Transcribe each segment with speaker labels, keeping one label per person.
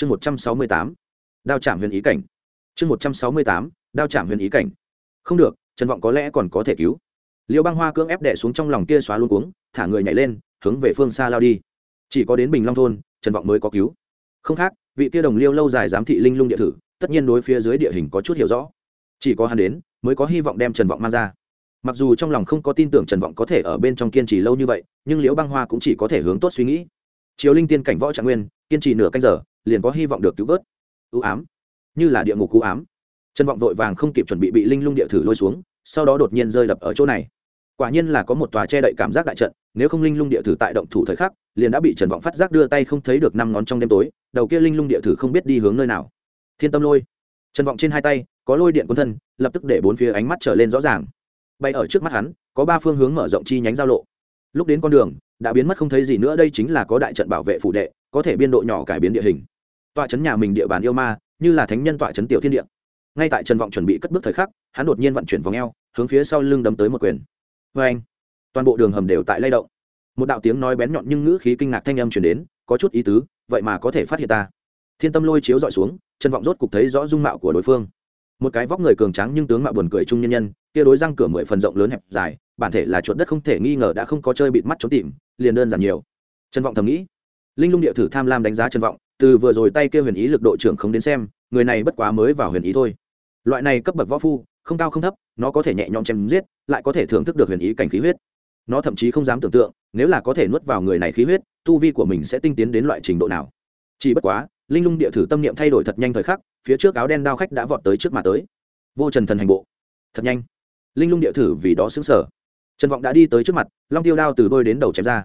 Speaker 1: chương một trăm sáu mươi tám, đao chạm huyền ý cảnh. Chương một trăm sáu mươi tám, đao chạm huyền ý cảnh. Không được, trần vọng có lẽ còn có thể cứu. Liêu băng hoa cưỡng ép đẻ xuống trong lòng kia xóa luôn cuống, thả người nhảy lên, hướng về phương xa lao đi. Chỉ có đến bình long thôn, trần vọng mới có cứu. Không khác, vị kia đồng liêu lâu dài giám thị linh lung địa thử, tất nhiên đối phía dưới địa hình có chút hiểu rõ. Chỉ có hắn đến, mới có hy vọng đem trần vọng mang ra. Mặc dù trong lòng không có tin tưởng trần vọng có thể ở bên trong kiên trì lâu như vậy, nhưng liễu băng hoa cũng chỉ có thể hướng tốt suy nghĩ chiếu linh tiên cảnh võ trạng nguyên, kiên trì nửa canh giờ, liền có hy vọng được cứu vớt. Ưu ám, như là địa ngục cú ám. Trần vọng vội vàng không kịp chuẩn bị bị linh lung địa thử lôi xuống, sau đó đột nhiên rơi đập ở chỗ này. Quả nhiên là có một tòa che đậy cảm giác đại trận, nếu không linh lung địa thử tại động thủ thời khắc, liền đã bị trần vọng phát giác đưa tay không thấy được năm ngón trong đêm tối, đầu kia linh lung địa thử không biết đi hướng nơi nào. Thiên tâm lôi. Trần vọng trên hai tay, có lôi điện quân thân, lập tức để bốn phía ánh mắt trở lên rõ ràng. Bay ở trước mắt hắn, có ba phương hướng mở rộng chi nhánh giao lộ. Lúc đến con đường đã biến mất không thấy gì nữa, đây chính là có đại trận bảo vệ phụ đệ, có thể biên độ nhỏ cải biến địa hình. Tọa chấn nhà mình địa bàn yêu ma, như là thánh nhân tọa chấn tiểu thiên địa. Ngay tại trần vọng chuẩn bị cất bước thời khắc, hắn đột nhiên vận chuyển vòng eo, hướng phía sau lưng đấm tới một quyền. Vê anh toàn bộ đường hầm đều tại lay động. Một đạo tiếng nói bén nhọn nhưng ngữ khí kinh ngạc thanh âm chuyển đến, có chút ý tứ, vậy mà có thể phát hiện ta. Thiên tâm lôi chiếu dọi xuống, trần vọng rốt cục thấy rõ dung mạo của đối phương. Một cái vóc người cường tráng nhưng tướng mạo buồn cười trung nhân nhân, kia đối răng cửa mười phần rộng lớn hẹp dài, bản thể là chuột đất không thể nghi ngờ đã không có chơi bịt mắt trốn tìm liền đơn giản nhiều. Trần vọng thầm nghĩ. Linh lung địa thử tham lam đánh giá trần vọng, từ vừa rồi tay kêu huyền ý lực đội trưởng không đến xem, người này bất quá mới vào huyền ý thôi. Loại này cấp bậc võ phu, không cao không thấp, nó có thể nhẹ nhõm chém giết, lại có thể thưởng thức được huyền ý cảnh khí huyết. Nó thậm chí không dám tưởng tượng, nếu là có thể nuốt vào người này khí huyết, tu vi của mình sẽ tinh tiến đến loại trình độ nào. Chỉ bất quá, linh lung địa thử tâm niệm thay đổi thật nhanh thời khắc, phía trước áo đen đao khách đã vọt tới trước mà tới. Vô trần thần hành bộ. Thật nhanh. Linh lung địa thử vì đó xứng sở trần vọng đã đi tới trước mặt, long tiêu đao từ đôi đến đầu chém ra.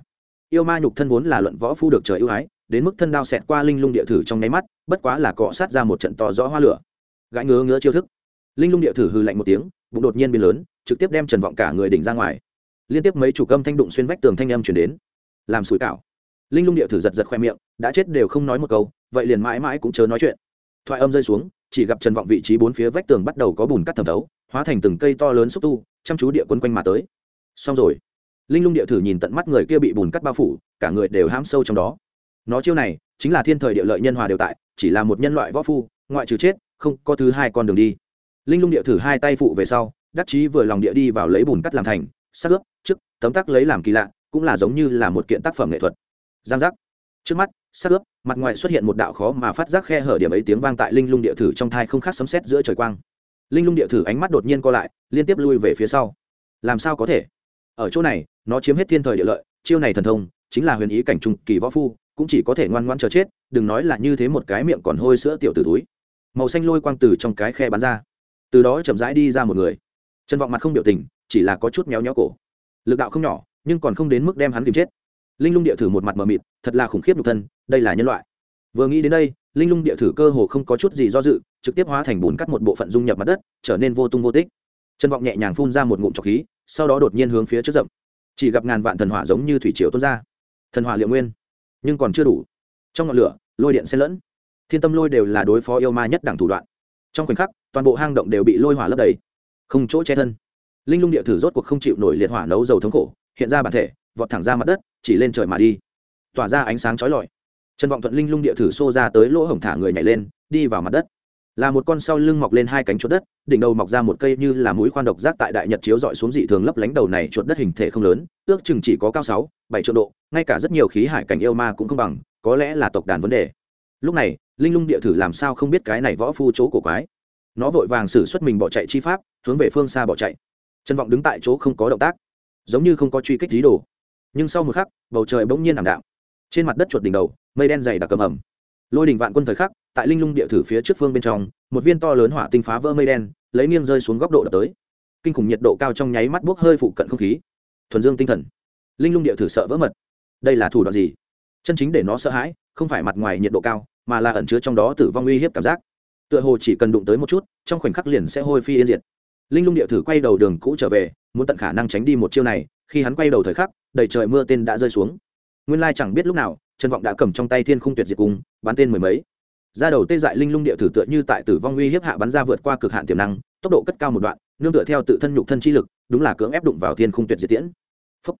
Speaker 1: Yêu ma nhục thân vốn là luận võ phu được trời ưu ái, đến mức thân đao xẹt qua linh lung địa thử trong nháy mắt, bất quá là cọ sát ra một trận to rõ hoa lửa. Gãi ngứa ngứa chiêu thức. Linh lung địa thử hư lạnh một tiếng, bụng đột nhiên biến lớn, trực tiếp đem trần vọng cả người đỉnh ra ngoài. Liên tiếp mấy chủ cơm thanh đụng xuyên vách tường thanh âm chuyển đến. Làm sủi cảo. Linh lung địa thử giật giật khoe miệng, đã chết đều không nói một câu, vậy liền mãi mãi cũng chớ nói chuyện. Thoại âm rơi xuống, chỉ gặp trần vọng vị trí bốn phía vách tường bắt đầu có bùn cắt thẩm thấu, hóa thành từng cây to lớn xúc tu, chăm chú địa quấn quanh mà tới xong rồi. Linh lung địa thử nhìn tận mắt người kia bị bùn cắt bao phủ, cả người đều hãm sâu trong đó. Nó chiêu này, chính là thiên thời địa lợi nhân hòa đều tại, chỉ là một nhân loại võ phu, ngoại trừ chết, không, có thứ hai con đường đi. Linh lung địa thử hai tay phụ về sau, đắc chí vừa lòng địa đi vào lấy bùn cắt làm thành, sắc ướp, trước, tấm tắc lấy làm kỳ lạ, cũng là giống như là một kiện tác phẩm nghệ thuật. Giang giác. Trước mắt, sắc ướp, mặt ngoài xuất hiện một đạo khó mà phát giác khe hở điểm ấy tiếng vang tại linh lung địa thử trong thai không khác sấm sét giữa trời quang. Linh lung địa thử ánh mắt đột nhiên co lại, liên tiếp lui về phía sau. Làm sao có thể? Ở chỗ này, nó chiếm hết thiên thời địa lợi, chiêu này thần thông, chính là huyền ý cảnh trung kỳ võ phu, cũng chỉ có thể ngoan ngoan chờ chết, đừng nói là như thế một cái miệng còn hôi sữa tiểu t túi. Màu xanh lôi quang từ trong cái khe bắn ra. Từ đó chậm rãi đi ra một người. Chân vọng mặt không biểu tình, chỉ là có chút méo nhó cổ. Lực đạo không nhỏ, nhưng còn không đến mức đem hắn kìm chết. Linh lung địa thử một mặt mờ mịt, thật là khủng khiếp nhục thân, đây là nhân loại. Vừa nghĩ đến đây, linh lung địa thử cơ hồ không có chút gì do dự, trực tiếp hóa thành bùn cắt một bộ phận dung nhập mặt đất, trở nên vô tung vô tích. Chân vọng nhẹ nhàng phun ra một ngụm trọc khí sau đó đột nhiên hướng phía trước rậm chỉ gặp ngàn vạn thần hỏa giống như thủy triều tuôn ra. Thần hỏa liệu nguyên, nhưng còn chưa đủ. Trong ngọn lửa, lôi điện xen lẫn. Thiên tâm lôi đều là đối phó yêu ma nhất đẳng thủ đoạn. Trong khoảnh khắc, toàn bộ hang động đều bị lôi hỏa lấp đầy. Không chỗ che thân. Linh lung địa thử rốt cuộc không chịu nổi liệt hỏa nấu dầu thống khổ, hiện ra bản thể, vọt thẳng ra mặt đất, chỉ lên trời mà đi. Tỏa ra ánh sáng chói lọi. Trần vọng thuận linh lung địa thử xô ra tới lỗ hổng thả người nhảy lên, đi vào mặt đất là một con sau lưng mọc lên hai cánh chuột đất, đỉnh đầu mọc ra một cây như là mũi khoan độc giác tại đại nhật chiếu dọi xuống dị thường lấp lánh đầu này chuột đất hình thể không lớn, ước chừng chỉ có cao sáu, bảy triệu độ, ngay cả rất nhiều khí hải cảnh yêu ma cũng không bằng, có lẽ là tộc đàn vấn đề. Lúc này, linh lung địa thử làm sao không biết cái này võ phu chỗ cổ quái. Nó vội vàng xử xuất mình bỏ chạy chi pháp, hướng về phương xa bỏ chạy. Chân vọng đứng tại chỗ không có động tác, giống như không có truy kích dí đồ. Nhưng sau một khắc, bầu trời bỗng nhiên ảm đạm. Trên mặt đất chuột đỉnh đầu, mây đen dày đặc cầm ẩm lôi đình vạn quân thời khắc, tại linh lung địa thử phía trước phương bên trong, một viên to lớn hỏa tinh phá vỡ mây đen, lấy nghiêng rơi xuống góc độ đập tới. Kinh khủng nhiệt độ cao trong nháy mắt bốc hơi phụ cận không khí. Thuần dương tinh thần. Linh lung địa thử sợ vỡ mật. Đây là thủ đoạn gì? Chân chính để nó sợ hãi, không phải mặt ngoài nhiệt độ cao, mà là ẩn chứa trong đó tử vong uy hiếp cảm giác. Tựa hồ chỉ cần đụng tới một chút, trong khoảnh khắc liền sẽ hôi phi yên diệt. Linh lung địa thử quay đầu đường cũ trở về, muốn tận khả năng tránh đi một chiêu này, khi hắn quay đầu thời khắc, đầy trời mưa tên đã rơi xuống nguyên lai chẳng biết lúc nào, trần vọng đã cầm trong tay thiên khung tuyệt diệt cung, bắn tên mười mấy. Ra đầu tê dại linh lung địa thử tựa như tại tử vong uy hiếp hạ bắn ra vượt qua cực hạn tiềm năng, tốc độ cất cao một đoạn, nương tựa theo tự thân nhục thân chi lực, đúng là cưỡng ép đụng vào thiên khung tuyệt diệt tiễn. Phúc.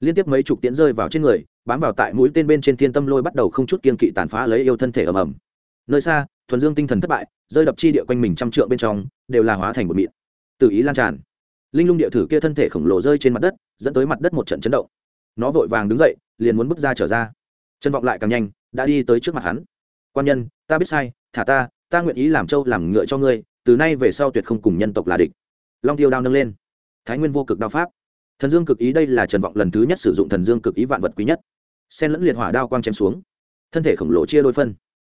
Speaker 1: liên tiếp mấy chục tiễn rơi vào trên người, bám vào tại mũi tên bên trên thiên tâm lôi bắt đầu không chút kiên kỵ tàn phá lấy yêu thân thể ầm ầm. Nơi xa, thuần dương tinh thần thất bại, rơi đập chi địa quanh mình trăm trượng bên trong, đều là hóa thành một mịn. Tự ý lan tràn. Linh lung địa thử kia thân thể khổng lồ rơi trên mặt đất, dẫn tới mặt đất một trận chấn động nó vội vàng đứng dậy, liền muốn bước ra trở ra. Chân vọng lại càng nhanh, đã đi tới trước mặt hắn. Quan nhân, ta biết sai, thả ta ta nguyện ý làm trâu làm ngựa cho ngươi, từ nay về sau tuyệt không cùng nhân tộc là địch. Long tiêu đao nâng lên. Thái nguyên vô cực đao pháp. Thần dương cực ý đây là trần vọng lần thứ nhất sử dụng thần dương cực ý vạn vật quý nhất. Sen lẫn liệt hỏa đao quang chém xuống, thân thể khổng lồ chia đôi phân.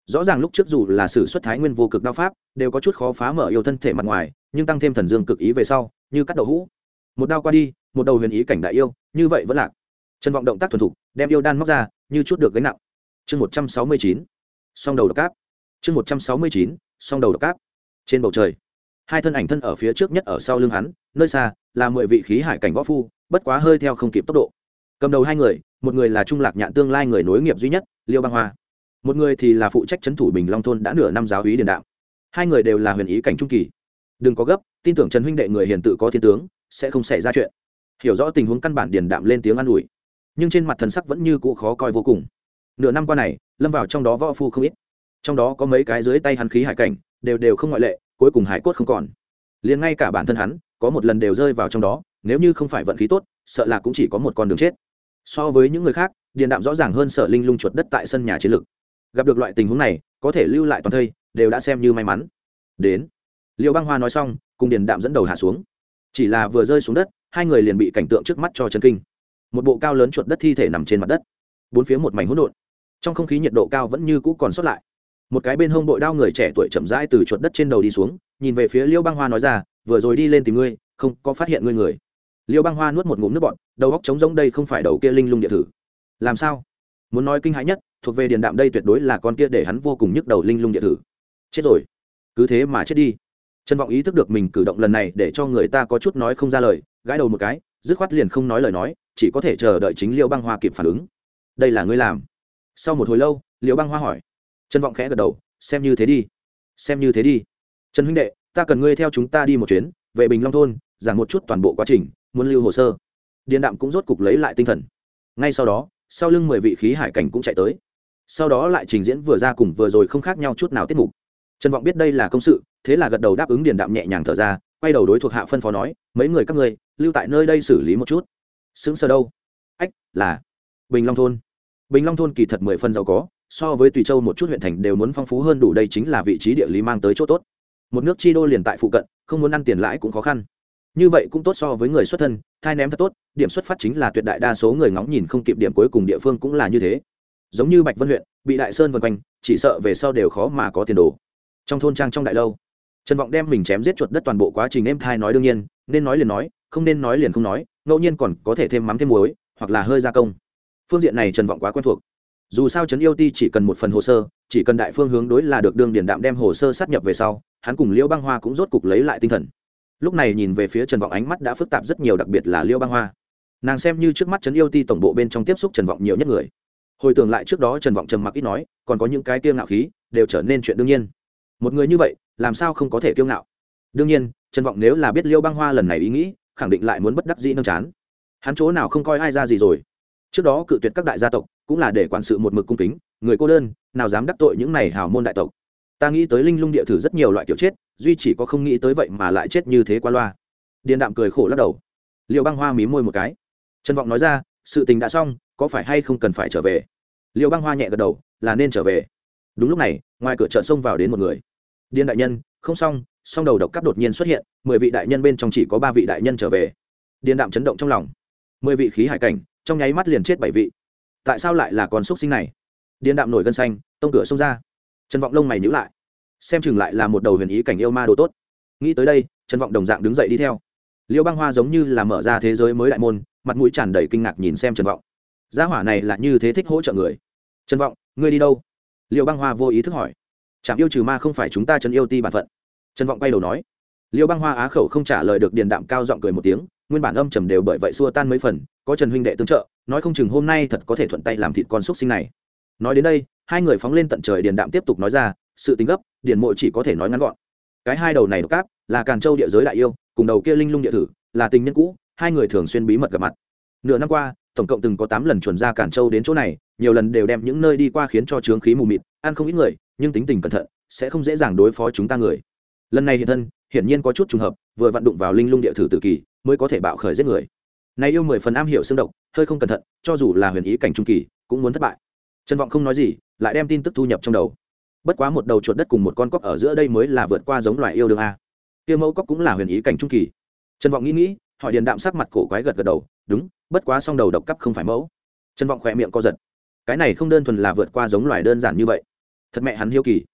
Speaker 1: Rõ ràng lúc trước dù là sử xuất thái nguyên vô cực đao pháp, đều có chút khó phá mở yêu thân thể mặt ngoài, nhưng tăng thêm thần dương cực ý về sau, như cắt đầu hũ. Một đao qua đi, một đầu huyền ý cảnh đại yêu, như vậy vẫn lạc trần vọng động tác thuần thục, đem yêu đan móc ra, như chút được gánh nặng. Chương một trăm sáu mươi chín, song đầu độc cáp chương một trăm sáu mươi chín, song đầu độc cáp trên bầu trời, hai thân ảnh thân ở phía trước nhất ở sau lưng hắn, nơi xa, là mười vị khí hải cảnh võ phu, bất quá hơi theo không kịp tốc độ. Cầm đầu hai người, một người là trung lạc nhạn tương lai người nối nghiệp duy nhất, liêu băng hoa. Một người thì là phụ trách c h ấ n thủ bình long thôn đã nửa năm giáo hí điền đạo. Hai người đều là huyền ý cảnh trung kỳ. Đừng có gấp, tin tưởng trần huynh đệ người hiền tự có thiên tướng, sẽ không xảy ra chuyện. Hiểu rõ tình huống căn bản điền đạm lên tiếng an ủi nhưng trên mặt thần sắc vẫn như cũ khó coi vô cùng. Nửa năm qua này, lâm vào trong đó võ phu không ít. Trong đó có mấy cái dưới tay hắn khí hải cảnh, đều đều không ngoại lệ, cuối cùng hải cốt không còn. Liền ngay cả bản thân hắn, có một lần đều rơi vào trong đó, nếu như không phải vận khí tốt, sợ là cũng chỉ có một con đường chết. So với những người khác, điền đạm rõ ràng hơn sở linh lung chuột đất tại sân nhà chiến lược. Gặp được loại tình huống này, có thể lưu lại toàn thây, đều đã xem như may mắn. Đến liệu băng hoa nói xong, cùng điền đạm dẫn đầu hạ xuống. Chỉ là vừa rơi xuống đất, hai người liền bị cảnh tượng trước mắt cho chân kinh một bộ cao lớn chuột đất thi thể nằm trên mặt đất, bốn phía một mảnh hỗn độn. Trong không khí nhiệt độ cao vẫn như cũ còn sót lại. Một cái bên hông bội đao người trẻ tuổi chậm rãi từ chuột đất trên đầu đi xuống, nhìn về phía liêu băng hoa nói ra, vừa rồi đi lên tìm ngươi, không có phát hiện ngươi người. Liêu băng hoa nuốt một ngụm nước bọn đầu góc trống rỗng đây không phải đầu kia linh lung địa thử. Làm sao? Muốn nói kinh hãi nhất, thuộc về điền đạm đây tuyệt đối là con kia để hắn vô cùng nhức đầu linh lung địa thử. Chết rồi. Cứ thế mà chết đi. Trân vọng ý thức được mình cử động lần này để cho người ta có chút nói không ra lời, gãi đầu một cái, dứt khoát liền không nói lời nói chỉ có thể chờ đợi chính liêu băng hoa kịp phản ứng. Đây là ngươi làm? Sau một hồi lâu liêu băng hoa hỏi. Trân vọng khẽ gật đầu, xem như thế đi, xem như thế đi. Trần huynh đệ, ta cần ngươi theo chúng ta đi một chuyến, về bình long thôn, giảng một chút toàn bộ quá trình, muốn lưu hồ sơ. Điền đạm cũng rốt cục lấy lại tinh thần. Ngay sau đó, sau lưng mười vị khí hải cảnh cũng chạy tới. Sau đó lại trình diễn vừa ra cùng vừa rồi không khác nhau chút nào tiết mục. Trần vọng biết đây là công sự, thế là gật đầu đáp ứng điền đạm nhẹ nhàng thở ra, quay đầu đối thuộc hạ phân phó nói, mấy người các ngươi, lưu tại nơi đây xử lý một chút sững sờ đâu? Ách, là bình long thôn. Bình long thôn kỳ thật mười phân giàu có, so với tùy châu một chút huyện thành đều muốn phong phú hơn đủ đây chính là vị trí địa lý mang tới chỗ tốt. Một nước chi đô liền tại phụ cận, không muốn ăn tiền lãi cũng khó khăn. Như vậy cũng tốt so với người xuất thân, thai ném thật tốt, điểm xuất phát chính là tuyệt đại đa số người ngóng nhìn không kịp điểm cuối cùng địa phương cũng là như thế. Giống như bạch vân huyện, bị đại sơn vân quanh, chỉ sợ về sau đều khó mà có tiền đồ. Trong thôn trang trong đại lâu, trần vọng đem mình chém giết chuột đất toàn bộ quá trình em thai nói đương nhiên, nên nói liền nói không nên nói liền không nói, ngẫu nhiên còn có thể thêm mắm thêm muối, hoặc là hơi gia công. Phương diện này trần vọng quá quen thuộc. Dù sao trấn yêu ti chỉ cần một phần hồ sơ, chỉ cần đại phương hướng đối là được đương điền đạm đem hồ sơ sát nhập về sau, hắn cùng liễu băng hoa cũng rốt cục lấy lại tinh thần. Lúc này nhìn về phía trần vọng ánh mắt đã phức tạp rất nhiều, đặc biệt là liễu băng hoa. Nàng xem như trước mắt trấn yêu ti tổng bộ bên trong tiếp xúc trần vọng nhiều nhất người. Hồi tưởng lại trước đó trần vọng trầm mặc ít nói, còn có những cái tiêu ngạo khí, đều trở nên chuyện đương nhiên. Một người như vậy, làm sao không có thể kiêu ngạo? Đương nhiên, trần vọng nếu là biết liễu băng hoa lần này ý nghĩ khẳng định lại muốn bất đắc dĩ nâng chán. Hắn chỗ nào không coi ai ra gì rồi. Trước đó cự tuyệt các đại gia tộc, cũng là để quản sự một mực cung kính, người cô đơn, nào dám đắc tội những này hào môn đại tộc. Ta nghĩ tới linh lung địa thử rất nhiều loại kiểu chết, duy chỉ có không nghĩ tới vậy mà lại chết như thế qua loa. Điền đạm cười khổ lắc đầu. Liệu băng hoa mí môi một cái. Trân vọng nói ra, sự tình đã xong, có phải hay không cần phải trở về? Liệu băng hoa nhẹ gật đầu, là nên trở về. Đúng lúc này, ngoài cửa chợ xông vào đến một người. Điện đại nhân, không xong song đầu độc cấp đột nhiên xuất hiện, mười vị đại nhân bên trong chỉ có ba vị đại nhân trở về. Điền đạm chấn động trong lòng. Mười vị khí hải cảnh, trong nháy mắt liền chết bảy vị. Tại sao lại là con xúc sinh này? Điên đạm nổi gân xanh, tông cửa xông ra. Trần vọng lông mày nhữ lại. Xem chừng lại là một đầu huyền ý cảnh yêu ma đồ tốt. Nghĩ tới đây, trần vọng đồng dạng đứng dậy đi theo. Liêu băng hoa giống như là mở ra thế giới mới đại môn, mặt mũi tràn đầy kinh ngạc nhìn xem trần vọng. Gia hỏa này là như thế thích hỗ trợ người. Trần vọng, ngươi đi đâu? Liêu băng hoa vô ý thức hỏi. Chạm yêu trừ ma không phải chúng ta trấn yêu ti bản phận trần vọng quay đầu nói, liêu băng hoa á khẩu không trả lời được điền đạm cao giọng cười một tiếng, nguyên bản âm trầm đều bởi vậy xua tan mấy phần, có trần huynh đệ tương trợ, nói không chừng hôm nay thật có thể thuận tay làm thịt con xúc sinh này. Nói đến đây, hai người phóng lên tận trời điền đạm tiếp tục nói ra, sự tính gấp, điền mộ chỉ có thể nói ngắn gọn. Cái hai đầu này độc cáp là càn châu địa giới đại yêu, cùng đầu kia linh lung địa thử, là tình nhân cũ, hai người thường xuyên bí mật gặp mặt. Nửa năm qua, tổng cộng từng có tám lần chuẩn ra càn châu đến chỗ này, nhiều lần đều đem những nơi đi qua khiến cho trướng khí mù mịt, ăn không ít người, nhưng tính tình cẩn thận, sẽ không dễ dàng đối phó chúng ta người lần này hiện thân, hiển nhiên có chút trùng hợp, vừa vặn đụng vào linh lung địa thử tự kỳ, mới có thể bạo khởi giết người. Này yêu mười phần am hiểu xương độc, hơi không cẩn thận, cho dù là huyền ý cảnh trung kỳ, cũng muốn thất bại. Trần vọng không nói gì, lại đem tin tức thu nhập trong đầu. Bất quá một đầu chuột đất cùng một con cóc ở giữa đây mới là vượt qua giống loài yêu đương a. Kia mẫu cóc cũng là huyền ý cảnh trung kỳ. Trần vọng nghĩ nghĩ, hỏi điền đạm sắc mặt cổ quái gật gật đầu, đúng, bất quá song đầu độc cấp không phải mẫu. Trần vọng khỏe miệng co giật. Cái này không đơn thuần là vượt qua giống loài đơn giản như vậy. Thật mẹ hắn hiếu kỳ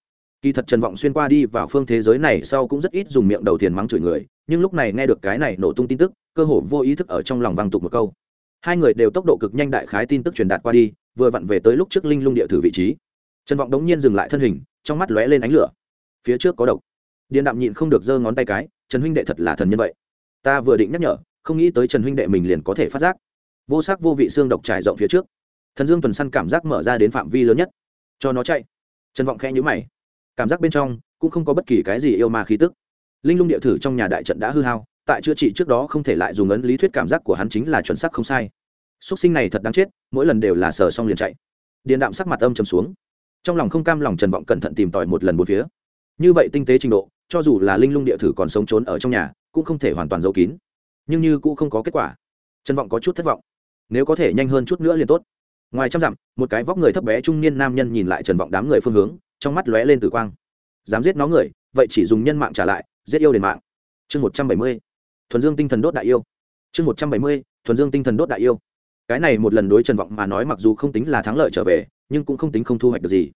Speaker 1: kỳ thật trần vọng xuyên qua đi vào phương thế giới này sau cũng rất ít dùng miệng đầu tiền mắng chửi người, nhưng lúc này nghe được cái này nổ tung tin tức, cơ hồ vô ý thức ở trong lòng vang tục một câu. Hai người đều tốc độ cực nhanh đại khái tin tức truyền đạt qua đi, vừa vặn về tới lúc trước linh lung địa thử vị trí. Trần vọng đống nhiên dừng lại thân hình, trong mắt lóe lên ánh lửa. Phía trước có độc. Điện đạm nhịn không được giơ ngón tay cái, trần huynh đệ thật là thần nhân vậy. Ta vừa định nhắc nhở, không nghĩ tới trần huynh đệ mình liền có thể phát giác. Vô sắc vô vị xương độc trải rộng phía trước. Thần dương tuần săn cảm giác mở ra đến phạm vi lớn nhất. Cho nó chạy. Trần vọng khẽ nhữ mày cảm giác bên trong cũng không có bất kỳ cái gì yêu ma khí tức. Linh lung địa thử trong nhà đại trận đã hư hao, tại chữa trị trước đó không thể lại dùng ấn lý thuyết cảm giác của hắn chính là chuẩn xác không sai. X sinh này thật đáng chết, mỗi lần đều là sờ xong liền chạy. Điện đạm sắc mặt âm trầm xuống. Trong lòng không cam lòng trần vọng cẩn thận tìm tòi một lần một phía. Như vậy tinh tế trình độ, cho dù là linh lung địa thử còn sống trốn ở trong nhà, cũng không thể hoàn toàn giấu kín. Nhưng như cũng không có kết quả. Trần vọng có chút thất vọng. Nếu có thể nhanh hơn chút nữa liền tốt. Ngoài trăm dặm, một cái vóc người thấp bé trung niên nam nhân nhìn lại trần vọng đám người phương hướng trong mắt lóe lên tử quang. Dám giết nó người, vậy chỉ dùng nhân mạng trả lại, giết yêu đền mạng. Chương một trăm bảy mươi, thuần dương tinh thần đốt đại yêu. Chương một trăm bảy mươi, thuần dương tinh thần đốt đại yêu. Cái này một lần đối trần vọng mà nói mặc dù không tính là thắng lợi trở về, nhưng cũng không tính không thu hoạch được gì.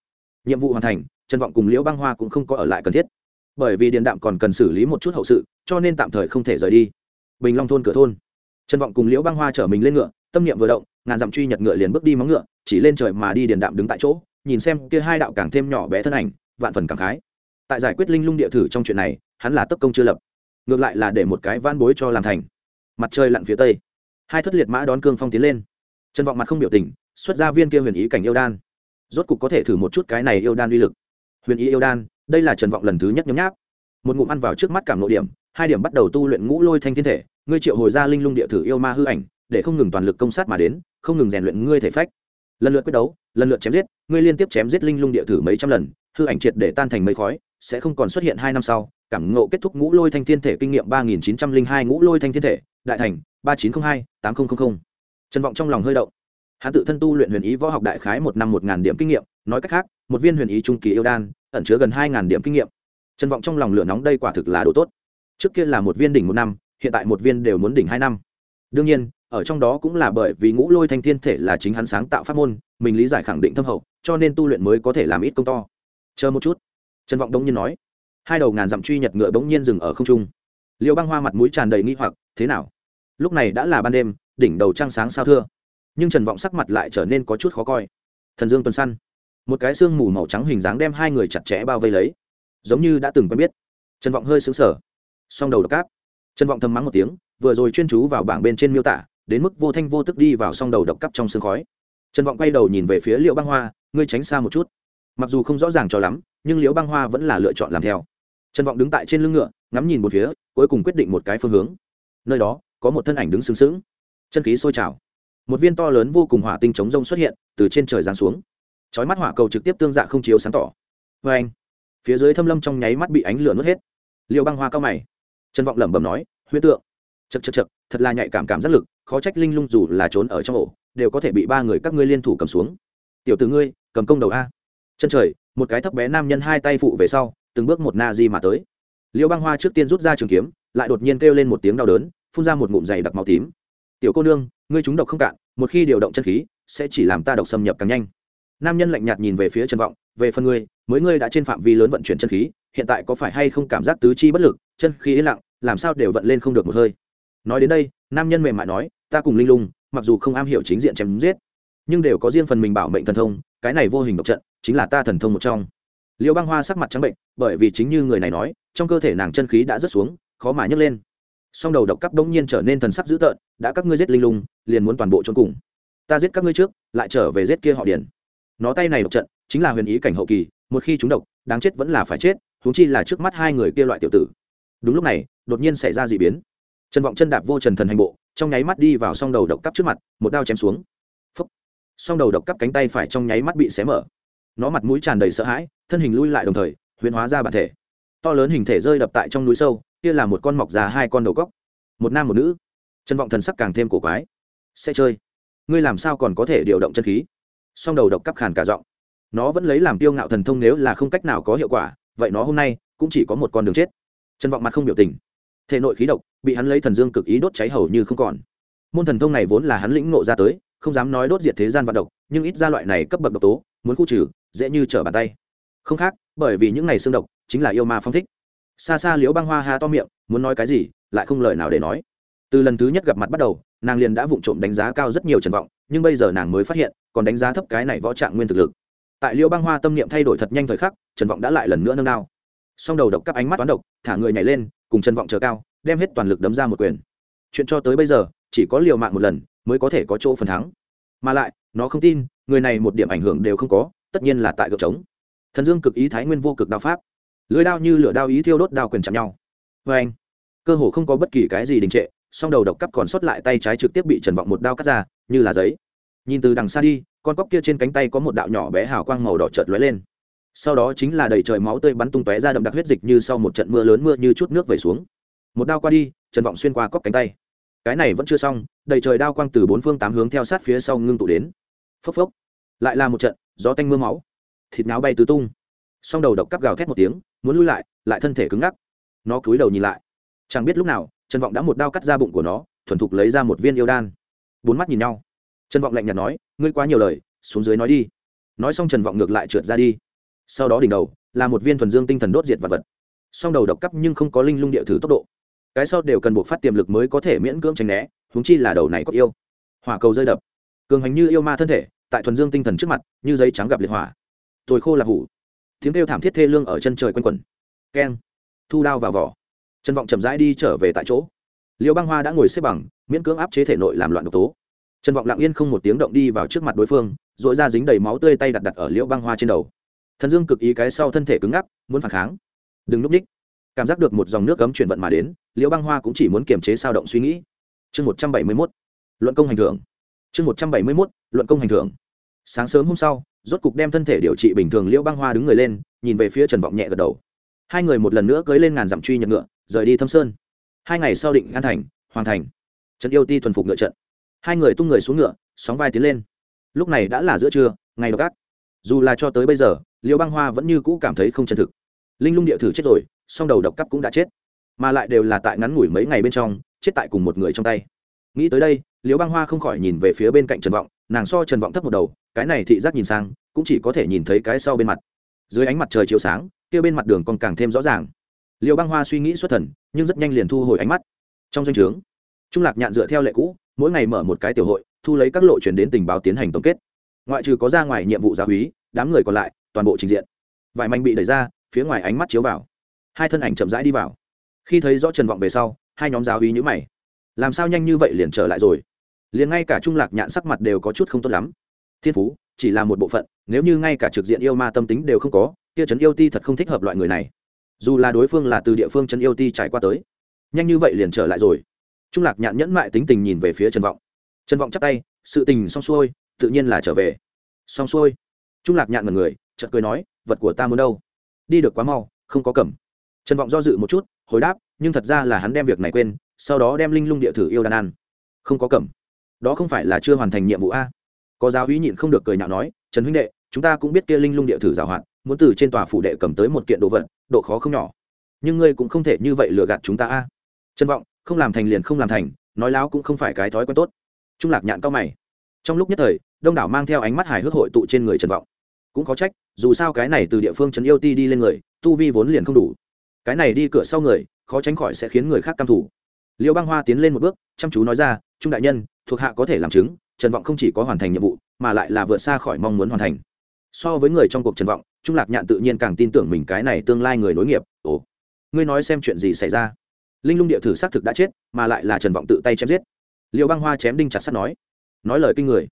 Speaker 1: Nhiệm vụ hoàn thành, trần vọng cùng liễu băng hoa cũng không có ở lại cần thiết. Bởi vì điện đạm còn cần xử lý một chút hậu sự, cho nên tạm thời không thể rời đi. Bình long thôn cửa thôn. Trần vọng cùng liễu băng hoa chở mình lên ngựa, tâm niệm vừa động, ngàn dặm truy nhật ngựa liền bước đi móng ngựa, chỉ lên trời mà đi điền đạm đứng tại chỗ nhìn xem kia hai đạo càng thêm nhỏ bé thân ảnh, vạn phần cảm khái. Tại giải quyết linh lung địa thử trong chuyện này, hắn là tấp công chưa lập. Ngược lại là để một cái van bối cho làm thành. Mặt trời lặn phía tây. Hai thất liệt mã đón cương phong tiến lên. Trần vọng mặt không biểu tình, xuất ra viên kia huyền ý cảnh yêu đan. Rốt cục có thể thử một chút cái này yêu đan uy lực. Huyền ý yêu đan, đây là trần vọng lần thứ nhất nhấm nháp. Một ngụm ăn vào trước mắt cảm nội điểm, hai điểm bắt đầu tu luyện ngũ lôi thanh thiên thể, ngươi triệu hồi ra linh lung địa thử yêu ma hư ảnh, để không ngừng toàn lực công sát mà đến, không ngừng rèn luyện ngươi thể phách. Lần lượt quyết đấu lần lượt chém giết, ngươi liên tiếp chém giết linh lung địa thử mấy trăm lần, hư ảnh triệt để tan thành mây khói, sẽ không còn xuất hiện hai năm sau. Cảm ngộ kết thúc ngũ lôi thanh thiên thể kinh nghiệm ba nghìn chín trăm linh hai ngũ lôi thanh thiên thể, đại thành, ba chín trăm linh hai tám nghìn trần vọng trong lòng hơi động. Hắn tự thân tu luyện huyền ý võ học đại khái một năm một ngàn điểm kinh nghiệm, nói cách khác, một viên huyền ý trung kỳ yêu đan, ẩn chứa gần hai ngàn điểm kinh nghiệm. Trần vọng trong lòng lửa nóng đây quả thực là đồ tốt. Trước kia là một viên đỉnh một năm, hiện tại một viên đều muốn đỉnh hai năm. Đương nhiên ở trong đó cũng là bởi vì ngũ lôi thanh thiên thể là chính hắn sáng tạo pháp môn, mình lý giải khẳng định thâm hậu, cho nên tu luyện mới có thể làm ít công to. Chờ một chút. Trần vọng đông nhiên nói. Hai đầu ngàn dặm truy nhật ngựa bỗng nhiên dừng ở không trung. Liệu băng hoa mặt mũi tràn đầy nghi hoặc, thế nào? Lúc này đã là ban đêm, đỉnh đầu trăng sáng sao thưa? Nhưng trần vọng sắc mặt lại trở nên có chút khó coi. Thần dương tuần săn một cái xương mù màu trắng hình dáng đem hai người chặt chẽ bao vây lấy. Giống như đã từng quen biết. Trần vọng hơi xứng sở song đầu đ cáp. Trần vọng thầm mắng một tiếng, vừa rồi chuyên chú vào bảng bên trên miêu tả đến mức vô thanh vô tức đi vào song đầu độc cắp trong sương khói. Trần vọng quay đầu nhìn về phía liễu băng hoa, ngươi tránh xa một chút. Mặc dù không rõ ràng cho lắm, nhưng liễu băng hoa vẫn là lựa chọn làm theo. Trần vọng đứng tại trên lưng ngựa, ngắm nhìn một phía, cuối cùng quyết định một cái phương hướng. Nơi đó, có một thân ảnh đứng sướng sướng chân khí sôi trào. Một viên to lớn vô cùng hỏa tinh chống rông xuất hiện, từ trên trời giáng xuống. Chói mắt hỏa cầu trực tiếp tương dạ không chiếu sáng tỏ. Vê anh, phía dưới thâm lâm trong nháy mắt bị ánh lửa nuốt hết. Liệu băng hoa cao mày. Trần vọng lẩm bẩm nói huyết tượng. Chật chật chật thật là nhạy cảm cảm giác lực, khó trách linh lung dù là trốn ở trong ổ, đều có thể bị ba người các ngươi liên thủ cầm xuống. Tiểu t ử ngươi, cầm công đầu a. Chân trời, một cái thấp bé nam nhân hai tay phụ về sau, từng bước một na di mà tới. Liêu băng hoa trước tiên rút ra trường kiếm, lại đột nhiên kêu lên một tiếng đau đớn, phun ra một ngụm dày đặc màu tím. Tiểu cô nương, ngươi trúng độc không cạn, một khi điều động chân khí, sẽ chỉ làm ta độc xâm nhập càng nhanh. Nam nhân lạnh nhạt nhìn về phía trần vọng, về phần ngươi, mới ngươi đã trên phạm vi lớn vận chuyển chân khí, hiện tại có phải hay không cảm giác tứ chi bất lực, chân khí yên lặng, làm sao đều vận lên không được một hơi? Nói đến đây, nam nhân mềm mại nói, ta cùng linh lung, mặc dù không am hiểu chính diện chém giết, nhưng đều có riêng phần mình bảo mệnh thần thông, cái này vô hình độc trận, chính là ta thần thông một trong. Liêu băng hoa sắc mặt trắng bệnh, bởi vì chính như người này nói, trong cơ thể nàng chân khí đã rớt xuống, khó mà nhấc lên. Song đầu độc cắp đông nhiên trở nên thần sắc dữ tợn, đã các ngươi giết linh lung, liền muốn toàn bộ trốn cùng. Ta giết các ngươi trước, lại trở về giết kia họ điền. Nó tay này độc trận, chính là huyền ý cảnh hậu kỳ, một khi chúng độc, đáng chết vẫn là phải chết, huống chi là trước mắt hai người kia loại tiểu tử. Đúng lúc này, đột nhiên xảy ra d ị biến trần vọng chân đạp vô trần thần hành bộ, trong nháy mắt đi vào s o n g đầu độc cắp trước mặt, một đao chém xuống. Phấp s o n g đầu độc cắp cánh tay phải trong nháy mắt bị xé mở. Nó mặt mũi tràn đầy sợ hãi, thân hình lui lại đồng thời, huyễn hóa ra bản thể. To lớn hình thể rơi đập tại trong núi sâu, kia là một con mọc già hai con đầu cóc. Một nam một nữ. Chân vọng thần sắc càng thêm cổ quái. Sẽ chơi. Ngươi làm sao còn có thể điều động chân khí? Song đầu độc cắp khàn cả giọng. Nó vẫn lấy làm tiêu ngạo thần thông nếu là không cách nào có hiệu quả, vậy nó hôm nay cũng chỉ có một con đường chết. Chân vọng mặt không biểu tình thể nội khí độc, bị hắn lấy thần dương cực ý đốt cháy hầu như không còn. Môn thần thông này vốn là hắn lĩnh ngộ ra tới, không dám nói đốt diệt thế gian vạn độc, nhưng ít ra loại này cấp bậc độc tố, muốn khu trừ, dễ như trở bàn tay. Không khác, bởi vì những này xương độc chính là yêu ma phong thích. Xa xa liễu băng hoa ha to miệng, muốn nói cái gì, lại không lời nào để nói. Từ lần thứ nhất gặp mặt bắt đầu, nàng liền đã vụng trộm đánh giá cao rất nhiều trần vọng, nhưng bây giờ nàng mới phát hiện, còn đánh giá thấp cái này võ trạng nguyên thực lực. Tại liễu băng hoa tâm niệm thay đổi thật nhanh thời khắc, trần vọng đã lại lần nữa nâng cao song đầu độc cắp ánh mắt toán độc, thả người nhảy lên cùng trần vọng chờ cao, đem hết toàn lực đấm ra một quyền. Chuyện cho tới bây giờ, chỉ có liều mạng một lần mới có thể có chỗ phần thắng. Mà lại, nó không tin, người này một điểm ảnh hưởng đều không có, tất nhiên là tại gợp trống. Thần dương cực ý thái nguyên vô cực đao pháp. Lưới đao như lửa đao ý thiêu đốt đao quyền chạm nhau. Vê anh, cơ hồ không có bất kỳ cái gì đình trệ, song đầu độc cắp còn sót lại tay trái trực tiếp bị trần vọng một đao cắt ra, như là giấy. Nhìn từ đằng xa đi, con cóc kia trên cánh tay có một đạo nhỏ bé hào quang màu đỏ chợt lóe lên sau đó chính là đầy trời máu tươi bắn tung tóe ra đậm đặc huyết dịch như sau một trận mưa lớn mưa như chút nước về xuống. Một đao qua đi, trần vọng xuyên qua cóc cánh tay. Cái này vẫn chưa xong, đầy trời đao quang từ bốn phương tám hướng theo sát phía sau ngưng tụ đến. Phốc phốc. Lại là một trận, gió tanh mưa máu. Thịt náo bay tứ tung. Song đầu độc cắp gào thét một tiếng, muốn lui lại lại thân thể cứng ngắc. Nó cúi đầu nhìn lại. Chẳng biết lúc nào, trần vọng đã một đao cắt ra bụng của nó, thuần thục lấy ra một viên yêu đan. Bốn mắt nhìn nhau. Trần vọng lạnh nhạt nói, ngươi quá nhiều lời, xuống dưới nói đi. Nói xong trần vọng ngược lại trượt ra đi sau đó đỉnh đầu, là một viên thuần dương tinh thần đốt diệt vật vật. Song đầu độc cấp nhưng không có linh lung địa thử tốc độ. Cái sau đều cần buộc phát tiềm lực mới có thể miễn cưỡng tránh né húng chi là đầu này có yêu. Hỏa cầu rơi đập. Cường hành như yêu ma thân thể, tại thuần dương tinh thần trước mặt, như giấy trắng gặp liệt hỏa. Tồi khô là hủ. Tiếng kêu thảm thiết thê lương ở chân trời quanh quẩn. Keng. Thu đao vào vỏ. Trân vọng chậm rãi đi trở về tại chỗ. Liêu băng hoa đã ngồi xếp bằng, miễn cưỡng áp chế thể nội làm loạn độc tố. Trân vọng lặng yên không một tiếng động đi vào trước mặt đối phương dội ra dính đầy máu tươi tay đặt đặt ở liễu băng hoa trên đầu thần dương cực ý cái sau thân thể cứng ngắc muốn phản kháng. Đừng núp ních cảm giác được một dòng nước cấm chuyển vận mà đến liễu băng hoa cũng chỉ muốn kiềm chế sao động suy nghĩ. Chương một trăm bảy mươi mốt luận công hành thưởng. Chương một trăm bảy mươi mốt luận công hành thưởng. Sáng sớm hôm sau rốt cục đem thân thể điều trị bình thường liễu băng hoa đứng người lên nhìn về phía trần vọng nhẹ gật đầu. Hai người một lần nữa cưới lên ngàn dặm truy nhật ngựa rời đi thâm sơn. Hai ngày sau định an thành hoàn thành. Trần yêu ti thuần phục ngựa trận. Hai người tung người xuống ngựa sóng vai tiến lên. Lúc này đã là giữa trưa ngày độc gác, dù là cho tới bây giờ Liêu băng hoa vẫn như cũ cảm thấy không chân thực. Linh lung địa thử chết rồi, song đầu độc cấp cũng đã chết. Mà lại đều là tại ngắn ngủi mấy ngày bên trong, chết tại cùng một người trong tay. Nghĩ tới đây, Liêu băng hoa không khỏi nhìn về phía bên cạnh trần vọng, nàng so trần vọng thấp một đầu, cái này thị giác nhìn sang, cũng chỉ có thể nhìn thấy cái sau bên mặt. Dưới ánh mặt trời chiếu sáng, kia bên mặt đường còn càng thêm rõ ràng. Liêu băng hoa suy nghĩ xuất thần, nhưng rất nhanh liền thu hồi ánh mắt. Trong danh o trướng, trung lạc nhạn dựa theo lệ cũ, mỗi ngày mở một cái tiểu hội, thu lấy các lộ chuyển đến tình báo tiến hành tổng kết. Ngoại trừ có ra ngoài nhiệm vụ giáo húy đám người còn lại toàn bộ trình diện. Vải manh bị đẩy ra, phía ngoài ánh mắt chiếu vào. Hai thân ảnh chậm rãi đi vào. Khi thấy rõ trần vọng về sau, hai nhóm giáo ý nhữ mày. Làm sao nhanh như vậy liền trở lại rồi? Liền ngay cả trung lạc nhạn sắc mặt đều có chút không tốt lắm. Thiên phú, chỉ là một bộ phận, nếu như ngay cả trực diện yêu ma tâm tính đều không có, kia trấn yêu ti thật không thích hợp loại người này. Dù là đối phương là từ địa phương trấn yêu ti trải qua tới, nhanh như vậy liền trở lại rồi. Trung lạc nhạn nhẫn mại tính tình nhìn về phía trần vọng. Trần vọng chắp tay, sự tình xong xuôi, tự nhiên là trở về. Xong xuôi, trung lạc nhạn ngần người chợt cười nói, vật của ta muốn đâu? Đi được quá mau, không có cầm. Trần vọng do dự một chút, hồi đáp, nhưng thật ra là hắn đem việc này quên, sau đó đem linh lung địa thử yêu đan ăn. Không có cầm. Đó không phải là chưa hoàn thành nhiệm vụ a? Có giáo uy nhịn không được cười nhạo nói, trần huynh đệ, chúng ta cũng biết kia linh lung địa thử giảo hoạt, muốn từ trên tòa phủ đệ cầm tới một kiện đồ vật, độ khó không nhỏ. Nhưng ngươi cũng không thể như vậy lừa gạt chúng ta a. Trần vọng, không làm thành liền không làm thành, nói láo cũng không phải cái thói quen tốt. Trung lạc nhạn cao mày. Trong lúc nhất thời, đông đảo mang theo ánh mắt hài hước hội tụ trên người trần vọng cũng có trách, dù sao cái này từ địa phương trần yêu ti đi lên người, tu vi vốn liền không đủ. Cái này đi cửa sau người, khó tránh khỏi sẽ khiến người khác căm thủ liêu băng hoa tiến lên một bước, chăm chú nói ra, trung đại nhân, thuộc hạ có thể làm chứng, trần vọng không chỉ có hoàn thành nhiệm vụ, mà lại là vượt xa khỏi mong muốn hoàn thành. So với người trong cuộc trần vọng, trung lạc nhạn tự nhiên càng tin tưởng mình cái này tương lai người nối nghiệp. Ồ, ngươi nói xem chuyện gì xảy ra? Linh lung địa thử xác thực đã chết, mà lại là trần vọng tự tay chém giết. Liệu băng hoa chém đinh chặt sắt nói nói lời kinh người.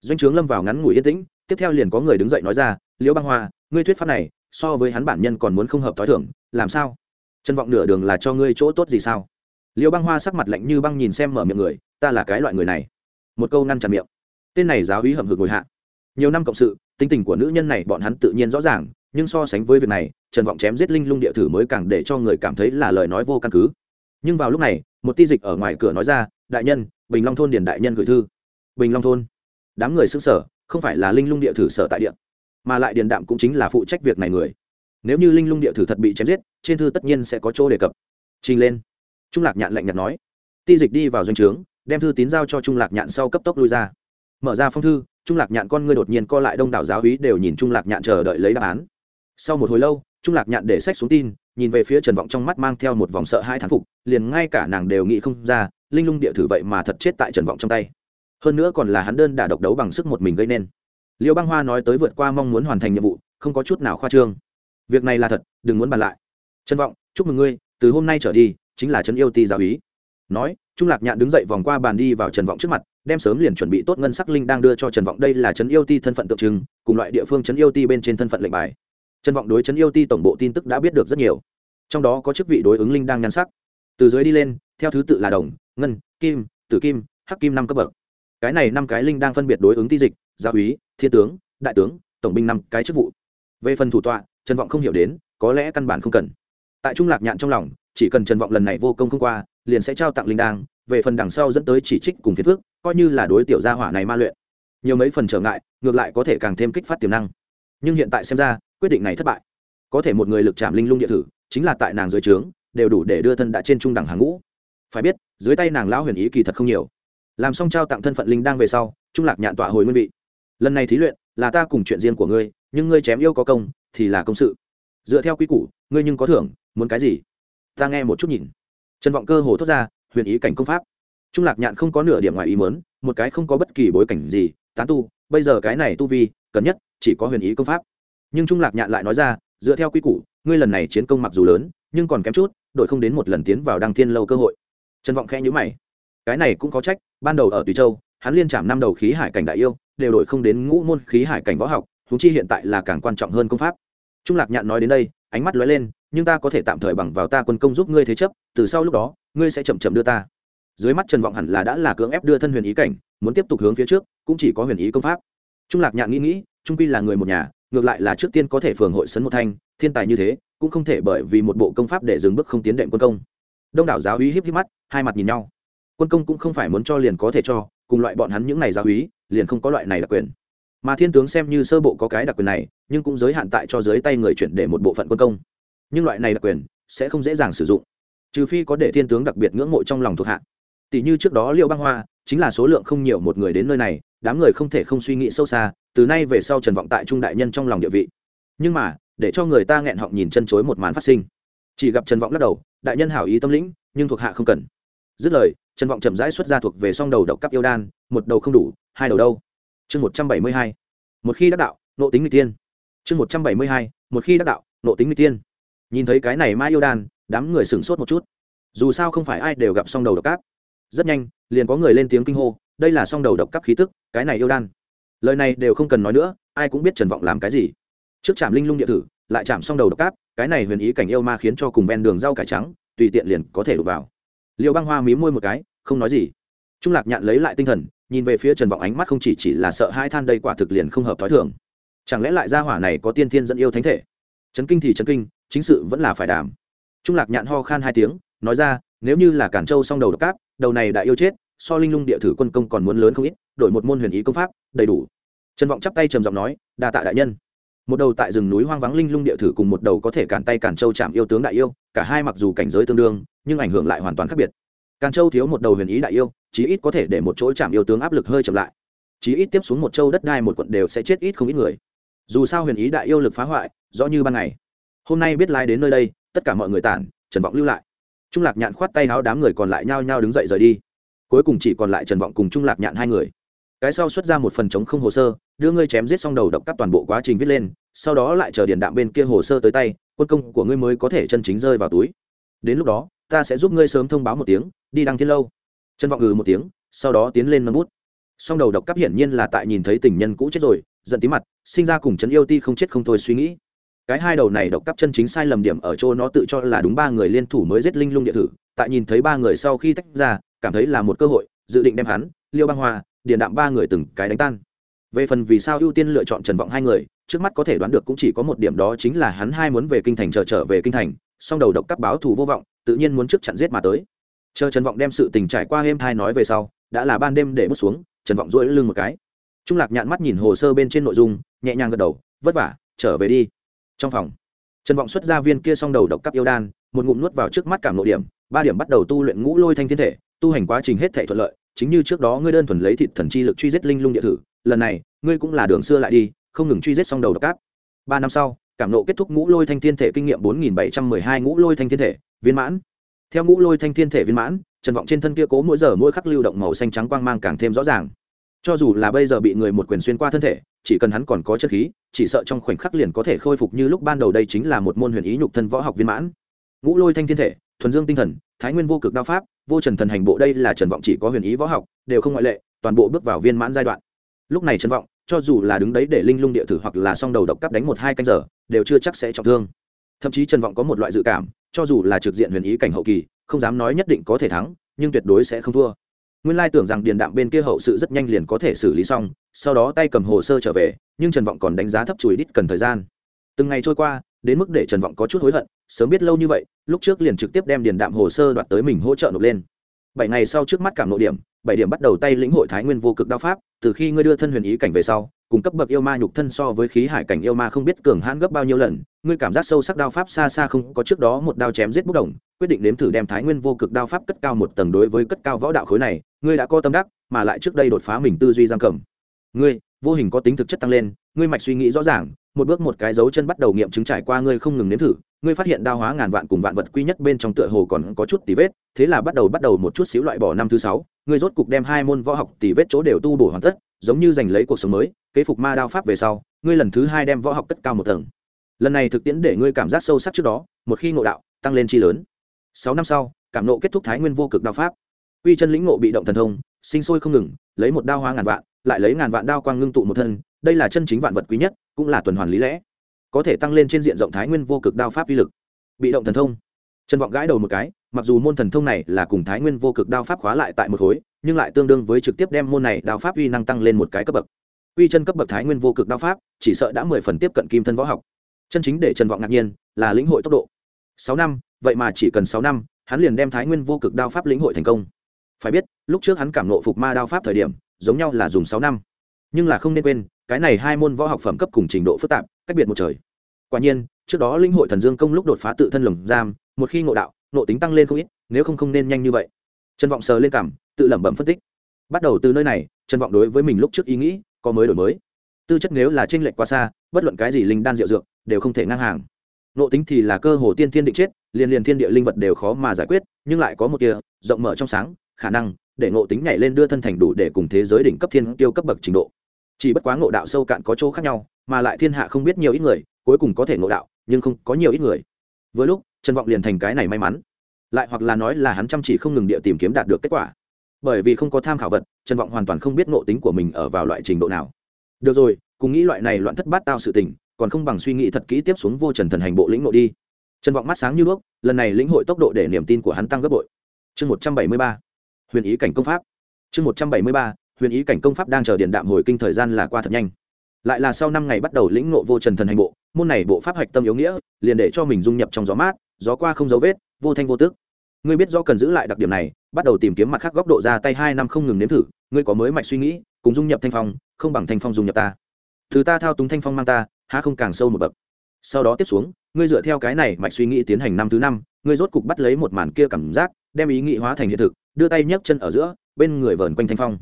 Speaker 1: Doanh trướng lâm vào ngắn ngủi yên tĩnh tiếp theo liền có người đứng dậy nói ra, liễu băng hoa, ngươi thuyết pháp này, so với hắn bản nhân còn muốn không hợp t h o i thưởng làm sao? Trần vọng nửa đường là cho ngươi chỗ tốt gì sao? Liễu băng hoa sắc mặt lạnh như băng nhìn xem mở miệng người, ta là cái loại người này. Một câu ngăn chặn miệng. Tên này giáo hí hậm hực ngồi hạ. Nhiều năm cộng sự, tính tình của nữ nhân này bọn hắn tự nhiên rõ ràng, nhưng so sánh với việc này, trần vọng chém giết linh lung địa thử mới càng để cho người cảm thấy là lời nói vô căn cứ. Nhưng vào lúc này, một ti dịch ở ngoài cửa nói ra, đại nhân, bình long thôn điền đại nhân gửi thư. Bình long thôn. Đám người xứng sở không phải là linh lung địa thử sở tại địa, mà lại điền đạm cũng chính là phụ trách việc này người. Nếu như linh lung địa thử thật bị chém giết, trên thư tất nhiên sẽ có chỗ đề cập. Trình lên. Trung lạc nhạn lạnh nhạt nói. Ti dịch đi vào doanh trướng, đem thư tín giao cho trung lạc nhạn sau cấp tốc lui ra. Mở ra phong thư, trung lạc nhạn con ngươi đột nhiên co lại đông đảo giáo hí đều nhìn trung lạc nhạn chờ đợi lấy đáp án. Sau một hồi lâu, trung lạc nhạn để sách xuống tin, nhìn về phía trần vọng trong mắt mang theo một vòng sợ hai thán phục, liền ngay cả nàng đều nghĩ không ra, linh lung địa thử vậy mà thật chết tại trần vọng trong tay hơn nữa còn là hắn đơn đả độc đấu bằng sức một mình gây nên. Liêu băng hoa nói tới vượt qua mong muốn hoàn thành nhiệm vụ, không có chút nào khoa trương. Việc này là thật, đừng muốn bàn lại. Trần vọng, chúc mừng ngươi, từ hôm nay trở đi, chính là trấn yêu ti giáo ý nói, trung lạc nhạn đứng dậy vòng qua bàn đi vào trần vọng trước mặt, đem sớm liền chuẩn bị tốt ngân sắc linh đang đưa cho trần vọng. Đây là trấn yêu ti thân phận tượng trưng, cùng loại địa phương trấn yêu ti bên trên thân phận lệnh bài. Trần vọng đối trấn yêu ti tổng bộ tin tức đã biết được rất nhiều. Trong đó có chức vị đối ứng linh đang nhan sắc. Từ dưới đi lên, theo thứ tự là đồng, ngân, kim, tử kim, hắc kim năm cấp bậc cái này năm cái linh đang phân biệt đối ứng ti dịch gia úy, thiên tướng, đại tướng, tổng binh năm cái chức vụ. Về phần thủ tọa, trần vọng không hiểu đến, có lẽ căn bản không cần. Tại trung lạc nhạn trong lòng, chỉ cần trần vọng lần này vô công không qua, liền sẽ trao tặng linh đang, về phần đằng sau dẫn tới chỉ trích cùng phiền phước coi như là đối tiểu gia hỏa này ma luyện. Nhiều mấy phần trở ngại, ngược lại có thể càng thêm kích phát tiềm năng. Nhưng hiện tại xem ra, quyết định này thất bại. Có thể một người lực chạm linh lung địa thử, chính là tại nàng dưới trướng, đều đủ để đưa thân đã trên trung đẳng hàng ngũ. Phải biết, dưới tay nàng lão huyền ý kỳ thật không nhiều làm xong trao tặng thân phận linh đang về sau, trung lạc nhạn tọa hồi nguyên vị. Lần này thí luyện là ta cùng chuyện riêng của ngươi, nhưng ngươi chém yêu có công, thì là công sự. Dựa theo quy củ, ngươi nhưng có thưởng, muốn cái gì? Ta nghe một chút nhìn. Trần vọng cơ hồ thốt ra, huyền ý cảnh công pháp. Trung lạc nhạn không có nửa điểm ngoài ý mớn một cái không có bất kỳ bối cảnh gì, tán tu, bây giờ cái này tu vi, cần nhất chỉ có huyền ý công pháp. Nhưng trung lạc nhạn lại nói ra, dựa theo quy củ, ngươi lần này chiến công mặc dù lớn, nhưng còn kém chút đội không đến một lần tiến vào đăng thiên lâu cơ hội. Trần vọng khẽ nhữ mày cái này cũng có trách, ban đầu ở tùy châu, hắn liên chạm năm đầu khí hải cảnh đại yêu, đều đổi không đến ngũ môn khí hải cảnh võ học thú chi hiện tại là càng quan trọng hơn công pháp. Trung lạc nhạn nói đến đây, ánh mắt lóe lên, nhưng ta có thể tạm thời bằng vào ta quân công giúp ngươi thế chấp, từ sau lúc đó, ngươi sẽ chậm chậm đưa ta. Dưới mắt trần vọng hẳn là đã là cưỡng ép đưa thân huyền ý cảnh, muốn tiếp tục hướng phía trước, cũng chỉ có huyền ý công pháp. Trung lạc nhạn nghĩ nghĩ, trung quy là người một nhà, ngược lại là trước tiên có thể phường hội sấn một thanh, thiên tài như thế, cũng không thể bởi vì một bộ công pháp để dừng bước không tiến đệm quân công. Đông đảo giáo uy híp híp mắt, hai mặt nhìn nhau quân công cũng không phải muốn cho liền có thể cho, cùng loại bọn hắn những này giáo uy liền không có loại này đặc quyền. Mà thiên tướng xem như sơ bộ có cái đặc quyền này, nhưng cũng giới hạn tại cho dưới tay người chuyển để một bộ phận quân công. Nhưng loại này đặc quyền sẽ không dễ dàng sử dụng, trừ phi có để thiên tướng đặc biệt ngưỡng mộ trong lòng thuộc hạ. Tỷ như trước đó liêu băng hoa, chính là số lượng không nhiều một người đến nơi này, đám người không thể không suy nghĩ sâu xa, từ nay về sau trần vọng tại trung đại nhân trong lòng địa vị. Nhưng mà, để cho người ta nghẹn họng nhìn chân chối một màn phát sinh. Chỉ gặp trần vọng lắc đầu, đại nhân hảo ý tâm lĩnh, nhưng thuộc hạ không cần. Dứt lời trần vọng chậm rãi xuất ra thuộc về song đầu độc cắp yêu đan, một đầu không đủ, hai đầu đâu? Chương một trăm bảy mươi hai, một khi đắc đạo, nộ tính người tiên. Chương một trăm bảy mươi hai, một khi đắc đạo, nộ tính người tiên. Nhìn thấy cái này mai yêu đan, đám người sửng sốt một chút. Dù sao không phải ai đều gặp song đầu độc cáp rất nhanh, liền có người lên tiếng kinh hô, đây là song đầu độc cắp khí tức, cái này yêu đan. Lời này đều không cần nói nữa, ai cũng biết trần vọng làm cái gì. Trước chạm linh lung địa thử lại chạm song đầu độc cáp cái này huyền ý cảnh yêu ma khiến cho cùng ven đường rau cải trắng, tùy tiện liền có thể đụt vào. Liệu băng hoa mí môi một cái không nói gì. Trung lạc nhạn lấy lại tinh thần, nhìn về phía trần vọng ánh mắt không chỉ chỉ là sợ hai than đây quả thực liền không hợp t h ó i thường. Chẳng lẽ lại gia hỏa này có tiên thiên dẫn yêu thánh thể? Trấn kinh thì trấn kinh, chính sự vẫn là phải đảm. Trung lạc nhạn ho khan hai tiếng, nói ra, nếu như là cản châu song đầu độc cáp đầu này đã yêu chết, so linh lung địa thử quân công còn muốn lớn không ít, đổi một môn huyền ý công pháp, đầy đủ. Trần vọng chắp tay trầm giọng nói, đa tạ đại nhân. Một đầu tại rừng núi hoang vắng linh lung địa thử cùng một đầu có thể cản tay cản châu chạm yêu tướng đại yêu, cả hai mặc dù cảnh giới tương đương, nhưng ảnh hưởng lại hoàn toàn khác biệt càn châu thiếu một đầu huyền ý đại yêu, chí ít có thể để một chỗ chạm yêu tướng áp lực hơi chậm lại. Chí ít tiếp xuống một châu đất đai một quận đều sẽ chết ít không ít người. Dù sao huyền ý đại yêu lực phá hoại, rõ như ban ngày. Hôm nay biết lai đến nơi đây, tất cả mọi người tản, trần vọng lưu lại. Trung lạc nhạn khoát tay háo đám người còn lại nhao nhao đứng dậy rời đi. Cuối cùng chỉ còn lại trần vọng cùng trung lạc nhạn hai người. Cái sau xuất ra một phần chống không hồ sơ, đưa ngươi chém giết xong đầu độc cắp toàn bộ quá trình viết lên, sau đó lại chờ điền đạm bên kia hồ sơ tới tay, quân công của ngươi mới có thể chân chính rơi vào túi. Đến lúc đó, ta sẽ giúp ngươi sớm thông báo một tiếng đi đăng thiên lâu. Trần vọng ừ một tiếng sau đó tiến lên nâng bút. Song đầu độc cắp hiển nhiên là tại nhìn thấy tình nhân cũ chết rồi giận tí mặt sinh ra cùng trấn yêu ti không chết không thôi suy nghĩ. Cái hai đầu này độc cắp chân chính sai lầm điểm ở chỗ nó tự cho là đúng ba người liên thủ mới giết linh lung địa thử tại nhìn thấy ba người sau khi tách ra cảm thấy là một cơ hội dự định đem hắn liêu băng hoa điền đạm ba người từng cái đánh tan. Về phần vì sao ưu tiên lựa chọn trần vọng hai người trước mắt có thể đoán được cũng chỉ có một điểm đó chính là hắn hai muốn về kinh thành chờ trở, trở về kinh thành song đầu độc các báo thù vô vọng tự nhiên muốn trước chặn giết mà tới chờ trần vọng đem sự tình trải qua êm thai nói về sau, đã là ban đêm để bước xuống, trần vọng rỗi lưng một cái. Trung lạc nhạn mắt nhìn hồ sơ bên trên nội dung, nhẹ nhàng gật đầu, vất vả, trở về đi. Trong phòng, trần vọng xuất ra viên kia song đầu độc cắp yêu đan, một ngụm nuốt vào trước mắt cảm nội điểm, ba điểm bắt đầu tu luyện ngũ lôi thanh thiên thể, tu hành quá trình hết thể thuận lợi, chính như trước đó ngươi đơn thuần lấy thịt thần chi lực truy giết linh lung địa thử, lần này, ngươi cũng là đường xưa lại đi, không ngừng truy giết song đầu độc cáp ba năm sau, cảm nộ kết thúc ngũ lôi thanh thiên thể kinh nghiệm bốn nghìn bảy trăm mười hai ngũ lôi thanh thiên thể, viên mãn theo ngũ lôi thanh thiên thể viên mãn, trần vọng trên thân kia cố mỗi giờ mỗi khắc lưu động màu xanh trắng quang mang càng thêm rõ ràng. Cho dù là bây giờ bị người một quyền xuyên qua thân thể, chỉ cần hắn còn có chất khí, chỉ sợ trong khoảnh khắc liền có thể khôi phục như lúc ban đầu đây chính là một môn huyền ý nhục thân võ học viên mãn. Ngũ lôi thanh thiên thể, thuần dương tinh thần, thái nguyên vô cực đao pháp, vô trần thần hành bộ đây là trần vọng chỉ có huyền ý võ học, đều không ngoại lệ, toàn bộ bước vào viên mãn giai đoạn. Lúc này trần vọng, cho dù là đứng đấy để linh lung địa thử hoặc là song đầu độc cắp đánh một hai canh giờ, đều chưa chắc sẽ trọng thương. Thậm chí trần vọng có một loại dự cảm cho dù là trực diện huyền ý cảnh hậu kỳ, không dám nói nhất định có thể thắng, nhưng tuyệt đối sẽ không thua. Nguyên lai tưởng rằng điền đạm bên kia hậu sự rất nhanh liền có thể xử lý xong, sau đó tay cầm hồ sơ trở về, nhưng trần vọng còn đánh giá thấp chùi đít cần thời gian. Từng ngày trôi qua, đến mức để trần vọng có chút hối hận, sớm biết lâu như vậy, lúc trước liền trực tiếp đem điền đạm hồ sơ đoạt tới mình hỗ trợ nộp lên. Bảy ngày sau trước mắt cảm nội điểm bảy điểm bắt đầu tay lĩnh hội thái nguyên vô cực đao pháp, từ khi ngươi đưa thân huyền ý cảnh về sau, cùng cấp bậc yêu ma nhục thân so với khí hải cảnh yêu ma không biết cường hãn gấp bao nhiêu lần, ngươi cảm giác sâu sắc đao pháp xa xa không có trước đó một đao chém giết bốc đồng, quyết định nếm thử đem thái nguyên vô cực đao pháp cất cao một tầng đối với cất cao võ đạo khối này, ngươi đã có tâm đắc, mà lại trước đây đột phá mình tư duy giam cầm. Ngươi, vô hình có tính thực chất tăng lên, ngươi mạch suy nghĩ rõ ràng, một bước một cái dấu chân bắt đầu nghiệm chứng trải qua ngươi không ngừng nếm thử ngươi phát hiện đao hóa ngàn vạn cùng vạn vật quy nhất bên trong tựa hồ còn có chút tì vết, thế là bắt đầu bắt đầu một chút xíu loại bỏ năm thứ sáu, ngươi rốt cục đem hai môn võ học tì vết chỗ đều tu bổ hoàn tất, giống như giành lấy cuộc sống mới, kế phục ma đao pháp về sau, ngươi lần thứ hai đem võ học cất cao một tầng. Lần này thực tiễn để ngươi cảm giác sâu sắc trước đó, một khi ngộ đạo, tăng lên chi lớn. Sáu năm sau, cảm nộ kết thúc thái nguyên vô cực đao pháp. Quy chân lĩnh ngộ bị động thần thông, sinh sôi không ngừng, lấy một đao hóa ngàn vạn, lại lấy ngàn vạn đao quang ngưng tụ một thân, đây là chân chính vạn vật quý nhất, cũng là tuần hoàn lý lẽ có thể tăng lên trên diện rộng thái nguyên vô cực đao pháp uy lực. Bị động thần thông. Trần vọng gãi đầu một cái, mặc dù môn thần thông này là cùng thái nguyên vô cực đao pháp khóa lại tại một khối, nhưng lại tương đương với trực tiếp đem môn này đao pháp uy năng tăng lên một cái cấp bậc. Uy chân cấp bậc thái nguyên vô cực đao pháp, chỉ sợ đã mười phần tiếp cận kim thân võ học. Chân chính để trần vọng ngạc nhiên là lĩnh hội tốc độ. Sáu năm, vậy mà chỉ cần sáu năm, hắn liền đem thái nguyên vô cực đao pháp lĩnh hội thành công. Phải biết, lúc trước hắn cảm nộ phục ma đao pháp thời điểm, giống nhau là dùng sáu năm. Nhưng là không nên quên, cái này hai môn võ học phẩm cấp cùng trình độ phức tạp cách biệt một trời. Quả nhiên, trước đó linh hội thần dương công lúc đột phá tự thân lồng giam, một khi ngộ đạo nộ tính tăng lên không ít, nếu không không nên nhanh như vậy. Trần vọng sờ lên cảm, tự lẩm bẩm phân tích. Bắt đầu từ nơi này, trần vọng đối với mình lúc trước ý nghĩ, có mới đổi mới. Tư chất nếu là tranh lệch quá xa, bất luận cái gì linh đan diệu dược, đều không thể ngang hàng. Nộ tính thì là cơ hồ tiên thiên định chết, liền liền thiên địa linh vật đều khó mà giải quyết, nhưng lại có một kia rộng mở trong sáng, khả năng, để nội tính nhảy lên đưa thân thành đủ để cùng thế giới đỉnh cấp thiên tiêu cấp bậc trình độ chỉ bất quá ngộ đạo sâu cạn có chỗ khác nhau, mà lại thiên hạ không biết nhiều ít người, cuối cùng có thể ngộ đạo, nhưng không có nhiều ít người. Với lúc, trần vọng liền thành cái này may mắn. Lại hoặc là nói là hắn chăm chỉ không ngừng địa tìm kiếm đạt được kết quả. Bởi vì không có tham khảo vật, trần vọng hoàn toàn không biết ngộ tính của mình ở vào loại trình độ nào. Được rồi, cùng nghĩ loại này loạn thất bát tao sự tình, còn không bằng suy nghĩ thật kỹ tiếp xuống vô trần thần hành bộ lĩnh ngộ đi. Trần vọng mắt sáng như đuốc, lần này lĩnh hội tốc độ để niềm tin của hắn tăng gấp bội. Chương một trăm bảy mươi ba. Huyền ý cảnh công pháp. Chương một trăm bảy mươi ba huyền ý cảnh công pháp đang chờ điện đạm hồi kinh thời gian là qua thật nhanh. Lại là sau năm ngày bắt đầu lĩnh ngộ vô trần thần hành bộ, môn này bộ pháp hạch tâm yếu nghĩa, liền để cho mình dung nhập trong gió mát, gió qua không dấu vết, vô thanh vô tước ngươi biết do cần giữ lại đặc điểm này, bắt đầu tìm kiếm mặt khác góc độ ra tay hai năm không ngừng nếm thử, ngươi có mới mạch suy nghĩ, cùng dung nhập thanh phong, không bằng thanh phong dung nhập ta. Thứ ta thao túng thanh phong mang ta, há không càng sâu một bậc. Sau đó tiếp xuống, ngươi dựa theo cái này mạch suy nghĩ tiến hành năm thứ năm, ngươi rốt cục bắt lấy một màn kia cảm giác, đem ý nghĩ hóa thành hiện thực, đưa tay nhấc chân ở giữa, bên người vờn quanh thanh phong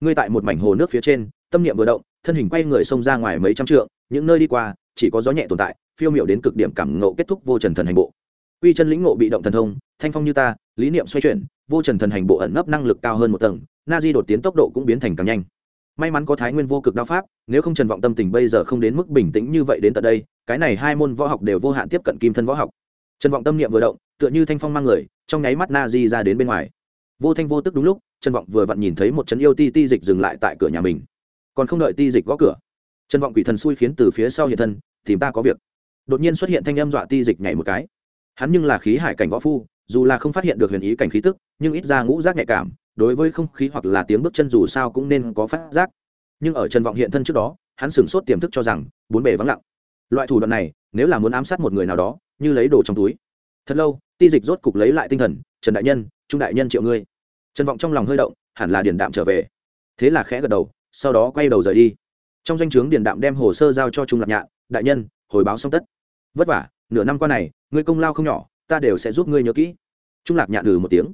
Speaker 1: ngươi tại một mảnh hồ nước phía trên, tâm niệm vừa động, thân hình quay người xông ra ngoài mấy trăm trượng, những nơi đi qua, chỉ có gió nhẹ tồn tại, phiêu miểu đến cực điểm cảm ngộ kết thúc vô trần thần hành bộ. Quy chân lĩnh ngộ bị động thần thông, thanh phong như ta, lý niệm xoay chuyển, vô trần thần hành bộ ẩn nấp năng lực cao hơn một tầng, na di đột tiến tốc độ cũng biến thành càng nhanh. May mắn có thái nguyên vô cực đao pháp, nếu không trần vọng tâm tình bây giờ không đến mức bình tĩnh như vậy đến tận đây, cái này hai môn võ học đều vô hạn tiếp cận kim thân võ học. Trần vọng tâm niệm vừa động, tựa như thanh phong mang người, trong nháy mắt na di ra đến bên ngoài. Vô thanh vô tức đúng lúc trần vọng vừa vặn nhìn thấy một trấn yêu ti ti dịch dừng lại tại cửa nhà mình. Còn không đợi ti dịch gõ cửa, trần vọng quỷ thần xui khiến từ phía sau hiện thân, tìm ta có việc. Đột nhiên xuất hiện thanh âm dọa ti dịch nhảy một cái. Hắn nhưng là khí hải cảnh võ phu, dù là không phát hiện được huyền ý cảnh khí tức, nhưng ít ra ngũ giác nhạy cảm, đối với không khí hoặc là tiếng bước chân dù sao cũng nên có phát giác. Nhưng ở trần vọng hiện thân trước đó, hắn sửng sốt tiềm thức cho rằng, bốn bề vắng lặng. Loại thủ đoạn này, nếu là muốn ám sát một người nào đó, như lấy đồ trong túi. Thật lâu, ti dịch rốt cục lấy lại tinh thần, trần đại nhân, trung đại nhân triệu ngươi trần vọng trong lòng hơi động, hẳn là điền đạm trở về. Thế là khẽ gật đầu, sau đó quay đầu rời đi. Trong danh o chướng điền đạm đem hồ sơ giao cho trung lạc nhạn, đại nhân, hồi báo xong tất. Vất vả, nửa năm qua này, ngươi công lao không nhỏ, ta đều sẽ giúp ngươi nhớ kỹ. Trung lạc nhạn ừ một tiếng.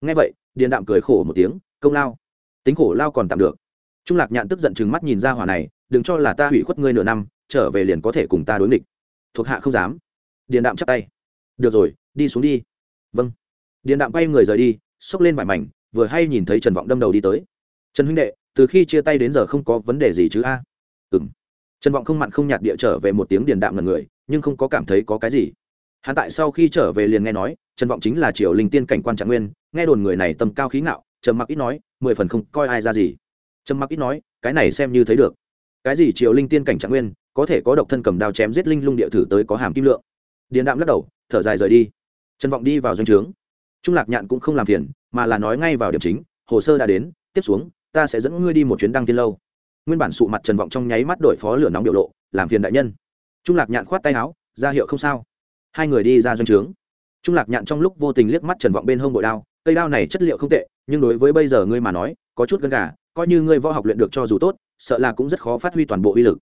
Speaker 1: Nghe vậy, điền đạm cười khổ một tiếng, công lao, tính khổ lao còn tạm được. Trung lạc nhạn tức giận chừng mắt nhìn ra hỏa này, đừng cho là ta hủy khuất ngươi nửa năm, trở về liền có thể cùng ta đối nghịch. Thuộc hạ không dám. Điền đạm chắp tay. Được rồi, đi xuống đi. Vâng. Điền đạm quay người rời đi, xốc lên vải mảnh vừa hay nhìn thấy trần vọng đâm đầu đi tới. Trần huynh đệ, từ khi chia tay đến giờ không có vấn đề gì chứ a? À? ừ m trần vọng không mặn không nhạt địa trở về một tiếng điền đạm ngần người, nhưng không có cảm thấy có cái gì. Hắn tại sau khi trở về liền nghe nói, trần vọng chính là triều linh tiên cảnh quan trạng nguyên, nghe đồn người này tầm cao khí ngạo, trầm mặc ít nói, mười phần không coi ai ra gì. Trầm mặc ít nói, cái này xem như thấy được. Cái gì triều linh tiên cảnh trạng nguyên, có thể có độc thân cầm đao chém giết linh lung địa thử tới có hàm kim lượng. Điền đạm lắc đầu, thở dài rời đi. Trần vọng đi vào doanh trướng trung lạc nhạn cũng không làm phiền, mà là nói ngay vào điểm chính, hồ sơ đã đến, tiếp xuống, ta sẽ dẫn ngươi đi một chuyến đăng tiên lâu. Nguyên bản sụ mặt trần vọng trong nháy mắt đổi phó lửa nóng biểu lộ, làm phiền đại nhân. Trung lạc nhạn khoát tay áo, ra hiệu không sao. Hai người đi ra doanh trướng. Trung lạc nhạn trong lúc vô tình liếc mắt trần vọng bên hông bội đao, cây đao này chất liệu không tệ, nhưng đối với bây giờ ngươi mà nói, có chút gân gà, coi như ngươi võ học luyện được cho dù tốt, sợ là cũng rất khó phát huy toàn bộ uy lực.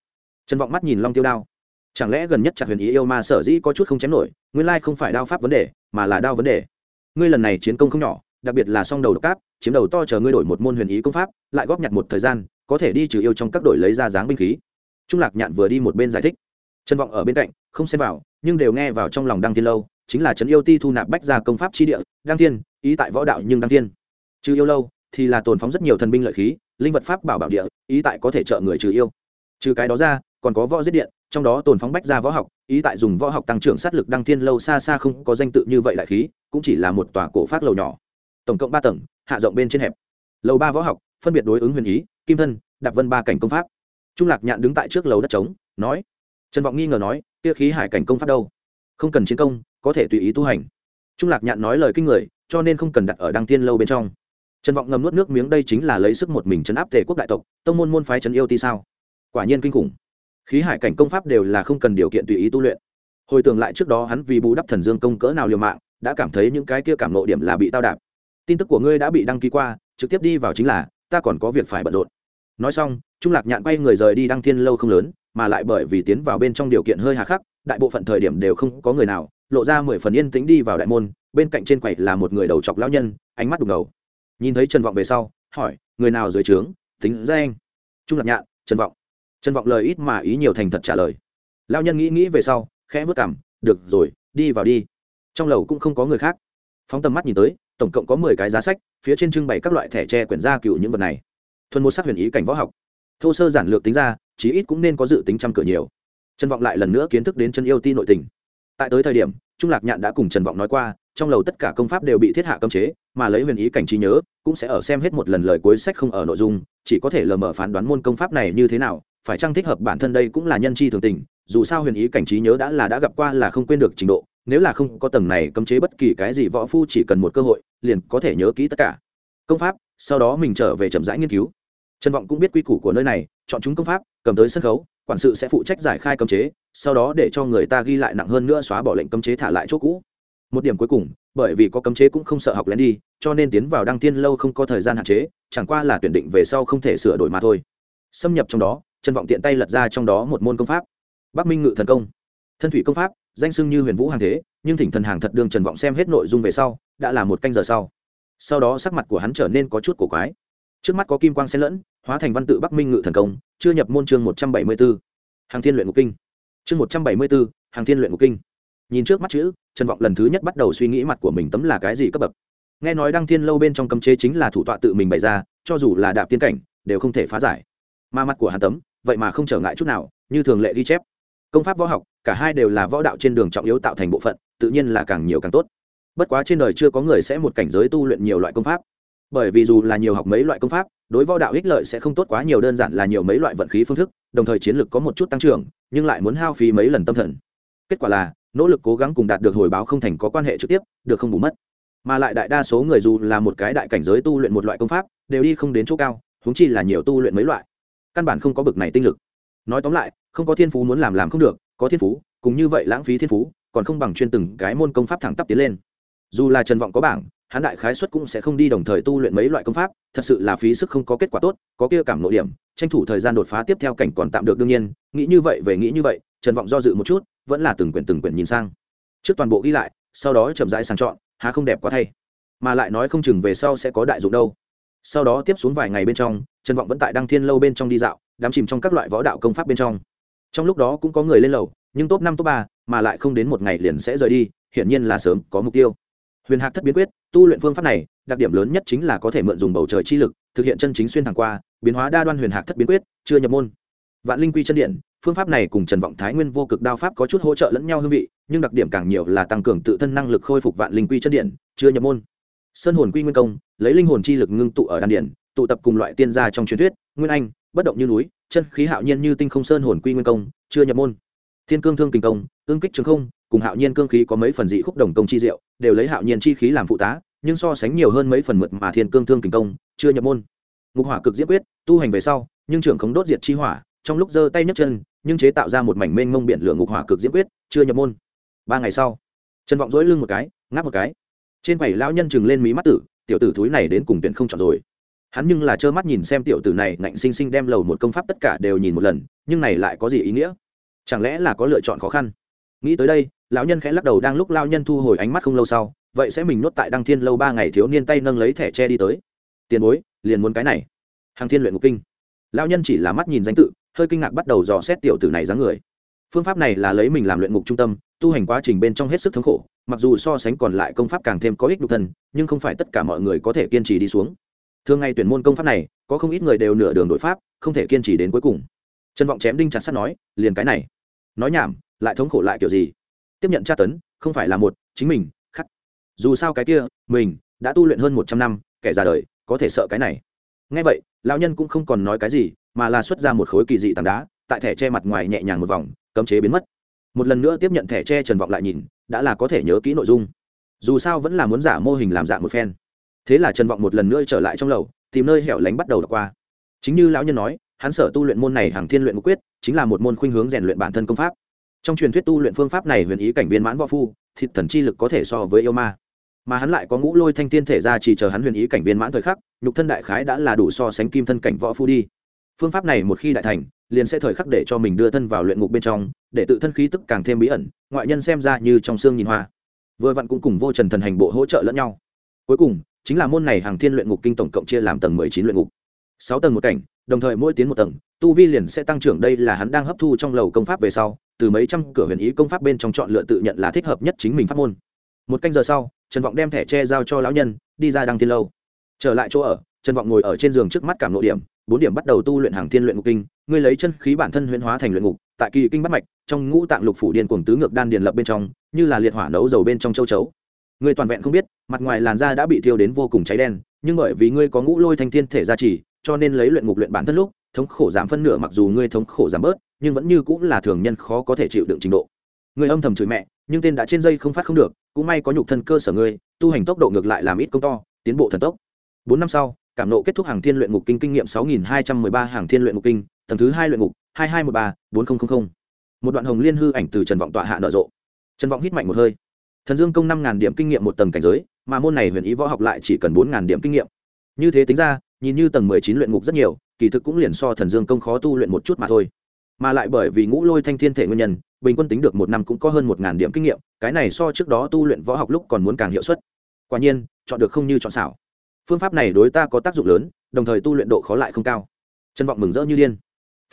Speaker 1: Trần vọng mắt nhìn long tiêu đao. Chẳng lẽ gần nhất chặt huyền ý yêu ma sở dĩ có chút không chém nổi, nguyên lai không phải đao pháp vấn đề, mà là đao vấn đề ngươi lần này chiến công không nhỏ, đặc biệt là song đầu độc cáp chiếm đầu to chờ ngươi đổi một môn huyền ý công pháp, lại góp nhặt một thời gian, có thể đi trừ yêu trong các đội lấy ra dáng binh khí. Trung lạc nhạn vừa đi một bên giải thích. Trân vọng ở bên cạnh, không xem vào, nhưng đều nghe vào trong lòng đăng thiên lâu, chính là trấn yêu ti thu nạp bách ra công pháp chi địa, đăng thiên, ý tại võ đạo nhưng đăng thiên. Trừ yêu lâu, thì là tồn phóng rất nhiều thần binh lợi khí, linh vật pháp bảo bảo địa, ý tại có thể trợ người trừ yêu. Trừ cái đó ra, còn có võ giết điện trong đó tồn phóng bách ra võ học, ý tại dùng võ học tăng trưởng sát lực đăng thiên lâu xa xa không có danh tự như vậy đại khí, cũng chỉ là một tòa cổ phát lầu nhỏ. Tổng cộng ba tầng, hạ rộng bên trên hẹp. Lầu ba võ học, phân biệt đối ứng huyền ý, kim thân, đạp vân ba cảnh công pháp. Trung lạc nhạn đứng tại trước lầu đất trống, nói, trần vọng nghi ngờ nói, kia khí hải cảnh công pháp đâu? Không cần chiến công, có thể tùy ý tu hành. Trung lạc nhạn nói lời kinh người, cho nên không cần đặt ở đăng tiên lâu bên trong. Trần vọng ngầm nuốt nước miếng, đây chính là lấy sức một mình chấn áp tề quốc đại tộc, tông môn môn phái trấn yêu ti sao? Quả nhiên kinh khủng khí hải cảnh công pháp đều là không cần điều kiện tùy ý tu luyện. Hồi tưởng lại trước đó hắn vì bù đắp thần dương công cỡ nào liều mạng, đã cảm thấy những cái kia cảm lộ điểm là bị tao đạp. Tin tức của ngươi đã bị đăng ký qua, trực tiếp đi vào chính là, ta còn có việc phải bận rộn. Nói xong, trung lạc nhạn quay người rời đi đăng thiên lâu không lớn, mà lại bởi vì tiến vào bên trong điều kiện hơi hà khắc, đại bộ phận thời điểm đều không có người nào, lộ ra mười phần yên tĩnh đi vào đại môn, bên cạnh trên quầy là một người đầu chọc lão nhân, ánh mắt đục ngầu. Nhìn thấy trần vọng về sau, hỏi, người nào dưới trướng? Tính ra anh. Trung lạc nhạn, trần vọng trần vọng lời ít mà ý nhiều thành thật trả lời. Lao nhân nghĩ nghĩ về sau, khẽ vất cảm được rồi, đi vào đi. Trong lầu cũng không có người khác. Phóng tầm mắt nhìn tới, tổng cộng có mười cái giá sách, phía trên trưng bày các loại thẻ tre quyển gia cựu những vật này. Thuần một sắc huyền ý cảnh võ học. Thô sơ giản lược tính ra, chí ít cũng nên có dự tính trăm cửa nhiều. Trần vọng lại lần nữa kiến thức đến chân yêu ti nội tình. Tại tới thời điểm, trung lạc nhạn đã cùng trần vọng nói qua, trong lầu tất cả công pháp đều bị thiết hạ cấm chế, mà lấy huyền ý cảnh trí nhớ, cũng sẽ ở xem hết một lần lời cuối sách không ở nội dung, chỉ có thể lờ mờ phán đoán môn công pháp này như thế nào phải chăng thích hợp bản thân đây cũng là nhân chi thường tình, dù sao huyền ý cảnh trí nhớ đã là đã gặp qua là không quên được trình độ, nếu là không có tầng này cấm chế bất kỳ cái gì võ phu chỉ cần một cơ hội, liền có thể nhớ kỹ tất cả. Công pháp, sau đó mình trở về chậm rãi nghiên cứu. Trần vọng cũng biết quy củ của nơi này, chọn chúng công pháp, cầm tới sân khấu, quản sự sẽ phụ trách giải khai cấm chế, sau đó để cho người ta ghi lại nặng hơn nữa xóa bỏ lệnh cấm chế thả lại chỗ cũ. Một điểm cuối cùng, bởi vì có cấm chế cũng không sợ học lén đi, cho nên tiến vào đăng tiên lâu không có thời gian hạn chế, chẳng qua là tuyển định về sau không thể sửa đổi mà thôi. Xâm nhập trong đó trần vọng tiện tay lật ra trong đó một môn công pháp. Bắc minh ngự thần công. Thân thủy công pháp, danh sưng như huyền vũ hàng thế, nhưng thỉnh thần hàng thật đương trần vọng xem hết nội dung về sau, đã là một canh giờ sau. Sau đó sắc mặt của hắn trở nên có chút cổ quái. Trước mắt có kim quang xen lẫn, hóa thành văn tự bắc minh ngự thần công, chưa nhập môn chương một trăm bảy mươi b ố hàng thiên luyện ngục kinh. Chương một trăm bảy mươi b ố hàng thiên luyện ngục kinh. Nhìn trước mắt chữ, trần vọng lần thứ nhất bắt đầu suy nghĩ mặt của mình tấm là cái gì cấp bậc. Nghe nói đăng thiên lâu bên trong cấm chế chính là thủ tọa tự mình bày ra, cho dù là đạp tiên cảnh, đều không thể phá giải. Mà mặt của hắn tấm vậy mà không trở ngại chút nào, như thường lệ ghi chép. Công pháp võ học, cả hai đều là võ đạo trên đường trọng yếu tạo thành bộ phận, tự nhiên là càng nhiều càng tốt. Bất quá trên đời chưa có người sẽ một cảnh giới tu luyện nhiều loại công pháp. Bởi vì dù là nhiều học mấy loại công pháp, đối võ đạo ích lợi sẽ không tốt quá nhiều, đơn giản là nhiều mấy loại vận khí phương thức, đồng thời chiến lược có một chút tăng trưởng, nhưng lại muốn hao phí mấy lần tâm thần. Kết quả là, nỗ lực cố gắng cùng đạt được hồi báo không thành có quan hệ trực tiếp, được không bù mất. Mà lại đại đa số người dù là một cái đại cảnh giới tu luyện một loại công pháp, đều đi không đến chỗ cao húng chi là nhiều tu luyện mấy loại căn bản không có bực này tinh lực. Nói tóm lại, không có thiên phú muốn làm làm không được, có thiên phú, cùng như vậy lãng phí thiên phú, còn không bằng chuyên từng cái môn công pháp thẳng tắp tiến lên. Dù là trần vọng có bảng, hắn đại khái suất cũng sẽ không đi đồng thời tu luyện mấy loại công pháp, thật sự là phí sức không có kết quả tốt, có kia cảm nội điểm, tranh thủ thời gian đột phá tiếp theo cảnh còn tạm được đương nhiên, nghĩ như vậy về nghĩ như vậy, trần vọng do dự một chút, vẫn là từng quyển từng quyển nhìn sang. Trước toàn bộ ghi lại, sau đó chậm rãi sang chọn, há không đẹp quá thay. Mà lại nói không chừng về sau sẽ có đại dụng đâu sau đó tiếp xuống vài ngày bên trong, trần vọng vẫn tại đăng thiên lâu bên trong đi dạo, đắm chìm trong các loại võ đạo công pháp bên trong. Trong lúc đó cũng có người lên lầu, nhưng top năm, top ba mà lại không đến một ngày liền sẽ rời đi, hiển nhiên là sớm có mục tiêu. Huyền hạc thất biến quyết, tu luyện phương pháp này, đặc điểm lớn nhất chính là có thể mượn dùng bầu trời chi lực, thực hiện chân chính xuyên thẳng qua, biến hóa đa đoan huyền hạc thất biến quyết, chưa nhập môn. Vạn linh quy chân điện, phương pháp này cùng trần vọng thái nguyên vô cực đao pháp có chút hỗ trợ lẫn nhau hương vị, nhưng đặc điểm càng nhiều là tăng cường tự thân năng lực khôi phục vạn linh quy chân điện, chưa nhập môn sơn hồn quy nguyên công, lấy linh hồn chi lực ngưng tụ ở đan điện tụ tập cùng loại tiên gia trong truyền thuyết, nguyên anh, bất động như núi, chân khí hạo nhiên như tinh không sơn hồn quy nguyên công, chưa nhập môn. Thiên cương thương kình công ương kích trường không, cùng hạo nhiên cương khí có mấy phần dị khúc đồng công chi diệu, đều lấy hạo nhiên chi khí làm phụ tá, nhưng so sánh nhiều hơn mấy phần mượt mà thiên cương thương kình công, chưa nhập môn. Ngục hỏa cực diễm quyết, tu hành về sau, nhưng trưởng khống đốt diệt chi hỏa, trong lúc giơ tay nhấc chân, nhưng chế tạo ra một mảnh mênh mông biển lửa ngục hỏa cực diễm quyết, chưa nhập môn. Ba ngày sau trần vọng dỗi lưng một cái, ngáp một cái trên bảy lão nhân chừng lên mí mắt tử, tiểu tử thúi này đến cùng tuyển không chọn rồi. Hắn nhưng là trơ mắt nhìn xem tiểu tử này, ngạnh sinh sinh đem lầu một công pháp tất cả đều nhìn một lần, nhưng này lại có gì ý nghĩa? Chẳng lẽ là có lựa chọn khó khăn? Nghĩ tới đây, lão nhân khẽ lắc đầu đang lúc lao nhân thu hồi ánh mắt không lâu sau, vậy sẽ mình nuốt tại đăng thiên lâu ba ngày thiếu niên tay nâng lấy thẻ tre đi tới. Tiền bối, liền muốn cái này. Hàng thiên luyện ngục kinh. Lao nhân chỉ là mắt nhìn danh tự, hơi kinh ngạc bắt đầu dò xét tiểu tử này dáng người phương pháp này là lấy mình làm luyện ngục trung tâm, tu hành quá trình bên trong hết sức thống khổ, mặc dù so sánh còn lại công pháp càng thêm có ích nhục thân, nhưng không phải tất cả mọi người có thể kiên trì đi xuống. Thường ngày tuyển môn công pháp này, có không ít người đều nửa đường đội pháp, không thể kiên trì đến cuối cùng. Trân vọng chém đinh chặt sắt nói, liền cái này. Nói nhảm, lại thống khổ lại kiểu gì? Tiếp nhận tra tấn, không phải là một, chính mình, khắc. Dù sao cái kia, mình, đã tu luyện hơn một trăm năm, kẻ già đời, có thể sợ cái này. Ngay vậy, lão nhân cũng không còn nói cái gì, mà là xuất ra một khối kỳ dị tảng đá, tại thẻ che mặt ngoài nhẹ nhàng một vòng cấm chế biến mất. Một lần nữa tiếp nhận thẻ tre trần vọng lại nhìn, đã là có thể nhớ kỹ nội dung. Dù sao vẫn là muốn giả mô hình làm dạng một phen. Thế là trần vọng một lần nữa trở lại trong lầu, tìm nơi hẻo lánh bắt đầu đọc qua. Chính như lão nhân nói, hắn sở tu luyện môn này hàng thiên luyện ngũ quyết, chính là một môn khuynh hướng rèn luyện bản thân công pháp. Trong truyền thuyết tu luyện phương pháp này huyền ý cảnh viên mãn võ phu, thịt thần chi lực có thể so với yêu ma. Mà hắn lại có ngũ lôi thanh tiên thể ra chỉ chờ hắn huyền ý cảnh viên mãn thời khắc, nhục thân đại khái đã là đủ so sánh kim thân cảnh võ phu đi. Phương pháp này một khi đại thành liền sẽ thời khắc để cho mình đưa thân vào luyện ngục bên trong, để tự thân khí tức càng thêm bí ẩn, ngoại nhân xem ra như trong xương nhìn hoa. Vừa vặn cũng cùng vô trần thần hành bộ hỗ trợ lẫn nhau. Cuối cùng, chính là môn này hàng thiên luyện ngục kinh tổng cộng chia làm tầng mười chín luyện ngục. Sáu tầng một cảnh, đồng thời mỗi tiến một tầng, tu vi liền sẽ tăng trưởng đây là hắn đang hấp thu trong lầu công pháp về sau, từ mấy trăm cửa huyền ý công pháp bên trong chọn lựa tự nhận là thích hợp nhất chính mình pháp môn. Một canh giờ sau, trần vọng đem thẻ tre giao cho lão nhân, đi ra đăng thiên lâu. Trở lại chỗ ở, trần vọng ngồi ở trên giường trước mắt cảm nội điểm bốn điểm bắt đầu tu luyện hàng thiên luyện ngục kinh, ngươi lấy chân khí bản thân huyễn hóa thành luyện ngục, tại kỳ kinh bắt mạch, trong ngũ tạng lục phủ điên cuồng tứ ngược đan điền lập bên trong, như là liệt hỏa nấu dầu bên trong châu chấu. Ngươi toàn vẹn không biết, mặt ngoài làn da đã bị thiêu đến vô cùng cháy đen, nhưng bởi vì ngươi có ngũ lôi thanh thiên thể gia trì, cho nên lấy luyện ngục luyện bản thân lúc, thống khổ giảm phân nửa mặc dù ngươi thống khổ giảm bớt, nhưng vẫn như cũng là thường nhân khó có thể chịu đựng trình độ. Ngươi âm thầm chửi mẹ, nhưng tên đã trên dây không phát không được, cũng may có nhục thân cơ sở ngươi, tu hành tốc độ ngược lại làm ít công to, tiến bộ thần tốc. Bốn năm sau cảm nộ kết thúc hàng thiên luyện ngục kinh kinh nghiệm sáu nghìn hai trăm mười ba hàng thiên luyện ngục kinh, tầng thứ hai luyện ngục, hai hai một ba bốn một đoạn hồng liên hư ảnh từ trần vọng tọa hạ nở rộ. Trần vọng hít mạnh một hơi. Thần dương công năm ngàn điểm kinh nghiệm một tầng cảnh giới, mà môn này huyền ý võ học lại chỉ cần bốn ngàn điểm kinh nghiệm. Như thế tính ra, nhìn như tầng mười chín luyện ngục rất nhiều, kỳ thực cũng liền so thần dương công khó tu luyện một chút mà thôi. Mà lại bởi vì ngũ lôi thanh thiên thể nguyên nhân, bình quân tính được một năm cũng có hơn một ngàn điểm kinh nghiệm, cái này so trước đó tu luyện võ học lúc còn muốn càng hiệu suất. Quả nhiên, chọn được không như chọn xảo phương pháp này đối ta có tác dụng lớn, đồng thời tu luyện độ khó lại không cao. Trân vọng mừng rỡ như điên.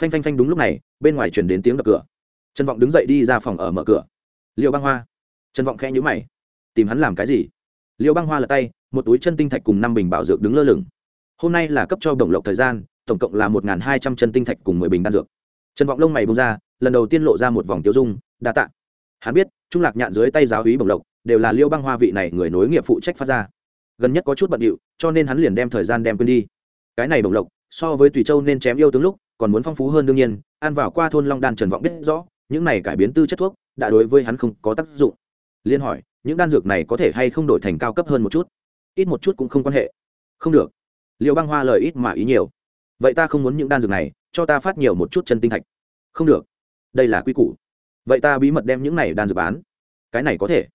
Speaker 1: Phanh phanh phanh đúng lúc này, bên ngoài chuyển đến tiếng đập cửa. Trân vọng đứng dậy đi ra phòng ở mở cửa. Liệu băng hoa. Trân vọng khẽ nhữ mày. Tìm hắn làm cái gì? Liệu băng hoa lật tay, một túi chân tinh thạch cùng năm bình bảo dược đứng lơ lửng. Hôm nay là cấp cho bổng lộc thời gian, tổng cộng là một hai trăm chân tinh thạch cùng mười bình đan dược. Trần vọng lông mày bông ra, lần đầu tiên lộ ra một vòng tiêu dung, đa t ạ hắn biết, trung lạc nhạn dưới tay giáo hí bổng lộc, đều là liêu băng hoa vị này người nối nghiệp phụ trách phát ra gần nhất có chút bận điệu, cho nên hắn liền đem thời gian đem quên đi. Cái này bổng lộc, so với tùy châu nên chém yêu tướng lúc, còn muốn phong phú hơn đương nhiên, ăn vào qua thôn long đan trần vọng biết rõ, những này cải biến tư chất thuốc, đã đối với hắn không có tác dụng. Liên hỏi, những đan dược này có thể hay không đổi thành cao cấp hơn một chút? Ít một chút cũng không quan hệ. Không được. Liệu băng hoa lời ít mà ý nhiều. Vậy ta không muốn những đan dược này, cho ta phát nhiều một chút chân tinh thạch. Không được. Đây là quy củ. Vậy ta bí mật đem những này đan dược bán. Cái này có thể.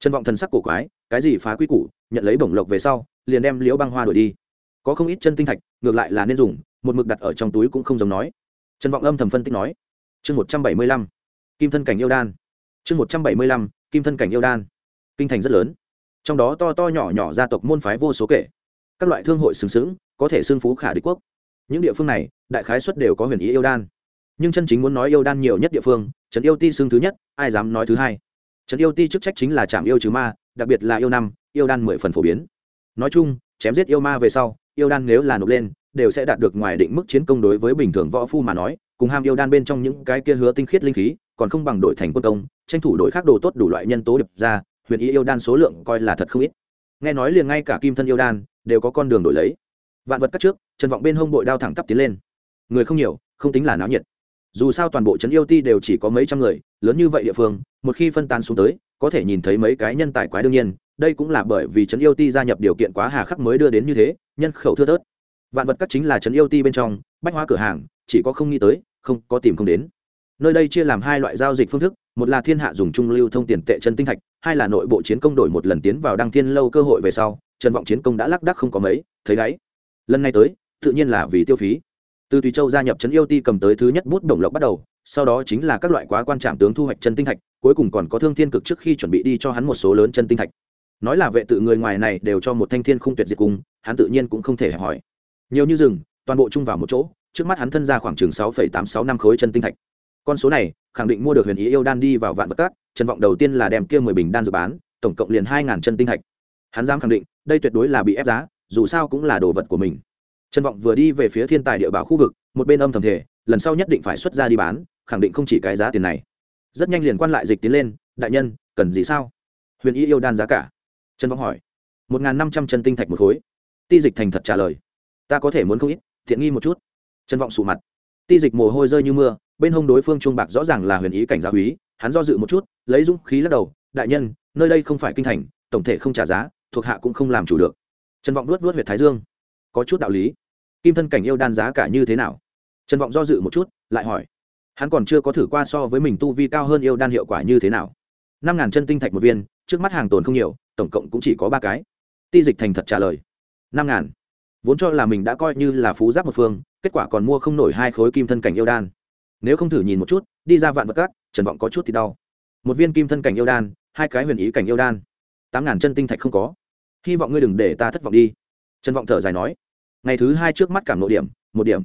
Speaker 1: Trần vọng thần sắc cổ quái cái gì phá quy củ, nhận lấy bổng lộc về sau, liền đem liễu băng hoa đổi đi. Có không ít chân tinh thạch, ngược lại là nên dùng, một mực đặt ở trong túi cũng không giống nói. Trần vọng âm thầm phân tích nói. Chương một trăm bảy mươi lăm, kim thân cảnh yêu đan. Chương một trăm bảy mươi lăm, kim thân cảnh yêu đan. Kinh thành rất lớn. Trong đó to to nhỏ nhỏ gia tộc môn phái vô số kể. Các loại thương hội sừng sững có thể xưng phú khả đế quốc. Những địa phương này, đại khái xuất đều có huyền ý yêu đan. Nhưng chân chính muốn nói yêu đan nhiều nhất địa phương trấn yêu ti xưng thứ nhất, ai dám nói thứ hai? Trấn yêu ti chức trách chính là chạm yêu trừ ma, đặc biệt là yêu năm, yêu đan mười phần phổ biến. Nói chung, chém giết yêu ma về sau, yêu đan nếu là nộp lên, đều sẽ đạt được ngoài định mức chiến công đối với bình thường võ phu mà nói, cùng ham yêu đan bên trong những cái kia hứa tinh khiết linh khí, còn không bằng đổi thành quân công, tranh thủ đổi khác đồ tốt đủ loại nhân tố điệp ra, huyền ý yêu đan số lượng coi là thật không ít. Nghe nói liền ngay cả kim thân yêu đan, đều có con đường đổi lấy. Vạn vật cắt trước, trần vọng bên hông bội đao thẳng tắp tiến lên. Người không nhiều, không tính là náo nhiệt. Dù sao toàn bộ trấn yêu ti đều chỉ có mấy trăm người lớn như vậy địa phương, một khi phân tán xuống tới, có thể nhìn thấy mấy cái nhân tài quái đương nhiên, đây cũng là bởi vì trấn yêu ti gia nhập điều kiện quá hà khắc mới đưa đến như thế, nhân khẩu thưa thớt. Vạn vật các chính là trấn yêu ti bên trong, bách hóa cửa hàng, chỉ có không nghĩ tới, không có tìm không đến. Nơi đây chia làm hai loại giao dịch phương thức, một là thiên hạ dùng trung lưu thông tiền tệ chân tinh thạch, hai là nội bộ chiến công đổi một lần tiến vào đăng thiên lâu cơ hội về sau, trần vọng chiến công đã lác đắc không có mấy, thấy đáy lần này tới, tự nhiên là vì tiêu phí. Từ tùy châu gia nhập trấn yêu ti cầm tới thứ nhất bút đồng lộc bắt đầu sau đó chính là các loại quá quan trạm tướng thu hoạch chân tinh thạch, cuối cùng còn có thương thiên cực trước khi chuẩn bị đi cho hắn một số lớn chân tinh thạch. Nói là vệ tự người ngoài này đều cho một thanh thiên không tuyệt diệt cùng, hắn tự nhiên cũng không thể hỏi. Nhiều như rừng, toàn bộ chung vào một chỗ, trước mắt hắn thân ra khoảng chừng sáu tám sáu năm khối chân tinh thạch. Con số này, khẳng định mua được huyền ý yêu đan đi vào vạn vật cát trần vọng đầu tiên là đem kia mười bình đan dự bán, tổng cộng liền hai ngàn chân tinh thạch. Hắn dám khẳng định, đây tuyệt đối là bị ép giá, dù sao cũng là đồ vật của mình. Trần vọng vừa đi về phía thiên tài địa bảo khu vực, một bên âm thầm thể lần sau nhất định phải xuất ra đi bán khẳng định không chỉ cái giá tiền này. Rất nhanh liền quan lại dịch tiến lên, đại nhân, cần gì sao? Huyền y yêu đan giá cả. Trần vọng hỏi. Một n g h n năm trăm chân tinh thạch một khối. Ti dịch thành thật trả lời. Ta có thể muốn không ít thiện nghi một chút. Trần vọng sụ mặt. Ti dịch mồ hôi rơi như mưa, bên hông đối phương chuông bạc rõ ràng là huyền ý cảnh giáo húy hắn do dự một chút, lấy dũng khí lắc đầu, đại nhân, nơi đây không phải kinh thành, tổng thể không trả giá, thuộc hạ cũng không làm chủ được. Trần vọng luốt luốt huyện thái dương. Có chút đạo lý. Kim thân cảnh yêu đan giá cả như thế nào? Trần vọng do dự một chút, lại hỏi hắn còn chưa có thử qua so với mình tu vi cao hơn yêu đan hiệu quả như thế nào. Năm ngàn chân tinh thạch một viên, trước mắt hàng tồn không nhiều, tổng cộng cũng chỉ có ba cái. Ti dịch thành thật trả lời. Năm ngàn. Vốn cho là mình đã coi như là phú giáp một phương, kết quả còn mua không nổi hai khối kim thân cảnh yêu đan. Nếu không thử nhìn một chút, đi ra vạn vật cát trần vọng có chút thì đau. Một viên kim thân cảnh yêu đan, hai cái huyền ý cảnh yêu đan. Tám ngàn chân tinh thạch không có. Hy vọng ngươi đừng để ta thất vọng đi. Trần vọng thở dài nói. Ngày thứ hai trước mắt cảm nội điểm, một điểm.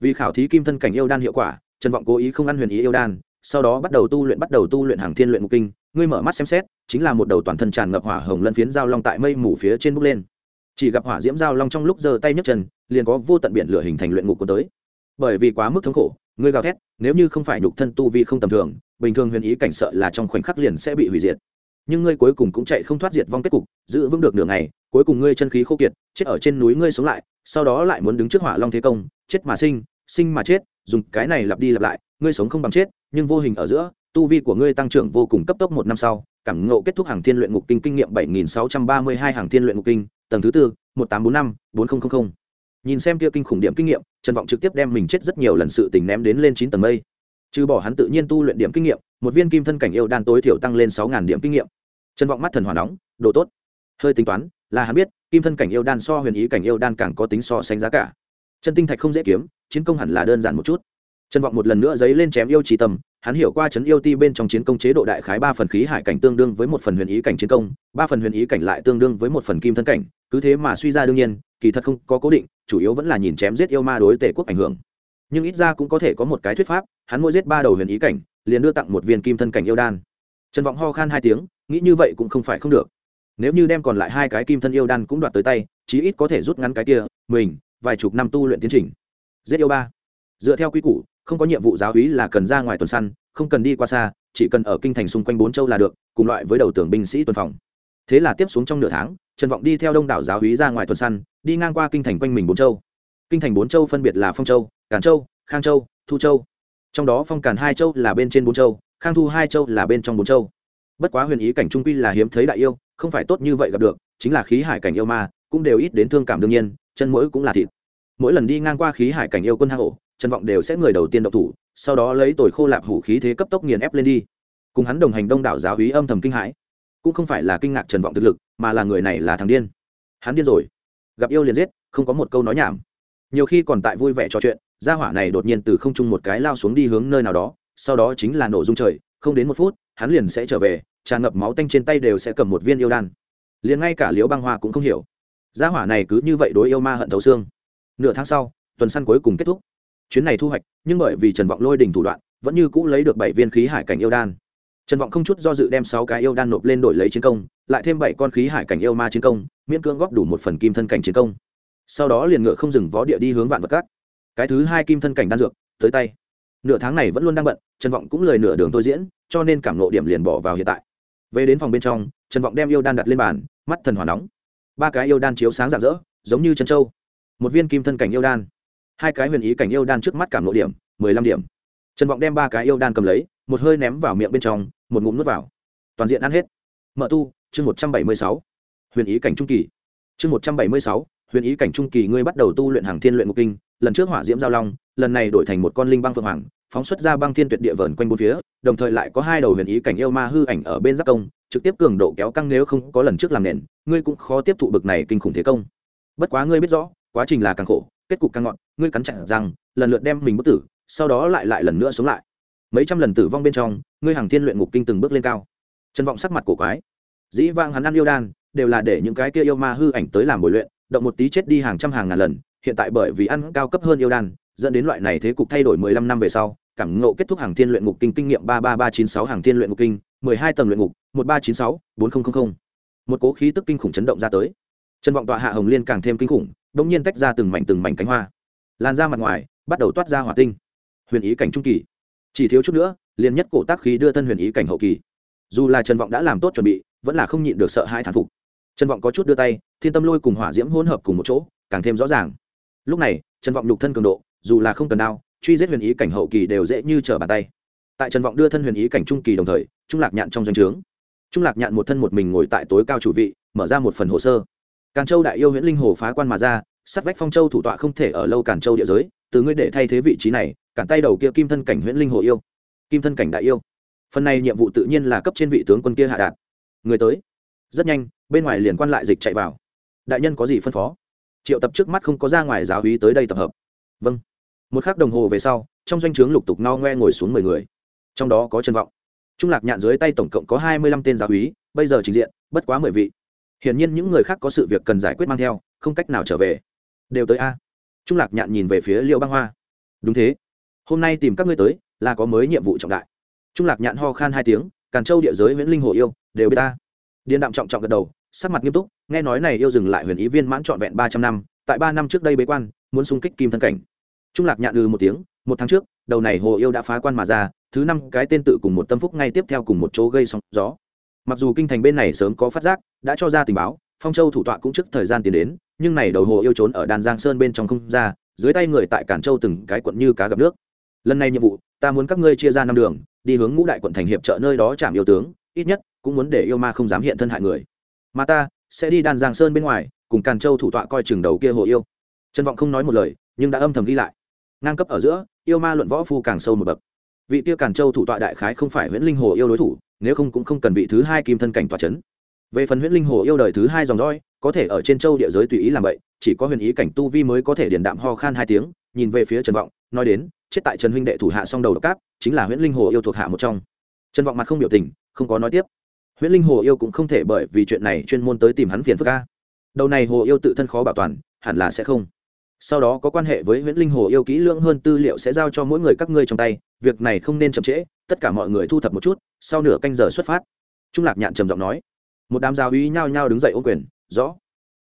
Speaker 1: Vì khảo thí kim thân cảnh yêu đan hiệu quả trần vọng cố ý không ăn huyền ý yêu đan, sau đó bắt đầu tu luyện, bắt đầu tu luyện hàng thiên luyện ngục kinh. Ngươi mở mắt xem xét, chính là một đầu toàn thân tràn ngập hỏa hồng lân phiến giao long tại mây mù phía trên bốc lên. Chỉ gặp hỏa diễm giao long trong lúc giơ tay nhấc chân, liền có vô tận biển lửa hình thành luyện ngục của tới. Bởi vì quá mức thống khổ, ngươi gào thét, nếu như không phải nhục thân tu vi không tầm thường, bình thường huyền ý cảnh sợ là trong khoảnh khắc liền sẽ bị hủy diệt. Nhưng ngươi cuối cùng cũng chạy không thoát diệt vong kết cục, giữ vững được nửa ngày, cuối cùng ngươi chân khí khô kiệt, chết ở trên núi ngươi sống lại, sau đó lại muốn đứng trước hỏa long thế công, chết mà sinh sinh mà chết dùng cái này lặp đi lặp lại, ngươi sống không bằng chết, nhưng vô hình ở giữa, tu vi của ngươi tăng trưởng vô cùng cấp tốc một năm sau, cảm ngộ kết thúc hàng thiên luyện ngục kinh kinh nghiệm bảy nghìn sáu trăm ba mươi hai hàng thiên luyện ngục kinh, tầng thứ tư, một tám bốn năm, bốn nghìn nhìn xem kia kinh khủng điểm kinh nghiệm, trần vọng trực tiếp đem mình chết rất nhiều lần sự tình ném đến lên chín tầng mây. Trừ bỏ hắn tự nhiên tu luyện điểm kinh nghiệm, một viên kim thân cảnh yêu đan tối thiểu tăng lên sáu điểm kinh nghiệm. Trần vọng mắt thần hỏa nóng, đồ tốt. Hơi tính toán, là hắn biết, kim thân cảnh yêu đan so huyền ý cảnh yêu đan càng có tính so sánh giá cả. Chân tinh thạch không dễ kiếm chiến công hẳn là đơn giản một chút. Trần vọng một lần nữa giấy lên chém yêu trí tâm, hắn hiểu qua chấn yêu ti bên trong chiến công chế độ đại khái ba phần khí hải cảnh tương đương với một phần huyền ý cảnh chiến công, ba phần huyền ý cảnh lại tương đương với một phần kim thân cảnh, cứ thế mà suy ra đương nhiên, kỳ thật không có cố định, chủ yếu vẫn là nhìn chém giết yêu ma đối tể quốc ảnh hưởng. Nhưng ít ra cũng có thể có một cái thuyết pháp, hắn mỗi giết ba đầu huyền ý cảnh, liền đưa tặng một viên kim thân cảnh yêu đan. Trần vọng ho khan hai tiếng, nghĩ như vậy cũng không phải không được. Nếu như đem còn lại hai cái kim thân yêu đan cũng đoạt tới tay, chí ít có thể rút ngắn cái kia, mình, vài chục năm tu luyện tiến trình giết yêu ba. Dựa theo quy củ, không có nhiệm vụ giáo hí là cần ra ngoài tuần săn, không cần đi qua xa, chỉ cần ở kinh thành xung quanh bốn châu là được, cùng loại với đầu tưởng binh sĩ tuần phòng. Thế là tiếp xuống trong nửa tháng, trần vọng đi theo đông đảo giáo hí ra ngoài tuần săn, đi ngang qua kinh thành quanh mình bốn châu. Kinh thành bốn châu phân biệt là phong châu, càn châu, khang châu, thu châu. Trong đó phong càn hai châu là bên trên bốn châu, khang thu hai châu là bên trong bốn châu. Bất quá huyền ý cảnh trung quy là hiếm thấy đại yêu, không phải tốt như vậy gặp được, chính là khí hải cảnh yêu ma, cũng đều ít đến thương cảm đương nhiên, chân mũi cũng là thịt mỗi lần đi ngang qua khí hải cảnh yêu quân hang ổ, trần vọng đều sẽ người đầu tiên độc thủ, sau đó lấy tồi khô lạp hủ khí thế cấp tốc nghiền ép lên đi. Cùng hắn đồng hành đông đảo giáo hí âm thầm kinh hãi. Cũng không phải là kinh ngạc trần vọng thực lực, mà là người này là thằng điên. Hắn điên rồi. Gặp yêu liền giết, không có một câu nói nhảm. Nhiều khi còn tại vui vẻ trò chuyện, gia hỏa này đột nhiên từ không trung một cái lao xuống đi hướng nơi nào đó, sau đó chính là nổ dung trời, không đến một phút, hắn liền sẽ trở về, tràn ngập máu tanh trên tay đều sẽ cầm một viên yêu đan. Liền ngay cả liễu băng hoa cũng không hiểu. Gia hỏa này cứ như vậy đối yêu ma hận thấu xương nửa tháng sau, tuần săn cuối cùng kết thúc. Chuyến này thu hoạch, nhưng bởi vì trần vọng lôi đình thủ đoạn, vẫn như cũ lấy được bảy viên khí hải cảnh yêu đan. Trần vọng không chút do dự đem sáu cái yêu đan nộp lên đổi lấy chiến công, lại thêm bảy con khí hải cảnh yêu ma chiến công, miễn cưỡng góp đủ một phần kim thân cảnh chiến công. Sau đó liền ngựa không dừng vó địa đi hướng vạn vật cát. Cái thứ hai kim thân cảnh đan dược, tới tay. Nửa tháng này vẫn luôn đang bận, trần vọng cũng lời nửa đường tôi diễn, cho nên cảm nộ điểm liền bỏ vào hiện tại. Về đến phòng bên trong, trần vọng đem yêu đan đặt lên bàn, mắt thần hỏa nóng. Ba cái yêu đan chiếu sáng rạng rỡ, giống như chân trâu một viên kim thân cảnh yêu đan. Hai cái huyền ý cảnh yêu đan trước mắt cảm lộ điểm, mười lăm điểm. Trần vọng đem ba cái yêu đan cầm lấy, một hơi ném vào miệng bên trong, một ngụm nuốt vào. Toàn diện ăn hết. Mở tu, chương một trăm bảy mươi sáu. Huyền ý cảnh trung kỳ. Chương một trăm bảy mươi sáu, huyền ý cảnh trung kỳ ngươi bắt đầu tu luyện hàng thiên luyện ngục kinh, lần trước hỏa diễm giao long, lần này đổi thành một con linh băng phượng hoàng, phóng xuất ra băng thiên tuyệt địa vờn quanh bốn phía, đồng thời lại có hai đầu huyền ý cảnh yêu ma hư ảnh ở bên giác công, trực tiếp cường độ kéo căng nếu không có lần trước làm nền, ngươi cũng khó tiếp thụ bực này kinh khủng thế công. Bất quá ngươi biết rõ quá trình là càng khổ, kết cục càng ngọn ngươi cắn chặt rằng lần lượt đem mình bất tử, sau đó lại lại lần nữa sống lại. Mấy trăm lần tử vong bên trong, ngươi hàng thiên luyện ngục kinh từng bước lên cao. Trần vọng sắc mặt cổ quái. Dĩ vang hắn ăn yêu đan, đều là để những cái kia yêu ma hư ảnh tới làm bồi luyện, động một tí chết đi hàng trăm hàng ngàn lần, hiện tại bởi vì ăn cao cấp hơn yêu đan, dẫn đến loại này thế cục thay đổi mười lăm năm về sau, cảm ngộ kết thúc hàng thiên luyện ngục kinh kinh nghiệm ba ba ba chín sáu hàng thiên luyện ngục kinh, mười hai tầng luyện ngục, một ba chín sáu, bốn nghìn một cố khí tức kinh khủng chấn động ra tới. Trần vọng tọa hạ hồng liên càng thêm kinh khủng đ ỗ n g nhiên tách ra từng mảnh từng mảnh cánh hoa. Lan ra mặt ngoài bắt đầu toát ra hỏa tinh. Huyền ý cảnh trung kỳ. Chỉ thiếu chút nữa, liền nhất cổ tác khí đưa thân huyền ý cảnh hậu kỳ. Dù là trần vọng đã làm tốt chuẩn bị, vẫn là không nhịn được sợ hai thản phục. Trần vọng có chút đưa tay, thiên tâm lôi cùng hỏa diễm hỗn hợp cùng một chỗ, càng thêm rõ ràng. Lúc này, trần vọng nhục thân cường độ, dù là không cần đao, truy giết huyền ý cảnh hậu kỳ đều dễ như trở bàn tay. Tại trần vọng đưa thân huyền ý cảnh trung kỳ đồng thời, trung lạc nhạn trong doanh trướng. Trung lạc nhạn một thân một mình ngồi tại tối cao chủ vị, mở ra một phần hồ sơ càn châu đại yêu Huyễn linh hồ phá quan mà ra sát vách phong châu thủ tọa không thể ở lâu càn châu địa giới, từ ngươi để thay thế vị trí này, cản tay đầu kia kim thân cảnh Huyễn linh hồ yêu. Kim thân cảnh đại yêu. Phần này nhiệm vụ tự nhiên là cấp trên vị tướng quân kia hạ đạt. Người tới. Rất nhanh, bên ngoài liền quan lại dịch chạy vào. Đại nhân có gì phân phó? Triệu tập trước mắt không có ra ngoài giáo hí tới đây tập hợp. Vâng. Một khắc đồng hồ về sau, trong doanh trướng lục tục no ngoe ngồi xuống mười người. Trong đó có Trần vọng. Trung lạc nhạn dưới tay tổng cộng có hai mươi lăm tên giáo hí, bây giờ trình diện, bất quá mười vị hiển nhiên những người khác có sự việc cần giải quyết mang theo, không cách nào trở về. Đều tới a. Trung lạc nhạn nhìn về phía liệu băng hoa. Đúng thế. Hôm nay tìm các ngươi tới, là có mới nhiệm vụ trọng đại. Trung lạc nhạn ho khan hai tiếng, càn châu địa giới nguyễn linh hồ yêu, đều biết ta điền đạm trọng trọng gật đầu, sắc mặt nghiêm túc, nghe nói này yêu dừng lại huyền ý viên mãn trọn vẹn ba trăm năm, tại ba năm trước đây bế quan, muốn xung kích kim thân cảnh. Trung lạc nhạn ư một tiếng, một tháng trước, đầu này hồ yêu đã phá quan mà ra, thứ năm cái tên tự cùng một tâm phúc ngay tiếp theo cùng một chỗ gây sóng gió mặc dù kinh thành bên này sớm có phát giác, đã cho ra tình báo, phong châu thủ tọa cũng trước thời gian tiến đến, nhưng này đầu hồ yêu trốn ở đan giang sơn bên trong không ra, dưới tay người tại cản châu từng cái quận như cá gặp nước. Lần này nhiệm vụ, ta muốn các ngươi chia ra năm đường, đi hướng ngũ đại quận thành hiệp trợ nơi đó chạm yêu tướng, ít nhất, cũng muốn để yêu ma không dám hiện thân hại người. Mà ta, sẽ đi đan giang sơn bên ngoài, cùng càn châu thủ tọa coi chừng đầu kia hồ yêu. Trân vọng không nói một lời, nhưng đã âm thầm ghi lại. Ngang cấp ở giữa, yêu ma luận võ phu càng sâu một bậc. Vị kia càn châu thủ tọa đại khái không phải huyễn linh hồ yêu đối thủ nếu không cũng không cần vị thứ hai kim thân cảnh tòa chấn. Về phần huyễn linh hồ yêu đời thứ hai dòng roi có thể ở trên châu địa giới tùy ý làm vậy chỉ có huyền ý cảnh tu vi mới có thể điền đạm ho khan hai tiếng, nhìn về phía trần vọng, nói đến, chết tại trần huynh đệ thủ hạ song đầu độc cáp, chính là huyễn linh hồ yêu thuộc hạ một trong. Trần vọng mặt không biểu tình, không có nói tiếp. Huyễn linh hồ yêu cũng không thể bởi vì chuyện này chuyên môn tới tìm hắn phiền phức ca đầu này hồ yêu tự thân khó bảo toàn, hẳn là sẽ không. Sau đó có quan hệ với huyễn linh hồ yêu kỹ lưỡng hơn tư liệu sẽ giao cho mỗi người các ngươi trong tay, việc này không nên chậm trễ, tất cả mọi người thu thập một chút sau nửa canh giờ xuất phát, trung lạc nhạn trầm giọng nói, một đám giáo uy nhao nhao đứng dậy ô quyền, rõ,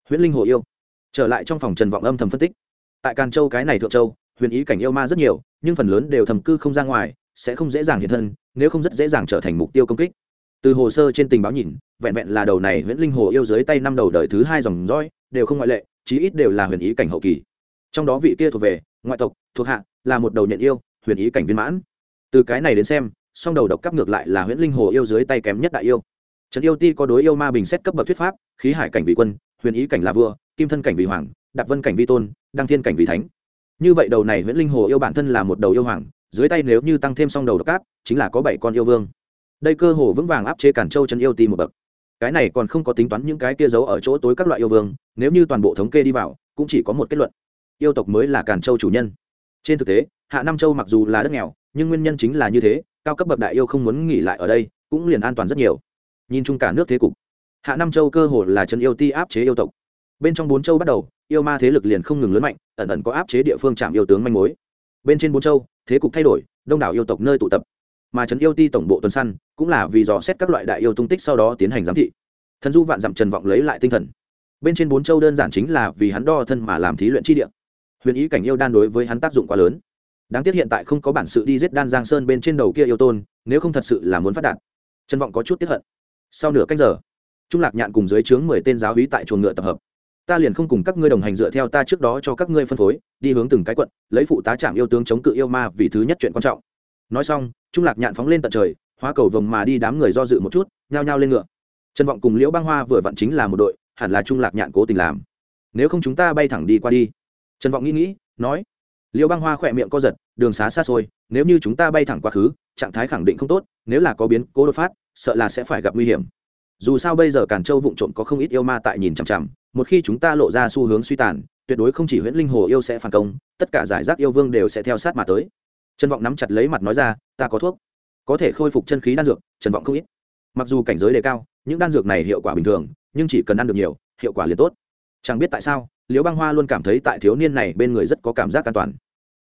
Speaker 1: huyễn linh hồ yêu. Trở lại trong phòng trần vọng âm thầm phân tích, tại càn châu cái này thượng châu, huyền ý cảnh yêu ma rất nhiều, nhưng phần lớn đều thầm cư không ra ngoài, sẽ không dễ dàng hiện thân, nếu không rất dễ dàng trở thành mục tiêu công kích. Từ hồ sơ trên tình báo nhìn, vẹn vẹn là đầu này huyễn linh hồ yêu dưới tay năm đầu đời thứ hai dòng roi đều không ngoại lệ, chí ít đều là huyền ý cảnh hậu kỳ. Trong đó vị kia thuộc về ngoại tộc, thuộc hạ, là một đầu nhận yêu, huyền ý cảnh viên mãn. Từ cái này đến xem song đầu độc cấp ngược lại là huyễn linh hồ yêu dưới tay kém nhất đại yêu. Trần yêu ti có đối yêu ma bình xét cấp bậc thuyết pháp, khí hải cảnh vị quân, huyền ý cảnh là vua, kim thân cảnh vị hoàng đặc vân cảnh vi tôn, đăng thiên cảnh vị thánh. Như vậy đầu này huyễn linh hồ yêu bản thân là một đầu yêu hoàng, dưới tay nếu như tăng thêm song đầu độc áp chính là có bảy con yêu vương. Đây cơ hồ vững vàng áp chế cản châu chân yêu ti một bậc. Cái này còn không có tính toán những cái kia giấu ở chỗ tối các loại yêu vương, nếu như toàn bộ thống kê đi vào, cũng chỉ có một kết luận. Yêu tộc mới là cản châu chủ nhân. Trên thực tế, hạ nam châu mặc dù là đất nghèo nhưng nguyên nhân chính là như thế, cao cấp bậc đại yêu không muốn nghỉ lại ở đây, cũng liền an toàn rất nhiều. Nhìn chung cả nước thế cục, hạ nam châu cơ hồ là chân yêu ti áp chế yêu tộc. Bên trong bốn châu bắt đầu, yêu ma thế lực liền không ngừng lớn mạnh, ẩn ẩn có áp chế địa phương chạm yêu tướng manh mối. Bên trên bốn châu, thế cục thay đổi, đông đảo yêu tộc nơi tụ tập. Mà trấn yêu ti tổng bộ tuần săn cũng là vì dò xét các loại đại yêu tung tích sau đó tiến hành giám thị. Thần du vạn dặm trần vọng lấy lại tinh thần. Bên trên bốn châu đơn giản chính là vì hắn đo thân mà làm thí luyện chi địa. Huyền ý cảnh yêu đan đối với hắn tác dụng quá lớn đáng tiếc hiện tại không có bản sự đi giết đan giang sơn bên trên đầu kia yêu tôn, nếu không thật sự là muốn phát đạt. Trần vọng có chút tiếp hận. Sau nửa cách giờ, trung lạc nhạn cùng dưới trướng mười tên giáo hí tại chuồng ngựa tập hợp. Ta liền không cùng các ngươi đồng hành dựa theo ta trước đó cho các ngươi phân phối, đi hướng từng cái quận, lấy phụ tá trạm yêu tướng chống cự yêu ma vì thứ nhất chuyện quan trọng. Nói xong, trung lạc nhạn phóng lên tận trời, hóa cầu vồng mà đi đám người do dự một chút, nhao nhao lên ngựa. Trần vọng cùng liễu băng hoa vừa vặn chính là một đội, hẳn là trung lạc nhạn cố tình làm. Nếu không chúng ta bay thẳng đi qua đi. Trần vọng nghĩ nghĩ, nói Liêu băng hoa khỏe miệng co giật, đường xá xa xôi, nếu như chúng ta bay thẳng quá khứ, trạng thái khẳng định không tốt, nếu là có biến, cố đột phát, sợ là sẽ phải gặp nguy hiểm. Dù sao bây giờ càn châu vụng trộm có không ít yêu ma tại nhìn chằm chằm, một khi chúng ta lộ ra xu hướng suy tàn, tuyệt đối không chỉ huyễn linh hồ yêu sẽ phản công, tất cả giải rác yêu vương đều sẽ theo sát mà tới. Trần vọng nắm chặt lấy mặt nói ra, ta có thuốc, có thể khôi phục chân khí đan dược, trần vọng không ít. Mặc dù cảnh giới đề cao, những đan dược này hiệu quả bình thường, nhưng chỉ cần ăn được nhiều, hiệu quả liền tốt. Chẳng biết tại sao liễu băng hoa luôn cảm thấy tại thiếu niên này bên người rất có cảm giác an toàn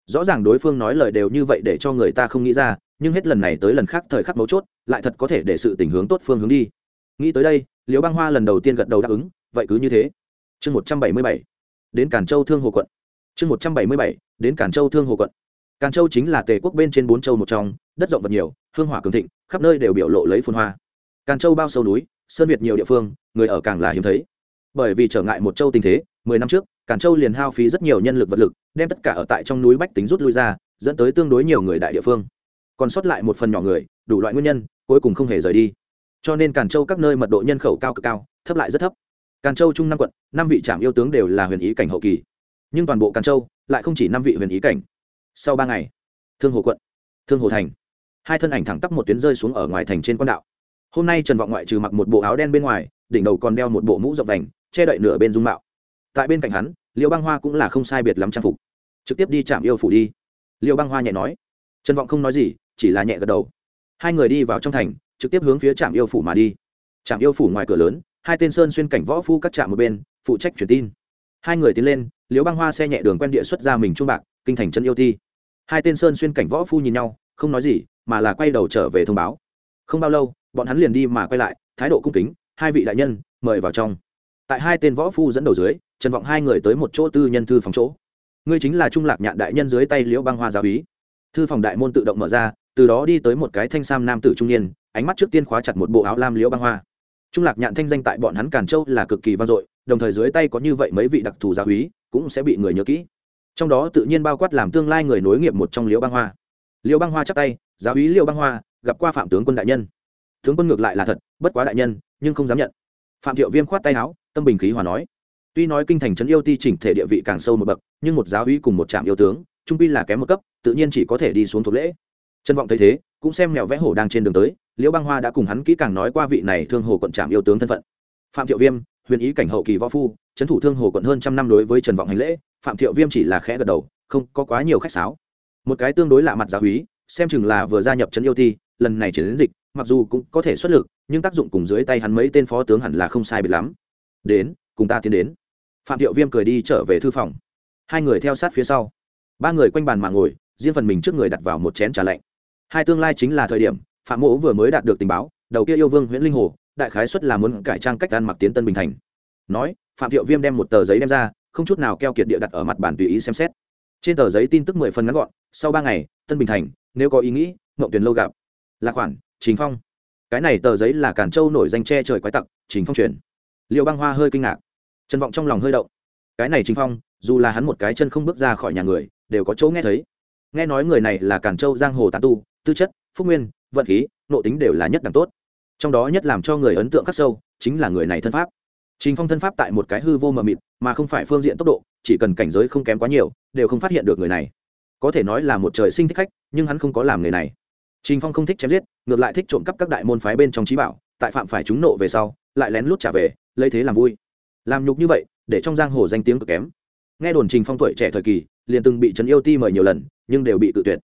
Speaker 1: rõ ràng đối phương nói lời đều như vậy để cho người ta không nghĩ ra, nhưng hết lần này tới lần khác thời khắc mấu chốt, lại thật có thể để sự tình hướng tốt phương hướng đi. Nghĩ tới đây, liễu băng hoa lần đầu tiên gật đầu đáp ứng, vậy cứ như thế. Chương một trăm bảy mươi bảy, đến cản châu thương hồ quận. Chương một trăm bảy mươi bảy, đến cản châu thương hồ quận. Càn châu chính là tề quốc bên trên bốn châu một trong, đất rộng vật nhiều, hương hỏa cường thịnh, khắp nơi đều biểu lộ lấy phun hoa. Càn châu bao sâu núi, sơn việt nhiều địa phương, người ở càng là hiếm thấy. Bởi vì trở ngại một châu tình thế, mười năm trước càn châu liền hao phí rất nhiều nhân lực vật lực, đem tất cả ở tại trong núi bách tính rút lui ra, dẫn tới tương đối nhiều người đại địa phương. Còn sót lại một phần nhỏ người, đủ loại nguyên nhân, cuối cùng không hề rời đi. Cho nên càn châu các nơi mật độ nhân khẩu cao cực cao, thấp lại rất thấp. Càn châu trung năm quận, năm vị trạm yêu tướng đều là huyền ý cảnh hậu kỳ. Nhưng toàn bộ càn châu lại không chỉ năm vị huyền ý cảnh. Sau ba ngày, thương hồ quận, thương hồ thành, hai thân ảnh thẳng tắp một tuyến rơi xuống ở ngoài thành trên quan đạo. Hôm nay trần vọng ngoại trừ mặc một bộ áo đen bên ngoài, đỉnh đầu còn đeo một bộ mũ rộng vành, che đậy nửa bên dung mạo tại bên cạnh hắn liệu băng hoa cũng là không sai biệt lắm trang phục. Trực tiếp đi chạm yêu phủ đi. Liệu băng hoa nhẹ nói. Trần vọng không nói gì, chỉ là nhẹ gật đầu. Hai người đi vào trong thành, trực tiếp hướng phía trạm yêu phủ mà đi. Trạm yêu phủ ngoài cửa lớn, hai tên sơn xuyên cảnh võ phu các trạm một bên, phụ trách truyền tin. Hai người tiến lên liễu băng hoa xe nhẹ đường quen địa xuất ra mình trung bạc, kinh thành chân yêu thi. hai tên sơn xuyên cảnh võ phu nhìn nhau, không nói gì, mà là quay đầu trở về thông báo. Không bao lâu, bọn hắn liền đi mà quay lại, thái độ cung kính, hai vị đại nhân, mời vào trong. Tại hai tên võ phu dẫn đầu dưới trần vọng hai người tới một chỗ tư nhân thư phòng chỗ. Ngươi chính là trung lạc nhạn đại nhân dưới tay liễu băng hoa giáo ý thư phòng đại môn tự động mở ra, từ đó đi tới một cái thanh sam nam tử trung niên, ánh mắt trước tiên khóa chặt một bộ áo lam liễu băng hoa. Trung lạc nhạn thanh danh tại bọn hắn càn châu là cực kỳ vang dội, đồng thời dưới tay có như vậy mấy vị đặc thù giáo ý cũng sẽ bị người nhớ kỹ. Trong đó tự nhiên bao quát làm tương lai người nối nghiệp một trong liễu băng hoa. Liễu băng hoa chắc tay, giáo ý liễu băng hoa, gặp qua phạm tướng quân đại nhân. Tướng quân ngược lại là thật, bất quá đại nhân, nhưng không dám nhận. Phạm thiệu viêm khoát tay áo, tâm bình khí hòa nói tuy nói kinh thành trấn yêu ti chỉnh thể địa vị càng sâu một bậc, nhưng một giáo uy cùng một trạm yêu tướng, trung pi là kém một cấp, tự nhiên chỉ có thể đi xuống thuộc lễ. Trân vọng thấy thế, cũng xem mèo vẽ hổ đang trên đường tới, liễu băng hoa đã cùng hắn kỹ càng nói qua vị này thương hồ quận trạm yêu tướng thân phận. Phạm thiệu viêm, huyền ý cảnh hậu kỳ võ phu, trấn thủ thương hồ quận hơn trăm năm đối với trần vọng hành lễ, phạm thiệu viêm chỉ là khẽ gật đầu, không có quá nhiều khách sáo. Một cái tương đối lạ mặt giáo húy xem chừng là vừa gia nhập trấn yêu ti, lần này chiến đến dịch, mặc dù cũng có thể xuất lực, nhưng tác dụng cùng dưới tay hắn mấy tên phó tướng hẳn là không sai biệt lắm. Đến, cùng ta tiến đến phạm thiệu viêm cười đi trở về thư phòng. Hai người theo sát phía sau. Ba người quanh bàn mà ngồi, riêng phần mình trước người đặt vào một chén trà lạnh. Hai tương lai chính là thời điểm, phạm mỗ vừa mới đạt được tình báo, đầu kia yêu vương nguyễn linh hồ, đại khái xuất là muốn cải trang cách ăn mặc tiến tân bình thành. Nói, phạm thiệu viêm đem một tờ giấy đem ra, không chút nào keo kiệt địa đặt ở mặt bàn tùy ý xem xét. Trên tờ giấy tin tức mười phần ngắn gọn, sau ba ngày, tân bình thành, nếu có ý nghĩ mậu tuyển lâu gặp. Là khoản Chính phong. Cái này tờ giấy là cản châu nổi danh che trời quái tặc Chính phong truyền liệu băng hoa hơi kinh ngạc trần vọng trong lòng hơi động. Cái này trình phong, dù là hắn một cái chân không bước ra khỏi nhà người, đều có chỗ nghe thấy. Nghe nói người này là cản châu giang hồ tán tu, tư chất, phúc nguyên, vận khí, nội tính đều là nhất đẳng tốt. Trong đó nhất làm cho người ấn tượng khắc sâu, chính là người này thân pháp. Trình phong thân pháp tại một cái hư vô mờ mịt, mà không phải phương diện tốc độ, chỉ cần cảnh giới không kém quá nhiều, đều không phát hiện được người này. Có thể nói là một trời sinh thích khách, nhưng hắn không có làm người này. Trình phong không thích chém giết, ngược lại thích trộm cắp các đại môn phái bên trong trí bảo, tại phạm phải chúng nộ về sau, lại lén lút trả về, lấy thế làm vui làm nhục như vậy, để trong giang hồ danh tiếng cực kém. Nghe đồn trình phong tuổi trẻ thời kỳ, liền từng bị trấn yêu ti mời nhiều lần, nhưng đều bị tự tuyệt.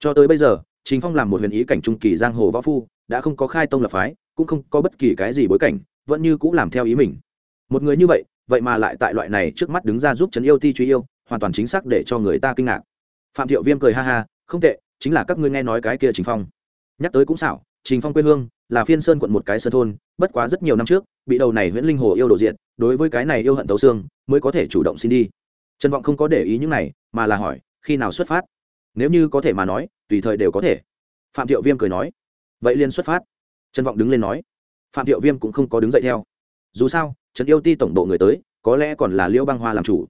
Speaker 1: Cho tới bây giờ, trình phong làm một huyền ý cảnh trung kỳ giang hồ võ phu, đã không có khai tông lập phái, cũng không có bất kỳ cái gì bối cảnh, vẫn như cũng làm theo ý mình. Một người như vậy vậy mà lại tại loại này trước mắt đứng ra giúp trấn yêu ti truy yêu, hoàn toàn chính xác để cho người ta kinh ngạc. Phạm thiệu viêm cười ha ha, không tệ, chính là các ngươi nghe nói cái kia trình phong. Nhắc tới cũng xảo, trình phong quê hương là phiên sơn quận một cái sơn thôn, bất quá rất nhiều năm trước, bị đầu này nguyễn linh hồ yêu đồ diện đối với cái này yêu hận tấu xương, mới có thể chủ động xin đi. Trần vọng không có để ý những này, mà là hỏi, khi nào xuất phát? Nếu như có thể mà nói, tùy thời đều có thể. Phạm thiệu viêm cười nói, vậy liền xuất phát. Trần vọng đứng lên nói, phạm thiệu viêm cũng không có đứng dậy theo. Dù sao, trần yêu ti tổng độ người tới, có lẽ còn là liễu băng hoa làm chủ.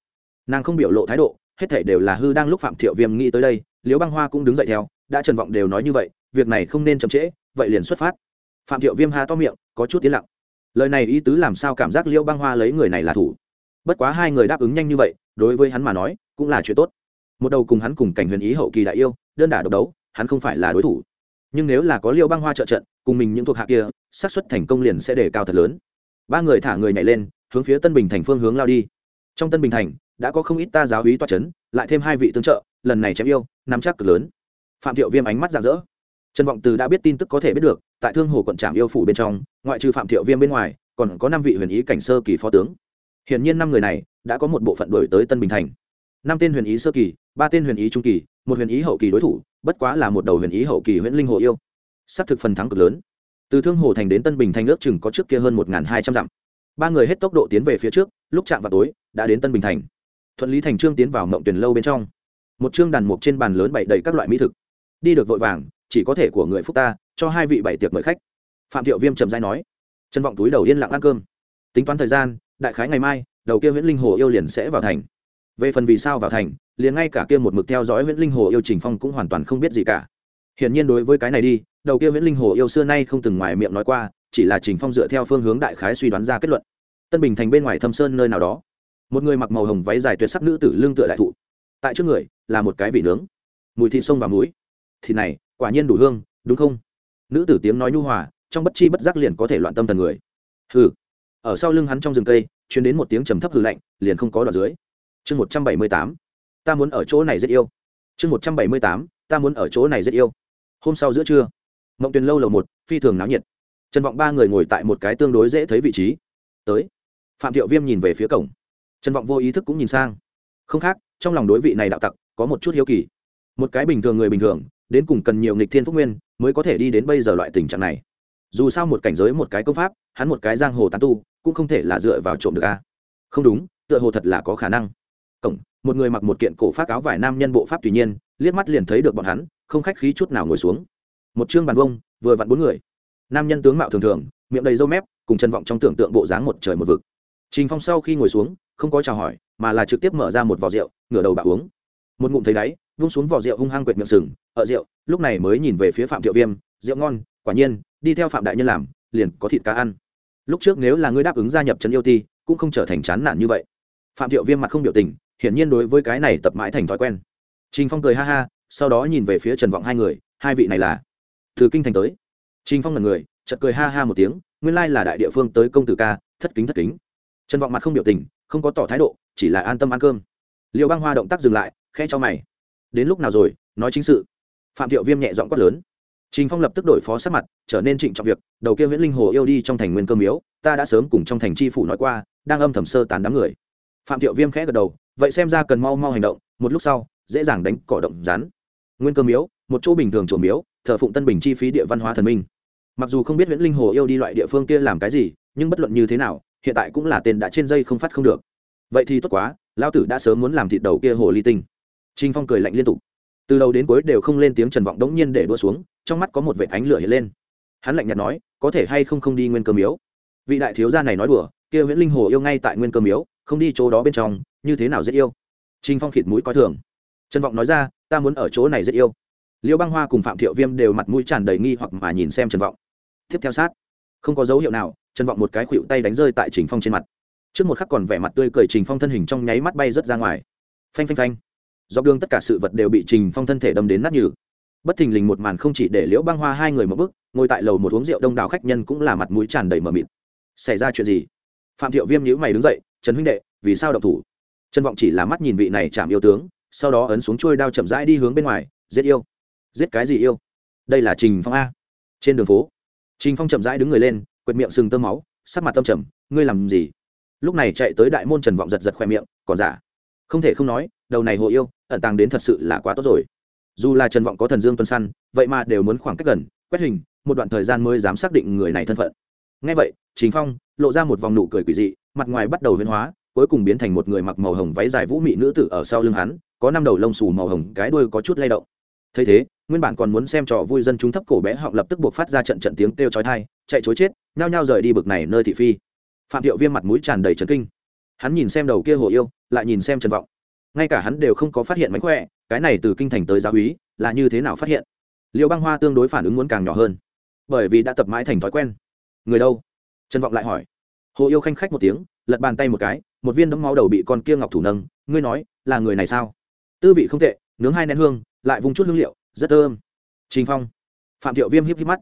Speaker 1: Nàng không biểu lộ thái độ, hết thể đều là hư đang lúc phạm thiệu viêm nghĩ tới đây, liễu băng hoa cũng đứng dậy theo, đã trần vọng đều nói như vậy, việc này không nên chậm trễ, vậy liền xuất phát phạm thiệu viêm ha to miệng, có chút tiến lặng. Lời này ý tứ làm sao cảm giác liễu băng hoa lấy người này là thủ? Bất quá hai người đáp ứng nhanh như vậy, đối với hắn mà nói, cũng là chuyện tốt. Một đầu cùng hắn cùng cảnh huyền ý hậu kỳ đại yêu, đơn đả độc đấu, hắn không phải là đối thủ. Nhưng nếu là có liêu băng hoa trợ trận, cùng mình những thuộc hạ kia, xác suất thành công liền sẽ đề cao thật lớn. Ba người thả người nhảy lên, hướng phía tân bình thành phương hướng lao đi. Trong tân bình thành, đã có không ít ta giáo hí toa c h ấ n lại thêm hai vị tương trợ, lần này chém yêu, nắm chắc cực lớn. Phạm thiệu viêm ánh mắt rạng rỡ trần vọng từ đã biết tin tức có thể biết được, tại thương hồ quận trạm yêu phủ bên trong, ngoại trừ phạm thiệu viêm bên ngoài, còn có năm vị huyền ý cảnh sơ kỳ phó tướng. Hiển nhiên năm người này đã có một bộ phận đổi tới tân bình thành. Năm tên huyền ý sơ kỳ, ba tên huyền ý trung kỳ, một huyền ý hậu kỳ đối thủ, bất quá là một đầu huyền ý hậu kỳ huyền linh hồ yêu. S thực phần thắng cực lớn. Từ thương hồ thành đến tân bình thành ước chừng có trước kia hơn một hai trăm dặm. Ba người hết tốc độ tiến về phía trước, lúc chạm vào tối, đã đến tân bình thành. Thuận lý thành trương tiến vào mộng tuyển lâu bên trong. Một chương đàn mục trên bàn lớn bày đầy các loại mỹ thực. Đi được vội vàng chỉ có thể của người phúc ta, cho hai vị bảy tiệc mời khách. Phạm thiệu viêm trầm dai nói. Chân vọng túi đầu yên lặng ăn cơm. Tính toán thời gian, đại khái ngày mai, đầu kia nguyễn linh hồ yêu liền sẽ vào thành. Về phần vì sao vào thành, liền ngay cả kia một mực theo dõi nguyễn linh hồ yêu trình phong cũng hoàn toàn không biết gì cả. Hiển nhiên đối với cái này đi, đầu kia nguyễn linh hồ yêu xưa nay không từng ngoài miệng nói qua, chỉ là trình phong dựa theo phương hướng đại khái suy đoán ra kết luận. Tân bình thành bên ngoài thâm sơn nơi nào đó. Một người mặc màu hồng váy dài tuyệt sắc nữ tử lương tựa đại thụ. Tại trước người, là một cái vị nướng. Mùi thịt sông và muối. Thịt này quả nhiên đủ hương, đúng không? Nữ tử tiếng nói nhu hòa, trong bất chi bất giác liền có thể loạn tâm thần người. Hừ. Ở sau lưng hắn trong rừng cây chuyến đến một tiếng trầm thấp hừ lạnh, liền không có đoạn dưới. Chương một trăm bảy mươi tám. Ta muốn ở chỗ này rất yêu. Chương một trăm bảy mươi tám. Ta muốn ở chỗ này rất yêu. Hôm sau giữa trưa, mộng tuyền lâu lầu một, phi thường náo nhiệt. Trần vọng ba người ngồi tại một cái tương đối dễ thấy vị trí. Tới. Phạm thiệu viêm nhìn về phía cổng. Trần vọng vô ý thức cũng nhìn sang. Không khác, trong lòng đối vị này đạo tặc có một chút hiếu kỳ. Một cái bình thường người bình thường đến cùng cần nhiều nghịch thiên phúc nguyên mới có thể đi đến bây giờ loại tình trạng này. Dù sao một cảnh giới một cái công pháp, hắn một cái giang hồ tán tu, cũng không thể là dựa vào trộm được a. Không đúng, tựa hồ thật là có khả năng. Cổng, một người mặc một kiện cổ phát áo vải nam nhân bộ pháp tùy nhiên, liếc mắt liền thấy được bọn hắn, không khách khí chút nào ngồi xuống. Một chương bàn bông vừa vặn bốn người. Nam nhân tướng mạo thường thường, miệng đầy râu mép, cùng chân vọng trong tưởng tượng bộ dáng một trời một vực. Trình phong sau khi ngồi xuống, không có chào hỏi, mà là trực tiếp mở ra một vò rượu, ngửa đầu bạo uống. Một ngụm thấy đáy vung xuống vỏ rượu hung hăng quệt miệng sừng ở rượu. Lúc này mới nhìn về phía phạm thiệu viêm, rượu ngon, quả nhiên, đi theo phạm đại nhân làm, liền có thịt cá ăn. Lúc trước nếu là ngươi đáp ứng gia nhập trấn yêu ti, cũng không trở thành chán nản như vậy. Phạm thiệu viêm mặt không biểu tình, hiển nhiên đối với cái này tập mãi thành thói quen. Trình phong cười ha ha, sau đó nhìn về phía trần vọng hai người, hai vị này là? Từ kinh thành tới. Trình phong là người, chợt cười ha ha một tiếng, nguyên lai là đại địa phương tới công tử ca, thất kính thất kính. Trần vọng mặt không biểu tình, không có tỏ thái độ, chỉ là an tâm ăn cơm. Liệu băng hoa động tác dừng lại khe cho mày đến lúc nào rồi, nói chính sự. Phạm thiệu viêm nhẹ giọng quát lớn. Trình phong lập tức đổi phó sát mặt, trở nên trịnh trọng việc, đầu kia nguyễn linh hồ yêu đi trong thành nguyên cơ miếu, ta đã sớm cùng trong thành tri phủ nói qua, đang âm thầm sơ tán đám người. Phạm thiệu viêm khẽ gật đầu, vậy xem ra cần mau mau hành động, một lúc sau, dễ dàng đánh cỏ động rán. nguyên cơ miếu, một chỗ bình thường chỗ miếu, thờ phụng tân bình chi phí địa văn hóa thần minh. Mặc dù không biết nguyễn linh hồ yêu đi loại địa phương kia làm cái gì, nhưng bất luận như thế nào, hiện tại cũng là tên đã trên dây không phát không được. Vậy thì tốt quá lao tử đã sớm muốn làm thịt đầu kia hồ ly tinh. Trình phong cười lạnh liên tục. Từ đầu đến cuối đều không lên tiếng trần vọng đống nhiên để đua xuống, trong mắt có một vệt ánh lửa hiện lên. Hắn lạnh nhạt nói, có thể hay không không đi nguyên cơ miếu? Vị đại thiếu gia này nói đùa, kia Huyễn linh hồ yêu ngay tại nguyên cơ miếu, không đi chỗ đó bên trong, như thế nào dễ yêu? Trình phong khịt mũi coi thường. Trần vọng nói ra, ta muốn ở chỗ này dễ yêu. Liêu băng hoa cùng phạm thiệu viêm đều mặt mũi tràn đầy nghi hoặc mà nhìn xem trần vọng. Tiếp theo sát, không có dấu hiệu nào, trần vọng một cái khuỷu tay đánh rơi tại trình phong trên mặt. Trước một khắc còn vẻ mặt tươi cười trình phong thân hình trong nháy mắt bay rất ra ngoài. Phanh phanh phanh dọc đường tất cả sự vật đều bị trình phong thân thể đâm đến nát nhừ. Bất thình lình một màn không chỉ để liễu băng hoa hai người một bức ngồi tại lầu một uống rượu đông đảo khách nhân cũng là mặt mũi tràn đầy mờ mịt. Xảy ra chuyện gì? Phạm thiệu viêm nhữ mày đứng dậy, trần huynh đệ, vì sao độc thủ? Trần vọng chỉ là mắt nhìn vị này chạm yêu tướng, sau đó ấn xuống trôi đao chậm rãi đi hướng bên ngoài, giết yêu. Giết cái gì yêu? Đây là trình phong a. Trên đường phố, trình phong chậm rãi đứng người lên, quệt miệng sừng tơ máu, sắc mặt tâm trầm, ngươi làm gì? Lúc này chạy tới đại môn trần vọng giật giật khoe miệng, còn giả? Không thể không nói, đầu này hồ yêu, ẩn tàng đến thật sự là quá tốt rồi. Dù là trần vọng có thần dương tuân săn vậy mà đều muốn khoảng cách gần, quét hình, một đoạn thời gian mới dám xác định người này thân phận. Ngay vậy chính phong lộ ra một vòng nụ cười quỷ dị, mặt ngoài bắt đầu huyên hóa, cuối cùng biến thành một người mặc màu hồng váy dài vũ mị nữ tử ở sau lưng hắn, có năm đầu lông xù màu hồng, cái đuôi có chút lay động. Thấy thế, nguyên bản còn muốn xem trò vui dân chúng thấp cổ bé họng lập tức buộc phát ra trận trận tiếng kêu chói tai, chạy chối chết, nhao nhao rời đi bực này nơi thị phi. Phạm thiệu viêm mặt mũi tràn đầy trấn kinh hắn nhìn xem đầu kia hồ yêu, lại nhìn xem trần vọng. Ngay cả hắn đều không có phát hiện mánh khỏe, cái này từ kinh thành tới giáo úy, là như thế nào phát hiện? Liệu băng hoa tương đối phản ứng muốn càng nhỏ hơn, bởi vì đã tập mãi thành thói quen. Người đâu? Trần vọng lại hỏi. Hồ yêu khanh khách một tiếng, lật bàn tay một cái, một viên đấm máu đầu bị con kia ngọc thủ nâng, ngươi nói, là người này sao? Tư vị không tệ, nướng hai nén hương, lại vung chút hương liệu, rất thơm. Trình phong. Phạm thiệu viêm híp híp mắt.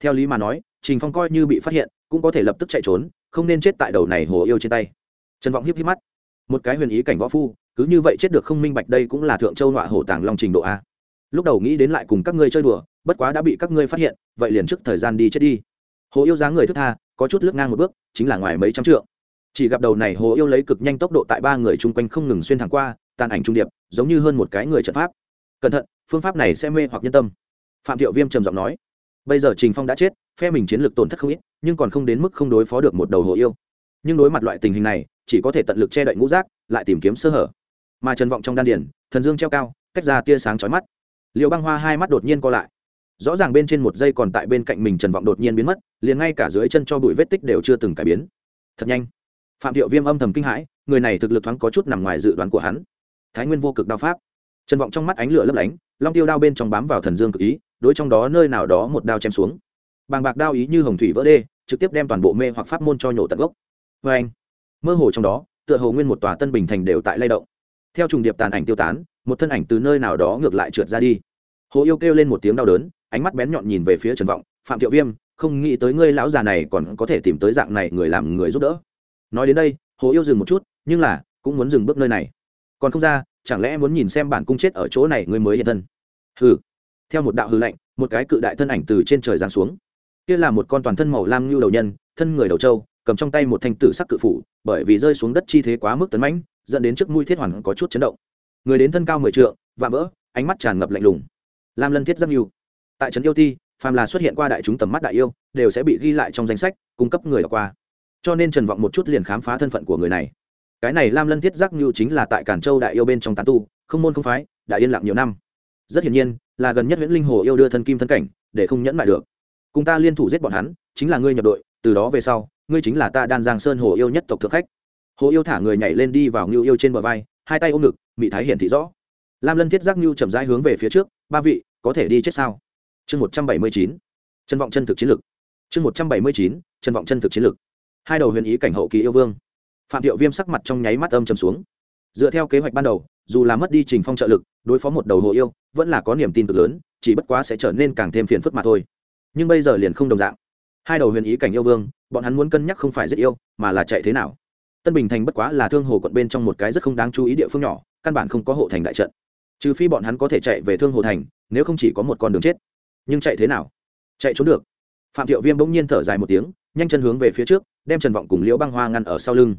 Speaker 1: Theo lý mà nói, trình phong coi như bị phát hiện, cũng có thể lập tức chạy trốn, không nên chết tại đầu này hồ yêu trên tay trần vọng híp híp mắt. Một cái huyền ý cảnh võ phu, cứ như vậy chết được không minh bạch đây cũng là thượng châu nọa hổ tàng long trình độ a. Lúc đầu nghĩ đến lại cùng các ngươi chơi đùa, bất quá đã bị các ngươi phát hiện, vậy liền trước thời gian đi chết đi. Hồ yêu dáng người thức tha, có chút lướt ngang một bước, chính là ngoài mấy trăm trượng. Chỉ gặp đầu này hồ yêu lấy cực nhanh tốc độ tại ba người chung quanh không ngừng xuyên thẳng qua, tàn ảnh trung điệp, giống như hơn một cái người trận pháp. Cẩn thận, phương pháp này sẽ mê hoặc nhân tâm. Phạm thiệu viêm trầm giọng nói, bây giờ trình phong đã chết, phe mình chiến lược tổn thất không ít, nhưng còn không đến mức không đối phó được một đầu hồ yêu. Nhưng đối mặt loại tình hình này chỉ có thể tận lực che đậy ngũ rác lại tìm kiếm sơ hở. Mà trần vọng trong đan điển thần dương treo cao cách ra tia sáng chói mắt. Liệu băng hoa hai mắt đột nhiên co lại. Rõ ràng bên trên một giây còn tại bên cạnh mình trần vọng đột nhiên biến mất, liền ngay cả dưới chân cho bụi vết tích đều chưa từng cải biến. Thật nhanh. Phạm thiệu viêm âm thầm kinh hãi, người này thực lực thoáng có chút nằm ngoài dự đoán của hắn. Thái nguyên vô cực đao pháp. Trần vọng trong mắt ánh lửa lấp lánh, long tiêu đao bên trong bám vào thần dương cực ý, đối trong đó nơi nào đó một đao chém xuống. Bàng bạc đao ý như hồng thủy vỡ đê, trực tiếp đem toàn bộ mê hoặc pháp môn cho nhổ tận gốc. Vê anh mơ hồ trong đó, tựa hồ nguyên một tòa tân bình thành đều tại lay động. Theo trùng điệp tàn ảnh tiêu tán, một thân ảnh từ nơi nào đó ngược lại trượt ra đi. Hồ yêu kêu lên một tiếng đau đớn, ánh mắt bén nhọn nhìn về phía trần vọng, phạm thiệu viêm, không nghĩ tới ngươi lão già này còn có thể tìm tới dạng này người làm người giúp đỡ. Nói đến đây, hồ yêu dừng một chút, nhưng là cũng muốn dừng bước nơi này. Còn không ra, chẳng lẽ muốn nhìn xem bản cung chết ở chỗ này ngươi mới hiện thân? Hừ. Theo một đạo hư lạnh, một cái cự đại thân ảnh từ trên trời giáng xuống. Kia là một con toàn thân màu lam như đầu nhân, thân người đầu trâu cầm trong tay một thanh tử sắc cự phủ, bởi vì rơi xuống đất chi thế quá mức tấn mãnh, dẫn đến trước mũi thiết hoàn có chút chấn động. Người đến thân cao mười trượng, vạm vỡ, ánh mắt tràn ngập lạnh lùng. Lam lân thiết giáp yêu tại trấn yêu ti, phàm là xuất hiện qua đại chúng tầm mắt đại yêu, đều sẽ bị ghi lại trong danh sách, cung cấp người đọc qua. Cho nên trần vọng một chút liền khám phá thân phận của người này. Cái này lam lân thiết giác như chính là tại cản châu đại yêu bên trong tán tu, không môn không phái, đã yên lặng nhiều năm. Rất hiển nhiên, là gần nhất nguyễn linh hồ yêu đưa thân kim thân cảnh, để không nhẫn lại được. Cùng ta liên thủ giết bọn hắn, chính là ngươi nhập đội, từ đó về sau ngươi chính là ta đan giang sơn hồ yêu nhất tộc thượng khách hồ yêu thả người nhảy lên đi vào ngưu yêu trên bờ vai hai tay ôm ngực mỹ thái hiển thị rõ lam lân thiết giác ngưu chậm rãi hướng về phía trước ba vị có thể đi chết sao chương một trăm bảy mươi chín chân vọng chân thực chiến lực chương một trăm bảy mươi chín chân vọng chân thực chiến lực hai đầu huyền ý cảnh hậu kỳ yêu vương phạm thiệu viêm sắc mặt trong nháy mắt âm trầm xuống dựa theo kế hoạch ban đầu dù là mất đi trình phong trợ lực đối phó một đầu hồ yêu vẫn là có niềm tin cực lớn chỉ bất quá sẽ trở nên càng thêm phiền phức mà thôi nhưng bây giờ liền không đồng dạng hai đầu huyền ý cảnh yêu vương, bọn hắn muốn cân nhắc không phải rất yêu, mà là chạy thế nào. Tân bình thành bất quá là thương hồ quận bên trong một cái rất không đáng chú ý địa phương nhỏ, căn bản không có hộ thành đại trận. Trừ phi bọn hắn có thể chạy về thương hồ thành, nếu không chỉ có một con đường chết. Nhưng chạy thế nào? Chạy trốn được. Phạm thiệu viêm bỗng nhiên thở dài một tiếng, nhanh chân hướng về phía trước, đem trần vọng cùng liễu băng hoa ngăn ở sau lưng.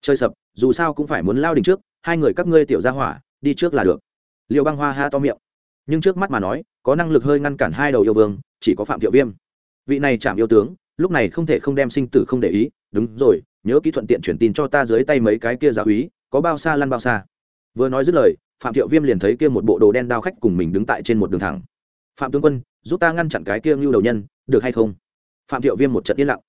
Speaker 1: Chơi sập, dù sao cũng phải muốn lao đình trước, hai người các ngươi tiểu ra hỏa, đi trước là được. Liễu băng hoa ha to miệng. Nhưng trước mắt mà nói, có năng lực hơi ngăn cản hai đầu yêu vương, chỉ có phạm thiệu viêm vị này chạm yêu tướng, lúc này không thể không đem sinh tử không để ý. Đúng rồi, nhớ kỹ thuận tiện chuyển tin cho ta dưới tay mấy cái kia giả úy, có bao xa lăn bao xa. Vừa nói dứt lời, phạm thiệu viêm liền thấy kia một bộ đồ đen đao khách cùng mình đứng tại trên một đường thẳng. Phạm tướng quân, giúp ta ngăn chặn cái kia ngưu đầu nhân, được hay không? Phạm thiệu viêm một trận yên lặng.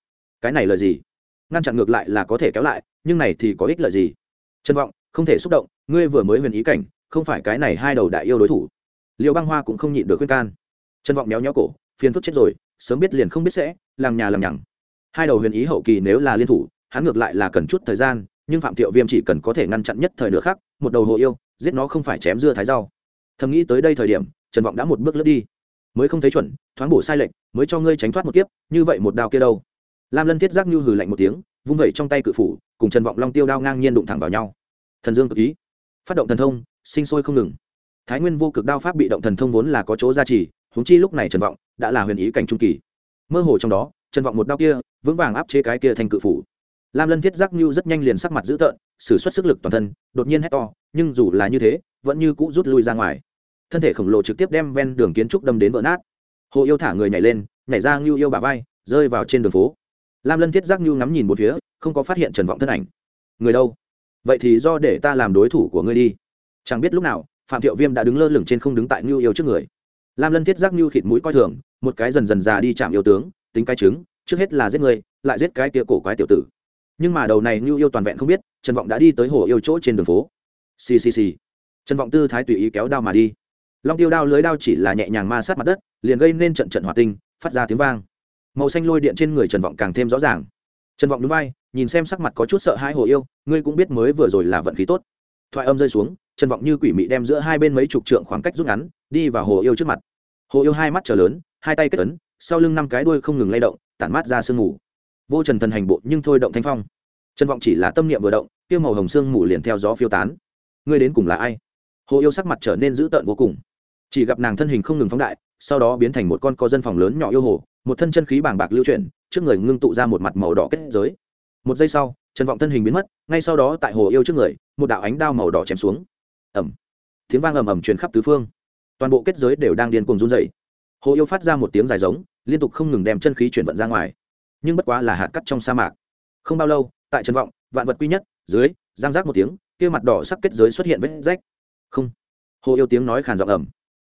Speaker 1: Cái này là gì? Ngăn chặn ngược lại là có thể kéo lại, nhưng này thì có ích lợi gì? Trân vọng, không thể xúc động, ngươi vừa mới huyền ý cảnh, không phải cái này hai đầu đại yêu đối thủ. Liệu băng hoa cũng không nhịn được khuyên can. Trân vọng méo nhó cổ, phiền phức chết rồi sớm biết liền không biết sẽ làng nhà làm nhằng. Hai đầu huyền ý hậu kỳ nếu là liên thủ, hắn ngược lại là cần chút thời gian, nhưng phạm thiệu viêm chỉ cần có thể ngăn chặn nhất thời nửa khác một đầu hồ yêu, giết nó không phải chém dưa thái rau. Thầm nghĩ tới đây thời điểm, trần vọng đã một bước lướt đi. Mới không thấy chuẩn, thoáng bổ sai lệnh mới cho ngươi tránh thoát một kiếp, như vậy một đao kia đâu? Lam lân thiết giác như hừ lạnh một tiếng, vung vẩy trong tay cự phủ, cùng trần vọng long tiêu đao ngang nhiên đụng thẳng vào nhau. Thần dương cực ý. Phát động thần thông, sinh sôi không ngừng. Thái nguyên vô cực đao pháp bị động thần thông vốn là có chỗ gia trì, huống chi lúc này trần vọng đã là huyền ý cảnh trung kỳ. Mơ hồ trong đó trần vọng một đao kia, vững vàng áp chế cái kia thành cự phủ. Lam lân thiết giác như rất nhanh liền sắc mặt dữ tợn s ử suất sức lực toàn thân, đột nhiên hét to, nhưng dù là như thế, vẫn như cũ rút lui ra ngoài. Thân thể khổng lồ trực tiếp đem ven đường kiến trúc đâm đến vỡ nát. Hồ yêu thả người nhảy lên, nhảy ra ngưu yêu bà vai, rơi vào trên đường phố. Lam lân thiết giác ngưu ngắm nhìn một phía, không có phát hiện trần vọng thân ảnh. Người đâu? Vậy thì do để ta làm đối thủ của ngươi đi. Chẳng biết lúc nào, phạm thiệu viêm đã đứng lơ lửng trên không đứng tại ngưu yêu trước người. Lam lân thiết giác ngưu khịt mũi coi thường một cái dần dần già đi chạm yêu tướng, tính cái trứng, trước hết là giết người, lại giết cái kia cổ quái tiểu tử. Nhưng mà đầu này như yêu toàn vẹn không biết, trần vọng đã đi tới hồ yêu chỗ trên đường phố. Ccc trần vọng tư thái tùy ý kéo đao mà đi. Long tiêu đao lưới đao chỉ là nhẹ nhàng ma sát mặt đất, liền gây nên trận trận hỏa tinh, phát ra tiếng vang. Màu xanh lôi điện trên người trần vọng càng thêm rõ ràng. Trần vọng núi vai, nhìn xem sắc mặt có chút sợ hãi hồ yêu, ngươi cũng biết mới vừa rồi là vận khí tốt. Thoại âm rơi xuống, trần vọng như quỷ mị đem giữa hai bên mấy chục trượng khoảng cách rút ngắn, đi vào hồ yêu trước mặt. Hồ yêu hai mắt trở lớn hai tay kết ấn, sau lưng năm cái đuôi không ngừng lay động, tản mát ra sương mù. Vô trần thần hành bộ nhưng thôi động thanh phong. Trân vọng chỉ là tâm niệm vừa động, tiêu màu hồng sương mù liền theo gió phiêu tán. Ngươi đến cùng là ai? Hồ yêu sắc mặt trở nên dữ tợn vô cùng. Chỉ gặp nàng thân hình không ngừng phóng đại, sau đó biến thành một con có dân phòng lớn nhỏ yêu hồ, một thân chân khí bàng bạc lưu chuyển, trước người ngưng tụ ra một mặt màu đỏ kết giới. Một giây sau, trần vọng thân hình biến mất, ngay sau đó tại hồ yêu trước người, một đạo ánh đao màu đỏ chém xuống. Ẩm tiếng vang ầm ầm truyền khắp tứ phương. Toàn bộ kết giới đều đang điên cuồng run dày hồ yêu phát ra một tiếng dài giống, liên tục không ngừng đem chân khí chuyển vận ra ngoài. Nhưng bất quá là hạt cắt trong sa mạc. Không bao lâu, tại trần vọng, vạn vật quy nhất, dưới, giang rác một tiếng, kia mặt đỏ sắc kết giới xuất hiện vết rách. Không. Hồ yêu tiếng nói khàn giọng ẩm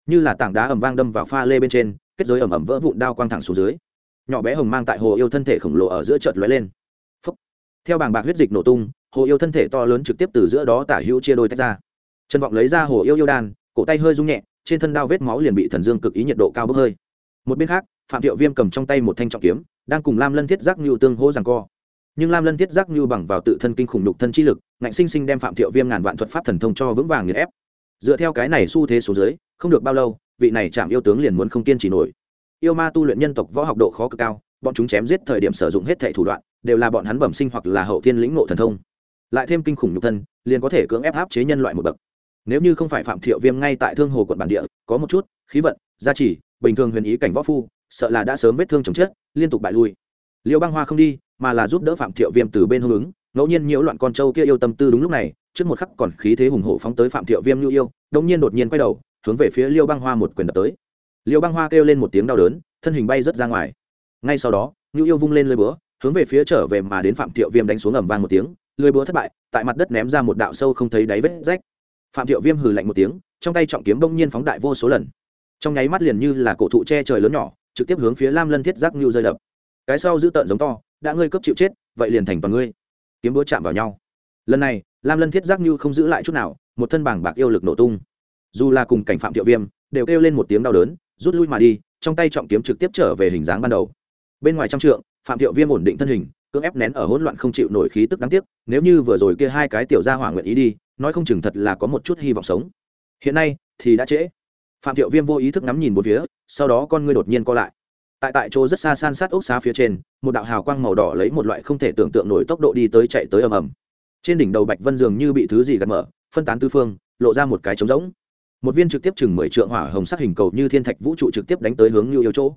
Speaker 1: như là tảng đá ẩm vang đâm vào pha lê bên trên, kết giới ẩm ẩm vỡ vụn đao quang thẳng xuống dưới. Nhỏ bé hồng mang tại hồ yêu thân thể khổng lồ ở giữa chợt lóe lên. Phúc. theo bảng bạc huyết dịch nổ tung, hồ yêu thân thể to lớn trực tiếp từ giữa đó tả hữu chia đôi tách ra. Trần vọng lấy ra hồ yêu yêu đan, cổ tay hơi rung nhẹ trên thân đao vết máu liền bị thần dương cực ý nhiệt độ cao bốc hơi. Một bên khác, phạm thiệu viêm cầm trong tay một thanh trọng kiếm, đang cùng lam lân thiết giác nhu tương hô rằng co. Nhưng lam lân thiết giác nhu bằng vào tự thân kinh khủng nhục thân chi lực, ngạnh sinh sinh đem phạm thiệu viêm ngàn vạn thuật pháp thần thông cho vững vàng nghiền ép. Dựa theo cái này xu thế số dưới, không được bao lâu, vị này chạm yêu tướng liền muốn không kiên trì nổi. Yêu ma tu luyện nhân tộc võ học độ khó cực cao, bọn chúng chém giết thời điểm sử dụng hết thảy thủ đoạn, đều là bọn hắn bẩm sinh hoặc là hậu thiên lĩnh ngộ thần thông. Lại thêm kinh khủng nhục thân, liền có thể cưỡng ép áp chế nhân loại một bậc nếu như không phải phạm thiệu viêm ngay tại thương hồ quận bản địa, có một chút, khí vận, gia trì, bình thường huyền ý cảnh võ phu, sợ là đã sớm vết thương chồng chết, liên tục bại lui. Liêu băng hoa không đi, mà là giúp đỡ phạm thiệu viêm từ bên hông ứng, ngẫu nhiên nhiễu loạn con trâu kia yêu tâm tư đúng lúc này, trước một khắc còn khí thế hùng hổ phóng tới phạm thiệu viêm nhu yêu đông nhiên đột nhiên quay đầu, hướng về phía liêu băng hoa một quyền đập tới. Liêu băng hoa kêu lên một tiếng đau đớn, thân hình bay rất ra ngoài. Ngay sau đó, nhu yêu vung lên lơi búa, hướng về phía trở về mà đến phạm thiệu viêm đánh xuống ầm vang một tiếng lơi búa thất bại, tại mặt đất ném ra một đạo sâu không thấy đáy vết rách phạm thiệu viêm hừ lạnh một tiếng, trong tay trọng kiếm bỗng nhiên phóng đại vô số lần. Trong nháy mắt liền như là cổ thụ che trời lớn nhỏ, trực tiếp hướng phía lam lân thiết giác ngưu rơi đập. Cái sau giữ tợn giống to, đã ngươi cấp chịu chết, vậy liền thành toàn ngươi. Kiếm búa chạm vào nhau. Lần này, lam lân thiết giác ngưu không giữ lại chút nào, một thân bảng bạc yêu lực nổ tung. Dù là cùng cảnh phạm thiệu viêm, đều kêu lên một tiếng đau đớn, rút lui mà đi, trong tay trọng kiếm trực tiếp trở về hình dáng ban đầu. Bên ngoài trong trượng, phạm thiệu viêm ổn định thân hình, cưỡng ép nén ở hỗn loạn không chịu nổi khí tức đáng tiếc, nếu như vừa rồi kia hai cái tiểu gia hỏa nguyện ý đi nói không chừng thật là có một chút hy vọng sống. Hiện nay, thì đã trễ. Phạm thiệu viêm vô ý thức ngắm nhìn một phía, sau đó con ngươi đột nhiên co lại. Tại tại chỗ rất xa san sát ốc xá phía trên, một đạo hào quang màu đỏ lấy một loại không thể tưởng tượng nổi tốc độ đi tới chạy tới ầm ầm. Trên đỉnh đầu bạch vân dường như bị thứ gì gạt mở, phân tán tư phương, lộ ra một cái trống rỗng. Một viên trực tiếp chừng mười trượng hỏa hồng sắc hình cầu như thiên thạch vũ trụ trực tiếp đánh tới hướng nhu yêu chỗ.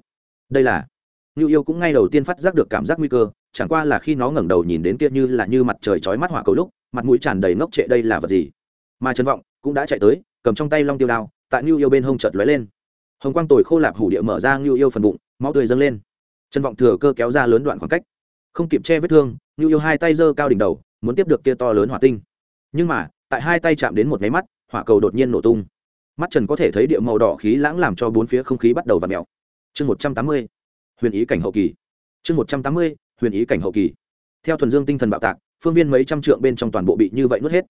Speaker 1: Đây là nhu yêu cũng ngay đầu tiên phát giác được cảm giác nguy cơ, chẳng qua là khi nó ngẩng đầu nhìn đến kia như là như mặt trời chói mắt hỏa cầu lúc mặt mũi tràn đầy ngốc trệ đây là vật gì? Mà trần vọng cũng đã chạy tới, cầm trong tay long tiêu đao, tại ngưu yêu bên hông chợt lóe lên. Hồng quang tồi khô lạp hủ địa mở ra, ngưu yêu phần bụng, máu tươi dâng lên. Trần vọng thừa cơ kéo ra lớn đoạn khoảng cách. Không kịp che vết thương, ngưu yêu hai tay giơ cao đỉnh đầu, muốn tiếp được kia to lớn hỏa tinh. Nhưng mà, tại hai tay chạm đến một máy mắt, hỏa cầu đột nhiên nổ tung. Mắt trần có thể thấy địa màu đỏ khí lãng làm cho bốn phía không khí bắt đầu v ặ mẹo chương một trăm tám mươi, huyền ý cảnh hậu kỳ. Chương một trăm tám mươi, huyền ý cảnh hậu kỳ. Theo thuần dương tinh thần bạo tạc phương viên mấy trăm trượng bên trong toàn bộ bị như vậy nuốt hết.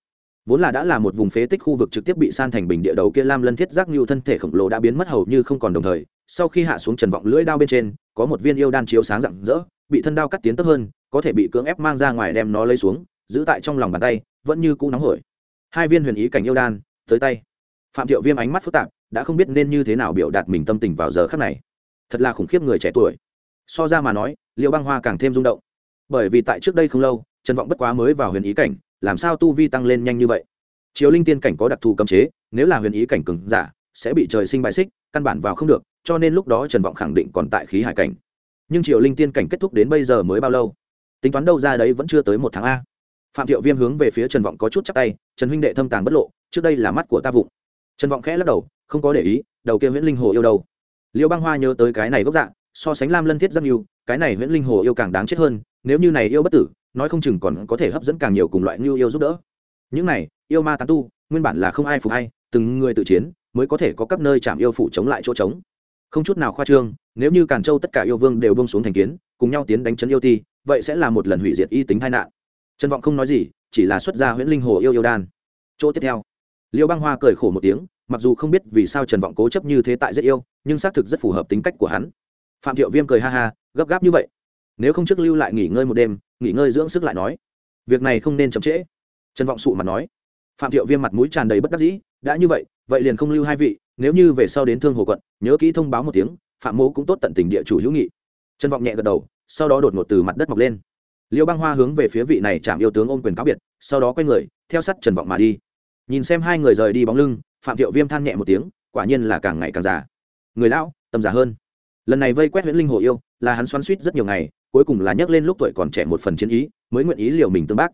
Speaker 1: Vốn là đã là một vùng phế tích khu vực trực tiếp bị san thành bình địa đầu kia lam lân thiết giác như thân thể khổng lồ đã biến mất hầu như không còn đồng thời, sau khi hạ xuống trần vọng lưỡi đao bên trên, có một viên yêu đan chiếu sáng rạng rỡ, bị thân đao cắt tiến tấp hơn, có thể bị cưỡng ép mang ra ngoài đem nó lấy xuống, giữ tại trong lòng bàn tay, vẫn như cũ nóng hổi. Hai viên huyền ý cảnh yêu đan, tới tay. Phạm thiệu viêm ánh mắt phức tạp, đã không biết nên như thế nào biểu đạt mình tâm tình vào giờ khắc này. Thật là khủng khiếp người trẻ tuổi. So ra mà nói liệu băng hoa càng thêm rung động. Bởi vì tại trước đây không lâu trần vọng bất quá mới vào huyền ý cảnh, làm sao tu vi tăng lên nhanh như vậy? Chiếu linh tiên cảnh có đặc thù cấm chế, nếu là huyền ý cảnh cừng giả, sẽ bị trời sinh bại xích, căn bản vào không được, cho nên lúc đó trần vọng khẳng định còn tại khí hải cảnh. Nhưng Triệu linh tiên cảnh kết thúc đến bây giờ mới bao lâu? Tính toán đâu ra đấy vẫn chưa tới một tháng a. Phạm thiệu viêm hướng về phía trần vọng có chút chắc tay, trần huynh đệ thâm tàng bất lộ, trước đây là mắt của ta vụng. Trần vọng khẽ lắc đầu, không có để ý, đầu kia nguyễn linh hồ yêu đâu. Liêu băng hoa nhớ tới cái này gốc dạng so sánh lam lân thiết rất nhiều, cái này nguyễn linh hồ yêu càng đáng chết hơn, nếu như này yêu bất tử nói không chừng còn có thể hấp dẫn càng nhiều cùng loại như yêu giúp đỡ. Những này, yêu ma tán tu, nguyên bản là không ai phục hay từng người tự chiến, mới có thể có các nơi chạm yêu phụ chống lại chỗ trống. Không chút nào khoa trương, nếu như càn châu tất cả yêu vương đều bông xuống thành kiến, cùng nhau tiến đánh chấn yêu ti, vậy sẽ là một lần hủy diệt y tính tai nạn. Trần vọng không nói gì, chỉ là xuất ra huyễn linh hồ yêu yêu đan. Chỗ tiếp theo, liêu băng hoa cười khổ một tiếng, mặc dù không biết vì sao trần vọng cố chấp như thế tại rất yêu, nhưng xác thực rất phù hợp tính cách của hắn. Phạm thiệu viêm cười ha ha, gấp gáp như vậy. Nếu không trước lưu lại nghỉ ngơi một đêm nghỉ ngơi dưỡng sức lại nói. Việc này không nên chậm trễ. Trần vọng sụ mặt nói. Phạm thiệu viêm mặt mũi tràn đầy bất đắc dĩ. Đã như vậy vậy liền không lưu hai vị, nếu như về sau đến thương hồ quận, nhớ kỹ thông báo một tiếng, phạm mô cũng tốt tận tình địa chủ hữu nghị. Trần vọng nhẹ gật đầu, sau đó đột ngột từ mặt đất mọc lên. Liêu băng hoa hướng về phía vị này chạm yêu tướng ôm quyền cáo biệt, sau đó quay người, theo sắt trần vọng mà đi. Nhìn xem hai người rời đi bóng lưng, phạm thiệu viêm than nhẹ một tiếng, quả nhiên là càng ngày càng già. Người lão, tầm già hơn. Lần này vây quét huyễn linh hồ yêu là hắn xoắn suýt rất nhiều ngày, cuối cùng là nhắc lên lúc tuổi còn trẻ một phần chiến ý, mới nguyện ý liều mình tương bác.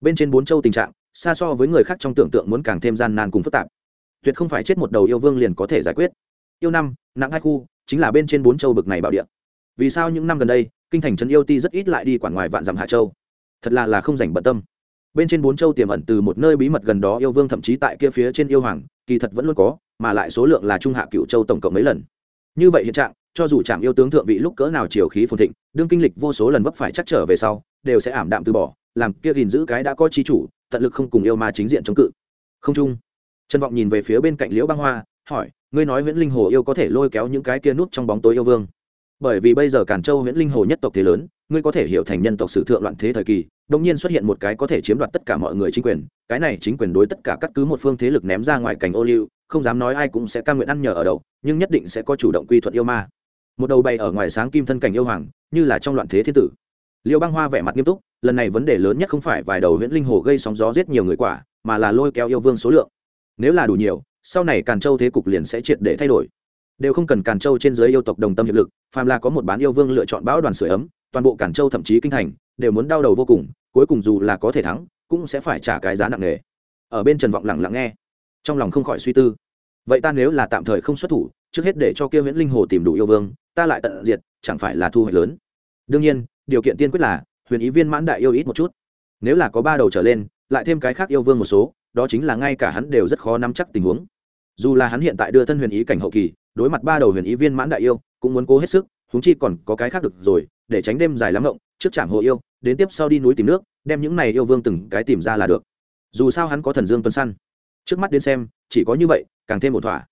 Speaker 1: Bên trên bốn châu tình trạng, xa so với người khác trong tưởng tượng muốn càng thêm gian nan cùng phức tạp. Tuyệt không phải chết một đầu yêu vương liền có thể giải quyết. Yêu năm, nặng hai khu, chính là bên trên bốn châu bực này bảo địa. Vì sao những năm gần đây, kinh thành trấn yêu ti rất ít lại đi quản ngoài vạn dặm hạ châu? Thật là là không dành bận tâm. Bên trên bốn châu tiềm ẩn từ một nơi bí mật gần đó yêu vương thậm chí tại kia phía trên yêu hoàng, kỳ thật vẫn luôn có, mà lại số lượng là trung hạ cựu châu tổng cộng mấy lần. Như vậy hiện trạng cho dù trạm yêu tướng thượng vị lúc cỡ nào chiều khí phồn thịnh đương kinh lịch vô số lần vấp phải chắc trở về sau đều sẽ ảm đạm từ bỏ làm kia gìn giữ cái đã có chi chủ tận lực không cùng yêu ma chính diện chống cự. Không chung trân vọng nhìn về phía bên cạnh liễu băng hoa hỏi ngươi nói nguyễn linh hồ yêu có thể lôi kéo những cái kia nút trong bóng tối yêu vương? Bởi vì bây giờ càn châu nguyễn linh hồ nhất tộc thế lớn ngươi có thể hiểu thành nhân tộc sử thượng loạn thế thời kỳ đông nhiên xuất hiện một cái có thể chiếm đoạt tất cả mọi người chính quyền cái này chính quyền đối tất cả các cứ một phương thế lực ném ra ngoài cảnh ô liu không dám nói ai cũng sẽ ca nguyện ăn nhờ ở đậu, nhưng nhất định sẽ có chủ động quy thuận yêu ma một đầu bay ở ngoài sáng kim thân cảnh yêu hoàng, như là trong loạn thế thiên tử. Liêu băng hoa vẻ mặt nghiêm túc, lần này vấn đề lớn nhất không phải vài đầu huyễn linh hồ gây sóng gió giết nhiều người quả, mà là lôi kéo yêu vương số lượng. Nếu là đủ nhiều, sau này càn châu thế cục liền sẽ triệt để thay đổi. Đều không cần càn châu trên dưới yêu tộc đồng tâm hiệp lực, phàm là có một bán yêu vương lựa chọn bão đoàn sửa ấm, toàn bộ càn châu thậm chí kinh thành, đều muốn đau đầu vô cùng, cuối cùng dù là có thể thắng, cũng sẽ phải trả cái giá nặng nề. Ở bên trần vọng lặng lặng nghe, trong lòng không khỏi suy tư. Vậy ta nếu là tạm thời không xuất thủ trước hết để cho kia nguyễn linh hồ tìm đủ yêu vương, ta lại tận diệt, chẳng phải là thu hoạch lớn. Đương nhiên, điều kiện tiên quyết là, huyền ý viên mãn đại yêu ít một chút. Nếu là có ba đầu trở lên, lại thêm cái khác yêu vương một số, đó chính là ngay cả hắn đều rất khó nắm chắc tình huống. Dù là hắn hiện tại đưa thân huyền ý cảnh hậu kỳ, đối mặt ba đầu huyền ý viên mãn đại yêu, cũng muốn cố hết sức, huống chi còn có cái khác được rồi, để tránh đêm dài lắm ngộng, trước chạm hộ yêu, đến tiếp sau đi núi tìm nước, đem những này yêu vương từng cái tìm ra là được. Dù sao hắn có thần dương tuần săn trước mắt đến xem, chỉ có như vậy, càng thêm một thỏa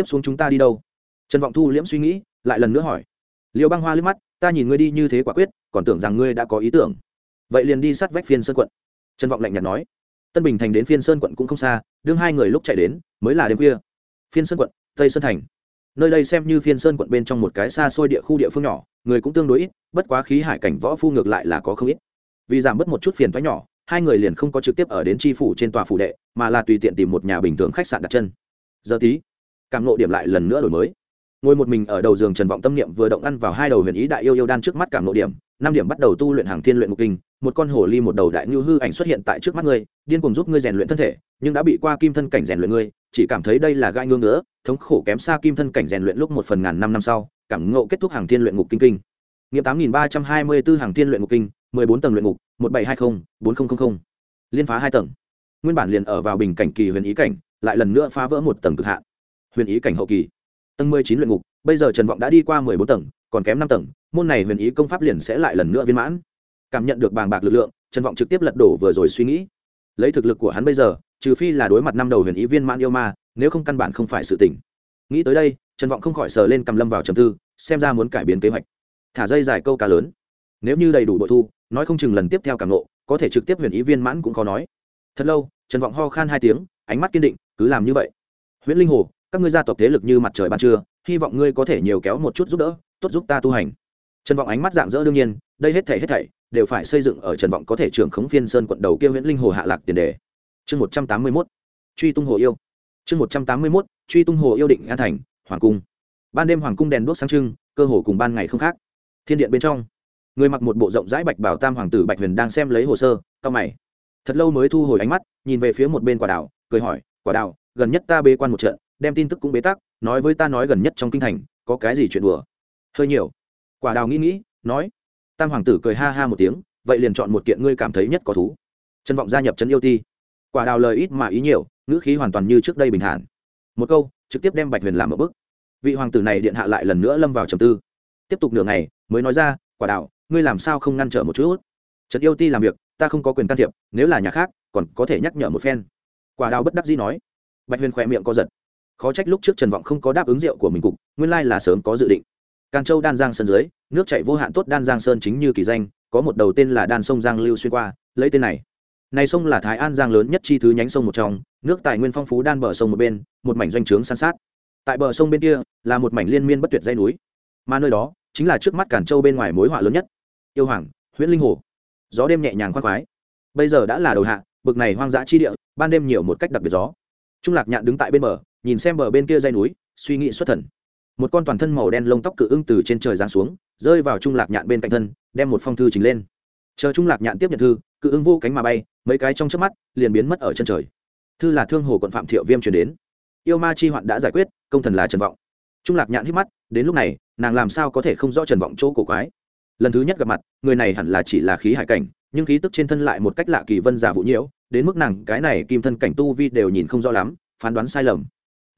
Speaker 1: tiếp xuống chúng ta đi đâu? Trần vọng thu liễm suy nghĩ, lại lần nữa hỏi. Liêu băng hoa liếc mắt, ta nhìn ngươi đi như thế quả quyết, còn tưởng rằng ngươi đã có ý tưởng. Vậy liền đi sát vách phiên sơn quận. Trần vọng lạnh nhạt nói. Tân bình thành đến phiên sơn quận cũng không xa, đương hai người lúc chạy đến, mới là đêm khuya. Phiên sơn quận, tây sơn thành. Nơi đây xem như phiên sơn quận bên trong một cái xa xôi địa khu địa phương nhỏ, người cũng tương đối ít, bất quá khí hải cảnh võ phu ngược lại là có không ít. Vì giảm bớt một chút phiền thoái nhỏ, hai người liền không có trực tiếp ở đến tri phủ trên tòa phủ đệ, mà là tùy tiện tìm một nhà bình thường khách sạn đặt chân. Giờ tí cảm nộ điểm lại lần nữa đổi mới. Ngồi một mình ở đầu giường trần vọng tâm niệm vừa động ăn vào hai đầu huyền ý đại yêu yêu đan trước mắt cảm nộ điểm, năm điểm bắt đầu tu luyện hàng thiên luyện ngục kinh, một con hồ ly một đầu đại ngưu hư ảnh xuất hiện tại trước mắt ngươi, điên cùng giúp ngươi rèn luyện thân thể, nhưng đã bị qua kim thân cảnh rèn luyện ngươi, chỉ cảm thấy đây là gai ngưỡng nữa thống khổ kém xa kim thân cảnh rèn luyện lúc một phần ngàn năm năm sau, cảm ngộ kết thúc hàng thiên luyện ngục kinh kinh. Nghiệm tám nghìn ba trăm hai mươi bốn hàng thiên luyện ngục kinh, mười bốn tầng luyện ngục, một bảy hai mươi bốn nghìn liên phá hai tầng. Nguyên bản liền ở vào bình cảnh kỳ huyền ý cảnh, lại lần nữa phá vỡ một tầng cực hạn huyền ý cảnh hậu kỳ. Tầng mười chín luyện ngục, bây giờ trần vọng đã đi qua mười bốn tầng, còn kém năm tầng, môn này huyền ý công pháp liền sẽ lại lần nữa viên mãn. Cảm nhận được bàng bạc lực lượng, trần vọng trực tiếp lật đổ vừa rồi suy nghĩ. Lấy thực lực của hắn bây giờ, trừ phi là đối mặt năm đầu huyền ý viên mãn yêu ma, nếu không căn bản không phải sự tỉnh nghĩ tới đây, trần vọng không khỏi sờ lên cầm lâm vào trầm tư, xem ra muốn cải biến kế hoạch. Thả dây dài câu cá lớn. Nếu như đầy đủ bội thu, nói không chừng lần tiếp theo cảm nộ, có thể trực tiếp huyền ý viên mãn cũng khó nói. Thật lâu, trần vọng ho khan hai tiếng, ánh mắt kiên định, cứ làm như vậy. Huyễn linh hồ các ngươi gia tộc thế lực như mặt trời ban trưa, hy vọng ngươi có thể nhiều kéo một chút giúp đỡ, tốt giúp ta tu hành. Trần vọng ánh mắt dạng dỡ đương nhiên, đây hết thảy hết thảy đều phải xây dựng ở trần vọng có thể trưởng khống phiên sơn quận đầu kia huyễn linh hồ hạ lạc tiền đề. Chương một trăm tám mươi mốt, truy tung hồ yêu. Chương một trăm tám mươi mốt, truy tung hồ yêu định an thành, hoàng cung. Ban đêm hoàng cung đèn đuốc sáng trưng, cơ hồ cùng ban ngày không khác. Thiên điện bên trong, người mặc một bộ rộng rãi bạch bảo tam hoàng tử bạch huyền đang xem lấy hồ sơ cao mày. Thật lâu mới thu hồi ánh mắt, nhìn về phía một bên quả đảo, cười hỏi, quả đảo, gần nhất ta bê quan một trận đem tin tức cũng bế tắc, nói với ta nói gần nhất trong kinh thành, có cái gì chuyện đùa? Hơi nhiều. Quả đào nghĩ nghĩ, nói. Tam hoàng tử cười ha ha một tiếng, vậy liền chọn một kiện ngươi cảm thấy nhất có thú. Trân vọng gia nhập trấn yêu ti. Quả đào lời ít mà ý nhiều, ngữ khí hoàn toàn như trước đây bình thản. Một câu, trực tiếp đem bạch huyền làm ở bức vị hoàng tử này điện hạ lại lần nữa lâm vào trầm tư. Tiếp tục nửa ngày, mới nói ra, quả đào, ngươi làm sao không ngăn trở một chút? Trấn yêu ti làm việc, ta không có quyền can thiệp, nếu là nhà khác, còn có thể nhắc nhở một phen. Quả đào bất đắc dĩ nói. Bạch huyền khỏe miệng co giật khó trách lúc trước trần vọng không có đáp ứng rượu của mình cục, nguyên lai là sớm có dự định. Càn châu đan giang sơn dưới, nước chạy vô hạn tốt đan giang sơn chính như kỳ danh, có một đầu tên là đan sông giang lưu xuyên qua, lấy tên này. Này sông là thái an giang lớn nhất chi thứ nhánh sông một trong, nước tài nguyên phong phú đan bờ sông một bên, một mảnh doanh trướng san sát. Tại bờ sông bên kia, là một mảnh liên miên bất tuyệt dây núi. Mà nơi đó, chính là trước mắt cản châu bên ngoài mối họa lớn nhất. Yêu hoàng Huyện linh hồ. Gió đêm nhẹ nhàng khoác khoái. Bây giờ đã là đầu hạ, bực này hoang dã chi địa, ban đêm nhiều một cách đặc biệt gió. Trung lạc nhạn đứng tại bên bờ nhìn xem bờ bên kia dây núi, suy nghĩ xuất thần. Một con toàn thân màu đen lông tóc cự ưng từ trên trời giáng xuống, rơi vào trung lạc nhạn bên cạnh thân, đem một phong thư trình lên. Chờ trung lạc nhạn tiếp nhận thư, cự ưng vô cánh mà bay, mấy cái trong trước mắt, liền biến mất ở chân trời. Thư là thương hồ quận phạm thiệu viêm chuyển đến. Yêu ma chi hoạn đã giải quyết, công thần là trần vọng. Trung lạc nhạn hít mắt, đến lúc này, nàng làm sao có thể không rõ trần vọng chỗ cổ quái? Lần thứ nhất gặp mặt, người này hẳn là chỉ là khí hải cảnh, nhưng khí tức trên thân lại một cách lạ kỳ vân giả vũ nhiễu, đến mức nàng, cái này kim thân cảnh tu vi đều nhìn không rõ lắm, phán đoán sai lầm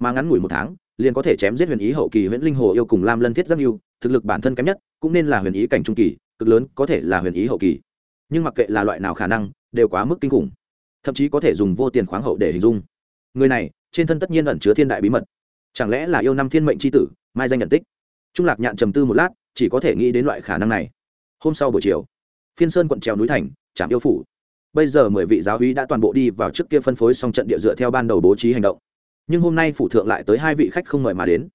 Speaker 1: mà ngắn ngủi một tháng, liền có thể chém giết huyền ý hậu kỳ huyền linh hồ yêu cùng lam lân thiết giác yêu thực lực bản thân kém nhất, cũng nên là huyền ý cảnh trung kỳ, cực lớn, có thể là huyền ý hậu kỳ. Nhưng mặc kệ là loại nào khả năng, đều quá mức kinh khủng. Thậm chí có thể dùng vô tiền khoáng hậu để hình dung. Người này, trên thân tất nhiên ẩn chứa thiên đại bí mật. Chẳng lẽ là yêu năm thiên mệnh c h i tử, mai danh nhận tích? Trung lạc nhạn trầm tư một lát, chỉ có thể nghĩ đến loại khả năng này. Hôm sau buổi chiều, phiên sơn quận trèo núi thành trạm yêu phủ. Bây giờ mười vị giáo hí đã toàn bộ đi vào trước kia phân phối xong trận địa dựa theo ban đầu bố trí hành động nhưng hôm nay phủ thượng lại tới hai vị khách không mời mà đến.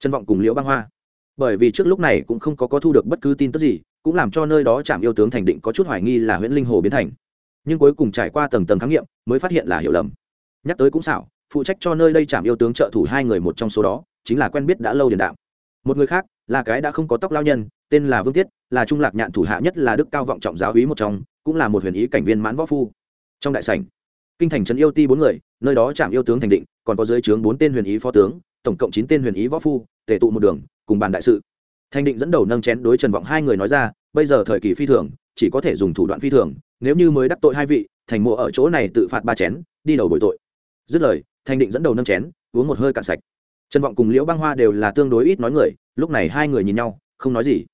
Speaker 1: Trân vọng cùng liễu băng hoa. Bởi vì trước lúc này cũng không có có thu được bất cứ tin tức gì, cũng làm cho nơi đó trạm yêu tướng thành định có chút hoài nghi là huyện linh hồ biến thành. Nhưng cuối cùng trải qua tầng tầng khám nghiệm, mới phát hiện là hiểu lầm. Nhắc tới cũng xảo, phụ trách cho nơi đây trạm yêu tướng trợ thủ hai người một trong số đó, chính là quen biết đã lâu điền đạm một người khác, là cái đã không có tóc lao nhân, tên là vương tiết, là trung lạc nhạn thủ hạ nhất là đức cao vọng trọng giáo hí một trong, cũng là một huyền ý cảnh viên mãn võ phu. Trong đại sảnh kinh thành trấn yêu ti bốn người, nơi đó chạm yêu tướng thành định, còn có dưới trướng bốn tên huyền ý phó tướng, tổng cộng chín tên huyền ý võ phu tể tụ một đường, cùng bàn đại sự. Thành định dẫn đầu nâng chén đối trần vọng hai người nói ra, bây giờ thời kỳ phi thường, chỉ có thể dùng thủ đoạn phi thường, nếu như mới đắc tội hai vị, thành mộ ở chỗ này tự phạt ba chén, đi đầu bồi tội. Dứt lời, thành định dẫn đầu nâng chén, uống một hơi cạn sạch. Trần vọng cùng liễu băng hoa đều là tương đối ít nói người, lúc này hai người nhìn nhau, không nói gì.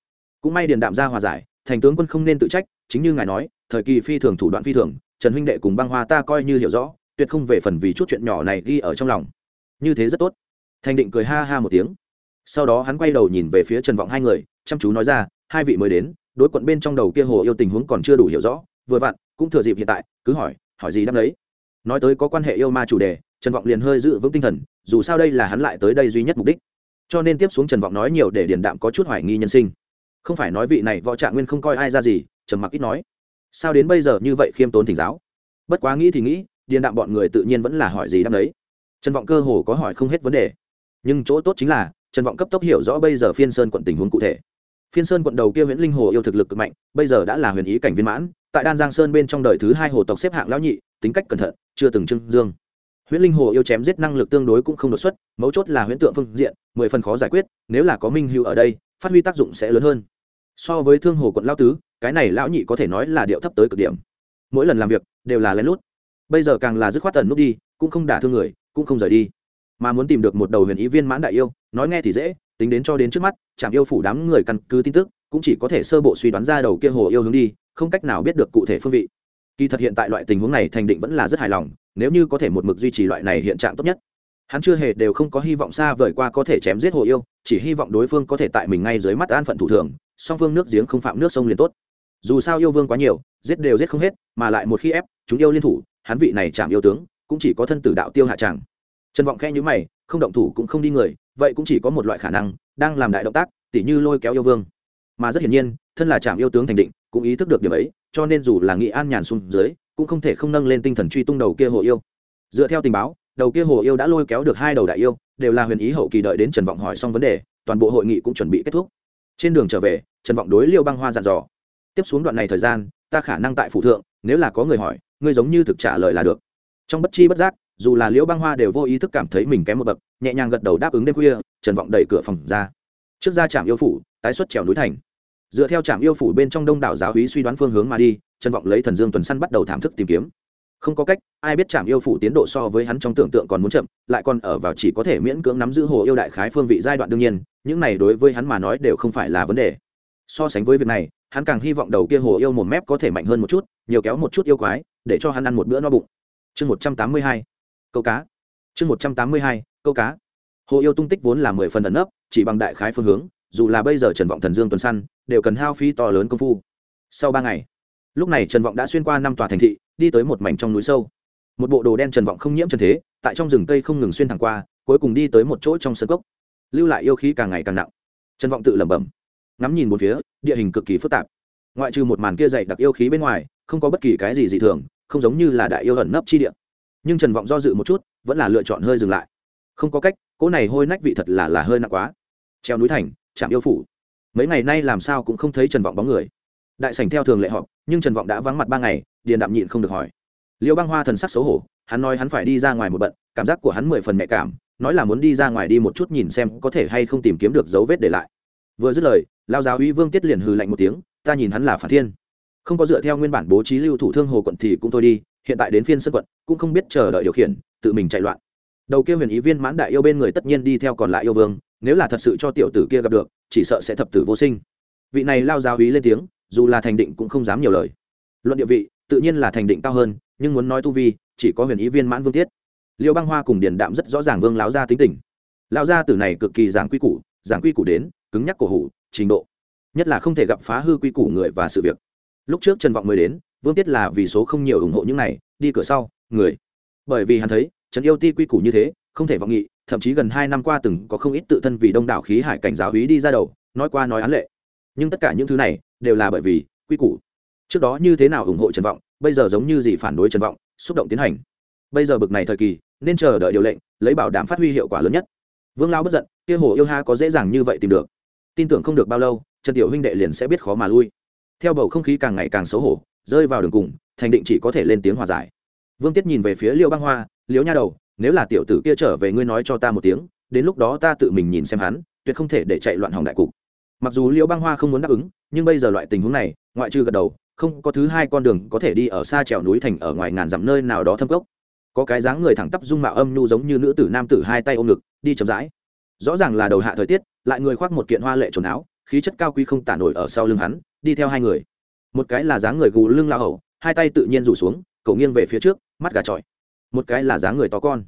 Speaker 1: Cũng may điền đạm ra hòa giải, thành tướng quân không nên tự trách, chính như ngài nói, thời kỳ phi thường, thủ đoạn phi thường trần huynh đệ cùng băng hoa ta coi như hiểu rõ, tuyệt không về phần vì chút chuyện nhỏ này ghi ở trong lòng. Như thế rất tốt. Thành định cười ha ha một tiếng. Sau đó hắn quay đầu nhìn về phía trần vọng hai người, chăm chú nói ra, hai vị mới đến, đối quận bên trong đầu kia hồ yêu tình huống còn chưa đủ hiểu rõ, vừa vặn, cũng thừa dịp hiện tại, cứ hỏi hỏi gì đáp đấy nói tới có quan hệ yêu ma chủ đề, trần vọng liền hơi giữ vững tinh thần, dù sao đây là hắn lại tới đây duy nhất mục đích. Cho nên tiếp xuống trần vọng nói nhiều để điền đạm có chút hoài nghi nhân sinh. Không phải nói vị này võ trạng nguyên không coi ai ra gì, trầm mặc ít nói sao đến bây giờ như vậy khiêm tốn thỉnh giáo? Bất quá nghĩ thì nghĩ, điền đạm bọn người tự nhiên vẫn là hỏi gì đáp đấy. Trần vọng cơ hồ có hỏi không hết vấn đề. Nhưng chỗ tốt chính là, trần vọng cấp tốc hiểu rõ bây giờ phiên sơn quận tình huống cụ thể. Phiên sơn quận đầu kia huyện linh hồ yêu thực lực cực mạnh, bây giờ đã là huyền ý cảnh viên mãn, tại đan giang sơn bên trong đời thứ hai hồ tộc xếp hạng lão nhị, tính cách cẩn thận, chưa từng trưng dương. Huyễn linh hồ yêu chém giết năng lực tương đối cũng không đột xuất, mấu chốt là huyễn tượng phương diện, mười phần khó giải quyết, nếu là có minh hữu ở đây, phát huy tác dụng sẽ lớn hơn so với thương hồ quận lao tứ, cái này lão nhị có thể nói là điệu thấp tới cực điểm. Mỗi lần làm việc, đều là lén lút. Bây giờ càng là dứt khoát tần nút đi, cũng không đả thương người, cũng không rời đi. Mà muốn tìm được một đầu huyền ý viên mãn đại yêu, nói nghe thì dễ, tính đến cho đến trước mắt, chạm yêu phủ đám người căn cứ tin tức, cũng chỉ có thể sơ bộ suy đoán ra đầu kia hồ yêu hướng đi, không cách nào biết được cụ thể phương vị. Kỳ thật hiện tại loại tình huống này thành định vẫn là rất hài lòng, nếu như có thể một mực duy trì loại này hiện trạng tốt nhất. Hắn chưa hề đều không có hy vọng xa vời qua có thể chém giết hồ yêu, chỉ hy vọng đối phương có thể tại mình ngay dưới mắt an phận thủ thường song phương nước giếng không phạm nước sông liền tốt. Dù sao yêu vương quá nhiều, giết đều giết không hết, mà lại một khi ép, chúng yêu liên thủ, hắn vị này chạm yêu tướng, cũng chỉ có thân tử đạo tiêu hạ tràng trần vọng khẽ nhữ mày, không động thủ cũng không đi người, vậy cũng chỉ có một loại khả năng, đang làm đại động tác, tỉ như lôi kéo yêu vương. Mà rất hiển nhiên, thân là trạm yêu tướng thành định, cũng ý thức được điểm ấy, cho nên dù là nghị an nhàn xuống dưới, cũng không thể không nâng lên tinh thần truy tung đầu kia hồ yêu. Dựa theo tình báo, đầu kia hồ yêu đã lôi kéo được hai đầu đại yêu, đều là huyền ý hậu kỳ đợi đến trần vọng hỏi xong vấn đề, toàn bộ hội nghị cũng chuẩn bị kết thúc. Trên đường trở về trần vọng đối liêu băng hoa dặn dò. Tiếp xuống đoạn này thời gian, ta khả năng tại phủ thượng, nếu là có người hỏi, ngươi giống như thực trả lời là được. Trong bất chi bất giác, dù là liễu băng hoa đều vô ý thức cảm thấy mình kém một bậc, nhẹ nhàng gật đầu đáp ứng đêm khuya, trần vọng đẩy cửa phòng ra. Trước ra trạm yêu phủ, tái xuất trèo núi thành. Dựa theo trạm yêu phủ bên trong đông đảo giáo hí suy đoán phương hướng mà đi, trần vọng lấy thần dương tuần săn bắt đầu thảm thức tìm kiếm. Không có cách, ai biết trạm yêu phủ tiến độ so với hắn trong tưởng tượng còn muốn chậm, lại còn ở vào chỉ có thể miễn cưỡng nắm giữ hồ yêu đại khái phương vị giai đoạn đương nhiên, những này đối với hắn mà nói đều không phải là vấn đề so sánh với việc này, hắn càng hy vọng đầu kia hồ yêu một mép có thể mạnh hơn một chút, nhiều kéo một chút yêu quái, để cho hắn ăn một bữa no bụng. Chương một trăm tám mươi hai, câu cá. Chương một trăm tám mươi hai, câu cá. Hồ yêu tung tích vốn là mười phần ẩn nấp, chỉ bằng đại khái phương hướng, dù là bây giờ trần vọng thần dương tuần săn, đều cần hao phí to lớn công phu. Sau ba ngày, lúc này trần vọng đã xuyên qua năm tòa thành thị, đi tới một mảnh trong núi sâu. Một bộ đồ đen trần vọng không nhiễm trần thế, tại trong rừng cây không ngừng xuyên thẳng qua, cuối cùng đi tới một chỗ trong sân cốc. Lưu lại yêu khí càng ngày càng nặng. Trần vọng tự lẩm bẩm ngắm nhìn một phía, địa hình cực kỳ phức tạp. Ngoại trừ một màn kia dày đặc yêu khí bên ngoài, không có bất kỳ cái gì dị thường, không giống như là đại yêu ẩn nấp chi địa. Nhưng trần vọng do dự một chút, vẫn là lựa chọn hơi dừng lại. Không có cách, cỗ này hôi nách vị thật là là hơi nặng quá. Treo núi thành, trạm yêu phủ. Mấy ngày nay làm sao cũng không thấy trần vọng bóng người. Đại sảnh theo thường lệ họp, nhưng trần vọng đã vắng mặt ba ngày, điền đạm nhịn không được hỏi. Liêu băng hoa thần sắc xấu hổ, hắn nói hắn phải đi ra ngoài một bận, cảm giác của hắn mười phần nhạy cảm, nói là muốn đi ra ngoài đi một chút nhìn xem có thể hay không tìm kiếm được dấu vết để lại. Vừa dứt lời lao giáo uy vương tiết liền hừ lạnh một tiếng, ta nhìn hắn là phản thiên. Không có dựa theo nguyên bản bố trí lưu thủ thương hồ quận thì cũng thôi đi, hiện tại đến phiên sân quận, cũng không biết chờ đợi điều khiển, tự mình chạy loạn. Đầu kia huyền ý viên mãn đại yêu bên người tất nhiên đi theo còn lại yêu vương, nếu là thật sự cho tiểu tử kia gặp được, chỉ sợ sẽ thập tử vô sinh. Vị này lao giáo uy lên tiếng, dù là thành định cũng không dám nhiều lời. Luận địa vị, tự nhiên là thành định cao hơn, nhưng muốn nói tu vi, chỉ có huyền ý viên mãn vương tiết. Liêu băng hoa cùng điền đạm rất rõ ràng vương láo gia tính tình. Lao gia tử này cực kỳ giảng quy củ, giảng quy củ đến, cứng nhắc cổ hủ trình độ, nhất là không thể gặp phá hư quy củ người và sự việc. Lúc trước trần vọng mới đến, vương tiết là vì số không nhiều ủng hộ những này, đi cửa sau, người. Bởi vì hắn thấy, trần yêu ti quy củ như thế, không thể vọng nghị, thậm chí gần hai năm qua từng có không ít tự thân vì đông đảo khí hải cảnh giáo hí đi ra đầu, nói qua nói án lệ. Nhưng tất cả những thứ này, đều là bởi vì quy củ. Trước đó như thế nào ủng hộ trần vọng, bây giờ giống như gì phản đối trần vọng, xúc động tiến hành. Bây giờ bực này thời kỳ, nên chờ đợi điều lệnh, lấy bảo đảm phát huy hiệu quả lớn nhất. Vương lao bất giận, kia hồ yêu ha có dễ dàng như vậy tìm được tin tưởng không được bao lâu, trần tiểu huynh đệ liền sẽ biết khó mà lui. Theo bầu không khí càng ngày càng xấu hổ, rơi vào đường cùng, thành định chỉ có thể lên tiếng hòa giải. Vương tiết nhìn về phía liêu băng hoa liếu nha đầu, nếu là tiểu tử kia trở về ngươi nói cho ta một tiếng, đến lúc đó ta tự mình nhìn xem hắn, tuyệt không thể để chạy loạn hỏng đại cục. Mặc dù liễu băng hoa không muốn đáp ứng, nhưng bây giờ loại tình huống này, ngoại trừ gật đầu, không có thứ hai con đường có thể đi ở xa trèo núi thành ở ngoài ngàn dặm nơi nào đó thâm cốc. Có cái dáng người thẳng tắp dung mạo âm nhu giống như nữ tử nam tử hai tay ôm ngực, đi chậm rãi. Rõ ràng là đầu hạ thời tiết lại người khoác một kiện hoa lệ trồn áo, khí chất cao quý không tả nổi ở sau lưng hắn, đi theo hai người. Một cái là dáng người gù lưng lao hầu, hai tay tự nhiên rủ xuống, cậu nghiêng về phía trước, mắt gà trọi. Một cái là dáng người to con.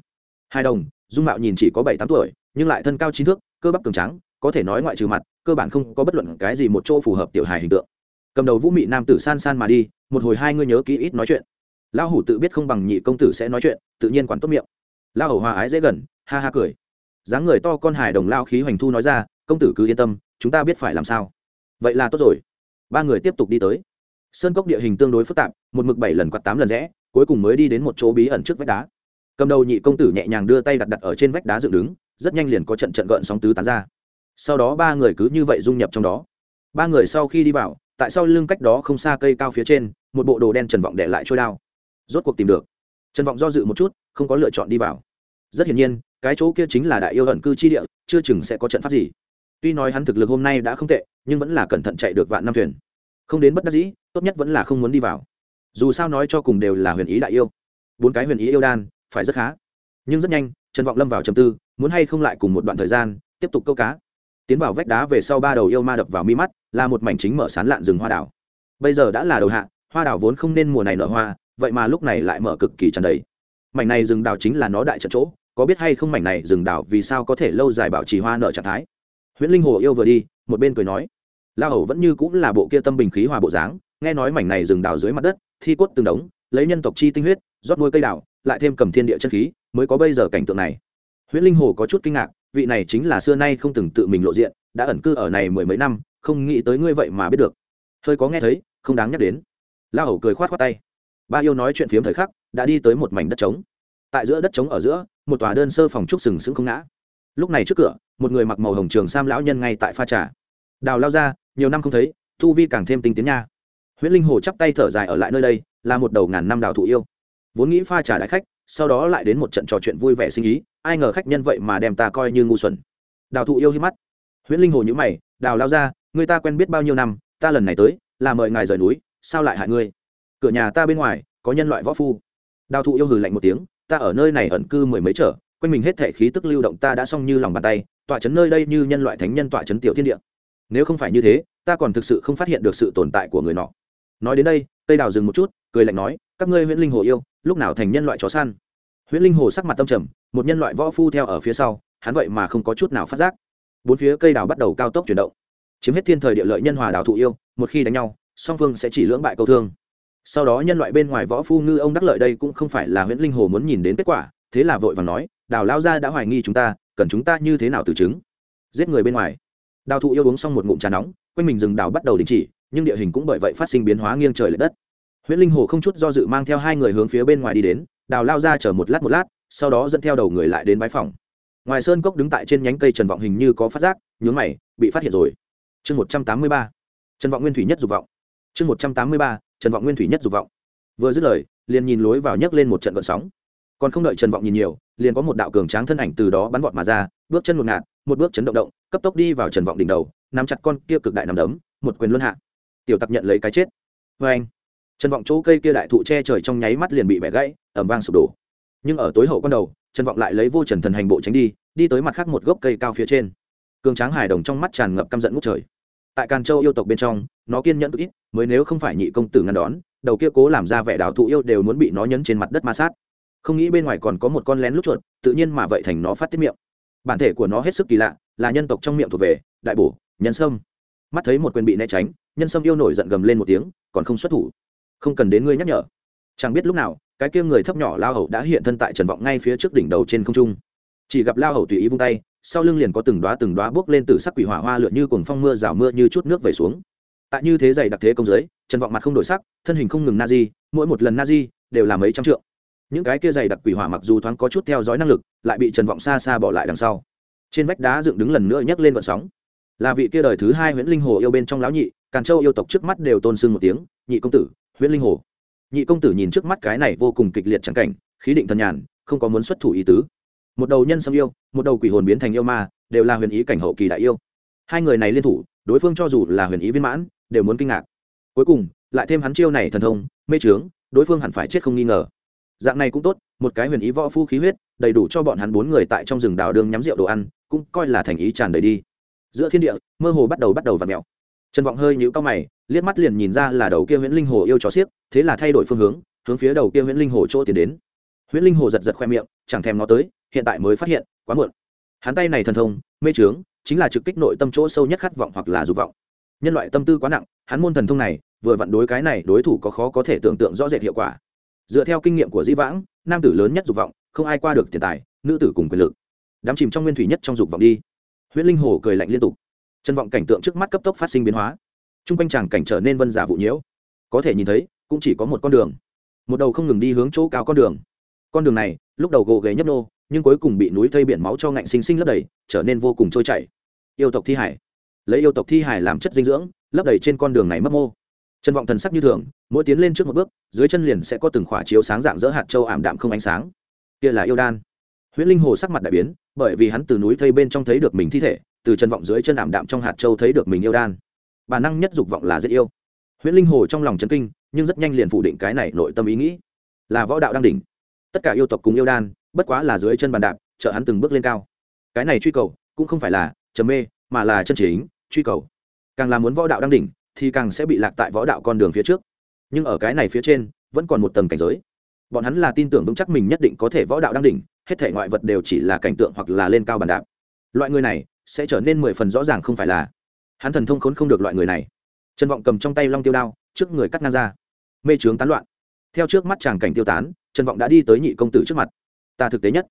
Speaker 1: Hai đồng, dung mạo nhìn chỉ có bảy tám tuổi, nhưng lại thân cao chín thước, cơ bắp cường trắng có thể nói ngoại trừ mặt, cơ bản không có bất luận cái gì một chỗ phù hợp tiểu hài hình tượng. Cầm đầu vũ mị nam tử san san mà đi, một hồi hai ngươi nhớ kỹ ít nói chuyện. Lão hủ tự biết không bằng nhị công tử sẽ nói chuyện, tự nhiên quản tốt miệng. Lão hầu hòa ái dễ gần, ha ha cười dáng người to con hải đồng lao khí hoành thu nói ra, công tử cứ yên tâm, chúng ta biết phải làm sao. Vậy là tốt rồi. Ba người tiếp tục đi tới. Sơn cốc địa hình tương đối phức tạp, một mực bảy lần quạt tám lần rẽ, cuối cùng mới đi đến một chỗ bí ẩn trước vách đá. Cầm đầu nhị công tử nhẹ nhàng đưa tay đặt đặt ở trên vách đá dựng đứng, rất nhanh liền có trận trận gợn sóng tứ tán ra. Sau đó ba người cứ như vậy dung nhập trong đó. Ba người sau khi đi vào, tại sau lưng cách đó không xa cây cao phía trên, một bộ đồ đen trần vọng để lại trôi đao. Rốt cuộc tìm được. Trần vọng do dự một chút, không có lựa chọn đi vào. Rất hiển nhiên cái chỗ kia chính là đại yêu ẩn cư chi địa, chưa chừng sẽ có trận pháp gì. Tuy nói hắn thực lực hôm nay đã không tệ, nhưng vẫn là cẩn thận chạy được vạn năm thuyền. Không đến bất đắc dĩ, tốt nhất vẫn là không muốn đi vào. Dù sao nói cho cùng đều là huyền ý đại yêu. Bốn cái huyền ý yêu đan, phải rất khá. Nhưng rất nhanh, trần vọng lâm vào trầm tư, muốn hay không lại cùng một đoạn thời gian, tiếp tục câu cá. Tiến vào vách đá về sau ba đầu yêu ma đập vào mi mắt, là một mảnh chính mở sán lạn rừng hoa đảo. Bây giờ đã là đầu hạ, hoa đảo vốn không nên mùa này nở hoa, vậy mà lúc này lại mở cực kỳ tràn đầy. Mảnh này rừng đào chính là nó đại trận chỗ có biết hay không mảnh này rừng đảo vì sao có thể lâu dài bảo trì hoa nợ trạng thái? Huyễn linh hồ yêu vừa đi một bên cười nói la hầu vẫn như cũng là bộ kia tâm bình khí hòa bộ dáng nghe nói mảnh này rừng đảo dưới mặt đất thi cốt từng đống lấy nhân tộc chi tinh huyết rót nuôi cây đảo, lại thêm cầm thiên địa chân khí mới có bây giờ cảnh tượng này. Huyễn linh hồ có chút kinh ngạc vị này chính là xưa nay không từng tự mình lộ diện đã ẩn cư ở này mười mấy năm không nghĩ tới ngươi vậy mà biết được. Hơi có nghe thấy không đáng nhắc đến. La hầu cười khoát khoát tay. Ba yêu nói chuyện phiếm thời khắc đã đi tới một mảnh đất trống tại giữa đất trống ở giữa, một tòa đơn sơ phòng trúc sừng sững không ngã. Lúc này trước cửa, một người mặc màu hồng trường sam lão nhân ngay tại pha trà. Đào lao ra, nhiều năm không thấy, thu vi càng thêm tinh tiến nha. Huyễn linh hồ chắp tay thở dài ở lại nơi đây, là một đầu ngàn năm đào thụ yêu. Vốn nghĩ pha trà đại khách, sau đó lại đến một trận trò chuyện vui vẻ sinh ý, ai ngờ khách nhân vậy mà đem ta coi như ngu xuẩn. Đào thụ yêu hi mắt. Huyễn linh hồ nhữ mày, đào lao ra, người ta quen biết bao nhiêu năm, ta lần này tới, là mời ngài rời núi, sao lại hại ngươi? Cửa nhà ta bên ngoài, có nhân loại võ phu. Đào thụ yêu hừ lạnh một tiếng ta ở nơi này ẩn cư mười mấy trở, quanh mình hết thể khí tức lưu động ta đã xong như lòng bàn tay, tọa chấn nơi đây như nhân loại thánh nhân tọa chấn tiểu thiên địa. Nếu không phải như thế, ta còn thực sự không phát hiện được sự tồn tại của người nọ. Nói đến đây, tây đào dừng một chút, cười lạnh nói, các ngươi huyễn linh hồ yêu, lúc nào thành nhân loại chó săn? Huyễn linh hồ sắc mặt tâm trầm, một nhân loại võ phu theo ở phía sau, hắn vậy mà không có chút nào phát giác. Bốn phía cây đào bắt đầu cao tốc chuyển động. Chiếm hết thiên thời địa lợi nhân hòa đào thụ yêu, một khi đánh nhau, song phương sẽ chỉ lưỡng bại câu thương sau đó nhân loại bên ngoài võ phu ngư ông đắc lợi đây cũng không phải là huyễn linh hồ muốn nhìn đến kết quả, thế là vội và nói, đào lao gia đã hoài nghi chúng ta, cần chúng ta như thế nào từ chứng? Giết người bên ngoài. Đào thụ yêu uống xong một ngụm trà nóng, quanh mình rừng đào bắt đầu đình chỉ, nhưng địa hình cũng bởi vậy phát sinh biến hóa nghiêng trời l ệ đất. Huyễn linh hồ không chút do dự mang theo hai người hướng phía bên ngoài đi đến, đào lao ra chờ một lát một lát, sau đó dẫn theo đầu người lại đến bãi phòng. Ngoài sơn cốc đứng tại trên nhánh cây trần vọng hình như có phát giác, nhướng mày, bị phát hiện rồi. Chương một trăm tám mươi ba. Trần vọng nguyên thủy nhất dục vọng. Chương một trăm tám mươi ba trần vọng nguyên thủy nhất dục vọng. Vừa dứt lời, liền nhìn lối vào nhấc lên một trận gợn sóng. Còn không đợi trần vọng nhìn nhiều, liền có một đạo cường tráng thân ảnh từ đó bắn vọt mà ra, bước chân một ngạt, một bước chấn động động, cấp tốc đi vào trần vọng đỉnh đầu, nắm chặt con kia cực đại nằm đấm, một quyền luân hạ. Tiểu tặc nhận lấy cái chết. Vê anh, trần vọng chỗ cây kia đại thụ che trời trong nháy mắt liền bị bẻ gãy ẩm vang sụp đổ. Nhưng ở tối hậu con đầu, trần vọng lại lấy vô trần thần hành bộ tránh đi đi tới mặt khác một gốc cây cao phía trên. Cường tráng hài đồng trong mắt tràn ngập căm giận ngút trời. Tại càn châu yêu tộc bên trong nó kiên nhẫn cực ít, mới nếu không phải nhị công tử ngăn đón, đầu kia cố làm ra vẻ đào thụ yêu đều muốn bị nó nhấn trên mặt đất ma sát. Không nghĩ bên ngoài còn có một con lén lút chuột, tự nhiên mà vậy thành nó phát tiết miệng. Bản thể của nó hết sức kỳ lạ, là nhân tộc trong miệng thuộc về, đại bổ, nhân sâm. Mắt thấy một quyền bị né tránh, nhân sâm yêu nổi giận gầm lên một tiếng, còn không xuất thủ. Không cần đến ngươi nhắc nhở. Chẳng biết lúc nào, cái kia người thấp nhỏ lao hầu đã hiện thân tại trần vọng ngay phía trước đỉnh đầu trên không trung. Chỉ gặp lao hầu tùy ý vung tay, sau lưng liền có từng đoá từng đoá bước lên từ sắc quỷ hỏa hoa lượn như cuồng phong mưa rào mưa như chút nước về xuống tại như thế dày đặc thế công giới trần vọng mặt không đổi sắc, thân hình không ngừng na di, mỗi một lần na di đều là mấy trăm trượng. Những cái kia dày đặc quỷ hỏa mặc dù thoáng có chút theo dõi năng lực, lại bị trần vọng xa xa bỏ lại đằng sau. Trên vách đá dựng đứng lần nữa nhấc lên vận sóng. Là vị kia đời thứ hai nguyễn linh hồ yêu bên trong lão nhị, càn châu yêu tộc trước mắt đều tôn sưng một tiếng, nhị công tử nguyễn linh hồ. Nhị công tử nhìn trước mắt cái này vô cùng kịch liệt trắng cảnh, khí định thần nhàn, không có muốn xuất thủ ý tứ. Một đầu nhân xâm yêu, một đầu quỷ hồn biến thành yêu ma, đều là huyền ý cảnh hậu kỳ đại yêu. Hai người này liên thủ, đối phương cho dù là huyền ý viên mãn đều muốn kinh ngạc. Cuối cùng, lại thêm hắn chiêu này thần thông, mê trướng, đối phương hẳn phải chết không nghi ngờ. Dạng này cũng tốt, một cái huyền ý võ phu khí huyết, đầy đủ cho bọn hắn bốn người tại trong rừng đào đường nhắm rượu đồ ăn, cũng coi là thành ý tràn đầy đi. Giữa thiên địa, mơ hồ bắt đầu bắt đầu v ặ mẹo trần vọng hơi nhũ cao mày, liếc mắt liền nhìn ra là đầu kia nguyễn linh hồ yêu chó xiếc, thế là thay đổi phương hướng hướng phía đầu kia nguyễn linh hồ chỗ tiến đến. Nguyễn linh hồ giật giật khoe miệng, chẳng thèm nó tới, hiện tại mới phát hiện, quá muộn. Hắn tay này thần thông, mê trướng, chính là trực kích nội tâm chỗ sâu nhất khát vọng hoặc là dục vọng nhân loại tâm tư quá nặng, hắn môn thần thông này, vừa vặn đối cái này đối thủ có khó có thể tưởng tượng rõ rệt hiệu quả. Dựa theo kinh nghiệm của di vãng, nam tử lớn nhất dục vọng, không ai qua được tiền tài, nữ tử cùng quyền lực. Đám chìm trong nguyên thủy nhất trong dục vọng đi. Huyễn linh hồ cười lạnh liên tục. Chân vọng cảnh tượng trước mắt cấp tốc phát sinh biến hóa. T r u n g quanh chàng cảnh trở nên vân giả vụ nhiễu. Có thể nhìn thấy, cũng chỉ có một con đường. Một đầu không ngừng đi hướng chỗ cao con đường. Con đường này, lúc đầu gồ ghề nhấp nô, nhưng cuối cùng bị núi thây biển máu cho ngạnh xinh xinh lấp đầy, trở nên vô cùng trôi chảy. Yêu tộc thi hải lấy yêu tộc thi hải làm chất dinh dưỡng, lấp đầy trên con đường này mấp mô. Trần vọng thần sắc như thường, mỗi tiến lên trước một bước, dưới chân liền sẽ có từng khỏa chiếu sáng dạng dỡ hạt châu ảm đạm không ánh sáng. Kia là yêu đan. Huyễn linh hồ sắc mặt đại biến, bởi vì hắn từ núi thây bên trong thấy được mình thi thể, từ chân vọng dưới chân ảm đạm trong hạt châu thấy được mình yêu đan. Bản năng nhất dục vọng là dễ yêu. Huyễn linh hồ trong lòng chấn kinh, nhưng rất nhanh liền phủ định cái này nội tâm ý nghĩ. Là võ đạo đang đỉnh. Tất cả yêu tộc cùng yêu đan, bất quá là dưới chân bàn đạp trợ hắn từng bước lên cao. Cái này truy cầu, cũng không phải là trầm mê, mà là chân chính truy cầu. Càng là muốn võ đạo đang đỉnh thì càng sẽ bị lạc tại võ đạo con đường phía trước. Nhưng ở cái này phía trên vẫn còn một tầng cảnh giới. Bọn hắn là tin tưởng vững chắc mình nhất định có thể võ đạo đang đỉnh hết thể ngoại vật đều chỉ là cảnh tượng hoặc là lên cao bàn đạp. Loại người này sẽ trở nên mười phần rõ ràng không phải là. Hắn thần thông khốn không được loại người này. Trần vọng cầm trong tay long tiêu đao trước người cắt ngang ra. Mê trướng tán loạn. Theo trước mắt chàng cảnh tiêu tán trần vọng đã đi tới nhị công tử trước mặt. Ta thực tế nhất.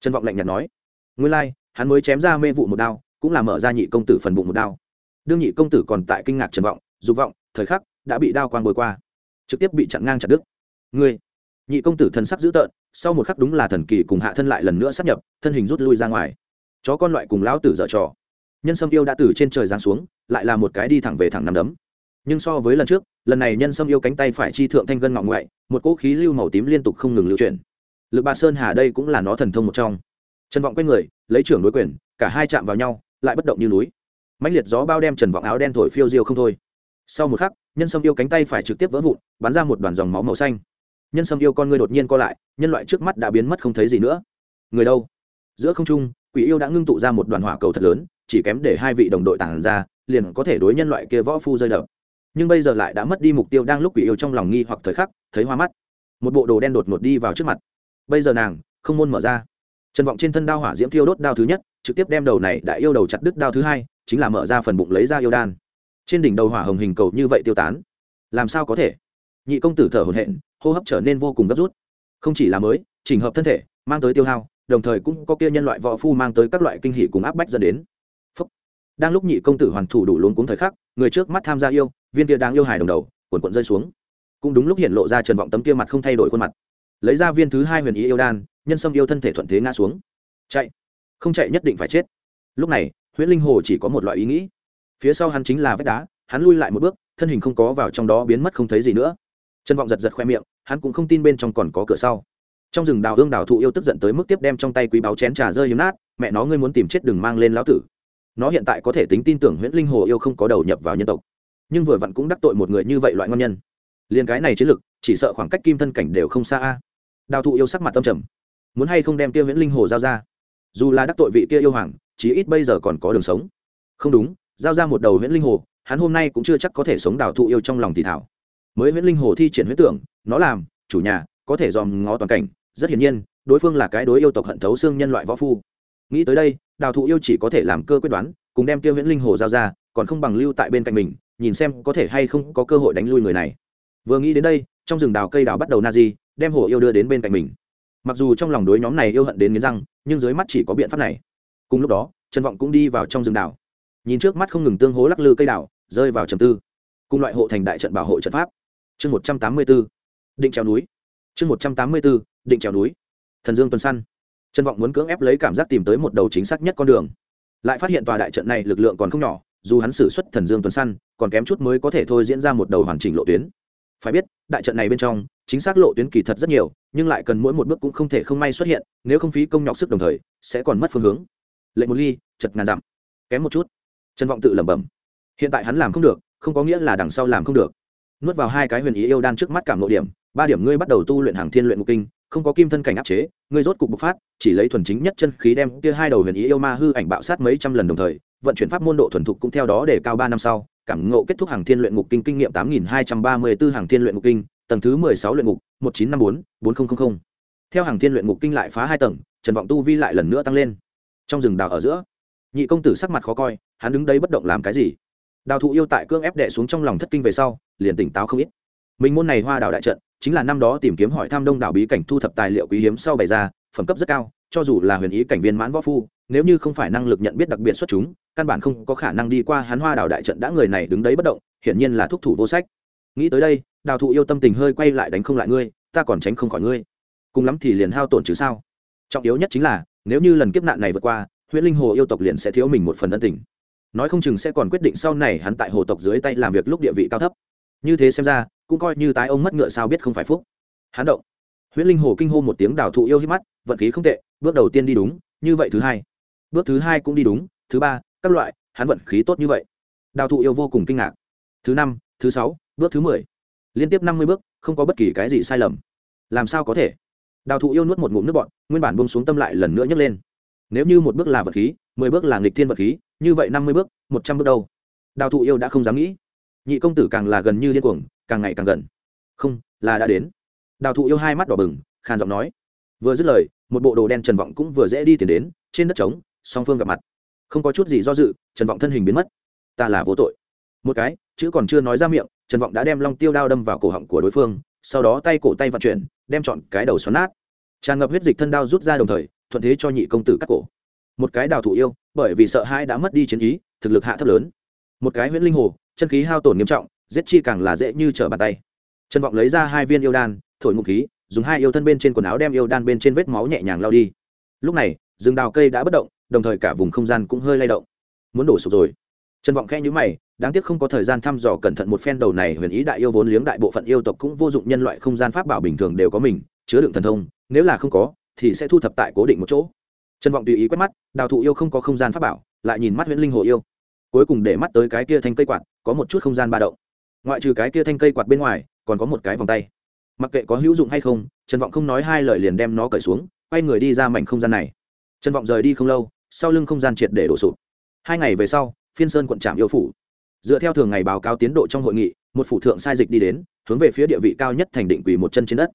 Speaker 1: Trần vọng lạnh nhạt nói. Nguyên lai、like, hắn mới chém ra mê vụ một đao cũng là mở ra nhị công tử phần bụng một đao đương nhị công tử còn tại kinh ngạc trần vọng, dục vọng, thời khắc đã bị đao quang bồi qua. Trực tiếp bị chặn ngang chặt đứt. Ngươi, nhị công tử thần sắc dữ tợn, sau một khắc đúng là thần kỳ cùng hạ thân lại lần nữa sắp nhập, thân hình rút lui ra ngoài. Chó con loại cùng lão tử dở trò. Nhân sâm yêu đã từ trên trời giáng xuống, lại là một cái đi thẳng về thẳng nằm đấm. Nhưng so với lần trước, lần này nhân sâm yêu cánh tay phải chi thượng thanh gân ngọng ngoại, một cỗ khí lưu màu tím liên tục không ngừng lưu chuyển. Lực bà sơn hà đây cũng là nó thần thông một trong. Trần vọng quay người, lấy trưởng đối quyền, cả hai chạm vào nhau, lại bất động như núi mãnh liệt gió bao đem trần vọng áo đen thổi phiêu diêu không thôi. Sau một khắc, nhân sâm yêu cánh tay phải trực tiếp vỡ vụn, bắn ra một đoàn dòng máu màu xanh. Nhân sâm yêu con ngươi đột nhiên co lại, nhân loại trước mắt đã biến mất không thấy gì nữa. Người đâu? Giữa không trung, quỷ yêu đã ngưng tụ ra một đoàn hỏa cầu thật lớn, chỉ kém để hai vị đồng đội tản ra, liền có thể đối nhân loại kia võ phu rơi đập. Nhưng bây giờ lại đã mất đi mục tiêu đang lúc quỷ yêu trong lòng nghi hoặc thời khắc, thấy hoa mắt. Một bộ đồ đen đột ngột đi vào trước mặt. Bây giờ nàng không môn mở ra. Trần vọng trên thân đao hỏa diễm thiêu đốt đao thứ nhất, trực tiếp đem đầu này đã yêu đầu chặt đứt đao thứ hai chính là mở ra phần bụng lấy ra yêu đan. Trên đỉnh đầu hỏa hồng hình cầu như vậy tiêu tán, làm sao có thể? Nhị công tử thở hổn hển, hô hấp trở nên vô cùng gấp rút. Không chỉ là mới, chỉnh hợp thân thể, mang tới tiêu hao, đồng thời cũng có kia nhân loại võ phu mang tới các loại kinh hỷ cùng áp bách dẫn đến. Phúc. đang lúc nhị công tử hoàn thủ đủ luống cuống thời khắc, người trước mắt tham gia yêu, viên kia đang yêu hài đồng đầu, cuộn cuộn rơi xuống. Cũng đúng lúc hiện lộ ra trần vọng tấm kia mặt không thay đổi khuôn mặt. Lấy ra viên thứ hai huyền ý yêu đan, nhân sâm yêu thân thể thuận thế ngã xuống. Chạy. Không chạy nhất định phải chết. Lúc này huyễn linh hồ chỉ có một loại ý nghĩ. Phía sau hắn chính là vách đá, hắn lui lại một bước, thân hình không có vào trong đó biến mất không thấy gì nữa. Trần vọng giật giật khoe miệng, hắn cũng không tin bên trong còn có cửa sau. Trong rừng đào hương đào thụ yêu tức giận tới mức tiếp đem trong tay quý báo chén trà rơi hiếm nát, mẹ nó, ngươi muốn tìm chết đừng mang lên lão tử. Nó hiện tại có thể tính tin tưởng huyễn linh hồ yêu không có đầu nhập vào nhân tộc. Nhưng vừa vặn cũng đắc tội một người như vậy loại ngon nhân. Liền cái này chiến lực, chỉ sợ khoảng cách kim thân cảnh đều không xa a. Đào thụ yêu sắc mặt tâm trầm. Muốn hay không đem kia huyễn linh hồ giao ra? Dù là đắc tội vị kia yêu hoàng chí ít bây giờ còn có đường sống. Không đúng, giao ra một đầu huyễn linh hồ, hắn hôm nay cũng chưa chắc có thể sống đào thụ yêu trong lòng thì thảo. Mới huyễn linh hồ thi triển huyễn tưởng, nó làm, chủ nhà, có thể dòm ngó toàn cảnh, rất hiển nhiên, đối phương là cái đối yêu tộc hận thấu xương nhân loại võ phu. Nghĩ tới đây, đào thụ yêu chỉ có thể làm cơ quyết đoán, cùng đem tiêu huyễn linh hồ giao ra, còn không bằng lưu tại bên cạnh mình, nhìn xem có thể hay không có cơ hội đánh lui người này. Vừa nghĩ đến đây, trong rừng đào cây đào bắt đầu na di, đem hồ yêu đưa đến bên cạnh mình. Mặc dù trong lòng đối nhóm này yêu hận đến nghiến răng, nhưng dưới mắt chỉ có biện pháp này cùng lúc đó, trần vọng cũng đi vào trong rừng đào nhìn trước mắt không ngừng tương hố lắc lư cây đào rơi vào trầm tư. Cùng loại hộ thành đại trận bảo hộ trận pháp. Chương một trăm tám mươi b ố định trèo núi. Chương một trăm tám mươi b ố định trèo núi. Thần dương tuần săn trần vọng muốn cưỡng ép lấy cảm giác tìm tới một đầu chính xác nhất con đường. Lại phát hiện tòa đại trận này lực lượng còn không nhỏ, dù hắn xử xuất thần dương tuần săn còn kém chút mới có thể thôi diễn ra một đầu hoàn chỉnh lộ tuyến. Phải biết, đại trận này bên trong, chính xác lộ tuyến kỳ thật rất nhiều, nhưng lại cần mỗi một bước cũng không thể không may xuất hiện, nếu không phí công nhọc sức đồng thời, sẽ còn mất phương hướng lệnh một ly, chật ngàn dặm. Kém một chút. Trần vọng tự lẩm bẩm. Hiện tại hắn làm không được, không có nghĩa là đằng sau làm không được. Nuốt vào hai cái huyền ý yêu đan trước mắt cảm nội điểm, ba điểm ngươi bắt đầu tu luyện hàng thiên luyện ngục kinh, không có kim thân cảnh áp chế, ngươi rốt cục bộc phát, chỉ lấy thuần chính nhất chân khí đem kia hai đầu huyền ý yêu ma hư ảnh bạo sát mấy trăm lần đồng thời, vận chuyển pháp môn độ thuần thục cũng theo đó để cao ba năm sau, cảm ngộ kết thúc hàng thiên luyện ngục kinh kinh nghiệm tám nghìn hai trăm ba mươi b ố hàng thiên luyện ngục kinh, tầng thứ mười sáu luyện ngục, một chín năm bốn bốn nghìn theo hàng thiên luyện ngục kinh lại phá hai tầng, trần vọng tu vi lại lần nữa tăng lên trong rừng đào ở giữa. Nhị công tử sắc mặt khó coi, hắn đứng đấy bất động làm cái gì? Đào thụ yêu tại cương ép đệ xuống trong lòng thất kinh về sau, liền tỉnh táo không ít. Mình môn này hoa đào đại trận, chính là năm đó tìm kiếm hỏi tham đông đảo bí cảnh thu thập tài liệu quý hiếm sau bày ra, phẩm cấp rất cao, cho dù là huyền ý cảnh viên mãn võ phu, nếu như không phải năng lực nhận biết đặc biệt xuất chúng, căn bản không có khả năng đi qua hắn hoa đào đại trận đã người này đứng đấy bất động, hiển nhiên là thúc thủ vô sách. Nghĩ tới đây, đào thụ yêu tâm tình hơi quay lại đánh không lại ngươi, ta còn tránh không khỏi ngươi. Cùng lắm thì liền hao tổn chứ sao? Trọng yếu nhất chính là nếu như lần kiếp nạn này vượt qua huyện linh hồ yêu tộc liền sẽ thiếu mình một phần ân tình. Nói không chừng sẽ còn quyết định sau này hắn tại hồ tộc dưới tay làm việc lúc địa vị cao thấp. Như thế xem ra, cũng coi như tái ông mất ngựa sao biết không phải phúc. Hắn động. Huyễn linh hồ kinh hô một tiếng đào thụ yêu hít mắt, vận khí không tệ, bước đầu tiên đi đúng, như vậy thứ hai. Bước thứ hai cũng đi đúng, thứ ba, các loại, hắn vận khí tốt như vậy. Đào thụ yêu vô cùng kinh ngạc. Thứ năm, thứ sáu, bước thứ mười. Liên tiếp năm mươi bước, không có bất kỳ cái gì sai lầm. Làm sao có thể? Đào thụ yêu nuốt một ngụm nước bọn nguyên bản bông xuống tâm lại lần nữa nhấc lên. Nếu như một bước là vật khí, mười bước là nghịch thiên vật khí, như vậy năm mươi bước, một trăm bước đâu? Đào thụ yêu đã không dám nghĩ. Nhị công tử càng là gần như điên cuồng, càng ngày càng gần. Không, là đã đến. Đào thụ yêu hai mắt đỏ bừng, khàn giọng nói. Vừa dứt lời, một bộ đồ đen trần vọng cũng vừa dễ đi tiền đến, trên đất trống, song phương gặp mặt. Không có chút gì do dự, trần vọng thân hình biến mất. Ta là vô tội. Một cái, chữ còn chưa nói ra miệng, trần vọng đã đem long tiêu đao đâm vào cổ họng của đối phương, sau đó tay cổ tay vận chuyển, đem chọn cái đầu xoắn nát tràn ngập huyết dịch thân đao rút ra đồng thời, thuận thế cho nhị công tử cắt cổ. Một cái đào thủ yêu, bởi vì sợ hãi đã mất đi chiến ý, thực lực hạ thấp lớn. Một cái huyễn linh hồ, chân khí hao tổn nghiêm trọng, giết chi càng là dễ như trở bàn tay. Trần vọng lấy ra hai viên yêu đan, thổi ngụ khí, dùng hai yêu thân bên trên quần áo đem yêu đan bên trên vết máu nhẹ nhàng lao đi. Lúc này, rừng đào cây đã bất động, đồng thời cả vùng không gian cũng hơi lay động. Muốn đổ sụp rồi. Trần vọng khe nhữ mày, đáng tiếc không có thời gian thăm dò cẩn thận một phen đầu này huyền ý đại yêu vốn liếng đại bộ phận yêu tộc cũng vô dụng nhân loại không gian pháp bảo bình thường đều có mình, chứa đựng thần thông nếu là không có, thì sẽ thu thập tại cố định một chỗ. Trần vọng tùy ý quét mắt, đào thụ yêu không có không gian pháp bảo, lại nhìn mắt huyễn linh hồ yêu. Cuối cùng để mắt tới cái kia thanh cây quạt, có một chút không gian ba động. Ngoại trừ cái kia thanh cây quạt bên ngoài, còn có một cái vòng tay. Mặc kệ có hữu dụng hay không, trần vọng không nói hai lời liền đem nó cởi xuống, quay người đi ra mảnh không gian này. Trần vọng rời đi không lâu, sau lưng không gian triệt để đổ sụp. Hai ngày về sau, phiên sơn quận trạm yêu phủ. Dựa theo thường ngày báo cáo tiến độ trong hội nghị, một phủ thượng sai dịch đi đến, hướng về phía địa vị cao nhất thành định quỳ một chân trên đất.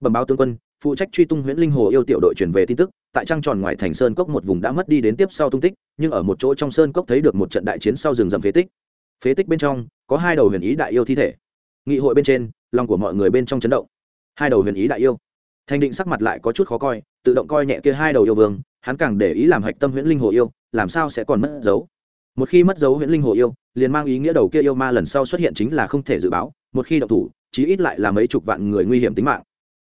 Speaker 1: Bẩm báo tướng quân phụ trách truy tung huyện linh hồ yêu tiểu đội truyền về tin tức, tại trang tròn ngoài thành sơn cốc một vùng đã mất đi đến tiếp sau tung tích, nhưng ở một chỗ trong sơn cốc thấy được một trận đại chiến sau rừng rậm phế tích. Phế tích bên trong, có hai đầu huyền ý đại yêu thi thể. Nghị hội bên trên, lòng của mọi người bên trong chấn động. Hai đầu huyền ý đại yêu. Thanh định sắc mặt lại có chút khó coi, tự động coi nhẹ kia hai đầu yêu vương, hắn càng để ý làm hạch tâm huyễn linh hồ yêu, làm sao sẽ còn mất dấu. Một khi mất dấu huyễn linh hồ yêu, liền mang ý nghĩa đầu kia yêu ma lần sau xuất hiện chính là không thể dự báo, một khi độc thủ, chí ít lại là mấy chục vạn người nguy hiểm tính mạng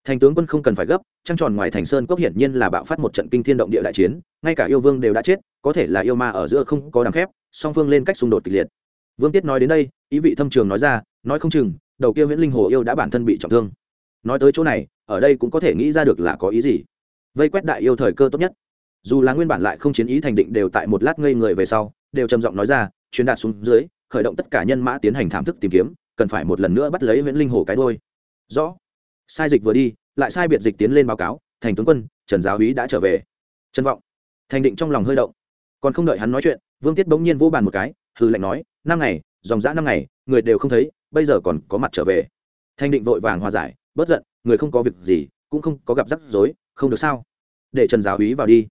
Speaker 1: thành tướng quân không cần phải gấp, trăng tròn ngoài thành sơn cốc hiển nhiên là bạo phát một trận kinh thiên động địa đại chiến, ngay cả yêu vương đều đã chết, có thể là yêu ma ở giữa không có đằng khép, song phương lên cách xung đột kịch liệt. Vương tiết nói đến đây, ý vị thâm trường nói ra, nói không chừng, đầu kia nguyễn linh hồ yêu đã bản thân bị trọng thương. Nói tới chỗ này, ở đây cũng có thể nghĩ ra được là có ý gì. Vây quét đại yêu thời cơ tốt nhất. Dù là nguyên bản lại không chiến ý thành định đều tại một lát ngây người về sau, đều trầm giọng nói ra, truyền đạt xuống dưới, khởi động tất cả nhân mã tiến hành thảm thức tìm kiếm, cần phải một lần nữa bắt lấy nguyễn linh hồ cái đôi rõ sai dịch vừa đi, lại sai biệt dịch tiến lên báo cáo, thành tướng quân, trần giáo úy đã trở về. Trân vọng, thành định trong lòng hơi động. Còn không đợi hắn nói chuyện, vương tiết bỗng nhiên vô bàn một cái hư lệnh nói, năm ngày, dòng dã năm ngày, người đều không thấy, bây giờ còn có mặt trở về. Thanh định vội vàng hòa giải, bớt giận, người không có việc gì, cũng không có gặp rắc rối, không được sao? Để trần giáo úy vào đi.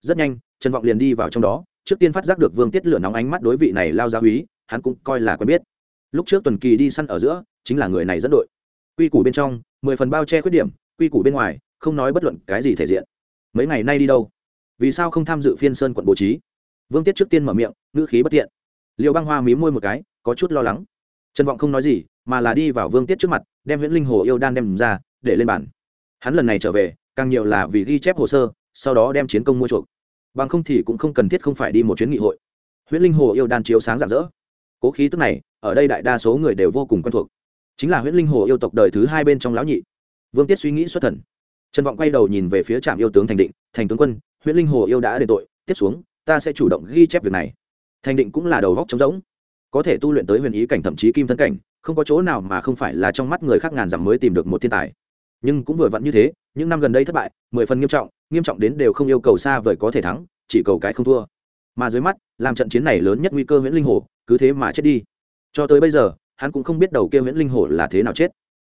Speaker 1: Rất nhanh, trần vọng liền đi vào trong đó, trước tiên phát giác được vương tiết lửa nóng ánh mắt đối vị này lao giáo úy, hắn cũng coi là quen biết. Lúc trước tuần kỳ đi săn ở giữa, chính là người này dẫn đội quy củ bên trong, mười phần bao che khuyết điểm, quy củ bên ngoài, không nói bất luận cái gì thể diện. Mấy ngày nay đi đâu? Vì sao không tham dự phiên sơn quận bố trí? Vương tiết trước tiên mở miệng, ngữ khí bất tiện liệu băng hoa mí môi một cái, có chút lo lắng. Trần vọng không nói gì, mà là đi vào vương tiết trước mặt, đem huyễn linh hồ yêu đan đem ra, để lên bản hắn lần này trở về, càng nhiều là vì ghi chép hồ sơ, sau đó đem chiến công mua chuộc. Bằng không thì cũng không cần thiết không phải đi một chuyến nghị hội. Huyễn linh hồ yêu đan chiếu sáng rạng rỡ. Cố khí tức này, ở đây đại đa số người đều vô cùng quen thuộc chính là huyễn linh hồ yêu tộc đời thứ hai bên trong lão nhị. Vương tiết suy nghĩ xuất thần. Trần vọng quay đầu nhìn về phía trạm yêu tướng thành định, thành tướng quân, huyễn linh hồ yêu đã đền tội, tiếp xuống, ta sẽ chủ động ghi chép việc này. Thành định cũng là đầu góc trống rỗng. Có thể tu luyện tới huyền ý cảnh thậm chí kim thân cảnh, không có chỗ nào mà không phải là trong mắt người khác ngàn dặm mới tìm được một thiên tài. Nhưng cũng vừa vặn như thế, những năm gần đây thất bại, mười phần nghiêm trọng nghiêm trọng đến đều không yêu cầu xa vời có thể thắng, chỉ cầu cái không thua. Mà dưới mắt, làm trận chiến này lớn nhất nguy cơ nguyễn linh hồ, cứ thế mà chết đi. Cho tới bây giờ hắn cũng không biết đầu kia nguyễn linh hồ là thế nào chết.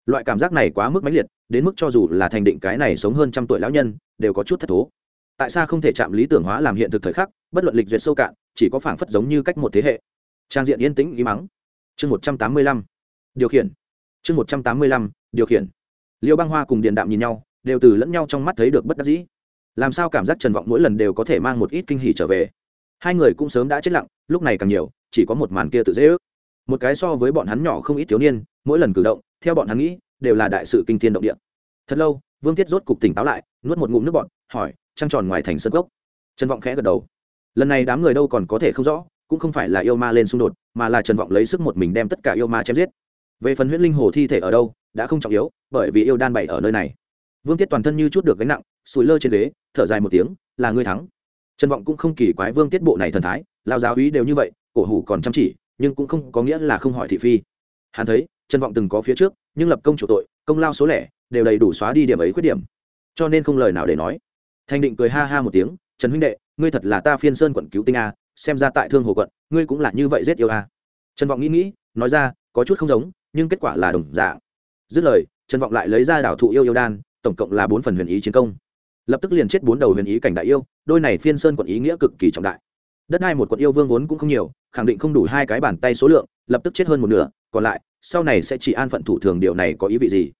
Speaker 1: Loại cảm giác này quá mức mãnh liệt, đến mức cho dù là thành định cái này sống hơn trăm tuổi lão nhân, đều có chút thất thố. Tại sao không thể chạm lý tưởng hóa làm hiện thực thời khắc, bất luận lịch duyệt sâu cạn, chỉ có phảng phất giống như cách một thế hệ. Trang diện yên tĩnh ý mắng. Chương một trăm tám mươi lăm. Điều khiển. Chương một trăm tám mươi lăm, điều khiển. Liêu băng hoa cùng điện đạm nhìn nhau, đều từ lẫn nhau trong mắt thấy được bất đắc dĩ. Làm sao cảm giác trần vọng mỗi lần đều có thể mang một ít kinh hỉ trở về? Hai người cũng sớm đã chết lặng, lúc này càng nhiều, chỉ có một màn kia tự dễ ước một cái so với bọn hắn nhỏ không ít thiếu niên, mỗi lần cử động, theo bọn hắn nghĩ, đều là đại sự kinh thiên động địa. Thật lâu, vương tiết rốt cục tỉnh táo lại, nuốt một ngụm nước bọn hỏi, trăng tròn ngoài thành sân gốc trần vọng khẽ gật đầu. Lần này đám người đâu còn có thể không rõ, cũng không phải là yêu ma lên xung đột, mà là trần vọng lấy sức một mình đem tất cả yêu ma chém giết. Về phần huyễn linh hồ thi thể ở đâu, đã không trọng yếu, bởi vì yêu đan bày ở nơi này. Vương tiết toàn thân như chút được gánh nặng sùi lơ trên ghế, thở dài một tiếng, là ngươi thắng. Trần vọng cũng không kỳ quái vương tiết bộ này thần thái, lao giáo úy đều như vậy, cổ hủ còn chăm chỉ nhưng cũng không có nghĩa là không hỏi thị phi. Hắn thấy, trần vọng từng có phía trước, nhưng lập công chủ tội, công lao số lẻ, đều đầy đủ xóa đi điểm ấy khuyết điểm. Cho nên không lời nào để nói. Thanh định cười ha ha một tiếng, trần huynh đệ, ngươi thật là ta phiên sơn quận cứu tinh a, xem ra tại thương hồ quận, ngươi cũng là như vậy giết yêu a. Trần vọng nghĩ nghĩ, nói ra, có chút không giống, nhưng kết quả là đồng dạng. Dứt lời, trần vọng lại lấy ra đảo thụ yêu yêu đan, tổng cộng là bốn phần huyền ý chiến công. Lập tức liền chết bốn đầu huyền ý cảnh đại yêu, đôi này phiên sơn quận ý nghĩa cực kỳ trọng đại đất đai một quận yêu vương vốn cũng không nhiều, khẳng định không đủ hai cái bàn tay số lượng, lập tức chết hơn một nửa, còn lại, sau này sẽ chỉ an phận thủ thường điều này có ý vị gì?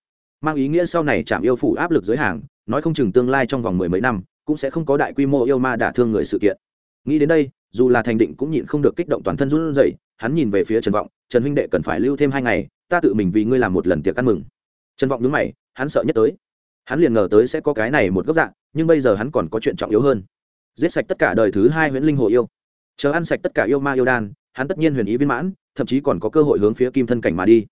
Speaker 1: Mang ý nghĩa sau này chạm yêu phủ áp lực dưới hàng, nói không chừng tương lai trong vòng mười mấy năm, cũng sẽ không có đại quy mô yêu ma đả thương người sự kiện. Nghĩ đến đây, dù là thành định cũng nhịn không được kích động toàn thân run rẩy, hắn nhìn về phía trần vọng, trần huynh đệ cần phải lưu thêm hai ngày, ta tự mình vì ngươi làm một lần tiệc ăn mừng. Trần vọng nhướng mày, hắn sợ nhất tới. Hắn liền ngờ tới sẽ có cái này một góc dạng, nhưng bây giờ hắn còn có chuyện trọng yếu hơn. Giết sạch tất cả đời thứ hai huyễn linh hồ yêu chờ ăn sạch tất cả yêu ma yêu đan, hắn tất nhiên huyền ý viên mãn, thậm chí còn có cơ hội hướng phía kim thân cảnh mà đi.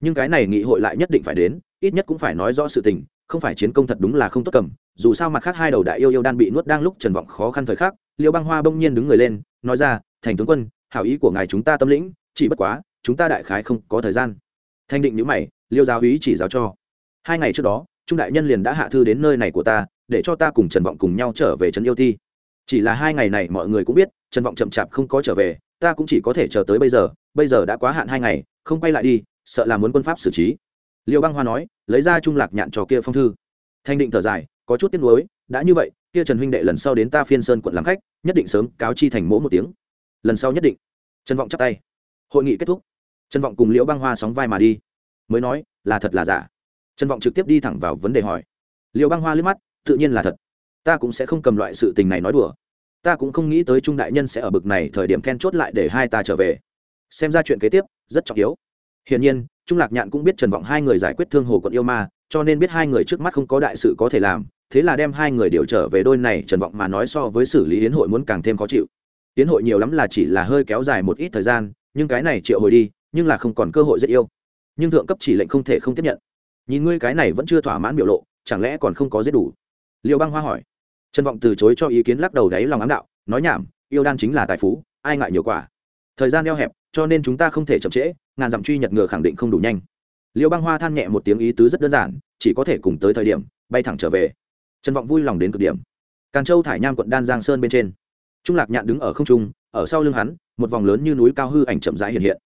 Speaker 1: Nhưng cái này nghị hội lại nhất định phải đến, ít nhất cũng phải nói rõ sự tình, không phải chiến công thật đúng là không tốt cầm. Dù sao mặt khác hai đầu đại yêu yêu đan bị nuốt đang lúc trần vọng khó khăn thời khắc, liêu băng hoa bỗng nhiên đứng người lên, nói ra, thành tướng quân, hảo ý của ngài chúng ta tâm lĩnh, chỉ bất quá, chúng ta đại khái không có thời gian. Thanh định nhữ mày, liêu giáo ý chỉ giáo cho, hai ngày trước đó, trung đại nhân liền đã hạ thư đến nơi này của ta, để cho ta cùng trần vọng cùng nhau trở về trấn yêu thi chỉ là hai ngày này mọi người cũng biết, trần vọng chậm chạp không có trở về, ta cũng chỉ có thể chờ tới bây giờ bây giờ đã quá hạn hai ngày, không quay lại đi, sợ là muốn quân pháp xử trí. Liệu băng hoa nói, lấy ra trung lạc nhạn trò kia phong thư. Thanh định thở dài, có chút tiếc nuối, đã như vậy, kia trần huynh đệ lần sau đến ta phiên sơn quận làm khách, nhất định sớm cáo chi thành mỗ một tiếng. Lần sau nhất định. Trần vọng chắp tay. Hội nghị kết thúc. Trần vọng cùng liễu băng hoa sóng vai mà đi. Mới nói, là thật là giả. Trần vọng trực tiếp đi thẳng vào vấn đề hỏi. Liễu băng hoa liếc mắt, tự nhiên là thật ta cũng sẽ không cầm loại sự tình này nói đùa. Ta cũng không nghĩ tới trung đại nhân sẽ ở bực này thời điểm then chốt lại để hai ta trở về. Xem ra chuyện kế tiếp rất trọng yếu. Hiển nhiên, trung lạc nhạn cũng biết trần vọng hai người giải quyết thương hồ quận yêu ma, cho nên biết hai người trước mắt không có đại sự có thể làm, thế là đem hai người điều trở về đôi này, trần vọng mà nói so với xử lý yến hội muốn càng thêm khó chịu. Yến hội nhiều lắm là chỉ là hơi kéo dài một ít thời gian, nhưng cái này triệu hồi đi, nhưng là không còn cơ hội rất yêu. Nhưng thượng cấp chỉ lệnh không thể không tiếp nhận. Nhìn ngươi cái này vẫn chưa thỏa mãn biểu lộ, chẳng lẽ còn không có giết đủ? Liệu băng hoa hỏi trần vọng từ chối cho ý kiến lắc đầu đáy lòng ám đạo, nói nhảm, yêu đan chính là tài phú, ai ngại nhiều quả. Thời gian eo hẹp, cho nên chúng ta không thể chậm trễ, ngàn dặm truy nhật ngựa khẳng định không đủ nhanh. Liêu băng hoa than nhẹ một tiếng ý tứ rất đơn giản, chỉ có thể cùng tới thời điểm, bay thẳng trở về. Trần vọng vui lòng đến cực điểm. Càn châu thải nham quận đan giang sơn bên trên. Trung lạc nhạn đứng ở không trung, ở sau lưng hắn, một vòng lớn như núi cao hư ảnh chậm rãi hiện hiện.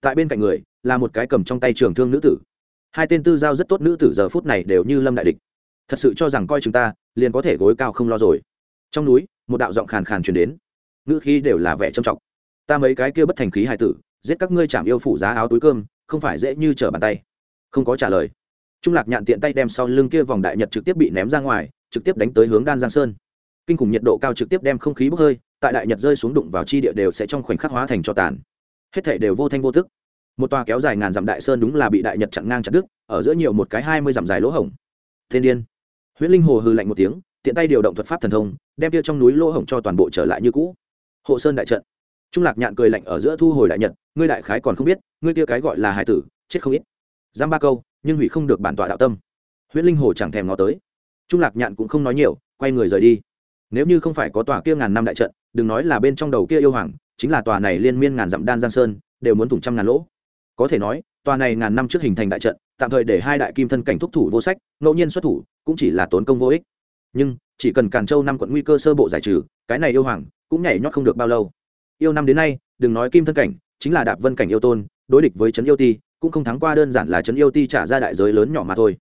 Speaker 1: Tại bên cạnh người, là một cái cầm trong tay trường thương nữ tử. Hai tên tư giao rất tốt nữ tử giờ phút này đều như lâm đại địch thật sự cho rằng coi chúng ta, liền có thể gối cao không lo rồi. Trong núi, một đạo giọng khàn khàn truyền đến. Ngữ khí đều là vẻ trầm trọng. Ta mấy cái kia bất thành khí hài tử, giết các ngươi chạm yêu phủ giá áo túi cơm, không phải dễ như trở bàn tay. Không có trả lời. Trung lạc nhạn tiện tay đem sau lưng kia vòng đại nhật trực tiếp bị ném ra ngoài, trực tiếp đánh tới hướng đan giang sơn. Kinh khủng nhiệt độ cao trực tiếp đem không khí bốc hơi, tại đại nhật rơi xuống đụng vào chi địa đều sẽ trong khoảnh khắc hóa thành cho tàn. Hết thể đều vô thanh vô thức một tòa kéo dài ngàn dặm đại sơn đúng là bị đại nhật chặn ngang chặt đứt, ở giữa nhiều một cái hai mươi dặm dài lỗ hổng. Thiên điên huyễn linh hồ hư lạnh một tiếng tiện tay điều động thuật pháp thần thông đem kia trong núi lỗ hổng cho toàn bộ trở lại như cũ hộ sơn đại trận trung lạc nhạn cười lạnh ở giữa thu hồi đại nhật ngươi đại khái còn không biết ngươi kia cái gọi là hải tử chết không ít giam ba câu nhưng hủy không được bản tọa đạo tâm huyễn linh hồ chẳng thèm ngó tới trung lạc nhạn cũng không nói nhiều quay người rời đi nếu như không phải có tòa kia ngàn năm đại trận đừng nói là bên trong đầu kia yêu hoàng chính là tòa này liên miên ngàn dặm đan giang sơn đều muốn thủng trăm ngàn lỗ có thể nói tòa này ngàn năm trước hình thành đại trận tạm thời để hai đại kim thân cảnh thúc thủ vô sách ngẫu nhiên xuất thủ cũng chỉ là tốn công vô ích. Nhưng, chỉ cần càn châu năm quận nguy cơ sơ bộ giải trừ, cái này yêu hoàng cũng nhảy nhót không được bao lâu. Yêu năm đến nay, đừng nói kim thân cảnh, chính là đạp vân cảnh yêu tôn, đối địch với trấn yêu ti, cũng không thắng qua đơn giản là trấn yêu ti trả ra đại giới lớn nhỏ mà thôi.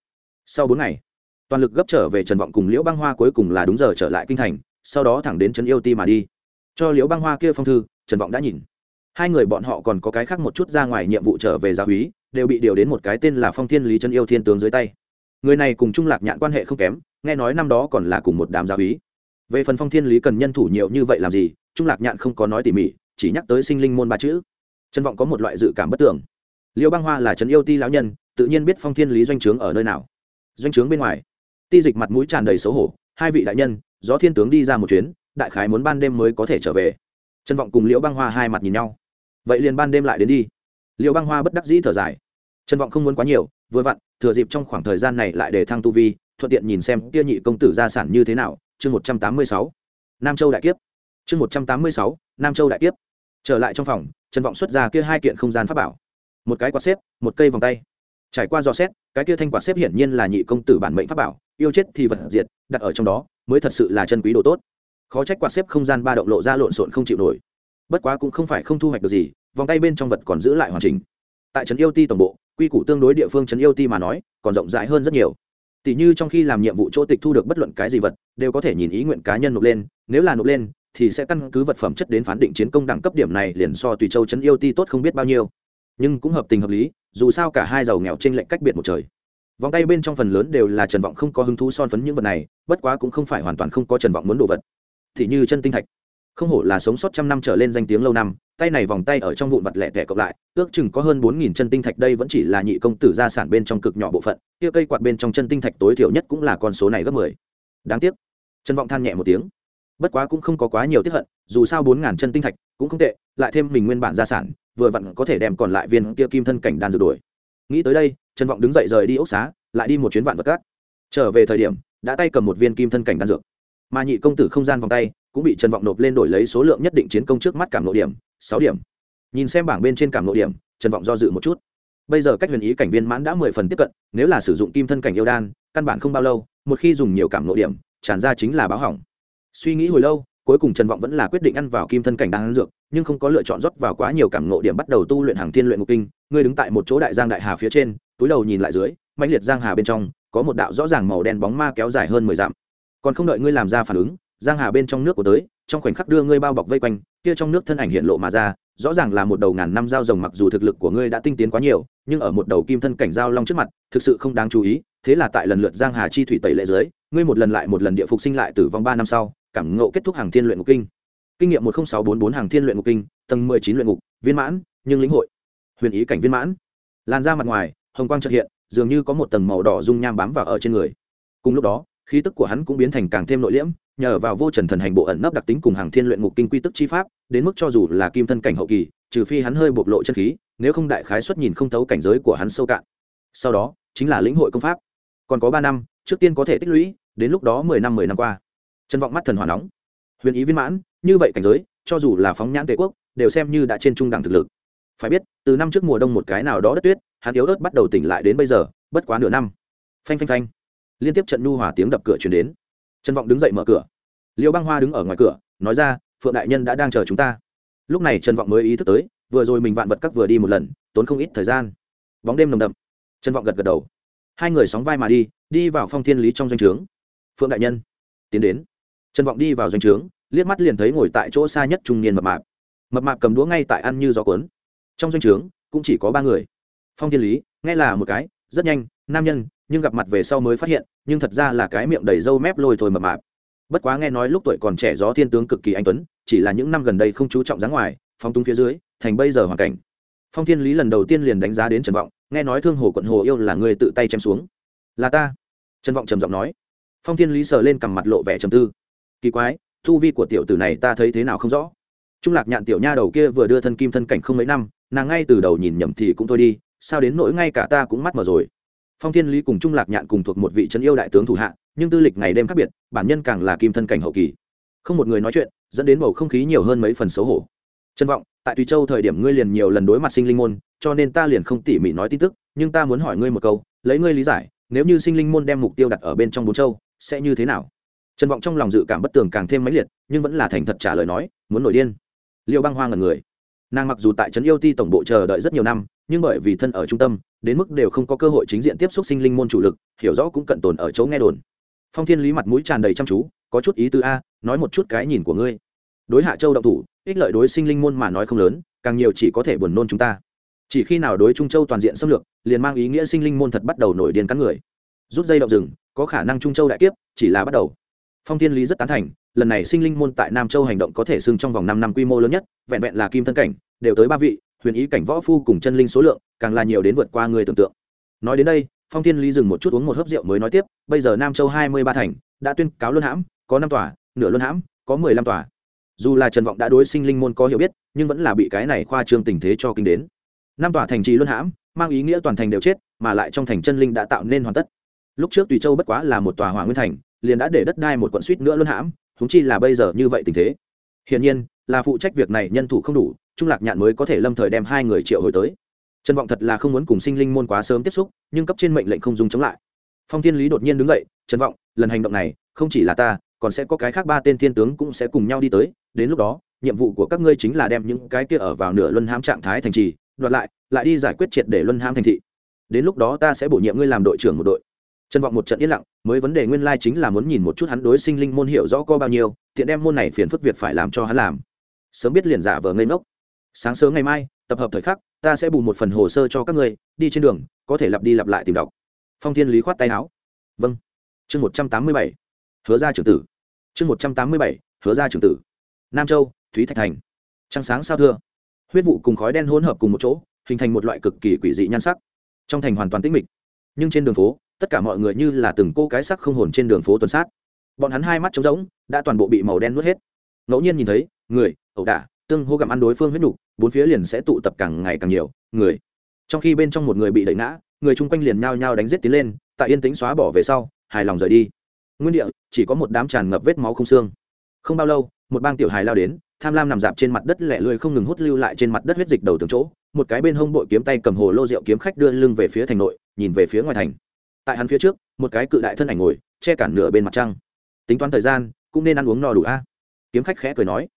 Speaker 1: Sau bốn ngày, toàn lực gấp trở về trần vọng cùng liễu băng hoa cuối cùng là đúng giờ trở lại kinh thành, sau đó thẳng đến trấn yêu ti mà đi. Cho liễu băng hoa kia phong thư, trần vọng đã nhìn. Hai người bọn họ còn có cái khác một chút ra ngoài nhiệm vụ trở về giáo húy đều bị điều đến một cái tên là phong thiên lý trấn yêu thiên tướng dưới tay người này cùng trung lạc nhạn quan hệ không kém, nghe nói năm đó còn là cùng một đám giáo ý. về phần phong thiên lý cần nhân thủ nhiều như vậy làm gì, trung lạc nhạn không có nói tỉ mỉ, chỉ nhắc tới sinh linh môn ba chữ. Trần vọng có một loại dự cảm bất tưởng liêu băng hoa là trấn yêu ti lão nhân, tự nhiên biết phong thiên lý doanh trướng ở nơi nào. Doanh trướng bên ngoài, ti dịch mặt mũi tràn đầy xấu hổ, hai vị đại nhân do thiên tướng đi ra một chuyến, đại khái muốn ban đêm mới có thể trở về. Trần vọng cùng liễu băng hoa hai mặt nhìn nhau. Vậy liền ban đêm lại đến đi. Liễu băng hoa bất đắc dĩ thở dài. Trần vọng không muốn quá nhiều vừa vặn, thừa dịp trong khoảng thời gian này lại để thăng tu vi, thuận tiện nhìn xem kia nhị công tử gia sản như thế nào. Chương một trăm tám mươi sáu, nam châu đại kiếp. Chương một trăm tám mươi sáu, nam châu đại kiếp. Trở lại trong phòng, trần vọng xuất ra kia hai kiện không gian pháp bảo. Một cái quạt xếp, một cây vòng tay. Trải qua dò xét, cái kia thanh quạt xếp hiển nhiên là nhị công tử bản mệnh pháp bảo, yêu chết thì vật diệt, đặt ở trong đó, mới thật sự là chân quý đồ tốt. Khó trách quạt xếp không gian ba động lộ ra lộn xộn không chịu nổi. Bất quá cũng không phải không thu hoạch được gì, vòng tay bên trong vật còn giữ lại hoàn chỉnh. Tại trấn yêu ti tổng bộ quy củ tương đối địa phương trấn yêu ti mà nói, còn rộng rãi hơn rất nhiều. Tỷ như trong khi làm nhiệm vụ chỗ tịch thu được bất luận cái gì vật, đều có thể nhìn ý nguyện cá nhân nộp lên, nếu là nộp lên, thì sẽ căn cứ vật phẩm chất đến phán định chiến công đẳng cấp điểm này liền so tùy châu trấn yêu ti tốt không biết bao nhiêu. Nhưng cũng hợp tình hợp lý, dù sao cả hai giàu nghèo trên lệnh cách biệt một trời. Vòng tay bên trong phần lớn đều là trần vọng không có hứng thú son phấn những vật này, bất quá cũng không phải hoàn toàn không có trần vọng muốn đồ vật. Thì như chân tinh thạch. Không hổ là sống sót trăm năm trở lên danh tiếng lâu năm tay này vòng tay ở trong vụn vật lẻ tẻ cộng lại, ước chừng có hơn bốn nghìn chân tinh thạch đây vẫn chỉ là nhị công tử gia sản bên trong cực nhỏ bộ phận, kia cây quạt bên trong chân tinh thạch tối thiểu nhất cũng là con số này gấp mười. Đáng tiếc. Trần vọng than nhẹ một tiếng. Bất quá cũng không có quá nhiều tiếp hận, dù sao bốn ngàn chân tinh thạch cũng không tệ, lại thêm mình nguyên bản gia sản, vừa vặn có thể đem còn lại viên kia kim thân cảnh đan rượt đuổi nghĩ tới đây, trần vọng đứng dậy rời đi ốc xá, lại đi một chuyến vạn vật cát. Trở về thời điểm, đã tay cầm một viên kim thân cảnh đan dược. Mà nhị công tử không gian vòng tay cũng bị trần vọng nộp lên đổi lấy số lượng nhất định chiến công trước mắt cảm nội điểm, sáu điểm. Nhìn xem bảng bên trên cảm nội điểm, trần vọng do dự một chút. Bây giờ cách huyền ý cảnh viên mãn đã mười phần tiếp cận, nếu là sử dụng kim thân cảnh yêu đan, căn bản không bao lâu, một khi dùng nhiều cảm nội điểm, tràn ra chính là báo hỏng. Suy nghĩ hồi lâu, cuối cùng trần vọng vẫn là quyết định ăn vào kim thân cảnh đan dược, nhưng không có lựa chọn rót vào quá nhiều cảm nộ điểm bắt đầu tu luyện hàng thiên luyện ngục kinh. Ngươi đứng tại một chỗ đại giang đại hà phía trên, túi đầu nhìn lại dưới mạnh liệt giang hà bên trong, có một đạo rõ ràng màu đen bóng ma kéo dài hơn mười dặm. Còn không đợi ngươi làm ra phản ứng giang hà bên trong nước của tới, trong khoảnh khắc đưa ngươi bao bọc vây quanh, kia trong nước thân ảnh hiện lộ mà ra, rõ ràng là một đầu ngàn năm dao rồng mặc dù thực lực của ngươi đã tinh tiến quá nhiều, nhưng ở một đầu kim thân cảnh giao long trước mặt, thực sự không đáng chú ý, thế là tại lần lượt giang hà chi thủy tẩy lệ dưới, ngươi một lần lại một lần địa phục sinh lại tử vong ba năm sau, cảm ngộ kết thúc hàng thiên luyện ngục kinh. Kinh nghiệm một nghìn sáu bốn bốn hàng thiên luyện ngục kinh, tầng mười chín luyện ngục, viên mãn, nhưng lĩnh hội. Huyền ý cảnh viên mãn. Lan ra mặt ngoài, hồng quang trợ hiện, dường như có một tầng màu đỏ dung nham bám vào ở trên người. Cùng lúc đó, khí tức của hắn cũng biến thành càng thêm nội liễm nhờ vào vô trần thần hành bộ ẩn nấp đặc tính cùng hàng thiên luyện ngục kinh quy tức chi pháp, đến mức cho dù là kim thân cảnh hậu kỳ, trừ phi hắn hơi bộc lộ chân khí, nếu không đại khái xuất nhìn không thấu cảnh giới của hắn sâu cạn. Sau đó, chính là lĩnh hội công pháp. Còn có ba năm, trước tiên có thể tích lũy, đến lúc đó mười năm mười năm qua. Chân vọng mắt thần hỏa nóng. Huyền ý viên mãn, như vậy cảnh giới, cho dù là phóng nhãn tề quốc, đều xem như đã trên trung đẳng thực lực. Phải biết, từ năm trước mùa đông một cái nào đó đất tuyết, hắn yếu ớt bắt đầu tỉnh lại đến bây giờ, bất quá nửa năm. Phanh phanh phanh. Liên tiếp trận nhu hòa tiếng đập cửa chuyển đến trần vọng đứng dậy mở cửa. Liêu băng hoa đứng ở ngoài cửa, nói ra, phượng đại nhân đã đang chờ chúng ta. Lúc này trần vọng mới ý thức tới, vừa rồi mình vạn vật các vừa đi một lần, tốn không ít thời gian. Bóng đêm nồng đậm. Trần vọng gật gật đầu. Hai người sóng vai mà đi đi vào phong thiên lý trong doanh trướng. Phượng đại nhân, tiến đến. Trần vọng đi vào doanh trướng, liếc mắt liền thấy ngồi tại chỗ xa nhất trung niên mập mạp. Mập mạp cầm đũa ngay tại ăn như gió cuốn. Trong doanh trướng, cũng chỉ có ba người. Phong thiên lý, nghe là một cái, rất nhanh, nam nhân nhưng gặp mặt về sau mới phát hiện, nhưng thật ra là cái miệng đầy râu mép lôi thôi mập mạp. Bất quá nghe nói lúc tuổi còn trẻ gió thiên tướng cực kỳ anh tuấn, chỉ là những năm gần đây không chú trọng dáng ngoài phong tung phía dưới, thành bây giờ hoàn cảnh. Phong thiên lý lần đầu tiên liền đánh giá đến trần vọng, nghe nói thương hồ quận hồ yêu là người tự tay chém xuống. Là ta. Trần vọng trầm giọng nói. Phong thiên lý sờ lên cằm mặt lộ vẻ trầm tư. Kỳ quái, thu vi của tiểu tử này ta thấy thế nào không rõ. Trung lạc nhạn tiểu nha đầu kia vừa đưa thân kim thân cảnh không mấy năm, nàng ngay từ đầu nhìn nhầm thì cũng thôi đi, sao đến nỗi ngay cả ta cũng mắt mở rồi phong thiên lý cùng trung lạc nhạn cùng thuộc một vị trấn yêu đại tướng thủ hạ, nhưng tư lịch ngày đêm khác biệt, bản nhân càng là kim thân cảnh hậu kỳ. Không một người nói chuyện, dẫn đến bầu không khí nhiều hơn mấy phần xấu hổ. Trân vọng, tại tùy châu thời điểm ngươi liền nhiều lần đối mặt sinh linh môn, cho nên ta liền không tỉ mỉ nói tin tức, nhưng ta muốn hỏi ngươi một câu, lấy ngươi lý giải, nếu như sinh linh môn đem mục tiêu đặt ở bên trong bốn châu, sẽ như thế nào? Trần vọng trong lòng dự cảm bất tường càng thêm mãnh liệt, nhưng vẫn là thành thật trả lời nói, muốn nổi điên. Liêu băng hoa ngần người nàng mặc dù tại trấn yêu ti tổng bộ chờ đợi rất nhiều năm, nhưng bởi vì thân ở trung tâm, đến mức đều không có cơ hội chính diện tiếp xúc sinh linh môn chủ lực, hiểu rõ cũng cận tồn ở chỗ nghe đồn. Phong thiên lý mặt mũi tràn đầy chăm chú, có chút ý tứ a, nói một chút cái nhìn của ngươi. Đối hạ châu động thủ, ích lợi đối sinh linh môn mà nói không lớn, càng nhiều chỉ có thể buồn nôn chúng ta. Chỉ khi nào đối trung châu toàn diện xâm lược, liền mang ý nghĩa sinh linh môn thật bắt đầu nổi điên cắn người. Rút dây động rừng, có khả năng trung châu đại kiếp, chỉ là bắt đầu. Phong thiên lý rất tán thành lần này sinh linh môn tại nam châu hành động có thể xưng trong vòng năm năm quy mô lớn nhất, vẹn vẹn là kim thân cảnh, đều tới ba vị, huyền ý cảnh võ phu cùng chân linh số lượng, càng là nhiều đến vượt qua người tưởng tượng. Nói đến đây, phong thiên lý dừng một chút uống một hớp rượu mới nói tiếp, bây giờ nam châu hai mươi ba thành, đã tuyên cáo luân hãm, có năm tòa, nửa luân hãm, có mười lăm tòa. Dù là trần vọng đã đối sinh linh môn có hiểu biết, nhưng vẫn là bị cái này khoa trương tình thế cho kinh đến. Năm tòa thành trì luân hãm, mang ý nghĩa toàn thành đều chết, mà lại trong thành chân linh đã tạo nên hoàn tất. Lúc trước tùy châu bất quá là một tòa hỏa nguyên thành, liền đã để đất đai một quận suýt nữa luân hãm huống chi là bây giờ như vậy tình thế. Hiển nhiên, là phụ trách việc này nhân thủ không đủ, trung lạc nhạn mới có thể lâm thời đem hai người triệu hồi tới. Trần vọng thật là không muốn cùng sinh linh môn quá sớm tiếp xúc, nhưng cấp trên mệnh lệnh không dùng chống lại. Phong thiên lý đột nhiên đứng dậy, trần vọng, lần hành động này, không chỉ là ta, còn sẽ có cái khác ba tên thiên tướng cũng sẽ cùng nhau đi tới. Đến lúc đó, nhiệm vụ của các ngươi chính là đem những cái kia ở vào nửa luân hãm trạng thái thành trì, đoạt lại lại đi giải quyết triệt để luân hãm thành thị. Đến lúc đó ta sẽ bổ nhiệm ngươi làm đội trưởng một đội trần vọng một trận yên lặng, mới vấn đề nguyên lai chính là muốn nhìn một chút hắn đối sinh linh môn hiểu rõ có bao nhiêu, tiện đem môn này phiền phức việc phải làm cho hắn làm. Sớm biết liền giả vờ ngây ngốc. Sáng sớm ngày mai, tập hợp thời khắc, ta sẽ bù một phần hồ sơ cho các ngươi, đi trên đường, có thể lặp đi lặp lại tìm đọc. Phong thiên lý khoát tay áo. Vâng. Chương một trăm tám mươi bảy. Hứa ra trưởng tử. Chương một trăm tám mươi bảy. Hứa ra trưởng tử. Nam châu, thúy thạch thành. Trăng sáng sao thưa. Huyết vụ cùng khói đen hỗn hợp cùng một chỗ, hình thành một loại cực kỳ quỷ dị nhan sắc. Trong thành hoàn toàn tĩnh mịch, nhưng trên đường phố tất cả mọi người như là từng cô cái sắc không hồn trên đường phố tuần sát. Bọn hắn hai mắt trống rỗng, đã toàn bộ bị màu đen nuốt hết. Ngẫu nhiên nhìn thấy, người, ẩu đả, tương hô gặm ăn đối phương huyết nhục, bốn phía liền sẽ tụ tập càng ngày càng nhiều, người. Trong khi bên trong một người bị đẩy ngã, người chung quanh liền nhao nhao đánh giết tiến lên, tại yên tĩnh xóa bỏ về sau, hài lòng rời đi. Nguyên địa, chỉ có một đám tràn ngập vết máu không xương. Không bao lâu, một bang tiểu hài lao đến, tham lam nằm dạp trên mặt đất lẹ lươi không ngừng hút lưu lại trên mặt đất huyết dịch đầu từng chỗ. Một cái bên hông bội kiếm tay cầm hồ lô rượu kiếm khách đưa lưng về phía thành nội, nhìn về phía ngoài thành tại hắn phía trước, một cái cự đại thân ảnh ngồi, che cản nửa bên mặt trăng. Tính toán thời gian, cũng nên ăn uống no đủ a. À? Kiếm khách khẽ cười nói.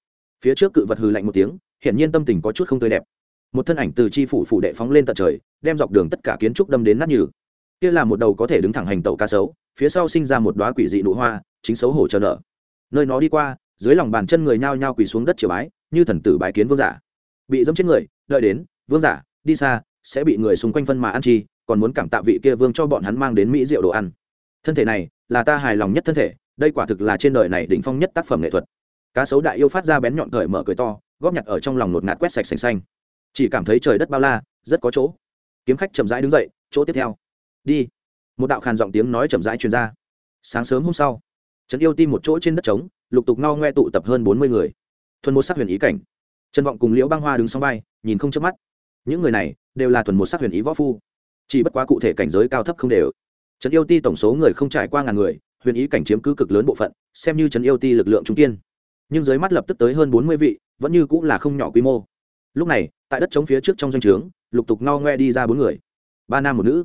Speaker 1: Phía trước cự vật hừ lạnh một tiếng, hiển nhiên tâm tình có chút không tươi đẹp. Một thân ảnh từ chi phủ phủ đệ phóng lên tận trời, đem dọc đường tất cả kiến trúc đâm đến nát nhừ. Kia là một đầu có thể đứng thẳng hành tàu cá sấu, phía sau sinh ra một đoá quỷ dị nụ hoa, chính xấu hổ chờ nở nơi nó đi qua, dưới lòng bàn chân người nhao nhao quỳ xuống đất triều bái, như thần tử bái kiến vương giả. Bị dẫm chết người, đợi đến, vương giả, đi xa, sẽ bị người xung quanh phân mà ăn chi còn muốn cảm tạ vị kia vương cho bọn hắn mang đến mỹ rượu đồ ăn. Thân thể này là ta hài lòng nhất thân thể, đây quả thực là trên đời này đỉnh phong nhất tác phẩm nghệ thuật. Cá sấu đại yêu phát ra bén nhọn cởi mở cười to, góp nhặt ở trong lòng nột ngạt quét sạch sành xanh. Chỉ cảm thấy trời đất bao la, rất có chỗ. Kiếm khách chậm rãi đứng dậy, chỗ tiếp theo. Đi. Một đạo khàn giọng tiếng nói chậm rãi truyền ra. Sáng sớm hôm sau, trấn yêu tim một chỗ trên đất trống, lục tục ngao ngoe tụ tập hơn bốn mươi người. Thuần một sắc huyền ý cảnh. Trần vọng cùng liễu băng hoa đứng sau vai, nhìn không chớp mắt. Những người này đều là thuần một sắc huyền ý võ phu chỉ bất quá cụ thể cảnh giới cao thấp không đều. Trấn yêu ti tổng số người không trải qua ngàn người, huyền ý cảnh chiếm cứ cực lớn bộ phận, xem như trấn yêu ti lực lượng trung kiên. Nhưng dưới mắt lập tức tới hơn bốn mươi vị, vẫn như cũng là không nhỏ quy mô. Lúc này, tại đất chống phía trước trong doanh trướng, lục tục no ngoe đi ra bốn người. Ba nam một nữ.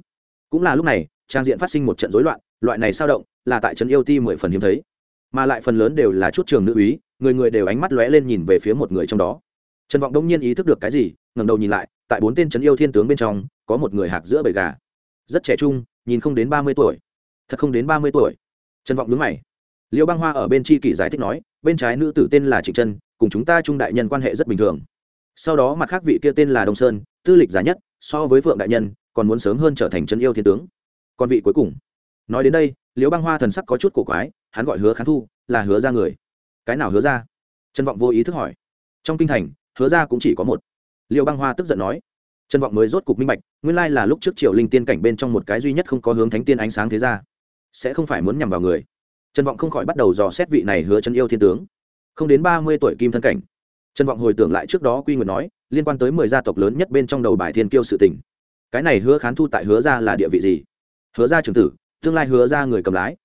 Speaker 1: Cũng là lúc này, trang diện phát sinh một trận rối loạn, loại này sao động, là tại trấn yêu ti mười phần hiếm thấy. Mà lại phần lớn đều là chút trường nữ úy, người người đều ánh mắt lóe lên nhìn về phía một người trong đó. Trần vọng đông nhiên ý thức được cái gì, ngẩng đầu nhìn lại, tại bốn tên trấn yêu thiên tướng bên trong có một người hạc giữa bầy gà. Rất trẻ trung, nhìn không đến ba mươi tuổi. Thật không đến ba mươi tuổi. Trần vọng đứng mày. Liêu băng hoa ở bên tri kỷ giải thích nói, bên trái nữ tử tên là trịnh trân, cùng chúng ta trung đại nhân quan hệ rất bình thường. Sau đó mặt khác vị kia tên là đông sơn, tư lịch giá nhất, so với phượng đại nhân, còn muốn sớm hơn trở thành chân yêu thiên tướng. Còn vị cuối cùng. Nói đến đây, liêu băng hoa thần sắc có chút cổ quái, hắn gọi hứa khán thu, là hứa ra người. Cái nào hứa ra trần vọng vô ý thức hỏi. Trong kinh thành, hứa ra cũng chỉ có một. Liệu băng hoa tức giận nói trần vọng mới rốt cục minh bạch nguyên lai là lúc trước triều linh tiên cảnh bên trong một cái duy nhất không có hướng thánh tiên ánh sáng thế ra. Sẽ không phải muốn nhằm vào người. Trần vọng không khỏi bắt đầu dò xét vị này hứa chân yêu thiên tướng. Không đến ba mươi tuổi kim thân cảnh. Trần vọng hồi tưởng lại trước đó quy nguyện nói liên quan tới mười gia tộc lớn nhất bên trong đầu bài thiên kiêu sự tình, cái này hứa khán thu tại hứa ra là địa vị gì? Hứa ra trường tử tương lai hứa ra người cầm lái.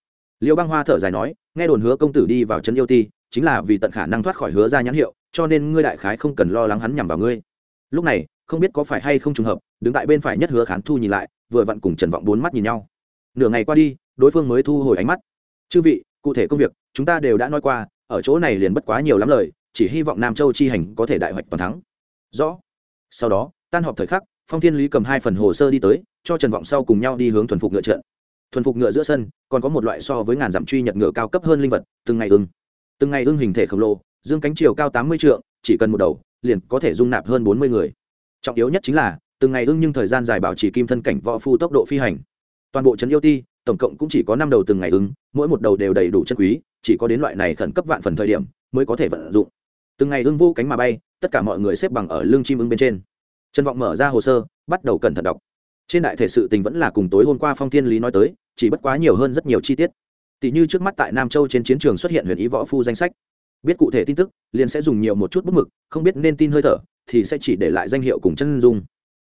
Speaker 1: Liêu băng hoa thở dài nói nghe đồn hứa công tử đi vào trấn yêu ti chính là vì tận khả năng thoát khỏi hứa ra nhãn hiệu cho nên ngươi đại khái không cần lo lắng hắn nhằm vào ngươi. Lúc này không biết có phải hay không trùng hợp, đứng tại bên phải nhất hứa khán thu nhìn lại, vừa vặn cùng trần vọng bốn mắt nhìn nhau. Nửa ngày qua đi, đối phương mới thu hồi ánh mắt. Chư vị, cụ thể công việc, chúng ta đều đã nói qua, ở chỗ này liền bất quá nhiều lắm lời, chỉ hy vọng nam châu chi hành có thể đại hoạch toàn thắng. Rõ. Sau đó, tan họp thời khắc, phong thiên lý cầm hai phần hồ sơ đi tới, cho trần vọng sau cùng nhau đi hướng thuần phục ngựa trận. Thuần phục ngựa giữa sân, còn có một loại so với ngàn dặm truy nhật ngựa cao cấp hơn linh vật, từng ngày ưng. Từng ngày ưng hình thể khổng lồ, dương cánh chiều cao tám mươi trượng, chỉ cần một đầu, liền có thể dung nạp hơn bốn mươi người trọng yếu nhất chính là, từng ngày ưng nhưng thời gian dài bảo trì kim thân cảnh võ phu tốc độ phi hành. Toàn bộ trấn yêu ti, tổng cộng cũng chỉ có năm đầu từng ngày ưng, mỗi một đầu đều đầy đủ chân quý, chỉ có đến loại này khẩn cấp vạn phần thời điểm mới có thể vận dụng. Từng ngày ưng vô cánh mà bay, tất cả mọi người xếp bằng ở lưng chim ưng bên trên. Trần vọng mở ra hồ sơ, bắt đầu cẩn thận đọc. Trên đại thể sự tình vẫn là cùng tối hôm qua phong thiên lý nói tới, chỉ bất quá nhiều hơn rất nhiều chi tiết. Tỷ như trước mắt tại nam châu trên chiến trường xuất hiện huyền ý võ phu danh sách. Biết cụ thể tin tức, liền sẽ dùng nhiều một chút bút mực, không biết nên tin hơi thở thì sẽ chỉ để lại danh hiệu cùng chân dung.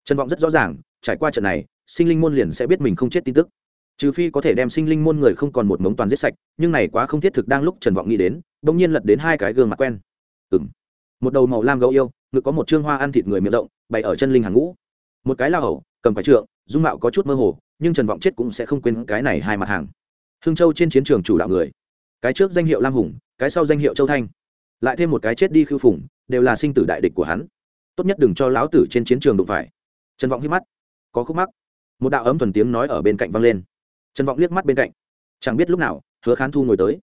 Speaker 1: Trần vọng rất rõ ràng, trải qua trận này, sinh linh môn liền sẽ biết mình không chết tin tức. Trừ phi có thể đem sinh linh môn người không còn một mống toàn giết sạch, nhưng này quá không thiết thực đang lúc trần vọng nghĩ đến đ ỗ n g nhiên lật đến hai cái gương mặt quen. Ừ m một đầu màu lam gấu yêu, ngực có một trương hoa ăn thịt người miệng rộng, bày ở chân linh hàng ngũ. Một cái la hầu, cầm phải trượng, dung mạo có chút mơ hồ, nhưng trần vọng chết cũng sẽ không quên cái này hai mặt hàng. Hương châu trên chiến trường chủ đạo người. Cái trước danh hiệu lam hùng, cái sau danh hiệu châu thanh. Lại thêm một cái chết đi khư phùng, đều là sinh tử đại địch của hắn tốt nhất đừng cho lão tử trên chiến trường đụng phải. Trần vọng hít mắt. Có khúc mắc. Một đạo ấm thuần tiếng nói ở bên cạnh vang lên. Trần vọng liếc mắt bên cạnh. Chẳng biết lúc nào, hứa khán thu ngồi tới.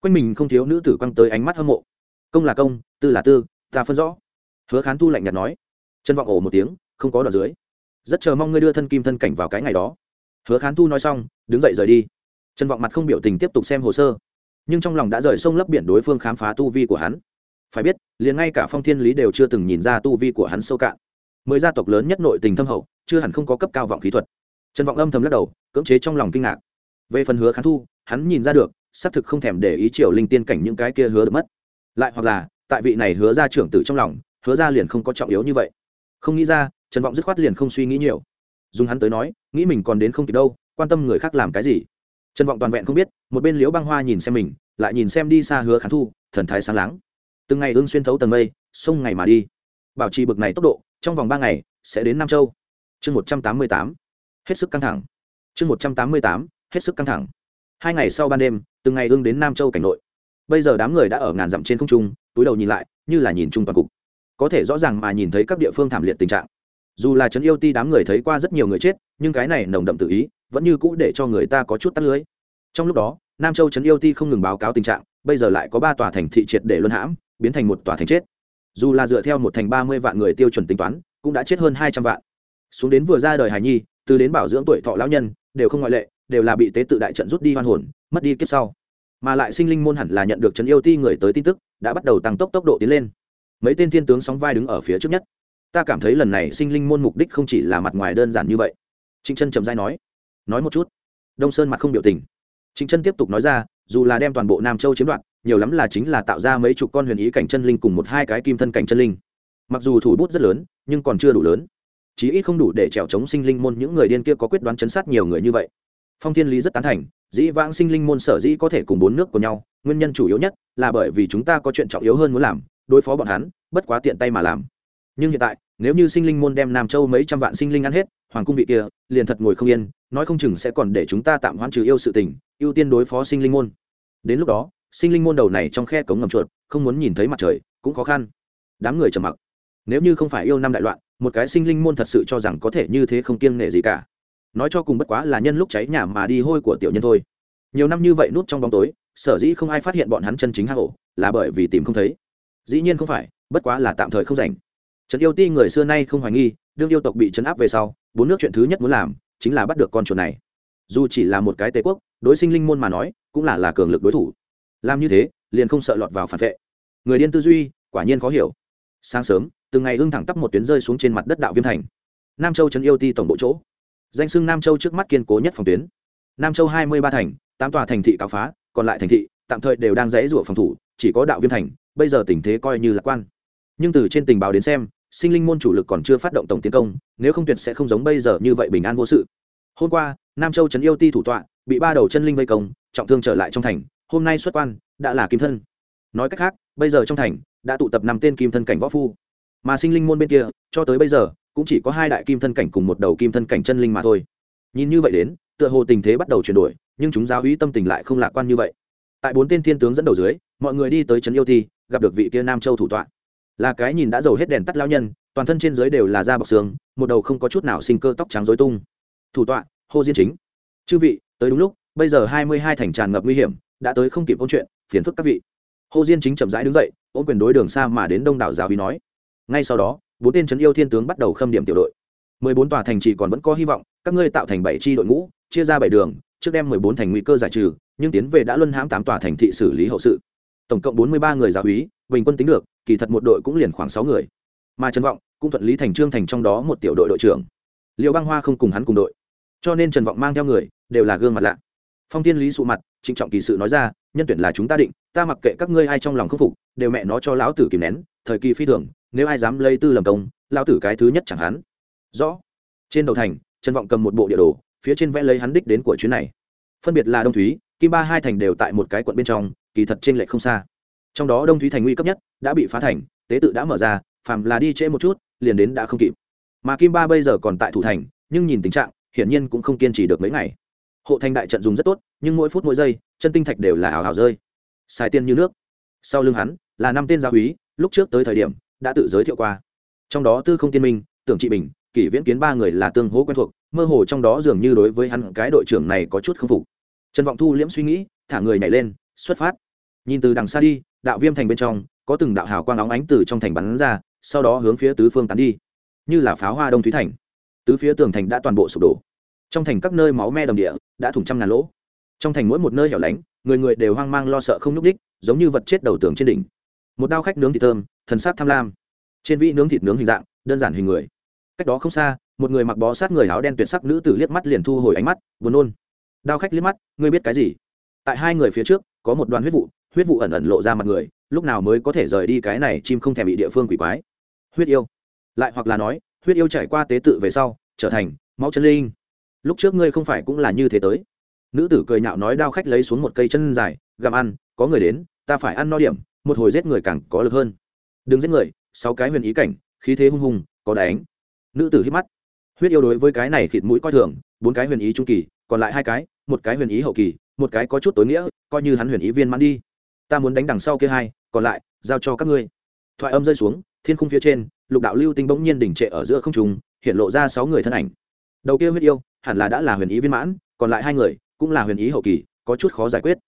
Speaker 1: Quanh mình không thiếu nữ tử quăng tới ánh mắt hâm mộ. Công là công, tư là tư, ta phân rõ. Hứa khán thu lạnh nhạt nói. Trần vọng ổ một tiếng, không có đoạn dưới. Rất chờ mong ngươi đưa thân kim thân cảnh vào cái ngày đó. Hứa khán thu nói xong, đứng dậy rời đi. Trần vọng mặt không biểu tình tiếp tục xem hồ sơ. Nhưng trong lòng đã rời sông lấp biển đối phương khám phá tu vi của hắn phải biết, liền ngay cả phong thiên lý đều chưa từng nhìn ra tu vi của hắn sâu cạn. Mười gia tộc lớn nhất nội tình thâm hậu, chưa hẳn không có cấp cao vọng khí thuật. Trần vọng âm thầm lắc đầu, cưỡng chế trong lòng kinh ngạc. Về phần hứa khán thu, hắn nhìn ra được, xác thực không thèm để ý triều linh tiên cảnh những cái kia hứa được mất. Lại hoặc là, tại vị này hứa ra trưởng tử trong lòng, hứa ra liền không có trọng yếu như vậy. Không nghĩ ra, trần vọng dứt khoát liền không suy nghĩ nhiều. Dùng hắn tới nói, nghĩ mình còn đến không kịp đâu, quan tâm người khác làm cái gì. Trần vọng toàn vẹn không biết, một bên liễu băng hoa nhìn xem mình, lại nhìn xem đi xa hứa khán thu, thần thái sáng láng từng ngày ương xuyên thấu tầng mây, sông ngày mà đi. Bảo trì bực này tốc độ, trong vòng ba ngày, sẽ đến nam châu. Chương một trăm tám mươi tám, hết sức căng thẳng. Chương một trăm tám mươi tám, hết sức căng thẳng. Hai ngày sau ban đêm, từng ngày ương đến nam châu cảnh nội. Bây giờ đám người đã ở ngàn dặm trên không trung, túi đầu nhìn lại, như là nhìn chung toàn cục. Có thể rõ ràng mà nhìn thấy các địa phương thảm liệt tình trạng. Dù là trấn yêu ti đám người thấy qua rất nhiều người chết, nhưng cái này nồng đậm tự ý, vẫn như cũ để cho người ta có chút tắt lưới. Trong lúc đó, nam châu trấn yêu ti không ngừng báo cáo tình trạng, bây giờ lại có ba tòa thành thị triệt để luân hãm biến thành một tòa thành chết. Dù là dựa theo một thành ba mươi vạn người tiêu chuẩn tính toán, cũng đã chết hơn hai trăm vạn. Xuống đến vừa ra đời hài nhi, từ đến bảo dưỡng tuổi thọ lão nhân, đều không ngoại lệ, đều là bị tế tự đại trận rút đi hoan hồn, mất đi kiếp sau. Mà lại sinh linh môn hẳn là nhận được trấn yêu ti người tới tin tức, đã bắt đầu tăng tốc tốc độ tiến lên. Mấy tên thiên tướng sóng vai đứng ở phía trước nhất. Ta cảm thấy lần này sinh linh môn mục đích không chỉ là mặt ngoài đơn giản như vậy. Trịnh chân trầm dai nói. Nói một chút. Đông sơn mặt không biểu tình. Trịnh chân tiếp tục nói ra, dù là đem toàn bộ nam châu chiếm đoạt nhiều lắm là chính là tạo ra mấy chục con huyền ý cảnh chân linh cùng một hai cái kim thân cảnh chân linh. Mặc dù thủ bút rất lớn, nhưng còn chưa đủ lớn. Chí ít không đủ để trèo chống sinh linh môn những người điên kia có quyết đoán chấn sát nhiều người như vậy. Phong thiên lý rất tán thành, dĩ vãng sinh linh môn sở dĩ có thể cùng bốn nước của nhau, nguyên nhân chủ yếu nhất là bởi vì chúng ta có chuyện trọng yếu hơn muốn làm, đối phó bọn hắn, bất quá tiện tay mà làm. Nhưng hiện tại, nếu như sinh linh môn đem nam châu mấy trăm vạn sinh linh ăn hết, hoàng cung vị kia, liền thật ngồi không yên, nói không chừng sẽ còn để chúng ta tạm hoãn trừ yêu sự tình, ưu tiên đối phó sinh linh môn. Đến lúc đó sinh linh môn đầu này trong khe cống ngầm chuột, không muốn nhìn thấy mặt trời, cũng khó khăn. Đám người trầm mặc. Nếu như không phải yêu năm đại loạn, một cái sinh linh môn thật sự cho rằng có thể như thế không kiêng nể gì cả. Nói cho cùng bất quá là nhân lúc cháy nhà mà đi hôi của tiểu nhân thôi. Nhiều năm như vậy núp trong bóng tối, sở dĩ không ai phát hiện bọn hắn chân chính hang ổ, là bởi vì tìm không thấy. Dĩ nhiên không phải, bất quá là tạm thời không rảnh. Trấn yêu ti người xưa nay không hoài nghi, đương yêu tộc bị chấn áp về sau, bốn nước chuyện thứ nhất muốn làm, chính là bắt được con chuột này. Dù chỉ là một cái tề quốc, đối sinh linh môn mà nói, cũng là là cường lực đối thủ làm như thế, liền không sợ lọt vào phản vệ. Người điên tư duy, quả nhiên khó hiểu. Sáng sớm, từng ngày hưng thẳng tắp một tuyến rơi xuống trên mặt đất đạo viêm thành. Nam châu trấn yêu ti tổng bộ chỗ. Danh sưng nam châu trước mắt kiên cố nhất phòng tuyến. Nam châu hai mươi ba thành, tám tòa thành thị cáo phá, còn lại thành thị, tạm thời đều đang rẽ rủa phòng thủ, chỉ có đạo viêm thành, bây giờ tình thế coi như lạc quan. Nhưng từ trên tình báo đến xem, sinh linh môn chủ lực còn chưa phát động tổng tiến công, nếu không tuyệt sẽ không giống bây giờ như vậy bình an vô sự. Hôm qua, nam châu trấn yêu ti thủ tọa, bị ba đầu chân linh vây công, trọng thương trở lại trong thành hôm nay xuất quan, đã là kim thân. Nói cách khác, bây giờ trong thành, đã tụ tập năm tên kim thân cảnh võ phu. Mà sinh linh môn bên kia, cho tới bây giờ, cũng chỉ có hai đại kim thân cảnh cùng một đầu kim thân cảnh chân linh mà thôi. Nhìn như vậy đến, tựa hồ tình thế bắt đầu chuyển đổi, nhưng chúng giáo hí tâm tình lại không lạc quan như vậy. Tại bốn tên thiên tướng dẫn đầu dưới, mọi người đi tới trấn yêu thi, gặp được vị kia nam châu thủ tọa. Là cái nhìn đã giàu hết đèn tắt lao nhân, toàn thân trên dưới đều là da bọc xương một đầu không có chút nào sinh cơ tóc trắng dối tung. Thủ tọa hô diên chính. Chư vị, tới đúng lúc, bây giờ hai mươi hai thành tràn ngập nguy hiểm đã tới không kịp ôn chuyện, phiền phức các vị. Hô diên chính chậm rãi đứng dậy ôn quyền đối đường xa mà đến đông đảo giáo hí nói. Ngay sau đó, bốn tên trấn yêu thiên tướng bắt đầu khâm điểm tiểu đội. Mười bốn tòa thành trì còn vẫn có hy vọng, các ngươi tạo thành bảy tri đội ngũ, chia ra bảy đường, trước đem mười bốn thành nguy cơ giải trừ, nhưng tiến về đã luân hãm tám tòa thành thị xử lý hậu sự. Tổng cộng bốn mươi ba người giáo úy bình quân tính được, kỳ thật một đội cũng liền khoảng sáu người. Mà trần vọng cũng thuận lý thành trương thành trong đó một tiểu đội đội trưởng. Liệu băng hoa không cùng hắn cùng đội. Cho nên trần vọng mang theo người, đều là gương mặt lạ. Phong tiên lý sụ mặt trịnh trọng kỳ sự nói ra, nhân tuyển là chúng ta định, ta mặc kệ các ngươi ai trong lòng khâm phục, đều mẹ nó cho lão tử kìm nén, thời kỳ phi thường, nếu ai dám lấy tư lầm công, lão tử cái thứ nhất chẳng hắn. Rõ. Trên đầu thành, trần vọng cầm một bộ địa đồ, phía trên vẽ lấy hắn đích đến của chuyến này. Phân biệt là đông thúy, kim ba hai thành đều tại một cái quận bên trong, kỳ thật trên lệch không xa. Trong đó đông thúy thành nguy cấp nhất, đã bị phá thành, tế tự đã mở ra, phàm là đi trễ một chút, liền đến đã không kịp. Mà kim ba bây giờ còn tại thủ thành, nhưng nhìn tình trạng, hiển nhiên cũng không kiên trì được mấy ngày hộ thành đại trận dùng rất tốt, nhưng mỗi phút mỗi giây, chân tinh thạch đều là hào hào rơi. Xài tiền như nước. Sau lưng hắn, là năm tên gia úy, lúc trước tới thời điểm, đã tự giới thiệu qua. Trong đó tư không tiên minh, tưởng trị bình, kỷ viễn kiến ba người là tương hố quen thuộc, mơ hồ trong đó dường như đối với hắn cái đội trưởng này có chút k phục. Trần vọng thu liễm suy nghĩ, thả người nhảy lên, xuất phát. Nhìn từ đằng xa đi, đạo viêm thành bên trong, có từng đạo hào quang óng ánh từ trong thành bắn ra, sau đó hướng phía tứ phương tán đi. Như là pháo hoa đông thúy thành. Tứ phía tường thành đã toàn bộ sụp đổ trong thành các nơi máu me đồng địa đã thủng trăm ngàn lỗ. Trong thành mỗi một nơi hẻo lánh, người người đều hoang mang lo sợ không nhúc đích giống như vật chết đầu tường trên đỉnh. Một đao khách nướng thịt thơm, thần sắc tham lam. Trên vĩ nướng thịt nướng hình dạng, đơn giản hình người. Cách đó không xa, một người mặc bó sát người áo đen tuyệt sắc nữ tử liếc mắt liền thu hồi ánh mắt, buồn nôn. Đao khách liếc mắt, ngươi biết cái gì? Tại hai người phía trước, có một đoàn huyết vụ huyết vụ ẩn ẩn lộ ra mặt người, lúc nào mới có thể rời đi cái này chim không thèm bị địa phương quỷ quái? Huyết yêu. Lại hoặc là nói, huyết yêu trải qua tế tự về sau, trở thành máu chân linh lúc trước ngươi không phải cũng là như thế tới. Nữ tử cười nhạo nói đao khách lấy xuống một cây chân dài, gặm ăn, có người đến, ta phải ăn no điểm, một hồi giết người càng có lực hơn. Đừng giết người, sáu cái huyền ý cảnh, khí thế hung hùng, có đánh. Nữ tử hít mắt. Huyết yêu đối với cái này khịt mũi coi thường, bốn cái huyền ý trung kỳ, còn lại hai cái, một cái huyền ý hậu kỳ, một cái có chút tối nghĩa, coi như hắn huyền ý viên mãn đi. Ta muốn đánh đằng sau kia hai, còn lại, giao cho các ngươi. Thoại âm rơi xuống, thiên khung phía trên, lục đạo lưu tinh bỗng nhiên đỉnh trệ ở giữa không trùng hiện lộ ra sáu người thân ảnh. Đầu kia huyết yêu hẳn là đã là huyền ý viên mãn, còn lại hai người cũng là huyền ý hậu kỳ, có chút khó giải quyết.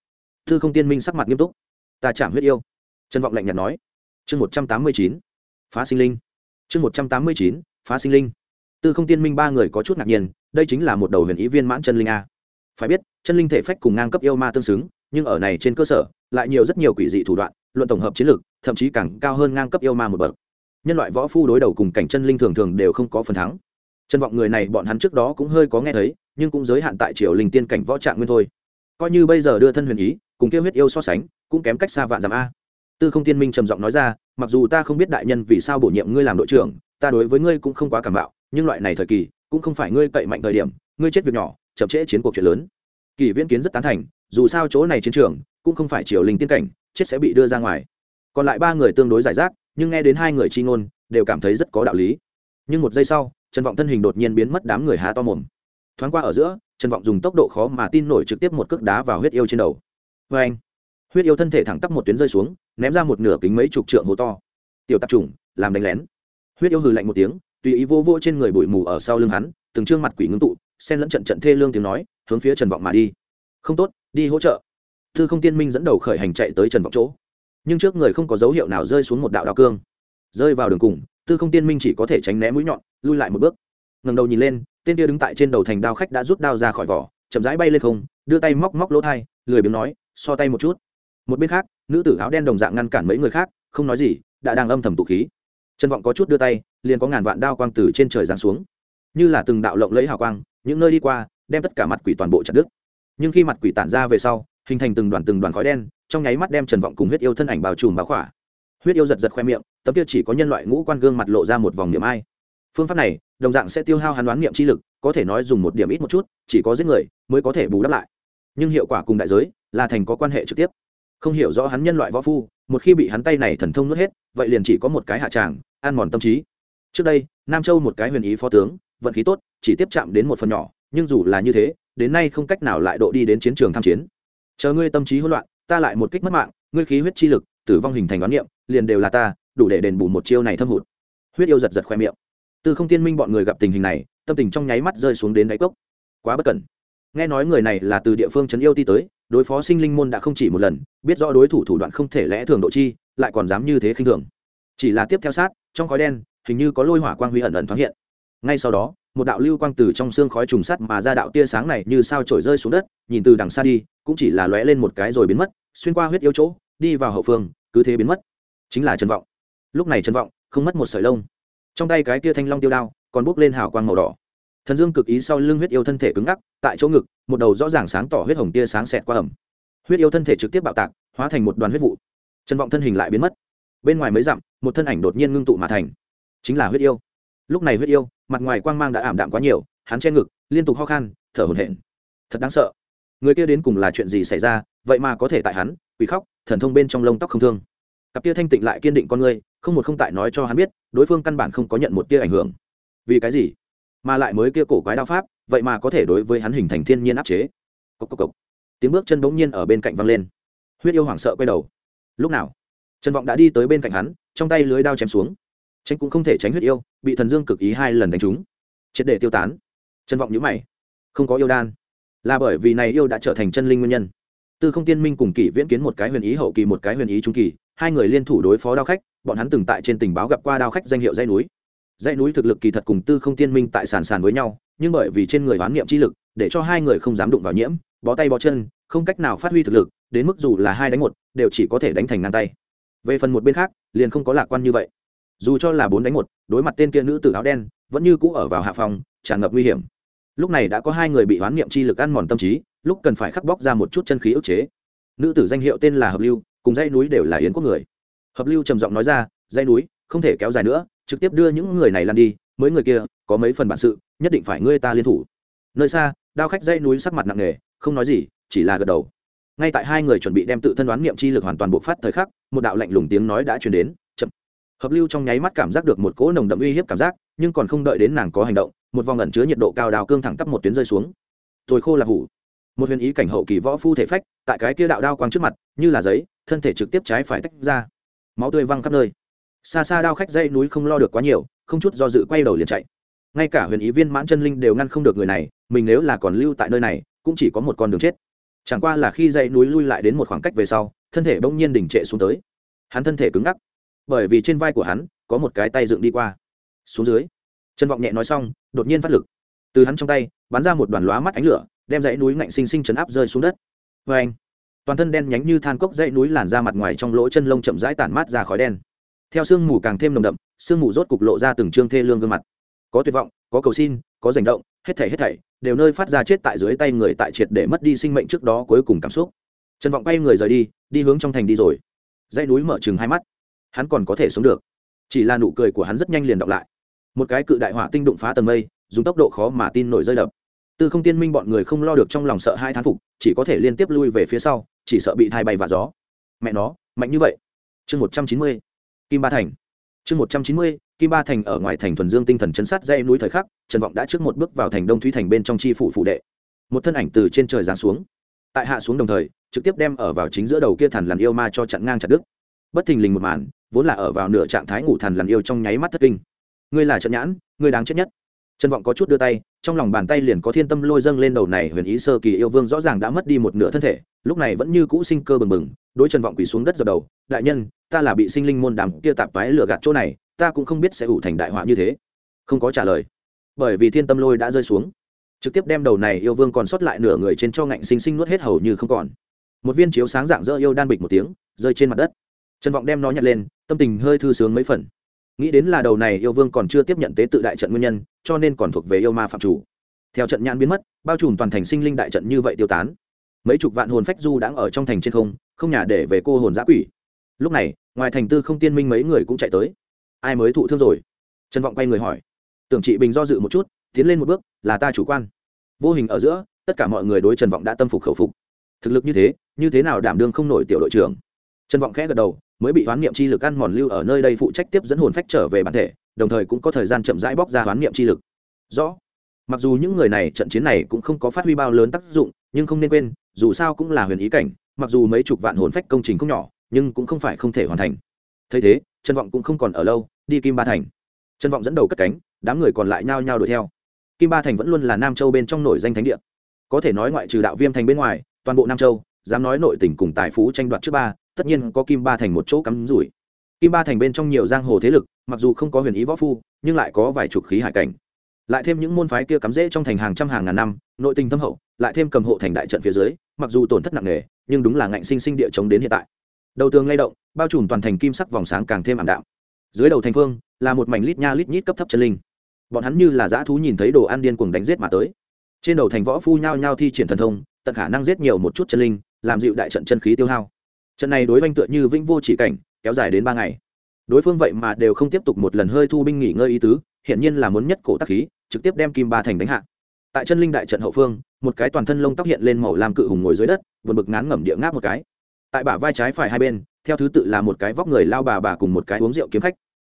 Speaker 1: Thư không tiên minh sắc mặt nghiêm túc. Ta chạm huyết yêu. Trân vọng lạnh nhạt nói. Chương một trăm tám mươi chín, phá sinh linh. Chương một trăm tám mươi chín, phá sinh linh. Tư không tiên minh ba người có chút ngạc nhiên, đây chính là một đầu huyền ý viên mãn chân linh a. Phải biết, chân linh thể phách cùng ngang cấp yêu ma tương xứng, nhưng ở này trên cơ sở, lại nhiều rất nhiều quỷ dị thủ đoạn, luận tổng hợp chiến lược, thậm chí càng cao hơn ngang cấp yêu ma một bậc. Nhân loại võ phu đối đầu cùng cảnh chân linh thường thường đều không có phần thắng chân vọng người này bọn hắn trước đó cũng hơi có nghe thấy, nhưng cũng giới hạn tại triều linh tiên cảnh võ trạng nguyên thôi. Coi như bây giờ đưa thân huyền ý, cùng kia huyết yêu so sánh, cũng kém cách xa vạn dặm a. Tư không tiên minh trầm giọng nói ra, mặc dù ta không biết đại nhân vì sao bổ nhiệm ngươi làm đội trưởng, ta đối với ngươi cũng không quá cảm mạo nhưng loại này thời kỳ, cũng không phải ngươi cậy mạnh thời điểm, ngươi chết việc nhỏ, chậm trễ chiến cuộc chuyện lớn. Kỳ viễn kiến rất tán thành, dù sao chỗ này chiến trường, cũng không phải triều linh tiên cảnh, chết sẽ bị đưa ra ngoài. Còn lại ba người tương đối giải rác, nhưng nghe đến hai người chi ngôn, đều cảm thấy rất có đạo lý. Nhưng một giây sau trần vọng thân hình đột nhiên biến mất, đám người há to mồm. Thoáng qua ở giữa, trần vọng dùng tốc độ khó mà tin nổi trực tiếp một cước đá vào huyết yêu trên đầu. Vê anh huyết yêu thân thể thẳng tắp một tuyến rơi xuống, ném ra một nửa kính mấy chục trượng hố to. Tiểu tạp chủng làm đánh lén. Huyết yêu hừ lạnh một tiếng, tùy ý vô vô trên người bụi mù ở sau lưng hắn, từng trương mặt quỷ ngưng tụ, xen lẫn trận trận thê lương tiếng nói, hướng phía trần vọng mà đi. Không tốt, đi hỗ trợ. Thư không tiên minh dẫn đầu khởi hành chạy tới trần vọng chỗ. Nhưng trước người không có dấu hiệu nào rơi xuống một đạo đao cương. Rơi vào đường cùng tư không tiên minh chỉ có thể tránh né mũi nhọn, lui lại một bước. Ngầm đầu nhìn lên, tên kia đứng tại trên đầu thành đao khách đã rút đao ra khỏi vỏ, chậm rãi bay lên không, đưa tay móc móc lỗ thai, lười biếng nói, so tay một chút. Một bên khác, nữ tử áo đen đồng dạng ngăn cản mấy người khác, không nói gì, đã đang âm thầm tụ khí. Trần vọng có chút đưa tay, liền có ngàn vạn đao quang từ trên trời giáng xuống. Như là từng đạo lộng lấy hào quang, những nơi đi qua, đem tất cả mặt quỷ toàn bộ chặt đứt. Nhưng khi mặt quỷ tản ra về sau, hình thành từng đoàn từng đoàn khói đen, trong nháy mắt đem trần vọng cùng huyết yêu thân ảnh bao trùm báo khỏa huyết yêu giật giật khoe miệng, tấm kia chỉ có nhân loại ngũ quan gương mặt lộ ra một vòng niệm ai. Phương pháp này, đồng dạng sẽ tiêu hao hắn đoán niệm chi lực, có thể nói dùng một điểm ít một chút, chỉ có giết người mới có thể bù đắp lại. Nhưng hiệu quả cùng đại giới là thành có quan hệ trực tiếp. Không hiểu rõ hắn nhân loại võ phu, một khi bị hắn tay này thần thông nuốt hết, vậy liền chỉ có một cái hạ tràng, ăn mòn tâm trí. Trước đây, nam châu một cái huyền ý phó tướng, vận khí tốt, chỉ tiếp chạm đến một phần nhỏ, nhưng dù là như thế, đến nay không cách nào lại độ đi đến chiến trường tham chiến. Chờ ngươi tâm trí hỗn loạn, ta lại một kích mất mạng, ngươi khí huyết chi lực tử vong hình thành đoán niệm, liền đều là ta, đủ để đền bù một chiêu này thâm hụt. Huyết yêu giật giật khoe miệng. Từ không tiên minh bọn người gặp tình hình này, tâm tình trong nháy mắt rơi xuống đến đáy cốc. Quá bất cẩn. Nghe nói người này là từ địa phương trấn yêu ti tới, đối phó sinh linh môn đã không chỉ một lần, biết rõ đối thủ thủ đoạn không thể lẽ thường độ chi, lại còn dám như thế khinh thường. Chỉ là tiếp theo sát, trong khói đen, hình như có lôi hỏa quang huy ẩn ẩn thoáng hiện. Ngay sau đó, một đạo lưu quang từ trong xương khói trùng sắt mà ra đạo tia sáng này như sao trổi rơi xuống đất, nhìn từ đằng xa đi, cũng chỉ là lóe lên một cái rồi biến mất, xuyên qua huyết yêu chỗ đi vào hậu phương, cứ thế biến mất. Chính là trần vọng. Lúc này trần vọng không mất một sợi lông. Trong tay cái tia thanh long tiêu đao còn bốc lên hào quang màu đỏ. Thần dương cực ý sau lưng huyết yêu thân thể cứng ngắc, tại chỗ ngực, một đầu rõ ràng sáng tỏ huyết hồng tia sáng xẹt qua ẩm. Huyết yêu thân thể trực tiếp bạo tạc, hóa thành một đoàn huyết vụ. Trần vọng thân hình lại biến mất. Bên ngoài mấy dặm, một thân ảnh đột nhiên ngưng tụ mà thành. Chính là huyết yêu. Lúc này huyết yêu, mặt ngoài quang mang đã ảm đạm quá nhiều, hắn che ngực, liên tục ho khan, thở hổn hển. Thật đáng sợ. Người kia đến cùng là chuyện gì xảy ra, vậy mà có thể tại hắn, quỷ khóc thần thông bên trong lông tóc không thương. Cặp kia thanh tịnh lại kiên định con người không một không tại nói cho hắn biết, đối phương căn bản không có nhận một tia ảnh hưởng. Vì cái gì? Mà lại mới kia cổ quái đao pháp, vậy mà có thể đối với hắn hình thành thiên nhiên áp chế. Cốc cốc cốc. tiếng bước chân bỗng nhiên ở bên cạnh văng lên. Huyết yêu hoảng sợ quay đầu. Lúc nào? Trần vọng đã đi tới bên cạnh hắn, trong tay lưới đao chém xuống. Tránh cũng không thể tránh huyết yêu, bị thần dương cực ý hai lần đánh trúng. Triệt để tiêu tán. Trần vọng nhữ mày. Không có yêu đan. Là bởi vì này yêu đã trở thành chân linh nguyên nhân tư không tiên minh cùng kỷ viễn kiến một cái huyền ý hậu kỳ, một cái huyền ý trung kỳ. Hai người liên thủ đối phó đao khách, bọn hắn từng tại trên tình báo gặp qua đao khách danh hiệu dây núi. Dãy núi thực lực kỳ thật cùng tư không tiên minh tại sàn sàn với nhau, nhưng bởi vì trên người hoán niệm chi lực, để cho hai người không dám đụng vào nhiễm, bó tay bó chân, không cách nào phát huy thực lực, đến mức dù là hai đánh một, đều chỉ có thể đánh thành ngang tay. Về phần một bên khác, liền không có lạc quan như vậy. Dù cho là bốn đánh một, đối mặt tên kia nữ tử áo đen, vẫn như cũ ở vào hạ phòng, tràn ngập nguy hiểm. Lúc này đã có hai người bị hoán niệm chi lực ăn mòn tâm trí lúc cần phải khắc bóc ra một chút chân khí ức chế. Nữ tử danh hiệu tên là hợp lưu, cùng dãy núi đều là yến quốc người. Hợp lưu trầm giọng nói ra, dãy núi, không thể kéo dài nữa, trực tiếp đưa những người này lan đi mới người kia, có mấy phần bản sự, nhất định phải ngươi ta liên thủ. Nơi xa, đao khách dãy núi sắc mặt nặng nề, không nói gì, chỉ là gật đầu. Ngay tại hai người chuẩn bị đem tự thân đoán niệm chi lực hoàn toàn bộc phát thời khắc, một đạo lạnh lùng tiếng nói đã truyền đến, chậm. Hợp lưu trong nháy mắt cảm giác được một cỗ nồng đậm uy hiếp cảm giác, nhưng còn không đợi đến nàng có hành động, một vòng ẩn chứa nhiệt độ cao đào cương thẳng tắp một tuyến rơi xuống. Tôi khô là hủ một huyền ý cảnh hậu kỳ võ phu thể phách, tại cái kia đạo đao quang trước mặt, như là giấy, thân thể trực tiếp trái phải tách ra. Máu tươi văng khắp nơi. Xa xa đao khách dây núi không lo được quá nhiều, không chút do dự quay đầu liền chạy. Ngay cả huyền ý viên mãn chân linh đều ngăn không được người này, mình nếu là còn lưu tại nơi này, cũng chỉ có một con đường chết. Chẳng qua là khi dây núi lui lại đến một khoảng cách về sau, thân thể bỗng nhiên đình trệ xuống tới. Hắn thân thể cứng ngắc, bởi vì trên vai của hắn có một cái tay dựng đi qua. Xuống dưới trần vọng nhẹ nói xong, đột nhiên phát lực. Từ hắn trong tay, bắn ra một đoàn lóa mắt ánh lửa đem dãy núi ngạnh sinh sinh chấn áp rơi xuống đất. Vê anh, toàn thân đen nhánh như than cốc dãy núi làn ra mặt ngoài trong lỗ chân lông chậm rãi tản mát ra khói đen. Theo sương mù càng thêm nồng đậm, sương mù rốt cục lộ ra từng trương thê lương gương mặt. Có tuyệt vọng, có cầu xin, có rành động, hết thảy hết thảy đều nơi phát ra chết tại dưới tay người tại triệt để mất đi sinh mệnh trước đó cuối cùng cảm xúc. Trần vọng bay người rời đi đi hướng trong thành đi rồi. Dãy núi mở chừng hai mắt. Hắn còn có thể sống được. Chỉ là nụ cười của hắn rất nhanh liền đọc lại. Một cái cự đại hỏa tinh đụng phá tầng mây, dùng tốc độ khó mà tin nổi rơi đập tư không tiên minh bọn người không lo được trong lòng sợ hai thán phục, chỉ có thể liên tiếp lui về phía sau, chỉ sợ bị thai bay và gió. Mẹ nó, mạnh như vậy. Chương một trăm chín mươi, kim ba thành. Chương một trăm chín mươi, kim ba thành ở ngoài thành thuần dương tinh thần chấn sát dây núi thời khắc, trần vọng đã trước một bước vào thành đông thúy thành bên trong chi phủ phụ đệ. Một thân ảnh từ trên trời giáng xuống. Tại hạ xuống đồng thời, trực tiếp đem ở vào chính giữa đầu kia thần lằn yêu ma cho chặn ngang chặt đứt. Bất thình lình một màn, vốn là ở vào nửa trạng thái ngủ thần lằn yêu trong nháy mắt thất kinh. Ngươi là trận nhãn, ngươi đáng chết nhất trần vọng có chút đưa tay, trong lòng bàn tay liền có thiên tâm lôi dâng lên đầu này huyền ý sơ kỳ yêu vương rõ ràng đã mất đi một nửa thân thể, lúc này vẫn như cũ sinh cơ bừng bừng, đối trần vọng quỳ xuống đất dập đầu, đại nhân, ta là bị sinh linh môn đàm kia tạp toái lừa gạt chỗ này, ta cũng không biết sẽ ủ thành đại họa như thế. Không có trả lời, bởi vì thiên tâm lôi đã rơi xuống. Trực tiếp đem đầu này yêu vương còn sót lại nửa người trên cho ngạnh sinh sinh nuốt hết hầu như không còn. Một viên chiếu sáng dạng dỡ yêu đan bịch một tiếng, rơi trên mặt đất. Trần vọng đem nó nhặt lên, tâm tình hơi thư sướng mấy phần nghĩ đến là đầu này yêu vương còn chưa tiếp nhận tế tự đại trận nguyên nhân, cho nên còn thuộc về yêu ma phạm chủ. Theo trận nhãn biến mất, bao trùm toàn thành sinh linh đại trận như vậy tiêu tán. Mấy chục vạn hồn phách du đang ở trong thành trên không không nhà để về cô hồn giã quỷ. Lúc này, ngoài thành tư không tiên minh mấy người cũng chạy tới. Ai mới thụ thương rồi? Trần vọng quay người hỏi. Tưởng trị bình do dự một chút, tiến lên một bước, là ta chủ quan. Vô hình ở giữa, tất cả mọi người đối trần vọng đã tâm phục khẩu phục. Thực lực như thế như thế nào đảm đương không nổi tiểu đội trưởng? Trần vọng khẽ gật đầu mới bị hoán niệm chi lực ăn mòn lưu ở nơi đây phụ trách tiếp dẫn hồn phách trở về bản thể, đồng thời cũng có thời gian chậm rãi bóc ra hoán niệm chi lực. Rõ. Mặc dù những người này trận chiến này cũng không có phát huy bao lớn tác dụng, nhưng không nên quên, dù sao cũng là huyền ý cảnh, mặc dù mấy chục vạn hồn phách công trình không nhỏ, nhưng cũng không phải không thể hoàn thành. Thấy thế trân vọng cũng không còn ở lâu, đi kim ba thành. Trân vọng dẫn đầu cất cánh, đám người còn lại nhao nhao đuổi theo. Kim ba thành vẫn luôn là nam châu bên trong nổi danh thánh địa. Có thể nói ngoại trừ đạo viêm thành bên ngoài, toàn bộ nam châu, dám nói nội tỉnh cùng tài phú tranh đoạt trước ba tất nhiên có kim ba thành một chỗ cắm rủi. Kim ba thành bên trong nhiều giang hồ thế lực, mặc dù không có huyền ý võ phu, nhưng lại có vài chục khí hải cảnh. Lại thêm những môn phái kia cắm rễ trong thành hàng trăm hàng ngàn năm, nội tình thâm hậu, lại thêm cầm hộ thành đại trận phía dưới, mặc dù tổn thất nặng nề, nhưng đúng là ngạnh sinh sinh địa chống đến hiện tại. Đầu tường lay động, bao trùm toàn thành kim sắc vòng sáng càng thêm ảm đạm. Dưới đầu thành phương, là một mảnh lít nha lít nhít cấp thấp chân linh. Bọn hắn như là dã thú nhìn thấy đồ ăn điên cuồng đánh giết mà tới. Trên đầu thành võ phu nhao nhao thi triển thần thông, tận khả năng giết nhiều một chút chân linh, làm dịu đại trận chân khí tiêu hao trận này đối oanh tựa như vĩnh vô chỉ cảnh, kéo dài đến ba ngày. Đối phương vậy mà đều không tiếp tục một lần hơi thu binh nghỉ ngơi ý tứ hiện nhiên là muốn nhất cổ tác khí, trực tiếp đem kim ba thành đánh hạ. Tại chân linh đại trận hậu phương, một cái toàn thân lông tóc hiện lên màu làm cự hùng ngồi dưới đất vượt bực ngán ngẩm địa ngáp một cái. Tại bả vai trái phải hai bên, theo thứ tự là một cái vóc người lao bà bà cùng một cái uống rượu kiếm khách.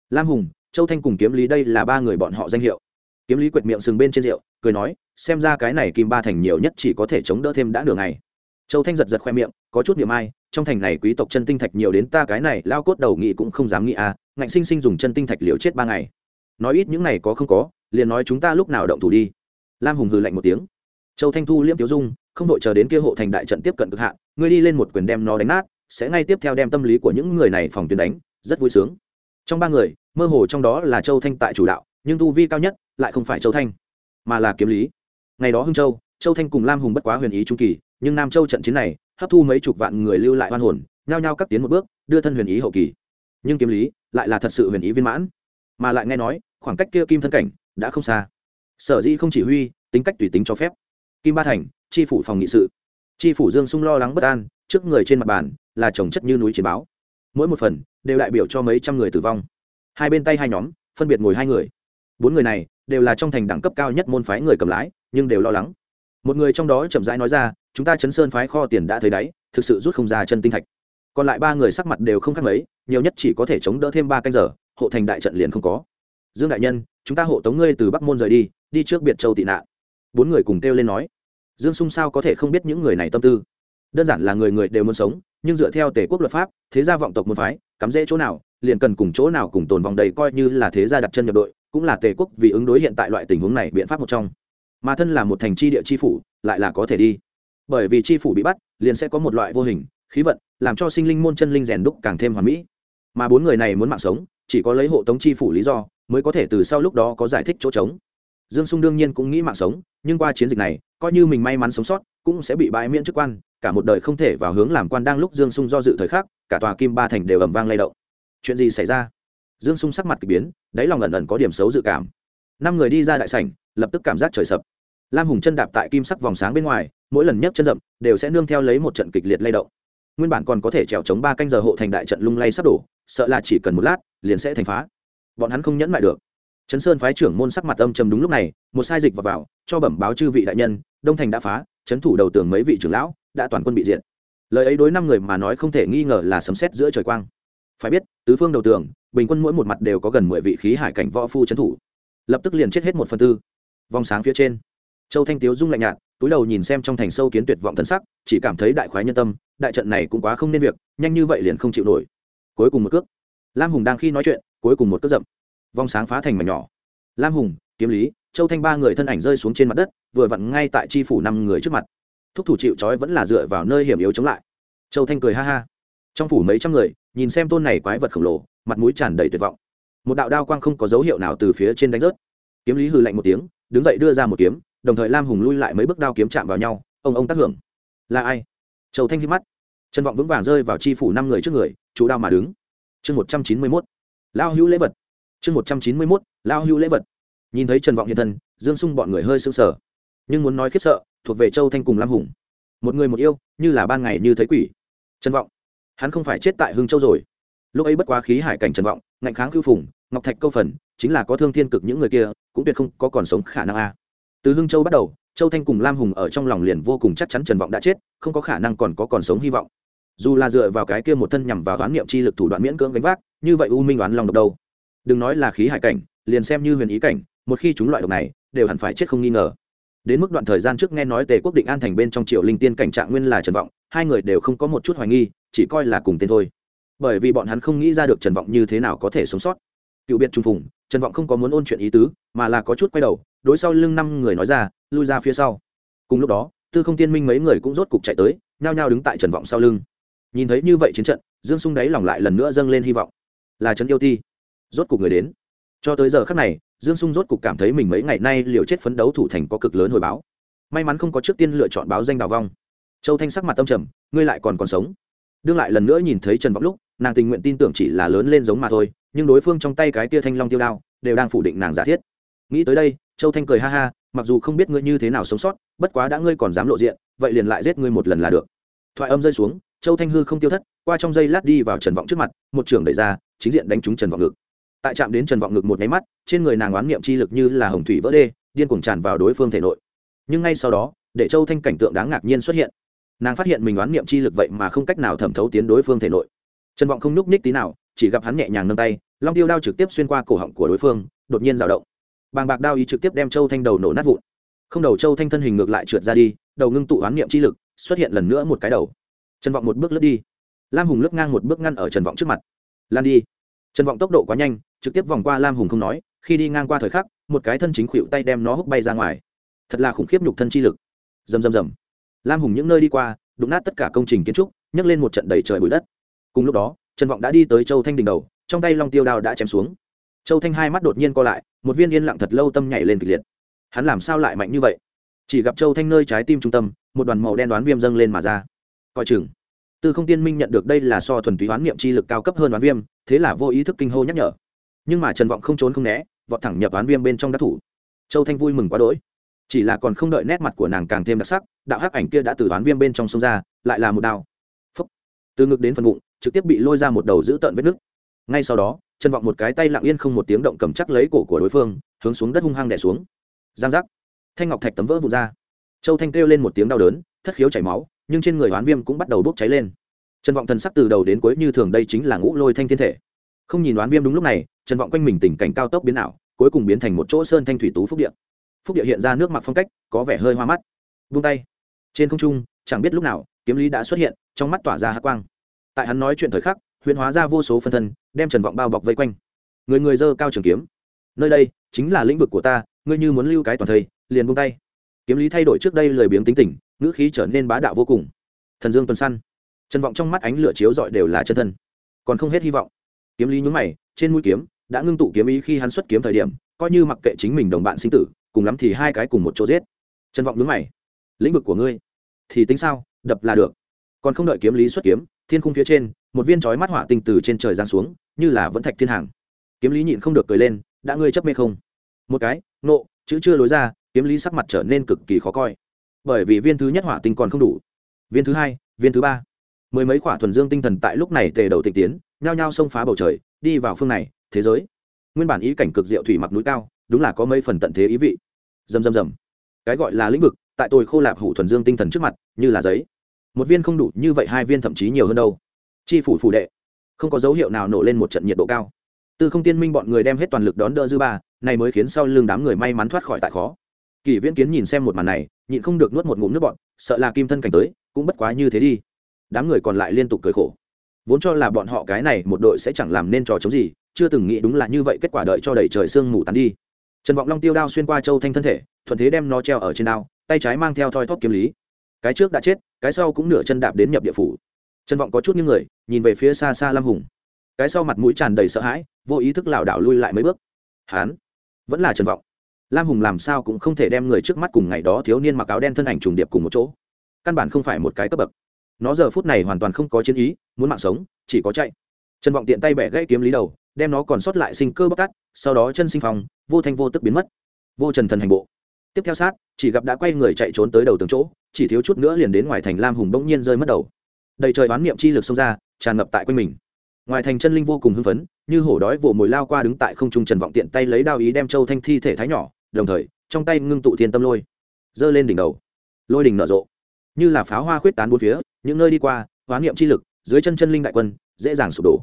Speaker 1: Lam hùng, châu thanh cùng kiếm lý đây là ba người bọn họ danh hiệu. Kiếm lý quệt miệng sừng bên trên rượu, cười nói, xem ra cái này kim ba thành nhiều nhất chỉ có thể chống đỡ thêm đã nửa ngày châu thanh giật giật khoe miệng, có chút niệm ai, trong thành này quý tộc chân tinh thạch nhiều đến ta cái này lao cốt đầu nghị cũng không dám nghĩ à ngạnh sinh sinh dùng chân tinh thạch liều chết ba ngày. Nói ít những này có không có, liền nói chúng ta lúc nào động thủ đi. Lam hùng hừ lạnh một tiếng. Châu thanh thu liêm tiếu dung, không đội chờ đến kia hộ thành đại trận tiếp cận cực hạn, ngươi đi lên một quyền đem nó đánh nát, sẽ ngay tiếp theo đem tâm lý của những người này phòng tuyến đánh, rất vui sướng. Trong ba người, mơ hồ trong đó là châu thanh tại chủ đạo, nhưng tu vi cao nhất lại không phải châu thanh, mà là kiếm lý. Ngày đó hưng châu châu thanh cùng lam hùng bất quá huyền ý trung kỳ nhưng nam châu trận chiến này hấp thu mấy chục vạn người lưu lại hoan hồn, nhao nhao cắt tiến một bước, đưa thân huyền ý hậu kỳ. Nhưng kiếm lý lại là thật sự huyền ý viên mãn. Mà lại nghe nói, khoảng cách kia kim thân cảnh đã không xa. Sở dĩ không chỉ huy, tính cách tùy tính cho phép. Kim ba thành tri phủ phòng nghị sự. Tri phủ dương sung lo lắng bất an, trước người trên mặt bàn là trồng chất như núi chiến báo. Mỗi một phần đều đại biểu cho mấy trăm người tử vong. Hai bên tay hai nhóm, phân biệt ngồi hai người. Bốn người này đều là trong thành đẳng cấp cao nhất môn phái người cầm lái, nhưng đều lo lắng một người trong đó chậm rãi nói ra, chúng ta chấn sơn phái kho tiền đã thấy đáy, thực sự rút không ra chân tinh thạch. Còn lại ba người sắc mặt đều không khác mấy, nhiều nhất chỉ có thể chống đỡ thêm ba canh giờ, hộ thành đại trận liền không có. Dương đại nhân, chúng ta hộ tống ngươi từ bắc môn rời đi đi trước biệt châu tị nạn. Bốn người cùng kêu lên nói. Dương sung sao có thể không biết những người này tâm tư? Đơn giản là người người đều muốn sống, nhưng dựa theo tề quốc luật pháp, thế gia vọng tộc môn phái, cắm rễ chỗ nào, liền cần cùng chỗ nào cùng tồn vòng đầy coi như là thế gia đặt chân nhập đội, cũng là tề quốc vì ứng đối hiện tại loại tình huống này biện pháp một trong mà thân là một thành tri địa tri phủ, lại là có thể đi. Bởi vì tri phủ bị bắt, liền sẽ có một loại vô hình, khí vận, làm cho sinh linh môn chân linh rèn đúc càng thêm hoàn mỹ. Mà bốn người này muốn mạng sống, chỉ có lấy hộ tống tri phủ lý do, mới có thể từ sau lúc đó có giải thích chỗ trống. Dương sung đương nhiên cũng nghĩ mạng sống, nhưng qua chiến dịch này, coi như mình may mắn sống sót, cũng sẽ bị bãi miễn chức quan, cả một đời không thể vào hướng làm quan đang lúc dương sung do dự thời khắc, cả tòa kim ba thành đều ầm vang lay động. Chuyện gì xảy ra? Dương sung sắc mặt k ỳ biến, đáy lòng ẩn ẩn có điểm xấu dự cảm. Năm người đi ra đại sảnh, lập tức cảm giác trời sập lam hùng chân đạp tại kim sắc vòng sáng bên ngoài mỗi lần nhấc chân rậm đều sẽ nương theo lấy một trận kịch liệt lay động. Nguyên bản còn có thể trèo chống ba canh giờ hộ thành đại trận lung lay sắp đổ sợ là chỉ cần một lát liền sẽ thành phá. Bọn hắn không nhẫn lại được. Trấn sơn phái trưởng môn sắc mặt âm trầm đúng lúc này một sai dịch vào, vào cho bẩm báo chư vị đại nhân đông thành đã phá trấn thủ đầu tường mấy vị trưởng lão đã toàn quân bị diệt. Lời ấy đối năm người mà nói không thể nghi ngờ là sấm sét giữa trời quang. Phải biết tứ phương đầu tường bình quân mỗi một mặt đều có gần mười vị khí hải cảnh võ phu trấn thủ. Lập tức liền chết hết một phần tư. Vòng sáng phía trên châu thanh tiếu rung lạnh nhạt, túi đầu nhìn xem trong thành sâu kiến tuyệt vọng thân sắc, chỉ cảm thấy đại khoái nhân tâm, đại trận này cũng quá không nên việc, nhanh như vậy liền không chịu nổi. Cuối cùng một cước. Lam hùng đang khi nói chuyện, cuối cùng một cước rậm. Vong sáng phá thành mảnh nhỏ. Lam hùng, kiếm lý, châu thanh ba người thân ảnh rơi xuống trên mặt đất, vừa vặn ngay tại chi phủ năm người trước mặt. Thúc thủ chịu trói vẫn là dựa vào nơi hiểm yếu chống lại. Châu thanh cười ha ha. Trong phủ mấy trăm người, nhìn xem tôn này quái vật khổng lồ, mặt mũi tràn đầy tuyệt vọng. Một đạo đao quang không có dấu hiệu nào từ phía trên đánh rớt. Kiếm lý hừ lạnh một tiếng, đứng dậy đưa ra một kiếm đồng thời lam hùng lui lại mấy bước đao kiếm chạm vào nhau ông ông tác hưởng là ai châu thanh hít mắt trần vọng vững vàng rơi vào chi phủ năm người trước người chú đao mà đứng chương một trăm chín mươi mốt lao hữu lễ vật chương một trăm chín mươi mốt lao hữu lễ vật nhìn thấy trần vọng hiện thân dương sung bọn người hơi sưng sờ nhưng muốn nói khiếp sợ thuộc về châu thanh cùng lam hùng một người một yêu như là ban ngày như thấy quỷ trần vọng hắn không phải chết tại hương châu rồi lúc ấy bất quá khí hải cảnh trần vọng ngạnh kháng cưu phùng ngọc thạch câu phần chính là có thương thiên cực những người kia cũng tuyệt không có còn sống khả năng a từ hưng châu bắt đầu, châu thanh cùng lam hùng ở trong lòng liền vô cùng chắc chắn trần vọng đã chết, không có khả năng còn có còn sống hy vọng. Dù là dựa vào cái kia một thân nhằm vào đoán niệm chi lực thủ đoạn miễn cưỡng gánh vác, như vậy u minh đoán lòng độc đâu? Đừng nói là khí hải cảnh, liền xem như huyền ý cảnh, một khi chúng loại độc này, đều hẳn phải chết không nghi ngờ. Đến mức đoạn thời gian trước nghe nói tề quốc định an thành bên trong triều linh tiên cảnh trạng nguyên là trần vọng, hai người đều không có một chút hoài nghi, chỉ coi là cùng tên thôi. Bởi vì bọn hắn không nghĩ ra được trần vọng như thế nào có thể sống sót cựu biệt trung phùng, trần vọng không có muốn ôn chuyện ý tứ, mà là có chút quay đầu, đối sau lưng năm người nói ra, lui ra phía sau. Cùng lúc đó, tư không tiên minh mấy người cũng rốt cục chạy tới, nhao nhao đứng tại trần vọng sau lưng. Nhìn thấy như vậy chiến trận, dương sung đáy lòng lại lần nữa dâng lên hy vọng. Là trấn yêu ti. Rốt cục người đến. Cho tới giờ khắc này, dương sung rốt cục cảm thấy mình mấy ngày nay liều chết phấn đấu thủ thành có cực lớn hồi báo. May mắn không có trước tiên lựa chọn báo danh đào vong. Châu thanh sắc mặt tâm trầm, ngươi lại còn còn sống. Đương lại lần nữa nhìn thấy trần vọng lúc, nàng tình nguyện tin tưởng chỉ là lớn lên giống mà thôi nhưng đối phương trong tay cái tia thanh long tiêu đao đều đang phủ định nàng giả thiết. Nghĩ tới đây, châu thanh cười ha ha, mặc dù không biết ngươi như thế nào sống sót, bất quá đã ngươi còn dám lộ diện, vậy liền lại giết ngươi một lần là được. Thoại âm rơi xuống, châu thanh hư không tiêu thất, qua trong giây lát đi vào trần vọng trước mặt, một trường đẩy ra, chính diện đánh trúng trần vọng ngực. Tại chạm đến trần vọng ngực một nháy mắt, trên người nàng oán niệm chi lực như là hồng thủy vỡ đê, điên cuồng tràn vào đối phương thể nội. Nhưng ngay sau đó, để châu thanh cảnh tượng đáng ngạc nhiên xuất hiện. Nàng phát hiện mình oán niệm chi lực vậy mà không cách nào thẩm thấu tiến đối phương thể nội. Trần vọng không nhúc ních tí nào chỉ gặp hắn nhẹ nhàng nâng tay, long tiêu đao trực tiếp xuyên qua cổ họng của đối phương, đột nhiên rào động. Bàng bạc đao ý trực tiếp đem châu thanh đầu nổ nát vụn. Không đầu châu thanh thân hình ngược lại trượt ra đi, đầu ngưng tụ oán niệm chi lực, xuất hiện lần nữa một cái đầu. Trần vọng một bước lướt đi. Lam hùng lướt ngang một bước ngăn ở trần vọng trước mặt. Lan đi. Trần vọng tốc độ quá nhanh, trực tiếp vòng qua lam hùng không nói, khi đi ngang qua thời khắc, một cái thân chính khuỵu tay đem nó hút bay ra ngoài. Thật là khủng khiếp nhục thân chi lực. Rầm rầm rầm. Lam hùng những nơi đi qua, đụng nát tất cả công trình kiến trúc, nhấc lên một trận đầy trời bụi đất. Cùng lúc đó trần vọng đã đi tới châu thanh đỉnh đầu, trong tay long tiêu đao đã chém xuống. Châu thanh hai mắt đột nhiên co lại, một viên yên lặng thật lâu tâm nhảy lên kịch liệt. Hắn làm sao lại mạnh như vậy? Chỉ gặp châu thanh nơi trái tim trung tâm, một đoàn màu đen đoán viêm dâng lên mà ra. Coi chừng. Tư không tiên minh nhận được đây là so thuần túy hoán niệm chi lực cao cấp hơn đoán viêm, thế là vô ý thức kinh hô nhắc nhở. Nhưng mà trần vọng không trốn không né, vọt thẳng nhập đoán viêm bên trong đắc thủ. Châu thanh vui mừng quá đỗi. Chỉ là còn không đợi nét mặt của nàng càng thêm đặc sắc, đạo hắc ảnh kia đã từ đoán viêm bên trong sông ra, lại là một đao. Phúc. từ ngực đến phần bụng trực tiếp bị lôi ra một đầu giữ tợn vết nứt ngay sau đó trần vọng một cái tay lặng yên không một tiếng động cầm chắc lấy cổ của đối phương, hướng xuống đất hung hăng đẻ xuống. Giang giác. Thanh ngọc thạch tấm vỡ vụt ra. Châu thanh kêu lên một tiếng đau đớn, thất khiếu chảy máu, nhưng trên người hoán viêm cũng bắt đầu bốc cháy lên. Trần vọng thần sắc từ đầu đến cuối như thường đây chính là ngũ lôi thanh thiên thể. Không nhìn đoán viêm đúng lúc này trần vọng quanh mình tình cảnh cao tốc biến ảo, cuối cùng biến thành một chỗ sơn thanh thủy tú phúc địa. Phúc địa hiện ra nước mặc phong cách, có vẻ hơi hoa mắt. Vung tay. Trên không trung, chẳng biết lúc nào, kiếm lý đã xuất hiện, trong mắt tỏa ra hát quang tại hắn nói chuyện thời khắc huyền hóa ra vô số phân thân, đem trần vọng bao bọc vây quanh. Người người dơ cao trường kiếm. Nơi đây chính là lĩnh vực của ta, ngươi như muốn lưu cái toàn thây, liền buông tay. Kiếm lý thay đổi trước đây lười biếng tính tình, ngữ khí trở nên bá đạo vô cùng. Thần dương tuần săn trần vọng trong mắt ánh lửa chiếu dọi đều là chân thân. Còn không hết hy vọng. Kiếm lý nhún mày, trên mũi kiếm đã ngưng tụ kiếm ý khi hắn xuất kiếm thời điểm, coi như mặc kệ chính mình đồng bạn sinh tử, cùng lắm thì hai cái cùng một chỗ giết. Trần vọng nhún mày. Lĩnh vực của ngươi thì tính sao? Đập là được. Còn không đợi kiếm lý xuất kiếm thiên khung phía trên, một viên chói mắt hỏa tinh từ trên trời giáng xuống, như là vẫn thạch thiên hàng. Kiếm lý nhịn không được cười lên, đã ngươi chấp mê không? Một cái, nộ, chữ chưa lối ra, kiếm lý sắc mặt trở nên cực kỳ khó coi. Bởi vì viên thứ nhất hỏa tinh còn không đủ. Viên thứ hai, viên thứ ba. Mười mấy quả thuần dương tinh thần tại lúc này tề đầu tịch tiến, nhao nhao xông phá bầu trời, đi vào phương này, thế giới. Nguyên bản ý cảnh cực diệu thủy mặc núi cao, đúng là có mấy phần tận thế ý vị. Dầm dầm dầm cái gọi là lĩnh vực, tại tôi khô lạp hủ thuần dương tinh thần trước mặt, như là giấy một viên không đủ như vậy, hai viên thậm chí nhiều hơn đâu. Chi phủ phủ đệ, không có dấu hiệu nào nổ lên một trận nhiệt độ cao. Tư không tiên minh bọn người đem hết toàn lực đón đỡ dư ba, này mới khiến sau lưng đám người may mắn thoát khỏi tại khó. Kỷ viễn kiến nhìn xem một màn này, nhịn không được nuốt một ngụm nước bọn sợ là kim thân cảnh tới, cũng bất quá như thế đi. Đám người còn lại liên tục cười khổ. Vốn cho là bọn họ cái này một đội sẽ chẳng làm nên trò chống gì, chưa từng nghĩ đúng là như vậy, kết quả đợi cho đầy trời sương mù tắn đi. Trần vọng long tiêu đao xuyên qua châu thanh thân thể, thuận thế đem nó treo ở trên đao, tay trái mang theo thoi thóp kiếm lý. Cái trước đã chết cái sau cũng nửa chân đạp đến nhập địa phủ. Trần vọng có chút những người, nhìn về phía xa xa lam hùng. Cái sau mặt mũi tràn đầy sợ hãi, vô ý thức lảo đảo lui lại mấy bước. Hán, vẫn là trần vọng. Lam hùng làm sao cũng không thể đem người trước mắt cùng ngày đó thiếu niên mặc áo đen thân ảnh trùng điệp cùng một chỗ. Căn bản không phải một cái cấp bậc. Nó giờ phút này hoàn toàn không có chiến ý, muốn mạng sống, chỉ có chạy. Trần vọng tiện tay bẻ gãy kiếm lý đầu, đem nó còn sót lại sinh cơ bóc tát, sau đó chân sinh phòng vô thanh vô tức biến mất. Vô trần thần hành bộ tiếp theo sát, chỉ gặp đã quay người chạy trốn tới đầu tường chỗ, chỉ thiếu chút nữa liền đến ngoài thành lam hùng bỗng nhiên rơi mất đầu. Đầy trời bán niệm chi lực xông ra, tràn ngập tại quanh mình. Ngoài thành chân linh vô cùng hưng phấn, như hổ đói vồ mồi lao qua đứng tại không trung trần vọng tiện tay lấy đao ý đem châu thanh thi thể thái nhỏ, đồng thời, trong tay ngưng tụ thiên tâm lôi. Giơ lên đỉnh đầu. Lôi đỉnh nở rộ. Như là pháo hoa khuyết tán bốn phía, những nơi đi qua hoán niệm chi lực, dưới chân chân linh đại quân, dễ dàng sụp đổ.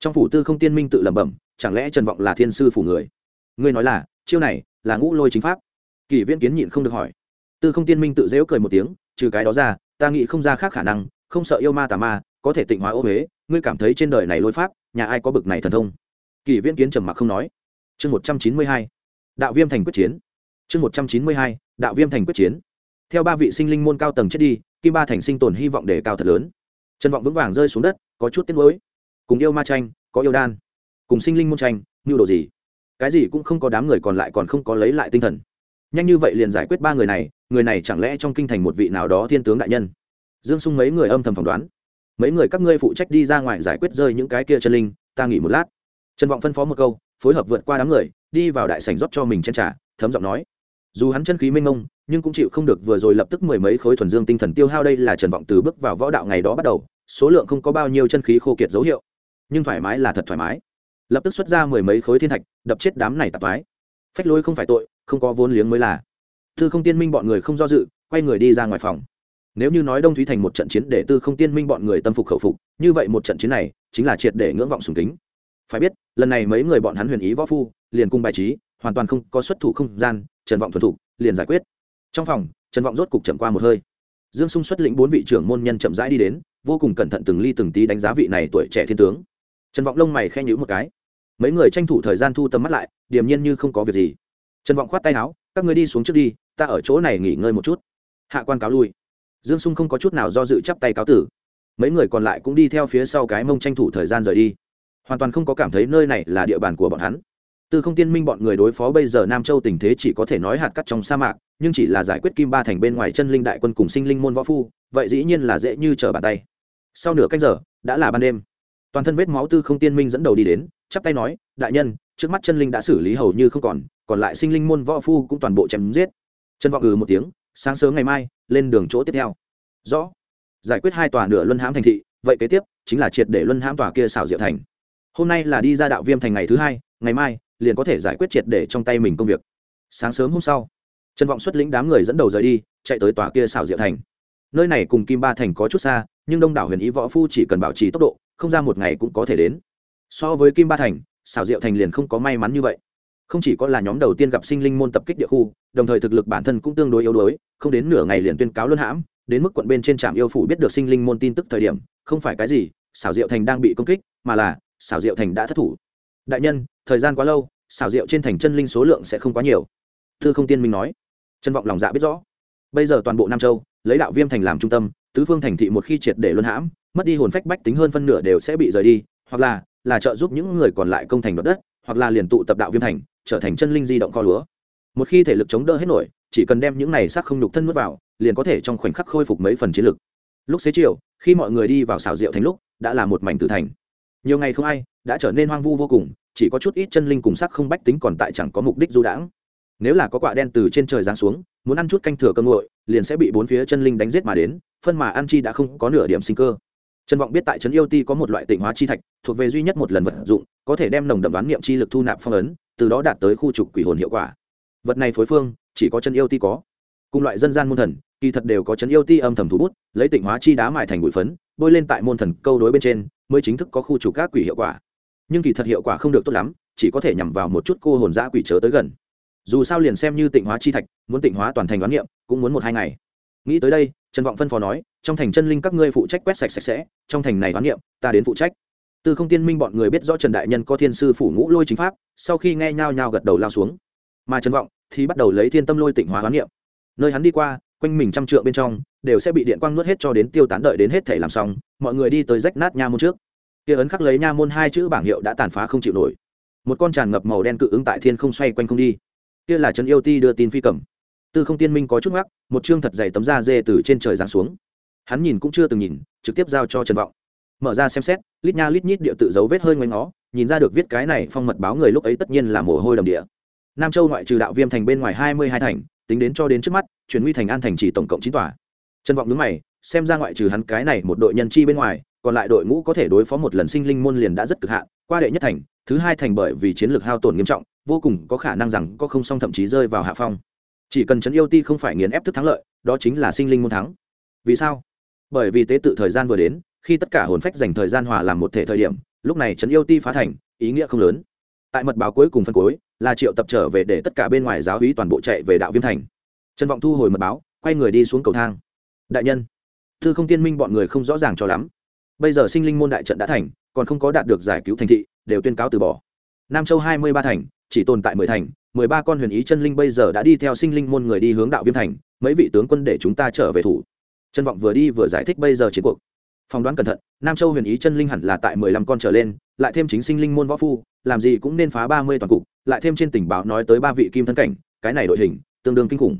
Speaker 1: Trong phủ tư không tiên minh tự lẩm bẩm, chẳng lẽ trần vọng là thiên sư phủ người? Ngươi nói là, chiêu này là ngũ lôi chính pháp kỳ viễn kiến nhịn không được hỏi. Tư không tiên minh tự dễu cười một tiếng, trừ cái đó ra, ta nghĩ không ra khác khả năng, không sợ yêu ma tà ma, có thể tịnh hóa ô huế, ngươi cảm thấy trên đời này lôi pháp, nhà ai có bực này thần thông? Kỳ viễn kiến trầm mặc không nói. Chương một trăm chín mươi hai, đạo viêm thành quyết chiến. Chương một trăm chín mươi hai, đạo viêm thành quyết chiến. Theo ba vị sinh linh môn cao tầng chết đi, kim ba thành sinh tồn hy vọng đề cao thật lớn. Trân vọng vững vàng rơi xuống đất, có chút tiếc nuối. Cùng yêu ma tranh, có yêu đan. Cùng sinh linh môn tranh, nhu đồ gì? Cái gì cũng không có đám người còn lại còn không có lấy lại tinh thần nhanh như vậy liền giải quyết ba người này người này chẳng lẽ trong kinh thành một vị nào đó thiên tướng đại nhân? Dương sung mấy người âm thầm phỏng đoán. Mấy người các ngươi phụ trách đi ra ngoài giải quyết rơi những cái kia chân linh, ta nghỉ một lát. Trần vọng phân phó một câu, phối hợp vượt qua đám người, đi vào đại sảnh rót cho mình chen trà, thấm giọng nói. Dù hắn chân khí minh mông, nhưng cũng chịu không được vừa rồi lập tức mười mấy khối thuần dương tinh thần tiêu hao đây là trần vọng từ bước vào võ đạo ngày đó bắt đầu, số lượng không có bao nhiêu chân khí khô kiệt dấu hiệu. Nhưng thoải mái là thật thoải mái. Lập tức xuất ra mười mấy khối thiên thạch, đập chết đám này tạp mái phách lối không phải tội không có vốn liếng mới là. Tư không tiên minh bọn người không do dự, quay người đi ra ngoài phòng. Nếu như nói đông thúy thành một trận chiến để tư không tiên minh bọn người tâm phục khẩu phục, như vậy một trận chiến này chính là triệt để ngưỡng vọng sùng kính. Phải biết, lần này mấy người bọn hắn huyền ý võ phu, liền cung bài trí, hoàn toàn không có xuất thủ không gian, trần vọng thuần thủ liền giải quyết. Trong phòng, trần vọng rốt cục chậm qua một hơi. Dương sung xuất lĩnh bốn vị trưởng môn nhân chậm rãi đi đến, vô cùng cẩn thận từng ly từng tí đánh giá vị này tuổi trẻ thiên tướng. Trần vọng lông mày khen nhữ một cái. Mấy người tranh thủ thời gian thu tầm mắt lại, điềm nhiên như không có việc gì trần vọng khoát tay áo, các người đi xuống trước đi, ta ở chỗ này nghỉ ngơi một chút. Hạ quan cáo lui. Dương sung không có chút nào do dự chắp tay cáo tử. Mấy người còn lại cũng đi theo phía sau cái mông tranh thủ thời gian rời đi. Hoàn toàn không có cảm thấy nơi này là địa bàn của bọn hắn. Tư không tiên minh bọn người đối phó bây giờ nam châu tình thế chỉ có thể nói hạt cắt trong sa mạc, nhưng chỉ là giải quyết kim ba thành bên ngoài chân linh đại quân cùng sinh linh môn võ phu, vậy dĩ nhiên là dễ như trở bàn tay. Sau nửa cách giờ, đã là ban đêm. Toàn thân vết máu tư không tiên minh dẫn đầu đi đến, chắp tay nói, đại nhân, trước mắt chân linh đã xử lý hầu như không còn còn lại sinh linh môn võ phu cũng toàn bộ chém giết. Chân vọng ừ một tiếng, sáng sớm ngày mai, lên đường chỗ tiếp theo. Rõ. Giải quyết hai tòa nửa luân hãm thành thị, vậy kế tiếp chính là triệt để luân hãm tòa kia xảo diệu thành. Hôm nay là đi ra đạo viêm thành ngày thứ hai, ngày mai liền có thể giải quyết triệt để trong tay mình công việc. Sáng sớm hôm sau, trần vọng xuất lĩnh đám người dẫn đầu rời đi, chạy tới tòa kia xảo diệu thành. Nơi này cùng kim ba thành có chút xa, nhưng đông đảo huyền ý võ phu chỉ cần bảo trì tốc độ, không ra một ngày cũng có thể đến. So với kim ba thành, xảo diệu thành liền không có may mắn như vậy không chỉ có là nhóm đầu tiên gặp sinh linh môn tập kích địa khu, đồng thời thực lực bản thân cũng tương đối yếu đuối, không đến nửa ngày liền tuyên cáo luân hãm, đến mức quận bên trên trạm yêu phủ biết được sinh linh môn tin tức thời điểm, không phải cái gì xảo diệu thành đang bị công kích, mà là xảo diệu thành đã thất thủ. Đại nhân, thời gian quá lâu xảo diệu trên thành chân linh số lượng sẽ không quá nhiều. Thư không tiên minh nói. Chân vọng lòng dạ biết rõ. Bây giờ toàn bộ nam châu, lấy đạo viêm thành làm trung tâm, tứ phương thành thị một khi triệt để luân hãm, mất đi hồn phách bách tính hơn phân nửa đều sẽ bị rời đi, hoặc là là trợ giúp những người còn lại công thành đoạt đất, hoặc là liền tụ tập đạo viêm thành trở thành chân linh di động co lúa. Một khi thể lực chống đỡ hết nổi, chỉ cần đem những này xác không nhục thân nuốt vào, liền có thể trong khoảnh khắc khôi phục mấy phần chiến lực. Lúc xế chiều, khi mọi người đi vào xào rượu thành lúc, đã là một mảnh tử thành. Nhiều ngày không ai, đã trở nên hoang vu vô cùng, chỉ có chút ít chân linh cùng sắc không bách tính còn tại chẳng có mục đích du đãng. Nếu là có quả đen từ trên trời giáng xuống, muốn ăn chút canh thừa cơm nguội, liền sẽ bị bốn phía chân linh đánh giết mà đến, phân mà ăn chi đã không có nửa điểm sinh cơ. Trần vọng biết tại trấn yêu ti có một loại tịnh hóa chi thạch, thuộc về duy nhất một lần vật dụng, có thể đem nồng đậm đoán niệm chi lực thu nạp phong ấn từ đó đạt tới khu trục quỷ hồn hiệu quả. Vật này phối phương, chỉ có chân yêu ti có. Cùng loại dân gian môn thần, kỳ thật đều có chân yêu ti âm thầm thú bút, lấy tịnh hóa chi đá mài thành bụi phấn, bôi lên tại môn thần câu đối bên trên, mới chính thức có khu trục các quỷ hiệu quả. Nhưng kỳ thật hiệu quả không được tốt lắm, chỉ có thể nhằm vào một chút cô hồn giã quỷ chớ tới gần. Dù sao liền xem như tịnh hóa chi thạch, muốn tịnh hóa toàn thành đoán niệm, cũng muốn một hai ngày. Nghĩ tới đây, trần vọng phân phó nói, trong thành chân linh các ngươi phụ trách quét sạch sạch sẽ, trong thành này đoán niệm, ta đến phụ trách từ không tiên minh bọn người biết rõ trần đại nhân có thiên sư phủ ngũ lôi chính pháp, sau khi nghe nhao nhao gật đầu lao xuống. Mà trần vọng thì bắt đầu lấy thiên tâm lôi tịnh hóa quán niệm. Nơi hắn đi qua, quanh mình trăm trượng bên trong, đều sẽ bị điện quang nuốt hết cho đến tiêu tán đợi đến hết thể làm xong, mọi người đi tới rách nát nha môn trước. Kia ấn khắc lấy nha môn hai chữ bảng hiệu đã tàn phá không chịu nổi. Một con tràn ngập màu đen cự ứng tại thiên không xoay quanh không đi. Kia là trần yêu ti đưa tin phi cầm. Tư không tiên minh có chút ngắc một chương thật dày tấm da dê từ trên trời giáng xuống. Hắn nhìn cũng chưa từng nhìn, trực tiếp giao cho trần vọng mở ra xem xét, lít nha lít nhít địa tự dấu vết hơi ngoanh nó nhìn ra được viết cái này phong mật báo người lúc ấy tất nhiên là mồ hôi đầm địa. Nam châu ngoại trừ đạo viêm thành bên ngoài hai mươi hai thành, tính đến cho đến trước mắt, chuyển nguy thành an thành chỉ tổng cộng chín tòa. Trân vọng đứng mày, xem ra ngoại trừ hắn cái này một đội nhân chi bên ngoài, còn lại đội ngũ có thể đối phó một lần sinh linh môn liền đã rất cực hạn, qua đệ nhất thành, thứ hai thành bởi vì chiến lược hao tổn nghiêm trọng, vô cùng có khả năng rằng có không xong thậm chí rơi vào hạ phong. Chỉ cần trấn yêu ti không phải nghiền ép thức thắng lợi, đó chính là sinh linh môn thắng. Vì sao? Bởi vì tế tự thời gian vừa đến khi tất cả hồn phách dành thời gian hòa làm một thể thời điểm, lúc này trấn yêu ti phá thành, ý nghĩa không lớn. Tại mật báo cuối cùng phân cuối, là triệu tập trở về để tất cả bên ngoài giáo hí toàn bộ chạy về đạo viêm thành. Trần vọng thu hồi mật báo, quay người đi xuống cầu thang. Đại nhân, thư không tiên minh bọn người không rõ ràng cho lắm. Bây giờ sinh linh môn đại trận đã thành, còn không có đạt được giải cứu thành thị, đều tuyên cáo từ bỏ. Nam châu hai mươi ba thành, chỉ tồn tại mười thành, mười ba con huyền ý chân linh bây giờ đã đi theo sinh linh môn người đi hướng đạo viêm thành, mấy vị tướng quân để chúng ta trở về thủ. Trân vọng vừa đi vừa giải thích bây giờ chiến cuộc phỏng đoán cẩn thận, nam châu huyền ý chân linh hẳn là tại mười lăm con trở lên, lại thêm chính sinh linh môn võ phu, làm gì cũng nên phá ba mươi toàn cục, lại thêm trên tình báo nói tới ba vị kim thân cảnh, cái này đội hình tương đương kinh khủng.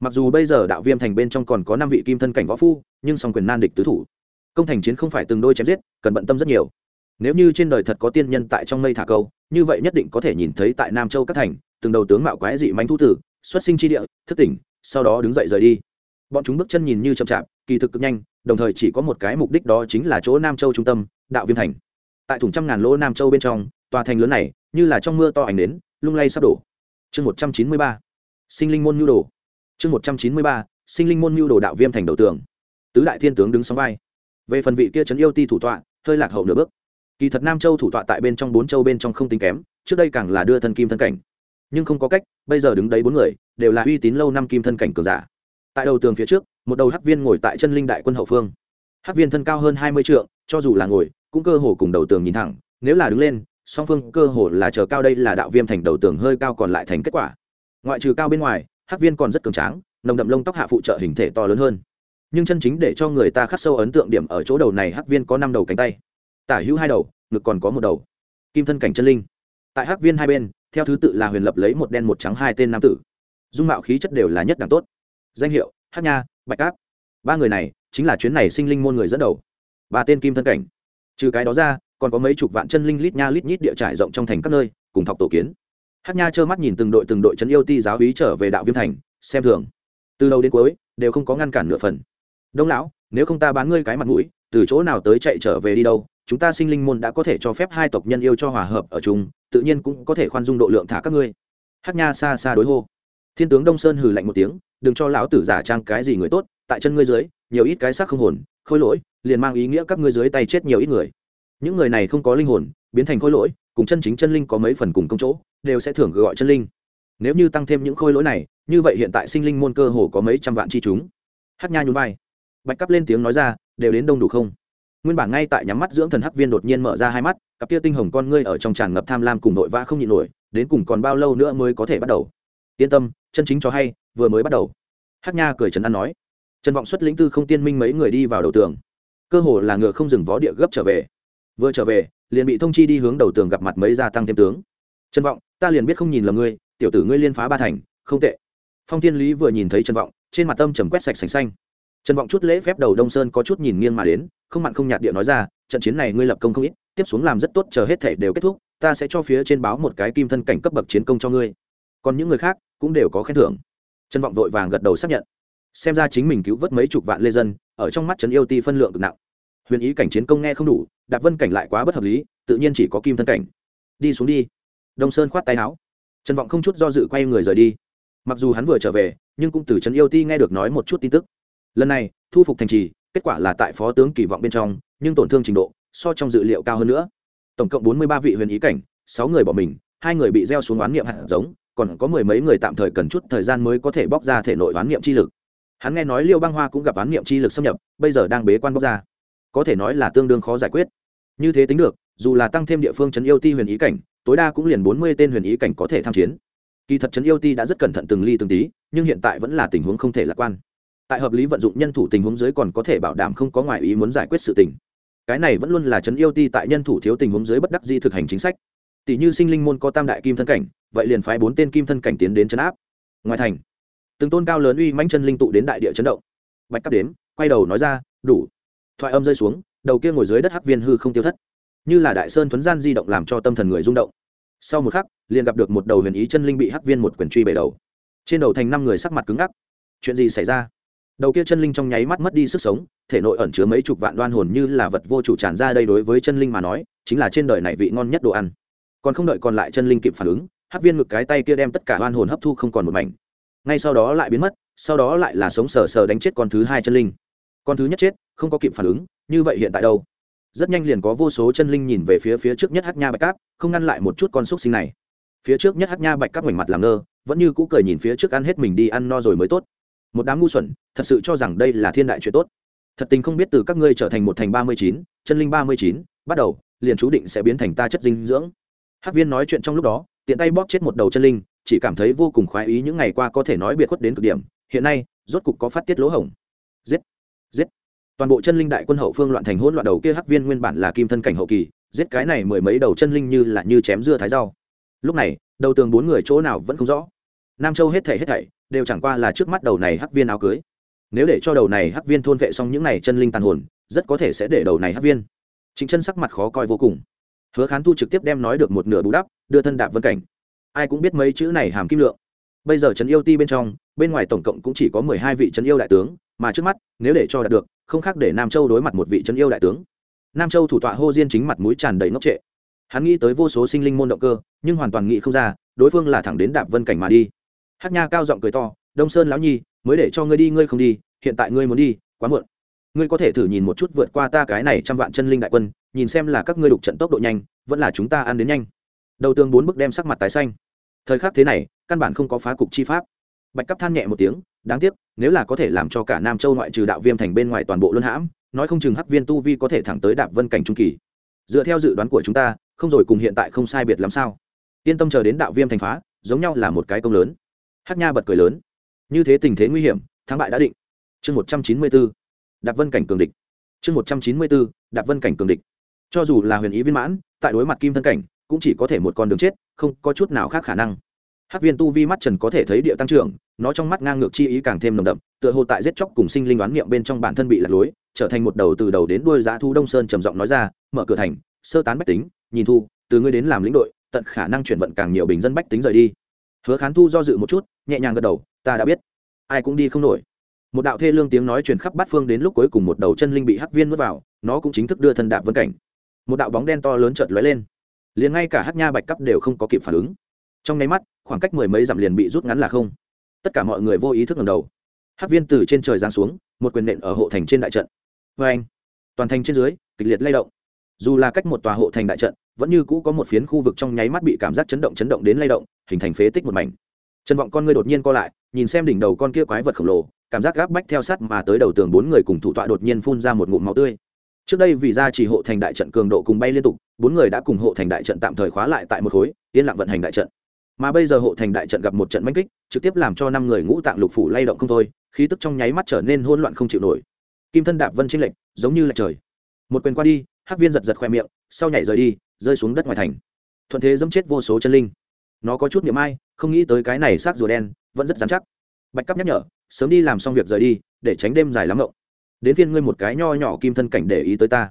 Speaker 1: Mặc dù bây giờ đạo viêm thành bên trong còn có năm vị kim thân cảnh võ phu, nhưng song quyền nan địch tứ thủ, công thành chiến không phải từng đôi chém giết, cần bận tâm rất nhiều. Nếu như trên đời thật có tiên nhân tại trong mây thả câu, như vậy nhất định có thể nhìn thấy tại nam châu các thành, từng đầu tướng mạo quái dị mánh thu tử, xuất sinh chi địa, thức tỉnh, sau đó đứng dậy rời đi. Bọn chúng bước chân nhìn như chậm chạp kỳ thực cực nhanh, đồng thời chỉ có một cái mục đích đó chính là chỗ nam châu trung tâm, đạo viêm thành. Tại thủng trăm ngàn lỗ nam châu bên trong, tòa thành lớn này, như là trong mưa to ảnh đến, lung lay sắp đổ. Chương một trăm chín mươi ba, sinh linh môn nhu đồ. Chương một trăm chín mươi ba, sinh linh môn nhu đồ đạo viêm thành đầu tường. Tứ đại thiên tướng đứng sóng vai. Về phần vị kia trấn yêu ti thủ tọa, hơi lạc hậu nửa bước. Kỳ thật nam châu thủ tọa tại bên trong bốn châu bên trong không tính kém, trước đây càng là đưa thân kim thân cảnh. Nhưng không có cách, bây giờ đứng đấy bốn người, đều là uy tín lâu năm kim thân cảnh cường giả. Tại đầu tường phía trước một đầu hắc viên ngồi tại chân linh đại quân hậu phương. Hắc viên thân cao hơn hai mươi trượng, cho dù là ngồi, cũng cơ hồ cùng đầu tường nhìn thẳng, nếu là đứng lên, song phương cơ hồ là chờ cao đây là đạo viêm thành đầu tường hơi cao còn lại thành kết quả. Ngoại trừ cao bên ngoài, hắc viên còn rất cường tráng, nồng đậm lông tóc hạ phụ trợ hình thể to lớn hơn. Nhưng chân chính để cho người ta khắc sâu ấn tượng điểm ở chỗ đầu này hắc viên có năm đầu cánh tay. Tả hữu hai đầu, ngực còn có một đầu. Kim thân cảnh chân linh. Tại hắc viên hai bên, theo thứ tự là huyền lập lấy một đen một trắng hai tên nam tử. Dung mạo khí chất đều là nhất đẳng tốt. Danh hiệu, hắc nha bạch áp ba người này chính là chuyến này sinh linh môn người dẫn đầu. Ba tên kim thân cảnh. Trừ cái đó ra, còn có mấy chục vạn chân linh lít nha lít nhít địa trải rộng trong thành các nơi, cùng thọc tổ kiến. Hát nha trơ mắt nhìn từng đội từng đội trấn yêu ti giáo hí trở về đạo viêm thành, xem thường. Từ đầu đến cuối, đều không có ngăn cản nửa phần. Đông lão, nếu không ta bán ngươi cái mặt mũi, từ chỗ nào tới chạy trở về đi đâu, chúng ta sinh linh môn đã có thể cho phép hai tộc nhân yêu cho hòa hợp ở chung, tự nhiên cũng có thể khoan dung độ lượng thả các ngươi. Hát nha xa xa đối hô thiên tướng đông sơn hừ lạnh một tiếng, đừng cho lão tử giả trang cái gì người tốt, tại chân ngươi dưới, nhiều ít cái xác không hồn, khôi lỗi, liền mang ý nghĩa các ngươi dưới tay chết nhiều ít người. Những người này không có linh hồn, biến thành khôi lỗi, cùng chân chính chân linh có mấy phần cùng công chỗ, đều sẽ thưởng gọi chân linh. Nếu như tăng thêm những khôi lỗi này, như vậy hiện tại sinh linh môn cơ hồ có mấy trăm vạn chi chúng. Hát nha nhún vai. Bạch cắp lên tiếng nói ra, đều đến đông đủ không? Nguyên bản ngay tại nhắm mắt dưỡng thần hắc viên đột nhiên mở ra hai mắt, cặp kia tinh hồng con ngươi ở trong tràn ngập tham lam cùng vội vã không nhịn nổi, đến cùng còn bao lâu nữa mới có thể bắt đầu? Yên tâm, chân chính cho hay, vừa mới bắt đầu. Hắc nha cười trấn an nói. Trần vọng xuất lĩnh tư không tiên minh mấy người đi vào đầu tường. Cơ hồ là ngựa không dừng vó địa gấp trở về. Vừa trở về, liền bị thông chi đi hướng đầu tường gặp mặt mấy gia tăng thêm tướng. Trần vọng, ta liền biết không nhìn lầm ngươi, tiểu tử ngươi liên phá ba thành, không tệ. Phong thiên lý vừa nhìn thấy trần vọng, trên mặt tâm trầm quét sạch sành xanh. Trần vọng chút lễ phép đầu đông sơn có chút nhìn nghiêng mà đến, không mặn không nhạt địa nói ra, trận chiến này ngươi lập công không ít, tiếp xuống làm rất tốt chờ hết thể đều kết thúc, ta sẽ cho phía trên báo một cái kim thân cảnh cấp bậc chiến công cho ngươi còn những người khác cũng đều có khen thưởng. Trân vọng vội vàng gật đầu xác nhận. Xem ra chính mình cứu vớt mấy chục vạn lê dân, ở trong mắt trấn yêu ti phân lượng cực nặng. Huyền ý cảnh chiến công nghe không đủ, đạp vân cảnh lại quá bất hợp lý, tự nhiên chỉ có kim thân cảnh. Đi xuống đi. Đông sơn khoát tay áo. Trần vọng không chút do dự quay người rời đi. Mặc dù hắn vừa trở về, nhưng cũng từ trấn yêu ti nghe được nói một chút tin tức. Lần này, thu phục thành trì, kết quả là tại phó tướng kỳ vọng bên trong, nhưng tổn thương trình độ, so trong dự liệu cao hơn nữa. Tổng cộng bốn mươi ba vị huyền ý cảnh, sáu người bỏ mình, hai người bị gieo xuống oán niệm hạt giống còn có mười mấy người tạm thời cần chút thời gian mới có thể bóc ra thể nội oán niệm chi lực. Hắn nghe nói liêu băng hoa cũng gặp oán niệm chi lực xâm nhập, bây giờ đang bế quan bóc ra. Có thể nói là tương đương khó giải quyết. Như thế tính được, dù là tăng thêm địa phương trấn yêu ti huyền ý cảnh, tối đa cũng liền bốn mươi tên huyền ý cảnh có thể tham chiến. Kỳ thật trấn yêu ti đã rất cẩn thận từng ly từng tí, nhưng hiện tại vẫn là tình huống không thể lạc quan. Tại hợp lý vận dụng nhân thủ tình huống dưới còn có thể bảo đảm không có ngoại ý muốn giải quyết sự tình. Cái này vẫn luôn là trấn yêu ti tại nhân thủ thiếu tình huống dưới bất đắc di thực hành chính sách tỷ như sinh linh môn có tam đại kim thân cảnh, vậy liền phái bốn tên kim thân cảnh tiến đến chấn áp. Ngoài thành, từng tôn cao lớn uy mãnh chân linh tụ đến đại địa chấn động. Bạch cắp đến quay đầu nói ra, đủ. Thoại âm rơi xuống, đầu kia ngồi dưới đất hắc viên hư không tiêu thất. Như là đại sơn thuấn gian di động làm cho tâm thần người rung động. Sau một khắc, liền gặp được một đầu huyền ý chân linh bị hắc viên một quyền truy bể đầu. Trên đầu thành năm người sắc mặt cứng ngắc. Chuyện gì xảy ra? Đầu kia chân linh trong nháy mắt mất đi sức sống, thể nội ẩn chứa mấy chục vạn đoan hồn như là vật vô chủ tràn ra đây đối với chân linh mà nói, chính là trên đời này vị ngon nhất đồ ăn còn không đợi còn lại chân linh kịp phản ứng, hắc viên ngực cái tay kia đem tất cả oan hồn hấp thu không còn một mảnh. Ngay sau đó lại biến mất, sau đó lại là sống sờ sờ đánh chết con thứ hai chân linh. Con thứ nhất chết, không có kịp phản ứng, như vậy hiện tại đâu? Rất nhanh liền có vô số chân linh nhìn về phía phía trước nhất hắc nha bạch cáp, không ngăn lại một chút con xúc sinh này. Phía trước nhất hắc nha bạch cáp mảnh mặt làm ngơ, vẫn như cũ cười nhìn phía trước ăn hết mình đi ăn no rồi mới tốt. Một đám ngu xuẩn, thật sự cho rằng đây là thiên đại chuyện tốt. Thật tình không biết từ các ngươi trở thành một thành ba mươi chín, chân linh ba mươi chín, bắt đầu, liền chú định sẽ biến thành ta chất dinh dưỡng hắc viên nói chuyện trong lúc đó, tiện tay bóp chết một đầu chân linh, chỉ cảm thấy vô cùng khoái ý những ngày qua có thể nói biệt khuất đến cực điểm, hiện nay, rốt cục có phát tiết lỗ hổng. Giết giết. Toàn bộ chân linh đại quân hậu phương loạn thành hỗn loạn đầu kia hắc viên nguyên bản là kim thân cảnh hậu kỳ, giết cái này mười mấy đầu chân linh như là như chém dưa thái rau. Lúc này, đầu tường bốn người chỗ nào vẫn không rõ. Nam châu hết thảy hết thảy đều chẳng qua là trước mắt đầu này hắc viên áo cưới. Nếu để cho đầu này hắc viên thôn vệ xong những này chân linh tàn hồn, rất có thể sẽ để đầu này hắc viên. Chính chân sắc mặt khó coi vô cùng hứa khán thu trực tiếp đem nói được một nửa bù đắp, đưa thân đạp vân cảnh. Ai cũng biết mấy chữ này hàm kim lượng. Bây giờ trấn yêu ti bên trong, bên ngoài tổng cộng cũng chỉ có mười hai vị trấn yêu đại tướng, mà trước mắt, nếu để cho đạt được, không khác để nam châu đối mặt một vị trấn yêu đại tướng. Nam châu thủ tọa hô diên chính mặt mũi tràn đầy ngốc trệ. Hắn nghĩ tới vô số sinh linh môn động cơ, nhưng hoàn toàn nghĩ không ra, đối phương là thẳng đến đạp vân cảnh mà đi. Hát nha cao giọng cười to, đông sơn lão nhi, mới để cho ngươi đi, ngươi không đi, hiện tại ngươi muốn đi, quá muộn. Ngươi có thể thử nhìn một chút vượt qua ta cái này trăm vạn chân linh đại quân nhìn xem là các ngươi đục trận tốc độ nhanh, vẫn là chúng ta ăn đến nhanh. Đầu tường bốn bức đem sắc mặt tái xanh. Thời khắc thế này, căn bản không có phá cục chi pháp. Bạch cấp than nhẹ một tiếng, đáng tiếc, nếu là có thể làm cho cả nam châu ngoại trừ đạo viêm thành bên ngoài toàn bộ luân hãm, nói không chừng hắc viên tu vi có thể thẳng tới đạp vân cảnh trung kỳ. Dựa theo dự đoán của chúng ta, không rồi cùng hiện tại không sai biệt lắm sao? Yên tâm chờ đến đạo viêm thành phá, giống nhau là một cái công lớn. Hắc nha bật cười lớn. Như thế tình thế nguy hiểm, thắng bại đã định. Chương một trăm chín mươi bốn, đạp vân cảnh cường địch. Chương một trăm chín mươi bốn, đạp vân cảnh cường địch cho dù là huyền ý viên mãn, tại đối mặt kim thân cảnh, cũng chỉ có thể một con đường chết, không có chút nào khác khả năng. Hắc viên tu vi mắt trần có thể thấy địa tăng trưởng, nó trong mắt ngang ngược chi ý càng thêm nồng đậm, tựa hồ tại giết chóc cùng sinh linh đoán niệm bên trong bản thân bị lạc lối, trở thành một đầu từ đầu đến đuôi giá thu đông sơn trầm giọng nói ra, mở cửa thành, sơ tán bách tính, nhìn thu, từ ngươi đến làm lĩnh đội, tận khả năng chuyển vận càng nhiều bình dân bách tính rời đi. Hứa khán thu do dự một chút, nhẹ nhàng gật đầu, ta đã biết. Ai cũng đi không nổi. Một đạo thê lương tiếng nói truyền khắp bát phương đến lúc cuối cùng một đầu chân linh bị hắc viên mất vào, nó cũng chính thức đưa thân đạp vân cảnh một đạo bóng đen to lớn chợt lóe lên. Liền ngay cả hắc nha bạch cấp đều không có kịp phản ứng. Trong nháy mắt, khoảng cách mười mấy dặm liền bị rút ngắn là không. Tất cả mọi người vô ý thức ngầm đầu. Hắc viên từ trên trời giáng xuống, một quyền nện ở hộ thành trên đại trận. Vê anh, toàn thành trên dưới, kịch liệt lay động. Dù là cách một tòa hộ thành đại trận, vẫn như cũ có một phiến khu vực trong nháy mắt bị cảm giác chấn động chấn động đến lay động, hình thành phế tích một mảnh. Trần vọng con ngươi đột nhiên co lại, nhìn xem đỉnh đầu con kia quái vật khổng lồ, cảm giác gáp bách theo sát mà tới đầu tường bốn người cùng thủ tọa đột nhiên phun ra một ngụm máu tươi trước đây vì ra chỉ hộ thành đại trận cường độ cùng bay liên tục, bốn người đã cùng hộ thành đại trận tạm thời khóa lại tại một khối, yên lặng vận hành đại trận. Mà bây giờ hộ thành đại trận gặp một trận manh kích, trực tiếp làm cho năm người ngũ tạng lục phủ lay động không thôi, khí tức trong nháy mắt trở nên hỗn loạn không chịu nổi. Kim thân đạp vân chênh lệnh giống như lệch trời. Một quyền qua đi, hắc viên giật giật khoe miệng, sau nhảy rời đi, rơi xuống đất ngoài thành. Thuận thế dẫm chết vô số chân linh. Nó có chút niệm ai, không nghĩ tới cái này xác rùa đen, vẫn rất dán chắc. Bạch cắp nhắc nhở, sớm đi làm xong việc rời đi, để tránh đêm dài lắm ngộng đến phiên ngươi một cái nho nhỏ kim thân cảnh để ý tới ta.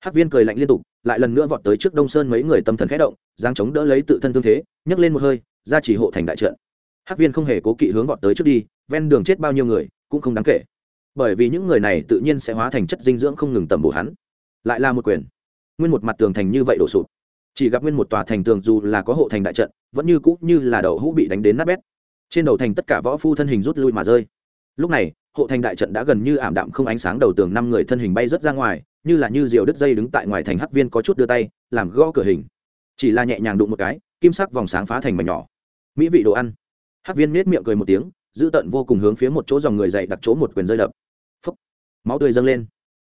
Speaker 1: Hắc viên cười lạnh liên tục, lại lần nữa vọt tới trước đông sơn mấy người tâm thần khẽ động giang chống đỡ lấy tự thân thương thế, nhấc lên một hơi, ra chỉ hộ thành đại trận. Hắc viên không hề cố kỵ hướng vọt tới trước đi, ven đường chết bao nhiêu người, cũng không đáng kể. Bởi vì những người này tự nhiên sẽ hóa thành chất dinh dưỡng không ngừng tầm bổ hắn. Lại là một quyền. Nguyên một mặt tường thành như vậy đổ sụp. Chỉ gặp nguyên một tòa thành tường dù là có hộ thành đại trận, vẫn như cũ như là đầu hũ bị đánh đến nát bét. Trên đầu thành tất cả võ phu thân hình rút lui mà rơi. Lúc này hộ thành đại trận đã gần như ảm đạm không ánh sáng đầu tường năm người thân hình bay rớt ra ngoài, như là như diều đứt dây đứng tại ngoài thành hắc viên có chút đưa tay, làm gõ cửa hình. Chỉ là nhẹ nhàng đụng một cái, kim sắc vòng sáng phá thành mảnh nhỏ. Mỹ vị đồ ăn. Hắc viên nết miệng cười một tiếng, giữ tận vô cùng hướng phía một chỗ dòng người dậy đặt chỗ một quyền rơi đập. Phấp máu tươi dâng lên.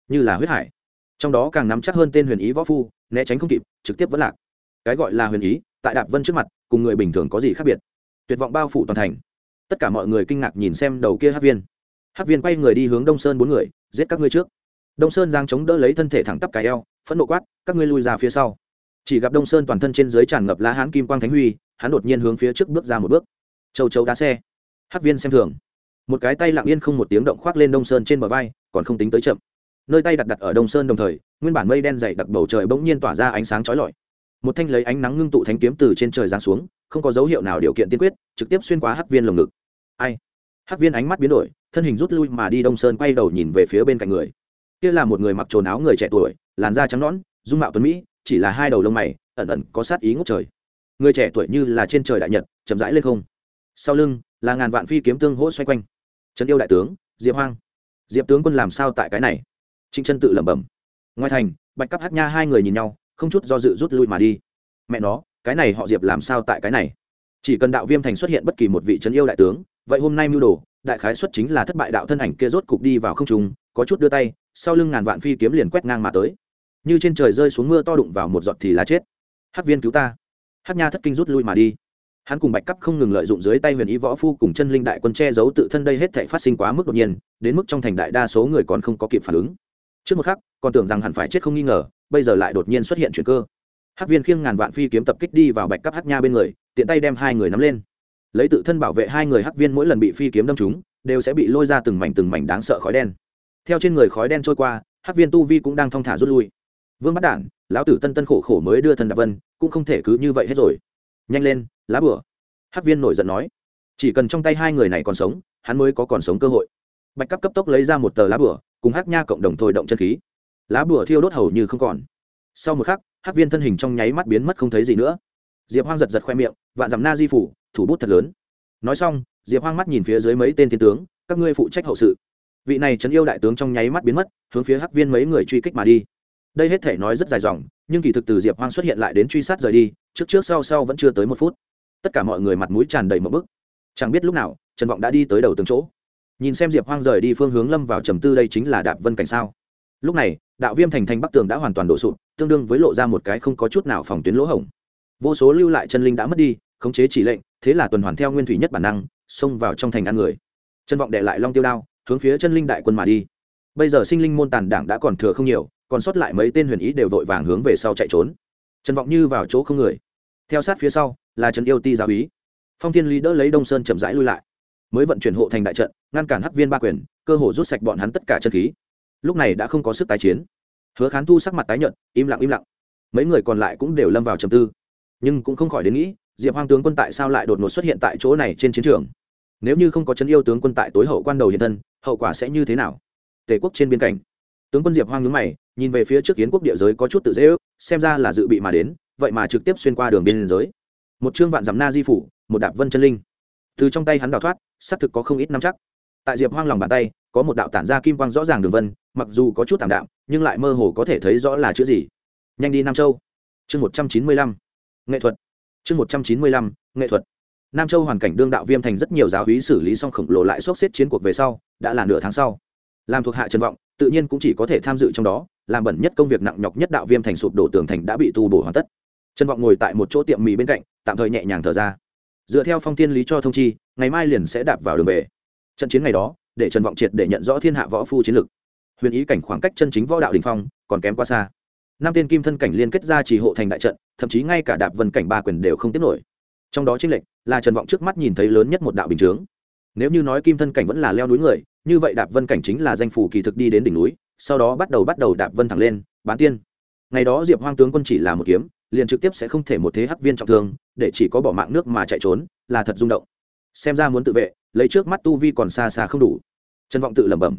Speaker 1: Như là huyết hải. Trong đó càng nắm chắc hơn tên huyền ý võ phu, né tránh không kịp, trực tiếp vẫn lạc. Cái gọi là huyền ý, tại đạp vân trước mặt, cùng người bình thường có gì khác biệt? Tuyệt vọng bao phủ toàn thành. Tất cả mọi người kinh ngạc nhìn xem đầu kia hát viên hát viên quay người đi hướng đông sơn bốn người, giết các ngươi trước. Đông sơn giang chống đỡ lấy thân thể thẳng tắp cái eo, phẫn nộ quát, các ngươi lui ra phía sau. Chỉ gặp đông sơn toàn thân trên dưới tràn ngập lá hán kim quang thánh huy, hắn đột nhiên hướng phía trước bước ra một bước. Châu châu đá xe. Hát viên xem thường. Một cái tay lặng yên không một tiếng động khoác lên đông sơn trên bờ vai, còn không tính tới chậm. Nơi tay đặt đặt ở đông sơn đồng thời, nguyên bản mây đen dày đặc bầu trời bỗng nhiên tỏa ra ánh sáng chói lọi. Một thanh lấy ánh nắng ngưng tụ thánh kiếm từ trên trời giáng xuống, không có dấu hiệu nào điều kiện tiên quyết, trực tiếp xuyên qua hắc viên lồng ngực. Ai? Hắc viên ánh mắt biến đổi, thân hình rút lui mà đi đông sơn quay đầu nhìn về phía bên cạnh người. Kia là một người mặc trồn áo người trẻ tuổi, làn da trắng nõn, dung mạo tuấn mỹ, chỉ là hai đầu lông mày, ẩn ẩn có sát ý ngốc trời. Người trẻ tuổi như là trên trời đại nhật, chậm rãi lên không. Sau lưng, là ngàn vạn phi kiếm tương hỗ xoay quanh. Trấn yêu đại tướng, diệp hoang. Diệp tướng quân làm sao tại cái này? Trịnh chân tự lẩm bẩm. Ngoài thành, bạch Cáp hát nha hai người nhìn nhau, không chút do dự rút lui mà đi. Mẹ nó, cái này họ diệp làm sao tại cái này? Chỉ cần đạo viêm thành xuất hiện bất kỳ một vị trấn yêu đại tướng, vậy hôm nay mưu đồ, đại khái xuất chính là thất bại đạo thân ảnh kia rốt cục đi vào không trùng có chút đưa tay, sau lưng ngàn vạn phi kiếm liền quét ngang mà tới. Như trên trời rơi xuống mưa to đụng vào một giọt thì là chết. Hắc viên cứu ta. Hắc nha thất kinh rút lui mà đi. Hắn cùng bạch cấp không ngừng lợi dụng dưới tay huyền ý võ phu cùng chân linh đại quân che giấu tự thân đây hết thể phát sinh quá mức đột nhiên, đến mức trong thành đại đa số người còn không có kịp phản ứng. Trước một khắc, còn tưởng rằng hẳn phải chết không nghi ngờ, bây giờ lại đột nhiên xuất hiện chuyện cơ hắc viên khiêng ngàn vạn phi kiếm tập kích đi vào bạch cấp hắc nha bên người, tiện tay đem hai người nắm lên. Lấy tự thân bảo vệ hai người hắc viên mỗi lần bị phi kiếm đâm trúng, đều sẽ bị lôi ra từng mảnh từng mảnh đáng sợ khói đen. Theo trên người khói đen trôi qua, hắc viên tu vi cũng đang thong thả rút lui. Vương bắt đản, lão tử tân tân khổ khổ mới đưa thần đạp vân, cũng không thể cứ như vậy hết rồi. Nhanh lên, lá bửa hắc viên nổi giận nói. Chỉ cần trong tay hai người này còn sống, hắn mới có còn sống cơ hội. Bạch cấp cấp tốc lấy ra một tờ lá bửa cùng hắc nha cộng đồng thôi động chân khí. Lá bửa thiêu đốt hầu như không còn. Sau một khắc hắc viên thân hình trong nháy mắt biến mất không thấy gì nữa. Diệp hoang giật giật khoe miệng, vạn dằm na di phủ, thủ bút thật lớn. Nói xong, diệp hoang mắt nhìn phía dưới mấy tên thiên tướng, các ngươi phụ trách hậu sự. Vị này trấn yêu đại tướng trong nháy mắt biến mất, hướng phía hắc viên mấy người truy kích mà đi. Đây hết thể nói rất dài dòng, nhưng kỳ thực từ diệp hoang xuất hiện lại đến truy sát rời đi, trước trước sau sau vẫn chưa tới một phút. Tất cả mọi người mặt mũi tràn đầy một bức. Chẳng biết lúc nào, trần vọng đã đi tới đầu từng chỗ. Nhìn xem diệp hoang rời đi phương hướng lâm vào trầm tư đây chính là đạp vân cảnh sao? Lúc này đạo viêm thành thành bắc tường đã hoàn toàn đổ sụp tương đương với lộ ra một cái không có chút nào phòng tuyến lỗ hổng. Vô số lưu lại chân linh đã mất đi khống chế chỉ lệnh thế là tuần hoàn theo nguyên thủy nhất bản năng xông vào trong thành ăn người. Chân vọng đệ lại long tiêu đao hướng phía chân linh đại quân mà đi. Bây giờ sinh linh môn tàn đảng đã còn thừa không nhiều còn sót lại mấy tên huyền ý đều vội vàng hướng về sau chạy trốn. Trần vọng như vào chỗ không người. Theo sát phía sau là trần yêu ti giáo ý, phong thiên lý đỡ lấy đông sơn chậm rãi lui lại. Mới vận chuyển hộ thành đại trận ngăn cản hắc viên ba quyền cơ hồ rút sạch bọn hắn tất cả chân khí lúc này đã không có sức tái chiến. Hứa khán thu sắc mặt tái nhợt, im lặng im lặng. Mấy người còn lại cũng đều lâm vào trầm tư. Nhưng cũng không khỏi đến nghĩ, diệp hoang tướng quân tại sao lại đột ngột xuất hiện tại chỗ này trên chiến trường? Nếu như không có chân yêu tướng quân tại tối hậu quan đầu hiện thân, hậu quả sẽ như thế nào? Tề quốc trên biên cảnh. Tướng quân diệp hoang nhướng mày, nhìn về phía trước kiến quốc địa giới có chút tự dễ ước, xem ra là dự bị mà đến, vậy mà trực tiếp xuyên qua đường biên giới. Một chương vạn dặm na di phủ, một đạp vân chân linh. Từ trong tay hắn đào thoát, xác thực có không ít năm chắc. Tại diệp hoang lòng bàn tay có một đạo tản ra kim quang rõ ràng đường vân, mặc dù có chút tạm đạm, nhưng lại mơ hồ có thể thấy rõ là chữ gì. Nhanh đi nam châu. Chương một trăm chín mươi lăm. Nghệ thuật. Chương một trăm chín mươi lăm, nghệ thuật. Nam châu hoàn cảnh đương đạo viêm thành rất nhiều giáo hí xử lý xong khổng lồ lại sốc xếp chiến cuộc về sau, đã là nửa tháng sau. Làm thuộc hạ trần vọng, tự nhiên cũng chỉ có thể tham dự trong đó, làm bẩn nhất công việc nặng nhọc nhất đạo viêm thành sụp đổ tường thành đã bị tu bổ hoàn tất. Trần vọng ngồi tại một chỗ tiệm mì bên cạnh, tạm thời nhẹ nhàng thở ra. Dựa theo phong tiên lý cho thông chi, ngày mai liền sẽ đạp vào đường về. Trận chiến ngày đó để trần vọng triệt để nhận rõ thiên hạ võ phu chiến lực huyền ý cảnh khoảng cách chân chính võ đạo đình phong còn kém quá xa. Năm tên kim thân cảnh liên kết ra chỉ hộ thành đại trận, thậm chí ngay cả đạp vân cảnh ba quyền đều không tiếp nổi. Trong đó chính lệnh là trần vọng trước mắt nhìn thấy lớn nhất một đạo bình chướng. Nếu như nói kim thân cảnh vẫn là leo núi người, như vậy đạp vân cảnh chính là danh phủ kỳ thực đi đến đỉnh núi, sau đó bắt đầu bắt đầu đạp vân thẳng lên, bán tiên. Ngày đó diệp hoang tướng quân chỉ là một kiếm, liền trực tiếp sẽ không thể một thế hắc viên trọng thương, để chỉ có bỏ mạng nước mà chạy trốn, là thật rung động xem ra muốn tự vệ, lấy trước mắt tu vi còn xa xa không đủ. Trần vọng tự lẩm bẩm.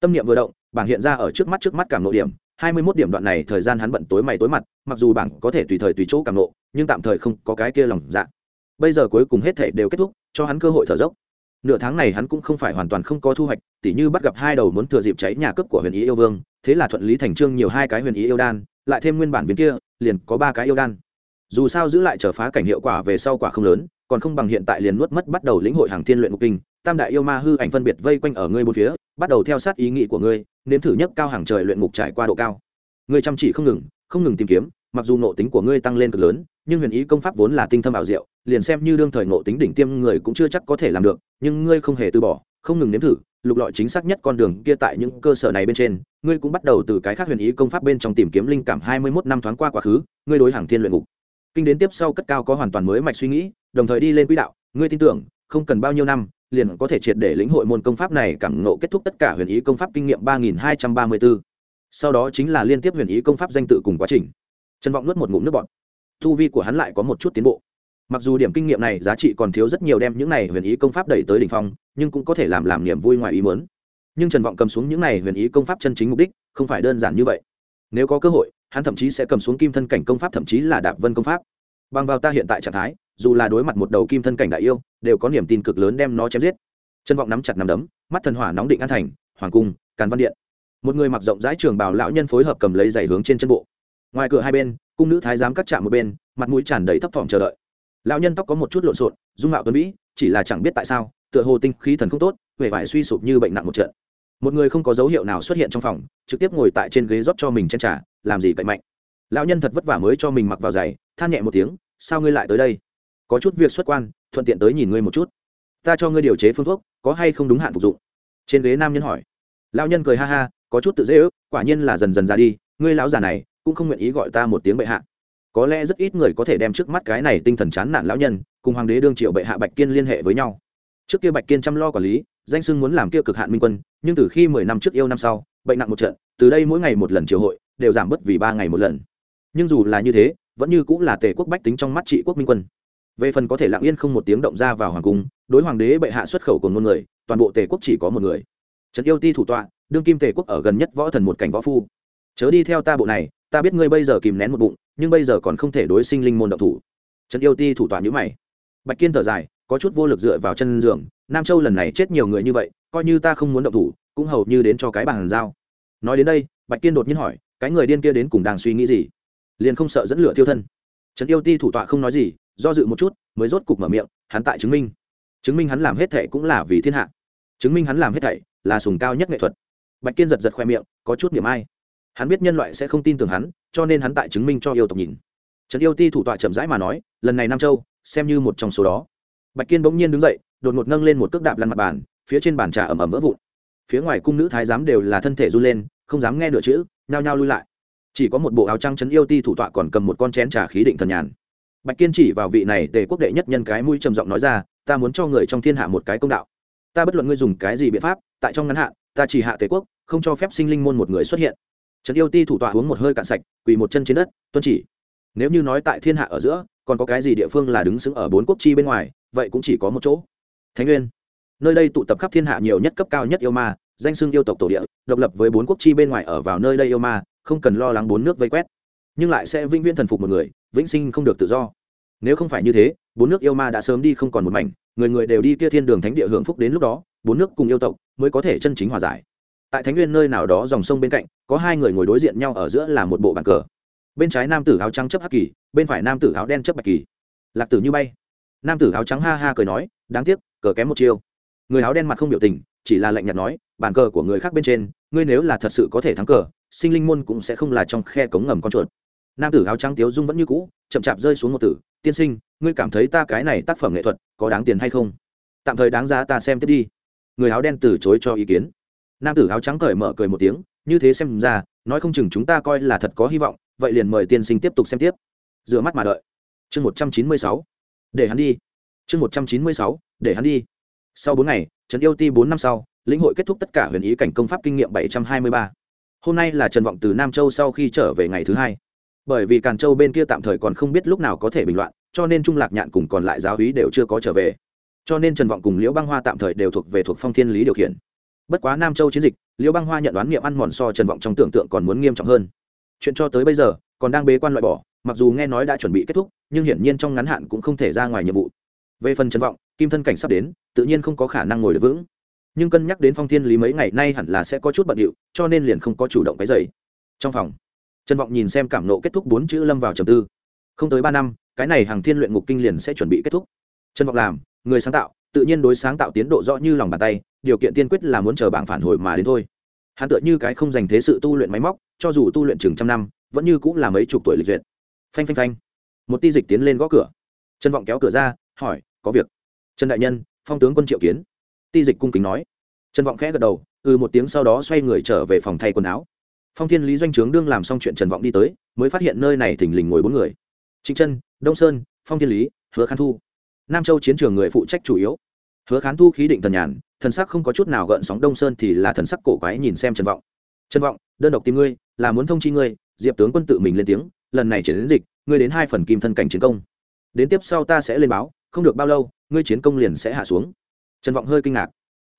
Speaker 1: Tâm niệm vừa động, bảng hiện ra ở trước mắt trước mắt cảm nội điểm, hai mươi mốt điểm đoạn này thời gian hắn bận tối mày tối mặt, mặc dù bảng có thể tùy thời tùy chỗ cảm nộ, nhưng tạm thời không có cái kia lòng dạ. Bây giờ cuối cùng hết thể đều kết thúc, cho hắn cơ hội thở dốc. Nửa tháng này hắn cũng không phải hoàn toàn không có thu hoạch, tỉ như bắt gặp hai đầu muốn thừa dịp cháy nhà cấp của huyền ý yêu vương, thế là thuận lý thành trương nhiều hai cái huyền ý yêu đan, lại thêm nguyên bản viên kia, liền có ba cái yêu đan. Dù sao giữ lại trở phá cảnh hiệu quả về sau quả không lớn còn không bằng hiện tại liền nuốt mất bắt đầu lĩnh hội hàng thiên luyện ngục kinh, tam đại yêu ma hư ảnh phân biệt vây quanh ở ngươi một phía, bắt đầu theo sát ý nghĩ của ngươi, nếm thử nhất cao hàng trời luyện ngục trải qua độ cao. Ngươi chăm chỉ không ngừng không ngừng tìm kiếm, mặc dù nộ tính của ngươi tăng lên cực lớn, nhưng huyền ý công pháp vốn là tinh thâm ảo diệu, liền xem như đương thời nộ tính đỉnh tiêm người cũng chưa chắc có thể làm được, nhưng ngươi không hề từ bỏ, không ngừng nếm thử, lục lọi chính xác nhất con đường kia tại những cơ sở này bên trên, ngươi cũng bắt đầu từ cái khác huyền ý công pháp bên trong tìm kiếm linh cảm hai mươi mốt năm thoáng qua quá khứ, ngươi đối hàng thiên luyện ngục kinh đến tiếp sau cất cao có hoàn toàn mới mạch suy nghĩ, đồng thời đi lên quỹ đạo, ngươi tin tưởng, không cần bao nhiêu năm, liền có thể triệt để lĩnh hội môn công pháp này, cảm ngộ kết thúc tất cả huyền ý công pháp kinh nghiệm ba nghìn hai trăm ba mươi bốn sau đó chính là liên tiếp huyền ý công pháp danh tự cùng quá trình. Trần vọng nuốt một ngụm nước bọt. Thu vi của hắn lại có một chút tiến bộ. Mặc dù điểm kinh nghiệm này giá trị còn thiếu rất nhiều đem những này huyền ý công pháp đẩy tới đ ỉ n h phong, nhưng cũng có thể làm làm niềm vui ngoài ý mớn nhưng trần vọng cầm xuống những này huyền ý công pháp chân chính mục đích, không phải đơn giản như vậy. Nếu có cơ hội hắn thậm chí sẽ cầm xuống kim thân cảnh công pháp, thậm chí là đạp vân công pháp. Bằng vào ta hiện tại trạng thái, dù là đối mặt một đầu kim thân cảnh đại yêu, đều có niềm tin cực lớn đem nó chém giết. Chân vọng nắm chặt nắm đấm, mắt thần hỏa nóng định an thành, hoàng cung, càn văn điện. Một người mặc rộng rãi trường bào lão nhân phối hợp cầm lấy giày hướng trên chân bộ. Ngoài cửa hai bên, cung nữ thái giám cắt chạm một bên, mặt mũi tràn đầy thấp thỏm chờ đợi. Lão nhân tóc có một chút lộn xộn, dung mạo tuấn vĩ chỉ là chẳng biết tại sao, tựa hồ tinh khí thần không tốt huệ vải suy sụp như bệnh nặng một trận một người không có dấu hiệu nào xuất hiện trong phòng, trực tiếp ngồi tại trên ghế rót cho mình chen trả làm gì cậy mạnh? Lão nhân thật vất vả mới cho mình mặc vào giày, than nhẹ một tiếng, sao ngươi lại tới đây? Có chút việc xuất quan, thuận tiện tới nhìn ngươi một chút. Ta cho ngươi điều chế phương thuốc, có hay không đúng hạn phục dụng? Trên ghế nam nhân hỏi. Lão nhân cười ha ha, có chút tự dễ ước, quả nhiên là dần dần ra đi, ngươi lão già này cũng không nguyện ý gọi ta một tiếng bệ hạ. Có lẽ rất ít người có thể đem trước mắt cái này tinh thần chán nản lão nhân cùng hoàng đế đương triệu bệ hạ bạch kiên liên hệ với nhau. Trước kia bạch kiên chăm lo quản lý danh sưng muốn làm kia cực hạn minh quân, nhưng từ khi mười năm trước yêu năm sau, bệnh nặng một trận, từ đây mỗi ngày một lần triều hội, đều giảm bớt vì ba ngày một lần. Nhưng dù là như thế, vẫn như cũng là tề quốc bách tính trong mắt trị quốc minh quân. Về phần có thể lặng yên không một tiếng động ra vào hoàng cung, đối hoàng đế bệ hạ xuất khẩu của ngôn người, toàn bộ tề quốc chỉ có một người. Trấn yêu ti thủ tọa, đương kim tề quốc ở gần nhất võ thần một cảnh võ phu. Chớ đi theo ta bộ này, ta biết ngươi bây giờ kìm nén một bụng, nhưng bây giờ còn không thể đối sinh linh môn động thủ. Trấn yêu ti thủ tọa nhữ mày. Bạch kiên thở dài có chút vô lực dựa vào chân giường, nam châu lần này chết nhiều người như vậy, coi như ta không muốn động thủ, cũng hầu như đến cho cái bàn giao. Nói đến đây, bạch kiên đột nhiên hỏi, cái người điên kia đến cùng đang suy nghĩ gì? Liền không sợ dẫn lửa thiêu thân. Trần yêu ti thủ tọa không nói gì, do dự một chút, mới rốt cục mở miệng, hắn tại chứng minh. Chứng minh hắn làm hết thệ cũng là vì thiên hạ. Chứng minh hắn làm hết thảy là sùng cao nhất nghệ thuật. Bạch kiên giật giật khoe miệng, có chút niềm ai. Hắn biết nhân loại sẽ không tin tưởng hắn, cho nên hắn tại chứng minh cho yêu tộc nhìn. Trần yêu ti thủ tọa chậm rãi mà nói, lần này nam châu, xem như một trong số đó bạch kiên bỗng nhiên đứng dậy, đột ngột nâng lên một cước đạp lăn mặt bàn, phía trên bàn trà ẩm ẩm vỡ vụn. Phía ngoài cung nữ thái giám đều là thân thể run lên, không dám nghe nửa chữ, nhao nhao lui lại. Chỉ có một bộ áo trăng trấn yêu ti thủ tọa còn cầm một con chén trà khí định thần nhàn. Bạch kiên chỉ vào vị này tề quốc đệ nhất nhân cái mũi trầm giọng nói ra, ta muốn cho người trong thiên hạ một cái công đạo. Ta bất luận ngươi dùng cái gì biện pháp, tại trong ngắn hạn, ta chỉ hạ tề quốc, không cho phép sinh linh môn một người xuất hiện. Trấn yêu ti thủ tọa uống một hơi cạn sạch, quỳ một chân trên đất, tuân chỉ. Nếu như nói tại thiên hạ ở giữa, còn có cái gì địa phương là đứng xứng ở bốn quốc chi bên ngoài vậy cũng chỉ có một chỗ. Thánh nguyên. Nơi đây tụ tập khắp thiên hạ nhiều nhất cấp cao nhất yêu ma, danh xưng yêu tộc tổ địa, độc lập với bốn quốc chi bên ngoài ở vào nơi đây yêu ma, không cần lo lắng bốn nước vây quét. Nhưng lại sẽ vĩnh viễn thần phục một người, vĩnh sinh không được tự do. Nếu không phải như thế, bốn nước yêu ma đã sớm đi không còn một mảnh, người người đều đi kia thiên đường thánh địa hưởng phúc đến lúc đó, bốn nước cùng yêu tộc mới có thể chân chính hòa giải. Tại thánh nguyên nơi nào đó dòng sông bên cạnh, có hai người ngồi đối diện nhau ở giữa là một bộ bàn cờ. Bên trái nam tử áo trắng chấp hắc kỳ, bên phải nam tử áo đen chấp bạch kỳ. Lạc tử như bay nam tử áo trắng ha ha cười nói, đáng tiếc, cờ kém một chiêu. Người áo đen mặt không biểu tình, chỉ là lạnh nhạt nói, bàn cờ của người khác bên trên, ngươi nếu là thật sự có thể thắng cờ, sinh linh môn cũng sẽ không là trong khe cống ngầm con chuột. Nam tử áo trắng tiếu dung vẫn như cũ, chậm chạp rơi xuống một tử, tiên sinh, ngươi cảm thấy ta cái này tác phẩm nghệ thuật có đáng tiền hay không? Tạm thời đáng giá ta xem tiếp đi. Người áo đen từ chối cho ý kiến. Nam tử áo trắng cởi mở cười một tiếng, như thế xem ra, nói không chừng chúng ta coi là thật có hy vọng, vậy liền mời tiên sinh tiếp tục xem tiếp. Dựa mắt mà đợi. Chương một trăm chín mươi sáu để hắn đi. Chương một trăm chín mươi sáu, để hắn đi. Sau bốn ngày, trần yêu ti bốn năm sau, lĩnh hội kết thúc tất cả huyền ý cảnh công pháp kinh nghiệm bảy trăm hai mươi ba. Hôm nay là trần vọng từ nam châu sau khi trở về ngày thứ hai. Bởi vì càn châu bên kia tạm thời còn không biết lúc nào có thể bình loạn, cho nên trung lạc nhạn cùng còn lại giáo hí đều chưa có trở về. Cho nên trần vọng cùng liễu băng hoa tạm thời đều thuộc về thuộc phong thiên lý điều khiển. Bất quá nam châu chiến dịch, liễu băng hoa nhận đoán nghiệm ăn mòn so trần vọng trong tưởng tượng còn muốn nghiêm trọng hơn. Chuyện cho tới bây giờ còn đang bế quan loại bỏ, mặc dù nghe nói đã chuẩn bị kết thúc, nhưng hiển nhiên trong ngắn hạn cũng không thể ra ngoài nhiệm vụ. Về phần trần vọng, kim thân cảnh sắp đến, tự nhiên không có khả năng ngồi được vững. Nhưng cân nhắc đến phong thiên lý mấy ngày nay hẳn là sẽ có chút bận điệu, cho nên liền không có chủ động cái dày trong phòng, trần vọng nhìn xem cảm nộ kết thúc bốn chữ lâm vào trầm tư. Không tới ba năm, cái này hàng thiên luyện ngục kinh liền sẽ chuẩn bị kết thúc. Trần vọng làm, người sáng tạo, tự nhiên đối sáng tạo tiến độ rõ như lòng bàn tay, điều kiện tiên quyết là muốn chờ bảng phản hồi mà đến thôi. Hắn tựa như cái không dành thế sự tu luyện máy móc, cho dù tu luyện chừng trăm năm vẫn như cũng là mấy chục tuổi lịch duyệt. Phanh phanh phanh. Một ti dịch tiến lên gõ cửa. Trần vọng kéo cửa ra, hỏi, có việc? Trần đại nhân, phong tướng quân triệu kiến. Ti dịch cung kính nói. Trần vọng khẽ gật đầu ừ một tiếng sau đó xoay người trở về phòng thay quần áo. Phong thiên lý doanh trướng đương làm xong chuyện trần vọng đi tới, mới phát hiện nơi này thình lình ngồi bốn người. Trịnh trân đông sơn, phong thiên lý, hứa khán thu. Nam châu chiến trường người phụ trách chủ yếu. Hứa khán thu khí định thần nhàn, thần sắc không có chút nào gợn sóng, đông sơn thì là thần sắc cổ quái nhìn xem trần vọng. Trần vọng, đơn độc tìm ngươi, là muốn thông chi ngươi diệp tướng quân tự mình lên tiếng, lần này chuyển đến dịch, ngươi đến hai phần kim thân cảnh chiến công. Đến tiếp sau ta sẽ lên báo, không được bao lâu, ngươi chiến công liền sẽ hạ xuống. Trần vọng hơi kinh ngạc.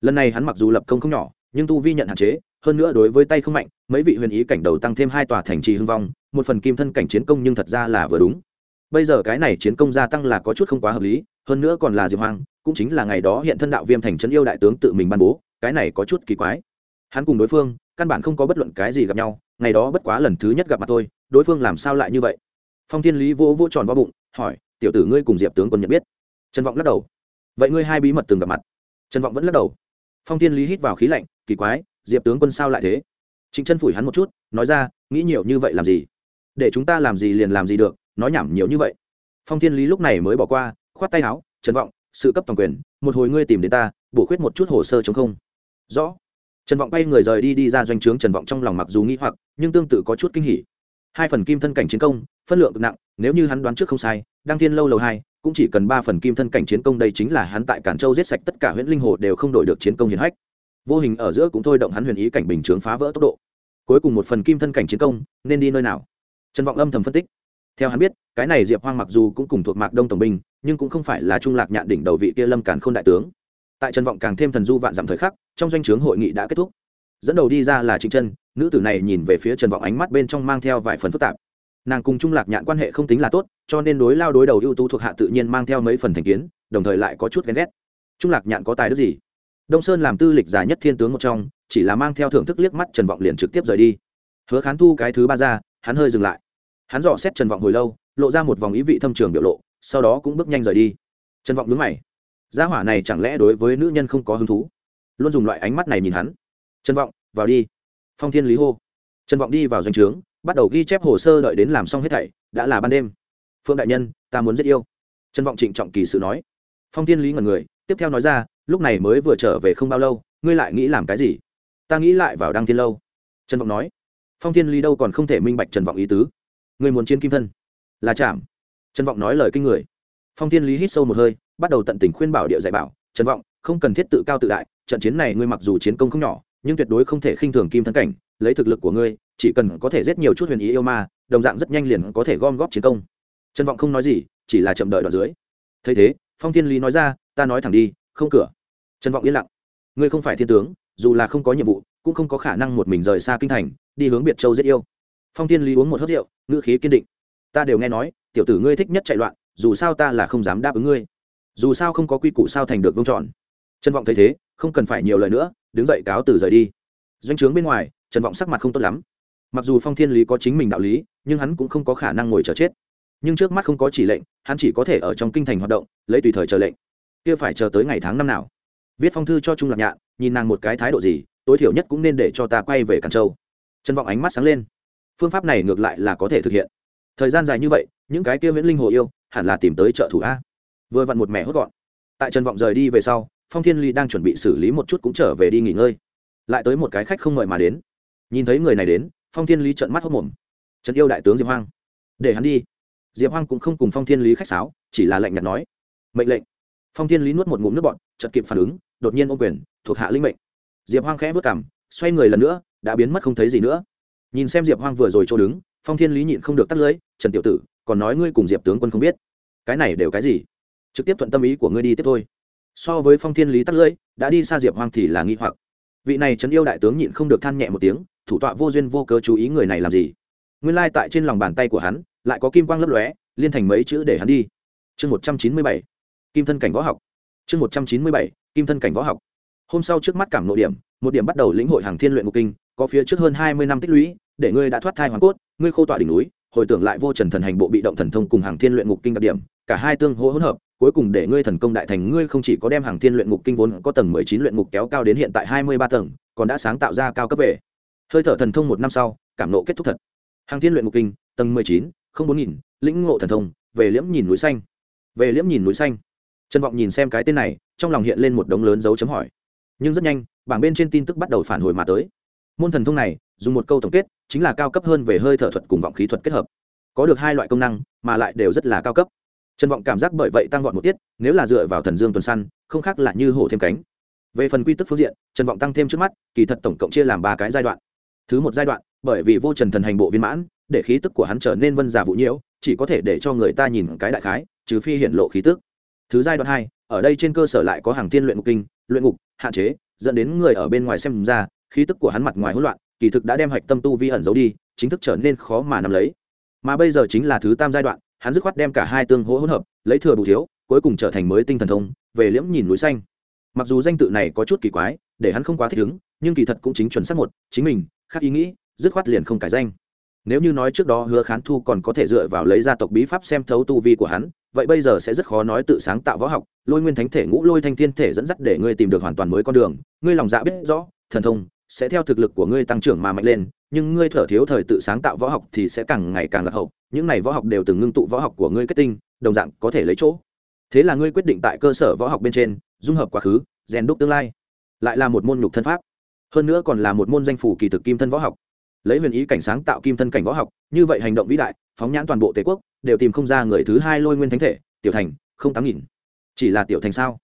Speaker 1: Lần này hắn mặc dù lập công không nhỏ, nhưng tu vi nhận hạn chế, hơn nữa đối với tay không mạnh, mấy vị huyền ý cảnh đầu tăng thêm hai tòa thành trì hưng vong, một phần kim thân cảnh chiến công nhưng thật ra là vừa đúng. Bây giờ cái này chiến công gia tăng là có chút không quá hợp lý, hơn nữa còn là diệp hoang, cũng chính là ngày đó hiện thân đạo viêm thành trấn yêu đại tướng tự mình ban bố, cái này có chút kỳ quái. Hắn cùng đối phương, căn bản không có bất luận cái gì gặp nhau ngày đó bất quá lần thứ nhất gặp mặt tôi, đối phương làm sao lại như vậy? Phong thiên lý vô vô tròn vào bụng, hỏi, tiểu tử ngươi cùng diệp tướng quân nhận biết? Trần vọng lắc đầu. Vậy ngươi hai bí mật từng gặp mặt? Trần vọng vẫn lắc đầu. Phong thiên lý hít vào khí lạnh, kỳ quái, diệp tướng quân sao lại thế? Trịnh chân phủi hắn một chút, nói ra, nghĩ nhiều như vậy làm gì? Để chúng ta làm gì liền làm gì được, nói nhảm nhiều như vậy. Phong thiên lý lúc này mới bỏ qua, khoát tay áo, trần vọng, sự cấp toàn quyền, một hồi ngươi tìm đến ta, bổ khuyết một chút hồ sơ chống không. Rõ trần vọng bay người rời đi đi ra doanh trướng, trần vọng trong lòng mặc dù nghĩ hoặc, nhưng tương tự có chút kinh hỉ. Hai phần kim thân cảnh chiến công, phân lượng cực nặng, nếu như hắn đoán trước không sai, đăng thiên lâu lầu hai, cũng chỉ cần ba phần kim thân cảnh chiến công, đây chính là hắn tại cản châu giết sạch tất cả huyện linh hồ đều không đổi được chiến công hiển hách. Vô hình ở giữa cũng thôi động hắn huyền ý cảnh bình chướng phá vỡ tốc độ. Cuối cùng một phần kim thân cảnh chiến công, nên đi nơi nào? Trần vọng âm thầm phân tích. Theo hắn biết, cái này diệp hoang mặc dù cũng cùng thuộc mạc đông tổng binh, nhưng cũng không phải là trung lạc nhạn đỉnh đầu vị kia lâm Cản k h ô n đại tướng tại trần vọng càng thêm thần du vạn dặm thời khắc, trong doanh trướng hội nghị đã kết thúc. Dẫn đầu đi ra là trịnh chân nữ tử này nhìn về phía trần vọng ánh mắt bên trong mang theo vài phần phức tạp. Nàng cùng trung lạc nhạn quan hệ không tính là tốt, cho nên đối lao đối đầu ưu tú thuộc hạ tự nhiên mang theo mấy phần thành kiến, đồng thời lại có chút ghen ghét. Trung lạc nhạn có tài đức gì? Đông sơn làm tư lịch giả nhất thiên tướng một trong, chỉ là mang theo thưởng thức liếc mắt trần vọng liền trực tiếp rời đi. Hứa khán thu cái thứ ba ra, hắn hơi dừng lại. Hắn dò xét trần vọng hồi lâu, lộ ra một vòng ý vị thâm trường biểu lộ, sau đó cũng bước nhanh rời đi. Trần vọng đứng mày gia hỏa này chẳng lẽ đối với nữ nhân không có hứng thú? Luôn dùng loại ánh mắt này nhìn hắn. Trần vọng, vào đi. Phong thiên lý hô. Trần vọng đi vào doanh trướng, bắt đầu ghi chép hồ sơ đợi đến làm xong hết thảy, đã là ban đêm. Phương đại nhân, ta muốn rất yêu. Trần vọng trịnh trọng kỳ sự nói. Phong thiên lý ngần người, tiếp theo nói ra, lúc này mới vừa trở về không bao lâu, ngươi lại nghĩ làm cái gì? Ta nghĩ lại vào đăng thiên lâu. Trần vọng nói. Phong thiên lý đâu còn không thể minh bạch trần vọng ý tứ. Ngươi muốn chiến kim thân. Là chạm. Trần vọng nói lời kinh người. Phong thiên lý hít sâu một hơi bắt đầu tận tình khuyên bảo địa dạy bảo, trần vọng, không cần thiết tự cao tự đại, trận chiến này ngươi mặc dù chiến công không nhỏ, nhưng tuyệt đối không thể khinh thường kim thân cảnh, lấy thực lực của ngươi, chỉ cần có thể giết nhiều chút huyền ý yêu ma, đồng dạng rất nhanh liền có thể gom góp chiến công. Trần vọng không nói gì, chỉ là chậm đợi đoạn dưới. Thấy thế, phong thiên lý nói ra, ta nói thẳng đi, không cửa. Trần vọng yên lặng. Ngươi không phải thiên tướng, dù là không có nhiệm vụ, cũng không có khả năng một mình rời xa kinh thành, đi hướng biệt châu giết yêu. Phong thiên lý uống một hớt rượu, ngữ khí kiên định. Ta đều nghe nói, tiểu tử ngươi thích nhất chạy loạn, dù sao ta là không dám đáp ứng ngươi dù sao không có quy củ sao thành được vương tròn trần vọng thấy thế, không cần phải nhiều lời nữa, đứng dậy cáo từ rời đi. Doanh trướng bên ngoài, trần vọng sắc mặt không tốt lắm. Mặc dù phong thiên lý có chính mình đạo lý, nhưng hắn cũng không có khả năng ngồi chờ chết. Nhưng trước mắt không có chỉ lệnh, hắn chỉ có thể ở trong kinh thành hoạt động, lấy tùy thời chờ lệnh. Kia phải chờ tới ngày tháng năm nào? Viết phong thư cho trung lạc nhạn, nhìn nàng một cái thái độ gì, tối thiểu nhất cũng nên để cho ta quay về càn châu. Trần vọng ánh mắt sáng lên. Phương pháp này ngược lại là có thể thực hiện. Thời gian dài như vậy, những cái kia viễn linh hồ yêu, hẳn là tìm tới trợ thủ a vừa vặn một mẹ hốt gọn. Tại trần vọng rời đi về sau, phong thiên ly đang chuẩn bị xử lý một chút cũng trở về đi nghỉ ngơi. Lại tới một cái khách không mời mà đến. Nhìn thấy người này đến, phong thiên lý trợn mắt hốc mồm. Trần yêu đại tướng diệp hoang. Để hắn đi. Diệp hoang cũng không cùng phong thiên lý khách sáo, chỉ là lệnh nhạt nói. Mệnh lệnh. Phong thiên lý nuốt một ngụm nước bọn chật kịp phản ứng, đột nhiên ô quyền, thuộc hạ linh mệnh. Diệp hoang khẽ vất cảm xoay người lần nữa, đã biến mất không thấy gì nữa. Nhìn xem diệp hoang vừa rồi chỗ đứng, phong thiên lý nhịn không được tắt lưới trần tiểu tử, còn nói ngươi cùng diệp tướng quân không biết. Cái này đều cái gì? Trực tiếp thuận tâm ý của ngươi đi tiếp thôi. So với phong thiên lý tắt lưỡi, đã đi xa diệp hoang thì là nghi hoặc. Vị này trấn yêu đại tướng nhịn không được than nhẹ một tiếng, thủ tọa vô duyên vô cớ chú ý người này làm gì? Nguyên lai tại trên lòng bàn tay của hắn, lại có kim quang lấp lóe, liên thành mấy chữ để hắn đi. Chương một trăm chín mươi bảy, kim thân cảnh võ học. Chương một trăm chín mươi bảy, kim thân cảnh võ học. Hôm sau trước mắt cảm nội điểm, một điểm bắt đầu lĩnh hội hàng thiên luyện ngục kinh, có phía trước hơn hai mươi năm tích lũy, để ngươi đã thoát thai hoàn cốt, ngươi khô tọa đỉnh núi, hồi tưởng lại vô trần thần hành bộ bị động thần thông cùng hàng thiên luyện ngục kinh đặc điểm, cả hai tương hỗ hỗn hợp cuối cùng để ngươi thần công đại thành, ngươi không chỉ có đem hàng thiên luyện ngục kinh vốn có tầng mười chín luyện ngục kéo cao đến hiện tại hai mươi ba tầng, còn đã sáng tạo ra cao cấp về. Hơi thở thần thông một năm sau, cảm nộ kết thúc thật. Hàng thiên luyện ngục kinh, tầng mười chín, không bốn nghìn, lĩnh ngộ thần thông, về liễm nhìn núi xanh. Về liễm nhìn núi xanh. Trân vọng nhìn xem cái tên này, trong lòng hiện lên một đống lớn dấu chấm hỏi. Nhưng rất nhanh, bảng bên trên tin tức bắt đầu phản hồi mà tới. Môn thần thông này, dùng một câu tổng kết, chính là cao cấp hơn về hơi thở thuật cùng vọng khí thuật kết hợp. Có được hai loại công năng, mà lại đều rất là cao cấp trần vọng cảm giác bởi vậy tăng vọt một tiết, nếu là dựa vào thần dương tuần săn, không khác là như hổ thêm cánh. Về phần quy tức phương diện, trần vọng tăng thêm trước mắt, kỳ thật tổng cộng chia làm ba cái giai đoạn. Thứ một giai đoạn, bởi vì vô trần thần hành bộ viên mãn, để khí tức của hắn trở nên vân giả vụ nhiễu, chỉ có thể để cho người ta nhìn cái đại khái, trừ phi hiện lộ khí tức. Thứ giai đoạn hai, ở đây trên cơ sở lại có hàng tiên luyện ngục kinh, luyện ngục, hạn chế, dẫn đến người ở bên ngoài xem ra, khí tức của hắn mặt ngoài hỗn loạn, kỳ thực đã đem hạch tâm tu vi ẩn giấu đi, chính thức trở nên khó mà nắm lấy. Mà bây giờ chính là thứ tam giai đoạn hắn dứt khoát đem cả hai tương hỗ hỗn hợp, lấy thừa bù thiếu, cuối cùng trở thành mới tinh thần thông, về liễm nhìn núi xanh. Mặc dù danh tự này có chút kỳ quái, để hắn không quá thích ứng, nhưng kỳ thật cũng chính chuẩn xác một, chính mình, khác ý nghĩ, dứt khoát liền không cải danh. Nếu như nói trước đó hứa khán thu còn có thể dựa vào lấy gia tộc bí pháp xem thấu tu vi của hắn, vậy bây giờ sẽ rất khó nói tự sáng tạo võ học, lôi nguyên thánh thể ngũ lôi thanh thiên thể dẫn dắt để ngươi tìm được hoàn toàn mới con đường. Ngươi lòng dạ biết rõ, thần thông sẽ theo thực lực của ngươi tăng trưởng mà mạnh lên, nhưng ngươi thở thiếu thời tự sáng tạo võ học thì sẽ càng ngày càng lạc hậu. Những này võ học đều từng ngưng tụ võ học của ngươi kết tinh, đồng dạng có thể lấy chỗ. Thế là ngươi quyết định tại cơ sở võ học bên trên, dung hợp quá khứ, rèn đúc tương lai. Lại là một môn nhục thân pháp. Hơn nữa còn là một môn danh phủ kỳ thực kim thân võ học. Lấy huyền ý cảnh sáng tạo kim thân cảnh võ học, như vậy hành động vĩ đại, phóng nhãn toàn bộ tề quốc, đều tìm không ra người thứ hai lôi nguyên thánh thể, tiểu thành, không tám nghìn. Chỉ là tiểu thành sao?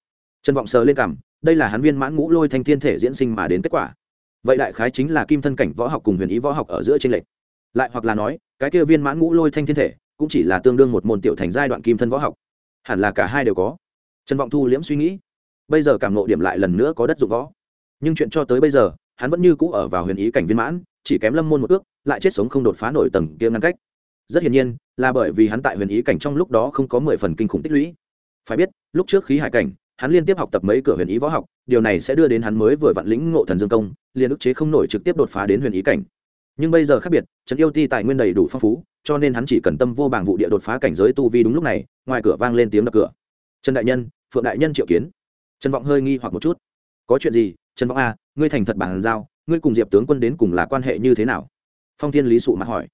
Speaker 1: Trần vọng sờ lên cảm đây là hắn viên mãn ngũ lôi thanh thiên thể diễn sinh mà đến kết quả vậy đại khái chính là kim thân cảnh võ học cùng huyền ý võ học ở giữa tranh lệch. Lại hoặc là nói, cái kia viên mãn ngũ lôi thanh thiên thể, cũng chỉ là tương đương một môn tiểu thành giai đoạn kim thân võ học. Hẳn là cả hai đều có. Trần vọng thu liễm suy nghĩ. Bây giờ cảm nộ điểm lại lần nữa có đất dụng võ. Nhưng chuyện cho tới bây giờ, hắn vẫn như cũ ở vào huyền ý cảnh viên mãn, chỉ kém lâm môn một ước, lại chết sống không đột phá nổi tầng kia ngăn cách. Rất hiển nhiên, là bởi vì hắn tại huyền ý cảnh trong lúc đó không có mười phần kinh khủng tích lũy. Phải biết, lúc trước khí hải cảnh hắn liên tiếp học tập mấy cửa huyền ý võ học điều này sẽ đưa đến hắn mới vừa vặn lĩnh ngộ thần dương công liền ức chế không nổi trực tiếp đột phá đến huyền ý cảnh. Nhưng bây giờ khác biệt trấn yêu ti tài nguyên đầy đủ phong phú cho nên hắn chỉ cần tâm vô bảng vụ địa đột phá cảnh giới tu vi đúng lúc này ngoài cửa vang lên tiếng đập cửa. Trần đại nhân phượng đại nhân triệu kiến. Trần vọng hơi nghi hoặc một chút. Có chuyện gì? Trần vọng a à, ngươi thành thật bàn giao ngươi cùng diệp tướng quân đến cùng là quan hệ như thế nào? Phong thiên lý sụ mặt hỏi.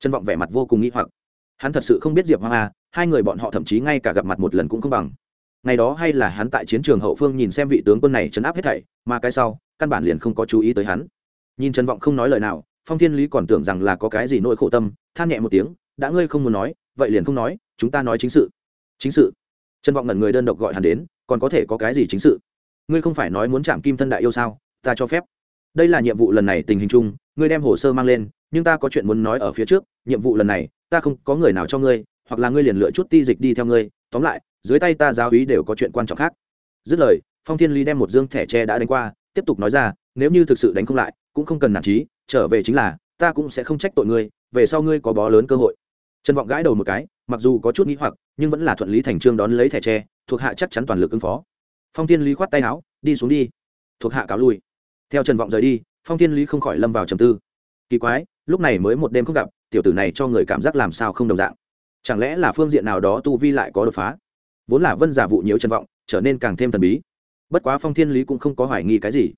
Speaker 1: Trần vọng vẻ mặt vô cùng nghi hoặc. Hắn thật sự không biết diệp hoàng a hai người bọn họ thậm chí ngay cả gặp mặt một lần cũng không bằng ngày đó hay là hắn tại chiến trường hậu phương nhìn xem vị tướng quân này chấn áp hết thảy, mà cái sau, căn bản liền không có chú ý tới hắn. Nhìn trần vọng không nói lời nào, phong thiên lý còn tưởng rằng là có cái gì nỗi khổ tâm, than nhẹ một tiếng, đã ngươi không muốn nói, vậy liền không nói, chúng ta nói chính sự. Chính sự? Trần vọng ngẩn người đơn độc gọi hắn đến, còn có thể có cái gì chính sự? Ngươi không phải nói muốn chạm kim thân đại yêu sao? Ta cho phép. Đây là nhiệm vụ lần này tình hình chung, ngươi đem hồ sơ mang lên, nhưng ta có chuyện muốn nói ở phía trước, nhiệm vụ lần này, ta không có người nào cho ngươi, hoặc là ngươi liền lựa chút ti dịch đi theo ngươi, tóm lại dưới tay ta giáo ý đều có chuyện quan trọng khác. Dứt lời, phong thiên lý đem một dương thẻ tre đã đánh qua, tiếp tục nói ra, nếu như thực sự đánh không lại, cũng không cần nản trí trở về chính là, ta cũng sẽ không trách tội ngươi, về sau ngươi có bó lớn cơ hội. Trần vọng gãi đầu một cái, mặc dù có chút nghĩ hoặc, nhưng vẫn là thuận lý thành trương đón lấy thẻ tre, thuộc hạ chắc chắn toàn lực ứng phó. Phong thiên lý khoát tay áo, đi xuống đi. Thuộc hạ cáo lui. Theo trần vọng rời đi, phong thiên lý không khỏi lâm vào trầm tư. Kỳ quái, lúc này mới một đêm không gặp, tiểu tử này cho người cảm giác làm sao không đồng dạng. Chẳng lẽ là phương diện nào đó tu vi lại có đột phá? Vốn là vân giả vụ nhiễu trần vọng, trở nên càng thêm thần bí. Bất quá phong thiên lý cũng không có hoài nghi cái gì.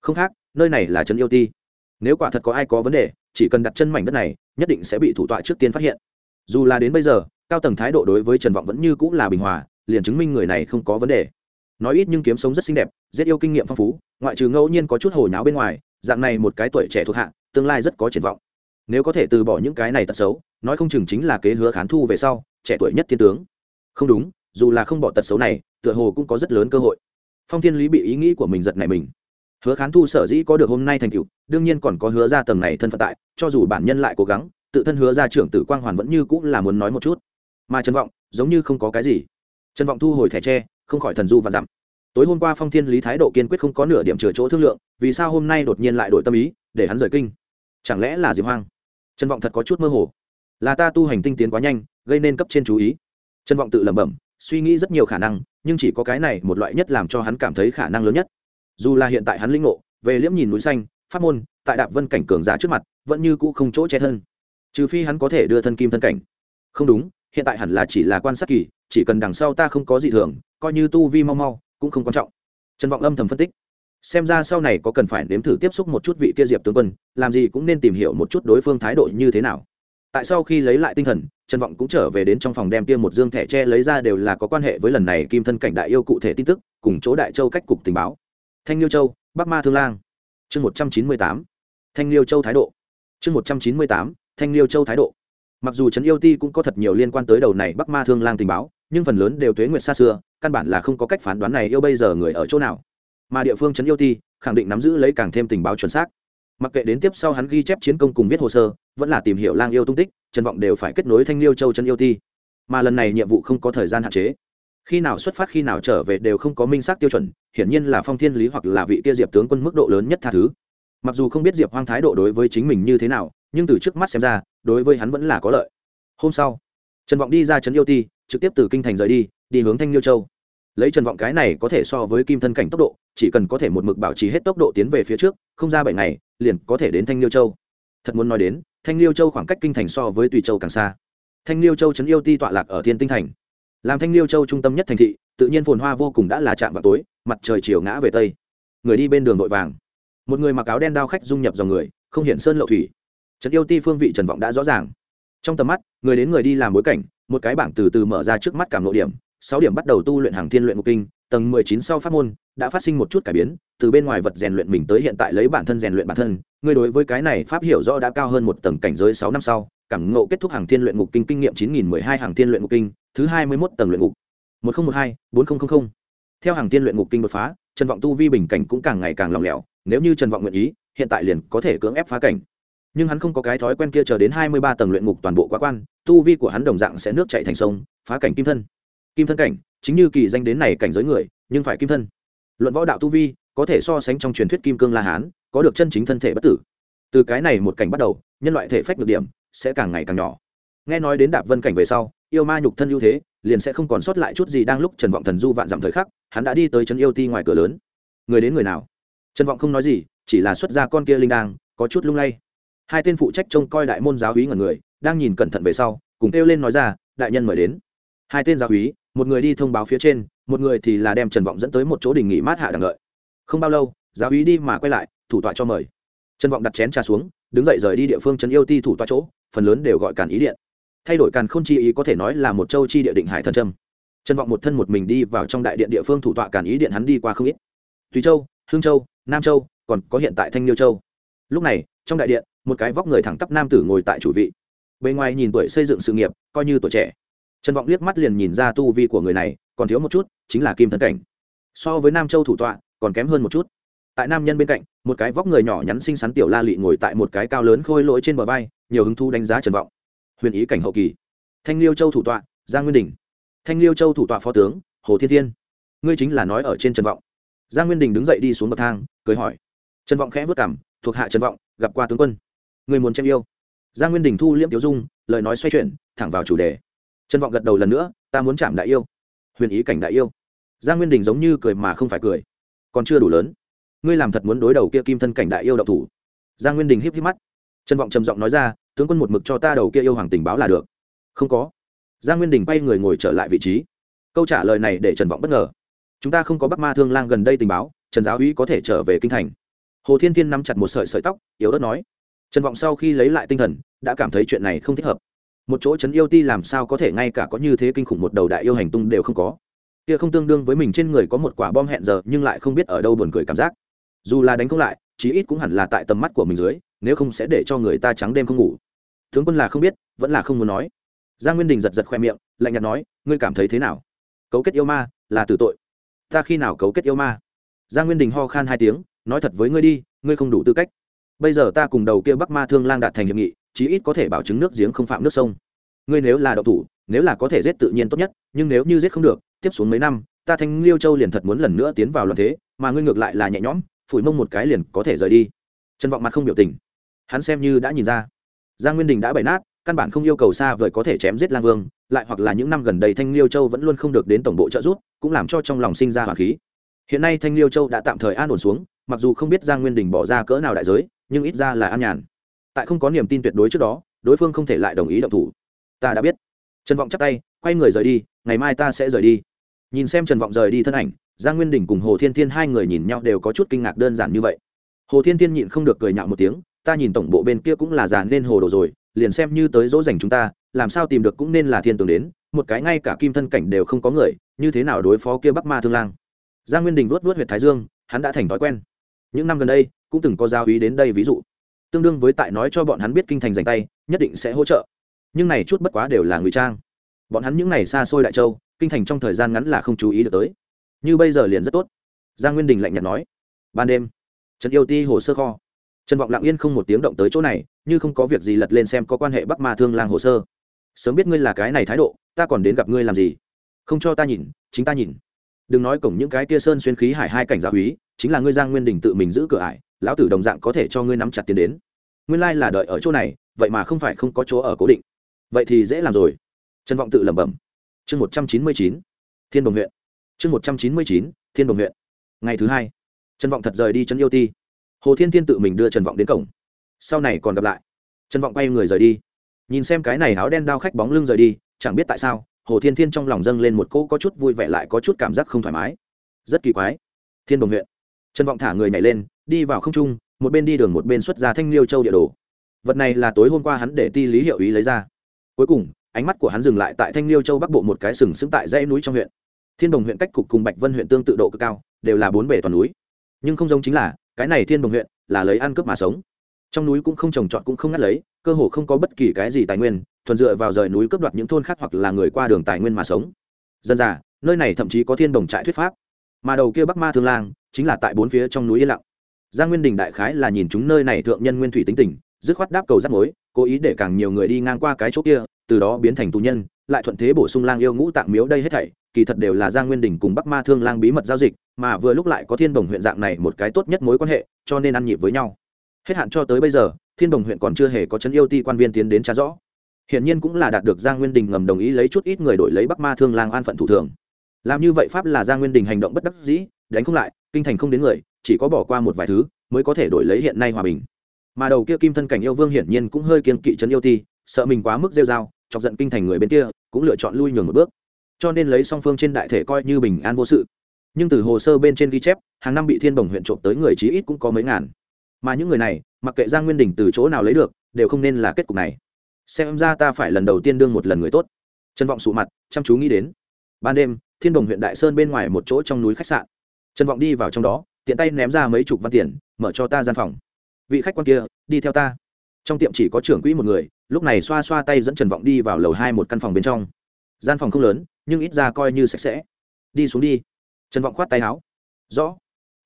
Speaker 1: Không khác, nơi này là trấn yêu ti. Nếu quả thật có ai có vấn đề, chỉ cần đặt chân mảnh đất này, nhất định sẽ bị thủ tọa trước tiên phát hiện. Dù là đến bây giờ, cao tầng thái độ đối với trần vọng vẫn như cũng là bình hòa, liền chứng minh người này không có vấn đề. Nói ít nhưng kiếm sống rất xinh đẹp rất yêu kinh nghiệm phong phú, ngoại trừ ngẫu nhiên có chút hồi nháo bên ngoài, dạng này một cái tuổi trẻ thuộc hạ, tương lai rất có triển vọng. Nếu có thể từ bỏ những cái này tật xấu, nói không chừng chính là kế hứa khán thu về sau, trẻ tuổi nhất thiên tướng. Không đúng dù là không bỏ tật xấu này, tựa hồ cũng có rất lớn cơ hội. Phong thiên lý bị ý nghĩ của mình giật này mình. Hứa khán thu sở dĩ có được hôm nay thành tựu, đương nhiên còn có hứa ra tầng này thân phận tại, cho dù bản nhân lại cố gắng, tự thân hứa ra trưởng tử quang hoàn vẫn như cũng là muốn nói một chút. Mà trần vọng, giống như không có cái gì. Trần vọng thu hồi thẻ tre, không khỏi thần du và dặm tối hôm qua phong thiên lý thái độ kiên quyết không có nửa điểm chừa chỗ thương lượng, vì sao hôm nay đột nhiên lại đổi tâm ý, để hắn rời kinh? Chẳng lẽ là diệp hoang? Trần vọng thật có chút mơ hồ. Là ta tu hành tinh tiến quá nhanh, gây nên cấp trên chú ý. Trần vọng tự lẩm bẩm suy nghĩ rất nhiều khả năng, nhưng chỉ có cái này một loại nhất làm cho hắn cảm thấy khả năng lớn nhất. Dù là hiện tại hắn linh ngộ, về liễm nhìn núi xanh, pháp môn, tại đạp vân cảnh cường giả trước mặt, vẫn như cũ không chỗ che thân. Trừ phi hắn có thể đưa thân kim thân cảnh. Không đúng, hiện tại hẳn là chỉ là quan sát kỳ, chỉ cần đằng sau ta không có gì thường, coi như tu vi mau mau, cũng không quan trọng. Trần vọng âm thầm phân tích. Xem ra sau này có cần phải nếm thử tiếp xúc một chút vị kia diệp tướng quân, làm gì cũng nên tìm hiểu một chút đối phương thái độ như thế nào tại sau khi lấy lại tinh thần, trần vọng cũng trở về đến trong phòng đem tiêm một dương thẻ tre lấy ra đều là có quan hệ với lần này kim thân cảnh đại yêu cụ thể tin tức, cùng chỗ đại châu cách cục tình báo. Thanh liêu châu, bắc ma thương lang. Chương một trăm chín mươi tám. Thanh liêu châu thái độ. Chương một trăm chín mươi tám. Thanh liêu châu thái độ. Mặc dù trấn yêu ti cũng có thật nhiều liên quan tới đầu này bắc ma thương lang tình báo, nhưng phần lớn đều tuế nguyệt xa xưa, căn bản là không có cách phán đoán này yêu bây giờ người ở chỗ nào. Mà địa phương trấn yêu ti, khẳng định nắm giữ lấy càng thêm tình báo chuẩn xác mặc kệ đến tiếp sau hắn ghi chép chiến công cùng viết hồ sơ, vẫn là tìm hiểu lang yêu tung tích, trần vọng đều phải kết nối thanh liêu châu chân yêu ti. Mà lần này nhiệm vụ không có thời gian hạn chế. Khi nào xuất phát, khi nào trở về đều không có minh xác tiêu chuẩn, hiển nhiên là phong thiên lý hoặc là vị kia diệp tướng quân mức độ lớn nhất tha thứ. Mặc dù không biết diệp hoang thái độ đối với chính mình như thế nào, nhưng từ trước mắt xem ra, đối với hắn vẫn là có lợi. Hôm sau, trần vọng đi ra trấn yêu ti, trực tiếp từ kinh thành rời đi đi hướng thanh liêu châu. Lấy trần vọng cái này có thể so với kim thân cảnh tốc độ, chỉ cần có thể một mực bảo trì hết tốc độ tiến về phía trước, không ra bảy ngày liền có thể đến thanh liêu châu. Thật muốn nói đến, thanh liêu châu khoảng cách kinh thành so với tùy châu càng xa. Thanh liêu châu trấn yêu ti tọa lạc ở thiên tinh thành. Làm thanh liêu châu trung tâm nhất thành thị, tự nhiên phồn hoa vô cùng đã là chạm vào tối, mặt trời chiều ngã về tây. Người đi bên đường vội vàng. Một người mặc áo đen đao khách dung nhập dòng người, không hiện sơn lậu thủy. Trấn yêu ti phương vị trần vọng đã rõ ràng. Trong tầm mắt, người đến người đi làm bối cảnh, một cái bảng từ từ mở ra trước mắt cảm lộ điểm, sáu điểm bắt đầu tu luyện hàng thiên luyện ngục kinh tầng mười chín sau pháp môn, đã phát sinh một chút cải biến, từ bên ngoài vật rèn luyện mình tới hiện tại lấy bản thân rèn luyện bản thân người đối với cái này pháp hiểu rõ đã cao hơn một tầng cảnh giới sáu năm sau, cảm ngộ kết thúc hàng thiên luyện ngục kinh kinh nghiệm chín nghìn mười hai hàng thiên luyện ngục kinh, thứ hai mươi mốt tầng luyện ngục. Một nghìn một hai, bốn nghìn theo hàng thiên luyện ngục kinh đột phá, trần vọng tu vi bình cảnh cũng càng ngày càng lỏng lẻo, nếu như trần vọng nguyện ý, hiện tại liền có thể cưỡng ép phá cảnh. Nhưng hắn không có cái thói quen kia chờ đến hai mươi ba tầng luyện ngục toàn bộ quá quan, tu vi của hắn đồng dạng sẽ nước chảy thành sông, phá cảnh kim thân. Kim thân cảnh chính như kỳ danh đến này cảnh giới người, nhưng phải kim thân. Luận võ đạo tu vi, có thể so sánh trong truyền thuyết kim cương la hán, có được chân chính thân thể bất tử. Từ cái này một cảnh bắt đầu, nhân loại thể phách được điểm sẽ càng ngày càng nhỏ. Nghe nói đến đạp vân cảnh về sau, yêu ma nhục thân ưu thế, liền sẽ không còn sót lại chút gì đang lúc trần vọng thần du vạn dặm thời khắc, hắn đã đi tới trấn yêu ti ngoài cửa lớn. Người đến người nào? Trần vọng không nói gì, chỉ là xuất ra con kia linh đang có chút lung lay. Hai tên phụ trách trông coi đại môn giáo hí ngần người, đang nhìn cẩn thận về sau, cùng kêu lên nói ra, đại nhân mời đến. Hai tên giáo hí một người đi thông báo phía trên, một người thì là đem trần vọng dẫn tới một chỗ đình nghỉ mát hạ đằng lợi không bao lâu, giáo ý đi mà quay lại, thủ tọa cho mời. Trần vọng đặt chén trà xuống, đứng dậy rời đi địa phương trấn yêu ti thủ tọa chỗ, phần lớn đều gọi càn ý điện. Thay đổi càn k h ô n chi ý có thể nói là một châu chi địa định hải thần trâm trần vọng một thân một mình đi vào trong đại điện địa phương thủ tọa càn ý điện hắn đi qua không ít. Tùy châu, hương châu, nam châu, còn có hiện tại thanh liêu châu. Lúc này, trong đại điện, một cái vóc người thẳng tắp nam tử ngồi tại chủ vị. Bề ngoài nhìn tuổi xây dựng sự nghiệp, coi như tuổi trẻ trần vọng liếc mắt liền nhìn ra tu vi của người này, còn thiếu một chút, chính là kim thân cảnh. So với nam châu thủ tọa, còn kém hơn một chút. Tại nam nhân bên cạnh, một cái vóc người nhỏ nhắn xinh xắn tiểu la lị ngồi tại một cái cao lớn khôi lỗi trên bờ vai, nhiều hứng thú đánh giá trần vọng. Huyền ý cảnh hậu kỳ. Thanh liêu châu thủ tọa giang nguyên đình. Thanh liêu châu thủ tọa phó tướng, hồ thiên thiên. Ngươi chính là nói ở trên trần vọng. Giang nguyên đình đứng dậy đi xuống bậc thang, cười hỏi. Trần vọng khẽ vất cảm thuộc hạ trần vọng, gặp qua tướng quân. Người muốn chém yêu. Giang nguyên đình thu liễm tiểu dung, lời nói xoay chuyển, thẳng vào chủ đề trần vọng gật đầu lần nữa, ta muốn chạm đại yêu. Huyền ý cảnh đại yêu. Giang nguyên đình giống như cười mà không phải cười. Còn chưa đủ lớn. Ngươi làm thật muốn đối đầu kia kim thân cảnh đại yêu đậu thủ. Giang nguyên đình híp híp mắt. Trần vọng trầm giọng nói ra, tướng quân một mực cho ta đầu kia yêu hoàng tình báo là được. Không có. Giang nguyên đình quay người ngồi trở lại vị trí. Câu trả lời này để trần vọng bất ngờ. Chúng ta không có bắc ma thương lang gần đây tình báo, trần giáo uý có thể trở về kinh thành. Hồ thiên thiên nắm chặt một sợi sợi tóc, yếu ớt nói. Trần vọng sau khi lấy lại tinh thần, đã cảm thấy chuyện này không thích hợp một chỗ trấn yêu ti làm sao có thể ngay cả có như thế kinh khủng một đầu đại yêu hành tung đều không có. Kia không tương đương với mình trên người có một quả bom hẹn giờ, nhưng lại không biết ở đâu buồn cười cảm giác. Dù là đánh không lại, chí ít cũng hẳn là tại tầm mắt của mình dưới, nếu không sẽ để cho người ta trắng đêm không ngủ. Tướng quân là không biết, vẫn là không muốn nói. Giang nguyên đình giật giật khoe miệng, lạnh nhạt nói, ngươi cảm thấy thế nào? Cấu kết yêu ma, là tử tội. Ta khi nào cấu kết yêu ma? Giang nguyên đình ho khan hai tiếng, nói thật với ngươi đi, ngươi không đủ tư cách. Bây giờ ta cùng đầu kia bắc ma thương lang đạt thành hiệp nghị chí ít có thể bảo chứng nước giếng không phạm nước sông. Ngươi nếu là đậu thủ, nếu là có thể giết tự nhiên tốt nhất, nhưng nếu như giết không được, tiếp xuống mấy năm, ta thanh liêu châu liền thật muốn lần nữa tiến vào loạn thế, mà ngươi ngược lại là nhẹ nhõm, phủi mông một cái liền có thể rời đi. Trần vọng mặt không biểu tình. Hắn xem như đã nhìn ra. Giang nguyên đình đã bày nát, căn bản không yêu cầu xa vời có thể chém giết lang vương, lại hoặc là những năm gần đây thanh liêu châu vẫn luôn không được đến tổng bộ trợ giúp, cũng làm cho trong lòng sinh ra hỏa khí. Hiện nay thanh liêu châu đã tạm thời an ổn xuống, mặc dù không biết giang nguyên đình bỏ ra cỡ nào đại giới, nhưng ít ra là an nhàn tại không có niềm tin tuyệt đối trước đó, đối phương không thể lại đồng ý động thủ. Ta đã biết. Trần vọng chắp tay, quay người rời đi, ngày mai ta sẽ rời đi. Nhìn xem trần vọng rời đi thân ảnh, giang nguyên đình cùng hồ thiên thiên hai người nhìn nhau đều có chút kinh ngạc đơn giản như vậy. Hồ thiên thiên nhịn không được cười nhạo một tiếng, ta nhìn tổng bộ bên kia cũng là già nên hồ đồ rồi, liền xem như tới dỗ dành chúng ta, làm sao tìm được cũng nên là thiên tường đến, một cái ngay cả kim thân cảnh đều không có người, như thế nào đối phó kia bắc ma thương lang? Giang nguyên đình vuốt vuốt h u y ệ t thái dương, hắn đã thành thói quen. Những năm gần đây, cũng từng có giao ý đến đây ví dụ tương đương với tại nói cho bọn hắn biết kinh thành dành tay, nhất định sẽ hỗ trợ. Nhưng này chút bất quá đều là ngụy trang. Bọn hắn những n à y xa xôi đại châu, kinh thành trong thời gian ngắn là không chú ý được tới. Như bây giờ liền rất tốt. Giang nguyên đình lạnh nhạt nói. Ban đêm, trần yêu ti hồ sơ kho. Trần vọng lặng yên không một tiếng động tới chỗ này, như không có việc gì lật lên xem có quan hệ bắc ma thương lang hồ sơ. Sớm biết ngươi là cái này thái độ, ta còn đến gặp ngươi làm gì? Không cho ta nhìn, chính ta nhìn. Đừng nói cổng những cái kia sơn xuyên khí hải hai cảnh gia húy chính là ngươi giang nguyên đình tự mình giữ cửa ải lão tử đồng dạng có thể cho ngươi nắm chặt tiền đến. Nguyên lai là đợi ở chỗ này, vậy mà không phải không có chỗ ở cố định. Vậy thì dễ làm rồi. Trần vọng tự lẩm bẩm. Chương một trăm chín mươi chín, thiên đồng huyện. Chương một trăm chín mươi chín, thiên đồng huyện. Ngày thứ hai, trần vọng thật rời đi trấn yêu ti. Hồ thiên thiên tự mình đưa trần vọng đến cổng. Sau này còn gặp lại. Trần vọng quay người rời đi. Nhìn xem cái này áo đen đao khách bóng lưng rời đi, chẳng biết tại sao, hồ thiên thiên trong lòng dâng lên một cỗ có chút vui vẻ lại có chút cảm giác không thoải mái. Rất kỳ quái. Thiên đồng huyện. Trần vọng thả người nhảy lên đi vào không trung, một bên đi đường một bên xuất ra thanh liêu châu địa đồ. Vật này là tối hôm qua hắn để ti lý hiệu ý lấy ra. Cuối cùng, ánh mắt của hắn dừng lại tại thanh liêu châu bắc bộ một cái sừng sững tại dãy núi trong huyện. Thiên đồng huyện cách cục cùng bạch vân huyện tương tự độ cực cao, đều là bốn bể toàn núi. Nhưng không giống chính là, cái này thiên đồng huyện là lấy ăn cướp mà sống. Trong núi cũng không trồng trọt cũng không ngắt lấy, cơ hồ không có bất kỳ cái gì tài nguyên, thuần dựa vào rời núi cướp đoạt những thôn khác hoặc là người qua đường tài nguyên mà sống. Dân già, nơi này thậm chí có thiên đồng trại thuyết pháp. Mà đầu kia bắc ma thương lang chính là tại bốn phía trong núi yên lặng giang nguyên đình đại khái là nhìn chúng nơi này thượng nhân nguyên thủy tính tình, dứt khoát đáp cầu rắc mối, cố ý để càng nhiều người đi ngang qua cái chỗ kia, từ đó biến thành tù nhân, lại thuận thế bổ sung lang yêu ngũ tạng miếu đây hết thảy, kỳ thật đều là giang nguyên đình cùng bắc ma thương lang bí mật giao dịch, mà vừa lúc lại có thiên đồng huyện dạng này một cái tốt nhất mối quan hệ, cho nên ăn nhịp với nhau. Hết hạn cho tới bây giờ, thiên đồng huyện còn chưa hề có chấn yêu ti quan viên tiến đến trả rõ. Hiển nhiên cũng là đạt được giang nguyên đình ngầm đồng ý lấy chút ít người đổi lấy bắc ma thương lang an phận thủ thường. Làm như vậy pháp là giang nguyên đình hành động bất đắc dĩ, đánh không lại kinh thành không đến người, chỉ có bỏ qua một vài thứ, mới có thể đổi lấy hiện nay hòa bình. Mà đầu kia kim thân cảnh yêu vương hiển nhiên cũng hơi kiên kỵ trấn yêu ti, sợ mình quá mức rêu dao chọc giận kinh thành người bên kia, cũng lựa chọn lui nhường một bước. Cho nên lấy song phương trên đại thể coi như bình an vô sự. Nhưng từ hồ sơ bên trên ghi chép, hàng năm bị thiên bồng huyện trộm tới người chí ít cũng có mấy ngàn. Mà những người này, mặc kệ giang nguyên đình từ chỗ nào lấy được, đều không nên là kết cục này. Xem ra ta phải lần đầu tiên đương một lần người tốt. Trần vọng sụ mặt, chăm chú nghĩ đến. Ban đêm, thiên đồng huyện đại sơn bên ngoài một chỗ trong núi khách sạn trần vọng đi vào trong đó, tiện tay ném ra mấy chục văn tiền, mở cho ta gian phòng. Vị khách quan kia, đi theo ta. Trong tiệm chỉ có trưởng quỹ một người, lúc này xoa xoa tay dẫn trần vọng đi vào lầu hai một căn phòng bên trong. Gian phòng không lớn, nhưng ít ra coi như sạch sẽ. Đi xuống đi. Trần vọng khoát tay áo. Rõ.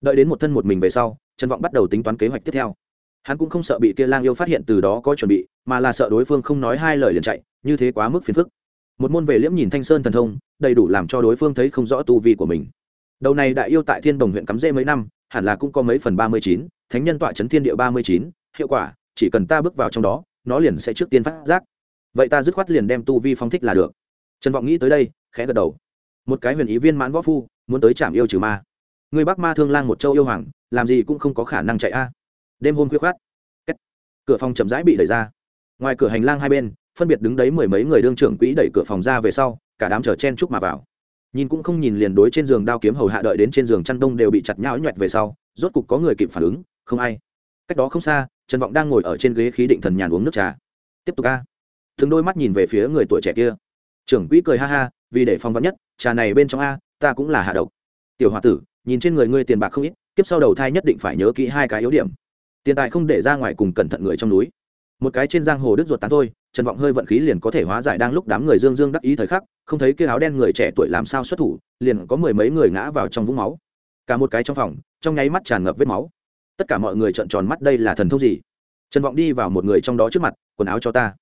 Speaker 1: Đợi đến một thân một mình về sau, trần vọng bắt đầu tính toán kế hoạch tiếp theo. Hắn cũng không sợ bị kia lang yêu phát hiện từ đó có chuẩn bị, mà là sợ đối phương không nói hai lời liền chạy, như thế quá mức phiền phức. Một môn về liễm nhìn thanh sơn thần thông, đầy đủ làm cho đối phương thấy không rõ tu vi của mình đầu này đại yêu tại thiên đồng huyện cắm rễ mấy năm, hẳn là cũng có mấy phần ba mươi chín, thánh nhân tọa chấn thiên địa ba mươi chín, hiệu quả, chỉ cần ta bước vào trong đó, nó liền sẽ trước tiên phát giác. Vậy ta dứt khoát liền đem tu vi phong thích là được. Trần vọng nghĩ tới đây, khẽ gật đầu. Một cái huyền ý viên mãn võ phu, muốn tới trạm yêu trừ ma. Người bắc ma thương lang một châu yêu hoàng, làm gì cũng không có khả năng chạy a. Đêm hôm khuya khoát cửa phòng chậm rãi bị đẩy ra. Ngoài cửa hành lang hai bên, phân biệt đứng đấy mười mấy người đương trưởng quỹ đẩy cửa phòng ra về sau, cả đám chờ chen chúc mà vào nhìn cũng không nhìn liền đối trên giường đao kiếm hầu hạ đợi đến trên giường chăn đông đều bị chặt nhão nhoẹt về sau, rốt cục có người kịp phản ứng, không ai. Cách đó không xa, trần vọng đang ngồi ở trên ghế khí định thần nhàn uống nước trà. Tiếp tục a. Thường đôi mắt nhìn về phía người tuổi trẻ kia. Trưởng quỹ cười ha ha, vì để phong vắn nhất, trà này bên trong a, ta cũng là hạ độc. Tiểu h o a tử, nhìn trên người ngươi tiền bạc không ít tiếp sau đầu thai nhất định phải nhớ kỹ hai cái yếu điểm. Tiền tài không để ra ngoài cùng cẩn thận người trong núi một cái trên giang hồ đứt ruột tán thôi, trần vọng hơi vận khí liền có thể hóa giải đang lúc đám người dương dương đắc ý thời khắc, không thấy kia áo đen người trẻ tuổi làm sao xuất thủ, liền có mười mấy người ngã vào trong vũng máu. Cả một cái trong phòng, trong nháy mắt tràn ngập vết máu. Tất cả mọi người trợn tròn mắt đây là thần thông gì? Trần vọng đi vào một người trong đó trước mặt, quần áo cho ta.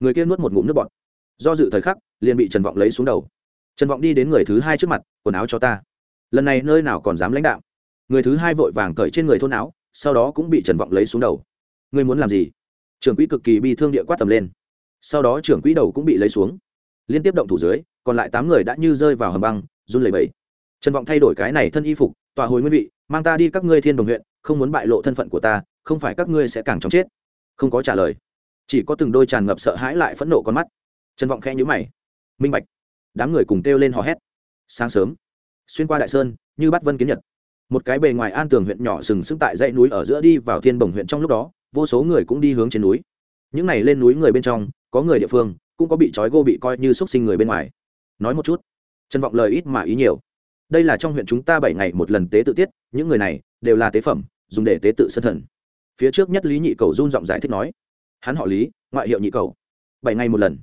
Speaker 1: Người kia nuốt một ngụm nước bọt. Do dự thời khắc, liền bị trần vọng lấy xuống đầu. Trần vọng đi đến người thứ hai trước mặt, quần áo cho ta. Lần này nơi nào còn dám lãnh đạo? Người thứ hai vội vàng cởi trên người thôn áo, sau đó cũng bị trần vọng lấy xuống đầu. Ngươi muốn làm gì? Trưởng quỹ cực kỳ bi thương địa quát tầm lên. Sau đó trưởng quỹ đầu cũng bị lấy xuống. Liên tiếp động thủ dưới, còn lại tám người đã như rơi vào hầm băng, run lẩy bẩy. Trần vọng thay đổi cái này thân y phục tòa hồi nguyên vị, mang ta đi các ngươi thiên đồng huyện, không muốn bại lộ thân phận của ta, không phải các ngươi sẽ càng chóng chết. Không có trả lời. Chỉ có từng đôi tràn ngập sợ hãi lại phẫn nộ con mắt. Trần vọng khẽ nhữ mày. Minh bạch. Đám người cùng kêu lên hò hét. Sáng sớm, xuyên qua đại sơn, như bắt vân kiến nhật. Một cái bề ngoài an tường huyện nhỏ sừng sững tại dãy núi ở giữa đi vào thiên bồng huyện trong lúc đó vô số người cũng đi hướng trên núi. Những này lên núi người bên trong, có người địa phương, cũng có bị trói gô bị coi như x u ấ t sinh người bên ngoài. Nói một chút trân vọng lời ít mà ý nhiều. Đây là trong huyện chúng ta bảy ngày một lần tế tự tiết, những người này đều là tế phẩm, dùng để tế tự sân thần. Phía trước nhất lý nhị cầu run giọng giải thích nói, hắn họ lý, ngoại hiệu nhị cầu. Bảy ngày một lần.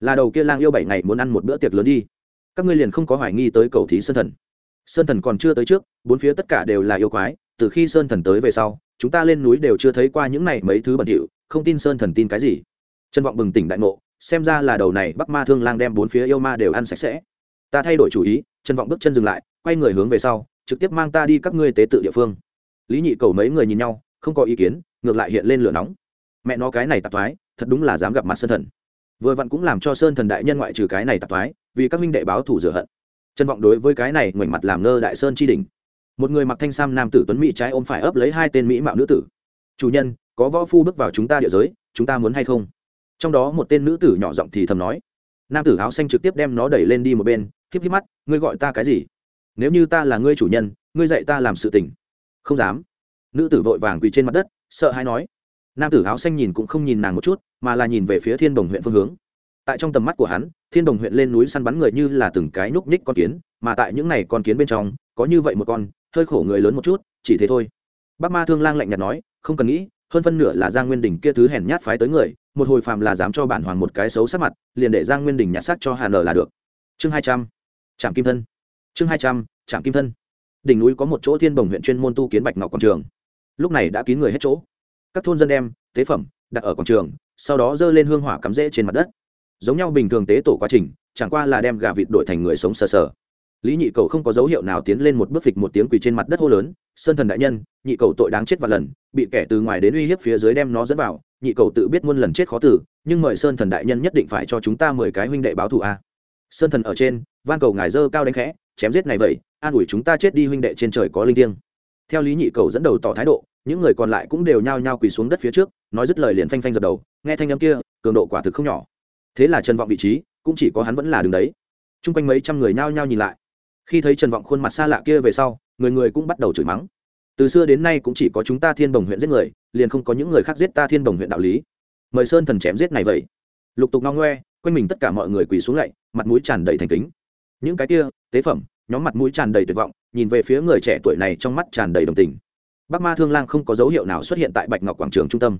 Speaker 1: Là đầu kia lang yêu bảy ngày muốn ăn một bữa tiệc lớn đi. Các ngươi liền không có hoài nghi tới cầu thí sơn thần. Sơn thần còn chưa tới trước, bốn phía tất cả đều là yêu quái, từ khi sơn thần tới về sau chúng ta lên núi đều chưa thấy qua những này mấy thứ bẩn thỉu, không tin sơn thần tin cái gì. Trân vọng bừng tỉnh đại ngộ, xem ra là đầu này bắc ma thương lang đem bốn phía yêu ma đều ăn sạch sẽ. Ta thay đổi chủ ý trân vọng bước chân dừng lại, quay người hướng về sau, trực tiếp mang ta đi các ngươi tế tự địa phương. Lý nhị cầu mấy người nhìn nhau, không có ý kiến, ngược lại hiện lên lửa nóng. Mẹ nó cái này tạp thoái, thật đúng là dám gặp mặt sơn thần. Vừa vặn cũng làm cho sơn thần đại nhân ngoại trừ cái này tạp thoái, vì các minh đệ báo thủ rửa hận. Trân vọng đối với cái này ngoảnh mặt làm ngơ đại sơn chi đình một người mặc thanh sam nam tử tuấn mỹ trái ôm phải ấp lấy hai tên mỹ mạo nữ tử. Chủ nhân, có võ phu bước vào chúng ta địa giới, chúng ta muốn hay không? Trong đó một tên nữ tử nhỏ giọng thì thầm nói. Nam tử áo xanh trực tiếp đem nó đẩy lên đi một bên, híp híp mắt, ngươi gọi ta cái gì? Nếu như ta là ngươi chủ nhân, ngươi dạy ta làm sự tình. Không dám. Nữ tử vội vàng quỳ trên mặt đất, sợ hãi nói. Nam tử áo xanh nhìn cũng không nhìn nàng một chút, mà là nhìn về phía thiên đồng huyện phương hướng. Tại trong tầm mắt của hắn, thiên đồng huyện lên núi săn bắn người như là từng cái núc ních con kiến, mà tại những này con kiến bên trong, có như vậy một con hơi khổ người lớn một chút, chỉ thế thôi. Bác ma thương lang lạnh nhạt nói, không cần nghĩ, hơn phân nửa là giang nguyên đình kia thứ hèn nhát phái tới người, một hồi phàm là dám cho bản hoàng một cái xấu sắc mặt, liền để giang nguyên đình nhặt xác cho hà nở là được. Chương hai trăm trạm kim thân. Chương hai trăm trạm kim thân. Đỉnh núi có một chỗ thiên bồng huyện chuyên môn tu kiến bạch ngọc quảng trường. Lúc này đã kín người hết chỗ. Các thôn dân đem tế phẩm đặt ở quảng trường, sau đó dơ lên hương hỏa cắm rễ trên mặt đất. Giống nhau bình thường tế tổ quá trình, chẳng qua là đem gà vịt đổi thành người sống sờ sờ lý nhị cầu không có dấu hiệu nào tiến lên một bước phịch một tiếng quỳ trên mặt đất hô lớn, sơn thần đại nhân, nhị cầu tội đáng chết và lần, bị kẻ từ ngoài đến uy hiếp phía dưới đem nó dẫn vào, nhị cầu tự biết muôn lần chết khó tử, nhưng mời sơn thần đại nhân nhất định phải cho chúng ta mười cái huynh đệ báo thù a. Sơn thần ở trên, van cầu ngài dơ cao đánh khẽ, chém giết này vậy, an ủi chúng ta chết đi huynh đệ trên trời có linh thiêng. Theo lý nhị cầu dẫn đầu tỏ thái độ, những người còn lại cũng đều nhao nhao quỳ xuống đất phía trước, nói dứt lời liền phanh phanh dập đầu, nghe thanh âm kia, cường độ quả thực không nhỏ. Thế là trần vọng vị trí, cũng chỉ có hắn vẫn là đứng đấy. Chung quanh mấy trăm người nhao nhao nhìn lại khi thấy trần vọng khuôn mặt xa lạ kia về sau, người người cũng bắt đầu chửi mắng. Từ xưa đến nay cũng chỉ có chúng ta thiên bồng huyện giết người, liền không có những người khác giết ta thiên bồng huyện đạo lý. Mời sơn thần chém giết này vậy. Lục tục ngao ngoe, quanh mình tất cả mọi người quỳ xuống lạy, mặt mũi tràn đầy thành kính. Những cái kia, tế phẩm, nhóm mặt mũi tràn đầy tuyệt vọng, nhìn về phía người trẻ tuổi này trong mắt tràn đầy đồng tình. Bác ma thương lang không có dấu hiệu nào xuất hiện tại bạch ngọc quảng trường trung tâm.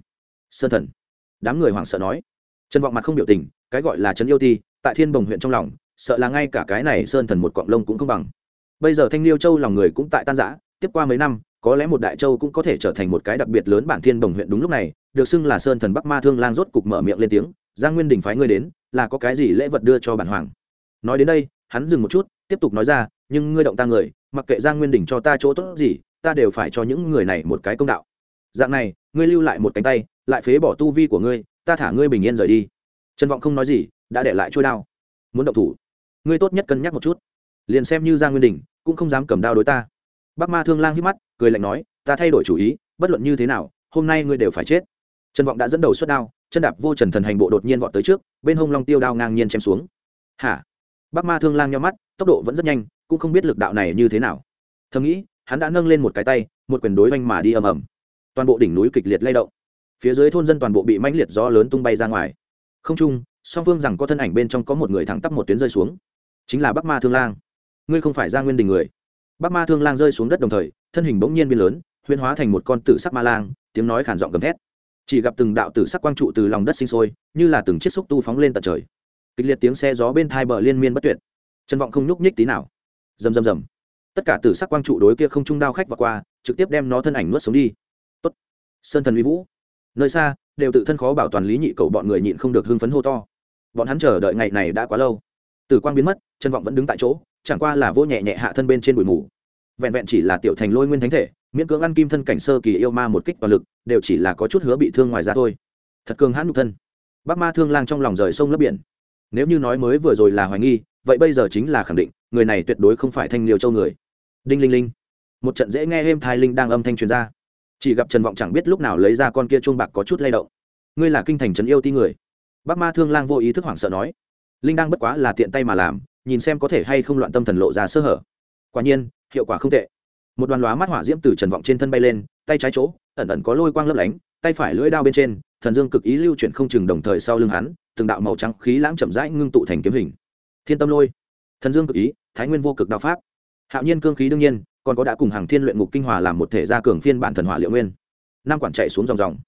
Speaker 1: Sơn thần, đám người hoảng sợ nói. Trần vọng mặt không biểu tình, cái gọi là trấn yêu ti, tại thiên bồng huyện trong lòng sợ là ngay cả cái này sơn thần một cọng lông cũng không bằng. Bây giờ thanh liêu châu lòng người cũng tại tan giã tiếp qua mấy năm, có lẽ một đại châu cũng có thể trở thành một cái đặc biệt lớn bản thiên đồng huyện đúng lúc này, được xưng là sơn thần bắc ma thương lang rốt cục mở miệng lên tiếng, giang nguyên đình phái ngươi đến, là có cái gì lễ vật đưa cho bản hoàng? Nói đến đây, hắn dừng một chút, tiếp tục nói ra, nhưng ngươi động ta người, mặc kệ giang nguyên đình cho ta chỗ tốt gì, ta đều phải cho những người này một cái công đạo. Dạng này, ngươi lưu lại một cánh tay, lại phế bỏ tu vi của ngươi, ta thả ngươi bình yên rời đi. Trần vọng không nói gì, đã để lại trôi đao. Muốn động thủ ngươi tốt nhất cân nhắc một chút. Liền xem như giang nguyên đình cũng không dám cầm đao đối ta. Bác ma thương lang hít mắt, cười lạnh nói, ta thay đổi chủ ý, bất luận như thế nào, hôm nay ngươi đều phải chết. Trần vọng đã dẫn đầu xuất đao, chân đạp vô trần thần hành bộ đột nhiên vọt tới trước, bên hông long tiêu đao ngang nhiên chém xuống. Hả? Bác ma thương lang nhau mắt, tốc độ vẫn rất nhanh, cũng không biết lực đạo này như thế nào. Thầm nghĩ, hắn đã nâng lên một cái tay, một quyền đối oanh mà đi ầm ầm. Toàn bộ đỉnh núi kịch liệt lay động. Phía dưới thôn dân toàn bộ bị mãnh liệt gió lớn tung bay ra ngoài. Không trung song phương rằng có thân ảnh bên trong có một người thẳng tắp một tuyến rơi xuống. Chính là bắc ma thương lang. Ngươi không phải ra nguyên đình người. Bắc ma thương lang rơi xuống đất đồng thời, thân hình bỗng nhiên biến lớn, huyễn hóa thành một con tử sắc ma lang, tiếng nói khản giọng gầm thét. Chỉ gặp từng đạo tử sắc quang trụ từ lòng đất sinh sôi, như là từng chiếc xúc tu phóng lên tận trời. Kịch liệt tiếng xe gió bên thai bờ liên miên bất tuyệt. Chân vọng không nhúc nhích tí nào. Rầm rầm rầm. Tất cả tử sắc quang trụ đối kia không trung đao khách và qua, trực tiếp đem nó thân ảnh nuốt sống đi. Tốt. sơn thần uy vũ. Nơi xa, đều tự thân khó bảo toàn lý nhị cầu bọn người nhịn không được hưng phấn hô to bọn hắn chờ đợi ngày này đã quá lâu. Tử quang biến mất, chân vọng vẫn đứng tại chỗ, chẳng qua là vô nhẹ nhẹ hạ thân bên trên bụi mù. Vẹn vẹn chỉ là tiểu thành lôi nguyên thánh thể, miễn cưỡng ăn kim thân cảnh sơ kỳ yêu ma một kích toàn lực, đều chỉ là có chút hứa bị thương ngoài ra thôi. Thật cường hãn nhục thân. Bác ma thương lang trong lòng rời sông lấp biển. Nếu như nói mới vừa rồi là hoài nghi, vậy bây giờ chính là khẳng định, người này tuyệt đối không phải thanh liều châu người. Đinh linh linh. Một trận dễ nghe êm thai linh đang âm thanh truyền ra. Chỉ gặp trần vọng chẳng biết lúc nào lấy ra con kia chuông bạc có chút lay động. Ngươi là kinh thành trấn yêu ti người bác ma thương lang vô ý thức hoảng sợ nói, linh đang bất quá là tiện tay mà làm, nhìn xem có thể hay không loạn tâm thần lộ ra sơ hở. Quả nhiên, hiệu quả không tệ. Một đoàn lóa mắt hỏa diễm từ trần vọng trên thân bay lên, tay trái chỗ, ẩn ẩn có lôi quang lấp lánh, tay phải lưỡi đao bên trên, thần dương cực ý lưu chuyển không chừng đồng thời sau lưng hắn, từng đạo màu trắng khí lãng chậm rãi ngưng tụ thành kiếm hình. Thiên tâm lôi, thần dương cực ý, thái nguyên vô cực đạo pháp. Hạo nhiên cương khí đương nhiên, còn có đã cùng hàng thiên luyện ngục kinh hòa làm một thể gia cường phiên bản thần hỏa liệu nguyên. Nam quản chạy xuống dòng dòng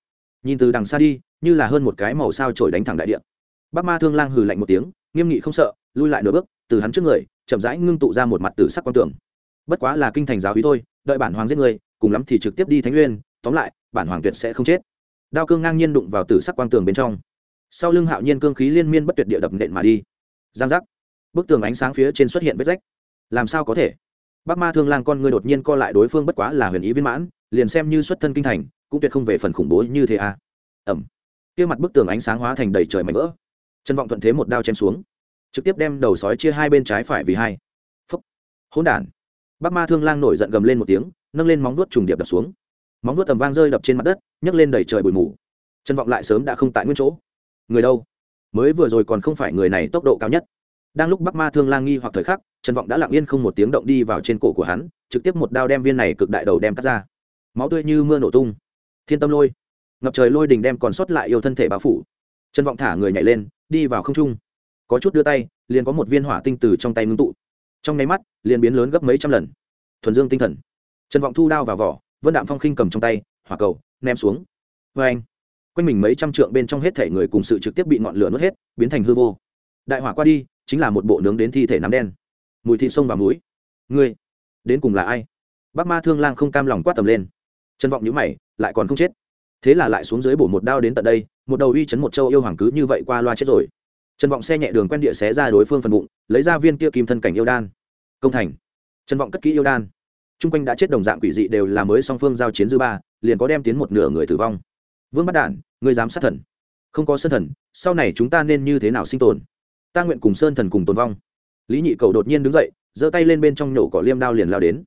Speaker 1: nhìn từ đằng xa đi, như là hơn một cái màu sao trổi đánh thẳng đại địa. Bác ma thương lang hừ lạnh một tiếng, nghiêm nghị không sợ, lui lại nửa bước, từ hắn trước người, chậm rãi ngưng tụ ra một mặt tử sắc quang tưởng. Bất quá là kinh thành giáo hí thôi, đợi bản hoàng giết người, cùng lắm thì trực tiếp đi thánh nguyên tóm lại, bản hoàng tuyệt sẽ không chết. Đao cương ngang nhiên đụng vào tử sắc quang tường bên trong. Sau lưng hạo nhiên cương khí liên miên bất tuyệt địa đập nện mà đi. Giang giác. Bức tường ánh sáng phía trên xuất hiện vết rách. Làm sao có thể? Bác ma thương lang con người đột nhiên co lại đối phương bất quá là huyền ý viên mãn, liền xem như xuất thân kinh thành cũng tuyệt không về phần khủng bố như thế à. Ẩm. Kia mặt bức tường ánh sáng hóa thành đầy trời mảnh vỡ. Trân vọng thuận thế một đao chém xuống. Trực tiếp đem đầu sói chia hai bên trái phải vì hai. Phúc. Hỗn đản. Bác ma thương lang nổi giận gầm lên một tiếng, nâng lên móng vuốt trùng điệp đập xuống. Móng vuốt tầm vang rơi đập trên mặt đất, nhấc lên đầy trời bụi mù. Trân vọng lại sớm đã không tại nguyên chỗ. Người đâu? Mới vừa rồi còn không phải người này tốc độ cao nhất. Đang lúc bắc ma thương lang nghi hoặc thời khắc trần vọng đã lặng yên không một tiếng động đi vào trên cổ của hắn, trực tiếp một đao đem viên này cực đại đầu đem cắt ra. Máu tươi như mưa nổ tung thiên tâm lôi. Ngập trời lôi đình đem còn sót lại yêu thân thể bao phủ. Trần vọng thả người nhảy lên, đi vào không trung. Có chút đưa tay, liền có một viên hỏa tinh từ trong tay ngưng tụ. Trong nháy mắt, liền biến lớn gấp mấy trăm lần. Thuần dương tinh thần. Trần vọng thu đao vào vỏ, vân đạm phong khinh cầm trong tay, hỏa cầu, ném xuống. Vê anh, quanh mình mấy trăm trượng bên trong hết thể người cùng sự trực tiếp bị ngọn lửa nuốt hết, biến thành hư vô. Đại hỏa qua đi, chính là một bộ nướng đến thi thể nắm đen. Mùi thịt sông và mũi. Ngươi, đến cùng là ai? Bác ma thương lang không cam lòng quát tầm lên trân vọng nhữ mày, lại còn không chết. Thế là lại xuống dưới bổ một đao đến tận đây, một đầu uy chấn một châu yêu hoàng cứ như vậy qua loa chết rồi. Trần vọng xe nhẹ đường quen địa xé ra đối phương phần bụng, lấy ra viên kia kim thân cảnh yêu đan. Công thành. Trần vọng cất kỹ yêu đan. T r u n g quanh đã chết đồng dạng quỷ dị đều là mới song phương giao chiến dư ba, liền có đem tiến một nửa người tử vong. Vương bắt đản người dám sát thần? Không có sơn thần, sau này chúng ta nên như thế nào sinh tồn? Ta nguyện cùng sơn thần cùng tồn vong. Lý nhị cầu đột nhiên đứng dậy, giơ tay lên bên trong nhổ cỏ liêm đao liền lao đến.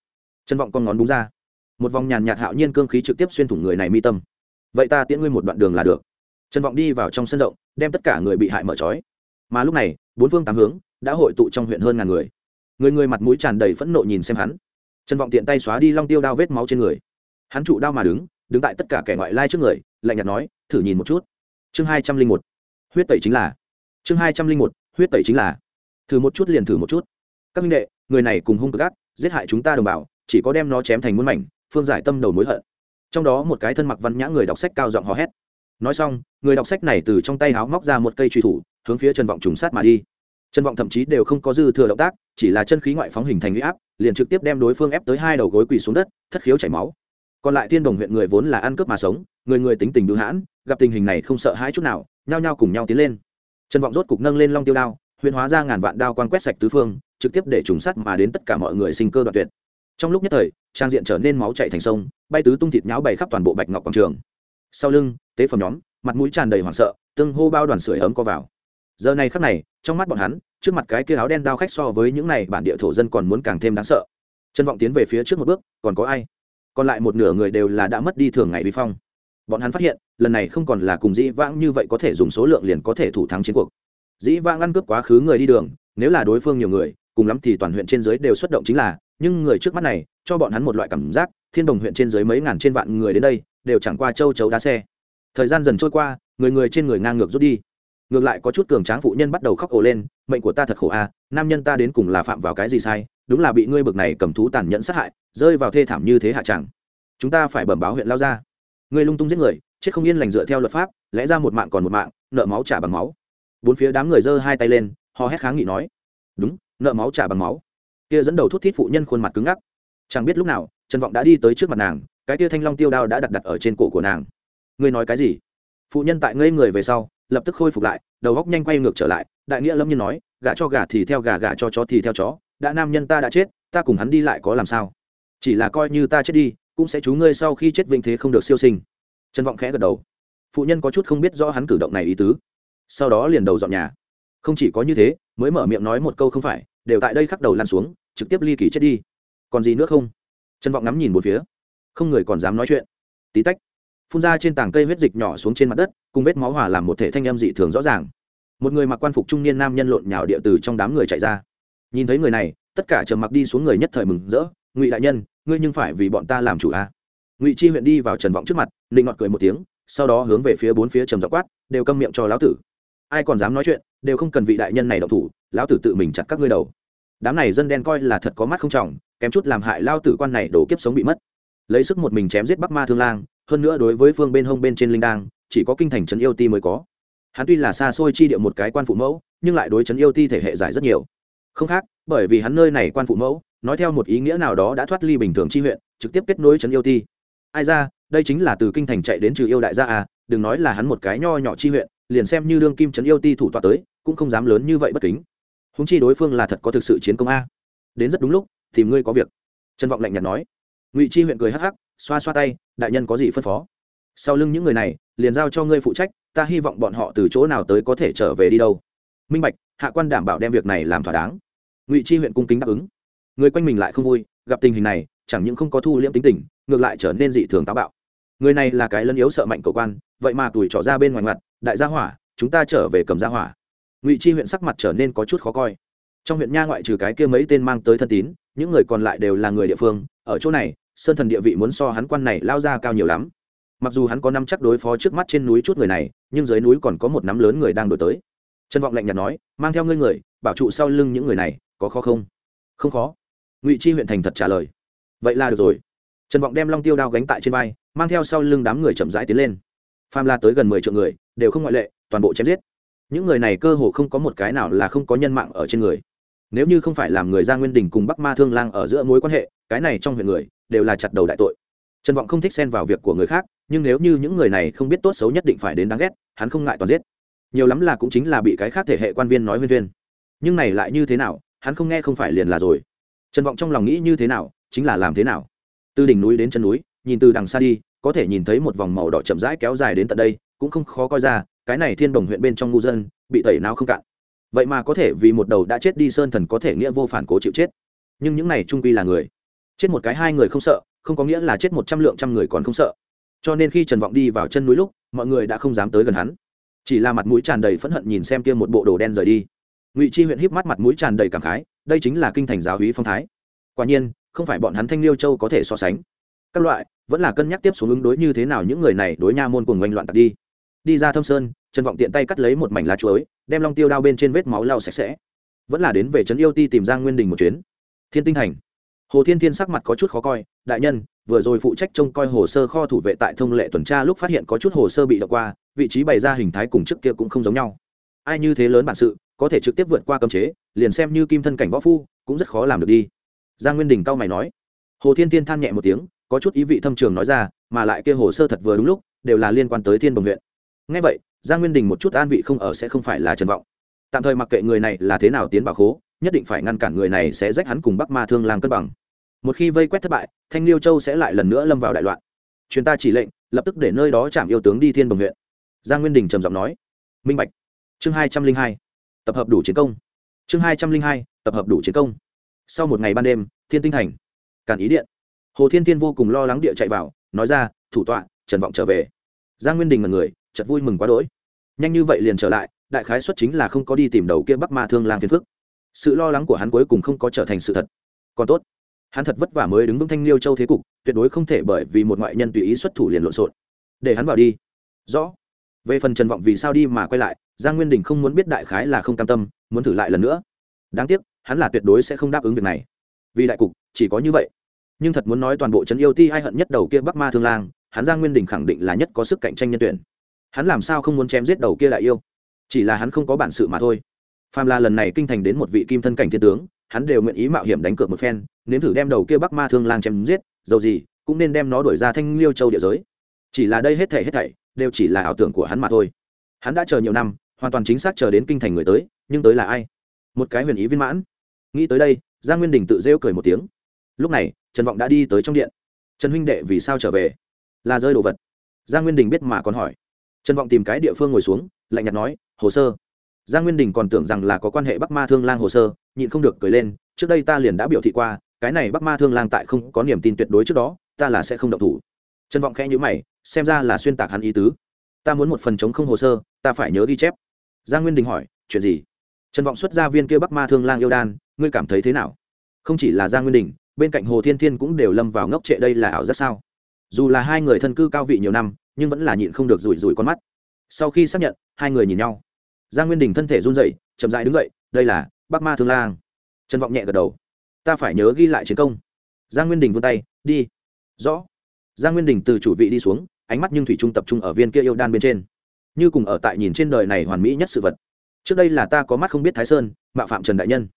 Speaker 1: Trần vọng con ngón búng ra một vòng nhàn nhạt hạo nhiên cương khí trực tiếp xuyên thủng người này mi tâm. Vậy ta tiễn ngươi một đoạn đường là được. Trần vọng đi vào trong sân rộng, đem tất cả người bị hại mở trói. Mà lúc này, bốn phương tám hướng đã hội tụ trong huyện hơn ngàn người. Người người mặt mũi tràn đầy phẫn nộ nhìn xem hắn. Trần vọng tiện tay xóa đi long tiêu đao vết máu trên người. Hắn trụ đao mà đứng đứng tại tất cả kẻ ngoại lai trước người, lạnh nhạt nói, thử nhìn một chút. Chương hai trăm linh một. Huyết tẩy chính là. Chương hai trăm linh một. Huyết tẩy chính là. Thử một chút liền thử một chút. Các minh đệ, người này cùng hung cực ác, giết hại chúng ta đồng bào, chỉ có đem nó chém thành muôn mảnh phương giải tâm đầu mối hận. Trong đó một cái thân mặc văn nhã người đọc sách cao giọng hò hét. Nói xong, người đọc sách này từ trong tay háo móc ra một cây truy thủ, hướng phía trần vọng trùng sát mà đi. Trần vọng thậm chí đều không có dư thừa động tác, chỉ là chân khí ngoại phóng hình thành huy áp, liền trực tiếp đem đối phương ép tới hai đầu gối quỳ xuống đất, thất khiếu chảy máu. Còn lại thiên đồng huyện người vốn là ăn cướp mà sống, người người tính tình bưu hãn, gặp tình hình này không sợ hãi chút nào, nhao nhao cùng nhau tiến lên. Trần vọng rốt cục nâng lên long tiêu đao huyện hóa ra ngàn vạn đao quan quét sạch tứ phương, trực tiếp để trùng sát mà đến tất cả mọi người sinh cơ đoạn tuyệt trong lúc nhất thời, trang diện trở nên máu chạy thành sông, bay tứ tung thịt nháo bày khắp toàn bộ bạch ngọc quảng trường. Sau lưng, tế phẩm nhóm, mặt mũi tràn đầy hoảng sợ, tương hô bao đoàn sưởi ấm co vào. Giờ này khắc này, trong mắt bọn hắn, trước mặt cái kia áo đen đao khách so với những này bản địa thổ dân còn muốn càng thêm đáng sợ. Trân vọng tiến về phía trước một bước, còn có ai? Còn lại một nửa người đều là đã mất đi thường ngày vi phong. Bọn hắn phát hiện, lần này không còn là cùng dĩ vãng như vậy có thể dùng số lượng liền có thể thủ thắng chiến cuộc. Dĩ vãng ăn cướp quá khứ người đi đường, nếu là đối phương nhiều người, cùng lắm thì toàn huyện trên dưới đều xuất động chính là nhưng người trước mắt này, cho bọn hắn một loại cảm giác, thiên đồng huyện trên dưới mấy ngàn trên vạn người đến đây, đều chẳng qua châu chấu đá xe. Thời gian dần trôi qua, người người trên người ngang ngược rút đi. Ngược lại có chút cường tráng phụ nhân bắt đầu khóc ổ lên, mệnh của ta thật khổ a, nam nhân ta đến cùng là phạm vào cái gì sai, đúng là bị ngươi bực này cầm thú tàn nhẫn sát hại, rơi vào thê thảm như thế hạ chẳng. Chúng ta phải bẩm báo huyện lao ra. Ngươi lung tung giết người, chết không yên lành dựa theo luật pháp, lẽ ra một mạng còn một mạng, nợ máu trả bằng máu. Bốn phía đám người giơ hai tay lên họ hét kháng nghị nói, đúng, nợ máu trả bằng máu kia dẫn đầu thút thít phụ nhân khuôn mặt cứng ngắc. Chẳng biết lúc nào, trần vọng đã đi tới trước mặt nàng, cái tia thanh long tiêu đao đã đặt đặt ở trên cổ của nàng. Ngươi nói cái gì? Phụ nhân tại ngây người về sau, lập tức khôi phục lại, đầu góc nhanh quay ngược trở lại, đại nghĩa lâm nhiên nói gà cho gà thì theo gà gà cho chó thì theo chó, đã nam nhân ta đã chết, ta cùng hắn đi lại có làm sao? Chỉ là coi như ta chết đi, cũng sẽ chú ngươi sau khi chết vinh thế không được siêu sinh. Trần vọng khẽ gật đầu. Phụ nhân có chút không biết rõ hắn cử động này ý tứ. Sau đó liền đầu dọn nhà. Không chỉ có như thế, mới mở miệng nói một câu không phải đều tại đây khắc đầu lan xuống, trực tiếp ly kỳ chết đi. Còn gì nữa không? Trần vọng ngắm nhìn một phía. Không người còn dám nói chuyện. Tí tách, phun ra trên tảng cây huyết dịch nhỏ xuống trên mặt đất, cùng vết máu hòa làm một thể thanh âm dị thường rõ ràng. Một người mặc quan phục trung niên nam nhân lộn nhào địa từ trong đám người chạy ra. Nhìn thấy người này, tất cả trầm mặc đi xuống người nhất thời mừng rỡ. Ngụy đại nhân, ngươi nhưng phải vì bọn ta làm chủ a à? ngụy chi huyện đi vào trần vọng trước mặt định ngọt cười một tiếng, sau đó hướng về phía bốn phía trầm dọ quát, đều câm miệng cho lão tử. Ai còn dám nói chuyện, đều không cần vị đại nhân này độc thủ lão tử tự mình chặt các ngươi đầu. Đám này dân đen coi là thật có mắt không trọng, kém chút làm hại lao tử quan này đổ kiếp sống bị mất. Lấy sức một mình chém giết bắc ma thương lang, hơn nữa đối với phương bên hông bên trên linh đang chỉ có kinh thành trấn yêu ti mới có. Hắn tuy là xa xôi chi địa một cái quan phụ mẫu, nhưng lại đối trấn yêu ti thể hệ giải rất nhiều. Không khác, bởi vì hắn nơi này quan phụ mẫu, nói theo một ý nghĩa nào đó đã thoát ly bình thường chi huyện, trực tiếp kết nối trấn yêu ti. Ai ra, đây chính là từ kinh thành chạy đến trừ yêu đại gia à đừng nói là hắn một cái nho nhỏ chi huyện, liền xem như đương kim trấn yêu ti thủ tọa tới, cũng không dám lớn như vậy bất kính húng chi đối phương là thật có thực sự chiến công a. Đến rất đúng lúc tìm ngươi có việc. Trân vọng lạnh nhạt nói. Ngụy chi huyện cười hắc hắc xoa xoa tay đại nhân có gì phân phó? Sau lưng những người này liền giao cho ngươi phụ trách ta hy vọng bọn họ từ chỗ nào tới có thể trở về đi đâu. Minh bạch hạ quan đảm bảo đem việc này làm thỏa đáng. Ngụy chi huyện cung kính đáp ứng. Người quanh mình lại không vui gặp tình hình này chẳng những không có thu liễm tính tình ngược lại trở nên dị thường táo bạo. Người này là cái lân yếu sợ mạnh cầu quan vậy mà tuổi trỏ ra bên ngoài ngoặt, đại gia hỏa chúng ta trở về cầm gia hỏa ngụy chi huyện sắc mặt trở nên có chút khó coi. Trong huyện nha ngoại trừ cái kia mấy tên mang tới thân tín, những người còn lại đều là người địa phương, ở chỗ này, sơn thần địa vị muốn so hắn quan này lao ra cao nhiều lắm. Mặc dù hắn có năm chắc đối phó trước mắt trên núi chút người này, nhưng dưới núi còn có một nắm lớn người đang đổi tới. Trân vọng lạnh nhạt nói, mang theo ngươi người, bảo trụ sau lưng những người này, có khó không? Không khó. Ngụy chi huyện thành thật trả lời. Vậy là được rồi. Trần vọng đem long tiêu đao gánh tại trên vai, mang theo sau lưng đám người chậm rãi tiến lên. Pham la tới gần mười triệu người, đều không ngoại lệ, toàn bộ chém giết những người này cơ hồ không có một cái nào là không có nhân mạng ở trên người. Nếu như không phải làm người ra nguyên đình cùng bắc ma thương lang ở giữa mối quan hệ, cái này trong huyện người, đều là chặt đầu đại tội. Trần vọng không thích xen vào việc của người khác, nhưng nếu như những người này không biết tốt xấu nhất định phải đến đáng ghét, hắn không ngại toàn giết. Nhiều lắm là cũng chính là bị cái khác thể hệ quan viên nói huyên viên nhưng này lại như thế nào, hắn không nghe không phải liền là rồi. Trần vọng trong lòng nghĩ như thế nào, chính là làm thế nào. Từ đỉnh núi đến chân núi, nhìn từ đằng xa đi, có thể nhìn thấy một vòng màu đỏ chậm rãi kéo dài đến tận đây, cũng không khó coi ra cái này thiên đồng huyện bên trong ngu dân, bị tẩy não không cạn. Vậy mà có thể vì một đầu đã chết đi sơn thần có thể nghĩa vô phản cố chịu chết. Nhưng những này trung quy là người. Chết một cái hai người không sợ, không có nghĩa là chết một trăm lượng trăm người còn không sợ. Cho nên khi trần vọng đi vào chân núi lúc, mọi người đã không dám tới gần hắn. Chỉ là mặt mũi tràn đầy phẫn hận nhìn xem kia một bộ đồ đen rời đi. Ngụy chi huyện híp mắt mặt mũi tràn đầy cảm khái, đây chính là kinh thành giáo hí phong thái. Quả nhiên, không phải bọn hắn thanh liêu châu có thể so sánh. Các loại, vẫn là cân nhắc tiếp xuống ứng đối như thế nào những người này đối nha môn cùng oanh loạn tặc đi đi ra thâm sơn, trần vọng tiện tay cắt lấy một mảnh lá chuối, đem long tiêu đao bên trên vết máu lau sạch sẽ. Vẫn là đến về trấn yêu ti tìm ra nguyên đình một chuyến. Thiên tinh thành hồ thiên thiên sắc mặt có chút khó coi, đại nhân, vừa rồi phụ trách trông coi hồ sơ kho thủ vệ tại thông lệ tuần tra lúc phát hiện có chút hồ sơ bị đọc qua, vị trí bày ra hình thái cùng trước kia cũng không giống nhau. Ai như thế lớn bản sự, có thể trực tiếp vượt qua cấm chế, liền xem như kim thân cảnh võ phu, cũng rất khó làm được đi. Giang nguyên đình cao mày nói. Hồ thiên thiên than nhẹ một tiếng, có chút ý vị thâm trường nói ra, mà lại kia hồ sơ thật vừa đúng lúc, đều là liên quan tới thiên bồng huyện ngay vậy, giang nguyên đình một chút an vị không ở sẽ không phải là trần vọng. Tạm thời mặc kệ người này là thế nào tiến bảo khố, nhất định phải ngăn cản người này sẽ rách hắn cùng bắc ma thương lang cân bằng. Một khi vây quét thất bại, thanh liêu châu sẽ lại lần nữa lâm vào đại loạn. Chuyên ta chỉ lệnh, lập tức để nơi đó chạm yêu tướng đi thiên bồng huyện. Giang nguyên đình trầm giọng nói. Minh bạch. Chương hai trăm linh hai. Tập hợp đủ chiến công. Chương hai trăm linh hai, tập hợp đủ chiến công. Sau một ngày ban đêm, thiên tinh thành. Cản ý điện. Hồ thiên thiên vô cùng lo lắng địa chạy vào, nói ra, thủ tọa, trần vọng trở về. Giang nguyên đình là người chật vui mừng quá đỗi. Nhanh như vậy liền trở lại, đại khái xuất chính là không có đi tìm đầu kia bắc ma thương lang phiền phức. Sự lo lắng của hắn cuối cùng không có trở thành sự thật. Còn tốt, hắn thật vất vả mới đứng vững thanh liêu châu thế cục, tuyệt đối không thể bởi vì một ngoại nhân tùy ý xuất thủ liền lộn xộn. Để hắn vào đi. Rõ. Về phần trần vọng vì sao đi mà quay lại, giang nguyên đình không muốn biết đại khái là không cam tâm, muốn thử lại lần nữa. Đáng tiếc, hắn là tuyệt đối sẽ không đáp ứng việc này. Vì đại cục, chỉ có như vậy. Nhưng thật muốn nói toàn bộ trấn yêu ti ai hận nhất đầu kia bắc ma thương lang, hắn giang nguyên đình khẳng định là nhất có sức cạnh tranh nhân tuyển hắn làm sao không muốn chém giết đầu kia lại yêu? Chỉ là hắn không có bản sự mà thôi. Phàm là lần này kinh thành đến một vị kim thân cảnh thiên tướng, hắn đều nguyện ý mạo hiểm đánh cược một phen, nếm thử đem đầu kia bắc ma thương lang chém giết, dầu gì, cũng nên đem nó đổi ra thanh liêu châu địa giới. Chỉ là đây hết thảy hết thảy, đều chỉ là ảo tưởng của hắn mà thôi. Hắn đã chờ nhiều năm, hoàn toàn chính xác chờ đến kinh thành người tới, nhưng tới là ai? Một cái huyền ý viên mãn. Nghĩ tới đây, giang nguyên đình tự rêu cười một tiếng. Lúc này, trần vọng đã đi tới trong điện. Trần huynh đệ, vì sao trở về? Là rơi đồ vật? Giang nguyên đình biết mà còn hỏi trần vọng tìm cái địa phương ngồi xuống, lạnh nhạt nói, hồ sơ. Giang nguyên đình còn tưởng rằng là có quan hệ bắc ma thương lang hồ sơ, nhịn không được cười lên, trước đây ta liền đã biểu thị qua, cái này bắc ma thương lang tại không có niềm tin tuyệt đối trước đó, ta là sẽ không động thủ. Trần vọng khẽ nhữ mày, xem ra là xuyên tạc hắn ý tứ. Ta muốn một phần chống không hồ sơ, ta phải nhớ ghi chép. Giang nguyên đình hỏi, chuyện gì? Trần vọng xuất ra viên kia bắc ma thương lang yêu đan, ngươi cảm thấy thế nào? Không chỉ là giang nguyên đình, bên cạnh hồ thiên thiên cũng đều lâm vào ngốc trệ đây là ảo giác sao? Dù là hai người thân cư cao vị nhiều năm nhưng vẫn là nhịn không được rủi rủi con mắt. Sau khi xác nhận, hai người nhìn nhau. Giang nguyên đình thân thể run dậy chậm dại đứng dậy, đây là bắc ma thương lang. Trần vọng nhẹ gật đầu. Ta phải nhớ ghi lại chiến công. Giang nguyên đình vươn tay, đi. Rõ. Giang nguyên đình từ chủ vị đi xuống, ánh mắt nhưng thủy trung tập trung ở viên kia yêu đan bên trên. Như cùng ở tại nhìn trên đời này hoàn mỹ nhất sự vật. Trước đây là ta có mắt không biết thái sơn, mạo phạm trần đại nhân.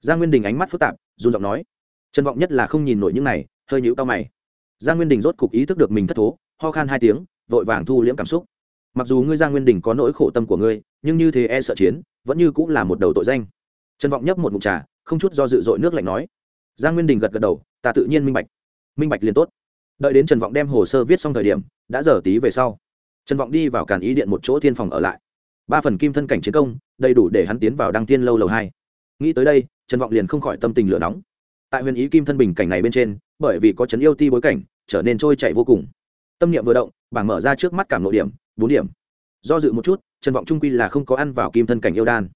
Speaker 1: Giang nguyên đình ánh mắt phức tạp, run giọng nói. Trần vọng nhất là không nhìn nổi những này, hơi nhũ tao mày. Giang nguyên đình rốt cục ý thức được mình thất thố, ho khan hai tiếng vội vàng thu liễm cảm xúc. Mặc dù ngươi giang nguyên đình có nỗi khổ tâm của ngươi, nhưng như thế e sợ chiến, vẫn như cũng là một đầu tội danh. Trần vọng nhấp một mục trà, không chút do dự dội nước lạnh nói. Giang nguyên đình gật gật đầu, ta tự nhiên minh bạch. Minh bạch liền tốt. Đợi đến trần vọng đem hồ sơ viết xong thời điểm, đã giờ tí về sau. Trần vọng đi vào càn ý điện một chỗ thiên phòng ở lại. Ba phần kim thân cảnh chiến công, đầy đủ để hắn tiến vào đăng tiên lâu lầu hai. Nghĩ tới đây, trần vọng liền không khỏi tâm tình lửa nóng. Tại huyền ý kim thân bình cảnh này bên trên, bởi vì có chấn yêu ti bối cảnh, trở nên trôi chảy vô cùng. Tâm niệm vừa động bảng mở ra trước mắt cảm nội điểm, bốn điểm. Do dự một chút, trần vọng trung quy là không có ăn vào kim thân cảnh yêu đan.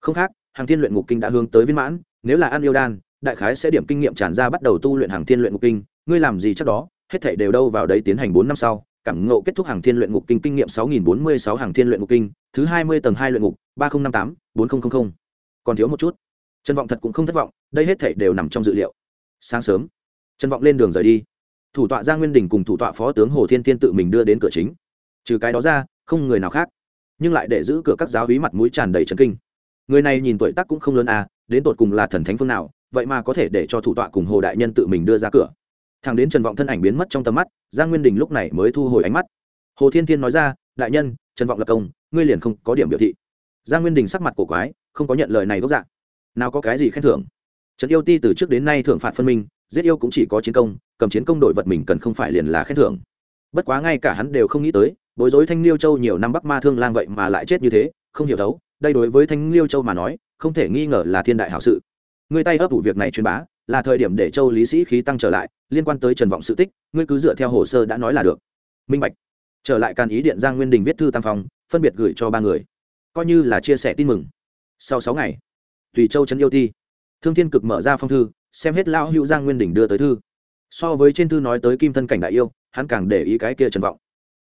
Speaker 1: Không khác, hàng thiên luyện ngục kinh đã hướng tới viên mãn, nếu là ăn yêu đan, đại khái sẽ điểm kinh nghiệm tràn ra bắt đầu tu luyện hàng thiên luyện ngục kinh, ngươi làm gì chắc đó, hết thảy đều đâu vào đấy tiến hành bốn năm sau, cảm ngộ kết thúc hàng thiên luyện ngục kinh kinh nghiệm sáu nghìn bốn mươi sáu hàng thiên luyện ngục kinh, thứ hai mươi tầng hai luyện ngục, ba nghìn năm tám, bốn nghìn còn thiếu một chút. Trần vọng thật cũng không thất vọng, đây hết thảy đều nằm trong dự liệu. Sáng sớm, trần vọng lên đường rời đi thủ tọa gia nguyên đình cùng thủ tọa phó tướng hồ thiên Thiên tự mình đưa đến cửa chính. Trừ cái đó ra, không người nào khác, nhưng lại để giữ cửa các giáo hí mặt mũi tràn đầy trấn kinh. Người này nhìn tuổi tác cũng không lớn à đến tột cùng là thần thánh phương nào, vậy mà có thể để cho thủ tọa cùng hồ đại nhân tự mình đưa ra cửa. Thằng đến trần vọng thân ảnh biến mất trong tầm mắt, giang nguyên đình lúc này mới thu hồi ánh mắt. Hồ thiên thiên nói ra, đại nhân, trần vọng lập công, ngươi liền không có điểm biểu thị. Giang nguyên đình sắc mặt cổ quái, không có nhận lời này gốc dạng nào có cái gì khen thưởng? Trần yêu ti từ trước đến nay thưởng phạt phân minh giết yêu cũng chỉ có chiến công cầm chiến công đội vật mình cần không phải liền là khen thưởng. Bất quá ngay cả hắn đều không nghĩ tới bối rối thanh liêu châu nhiều năm bắc ma thương lang vậy mà lại chết như thế không hiểu thấu đây đối với thanh liêu châu mà nói không thể nghi ngờ là thiên đại hảo sự. Người tay ấp ủ việc này truyền bá là thời điểm để châu lý sĩ khí tăng trở lại liên quan tới trần vọng sự tích ngươi cứ dựa theo hồ sơ đã nói là được. Minh bạch. Trở lại càn ý điện giang nguyên đình viết thư tam phòng, phân biệt gửi cho ba người. Coi như là chia sẻ tin mừng. Sau sáu ngày tùy châu trấn yêu ti thương thiên cực mở ra phong thư, xem hết Lão hữu giang nguyên đình đưa tới thư. So với trên thư nói tới kim thân cảnh đại yêu, hắn càng để ý cái kia trần vọng.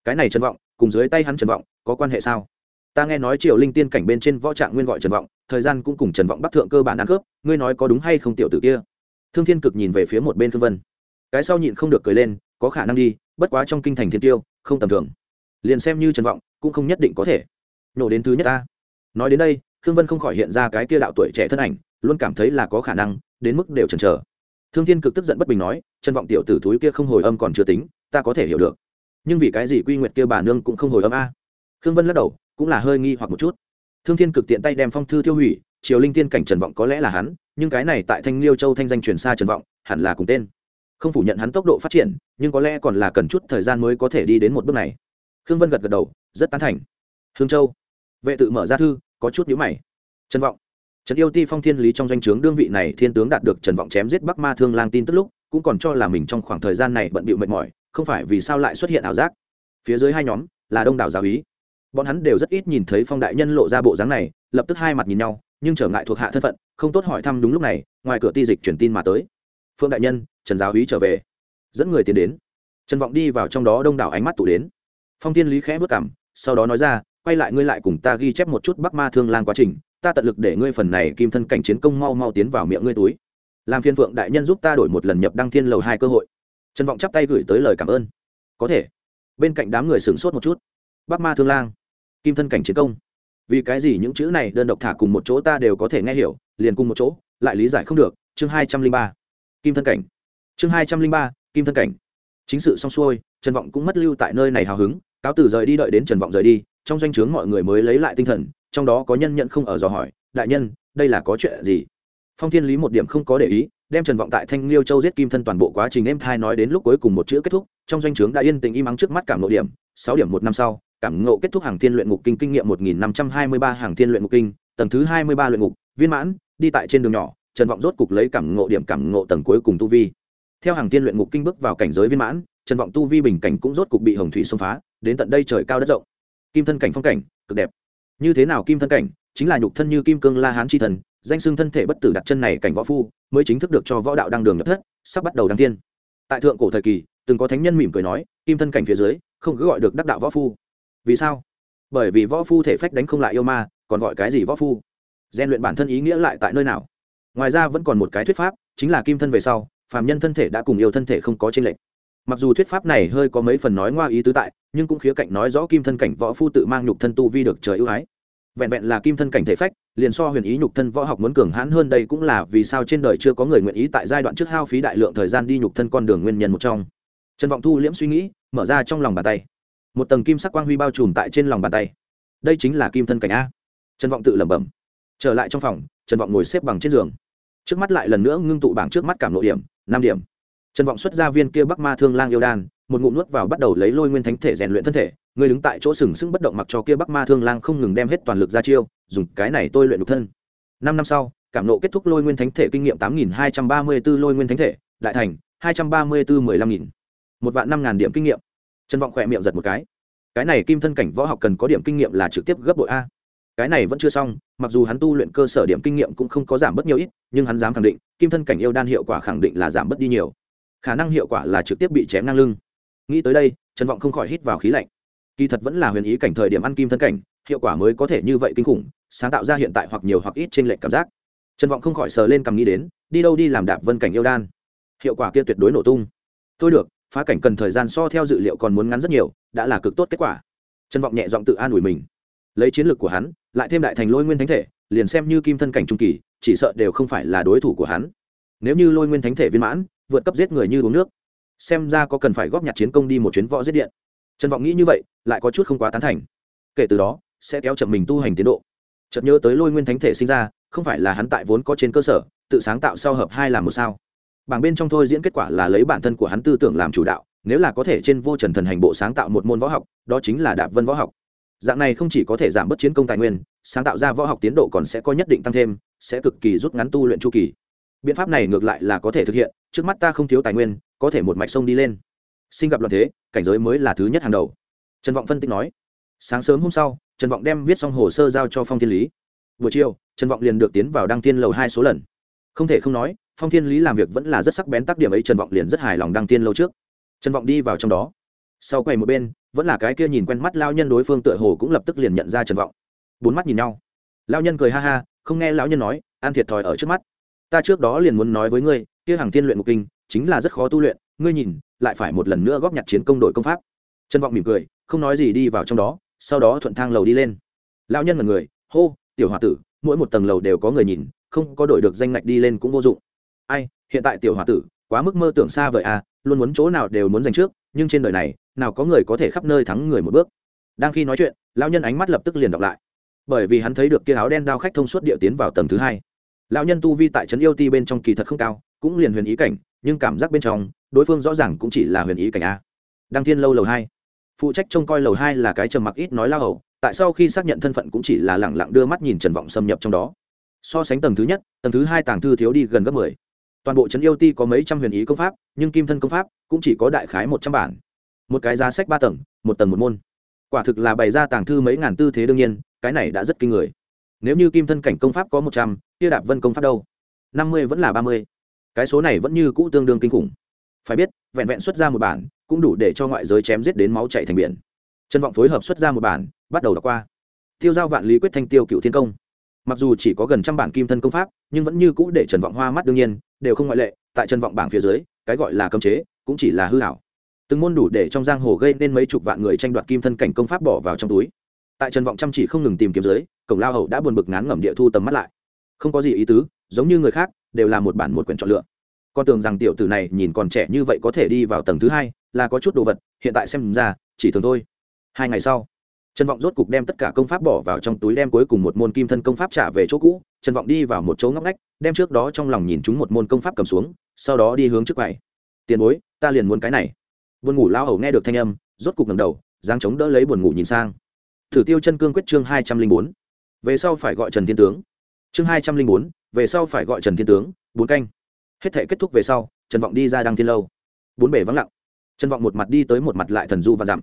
Speaker 1: Cái này trần vọng, cùng dưới tay hắn trần vọng, có quan hệ sao? Ta nghe nói triều linh tiên cảnh bên trên võ trạng nguyên gọi trần vọng, thời gian cũng cùng trần vọng bắc thượng cơ bản ăn khớp, ngươi nói có đúng hay không tiểu tử kia? Thương thiên cực nhìn về phía một bên thương vân. Cái sau nhịn không được cười lên, có khả năng đi, bất quá trong kinh thành thiên tiêu, không tầm thường. Liền xem như trần vọng, cũng không nhất định có thể. Nổ đến thứ nhất ta. Nói đến đây thương vân không khỏi hiện ra cái kia đạo tuổi trẻ thân ảnh luôn cảm thấy là có khả năng, đến mức đều chần chờ. Thương thiên cực tức giận bất bình nói, trần vọng tiểu tử thúi kia không hồi âm còn chưa tính, ta có thể hiểu được. Nhưng vì cái gì quy nguyệt kia bà nương cũng không hồi âm a? Khương vân lắc đầu, cũng là hơi nghi hoặc một chút. Thương thiên cực tiện tay đem phong thư tiêu hủy, triều linh tiên cảnh trần vọng có lẽ là hắn, nhưng cái này tại thanh liêu châu thanh danh truyền xa trần vọng, hẳn là cùng tên. Không phủ nhận hắn tốc độ phát triển, nhưng có lẽ còn là cần chút thời gian mới có thể đi đến một bước này. Khương vân gật gật đầu, rất tán thành. Hương châu. Vệ tự mở ra thư, có chút nhữ mày. Trần vọng trần yêu ti phong thiên lý trong danh o chướng đương vị này thiên tướng đạt được trần vọng chém giết bắc ma thương lang tin tức lúc, cũng còn cho là mình trong khoảng thời gian này bận bịu mệt mỏi, không phải vì sao lại xuất hiện ảo giác. Phía dưới hai nhóm, là đông đảo giáo ý bọn hắn đều rất ít nhìn thấy phong đại nhân lộ ra bộ dáng này, lập tức hai mặt nhìn nhau, nhưng trở ngại thuộc hạ thân phận, không tốt hỏi thăm đúng lúc này, ngoài cửa ti dịch truyền tin mà tới. Phương đại nhân, trần giáo Ý trở về. Dẫn người tiến đến. Trần vọng đi vào trong đó đông đảo ánh mắt tụ đến. Phong Thiên lý khẽ vất cảm, sau đó nói ra, quay lại ngươi lại cùng ta ghi chép một chút bắc ma thương lang quá trình ta tận lực để ngươi phần này kim thân cảnh chiến công mau mau tiến vào miệng ngươi túi. Làm phiên phượng đại nhân giúp ta đổi một lần nhập đăng thiên lầu hai cơ hội. Trần vọng chắp tay gửi tới lời cảm ơn. Có thể. Bên cạnh đám người sửng sốt một chút. Bắc ma thương lang, kim thân cảnh chiến công. Vì cái gì những chữ này đơn độc thả cùng một chỗ ta đều có thể nghe hiểu, liền cùng một chỗ, lại lý giải không được. Chương hai trăm linh ba, kim thân cảnh. Chương hai trăm linh ba, kim thân cảnh. Chính sự xong xuôi, trần vọng cũng mất lưu tại nơi này hào hứng. Cáo từ rời đi đợi đến trần vọng rời đi, trong danh o chướng mọi người mới lấy lại tinh thần trong đó có nhân nhận không ở dò hỏi, đại nhân, đây là có chuyện gì? Phong thiên lý một điểm không có để ý, đem trần vọng tại thanh liêu châu giết kim thân toàn bộ quá trình em thai nói đến lúc cuối cùng một chữ kết thúc, trong danh o chướng đã yên tình im ắng trước mắt cảm nội điểm, sáu điểm một năm sau, cảm ngộ kết thúc hàng thiên luyện ngục kinh kinh nghiệm một nghìn năm trăm hai mươi ba hàng thiên luyện ngục kinh, tầng thứ hai mươi ba luyện ngục, viên mãn, đi tại trên đường nhỏ, trần vọng rốt cục lấy cảm ngộ điểm cảm ngộ tầng cuối cùng tu vi. Theo hàng thiên luyện ngục kinh bước vào cảnh giới viên mãn, trần vọng tu vi bình cảnh cũng rốt cục bị hồng thủy xông phá, đến tận đây trời cao đất rộng. Kim thân cảnh phong cảnh, cực đẹp như thế nào kim thân cảnh, chính là nhục thân như kim cương la hán chi thần, danh xưng thân thể bất tử đặt chân này cảnh võ phu, mới chính thức được cho võ đạo đăng đường nhập thất, sắp bắt đầu đăng tiên tại thượng cổ thời kỳ, từng có thánh nhân mỉm cười nói, kim thân cảnh phía dưới, không cứ gọi được đắc đạo võ phu. Vì sao? Bởi vì võ phu thể phách đánh không lại yêu ma, còn gọi cái gì võ phu? Gian luyện bản thân ý nghĩa lại tại nơi nào? Ngoài ra vẫn còn một cái thuyết pháp, chính là kim thân về sau, phàm nhân thân thể đã cùng yêu thân thể không có tranh lệch mặc dù thuyết pháp này hơi có mấy phần nói ngoa ý tứ tại, nhưng cũng khía cạnh nói rõ kim thân cảnh võ phu tự mang nhục thân tu vi được trời ưu ái. Vẹn vẹn là kim thân cảnh thể phách, liền so huyền ý nhục thân võ học muốn cường hãn hơn đây cũng là vì sao trên đời chưa có người nguyện ý tại giai đoạn trước hao phí đại lượng thời gian đi nhục thân con đường nguyên nhân một trong. Trần vọng thu liễm suy nghĩ, mở ra trong lòng bàn tay. Một tầng kim sắc quang huy bao trùm tại trên lòng bàn tay. Đây chính là kim thân cảnh a. Trần vọng tự lẩm bẩm. Trở lại trong phòng, trần vọng ngồi xếp bằng trên giường. Trước mắt lại lần nữa ngưng tụ bảng trước mắt cảm lộ điểm, năm điểm trần vọng xuất ra viên kia bắc ma thương lang yêu đan, một ngụm nuốt vào bắt đầu lấy lôi nguyên thánh thể rèn luyện thân thể. Người đứng tại chỗ sừng sững bất động mặc cho kia bắc ma thương lang không ngừng đem hết toàn lực ra chiêu, dùng cái này tôi luyện đục thân. Năm năm sau, cảm nộ kết thúc lôi nguyên thánh thể kinh nghiệm tám nghìn hai trăm ba mươi b ố lôi nguyên thánh thể, đại thành hai trăm ba mươi b ố mười lăm nghìn. Một vạn năm ngàn điểm kinh nghiệm. Trần vọng khỏe miệng giật một cái. Cái này kim thân cảnh võ học cần có điểm kinh nghiệm là trực tiếp gấp bội a. Cái này vẫn chưa xong, mặc dù hắn tu luyện cơ sở điểm kinh nghiệm cũng không có giảm bớt nhiều ít, nhưng hắn dám khẳng định, kim thân cảnh yêu đan hiệu quả khẳng định là giảm bớt đi nhiều khả năng hiệu quả là trực tiếp bị chém ngang lưng. Nghĩ tới đây, trần vọng không khỏi hít vào khí lạnh. Kỳ thật vẫn là huyền ý cảnh thời điểm ăn kim thân cảnh, hiệu quả mới có thể như vậy kinh khủng, sáng tạo ra hiện tại hoặc nhiều hoặc ít trên lệnh cảm giác. Trần vọng không khỏi sờ lên cầm nghĩ đến, đi đâu đi làm đạp vân cảnh yêu đan. Hiệu quả kia tuyệt đối nổ tung. Thôi được, phá cảnh cần thời gian so theo dự liệu còn muốn ngắn rất nhiều, đã là cực tốt kết quả. Trần vọng nhẹ giọng tự an ủi mình. Lấy chiến lược của hắn, lại thêm đại thành lôi nguyên thánh thể, liền xem như kim thân cảnh trung kỳ, chỉ sợ đều không phải là đối thủ của hắn. Nếu như lôi nguyên thánh thể viên mãn vượt cấp giết người như uống nước. Xem ra có cần phải góp nhặt chiến công đi một chuyến võ giết điện. Trần vọng nghĩ như vậy, lại có chút không quá tán thành. Kể từ đó, sẽ kéo chậm mình tu hành tiến độ. Chợt nhớ tới lôi nguyên thánh thể sinh ra, không phải là hắn tại vốn có trên cơ sở, tự sáng tạo sau hợp hai làm một sao. Bảng bên trong thôi diễn kết quả là lấy bản thân của hắn tư tưởng làm chủ đạo, nếu là có thể trên vô trần thần hành bộ sáng tạo một môn võ học, đó chính là đạp vân võ học. Dạng này không chỉ có thể giảm bớt chiến công tài nguyên, sáng tạo ra võ học tiến độ còn sẽ có nhất định tăng thêm, sẽ cực kỳ rút ngắn tu luyện chu kỳ. Biện pháp này ngược lại là có thể thực hiện trước mắt ta không thiếu tài nguyên, có thể một mạch sông đi lên. Sinh gặp loạn thế, cảnh giới mới là thứ nhất hàng đầu. Trần vọng phân tích nói. Sáng sớm hôm sau, trần vọng đem viết xong hồ sơ giao cho phong thiên lý. Buổi chiều, trần vọng liền được tiến vào đăng tiên lầu hai số lần. Không thể không nói, phong thiên lý làm việc vẫn là rất sắc bén tác điểm ấy, trần vọng liền rất hài lòng đăng tiên lâu trước. Trần vọng đi vào trong đó. Sau quầy một bên, vẫn là cái kia nhìn quen mắt lao nhân đối phương tựa hồ cũng lập tức liền nhận ra trần vọng. Bốn mắt nhìn nhau. Lao nhân cười ha ha, không nghe lão nhân nói, an thiệt thòi ở trước mắt. Ta trước đó liền muốn nói với ngươi kia hàng tiên luyện ngục kinh, chính là rất khó tu luyện, ngươi nhìn, lại phải một lần nữa góp nhặt chiến công đội công pháp. Trần vọng mỉm cười, không nói gì đi vào trong đó, sau đó thuận thang lầu đi lên. Lão nhân là người, hô, tiểu h o a tử, mỗi một tầng lầu đều có người nhìn, không có đổi được danh ngạch đi lên cũng vô dụng. Ai, hiện tại tiểu h o a tử, quá mức mơ tưởng xa vời à luôn muốn chỗ nào đều muốn giành trước, nhưng trên đời này, nào có người có thể khắp nơi thắng người một bước. Đang khi nói chuyện, lão nhân ánh mắt lập tức liền đọc lại. Bởi vì hắn thấy được kia áo đen đao khách thông suốt địa tiến vào tầng thứ hai. Lão nhân tu vi tại trấn yêu ti bên trong kỳ thật không cao cũng liền huyền ý cảnh, nhưng cảm giác bên trong, đối phương rõ ràng cũng chỉ là huyền ý cảnh a. Đăng thiên lâu lầu hai. Phụ trách trông coi lầu hai là cái trầm mặc ít nói lao hầu, tại sau khi xác nhận thân phận cũng chỉ là lẳng lặng đưa mắt nhìn trần vọng xâm nhập trong đó. So sánh tầng thứ nhất, tầng thứ hai tàng thư thiếu đi gần gấp mười. Toàn bộ trấn yêu ti có mấy trăm huyền ý công pháp, nhưng kim thân công pháp cũng chỉ có đại khái một trăm bản. Một cái giá sách ba tầng, một tầng một môn. Quả thực là bày ra tàng thư mấy ngàn tư thế đương nhiên, cái này đã rất kinh người. Nếu như kim thân cảnh công pháp có một trăm, kia đạp vân công pháp đâu? năm mươi vẫn là ba mươi cái số này vẫn như cũ tương đương kinh khủng. Phải biết, vẹn vẹn xuất ra một bản, cũng đủ để cho ngoại giới chém giết đến máu chạy thành biển. Trần vọng phối hợp xuất ra một bản, bắt đầu đọc qua. Tiêu giao vạn lý quyết thanh tiêu cựu thiên công. Mặc dù chỉ có gần trăm bản kim thân công pháp, nhưng vẫn như cũ để trần vọng hoa mắt đương nhiên, đều không ngoại lệ, tại trần vọng bảng phía dưới, cái gọi là cấm chế, cũng chỉ là hư hảo từng môn đủ để trong giang hồ gây nên mấy chục vạn người tranh đoạt kim thân cảnh công pháp bỏ vào trong túi. Tại trần vọng chăm chỉ không ngừng tìm kiếm dưới, cổng lao hậu đã buồn bực ngán ngẩm địa thu tầm mắt lại. Không có gì ý tứ giống như người khác, đều là một bản một quyển chọn lựa. Con tưởng rằng tiểu tử này nhìn còn trẻ như vậy có thể đi vào tầng thứ hai, là có chút đồ vật, hiện tại xem ra, chỉ thường thôi. Hai ngày sau, trần vọng rốt cục đem tất cả công pháp bỏ vào trong túi đem cuối cùng một môn kim thân công pháp trả về chỗ cũ. Trần vọng đi vào một chỗ ngóc ngách, đem trước đó trong lòng nhìn chúng một môn công pháp cầm xuống, sau đó đi hướng trước quầy. Tiền bối, ta liền muốn cái này. Buồn ngủ lao hầu nghe được thanh âm, rốt cục ngầm đầu giáng chống đỡ lấy buồn ngủ nhìn sang. Thử tiêu chân cương quyết chương hai trăm linh bốn. Về sau phải gọi trần thiên tướng. Chương hai trăm linh bốn về sau phải gọi trần thiên tướng, bốn canh. Hết thể kết thúc về sau, trần vọng đi ra đăng thiên lâu. Bốn bể vắng lặng. Trần vọng một mặt đi tới một mặt lại thần du và dặm.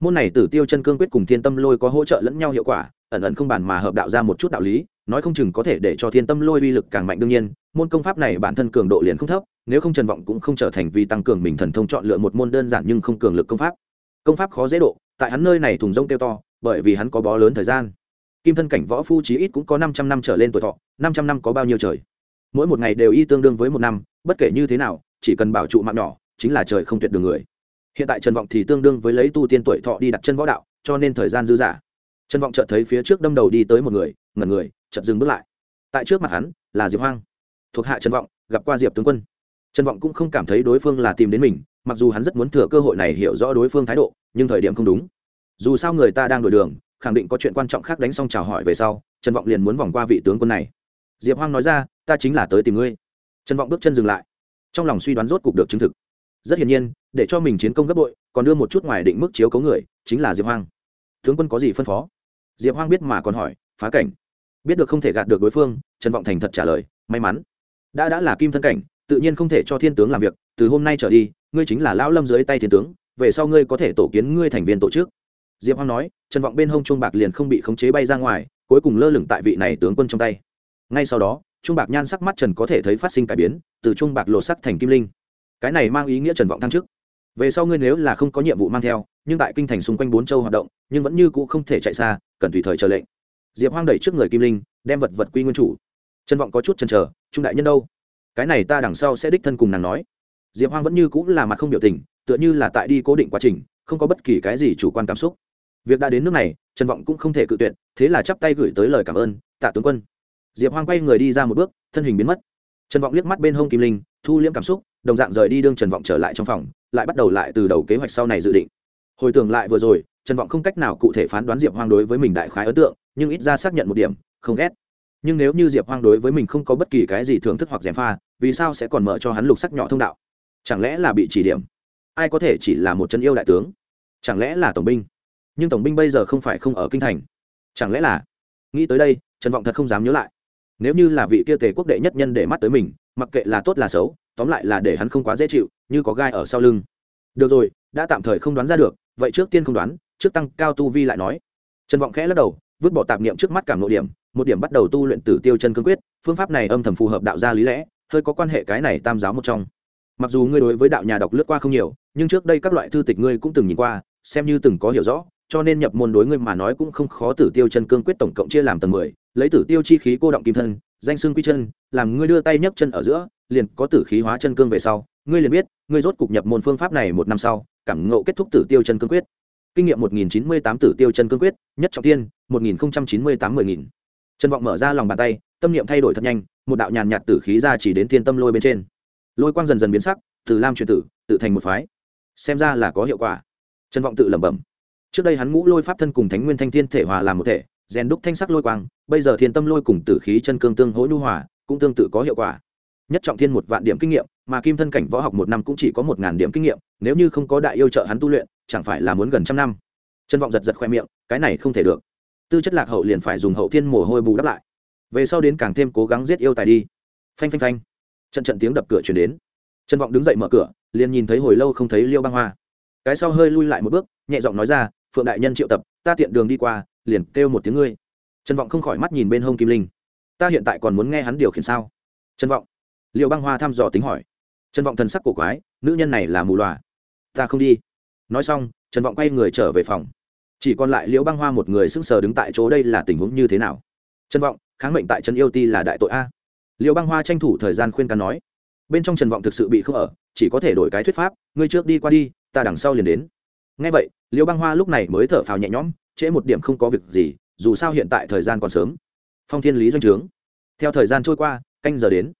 Speaker 1: Môn này tử tiêu chân cương quyết cùng thiên tâm lôi có hỗ trợ lẫn nhau hiệu quả, ẩn ẩn không bàn mà hợp đạo ra một chút đạo lý, nói không chừng có thể để cho thiên tâm lôi uy lực càng mạnh đương nhiên, môn công pháp này bản thân cường độ liền không thấp, nếu không trần vọng cũng không trở thành vì tăng cường mình thần thông chọn lựa một môn đơn giản nhưng không cường lực công pháp. Công pháp khó dễ độ, tại hắn nơi này thùng rông kêu to, bởi vì hắn có bó lớn thời gian kim thân cảnh võ phu chí ít cũng có năm trăm năm trở lên tuổi thọ, năm trăm năm có bao nhiêu trời? Mỗi một ngày đều y tương đương với một năm, bất kể như thế nào, chỉ cần bảo trụ mạng nhỏ, chính là trời không tuyệt đường người. Hiện tại trần vọng thì tương đương với lấy tu tiên tuổi thọ đi đặt chân võ đạo, cho nên thời gian dư giả. trần vọng chợt thấy phía trước đâm đầu đi tới một người, ngẩn người, chợt dừng bước lại. Tại trước mặt hắn, là diệp hoang. Thuộc hạ trần vọng, gặp qua diệp tướng quân. Trần vọng cũng không cảm thấy đối phương là tìm đến mình, mặc dù hắn rất muốn thừa cơ hội này hiểu rõ đối phương thái độ, nhưng thời điểm không đúng. Dù sao người ta đang đổi đường khẳng định có chuyện quan trọng khác đánh xong chào hỏi về sau, trần vọng liền muốn vòng qua vị tướng quân này. Diệp hoang nói ra, ta chính là tới tìm ngươi. Trần vọng bước chân dừng lại. Trong lòng suy đoán rốt cục được chứng thực. Rất hiển nhiên, để cho mình chiến công gấp bội, còn đưa một chút ngoài định mức chiếu cấu người, chính là diệp hoang. Tướng quân có gì phân phó? Diệp hoang biết mà còn hỏi, phá cảnh. Biết được không thể gạt được đối phương, trần vọng thành thật trả lời, may mắn. Đã đã là kim thân cảnh, tự nhiên không thể cho thiên tướng làm việc, từ hôm nay trở đi, ngươi chính là lão lâm dưới tay thiên tướng, về sau ngươi có thể tổ kiến ngươi thành viên tổ chức diệp hoang nói, trần vọng bên hông trung bạc liền không bị khống chế bay ra ngoài, cuối cùng lơ lửng tại vị này tướng quân trong tay. Ngay sau đó trung bạc nhan sắc mắt trần có thể thấy phát sinh cải biến, từ trung bạc lột sắc thành kim linh. Cái này mang ý nghĩa trần vọng thăng chức. Về sau ngươi nếu là không có nhiệm vụ mang theo, nhưng tại kinh thành xung quanh bốn châu hoạt động, nhưng vẫn như cũ không thể chạy xa, cần tùy thời chờ lệnh. Diệp hoang đẩy trước người kim linh, đem vật vật quy nguyên chủ. Trần vọng có chút chần chờ, trung đại nhân đâu? Cái này ta đằng sau sẽ đích thân cùng nàng nói. Diệp hoang vẫn như cũng là mặt không biểu tình, tựa như là tại đi cố định quá trình không có bất kỳ cái gì chủ quan cảm xúc. Việc đã đến nước này, trần vọng cũng không thể cự tuyệt, thế là chắp tay gửi tới lời cảm ơn, tạ tướng quân. Diệp hoang quay người đi ra một bước, thân hình biến mất. Trần vọng liếc mắt bên hông kim linh, thu liễm cảm xúc, đồng dạng rời đi đương trần vọng trở lại trong phòng, lại bắt đầu lại từ đầu kế hoạch sau này dự định. Hồi tưởng lại vừa rồi, trần vọng không cách nào cụ thể phán đoán diệp hoang đối với mình đại khái ấn tượng, nhưng ít ra xác nhận một điểm, không ghét. Nhưng nếu như diệp hoang đối với mình không có bất kỳ cái gì thưởng thức hoặc gièm pha, vì sao sẽ còn mở cho hắn lục sắc nhỏ thông đạo? Chẳng lẽ là bị chỉ điểm? Ai có thể chỉ là một chân yêu đại tướng? Chẳng lẽ là tổng binh? Nhưng tổng binh bây giờ không phải không ở kinh thành. Chẳng lẽ là? Nghĩ tới đây, trần vọng thật không dám nhớ lại. Nếu như là vị kia tề quốc đệ nhất nhân để mắt tới mình, mặc kệ là tốt là xấu, tóm lại là để hắn không quá dễ chịu, như có gai ở sau lưng. Được rồi, đã tạm thời không đoán ra được, vậy trước tiên không đoán, trước tăng cao tu vi lại nói. Trần vọng khẽ lắc đầu, vứt bỏ tạp niệm trước mắt cảm nội điểm, một điểm bắt đầu tu luyện tử tiêu chân cương quyết, phương pháp này âm thầm phù hợp đạo gia lý lẽ, hơi có quan hệ cái này tam giáo một trong mặc dù ngươi đối với đạo nhà đọc lướt qua không nhiều, nhưng trước đây các loại thư tịch ngươi cũng từng nhìn qua, xem như từng có hiểu rõ, cho nên nhập môn đối ngươi mà nói cũng không khó tử tiêu chân cương quyết tổng cộng chia làm tầng mười, lấy tử tiêu chi khí cô động kim thân, danh xương quy chân, làm ngươi đưa tay nhấc chân ở giữa, liền có tử khí hóa chân cương về sau, ngươi liền biết, ngươi rốt cục nhập môn phương pháp này một năm sau, cảm ngộ kết thúc tử tiêu chân cương quyết. Kinh nghiệm một nghìn chín mươi tám tử tiêu chân cương quyết, nhất trọng tiên một nghìn chín mươi tám mười nghìn. Trần vọng mở ra lòng bàn tay, tâm niệm thay đổi thật nhanh, một đạo nhàn nhạt tử khí ra chỉ đến thiên tâm lôi bên trên lôi quang dần dần biến sắc, từ lam truyền tử, tự thành một phái. Xem ra là có hiệu quả. Trần vọng tự lẩm bẩm. Trước đây hắn ngũ lôi pháp thân cùng thánh nguyên thanh thiên thể hòa làm một thể, rèn đúc thanh sắc lôi quang, bây giờ thiên tâm lôi cùng tử khí chân cương tương hỗ nhu hòa, cũng tương tự có hiệu quả. Nhất trọng thiên một vạn điểm kinh nghiệm, mà kim thân cảnh võ học một năm cũng chỉ có một ngàn điểm kinh nghiệm, nếu như không có đại yêu trợ hắn tu luyện, chẳng phải là muốn gần trăm năm. Trân vọng giật giật khoe miệng, cái này không thể được. Tư chất lạc hậu liền phải dùng hậu thiên mồ hôi bù đắp lại. Về sau đến càng thêm cố gắng giết yêu tài đi. Phanh phanh phanh trận trận tiếng đập cửa chuyển đến. Trần vọng đứng dậy mở cửa, liền nhìn thấy hồi lâu không thấy liêu băng hoa. Cái sau hơi lui lại một bước, nhẹ giọng nói ra, phượng đại nhân triệu tập, ta tiện đường đi qua, liền kêu một tiếng ngươi. Trần vọng không khỏi mắt nhìn bên hông kim linh. Ta hiện tại còn muốn nghe hắn điều khiển sao? Trần vọng. Liệu băng hoa thăm dò tính hỏi. Trần vọng thần sắc cổ quái, nữ nhân này là mù loà. Ta không đi. Nói xong, trần vọng quay người trở về phòng. Chỉ còn lại liễu băng hoa một người sững sờ đứng tại chỗ, đây là tình huống như thế nào? Trần vọng, kháng mệnh tại trần yêu ti là đại tội a liệu băng hoa tranh thủ thời gian khuyên can nói, bên trong trần vọng thực sự bị không ở, chỉ có thể đổi cái thuyết pháp, ngươi trước đi qua đi, ta đằng sau liền đến. Ngay vậy liệu băng hoa lúc này mới thở phào nhẹ nhõm, trễ một điểm không có việc gì, dù sao hiện tại thời gian còn sớm. Phong thiên lý doanh trướng. Theo thời gian trôi qua, canh giờ đến.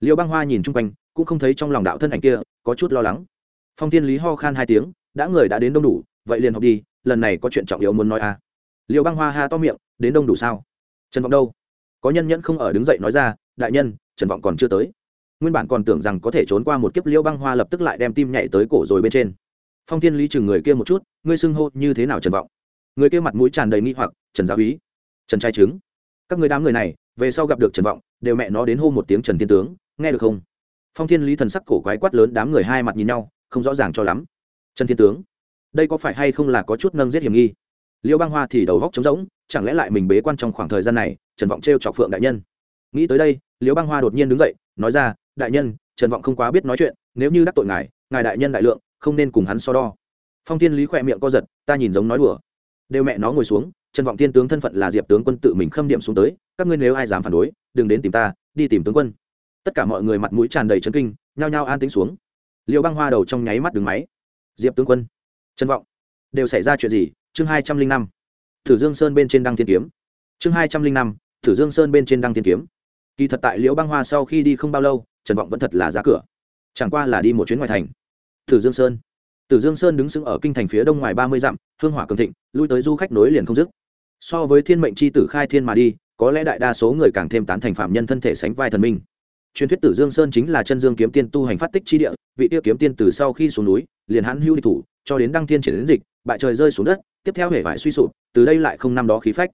Speaker 1: Liệu băng hoa nhìn chung quanh, cũng không thấy trong lòng đạo thân ảnh kia, có chút lo lắng. Phong thiên lý ho khan hai tiếng, đã người đã đến đông đủ, vậy liền học đi, lần này có chuyện trọng yếu muốn nói à. Liệu băng hoa ha to miệng, đến đông đủ sao? Trần vọng đâu? Có nhân nhẫn không ở đứng dậy nói ra đại nhân, trần vọng còn chưa tới. Nguyên bản còn tưởng rằng có thể trốn qua một kiếp liễu băng hoa lập tức lại đem tim nhảy tới cổ rồi bên trên. Phong thiên lý chừng người kia một chút, ngươi xưng hô như thế nào trần vọng? Người kia mặt mũi tràn đầy nghi hoặc, trần giáo úy, trần trai trứng, các người đám người này, về sau gặp được trần vọng, đều mẹ nó đến hô một tiếng trần thiên tướng, nghe được không? Phong thiên lý thần sắc cổ quái quát lớn đám người hai mặt nhìn nhau, không rõ ràng cho lắm. Trần thiên tướng, đây có phải hay không là có chút nâng giết hiểm nghi? Liêu băng hoa thì đầu góc trống rỗng, chẳng lẽ lại mình bế quan trong khoảng thời gian này, trần vọng t chọc phượng đại nhân? Nghĩ tới đây, liễu băng hoa đột nhiên đứng dậy, nói ra, đại nhân, trần vọng không quá biết nói chuyện, nếu như đắc tội ngài ngài đại nhân đại lượng, không nên cùng hắn so đo. Phong thiên lý khỏe miệng co giật, ta nhìn giống nói đùa. Đều mẹ nó ngồi xuống, trần vọng thiên tướng thân phận là diệp tướng quân tự mình khâm điểm xuống tới, các ngươi nếu ai dám phản đối, đừng đến tìm ta, đi tìm tướng quân. Tất cả mọi người mặt mũi tràn đầy chấn kinh, nhao nhao an tính xuống. Liệu băng hoa đầu trong nháy mắt đứng máy. Diệp tướng quân, trần vọng, đều xảy ra chuyện gì? Chương hai trăm linh năm, thử dương sơn bên trên đăng thiên kiếm. Chương hai trăm linh năm, thử dương sơn bên trên đăng thiên kiếm kỳ thật tại liễu băng hoa sau khi đi không bao lâu trần vọng vẫn thật là ra cửa chẳng qua là đi một chuyến ngoài thành tử dương sơn Tử Dương Sơn đứng sững ở kinh thành phía đông ngoài ba mươi dặm, hương hỏa cường thịnh, lui tới du khách nối liền không dứt. So với Thiên Mệnh chi tử khai thiên mà đi, có lẽ đại đa số người càng thêm tán thành phạm nhân thân thể sánh vai thần minh. Truyền thuyết Tử Dương Sơn chính là chân dương kiếm tiên tu hành phát tích chi địa, vị tiêu kiếm tiên từ sau khi xuống núi, liền hắn hưu địch thủ, cho đến đăng thiên triển đến dịch, bại trời rơi xuống đất, tiếp theo hệ vải suy sụp, từ đây lại không năm đó khí phách.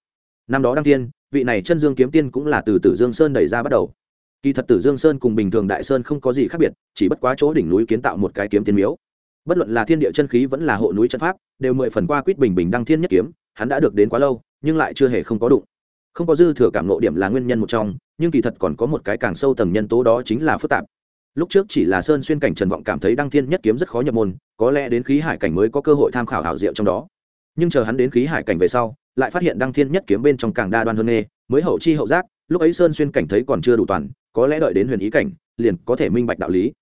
Speaker 1: Năm đó đăng thiên, vị này chân dương kiếm tiên cũng là từ Tử Dương Sơn đẩy ra bắt đầu. Kỳ thật Tử Dương Sơn cùng bình thường Đại Sơn không có gì khác biệt, chỉ bất quá chỗ đỉnh núi kiến tạo một cái kiếm tiên miếu. Bất luận là thiên địa chân khí vẫn là hộ núi chân pháp đều mười phần qua quýt bình bình đăng thiên nhất kiếm hắn đã được đến quá lâu nhưng lại chưa hề không có đụng. Không có dư thừa cảm nộ điểm là nguyên nhân một trong nhưng kỳ thật còn có một cái càng sâu tầng nhân tố đó chính là phức tạp. Lúc trước chỉ là sơn xuyên cảnh trần vọng cảm thấy đăng thiên nhất kiếm rất khó nhập môn có lẽ đến khí hải cảnh mới có cơ hội tham khảo hảo diệu trong đó. Nhưng chờ hắn đến khí hải cảnh về sau lại phát hiện đăng thiên nhất kiếm bên trong càng đa đoan hơn nghê mới hậu chi hậu giác, lúc ấy sơn xuyên cảnh thấy còn chưa đủ toàn, có lẽ đợi đến huyền ý cảnh, liền có thể minh bạch đạo lý.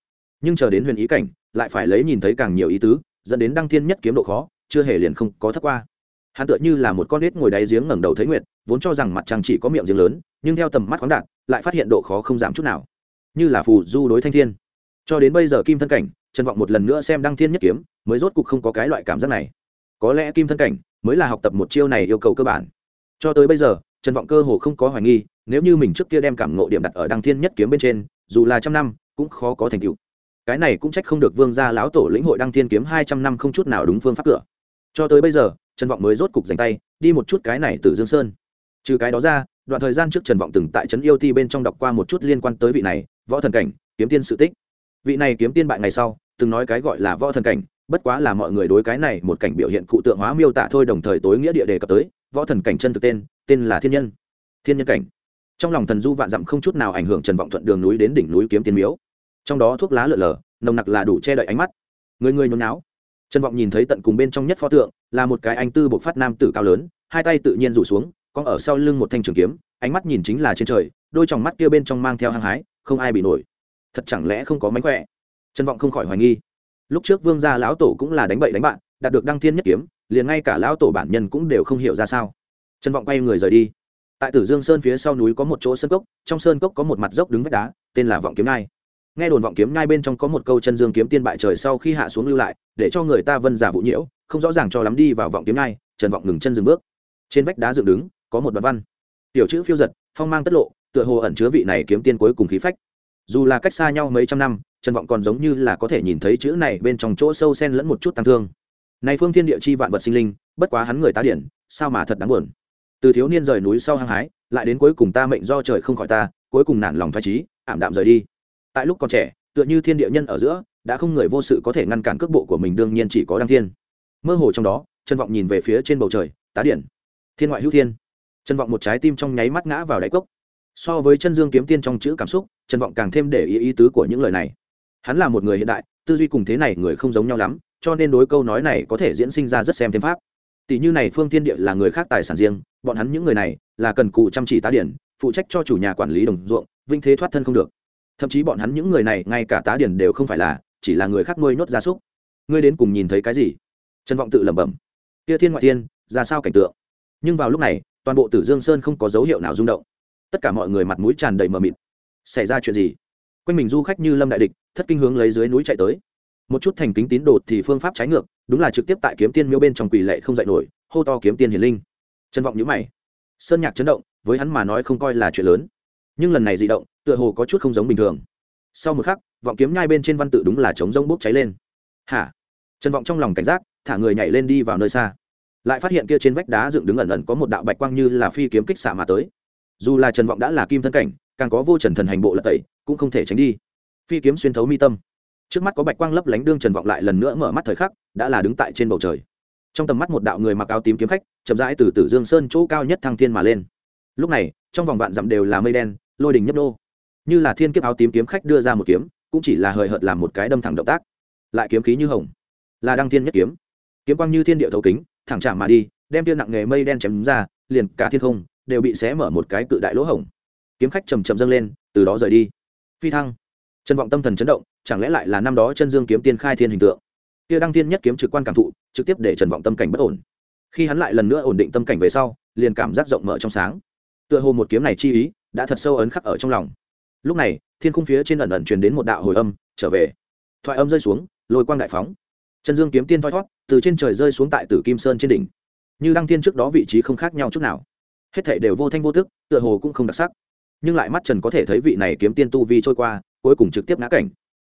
Speaker 1: Nhưng chờ đến huyền ý cảnh, lại phải lấy nhìn thấy càng nhiều ý tứ, dẫn đến đăng thiên nhất kiếm độ khó, chưa hề liền không có thất qua. Hắn tựa như là một con nết ngồi đáy giếng ngẩng đầu thấy nguyệt, vốn cho rằng mặt trăng chỉ có miệng giếng lớn, nhưng theo tầm mắt khoáng đạt, lại phát hiện độ khó không giảm chút nào. Như là phù du đối thanh thiên. Cho đến bây giờ kim thân cảnh, trần vọng một lần nữa xem đăng thiên nhất kiếm, mới rốt cục không có cái loại cảm giác này. Có lẽ kim thân cảnh mới là học tập một chiêu này yêu cầu cơ bản. Cho tới bây giờ, trần vọng cơ hồ không có hoài nghi, nếu như mình trước kia đem cảm ngộ điểm đặt ở đăng thiên nhất kiếm bên trên, dù là trăm năm, cũng khó có thành tựu. Cái này cũng trách không được vương gia lão tổ lĩnh hội đăng thiên kiếm hai trăm năm không chút nào đúng phương pháp cửa. Cho tới bây giờ, trần vọng mới rốt cục dành tay, đi một chút cái này từ dương sơn. Trừ cái đó ra, đoạn thời gian trước trần vọng từng tại trấn yêu ti bên trong đọc qua một chút liên quan tới vị này, võ thần cảnh, kiếm tiên sự tích. Vị này kiếm tiên bại ngày sau, từng nói cái gọi là võ thần cảnh bất quá là mọi người đối cái này một cảnh biểu hiện cụ tượng hóa miêu tả thôi đồng thời tối nghĩa địa đề cập tới, võ thần cảnh chân thực tên tên là thiên nhân. Thiên nhân cảnh. Trong lòng thần du vạn dặm không chút nào ảnh hưởng trần vọng thuận đường núi đến đỉnh núi kiếm tiên miếu. Trong đó thuốc lá lợn lờ, nồng nặc là đủ che đậy ánh mắt. Người người nhốn náo trần vọng nhìn thấy tận cùng bên trong nhất pho tượng, là một cái anh tư bộc phát nam tử cao lớn, hai tay tự nhiên rủ xuống con ở sau lưng một thanh trường kiếm, ánh mắt nhìn chính là trên trời, đôi tròng mắt kia bên trong mang theo hăng hái, không ai bị nổi. Thật chẳng lẽ không có mánh khỏe? Trần vọng không khỏi hoài nghi lúc trước vương gia lão tổ cũng là đánh bậy đánh bạn, đạt được đăng thiên nhất kiếm, liền ngay cả lão tổ bản nhân cũng đều không hiểu ra sao trần vọng quay người rời đi tại tử dương sơn phía sau núi có một chỗ sơn cốc, trong sơn cốc có một mặt dốc đứng vách đá, tên là vọng kiếm ngai. nghe đồn vọng kiếm ngai bên trong có một câu chân dương kiếm tiên bại trời sau khi hạ xuống lưu lại, để cho người ta vân giả vũ nhiễu, không rõ ràng cho lắm đi vào vọng kiếm ngai. trần vọng ngừng chân dừng bước trên vách đá dựng đứng, có một đoạn văn tiểu chữ phiêu giật, phong mang tất lộ, tựa hồ ẩn chứa vị này kiếm tiên cuối cùng khí phách dù là cách xa nhau mấy trăm năm trần vọng còn giống như là có thể nhìn thấy chữ này bên trong chỗ sâu sen lẫn một chút tăng thương. Này phương thiên địa chi vạn vật sinh linh, bất quá hắn người tá điển, sao mà thật đáng buồn? Từ thiếu niên rời núi sau hăng hái, lại đến cuối cùng ta mệnh do trời không khỏi ta, cuối cùng nản lòng thoái trí ảm đạm rời đi. Tại lúc còn trẻ, tựa như thiên địa nhân ở giữa, đã không người vô sự có thể ngăn cản cước bộ của mình đương nhiên chỉ có đăng thiên. Mơ hồ trong đó, trần vọng nhìn về phía trên bầu trời, tá điển. Thiên ngoại hữu thiên. Trần vọng một trái tim trong nháy mắt ngã vào đáy cốc. So với chân dương kiếm tiên trong chữ cảm xúc, trần vọng càng thêm để ý ý tứ của những lời này hắn là một người hiện đại, tư duy cùng thế này người không giống nhau lắm, cho nên đối câu nói này có thể diễn sinh ra rất xem thêm pháp. Tỷ như này phương tiên địa là người khác tài sản riêng, bọn hắn những người này là cần cụ chăm chỉ tá điển, phụ trách cho chủ nhà quản lý đồng ruộng, vinh thế thoát thân không được. Thậm chí bọn hắn những người này, ngay cả tá điển đều không phải là, chỉ là người khác nuôi nhốt gia súc. Ngươi đến cùng nhìn thấy cái gì? Trần vọng tự lẩm bẩm. Kia thiên ngoại thiên, ra sao cảnh tượng? Nhưng vào lúc này, toàn bộ tử dương sơn không có dấu hiệu nào rung động. Tất cả mọi người mặt mũi tràn đầy mờ mịt. Xảy ra chuyện gì? Quanh mình du khách như lâm đại địch, thất kinh hướng lấy dưới núi chạy tới. Một chút thành kính tín đồ thì phương pháp trái ngược, đúng là trực tiếp tại kiếm tiên miêu bên trong quỳ lệ không dạy nổi, hô to kiếm tiên hiền linh. Trân vọng nhữ mày. Sơn nhạc chấn động, với hắn mà nói không coi là chuyện lớn. Nhưng lần này dị động, tựa hồ có chút không giống bình thường. Sau một khắc, vọng kiếm nhai bên trên văn tự đúng là chống rông bốc cháy lên. Hả? Trần vọng trong lòng cảnh giác, thả người nhảy lên đi vào nơi xa. Lại phát hiện kia trên vách đá dựng đứng ẩn ẩn có một đạo bạch quang như là phi kiếm kích xạ mà tới. Dù là trần vọng đã là kim thân cảnh, càng có vô trần thần hành bộ lật tẩy cũng không thể tránh đi. Phi kiếm xuyên thấu mi tâm. Trước mắt có bạch quang lấp lánh đương trần vọng lại lần nữa mở mắt thời khắc, đã là đứng tại trên bầu trời. Trong tầm mắt một đạo người mặc áo tím kiếm khách, chậm rãi từ tử dương sơn chỗ cao nhất thăng thiên mà lên. Lúc này, trong vòng vạn dặm đều là mây đen, lôi đình nhấp đô như là thiên kiếp áo tím kiếm khách đưa ra một kiếm, cũng chỉ là hời hợt làm một cái đâm thẳng động tác. Lại kiếm khí như hồng, là đăng thiên nhất kiếm. Kiếm quang như thiên địa thấu kính, thẳng chạm mà đi, đem tiên nặng nghề mây đen chém ra, liền cả thiên không đều bị xé mở một cái cự đại lỗ hổng. Kiếm khách chầm chậm dâng lên, từ đó rời đi phi thăng. Trần vọng tâm thần chấn động chẳng lẽ lại là năm đó chân dương kiếm tiên khai thiên hình tượng? Kia đăng tiên nhất kiếm trực quan cảm thụ trực tiếp để trần vọng tâm cảnh bất ổn. Khi hắn lại lần nữa ổn định tâm cảnh về sau liền cảm giác rộng mở trong sáng. Tựa hồ một kiếm này chi ý đã thật sâu ấn khắc ở trong lòng. Lúc này thiên khung phía trên ẩn ẩn truyền đến một đạo hồi âm trở về. Thoại âm rơi xuống lôi quang đại phóng. Chân dương kiếm tiên thoi thoát, từ trên trời rơi xuống tại tử kim sơn trên đỉnh. Như đăng thiên trước đó vị trí không khác nhau chút nào. Hết thảy đều vô thanh vô tức tựa hồ cũng không đặc sắc nhưng lại mắt trần có thể thấy vị này kiếm tiên tu vi trôi qua, cuối cùng trực tiếp ngã cảnh.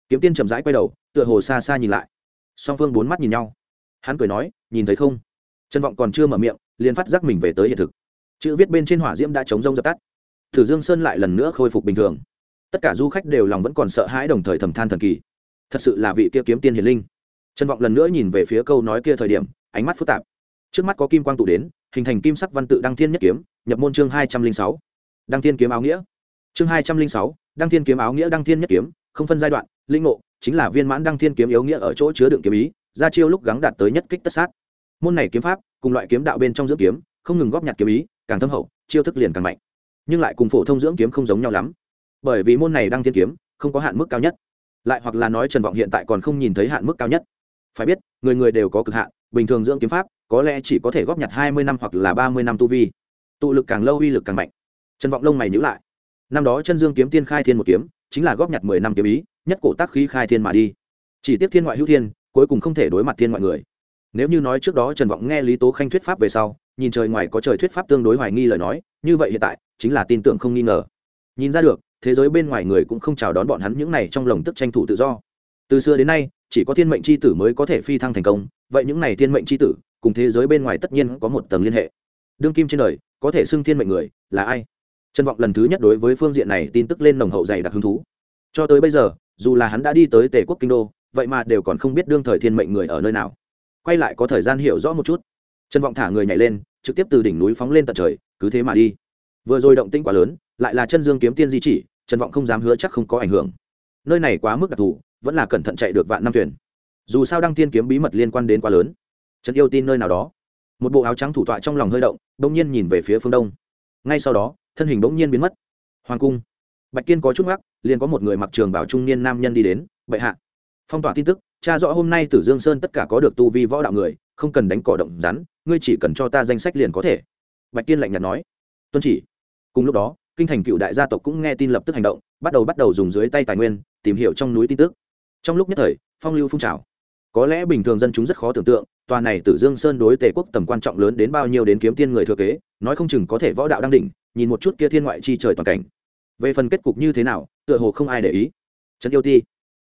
Speaker 1: Kiếm tiên chậm rãi quay đầu, tựa hồ xa xa nhìn lại. Song phương bốn mắt nhìn nhau. Hắn cười nói, nhìn thấy không? Trần vọng còn chưa mở miệng, liền phát giác mình về tới hiện thực. Chữ viết bên trên hỏa diễm đã chống rông dập tắt. Thử dương sơn lại lần nữa khôi phục bình thường. Tất cả du khách đều lòng vẫn còn sợ hãi đồng thời thầm than thần kỳ. Thật sự là vị kia kiếm tiên hiền linh. Trần vọng lần nữa nhìn về phía câu nói kia thời điểm, ánh mắt phức tạp. Trước mắt có kim quang tụ đến, hình thành kim sắc văn tự đăng thiên nhất kiếm, nhập môn chương hai trăm linh sáu đăng thiên kiếm áo nghĩa. Chương hai trăm linh sáu, đăng thiên kiếm áo nghĩa, đăng thiên nhất kiếm, không phân giai đoạn linh ngộ, chính là viên mãn đăng thiên kiếm yếu nghĩa ở chỗ chứa đựng kiếm ý, ra chiêu lúc gắng đạt tới nhất kích tất sát. Môn này kiếm pháp, cùng loại kiếm đạo bên trong dưỡng kiếm, không ngừng góp nhặt kiếm ý, càng thâm hậu, chiêu thức liền càng mạnh. Nhưng lại cùng phổ thông dưỡng kiếm không giống nhau lắm. Bởi vì môn này đăng thiên kiếm, không có hạn mức cao nhất. Lại hoặc là nói trần vọng hiện tại còn không nhìn thấy hạn mức cao nhất. Phải biết, người người đều có cực hạn, bình thường dưỡng kiếm pháp, có lẽ chỉ có thể góp nhặt hai mươi năm hoặc là ba mươi năm tu vi. Tụ lực càng lâu uy lực càng mạnh trần vọng lông mày nhữ lại. Năm đó chân dương kiếm tiên khai thiên một kiếm, chính là góp nhặt mười năm kiếm ý, nhất cổ tác khí khai thiên mà đi. Chỉ tiếp thiên ngoại hữu thiên, cuối cùng không thể đối mặt thiên ngoại người. Nếu như nói trước đó trần vọng nghe lý tố khanh thuyết pháp về sau, nhìn trời ngoài có trời thuyết pháp tương đối hoài nghi lời nói, như vậy hiện tại, chính là tin tưởng không nghi ngờ. Nhìn ra được, thế giới bên ngoài người cũng không chào đón bọn hắn những này trong lồng tức tranh thủ tự do. Từ xưa đến nay, chỉ có thiên mệnh c h i tử mới có thể phi thăng thành công, vậy những này thiên mệnh c h i tử, cùng thế giới bên ngoài tất nhiên có một tầng liên hệ. Đương kim trên đời, có thể xưng thiên mệnh người là ai? Trân vọng lần thứ nhất đối với phương diện này tin tức lên nồng hậu dày đặc hứng thú. Cho tới bây giờ, dù là hắn đã đi tới tề quốc kinh đô, vậy mà đều còn không biết đương thời thiên mệnh người ở nơi nào. Quay lại có thời gian hiểu rõ một chút. Trân vọng thả người nhảy lên, trực tiếp từ đỉnh núi phóng lên tận trời, cứ thế mà đi. Vừa rồi động tĩnh quá lớn, lại là chân dương kiếm tiên di chỉ, trần vọng không dám hứa chắc không có ảnh hưởng. Nơi này quá mức đặc thù, vẫn là cẩn thận chạy được vạn năm thuyền. Dù sao đăng tiên kiếm bí mật liên quan đến quá lớn. Trần yêu tin nơi nào đó. Một bộ áo trắng thủ tọa trong lòng hơi động, bỗng nhiên nhìn về phía phương đông. Ngay sau đó thân hình bỗng nhiên biến mất. Hoàng cung. Bạch kiên có chút ngắc liền có một người mặc trường bảo trung niên nam nhân đi đến, bệ hạ. Phong tỏa tin tức, cha rõ hôm nay tử dương sơn tất cả có được tu vi võ đạo người, không cần đánh cỏ động rắn, ngươi chỉ cần cho ta danh sách liền có thể. Bạch kiên lạnh nhạt nói. Tuân chỉ. Cùng lúc đó, kinh thành cựu đại gia tộc cũng nghe tin lập tức hành động, bắt đầu bắt đầu dùng dưới tay tài nguyên, tìm hiểu trong núi tin tức. Trong lúc nhất thời, phong lưu phun trào. Có lẽ bình thường dân chúng rất khó tưởng tượng, tòa này tử dương sơn đối tề quốc tầm quan trọng lớn đến bao nhiêu đến kiếm tiên người thừa kế, nói không chừng có thể võ đạo đang đỉnh nhìn một chút kia thiên ngoại chi trời toàn cảnh. Về phần kết cục như thế nào, tựa hồ không ai để ý. Trần yêu ti.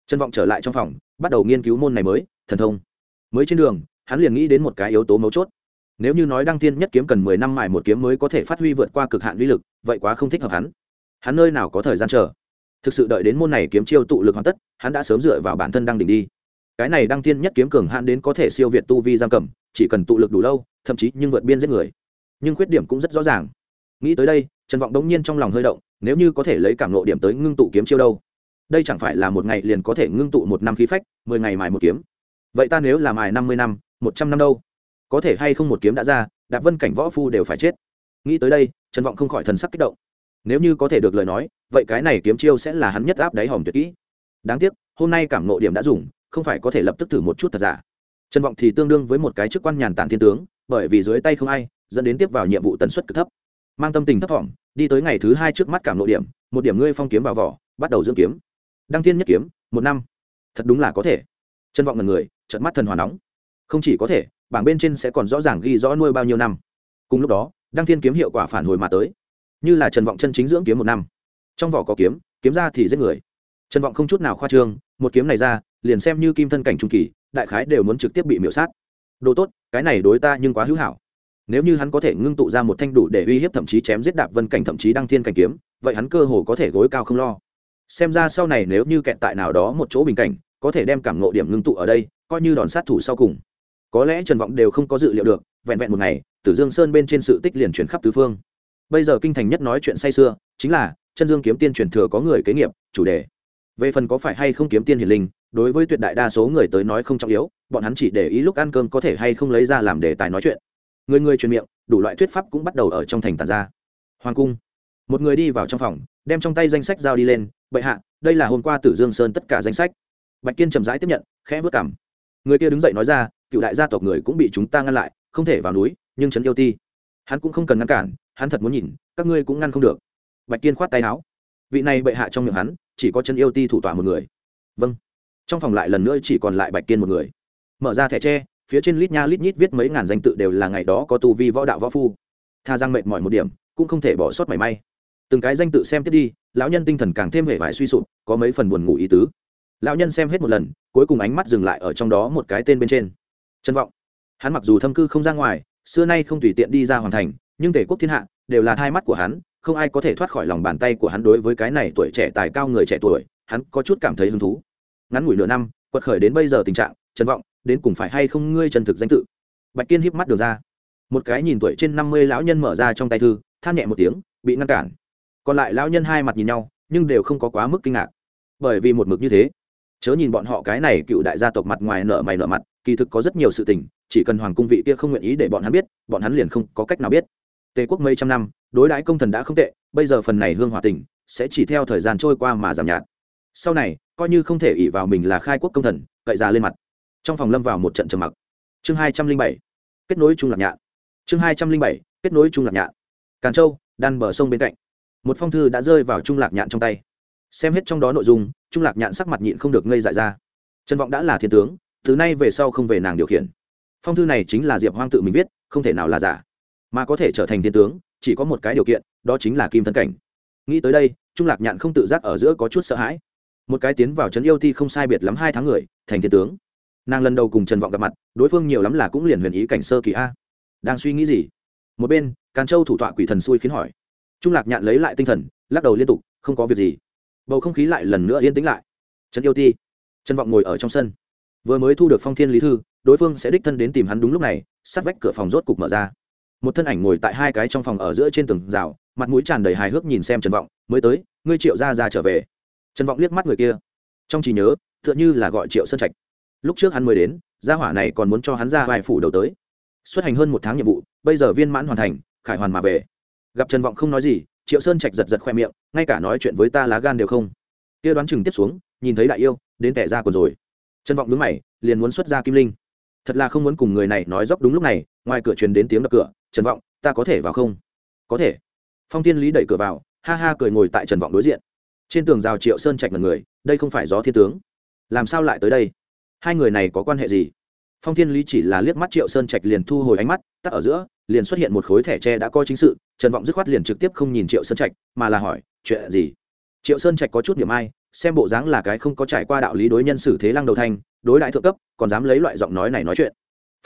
Speaker 1: Trân vọng trở lại trong phòng, bắt đầu nghiên cứu môn này mới, thần thông. Mới trên đường, hắn liền nghĩ đến một cái yếu tố mấu chốt. Nếu như nói đăng tiên nhất kiếm cần mười năm mài một kiếm mới có thể phát huy vượt qua cực hạn uy lực, vậy quá không thích hợp hắn. Hắn nơi nào có thời gian chờ? Thực sự đợi đến môn này kiếm chiêu tụ lực hoàn tất, hắn đã sớm dựa vào bản thân đang đỉnh đi. Cái này đăng tiên nhất kiếm cường hạn đến có thể siêu việt tu vi giam cầm, chỉ cần tụ lực đủ lâu, thậm chí nhưng vượt biên giết người. Nhưng khuyết điểm cũng rất rõ ràng nghĩ tới đây, trần vọng đống nhiên trong lòng hơi động, nếu như có thể lấy cảm lộ điểm tới ngưng tụ kiếm chiêu đâu? Đây chẳng phải là một ngày liền có thể ngưng tụ một năm khí phách, mười ngày mài một kiếm? Vậy ta nếu là mài năm mươi năm, một trăm năm đâu? Có thể hay không một kiếm đã ra, đạp vân cảnh võ phu đều phải chết. Nghĩ tới đây, trần vọng không khỏi thần sắc kích động. Nếu như có thể được lời nói, vậy cái này kiếm chiêu sẽ là hắn nhất áp đáy hòm tuyệt kỹ. Đáng tiếc, hôm nay cảm nộ điểm đã dùng, không phải có thể lập tức thử một chút thật giả. Trần vọng thì tương đương với một cái chức quan nhàn tản thiên tướng, bởi vì dưới tay không ai, dẫn đến tiếp vào nhiệm vụ tần suất cực thấp mang tâm tình thấp thỏm, đi tới ngày thứ hai trước mắt cảm lộ điểm, một điểm ngươi phong kiếm vào vỏ, bắt đầu dưỡng kiếm. Đăng thiên nhất kiếm, một năm. Thật đúng là có thể. Chân vọng ngần người trận mắt thần hòa nóng. Không chỉ có thể, bảng bên trên sẽ còn rõ ràng ghi rõ nuôi bao nhiêu năm. Cùng lúc đó, đăng thiên kiếm hiệu quả phản hồi mà tới. Như là trần vọng chân chính dưỡng kiếm một năm. Trong vỏ có kiếm kiếm ra thì giết người. Trần vọng không chút nào khoa trương, một kiếm này ra, liền xem như kim thân cảnh trung kỳ, đại khái đều muốn trực tiếp bị miễu sát. Đồ tốt, cái này đối ta nhưng quá hữu hảo nếu như hắn có thể ngưng tụ ra một thanh đủ để uy hiếp thậm chí chém giết đạp vân cảnh thậm chí đăng thiên cảnh kiếm, vậy hắn cơ hồ có thể gối cao không lo. Xem ra sau này nếu như kẹt tại nào đó một chỗ bình cảnh, có thể đem cảm ngộ điểm ngưng tụ ở đây, coi như đòn sát thủ sau cùng. Có lẽ trần vọng đều không có dự liệu được, vẹn vẹn một ngày, tử dương sơn bên trên sự tích liền chuyển khắp tứ phương. Bây giờ kinh thành nhất nói chuyện say xưa chính là, chân dương kiếm tiên truyền thừa có người kế nghiệp, chủ đề. Về phần có phải hay không kiếm tiên hiền linh, đối với tuyệt đại đa số người tới nói không trọng yếu, bọn hắn chỉ để ý lúc ăn cơm có thể hay không lấy ra làm đề tài nói chuyện người người truyền miệng, đủ loại thuyết pháp cũng bắt đầu ở trong thành tàn ra. Hoàng cung. Một người đi vào trong phòng, đem trong tay danh sách giao đi lên, bệ hạ, đây là hôm qua tử dương sơn tất cả danh sách. Bạch kiên chậm rãi tiếp nhận, khẽ vớt cảm người kia đứng dậy nói ra, cựu đại gia tộc người cũng bị chúng ta ngăn lại, không thể vào núi, nhưng trấn yêu ti. Hắn cũng không cần ngăn cản, hắn thật muốn nhìn, các ngươi cũng ngăn không được. Bạch kiên khoát tay áo. Vị này bệ hạ trong miệng hắn, chỉ có chân yêu ti thủ tọa một người. Vâng. Trong phòng lại lần nữa chỉ còn lại bạch kiên một người. Mở ra thẻ tre phía trên lít nha lít nhít viết mấy ngàn danh tự đều là ngày đó có tu vi võ đạo võ phu. Tha giang mệt mỏi một điểm, cũng không thể bỏ sót mảy may. Từng cái danh tự xem tiếp đi, lão nhân tinh thần càng thêm hệ vải suy sụp, có mấy phần buồn ngủ ý tứ. Lão nhân xem hết một lần, cuối cùng ánh mắt dừng lại ở trong đó một cái tên bên trên. Trân vọng. Hắn mặc dù thâm cư không ra ngoài, xưa nay không tùy tiện đi ra hoàn thành, nhưng tể quốc thiên hạ, đều là thai mắt của hắn, không ai có thể thoát khỏi lòng bàn tay của hắn đối với cái này tuổi trẻ tài cao người trẻ tuổi, hắn có chút cảm thấy hứng thú. Ngắn ngủi nửa năm, quật khởi đến bây giờ tình trạng, trần vọng đến cùng phải hay không ngươi chân thực danh tự? Bạch kiên híp mắt được ra. Một cái nhìn tuổi trên năm mươi lão nhân mở ra trong tay thư, than nhẹ một tiếng, bị ngăn cản. Còn lại lão nhân hai mặt nhìn nhau, nhưng đều không có quá mức kinh ngạc. Bởi vì một mực như thế, chớ nhìn bọn họ cái này cựu đại gia tộc mặt ngoài nợ mày nợ mặt, kỳ thực có rất nhiều sự tình, chỉ cần hoàng cung vị kia không nguyện ý để bọn hắn biết, bọn hắn liền không có cách nào biết. Tề quốc mấy trăm năm, đối đãi công thần đã không tệ, bây giờ phần này hương hòa tình, sẽ chỉ theo thời gian trôi qua mà giảm nhạt. Sau này, coi như không thể ỉ vào mình là khai quốc công thần, cậy ra lên mặt trong phòng lâm vào một trận trầm mặc. Chương hai trăm linh bảy, kết nối trung lạc nhạn. Chương hai trăm linh bảy, kết nối trung lạc nhạn. Càn châu, đan bờ sông bên cạnh. Một phong thư đã rơi vào trung lạc nhạn trong tay. Xem hết trong đó nội dung, trung lạc nhạn sắc mặt nhịn không được ngây dại ra. Trần vọng đã là thiên tướng, từ nay về sau không về nàng điều khiển. Phong thư này chính là diệp hoang tự mình viết, không thể nào là giả. Mà có thể trở thành thiên tướng, chỉ có một cái điều kiện, đó chính là kim thân cảnh. Nghĩ tới đây, trung lạc nhạn không tự giác ở giữa có chút sợ hãi. Một cái tiến vào trấn yêu thi không sai biệt lắm hai tháng người, thành thiên tướng nàng lần đầu cùng trần vọng gặp mặt đối phương nhiều lắm là cũng liền huyền ý cảnh sơ kỳ a đang suy nghĩ gì một bên càn châu thủ tọa quỷ thần xui khiến hỏi trung lạc nhạn lấy lại tinh thần lắc đầu liên tục không có việc gì bầu không khí lại lần nữa yên tĩnh lại trần yêu ti trần vọng ngồi ở trong sân vừa mới thu được phong thiên lý thư đối phương sẽ đích thân đến tìm hắn đúng lúc này sát vách cửa phòng rốt cục mở ra một thân ảnh ngồi tại hai cái trong phòng ở giữa trên tường rào mặt mũi tràn đầy hài hước nhìn xem trần vọng mới tới ngươi triệu ra ra trở về trần vọng liếc mắt người kia trong trí nhớ tựa như là gọi triệu sơn trạch lúc trước hắn mới đến, gia hỏa này còn muốn cho hắn ra vài phủ đầu tới. Xuất hành hơn một tháng nhiệm vụ, bây giờ viên mãn hoàn thành, khải hoàn mà về. Gặp trần vọng không nói gì, triệu sơn trạch giật giật khoe miệng, ngay cả nói chuyện với ta lá gan đều không. Kia đoán chừng tiếp xuống, nhìn thấy đại yêu, đến tẻ ra còn rồi. Trần vọng đứng mày, liền muốn xuất ra kim linh. Thật là không muốn cùng người này nói dốc đúng lúc này, ngoài cửa truyền đến tiếng đập cửa, trần vọng, ta có thể vào không? Có thể. Phong thiên lý đẩy cửa vào, ha ha cười ngồi tại trần vọng đối diện. Trên tường rào triệu sơn trạch mật người, đây không phải gió thiên tướng. Làm sao lại tới đây? Hai người này có quan hệ gì? Phong thiên lý chỉ là liếc mắt triệu sơn trạch liền thu hồi ánh mắt, tắt ở giữa, liền xuất hiện một khối thẻ tre đã coi chính sự, trần vọng dứt khoát liền trực tiếp không nhìn triệu sơn trạch, mà là hỏi, chuyện gì? Triệu sơn trạch có chút niềm ai, xem bộ dáng là cái không có trải qua đạo lý đối nhân xử thế lăng đầu thanh đối đại thượng cấp, còn dám lấy loại giọng nói này nói chuyện.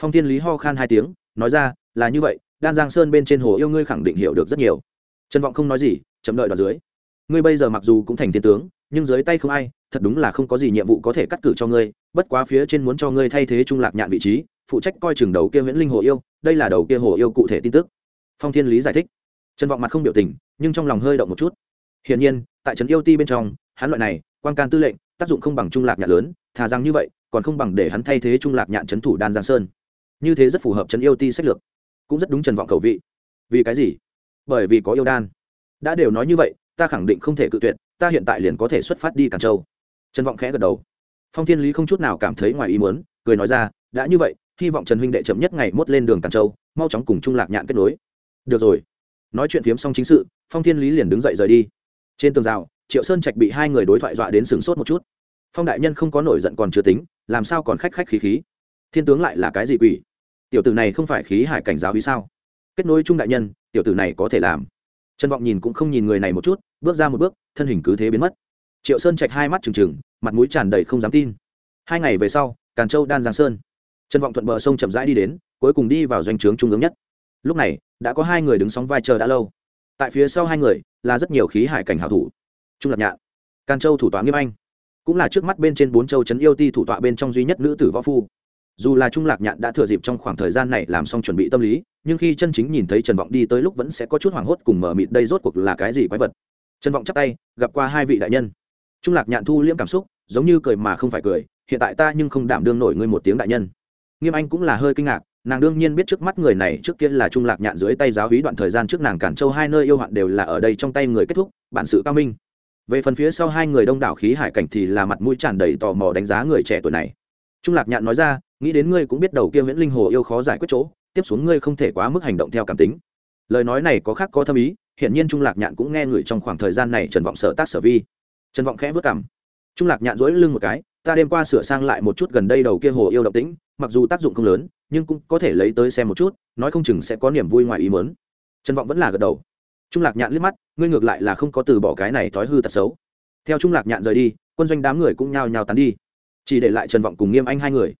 Speaker 1: Phong thiên lý ho khan hai tiếng, nói ra, là như vậy, đan giang sơn bên trên hồ yêu ngươi khẳng định hiểu được rất nhiều. Trần vọng không nói gì, chậm đợi đoạt dưới. Ngươi bây giờ mặc dù cũng thành thiên tướng nhưng dưới tay không ai, thật đúng là không có gì nhiệm vụ có thể cắt cử cho ngươi, bất quá phía trên muốn cho ngươi thay thế trung lạc nhạn vị trí, phụ trách coi chừng đầu kia nguyễn linh hồ yêu, đây là đầu kia hồ yêu cụ thể tin tức. Phong thiên lý giải thích. Trần vọng mặt không biểu tình, nhưng trong lòng hơi động một chút. Hiển nhiên, tại trấn yêu ti bên trong, hắn loại này, quan can tư lệnh, tác dụng không bằng trung lạc nhạn lớn, thà rằng như vậy, còn không bằng để hắn thay thế trung lạc nhạn trấn thủ đan giang sơn. Như thế rất phù hợp trấn yêu ti sách lược. Cũng rất đúng trần vọng khẩu vị. Vì cái gì? Bởi vì có yêu đan. Đã đều nói như vậy, ta khẳng định không thể cự tuyệt ta hiện tại liền có thể xuất phát đi càn châu. Trần vọng khẽ gật đầu. Phong thiên lý không chút nào cảm thấy ngoài ý muốn, cười nói ra, đã như vậy, hy vọng trần huynh đệ chậm nhất ngày mốt lên đường càn châu, mau chóng cùng trung lạc nhạn kết nối. Được rồi. Nói chuyện phiếm xong chính sự, phong thiên lý liền đứng dậy rời đi. Trên tường rào, triệu sơn trạch bị hai người đối thoại dọa đến sửng sốt một chút. Phong đại nhân không có nổi giận còn chưa tính, làm sao còn khách khách khí khí? Thiên tướng lại là cái gì quỷ? Tiểu tử này không phải khí hải cảnh giáo ý sao? Kết nối trung đại nhân, tiểu tử này có thể làm. Trần vọng nhìn cũng không nhìn người này một chút bước ra một bước, thân hình cứ thế biến mất. Triệu sơn trạch hai mắt trừng trừng, mặt mũi tràn đầy không dám tin. Hai ngày về sau, càn châu đan giang sơn. Trần vọng thuận bờ sông chậm rãi đi đến, cuối cùng đi vào doanh trướng trung ương nhất. Lúc này, đã có hai người đứng sóng vai chờ đã lâu. Tại phía sau hai người, là rất nhiều khí hải cảnh hảo thủ. Trung lạc nhạn, càn châu thủ tọa nghiêm anh, cũng là trước mắt bên trên bốn châu trấn yêu ti thủ tọa bên trong duy nhất nữ tử võ phu. Dù là trung lạc nhạn đã thừa dịp trong khoảng thời gian này làm xong chuẩn bị tâm lý, nhưng khi chân chính nhìn thấy trần vọng đi tới lúc vẫn sẽ có chút hoảng hốt cùng mở mịt đây rốt cuộc là cái gì quái vật trân vọng chắp tay, gặp qua hai vị đại nhân. Trung lạc nhạn thu liễm cảm xúc, giống như cười mà không phải cười, hiện tại ta nhưng không đảm đương nổi ngươi một tiếng đại nhân. Nghiêm anh cũng là hơi kinh ngạc, nàng đương nhiên biết trước mắt người này trước kia là trung lạc nhạn dưới tay giáo hí đoạn thời gian trước nàng cản châu hai nơi yêu hoạn đều là ở đây trong tay người kết thúc, bản sự cao minh. Về phần phía sau hai người đông đảo khí hải cảnh thì là mặt mũi tràn đầy tò mò đánh giá người trẻ tuổi này. Trung lạc nhạn nói ra, nghĩ đến ngươi cũng biết đầu kia nguyễn linh hồ yêu khó giải quyết chỗ, tiếp xuống ngươi không thể quá mức hành động theo cảm tính. Lời nói này có khác có thâm ý hiện nhiên trung lạc nhạn cũng nghe người trong khoảng thời gian này trần vọng sở tác sở vi. Trần vọng khẽ vất cảm. Trung lạc nhạn dối lưng một cái, ta đêm qua sửa sang lại một chút gần đây đầu kia hồ yêu động tĩnh, mặc dù tác dụng không lớn, nhưng cũng có thể lấy tới xem một chút, nói không chừng sẽ có niềm vui ngoài ý mớn trần vọng vẫn là gật đầu. Trung lạc nhạn liếc mắt, ngươi ngược lại là không có từ bỏ cái này thói hư tật xấu. Theo trung lạc nhạn rời đi, quân doanh đám người cũng nhao nhao tán đi. Chỉ để lại trần vọng cùng nghiêm anh hai người.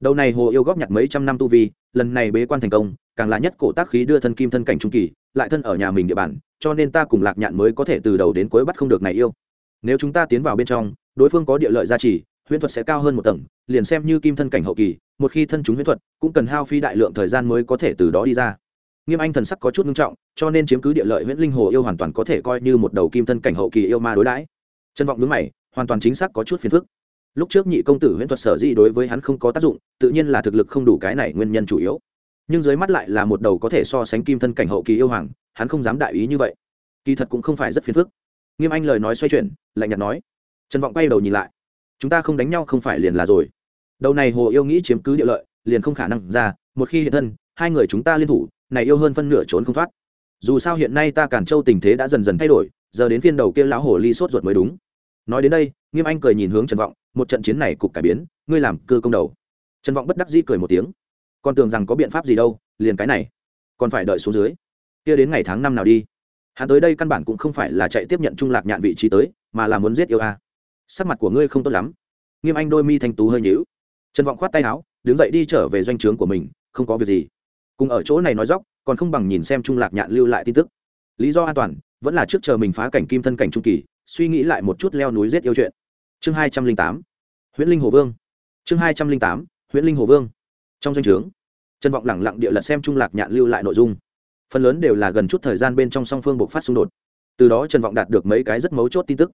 Speaker 1: Đầu này hồ yêu góp nhặt mấy trăm năm tu vi lần này bế quan thành công, càng là nhất cổ tác khí đưa thân kim thân cảnh trung kỳ, lại thân ở nhà mình địa bàn, cho nên ta cùng lạc nhạn mới có thể từ đầu đến cuối bắt không được này yêu. Nếu chúng ta tiến vào bên trong, đối phương có địa lợi gia trì, huyễn thuật sẽ cao hơn một tầng, liền xem như kim thân cảnh hậu kỳ, một khi thân chúng huyễn thuật, cũng cần hao phi đại lượng thời gian mới có thể từ đó đi ra. Nghiêm anh thần sắc có chút nghiêm trọng, cho nên chiếm cứ địa lợi huyễn linh hồ yêu hoàn toàn có thể coi như một đầu kim thân cảnh hậu kỳ yêu ma đối đãi. Chân vọng đứng mày, hoàn toàn chính xác có chút phiền phức lúc trước nhị công tử huyễn thuật sở dĩ đối với hắn không có tác dụng, tự nhiên là thực lực không đủ cái này nguyên nhân chủ yếu. Nhưng dưới mắt lại là một đầu có thể so sánh kim thân cảnh hậu kỳ yêu hoàng, hắn không dám đại ý như vậy. Kỳ thật cũng không phải rất phiền phức. Nghiêm anh lời nói xoay chuyển, lạnh nhạt nói. Trần vọng quay đầu nhìn lại. Chúng ta không đánh nhau không phải liền là rồi. Đầu này hồ yêu nghĩ chiếm cứ địa lợi, liền không khả năng ra, một khi hiện thân, hai người chúng ta liên thủ, này yêu hơn phân nửa trốn không thoát. Dù sao hiện nay ta cản châu tình thế đã dần dần thay đổi, giờ đến phiên đầu kia lão hồ ly sốt ruột mới đúng nói đến đây, nghiêm anh cười nhìn hướng trần vọng, một trận chiến này cục cải biến, ngươi làm cơ công đầu. Trần vọng bất đắc dĩ cười một tiếng. Còn tưởng rằng có biện pháp gì đâu, liền cái này. Còn phải đợi xuống dưới. Kia đến ngày tháng năm nào đi. Hắn tới đây căn bản cũng không phải là chạy tiếp nhận trung lạc nhạn vị trí tới, mà là muốn giết yêu a. Sắc mặt của ngươi không tốt lắm. Nghiêm anh đôi mi thanh tú hơi nhíu. Trần vọng khoát tay áo, đứng dậy đi trở về doanh trướng của mình, không có việc gì. Cùng ở chỗ này nói dóc còn không bằng nhìn xem trung lạc nhạn lưu lại tin tức. Lý do an toàn, vẫn là trước chờ mình phá cảnh kim thân cảnh trung kỳ suy nghĩ lại một chút leo núi giết yêu chuyện. Chương hai trăm linh tám, huyễn linh hồ vương. Chương hai trăm linh tám, huyễn linh hồ vương. Trong doanh trướng, trần vọng lẳng lặng địa lật xem trung lạc nhạn lưu lại nội dung. Phần lớn đều là gần chút thời gian bên trong song phương buộc phát xung đột. Từ đó trần vọng đạt được mấy cái rất mấu chốt tin tức.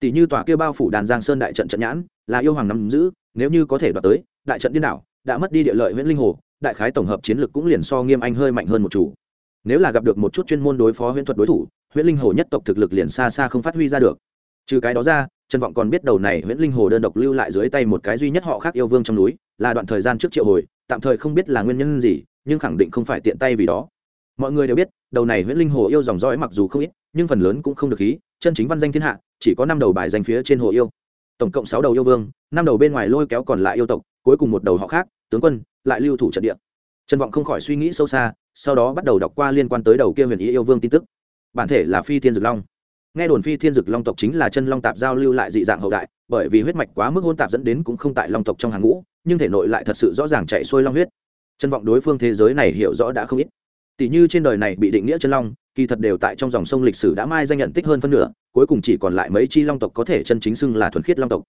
Speaker 1: Tỷ như tòa kia bao phủ đàn giang sơn đại trận trận nhãn, là yêu hoàng nắm giữ, nếu như có thể đoạt tới, đại trận điên đảo, đã mất đi địa lợi huyễn linh hồ, đại khái tổng hợp chiến lược cũng liền so nghiêm anh hơi mạnh hơn một chủ. Nếu là gặp được một chút chuyên môn đối phó huyễn thuật đối thủ huyễn linh hồ nhất tộc thực lực liền xa xa không phát huy ra được. Trừ cái đó ra, trần vọng còn biết đầu này huyễn linh hồ đơn độc lưu lại dưới tay một cái duy nhất họ khác yêu vương trong núi, là đoạn thời gian trước triệu hồi, tạm thời không biết là nguyên nhân gì, nhưng khẳng định không phải tiện tay vì đó. Mọi người đều biết, đầu này huyễn linh hồ yêu dòng dõi mặc dù không ít, nhưng phần lớn cũng không được khí, chân chính văn danh thiên hạ, chỉ có năm đầu bài danh phía trên hồ yêu. Tổng cộng sáu đầu yêu vương, năm đầu bên ngoài lôi kéo còn lại yêu tộc, cuối cùng một đầu họ khác, tướng quân, lại lưu thủ trận địa. Trần vọng không khỏi suy nghĩ sâu xa, sau đó bắt đầu đọc qua liên quan tới đầu kia huyền ý yêu vương tin tức bản thể là phi thiên dực long. Nghe đồn phi thiên dực long tộc chính là chân long tạp giao lưu lại dị dạng hậu đại, bởi vì huyết mạch quá mức hôn tạp dẫn đến cũng không tại long tộc trong hàng ngũ, nhưng thể nội lại thật sự rõ ràng chạy xuôi long huyết. Chân vọng đối phương thế giới này hiểu rõ đã không ít. Tỷ như trên đời này bị định nghĩa chân long, kỳ thật đều tại trong dòng sông lịch sử đã mai danh nhận tích hơn phân nửa, cuối cùng chỉ còn lại mấy chi long tộc có thể chân chính xưng là thuần khiết long tộc.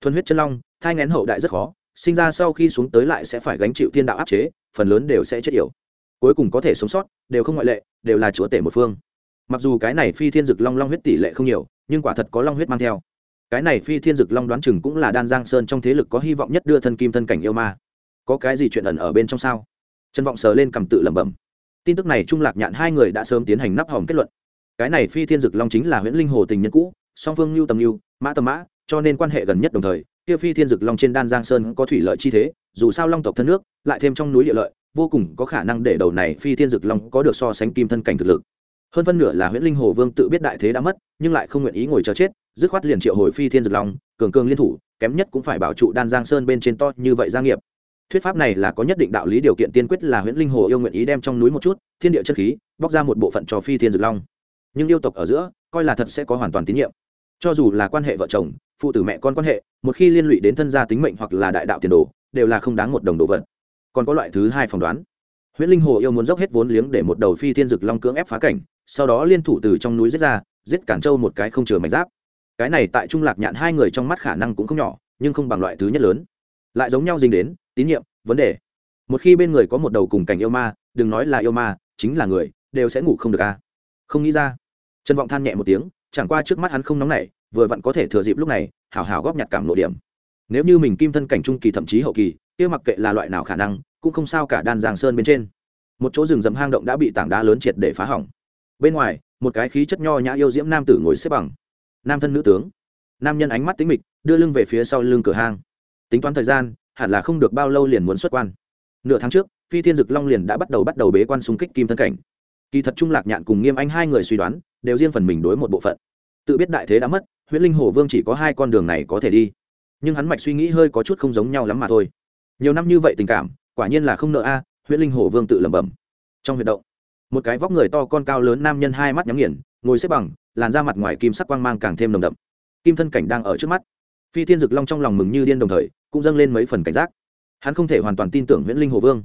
Speaker 1: Thuần huyết chân long, thai ngén hậu đại rất khó, sinh ra sau khi xuống tới lại sẽ phải gánh chịu thiên đạo áp chế, phần lớn đều sẽ chết yểu. Cuối cùng có thể sống sót, đều không ngoại lệ, đều là chúa tể một phương mặc dù cái này phi thiên dực long long huyết tỷ lệ không nhiều, nhưng quả thật có long huyết mang theo. Cái này phi thiên dực long đoán chừng cũng là đan giang sơn trong thế lực có hy vọng nhất đưa thân kim thân cảnh yêu ma. Có cái gì chuyện ẩn ở bên trong sao? Trần vọng sờ lên cầm tự lẩm bẩm. Tin tức này trung lạc nhạn hai người đã sớm tiến hành nắp hòm kết luận. Cái này phi thiên dực long chính là huyễn linh hồ tình nhân cũ, song phương lưu tầm lưu mã tầm mã, cho nên quan hệ gần nhất đồng thời, kia phi thiên dực long trên đan giang sơn có thủy lợi chi thế, dù sao long tộc thân nước, lại thêm trong núi địa lợi, vô cùng có khả năng để đầu này phi thiên dực long có được so sánh kim thân cảnh thực lực hơn phân nửa là huyễn linh hồ vương tự biết đại thế đã mất, nhưng lại không nguyện ý ngồi chờ chết, dứt khoát liền triệu hồi phi thiên dực long, cường cường liên thủ, kém nhất cũng phải bảo trụ đan giang sơn bên trên to như vậy gia nghiệp. Thuyết pháp này là có nhất định đạo lý điều kiện tiên quyết là huyễn linh hồ yêu nguyện ý đem trong núi một chút, thiên địa chất khí, bóc ra một bộ phận cho phi thiên dực long. Nhưng yêu tộc ở giữa, coi là thật sẽ có hoàn toàn tín nhiệm. Cho dù là quan hệ vợ chồng, phụ tử mẹ con quan hệ, một khi liên lụy đến thân gia tính mệnh hoặc là đại đạo tiền đồ, đều là không đáng một đồng đồ vật. Còn có loại thứ hai phỏng đoán. Huyễn linh hồ yêu muốn dốc hết vốn liếng để một đầu phi thiên dực long cưỡng ép phá cảnh sau đó liên thủ từ trong núi giết ra, giết cản châu một cái không chừa mảnh giáp. Cái này tại trung lạc nhạn hai người trong mắt khả năng cũng không nhỏ, nhưng không bằng loại thứ nhất lớn. Lại giống nhau dính đến, tín nhiệm, vấn đề. Một khi bên người có một đầu cùng cảnh yêu ma, đừng nói là yêu ma, chính là người, đều sẽ ngủ không được a à. không nghĩ ra. Trần vọng than nhẹ một tiếng, chẳng qua trước mắt hắn không nóng nảy, vừa vặn có thể thừa dịp lúc này, hảo hảo góp nhặt cảm lộ điểm. Nếu như mình kim thân cảnh trung kỳ thậm chí hậu kỳ, kia mặc kệ là loại nào khả năng, cũng không sao cả đan giang sơn bên trên. Một chỗ rừng rậm hang động đã bị tảng đá lớn triệt để phá hỏng bên ngoài một cái khí chất nho nhã yêu diễm nam tử ngồi xếp bằng. Nam thân nữ tướng. Nam nhân ánh mắt tính mịch đưa lưng về phía sau lưng cửa hang. Tính toán thời gian hẳn là không được bao lâu liền muốn xuất quan. Nửa tháng trước phi thiên dực long liền đã bắt đầu bắt đầu bế quan xung kích kim thân cảnh. Kỳ thật trung lạc nhạn cùng nghiêm anh hai người suy đoán đều riêng phần mình đối một bộ phận. Tự biết đại thế đã mất huyễn linh hồ vương chỉ có hai con đường này có thể đi. Nhưng hắn mạch suy nghĩ hơi có chút không giống nhau lắm mà thôi. Nhiều năm như vậy tình cảm quả nhiên là không nợ a à, huyễn linh hồ vương tự lẩm bẩm. Trong huyệt động một cái vóc người to con cao lớn nam nhân hai mắt nhắm nghiền, ngồi xếp bằng, làn da mặt ngoài kim sắc quang mang càng thêm nồng đậm. Kim thân cảnh đang ở trước mắt. Phi thiên dực long trong lòng mừng như điên đồng thời, cũng dâng lên mấy phần cảnh giác. Hắn không thể hoàn toàn tin tưởng nguyễn linh hồ vương.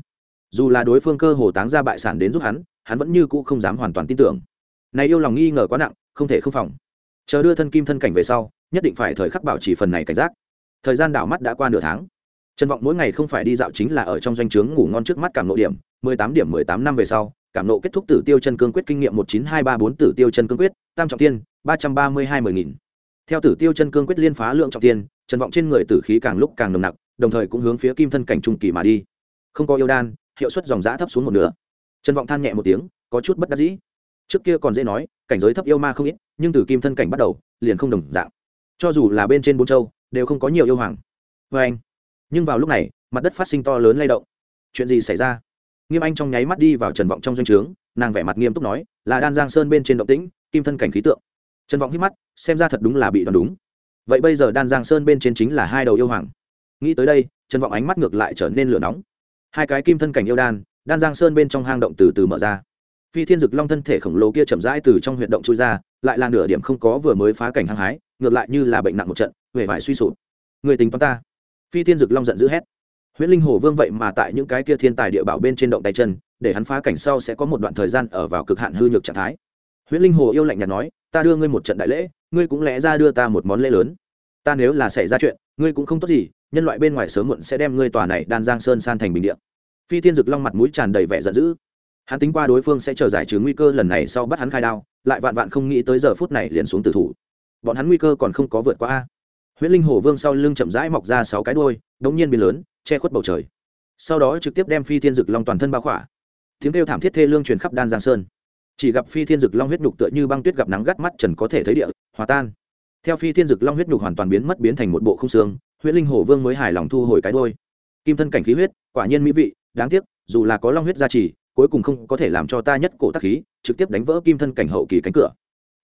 Speaker 1: Dù là đối phương cơ hồ táng ra bại sản đến giúp hắn hắn vẫn như cũ không dám hoàn toàn tin tưởng. Này yêu lòng nghi ngờ quá nặng, không thể không phòng. Chờ đưa thân kim thân cảnh về sau, nhất định phải thời khắc bảo trì phần này cảnh giác. Thời gian đảo mắt đã qua nửa tháng. Trần vọng mỗi ngày không phải đi dạo chính là ở trong doanh trướng ngủ ngon trước mắt cảm nội điểm, mười tám điểm mười tám năm về sau cảm nộ kết thúc tử tiêu chân cương quyết kinh nghiệm một chín hai ba bốn tử tiêu chân cương quyết, tam trọng tiên ba trăm ba mươi hai mười nghìn. Theo tử tiêu chân cương quyết liên phá lượng trọng tiên trần vọng trên người tử khí càng lúc càng nồng nặc, đồng thời cũng hướng phía kim thân cảnh trung kỳ mà đi. Không có yêu đan, hiệu suất dòng giã thấp xuống một nửa. Trần vọng than nhẹ một tiếng, có chút bất đắc dĩ. Trước kia còn dễ nói, cảnh giới thấp yêu ma không ít, nhưng từ kim thân cảnh bắt đầu, liền không đồng dạng. Cho dù là bên trên bốn châu, đều không có nhiều yêu hoàng. Vê anh. Nhưng vào lúc này, mặt đất phát sinh to lớn lay động. Chuyện gì xảy ra? Nghiêm anh trong nháy mắt đi vào trần vọng trong doanh trướng, nàng vẻ mặt nghiêm túc nói, là đan giang sơn bên trên động tĩnh, kim thân cảnh khí tượng. Trần vọng hít mắt, xem ra thật đúng là bị đoán đúng. Vậy bây giờ đan giang sơn bên trên chính là hai đầu yêu hoàng. Nghĩ tới đây, trần vọng ánh mắt ngược lại trở nên lửa nóng. Hai cái kim thân cảnh yêu đan đan giang sơn bên trong hang động từ từ mở ra. Phi thiên dực long thân thể khổng lồ kia chậm rãi từ trong huyện động trôi ra, lại là nửa điểm không có vừa mới phá cảnh hăng hái, ngược lại như là bệnh nặng một trận huệ vải suy sụp. Người tính toán ta. Phi thiên dực long giận dữ hét huyễn linh Hổ vương vậy mà tại những cái kia thiên tài địa bảo bên trên động tay chân để hắn phá cảnh sau sẽ có một đoạn thời gian ở vào cực hạn hư nhược trạng thái. Huyễn linh hồ yêu lạnh nhạt nói ta đưa ngươi một trận đại lễ ngươi cũng lẽ ra đưa ta một món lễ lớn. Ta nếu là xảy ra chuyện ngươi cũng không tốt gì nhân loại bên ngoài sớm muộn sẽ đem ngươi tòa này đan giang sơn san thành bình địa. Phi thiên dực long mặt mũi tràn đầy vẻ giận dữ. Hắn tính qua đối phương sẽ chờ giải trừ nguy cơ lần này sau bắt hắn khai đao lại vạn vạn không nghĩ tới giờ phút này liền xuống tử thủ. Bọn hắn nguy cơ còn không có vượt qua a. Huyễn linh Hổ vương sau lưng chậm rãi mọc ra sáu cái đuôi, đống nhiên biến lớn che khuất bầu trời. Sau đó trực tiếp đem phi thiên dực long toàn thân bao khỏa. Tiếng kêu thảm thiết thê lương truyền khắp đan giang sơn. Chỉ gặp phi thiên dực long huyết nhục tựa như băng tuyết gặp nắng gắt mắt trần có thể thấy địa, hòa tan. Theo phi thiên dực long huyết nhục hoàn toàn biến mất biến thành một bộ không xương huyết linh hổ vương mới hài lòng thu hồi cái đôi kim thân cảnh khí huyết, quả nhiên mỹ vị, đáng tiếc, dù là có long huyết gia trì, cuối cùng không có thể làm cho ta nhất cổ tắc khí, trực tiếp đánh vỡ kim thân cảnh hậu kỳ cánh cửa.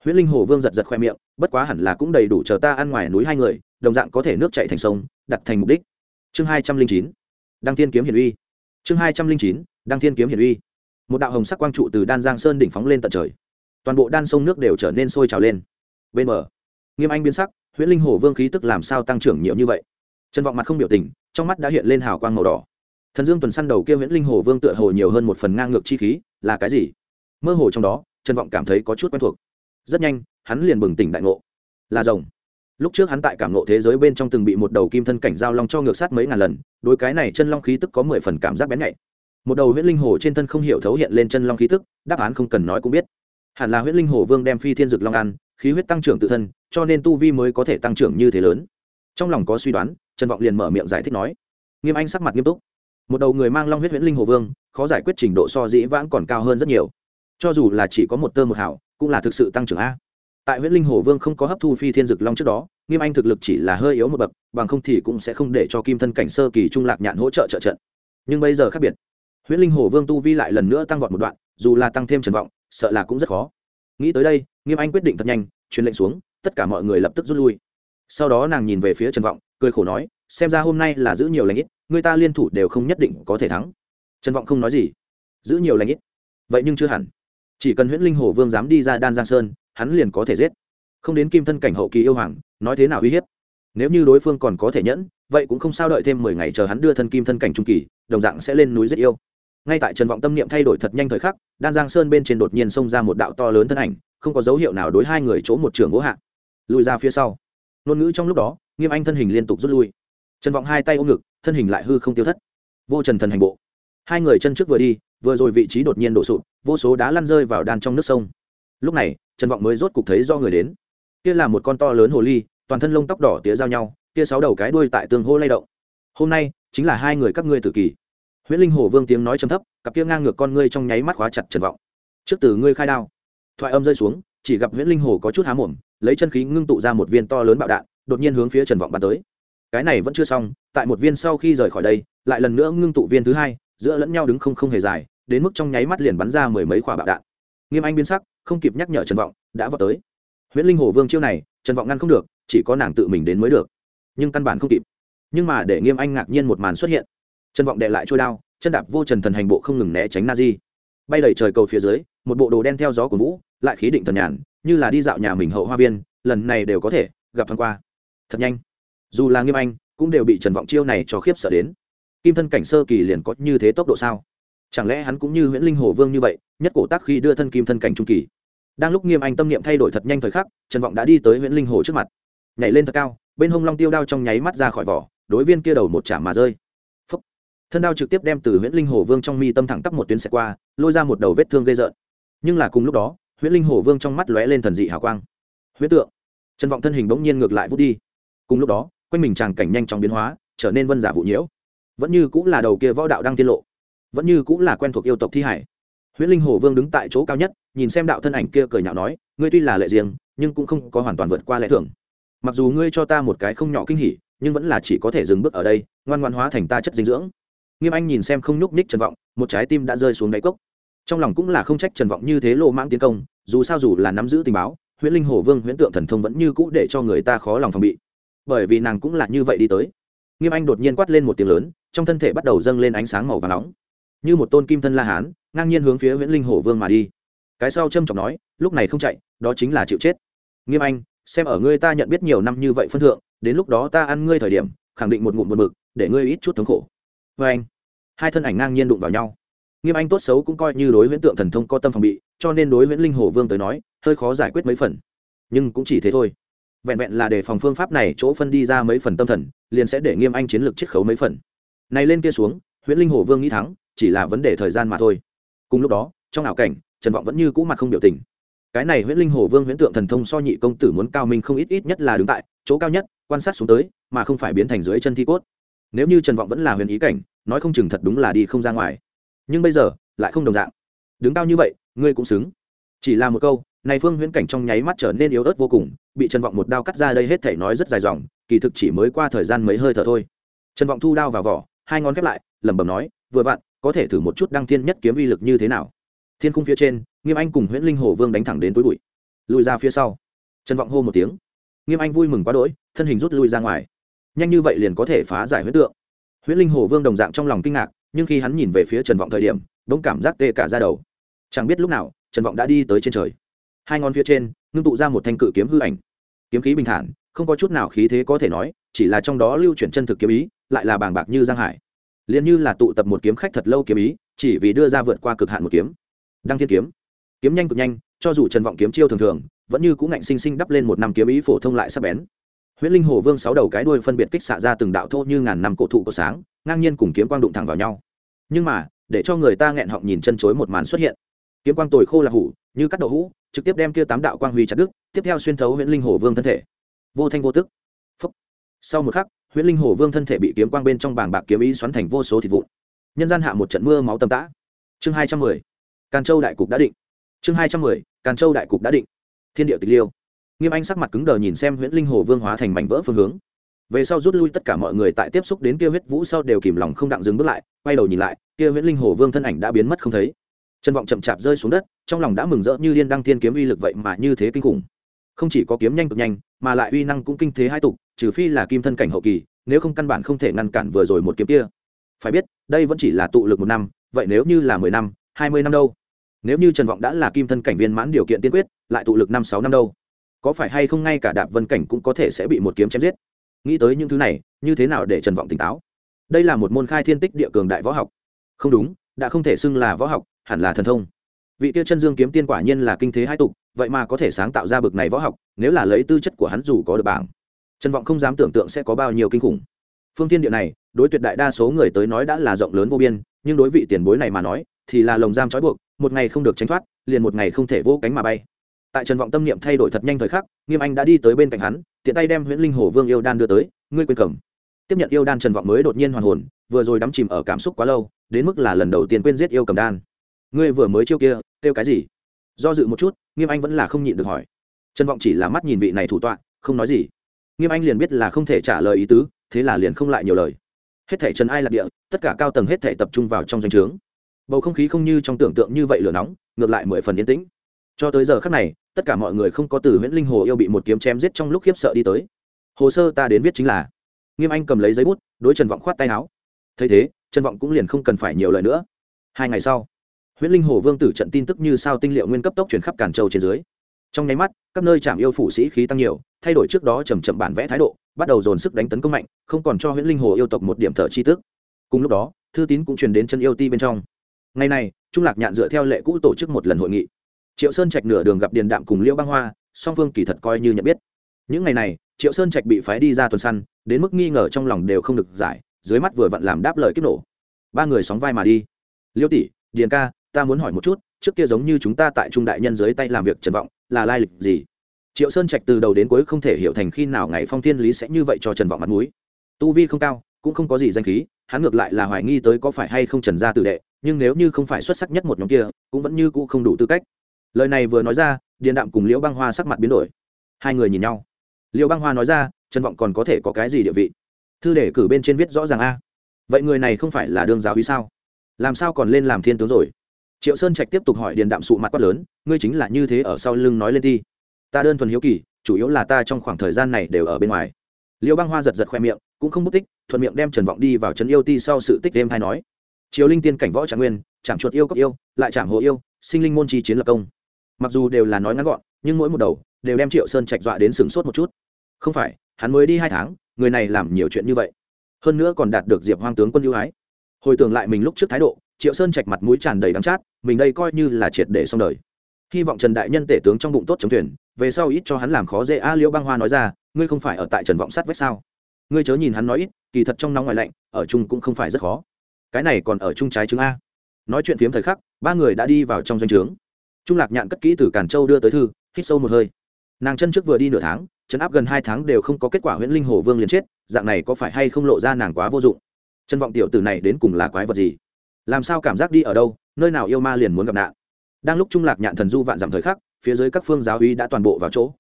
Speaker 1: Huyết linh hổ vương giật giật khoe miệng, bất quá hẳn là cũng đầy đủ chờ ta ăn ngoài núi hai người, đồng dạng có thể nước chạy thành sông, đặt thành mục đích chương hai trăm linh chín, đăng thiên kiếm hiển uy. Chương hai trăm linh chín, đăng thiên kiếm hiển uy. Một đạo hồng sắc quang trụ từ đan giang sơn đỉnh phóng lên tận trời. Toàn bộ đan sông nước đều trở nên sôi trào lên. Bên bờ, nghiêm anh biến sắc, huyễn linh hổ vương khí tức làm sao tăng trưởng nhiều như vậy? Trần vọng mặt không biểu tình, trong mắt đã hiện lên hào quang màu đỏ. Thần dương tuần săn đầu kia huyễn linh hổ vương tựa hồ nhiều hơn một phần ngang ngược chi khí, là cái gì? Mơ hồ trong đó trần vọng cảm thấy có chút quen thuộc. Rất nhanh, hắn liền bừng tỉnh đại ngộ. Là rồng lúc trước hắn tại cảm ngộ thế giới bên trong từng bị một đầu kim thân cảnh giao long cho ngược sát mấy ngàn lần, đối cái này chân long khí tức có mười phần cảm giác bén nhạy. Một đầu huyễn linh hồ trên thân không hiểu thấu hiện lên chân long khí tức, đáp án không cần nói cũng biết. Hẳn là huyễn linh hồ vương đem phi thiên dực long ăn, khí huyết tăng trưởng tự thân, cho nên tu vi mới có thể tăng trưởng như thế lớn. Trong lòng có suy đoán, trần vọng liền mở miệng giải thích nói. Nghiêm anh sắc mặt nghiêm túc. Một đầu người mang long huyết huyễn linh hồ vương, khó giải quyết trình độ so dĩ vãng còn cao hơn rất nhiều. Cho dù là chỉ có một tơ một hảo cũng là thực sự tăng trưởng a tại huyện linh hồ vương không có hấp thu phi thiên dực long trước đó, nghiêm anh thực lực chỉ là hơi yếu một bậc, bằng không thì cũng sẽ không để cho kim thân cảnh sơ kỳ trung lạc nhạn hỗ trợ trợ trận. Nhưng bây giờ khác biệt. Huyện linh hồ vương tu vi lại lần nữa tăng vọt một đoạn, dù là tăng thêm trần vọng, sợ là cũng rất khó. Nghĩ tới đây, nghiêm anh quyết định thật nhanh, truyền lệnh xuống, tất cả mọi người lập tức rút lui. Sau đó nàng nhìn về phía trần vọng, cười khổ nói, xem ra hôm nay là giữ nhiều lãnh ít, người ta liên thủ đều không nhất định có thể thắng. Trần vọng không nói gì. Giữ nhiều lãnh ít? Vậy nhưng chưa hẳn. Chỉ cần huyễn linh hồ vương dám đi ra đan giang sơn hắn liền có thể giết. Không đến kim thân cảnh hậu kỳ yêu hoàng, nói thế nào uy hiếp? Nếu như đối phương còn có thể nhẫn, vậy cũng không sao đợi thêm mười ngày chờ hắn đưa thân kim thân cảnh trung kỳ, đồng dạng sẽ lên núi giết yêu. Ngay tại trần vọng tâm niệm thay đổi thật nhanh thời khắc, đan giang sơn bên trên đột nhiên xông ra một đạo to lớn thân ảnh, không có dấu hiệu nào đối hai người chỗ một trường gỗ hạ. Lùi ra phía sau. Ngôn ngữ trong lúc đó, nghiêm anh thân hình liên tục rút lui. Trần vọng hai tay ôm ngực, thân hình lại hư không tiêu thất. Vô trần thần hành bộ. Hai người chân trước vừa đi, vừa rồi vị trí đột nhiên đổ sụp, vô số đá lăn rơi vào đan trong nước sông. Lúc này trần vọng mới rốt cục thấy do người đến. Kia là một con to lớn hồ ly, toàn thân lông tóc đỏ tía giao nhau, kia sáu đầu cái đuôi tại tường hô lay động. Hôm nay, chính là hai người các ngươi tử kỳ. Huyễn linh hồ vương tiếng nói trầm thấp, cặp kia ngang ngược con ngươi trong nháy mắt khóa chặt trần vọng. Trước từ ngươi khai đao. Thoại âm rơi xuống, chỉ gặp huyễn linh hồ có chút há mồm, lấy chân khí ngưng tụ ra một viên to lớn bạo đạn, đột nhiên hướng phía trần vọng bắn tới. Cái này vẫn chưa xong, tại một viên sau khi rời khỏi đây, lại lần nữa ngưng tụ viên thứ hai, giữa lẫn nhau đứng không không hề dài, đến mức trong nháy mắt liền bắn ra mười mấy quả bạo đạn. Nghiêm anh biến sắc không kịp nhắc nhở trần vọng, đã vào tới. Huyễn linh hồ vương chiêu này, trần vọng ngăn không được, chỉ có nàng tự mình đến mới được. Nhưng căn bản không kịp. Nhưng mà để nghiêm anh ngạc nhiên một màn xuất hiện. Trần vọng đệ lại trôi đao, chân đạp vô trần thần hành bộ không ngừng né tránh na di bay đầy trời cầu phía dưới, một bộ đồ đen theo gió của vũ, lại khí định thần nhàn, như là đi dạo nhà mình hậu hoa viên, lần này đều có thể gặp thoáng qua. Thật nhanh. Dù là nghiêm anh, cũng đều bị trần vọng chiêu này cho khiếp sợ đến. Kim thân cảnh sơ kỳ liền có như thế tốc độ sao? Chẳng lẽ hắn cũng như Huyễn linh hồ vương như vậy, nhất cổ tác khi đưa thân kim thân cảnh trung kỳ? Đang lúc nghiêm anh tâm niệm thay đổi thật nhanh thời khắc, trần vọng đã đi tới nguyễn linh hồ trước mặt. Nhảy lên thật cao, bên hông long tiêu đao trong nháy mắt ra khỏi vỏ, đối viên kia đầu một chạm mà rơi. Phúc. thân đao trực tiếp đem từ nguyễn linh hồ vương trong mi tâm thẳng tắp một tuyến xẹt qua, lôi ra một đầu vết thương gây rợn. Nhưng là cùng lúc đó nguyễn linh hồ vương trong mắt lóe lên thần dị hào quang. Huyết tượng. Trần vọng thân hình bỗng nhiên ngược lại vút đi. Cùng lúc đó, quanh mình tràng cảnh nhanh chóng biến hóa, trở nên vân giả vụ nhiễu. Vẫn như cũng là đầu kia võ đạo đang tiết lộ. Vẫn như cũng là quen thuộc yêu tộc thi hải huyễn linh hồ vương đứng tại chỗ cao nhất, nhìn xem đạo thân ảnh kia cười nhạo nói, ngươi tuy là lệ riêng, nhưng cũng không có hoàn toàn vượt qua lẽ thường. Mặc dù ngươi cho ta một cái không nhỏ kinh hỉ, nhưng vẫn là chỉ có thể dừng bước ở đây, ngoan ngoan hóa thành ta chất dinh dưỡng. Nghiêm anh nhìn xem không nhúc ních trần vọng, một trái tim đã rơi xuống đáy cốc. Trong lòng cũng là không trách trần vọng như thế lộ mãng tiến công, dù sao dù là nắm giữ tình báo, huyễn linh hồ vương, huyễn tượng thần thông vẫn như cũ để cho người ta khó lòng phòng bị. Bởi vì nàng cũng là như vậy đi tới. Nghiêm anh đột nhiên quát lên một tiếng lớn, trong thân thể bắt đầu dâng lên ánh sáng màu và nóng. Như một tôn kim thân la hán ngang nhiên hướng phía nguyễn linh hổ vương mà đi. Cái sau trâm trọng nói, lúc này không chạy, đó chính là chịu chết. Nghiêm anh, xem ở ngươi ta nhận biết nhiều năm như vậy phân thượng, đến lúc đó ta ăn ngươi thời điểm, khẳng định một ngụm một mực để ngươi ít chút thống khổ. Vê anh. Hai thân ảnh ngang nhiên đụng vào nhau. Nghiêm anh tốt xấu cũng coi như đối huyễn tượng thần thông có tâm phòng bị, cho nên đối huyễn linh hổ vương tới nói, hơi khó giải quyết mấy phần. Nhưng cũng chỉ thế thôi. Vẹn vẹn là để phòng phương pháp này chỗ phân đi ra mấy phần tâm thần, liền sẽ để nghiêm anh chiến lược chiết khấu mấy phần. Này lên kia xuống huyễn linh hổ vương nghĩ thắng, chỉ là vấn đề thời gian mà thôi cùng lúc đó, trong ảo cảnh, trần vọng vẫn như cũ mặt không biểu tình. Cái này huyễn linh hồ vương huyễn tượng thần thông so nhị công tử muốn cao minh không ít ít nhất là đứng tại chỗ cao nhất, quan sát xuống tới, mà không phải biến thành dưới chân thi cốt. Nếu như trần vọng vẫn là huyền ý cảnh, nói không chừng thật đúng là đi không ra ngoài. Nhưng bây giờ, lại không đồng dạng. Đứng cao như vậy, ngươi cũng xứng. Chỉ là một câu, này phương huyễn cảnh trong nháy mắt trở nên yếu ớt vô cùng, bị trần vọng một đao cắt ra đây hết thể nói rất dài dòng, kỳ thực chỉ mới qua thời gian mấy hơi thở thôi. Trần vọng thu đao vào vỏ, hai ngón khép lại, lẩm bẩm nói, vừa vặn có thể thử một chút đăng thiên nhất kiếm uy lực như thế nào. Thiên khung phía trên, nghiêm anh cùng huyễn linh hồ vương đánh thẳng đến túi bụi. Lùi ra phía sau. Trần vọng hô một tiếng. Nghiêm anh vui mừng quá đỗi, thân hình rút lui ra ngoài. Nhanh như vậy liền có thể phá giải huyết tượng. Huyễn linh hồ vương đồng dạng trong lòng kinh ngạc, nhưng khi hắn nhìn về phía trần vọng thời điểm, bỗng cảm giác tê cả ra đầu. Chẳng biết lúc nào, trần vọng đã đi tới trên trời. Hai ngón phía trên, ngưng tụ ra một thanh cự kiếm hư ảnh. Kiếm khí bình thản, không có chút nào khí thế có thể nói, chỉ là trong đó lưu chuyển chân thực kiếm ý, lại là bàng bạc như giang hải liền như là tụ tập một kiếm khách thật lâu kiếm ý, chỉ vì đưa ra vượt qua cực hạn một kiếm. Đăng thiên kiếm. Kiếm nhanh cực nhanh, cho dù trần vọng kiếm chiêu thường thường, vẫn như cũng ngạnh sinh sinh đắp lên một năm kiếm ý phổ thông lại sắp bén. Huyễn linh hồ vương sáu đầu cái đuôi phân biệt kích xạ ra từng đạo thô như ngàn năm cổ thụ cổ sáng, ngang nhiên cùng kiếm quang đụng thẳng vào nhau. Nhưng mà, để cho người ta nghẹn họng nhìn chân chối một màn xuất hiện. Kiếm quang tồi khô là hủ, như cắt đậu hũ, trực tiếp đem kia tám đạo quang huy chặt đứt, tiếp theo xuyên thấu huyễn linh hồ vương thân thể. Vô thanh vô tức. Phúc. sau một khắc huyễn linh hồ vương thân thể bị kiếm quang bên trong bảng bạc kiếm ý xoắn thành vô số thịt vụn. Nhân gian hạ một trận mưa máu tầm tã. Chương hai trăm mười. Càn châu đại cục đã định. Chương hai trăm mười. Càn châu đại cục đã định. Thiên địa tịch liêu. Nghiêm anh sắc mặt cứng đờ nhìn xem huyễn linh hồ vương hóa thành mảnh vỡ phương hướng. Về sau rút lui tất cả mọi người tại tiếp xúc đến kia huyết vũ sau đều kìm lòng không đặng dừng bước lại, quay đầu nhìn lại, kia huyễn linh hồ vương thân ảnh đã biến mất không thấy. Trân vọng chậm chạp rơi xuống đất, trong lòng đã mừng rỡ như liên đăng thiên kiếm uy lực vậy mà như thế kinh khủng không chỉ có kiếm nhanh cực nhanh, mà lại uy năng cũng kinh thế hai tục, trừ phi là kim thân cảnh hậu kỳ, nếu không căn bản không thể ngăn cản vừa rồi một kiếm kia. Phải biết, đây vẫn chỉ là tụ lực một năm, vậy nếu như là mười năm, hai mươi năm đâu? Nếu như trần vọng đã là kim thân cảnh viên mãn điều kiện tiên quyết, lại tụ lực năm, sáu năm đâu? Có phải hay không ngay cả đạp vân cảnh cũng có thể sẽ bị một kiếm chém giết? Nghĩ tới những thứ này, như thế nào để trần vọng tỉnh táo? Đây là một môn khai thiên tích địa cường đại võ học. Không đúng, đã không thể xưng là võ học, hẳn là thần thông. Vị tiêu chân dương kiếm tiên quả nhiên là kinh thế hai tục vậy mà có thể sáng tạo ra bực này võ học, nếu là lấy tư chất của hắn dù có được bảng. Trần vọng không dám tưởng tượng sẽ có bao nhiêu kinh khủng. Phương tiên địa này, đối tuyệt đại đa số người tới nói đã là rộng lớn vô biên, nhưng đối vị tiền bối này mà nói, thì là lồng giam trói buộc, một ngày không được tránh thoát, liền một ngày không thể vô cánh mà bay. Tại trần vọng tâm niệm thay đổi thật nhanh thời khắc, nghiêm anh đã đi tới bên cạnh hắn, tiện tay đem nguyễn linh hồ vương yêu đan đưa tới, ngươi quên cầm. Tiếp nhận yêu đan, trần vọng mới đột nhiên hoàn hồn, vừa rồi đắm chìm ở cảm xúc quá lâu, đến mức là lần đầu tiên quên giết yêu cầm đan. Ngươi vừa mới chiêu kia, kêu cái gì? Do dự một chút, nghiêm anh vẫn là không nhịn được hỏi. Trần vọng chỉ là mắt nhìn vị này thủ tọa, không nói gì. Nghiêm anh liền biết là không thể trả lời ý tứ, thế là liền không lại nhiều lời. Hết thể trần ai lạc địa, tất cả cao tầng hết thể tập trung vào trong doanh trướng. Bầu không khí không như trong tưởng tượng như vậy lửa nóng, ngược lại mười phần yên tĩnh. Cho tới giờ khác này, tất cả mọi người không có từ nguyễn linh hồ yêu bị một kiếm chém giết trong lúc khiếp sợ đi tới. Hồ sơ ta đến viết chính là. Nghiêm anh cầm lấy giấy bút, đối trần vọng khoát tay áo. Thấy thế, trần vọng cũng liền không cần phải nhiều lời nữa. Hai ngày sau huyễn linh hồ vương tử trận tin tức như sao tinh liệu nguyên cấp tốc chuyển khắp càn châu trên dưới. Trong nháy mắt, các nơi chạm yêu phủ sĩ khí tăng nhiều, thay đổi trước đó chầm chậm bản vẽ thái độ, bắt đầu dồn sức đánh tấn công mạnh, không còn cho huyễn linh hồ yêu tộc một điểm thở chi tức. Cùng lúc đó, thư tín cũng truyền đến chân yêu ti bên trong. Ngày này, trung lạc nhạn dựa theo lệ cũ tổ chức một lần hội nghị. Triệu sơn trạch nửa đường gặp điền đạm cùng liễu băng hoa, song phương kỳ thật coi như nhận biết. Những ngày này, triệu sơn trạch bị phái đi ra tuần săn, đến mức nghi ngờ trong lòng đều không được giải, dưới mắt vừa vặn làm đáp lời kích nổ. Ba người sóng vai mà đi. Liêu tỷ, điền ca ta muốn hỏi một chút, trước kia giống như chúng ta tại trung đại nhân dưới tay làm việc trần vọng, là lai lịch gì? Triệu sơn trạch từ đầu đến cuối không thể hiểu thành khi nào ngày phong thiên lý sẽ như vậy cho trần vọng mặt mũi. Tu vi không cao, cũng không có gì danh khí, hắn ngược lại là hoài nghi tới có phải hay không trần gia tự đệ, nhưng nếu như không phải xuất sắc nhất một nhóm kia, cũng vẫn như cũ không đủ tư cách. Lời này vừa nói ra, điền đạm cùng liễu băng hoa sắc mặt biến đổi. Hai người nhìn nhau. Liễu băng hoa nói ra, trần vọng còn có thể có cái gì địa vị? Thư để cử bên trên viết rõ ràng a. Vậy người này không phải là đương giáo hí sao? Làm sao còn lên làm thiên tướng rồi? Triệu sơn trạch tiếp tục hỏi điền đạm sụ mặt quát lớn, ngươi chính là như thế ở sau lưng nói lên thi ta đơn thuần hiếu kỳ, chủ yếu là ta trong khoảng thời gian này đều ở bên ngoài. Liêu băng hoa giật giật khoe miệng, cũng không mất tích, thuận miệng đem trần vọng đi vào trấn yêu ti sau sự tích đêm hay nói. Triều linh tiên cảnh võ trạng nguyên, chạm chuột yêu cấp yêu, lại chạm hộ yêu, sinh linh môn chi chiến lập công. Mặc dù đều là nói ngắn gọn, nhưng mỗi một đầu đều đem triệu sơn trạch dọa đến sửng sốt một chút. Không phải, hắn mới đi hai tháng, người này làm nhiều chuyện như vậy. Hơn nữa còn đạt được diệp hoang tướng quân ưu ái. Hồi tưởng lại mình lúc trước thái độ triệu sơn trạch mặt mũi tràn đầy đắng chát, mình đây coi như là triệt để xong đời. Hy vọng trần đại nhân tể tướng trong bụng tốt chống thuyền, về sau ít cho hắn làm khó dễ a liễu băng hoa nói ra, ngươi không phải ở tại trần vọng sát vách sao? Ngươi chớ nhìn hắn nói ít, kỳ thật trong nóng ngoài lạnh, ở chung cũng không phải rất khó. Cái này còn ở chung trái chứng a. Nói chuyện phiếm thời khắc, ba người đã đi vào trong doanh trướng. Trung lạc nhạn cất kỹ từ càn châu đưa tới thư, hít sâu một hơi. Nàng chân trước vừa đi nửa tháng chấn áp gần hai tháng đều không có kết quả huyễn linh hồ vương liền chết, dạng này có phải hay không lộ ra nàng quá vô dụng? Trần vọng tiểu tử này đến cùng là quái vật gì? Làm sao cảm giác đi ở đâu, nơi nào yêu ma liền muốn gặp nạn. Đang lúc trung lạc nhạn thần du vạn dặm thời khắc, phía dưới các phương giáo uy đã toàn bộ vào chỗ.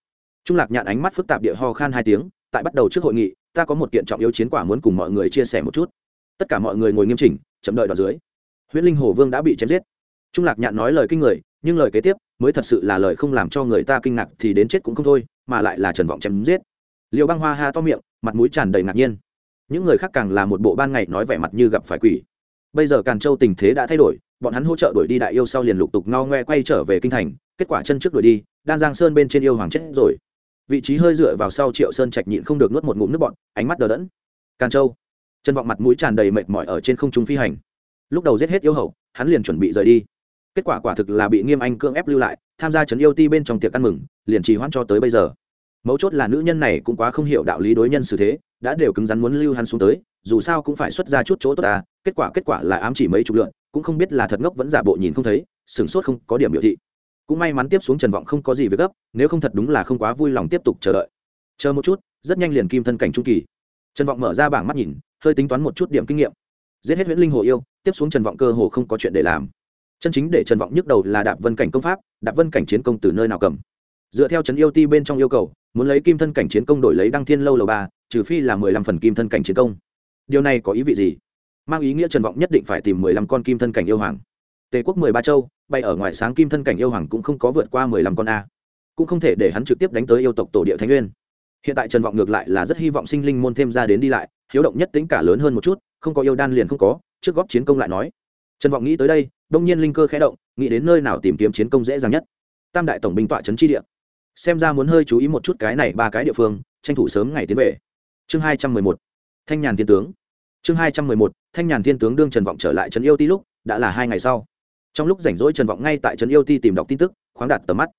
Speaker 1: Trung lạc nhạn ánh mắt phức tạp địa ho khan hai tiếng, tại bắt đầu trước hội nghị, ta có một kiện trọng yếu chiến quả muốn cùng mọi người chia sẻ một chút. Tất cả mọi người ngồi nghiêm chỉnh, chậm đợi đoạn dưới. Huyết linh hồ vương đã bị chém giết. Trung lạc nhạn nói lời kinh người, nhưng lời kế tiếp mới thật sự là lời không làm cho người ta kinh ngạc thì đến chết cũng không thôi, mà lại là trần vọng chém giết. Liều băng hoa ha to miệng, mặt mũi tràn đầy ngạc nhiên. Những người khác càng là một bộ ban ngày nói vẻ mặt như gặp phải quỷ bây giờ càn châu tình thế đã thay đổi, bọn hắn hỗ trợ đuổi đi đại yêu sau liền lục tục ngao ngoe quay trở về kinh thành, kết quả chân trước đuổi đi, đan giang sơn bên trên yêu hoàng chết rồi. Vị trí hơi dựa vào sau triệu sơn trạch nhịn không được nuốt một ngụm nước bọn ánh mắt đờ đẫn. Càn châu, chân vọng mặt mũi tràn đầy mệt mỏi ở trên không trung phi hành. Lúc đầu giết hết yêu hậu, hắn liền chuẩn bị rời đi. Kết quả quả thực là bị nghiêm anh cưỡng ép lưu lại, tham gia trấn yêu ti bên trong tiệc ăn mừng, liền trì hoãn cho tới bây giờ. Mấu chốt là nữ nhân này cũng quá không hiểu đạo lý đối nhân xử thế đã đều cứng rắn muốn lưu hắn xuống tới, dù sao cũng phải xuất ra chút chỗ tốt ta, kết quả kết quả là ám chỉ mấy chục lượn, cũng không biết là thật ngốc vẫn giả bộ nhìn không thấy, sửng sốt không có điểm biểu thị. Cũng may mắn tiếp xuống trần vọng không có gì việc gấp, nếu không thật đúng là không quá vui lòng tiếp tục chờ đợi. Chờ một chút, rất nhanh liền kim thân cảnh trung kỳ. Trần vọng mở ra bảng mắt nhìn, hơi tính toán một chút điểm kinh nghiệm. Giết hết huyễn linh hồ yêu, tiếp xuống trần vọng cơ hồ không có chuyện để làm. Chân chính để trần vọng nhức đầu là đạp vân cảnh công pháp, đạp vân cảnh chiến công từ nơi nào cầm? Dựa theo trấn yêu ti bên trong yêu cầu, muốn lấy kim thân cảnh chiến công đổi lấy đăng thiên lâu lầu ba, trừ phi là mười lăm phần kim thân cảnh chiến công. Điều này có ý vị gì? Mang ý nghĩa trần vọng nhất định phải tìm mười lăm con kim thân cảnh yêu hoàng. Tề quốc mười ba châu, bay ở ngoài sáng kim thân cảnh yêu hoàng cũng không có vượt qua mười lăm con a. Cũng không thể để hắn trực tiếp đánh tới yêu tộc tổ địa thái nguyên. Hiện tại trần vọng ngược lại là rất hy vọng sinh linh môn thêm ra đến đi lại, hiếu động nhất tính cả lớn hơn một chút, không có yêu đan liền không có, trước góp chiến công lại nói. Trần vọng nghĩ tới đây, đông nhiên linh cơ khẽ động, nghĩ đến nơi nào tìm kiếm chiến công dễ dàng nhất. Tam đại tổng binh tọa trấn tri địa xem ra muốn hơi chú ý một chút cái này ba cái địa phương, tranh thủ sớm ngày tiến về. Chương hai trăm mười một, thanh nhàn thiên tướng. Chương hai trăm mười một, thanh nhàn thiên tướng đương trần vọng trở lại trấn yêu ti lúc, đã là hai ngày sau. Trong lúc rảnh rỗi trần vọng ngay tại trấn yêu ti tìm đọc tin tức, khoáng đạt tầm mắt.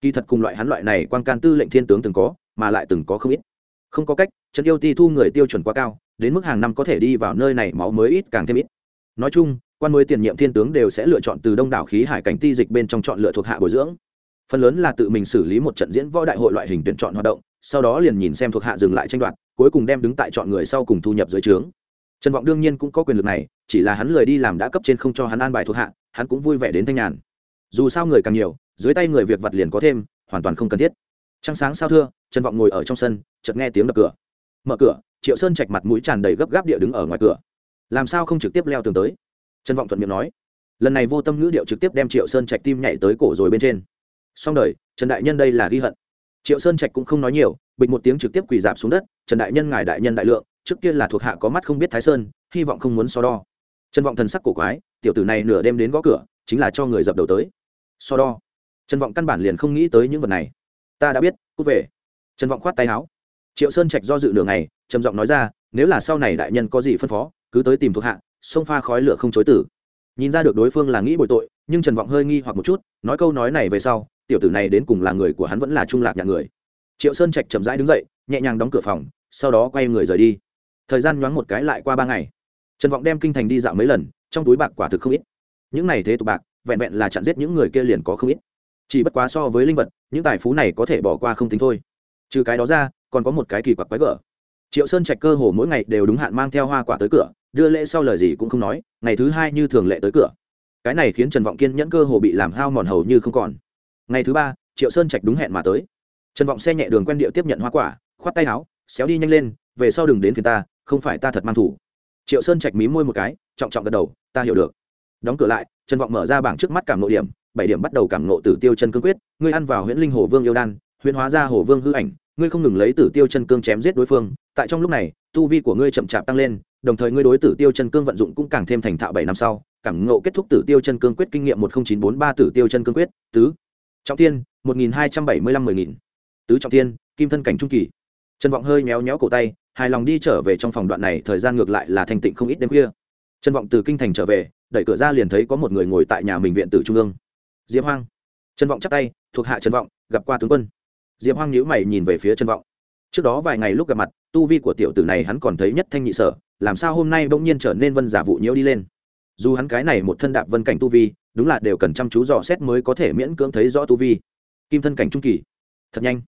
Speaker 1: Kỳ thật cùng loại hắn loại này quan can tư lệnh thiên tướng từng có, mà lại từng có không ít. Không có cách, trấn yêu ti thu người tiêu chuẩn quá cao, đến mức hàng năm có thể đi vào nơi này máu mới ít càng thêm ít. Nói chung, quan mới tiền nhiệm thiên tướng đều sẽ lựa chọn từ đông đảo khí hải cảnh ti dịch bên trong chọn lựa thuộc hạ bồi dưỡng phần lớn là tự mình xử lý một trận diễn võ đại hội loại hình tuyển chọn hoạt động, sau đó liền nhìn xem thuộc hạ dừng lại tranh đoạt, cuối cùng đem đứng tại chọn người sau cùng thu nhập dưới trướng. Trần vọng đương nhiên cũng có quyền lực này, chỉ là hắn lười đi làm đã cấp trên không cho hắn an bài thuộc hạ, hắn cũng vui vẻ đến thanh nhàn. Dù sao người càng nhiều, dưới tay người việc vặt liền có thêm, hoàn toàn không cần thiết. Trăng sáng sao thưa, trần vọng ngồi ở trong sân, chợt nghe tiếng đập cửa. Mở cửa, triệu sơn chạch mặt mũi tràn đầy gấp gáp địa đứng ở ngoài cửa. Làm sao không trực tiếp leo tường tới? Trần vọng thuận miệng nói. Lần này vô tâm ngữ điệu trực tiếp đem triệu sơn trạch tim nhảy tới cổ rồi bên trên xong đời, trần đại nhân đây là ghi hận. Triệu sơn trạch cũng không nói nhiều, bịch một tiếng trực tiếp quỳ dạp xuống đất, trần đại nhân ngài đại nhân đại lượng, trước kia là thuộc hạ có mắt không biết thái sơn, hy vọng không muốn so đo. Trần vọng thần sắc cổ quái, tiểu tử này nửa đêm đến gõ cửa, chính là cho người dập đầu tới. So đo. Trần vọng căn bản liền không nghĩ tới những vật này. Ta đã biết, cút về. Trần vọng khoát tay áo. Triệu sơn trạch do dự nửa ngày, trầm giọng nói ra, nếu là sau này đại nhân có gì phân phó, cứ tới tìm thuộc hạ xông pha khói lửa không chối tử. Nhìn ra được đối phương là nghĩ bội tội, nhưng trần vọng hơi nghi hoặc một chút, nói câu nói này về sau tiểu tử này đến cùng là người của hắn vẫn là trung lạc nhà người. Triệu sơn trạch chậm rãi đứng dậy, nhẹ nhàng đóng cửa phòng, sau đó quay người rời đi. Thời gian nhoáng một cái lại qua ba ngày. Trần vọng đem kinh thành đi dạo mấy lần, trong túi bạc quả thực không ít. Những này thế tục bạc, vẹn vẹn là chặn giết những người kia liền có không ít. Chỉ bất quá so với linh vật, những tài phú này có thể bỏ qua không tính thôi. Trừ cái đó ra, còn có một cái kỳ quặc quái gở. Triệu sơn trạch cơ hồ mỗi ngày đều đúng hạn mang theo hoa quả tới cửa, đưa lễ sau lời gì cũng không nói, ngày thứ hai như thường lệ tới cửa. Cái này khiến trần vọng kiên nhẫn cơ hồ bị làm hao mòn hầu như không còn ngày thứ ba, triệu sơn trạch đúng hẹn mà tới. Trần vọng xe nhẹ đường quen điệu tiếp nhận hoa quả, khoát tay áo, xéo đi nhanh lên, về sau đừng đến phiền ta, không phải ta thật mang thủ. Triệu sơn trạch mí môi một cái, trọng trọng gật đầu, ta hiểu được. Đóng cửa lại, trần vọng mở ra bảng trước mắt cảm nội điểm, bảy điểm bắt đầu cảm nộ tử tiêu chân cương quyết, ngươi ăn vào huyễn linh hồ vương yêu đan, huyễn hóa ra hồ vương hư ảnh, ngươi không ngừng lấy tử tiêu chân cương chém giết đối phương, tại trong lúc này, tu vi của ngươi chậm chạp tăng lên, đồng thời ngươi đối tử tiêu chân cương vận dụng cũng càng thêm thành thạo bảy năm sau, cảm ngộ kết thúc tử tiêu chân cương quyết kinh nghiệm một nghìn chín bốn ba tử tiêu chân cương quyết, tứ trọng tiên một nghìn hai trăm bảy mươi lăm mười nghìn. Tứ trọng tiên kim thân cảnh trung kỳ. Trần vọng hơi méo méo cổ tay, hài lòng đi trở về trong phòng đoạn này, thời gian ngược lại là thanh tịnh không ít đêm khuya. Trần vọng từ kinh thành trở về, đẩy cửa ra liền thấy có một người ngồi tại nhà mình viện tử trung ương. Diệp hoang. Trần vọng chắc tay, thuộc hạ trần vọng, gặp qua tướng quân. Diệp hoang nhíu mày nhìn về phía trần vọng. Trước đó vài ngày lúc gặp mặt, tu vi của tiểu tử này hắn còn thấy nhất thanh nhị sở, làm sao hôm nay bỗng nhiên trở nên vân giả vụ nhiễu đi lên? Dù hắn cái này một thân đạp vân cảnh tu vi, đúng là đều cần chăm chú dò xét mới có thể miễn cưỡng thấy rõ tu vi. Kim thân cảnh trung kỳ. Thật nhanh.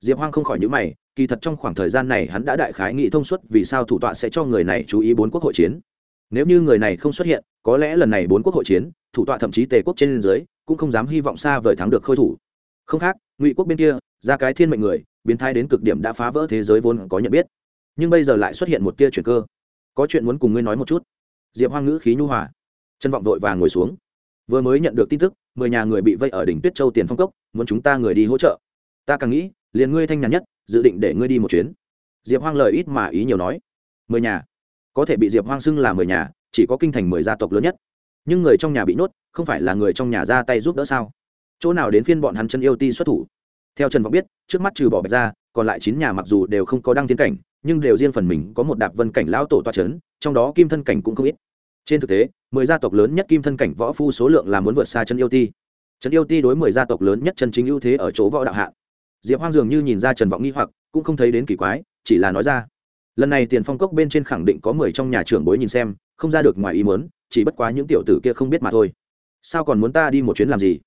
Speaker 1: Diệp hoang không khỏi nhữ mày, kỳ thật trong khoảng thời gian này hắn đã đại khái nghị thông suốt vì sao thủ tọa sẽ cho người này chú ý bốn quốc hội chiến. Nếu như người này không xuất hiện, có lẽ lần này bốn quốc hội chiến, thủ tọa thậm chí tề quốc trên dưới, cũng không dám hy vọng xa vời thắng được khôi thủ. Không khác, ngụy quốc bên kia, ra cái thiên mệnh người, biến thái đến cực điểm đã phá vỡ thế giới vốn có nhận biết. Nhưng bây giờ lại xuất hiện một tia chuyển cơ. Có chuyện muốn cùng ngươi nói một chút diệp hoang ngữ khí nhu hòa. Chân vọng vội và ngồi xuống. Vừa mới nhận được tin tức, mười nhà người bị vây ở đỉnh tuyết châu tiền phong cốc, muốn chúng ta người đi hỗ trợ. Ta càng nghĩ, liền ngươi thanh nhàn nhất, dự định để ngươi đi một chuyến. Diệp hoang lời ít mà ý nhiều nói. Mười nhà. Có thể bị diệp hoang xưng là mười nhà, chỉ có kinh thành mười gia tộc lớn nhất. Nhưng người trong nhà bị nhốt, không phải là người trong nhà ra tay giúp đỡ sao? Chỗ nào đến phiên bọn hắn chân yêu ti xuất thủ? Theo trần vọng biết, trước mắt trừ bỏ bạch ra còn lại chín nhà mặc dù đều không có đăng tiến cảnh, nhưng đều riêng phần mình có một đạp vân cảnh lão tổ toa c h ấ n trong đó kim thân cảnh cũng không ít. Trên thực tế, mười gia tộc lớn nhất kim thân cảnh võ phu số lượng là muốn vượt xa chân yêu ti. Trần yêu ti đối mười gia tộc lớn nhất chân chính ưu thế ở chỗ võ đạo hạ. Diệp hoang dường như nhìn ra trần vọng nghi hoặc, cũng không thấy đến kỳ quái, chỉ là nói ra. Lần này tiền phong cốc bên trên khẳng định có mười trong nhà trưởng bối nhìn xem, không ra được ngoài ý muốn, chỉ bất quá những tiểu tử kia không biết mà thôi. Sao còn muốn ta đi một chuyến làm gì?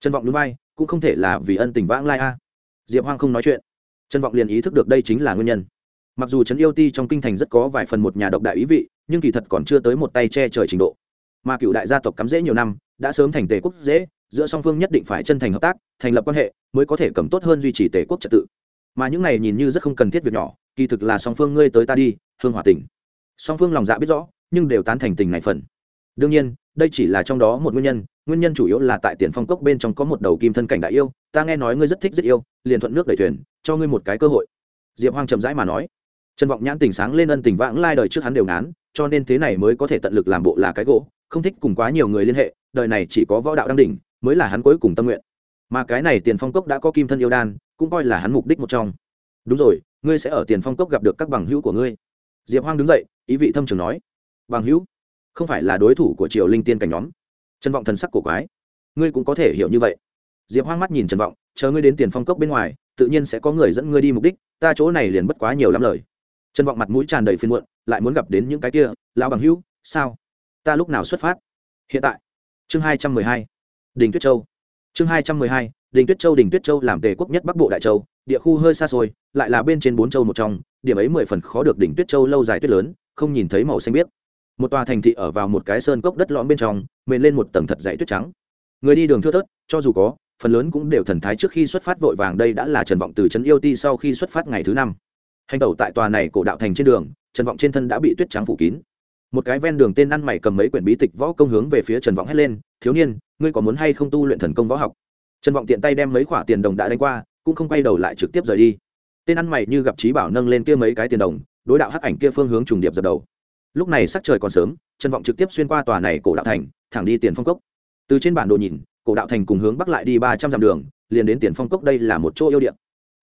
Speaker 1: Trần vọng núi bay cũng không thể là vì ân tình vãng lai a. Diệp hoang không nói chuyện. Trần vọng liền ý thức được đây chính là nguyên nhân mặc dù trấn yêu ti trong kinh thành rất có vài phần một nhà độc đại ý vị, nhưng kỳ thật còn chưa tới một tay che trời trình độ. Mà cựu đại gia tộc cắm rễ nhiều năm, đã sớm thành tề quốc dễ, giữa song phương nhất định phải chân thành hợp tác, thành lập quan hệ, mới có thể cầm tốt hơn duy trì tề quốc trật tự. Mà những này nhìn như rất không cần thiết việc nhỏ, kỳ thực là song phương ngươi tới ta đi, hương hòa tình song phương lòng dạ biết rõ, nhưng đều tán thành tình này phần. Đương nhiên, đây chỉ là trong đó một nguyên nhân nguyên nhân chủ yếu là tại tiền phong cốc bên trong có một đầu kim thân cảnh đại yêu, ta nghe nói ngươi rất thích rất yêu, liền thuận nước đẩy thuyền, cho ngươi một cái cơ hội. Diệp hoang chậm rãi mà nói trần vọng nhãn tình sáng lên ân tình vãng lai đời trước hắn đều ngán, cho nên thế này mới có thể tận lực làm bộ là cái gỗ, không thích cùng quá nhiều người liên hệ, đời này chỉ có võ đạo đăng đỉnh, mới là hắn cuối cùng tâm nguyện. Mà cái này tiền phong cốc đã có kim thân yêu đan, cũng coi là hắn mục đích một trong. Đúng rồi, ngươi sẽ ở tiền phong cốc gặp được các bằng hữu của ngươi. Diệp hoang đứng dậy, ý vị thâm trường nói. Bằng hữu? Không phải là đối thủ của triều linh tiên cảnh nhóm. Trần vọng thần sắc cổ quái. Ngươi cũng có thể hiểu như vậy. Diệp hoang mắt nhìn trần vọng, chờ ngươi đến tiền phong cốc bên ngoài, tự nhiên sẽ có người dẫn ngươi đi mục đích, ta chỗ này liền bất quá nhiều lắm lời trần vọng mặt mũi tràn đầy phiền muộn, lại muốn gặp đến những cái kia, lão bằng hữu, sao? Ta lúc nào xuất phát? Hiện tại. Chương hai trăm mười hai. Đình tuyết châu. Chương hai trăm mười hai, đình tuyết châu, đình tuyết châu làm tề quốc nhất bắc bộ đại châu, địa khu hơi xa xôi, lại là bên trên bốn châu một trong, điểm ấy mười phần khó được đỉnh tuyết châu lâu dài tuyết lớn, không nhìn thấy màu xanh biếc. Một tòa thành thị ở vào một cái sơn cốc đất lõm bên trong mền lên một tầng thật dày tuyết trắng. Người đi đường thưa thớt, cho dù có, phần lớn cũng đều thần thái trước khi xuất phát vội vàng, đây đã là trần vọng từ trấn yêu ti sau khi xuất phát ngày thứ năm hành tẩu tại tòa này cổ đạo thành trên đường, trần vọng trên thân đã bị tuyết trắng phủ kín. Một cái ven đường tên ăn mày cầm mấy quyển bí tịch võ công hướng về phía trần vọng hét lên, thiếu niên, ngươi có muốn hay không tu luyện thần công võ học? Trần vọng tiện tay đem mấy khoả tiền đồng đã đánh qua, cũng không quay đầu lại trực tiếp rời đi. Tên ăn mày như gặp trí bảo nâng lên kia mấy cái tiền đồng, đối đạo hắc ảnh kia phương hướng trùng điệp dập đầu. Lúc này sắc trời còn sớm, trần vọng trực tiếp xuyên qua tòa này cổ đạo thành, thẳng đi tiền phong cốc. Từ trên bản đồ nhìn, cổ đạo thành cùng hướng bắc lại đi ba trăm dặm đường, liền đến tiền phong cốc đây là một chỗ yêu điện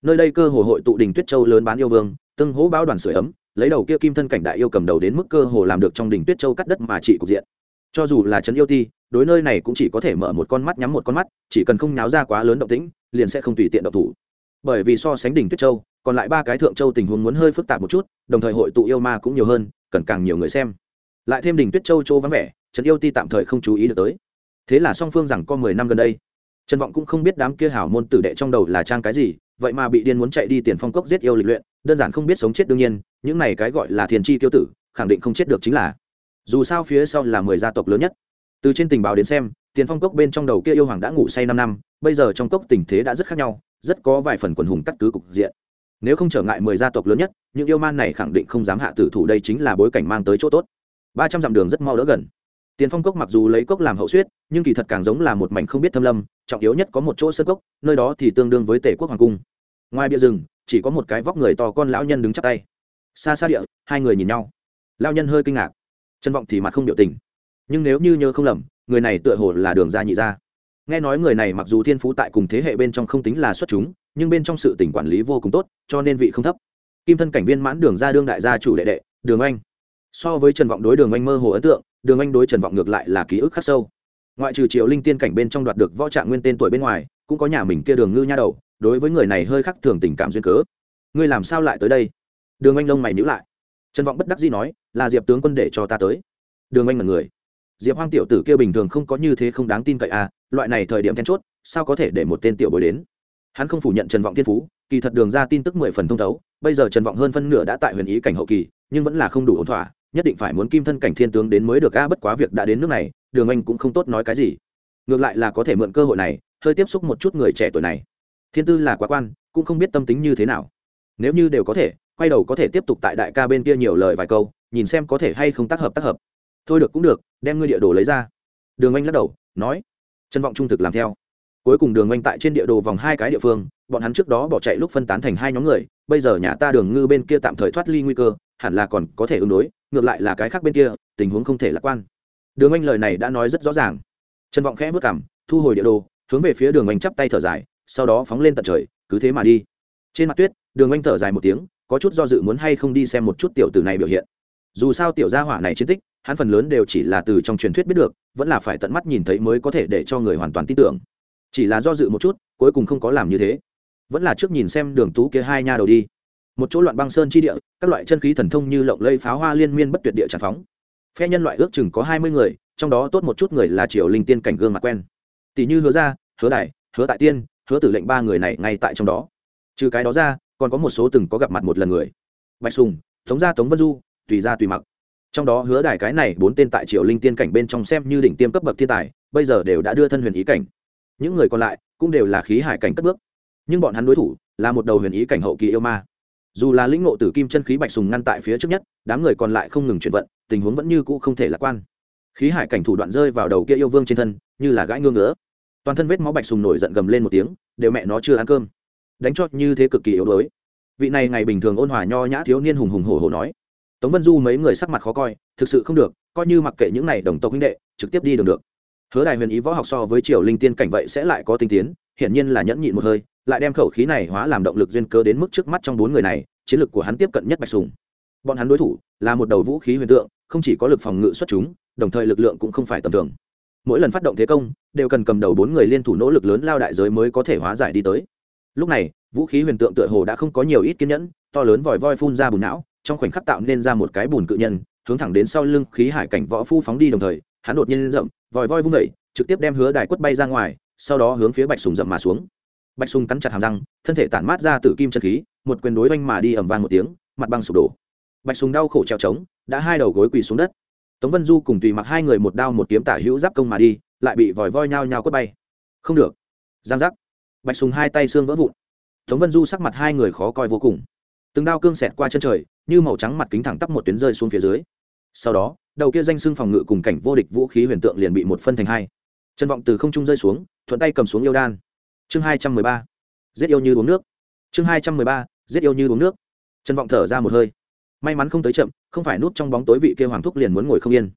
Speaker 1: nơi đây cơ hồ hội tụ đình tuyết châu lớn bán yêu vương từng hố báo đoàn sửa ấm, lấy đầu kia kim thân cảnh đại yêu cầm đầu đến mức cơ hồ làm được trong đỉnh tuyết châu cắt đất mà trị cục diện. Cho dù là trấn yêu ti, đối nơi này cũng chỉ có thể mở một con mắt nhắm một con mắt, chỉ cần không nháo ra quá lớn động tĩnh, liền sẽ không tùy tiện động thủ. Bởi vì so sánh đỉnh tuyết châu, còn lại ba cái thượng châu tình huống muốn hơi phức tạp một chút, đồng thời hội tụ yêu ma cũng nhiều hơn, cần càng nhiều người xem. Lại thêm đỉnh tuyết châu châu vắng vẻ, trấn yêu ti tạm thời không chú ý được tới. Thế là song phương rằng có mười năm gần đây trần vọng cũng không biết đám kia hảo môn tử đệ trong đầu là trang cái gì, vậy mà bị điên muốn chạy đi tiền phong cốc giết yêu lịch luyện, đơn giản không biết sống chết đương nhiên, những này cái gọi là thiền chi tiêu tử, khẳng định không chết được chính là. Dù sao phía sau là mười gia tộc lớn nhất. Từ trên tình báo đến xem, tiền phong cốc bên trong đầu kia yêu hoàng đã ngủ say năm năm, bây giờ trong cốc tình thế đã rất khác nhau, rất có vài phần quần hùng cắt cứ cục diện. Nếu không trở ngại mười gia tộc lớn nhất, những yêu man này khẳng định không dám hạ tử thủ đây chính là bối cảnh mang tới chỗ tốt. Ba trăm dặm đường rất mau đỡ gần tiền phong cốc mặc dù lấy cốc làm hậu suyết nhưng kỳ thật càng giống là một mảnh không biết thâm lâm, trọng yếu nhất có một chỗ sơ cốc, nơi đó thì tương đương với tể quốc hoàng cung. Ngoài bia rừng, chỉ có một cái vóc người to con lão nhân đứng chắp tay. Xa xa địa, hai người nhìn nhau. Lão nhân hơi kinh ngạc. Chân vọng thì mặt không biểu tình. Nhưng nếu như nhớ không lầm, người này tựa hồ là đường gia nhị gia. Nghe nói người này mặc dù thiên phú tại cùng thế hệ bên trong không tính là xuất chúng, nhưng bên trong sự tỉnh quản lý vô cùng tốt, cho nên vị không thấp. Kim thân cảnh viên mãn đường gia đương đại gia chủ đệ đệ, đường anh so với trần vọng đối đường anh mơ hồ ấn tượng, đường anh đối trần vọng ngược lại là ký ức khắc sâu. Ngoại trừ triệu linh tiên cảnh bên trong đoạt được võ trạng nguyên tên tuổi bên ngoài, cũng có nhà mình kia đường ngư nha đầu, đối với người này hơi khắc thường tình cảm duyên cớ. Ngươi làm sao lại tới đây? Đường anh lông mày nhữ lại. Trần vọng bất đắc dĩ nói, là diệp tướng quân để cho ta tới. Đường anh là người. Diệp hoang tiểu tử kia bình thường không có như thế không đáng tin cậy à loại này thời điểm then chốt, sao có thể để một tên tiểu bối đến? Hắn không phủ nhận trần vọng thiên phú, kỳ thật đường ra tin tức mười phần thông thấu, bây giờ trần vọng hơn phân nửa đã tại huyền ý cảnh hậu kỳ, nhưng vẫn là không đủ ổn thỏa nhất định phải muốn kim thân cảnh thiên tướng đến mới được a, bất quá việc đã đến nước này, đường anh cũng không tốt nói cái gì. Ngược lại là có thể mượn cơ hội này, hơi tiếp xúc một chút người trẻ tuổi này. Thiên tư là quá quan, cũng không biết tâm tính như thế nào. Nếu như đều có thể, quay đầu có thể tiếp tục tại đại ca bên kia nhiều lời vài câu, nhìn xem có thể hay không tác hợp tác hợp. Thôi được cũng được, đem ngươi địa đồ lấy ra. Đường anh lắc đầu, nói trân vọng trung thực làm theo. Cuối cùng đường anh tại trên địa đồ vòng hai cái địa phương, bọn hắn trước đó bỏ chạy lúc phân tán thành hai nhóm người, bây giờ nhà ta đường ngư bên kia tạm thời thoát ly nguy cơ, hẳn là còn có thể ứng đối ngược lại là cái khác bên kia, tình huống không thể lạc quan. Đường anh lời này đã nói rất rõ ràng. Trần vọng khẽ vất cảm thu hồi địa đồ, hướng về phía đường anh chắp tay thở dài, sau đó phóng lên tận trời, cứ thế mà đi. Trên mặt tuyết, đường anh thở dài một tiếng, có chút do dự muốn hay không đi xem một chút tiểu tử này biểu hiện. Dù sao tiểu gia hỏa này chiến tích, hắn phần lớn đều chỉ là từ trong truyền thuyết biết được, vẫn là phải tận mắt nhìn thấy mới có thể để cho người hoàn toàn tin tưởng. Chỉ là do dự một chút, cuối cùng không có làm như thế. Vẫn là trước nhìn xem đường tú kia hai nha đầu đi một chỗ loạn băng sơn chi địa các loại chân khí thần thông như lộng lây pháo hoa liên miên bất tuyệt địa tràn phóng. Phe nhân loại ước chừng có hai mươi người trong đó tốt một chút người là triều linh tiên cảnh gương mặt quen. Tỷ như hứa gia, hứa đại hứa tại tiên hứa tử lệnh ba người này ngay tại trong đó. Trừ cái đó ra còn có một số từng có gặp mặt một lần người. Bạch sùng tống gia tống vân du tùy gia tùy mặc. Trong đó hứa đài cái này bốn tên tại triều linh tiên cảnh bên trong xem như đỉnh tiêm cấp bậc thiên tài bây giờ đều đã đưa thân huyền ý cảnh. Những người còn lại cũng đều là khí hải cảnh cất bước. Nhưng bọn hắn đối thủ là một đầu huyền ý cảnh hậu kỳ yêu ma dù là lĩnh ngộ tử kim chân khí bạch sùng ngăn tại phía trước nhất, đám người còn lại không ngừng chuyển vận, tình huống vẫn như cũ không thể lạc quan. Khí hải cảnh thủ đoạn rơi vào đầu kia yêu vương trên thân, như là gãi ngương ngỡ toàn thân vết máu bạch sùng nổi giận gầm lên một tiếng, đều mẹ nó chưa ăn cơm. Đánh cho như thế cực kỳ yếu đuối. Vị này ngày bình thường ôn hòa nho nhã thiếu niên hùng hùng hổ hổ nói. Tống vân du mấy người sắc mặt khó coi, thực sự không được, coi như mặc kệ những này đồng tộc huynh đệ, trực tiếp đi đường được. Hứa đài huyền ý võ học so với triều linh tiên cảnh vậy sẽ lại có tinh tiến, hiển nhiên là nhẫn nhịn một hơi lại đem khẩu khí này hóa làm động lực duyên cơ đến mức trước mắt trong bốn người này, chiến lược của hắn tiếp cận nhất bạch sùng. Bọn hắn đối thủ là một đầu vũ khí huyền tượng, không chỉ có lực phòng ngự xuất chúng, đồng thời lực lượng cũng không phải tầm thường. Mỗi lần phát động thế công, đều cần cầm đầu bốn người liên thủ nỗ lực lớn lao đại giới mới có thể hóa giải đi tới. Lúc này, vũ khí huyền tượng tựa hồ đã không có nhiều ít kiên nhẫn, to lớn vòi voi phun ra bùn não, trong khoảnh khắc tạo nên ra một cái bùn cự nhân, hướng thẳng đến sau lưng khí hải cảnh võ phu phóng đi đồng thời, hắn đột nhiên rậm, vòi voi vung vẩy trực tiếp đem hứa đài quất bay ra ngoài, sau đó hướng phía bạch sùng rậm mà xuống bạch sùng cắn chặt hàm răng, thân thể tản mát ra từ kim chân khí, một quyền đối oanh mà đi ẩm vang một tiếng, mặt băng sụp đổ. Bạch sùng đau khổ treo trống, đã hai đầu gối quỳ xuống đất. Tống vân du cùng tùy mặc hai người một đao một kiếm tả hữu giáp công mà đi, lại bị vòi voi nhao nhao quất bay. Không được. Giang giác. Bạch sùng hai tay xương vỡ vụn. Tống vân du sắc mặt hai người khó coi vô cùng. Từng đao cương xẹt qua chân trời, như màu trắng mặt kính thẳng tắp một tuyến rơi xuống phía dưới. Sau đó, đầu kia danh xưng phòng ngự cùng cảnh vô địch vũ khí huyền tượng liền bị một phân thành hai. Chân vọng từ không trung rơi xuống, thuận tay cầm xuống yêu đan chương hai trăm mười ba. Giết yêu như uống nước. Chương hai trăm mười ba. Giết yêu như uống nước. Chân vọng thở ra một hơi. May mắn không tới chậm, không phải nút trong bóng tối vị kia hoàng thúc liền muốn ngồi không yên.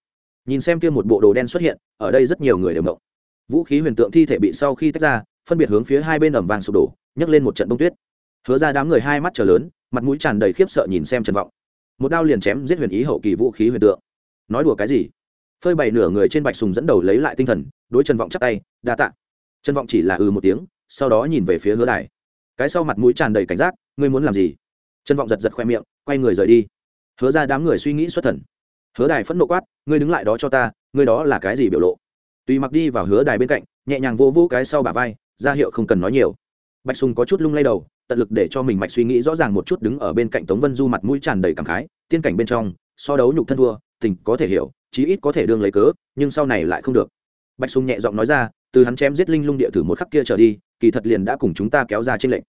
Speaker 1: Nhìn xem kia một bộ đồ đen xuất hiện, ở đây rất nhiều người đều mộng vũ khí huyền tượng thi thể bị sau khi tách ra, phân biệt hướng phía hai bên ẩm vàng sụp đổ, nhấc lên một trận bông tuyết. Hứa ra đám người hai mắt trở lớn, mặt mũi tràn đầy khiếp sợ nhìn xem trần vọng. Một đao liền chém giết huyền ý hậu kỳ vũ khí huyền tượng. Nói đùa cái gì? Phơi bày nửa người trên bạch sùng dẫn đầu lấy lại tinh thần, đối trần vọng chắc tay, đa tạ. Trần vọng chỉ là ừ một tiếng sau đó nhìn về phía hứa đài. Cái sau mặt mũi tràn đầy cảnh giác, ngươi muốn làm gì? Trân vọng giật giật khoe miệng, quay người rời đi. Hứa ra đám người suy nghĩ xuất thần. Hứa đài phẫn nộ quát, ngươi đứng lại đó cho ta, ngươi đó là cái gì biểu lộ? Tùy mặc đi vào hứa đài bên cạnh, nhẹ nhàng vô vô cái sau bả vai, ra hiệu không cần nói nhiều. Bạch sùng có chút lung lay đầu, tận lực để cho mình mạch suy nghĩ rõ ràng một chút đứng ở bên cạnh tống vân du mặt mũi tràn đầy cảm khái, tiên cảnh bên trong, so đấu nhục thân thua, tình có thể hiểu, chí ít có thể đương lấy cớ, nhưng sau này lại không được. Bạch sùng nhẹ giọng nói ra, từ hắn chém giết linh lung địa thử một khắc kia trở đi kỳ thật liền đã cùng chúng ta kéo ra trên lệnh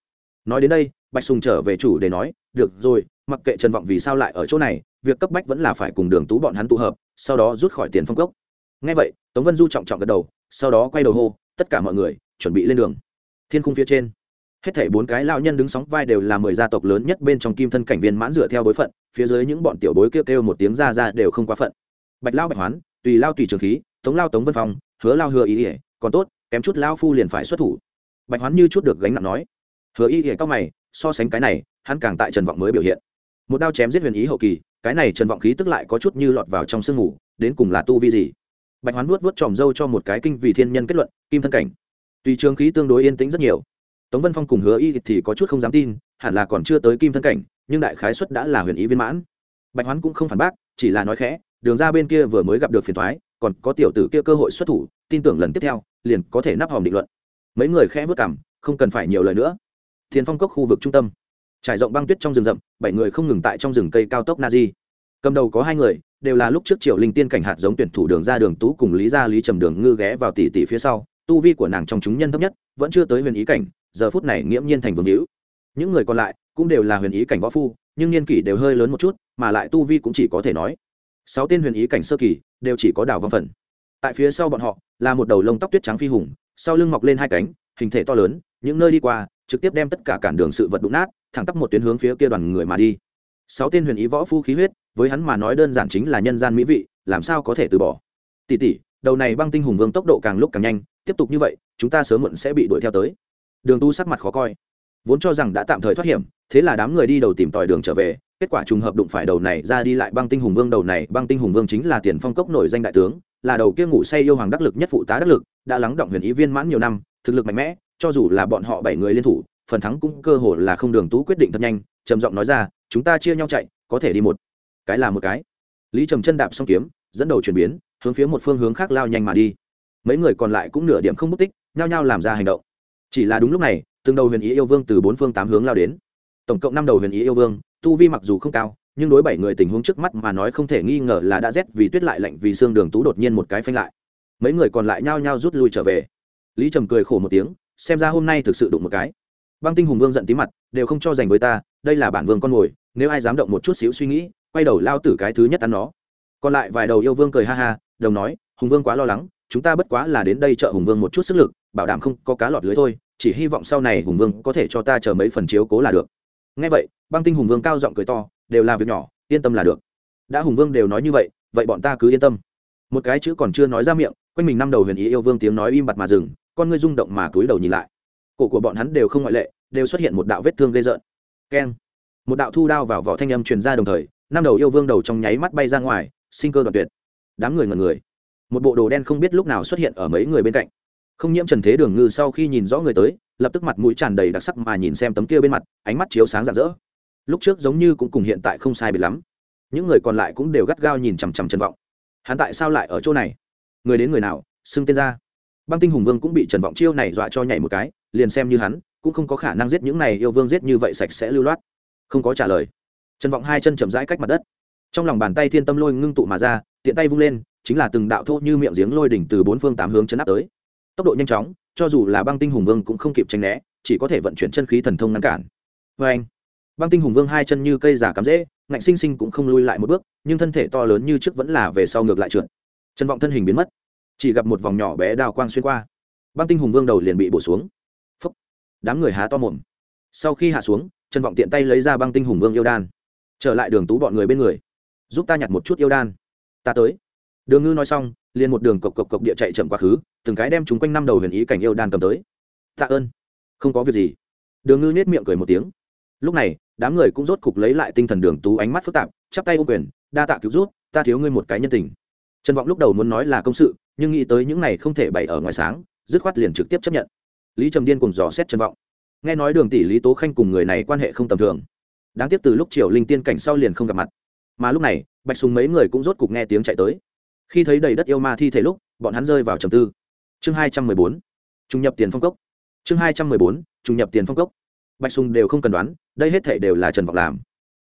Speaker 1: nói đến đây, bạch sùng trở về chủ để nói, được rồi, mặc kệ trần vọng vì sao lại ở chỗ này, việc cấp bách vẫn là phải cùng đường tú bọn hắn tụ hợp, sau đó rút khỏi tiền phong cốc. Ngay vậy, tống vân du trọng trọng gật đầu, sau đó quay đầu hô, tất cả mọi người, chuẩn bị lên đường. Thiên khung phía trên, hết thảy bốn cái lao nhân đứng sóng vai đều là mười gia tộc lớn nhất bên trong kim thân cảnh viên mãn dựa theo bối phận, phía dưới những bọn tiểu bối kêu kêu một tiếng ra ra đều không quá phận. Bạch lao bạch hoán, tùy lao tùy trường khí, tống lao tống vân phong, hứa lao hứa ý ỉa còn tốt, kém chút lao phu liền phải xuất thủ bạch hoán như chút được gánh nặng nói. Hứa y ỉa cao mày, so sánh cái này, hắn càng tại trần vọng mới biểu hiện. Một đao chém giết huyền ý hậu kỳ, cái này trần vọng khí tức lại có chút như lọt vào trong sương ngủ đến cùng là tu vi gì? Bạch hoán vuốt vuốt tròm dâu cho một cái kinh vì thiên nhân kết luận, kim thân cảnh. Tùy trường khí tương đối yên tĩnh rất nhiều. Tống vân phong cùng hứa y thì có chút không dám tin, hẳn là còn chưa tới kim thân cảnh, nhưng đại khái xuất đã là huyền ý viên mãn. Bạch hoán cũng không phản bác, chỉ là nói khẽ, đường ra bên kia vừa mới gặp được phiền thoái còn có tiểu tử kia cơ hội xuất thủ, tin tưởng lần tiếp theo, liền có thể nắp hòm định luận mấy người khẽ vất cảm, không cần phải nhiều lời nữa. Thiên phong cốc khu vực trung tâm. Trải rộng băng tuyết trong rừng rậm, bảy người không ngừng tại trong rừng cây cao tốc na di cầm đầu có hai người, đều là lúc trước triệu linh tiên cảnh hạt giống tuyển thủ đường ra đường tú cùng lý gia lý trầm đường ngư ghé vào tỷ tỷ phía sau, tu vi của nàng trong chúng nhân thấp nhất, vẫn chưa tới huyền ý cảnh, giờ phút này nghiễm nhiên thành vương hữu. Những người còn lại cũng đều là huyền ý cảnh võ phu, nhưng niên kỷ đều hơi lớn một chút, mà lại tu vi cũng chỉ có thể nói. Sáu tên huyền ý cảnh sơ kỳ đều chỉ có đào vong phần. Tại phía sau bọn họ là một đầu lông tóc tuyết trắng phi hùng sau lưng mọc lên hai cánh, hình thể to lớn, những nơi đi qua, trực tiếp đem tất cả cản đường sự vật đụng nát, thẳng tắp một tuyến hướng phía kia đoàn người mà đi. Sáu tên huyền ý võ phu khí huyết, với hắn mà nói đơn giản chính là nhân gian mỹ vị, làm sao có thể từ bỏ? Tỷ tỷ, đầu này băng tinh hùng vương tốc độ càng lúc càng nhanh, tiếp tục như vậy, chúng ta sớm muộn sẽ bị đuổi theo tới. Đường tu sắc mặt khó coi. Vốn cho rằng đã tạm thời thoát hiểm, thế là đám người đi đầu tìm tòi đường trở về, kết quả trùng hợp đụng phải đầu này ra đi lại băng tinh hùng vương, đầu này băng tinh hùng vương chính là tiền phong cốc nổi danh đại tướng là đầu kia ngủ say yêu hoàng đắc lực nhất phụ tá đắc lực, đã lắng động huyền ý viên mãn nhiều năm, thực lực mạnh mẽ, cho dù là bọn họ bảy người liên thủ, phần thắng cũng cơ hồ là không đường tú quyết định thật nhanh, trầm giọng nói ra, chúng ta chia nhau chạy, có thể đi một cái là một cái. Lý trầm chân đạp xong kiếm, dẫn đầu chuyển biến, hướng phía một phương hướng khác lao nhanh mà đi. Mấy người còn lại cũng nửa điểm không mất tích, nhao nhao làm ra hành động. Chỉ là đúng lúc này, từng đầu huyền ý yêu vương từ bốn phương tám hướng lao đến. Tổng cộng năm đầu huyền ý yêu vương, tu vi mặc dù không cao nhưng đối bảy người tình huống trước mắt mà nói không thể nghi ngờ là đã rét vì tuyết lại lạnh vì xương đường tú đột nhiên một cái phanh lại. Mấy người còn lại nhao nhao rút lui trở về. Lý trầm cười khổ một tiếng, xem ra hôm nay thực sự đụng một cái. Băng tinh hùng vương giận tí mặt, đều không cho dành với ta, đây là bản vương con mồi nếu ai dám động một chút xíu suy nghĩ, quay đầu lao tử cái thứ nhất ăn nó. Còn lại vài đầu yêu vương cười ha ha, đồng nói, hùng vương quá lo lắng, chúng ta bất quá là đến đây trợ hùng vương một chút sức lực, bảo đảm không có cá lọt lưới thôi, chỉ hy vọng sau này hùng vương có thể cho ta chờ mấy phần chiếu cố là được. Ngay vậy, băng tinh hùng vương cao giọng cười to đều là việc nhỏ, yên tâm là được. Đã hùng vương đều nói như vậy vậy bọn ta cứ yên tâm. Một cái chữ còn chưa nói ra miệng, quanh mình năm đầu huyền ý yêu vương tiếng nói im bặt mà dừng, con ngươi rung động mà cúi đầu nhìn lại. Cổ của bọn hắn đều không ngoại lệ, đều xuất hiện một đạo vết thương gây rợn. Keng. Một đạo thu đao vào vỏ thanh âm truyền ra đồng thời, năm đầu yêu vương đầu trong nháy mắt bay ra ngoài, sinh cơ đoạn tuyệt. Đám người ngần người. Một bộ đồ đen không biết lúc nào xuất hiện ở mấy người bên cạnh. Không nhiễm trần thế đường ngư sau khi nhìn rõ người tới, lập tức mặt mũi tràn đầy đặc sắc mà nhìn xem tấm kia bên mặt, ánh mắt chiếu sáng rạng rỡ lúc trước giống như cũng cùng hiện tại không sai biệt lắm. Những người còn lại cũng đều gắt gao nhìn chằm chằm trần vọng. Hắn tại sao lại ở chỗ này? Người đến người nào, xưng tên ra? Băng tinh hùng vương cũng bị trần vọng chiêu này dọa cho nhảy một cái, liền xem như hắn, cũng không có khả năng giết những này yêu vương giết như vậy sạch sẽ lưu loát. Không có trả lời. Trần vọng hai chân chậm rãi cách mặt đất. Trong lòng bàn tay thiên tâm lôi ngưng tụ mà ra, tiện tay vung lên, chính là từng đạo thô như miệng giếng lôi đỉnh từ bốn phương tám hướng chấn áp tới. Tốc độ nhanh chóng, cho dù là băng tinh hùng vương cũng không kịp tranh né, chỉ có thể vận chuyển chân khí thần thông ngăn cản. Vê anh băng tinh hùng vương hai chân như cây giả cắm rễ, ngạnh sinh sinh cũng không lui lại một bước, nhưng thân thể to lớn như trước vẫn là về sau ngược lại trượt. Chân vọng thân hình biến mất, chỉ gặp một vòng nhỏ bé đào quang xuyên qua. Băng tinh hùng vương đầu liền bị bổ xuống. Phấp đám người há to mồm. Sau khi hạ xuống trần vọng tiện tay lấy ra băng tinh hùng vương yêu đan. Trở lại đường tú bọn người bên người. Giúp ta nhặt một chút yêu đan. Ta tới. Đường ngư nói xong, liền một đường cộc cộc cộc địa chạy chậm quá khứ, từng cái đem chúng quanh năm đầu huyền ý cảnh yêu đan cầm tới. Tạ ơn. Không có việc gì. Đường ngư nhét miệng cười một tiếng. Lúc này đám người cũng rốt cục lấy lại tinh thần đường tú ánh mắt phức tạp, chắp tay ô quyền, đa tạ cứu rút ta thiếu ngươi một cái nhân tình. Trần vọng lúc đầu muốn nói là công sự, nhưng nghĩ tới những này không thể bày ở ngoài sáng, dứt khoát liền trực tiếp chấp nhận. Lý trầm điên cùng dò xét trần vọng. Nghe nói đường tỷ lý tố khanh cùng người này quan hệ không tầm thường. Đáng tiếc từ lúc triều linh tiên cảnh sau liền không gặp mặt. Mà lúc này, bạch sùng mấy người cũng rốt cục nghe tiếng chạy tới. Khi thấy đầy đất yêu ma thi thể lúc, bọn hắn rơi vào trầm tư. Chương hai trăm mười bốn, trung nhập tiền phong cốc. Chương hai trăm mười bốn, trung nhập tiền phong cốc. Bạch sùng đều không cần đoán đây hết thể đều là trần vọng làm.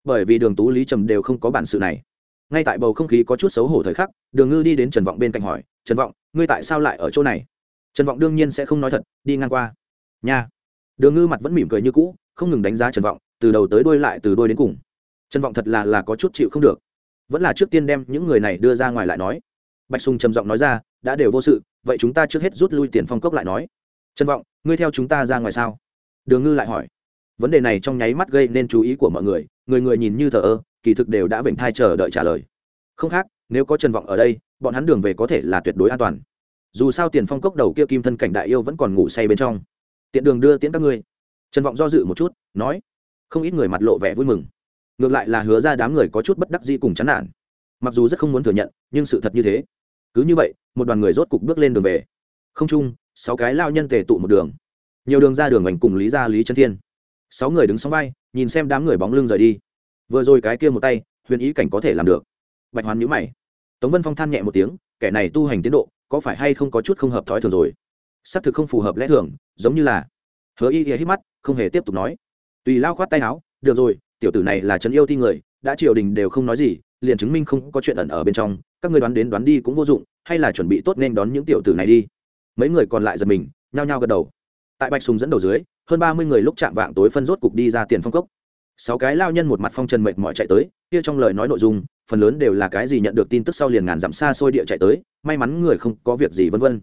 Speaker 1: Bởi vì đường tú lý trầm đều không có bản sự này. Ngay tại bầu không khí có chút xấu hổ thời khắc, đường ngư đi đến trần vọng bên cạnh hỏi, trần vọng, ngươi tại sao lại ở chỗ này? Trần vọng đương nhiên sẽ không nói thật, đi ngang qua. Nha. Đường ngư mặt vẫn mỉm cười như cũ, không ngừng đánh giá trần vọng, từ đầu tới đôi lại từ đôi đến cùng. Trần vọng thật là là có chút chịu không được. Vẫn là trước tiên đem những người này đưa ra ngoài lại nói. Bạch sùng trầm giọng nói ra, đã đều vô sự, vậy chúng ta trước hết rút lui tiền phong cốc lại nói. Trần vọng, ngươi theo chúng ta ra ngoài sao? Đường ngư lại hỏi vấn đề này trong nháy mắt gây nên chú ý của mọi người người người nhìn như thờ ơ, kỳ thực đều đã vểnh thai chờ đợi trả lời. Không khác, nếu có trần vọng ở đây, bọn hắn đường về có thể là tuyệt đối an toàn. Dù sao tiền phong cốc đầu kia kim thân cảnh đại yêu vẫn còn ngủ say bên trong. Tiện đường đưa tiễn các ngươi. Trần vọng do dự một chút, nói, không ít người mặt lộ vẻ vui mừng. Ngược lại là hứa ra đám người có chút bất đắc dĩ cùng chán nản. Mặc dù rất không muốn thừa nhận, nhưng sự thật như thế. Cứ như vậy, một đoàn người rốt cục bước lên đường về. Không chung sáu cái lao nhân tề tụ một đường. Nhiều đường ra đường ảnh cùng lý gia lý trân thiên sáu người đứng sóng vai, nhìn xem đám người bóng lưng rời đi. Vừa rồi cái kia một tay, huyền ý cảnh có thể làm được. Bạch hoán nhữ mày. Tống vân phong than nhẹ một tiếng, kẻ này tu hành tiến độ, có phải hay không có chút không hợp thói thường rồi? Xác thực không phù hợp lẽ thường, giống như là hứa y hít mắt, không hề tiếp tục nói. Tùy lao khoát tay áo, được rồi, tiểu tử này là trấn yêu thi người, đã triều đình đều không nói gì, liền chứng minh không có chuyện ẩn ở bên trong, các ngươi đoán đến đoán đi cũng vô dụng, hay là chuẩn bị tốt nên đón những tiểu tử này đi. Mấy người còn lại giật mình, nhao nhao gật đầu. Tại bạch sùng dẫn đầu dưới hơn ba mươi người lúc chạm vạng tối phân rốt cục đi ra tiền phong cốc. Sáu cái lao nhân một mặt phong trần mệt mỏi chạy tới, kia trong lời nói nội dung, phần lớn đều là cái gì nhận được tin tức sau liền ngàn dặm xa xôi địa chạy tới, may mắn người không có việc gì vân vân.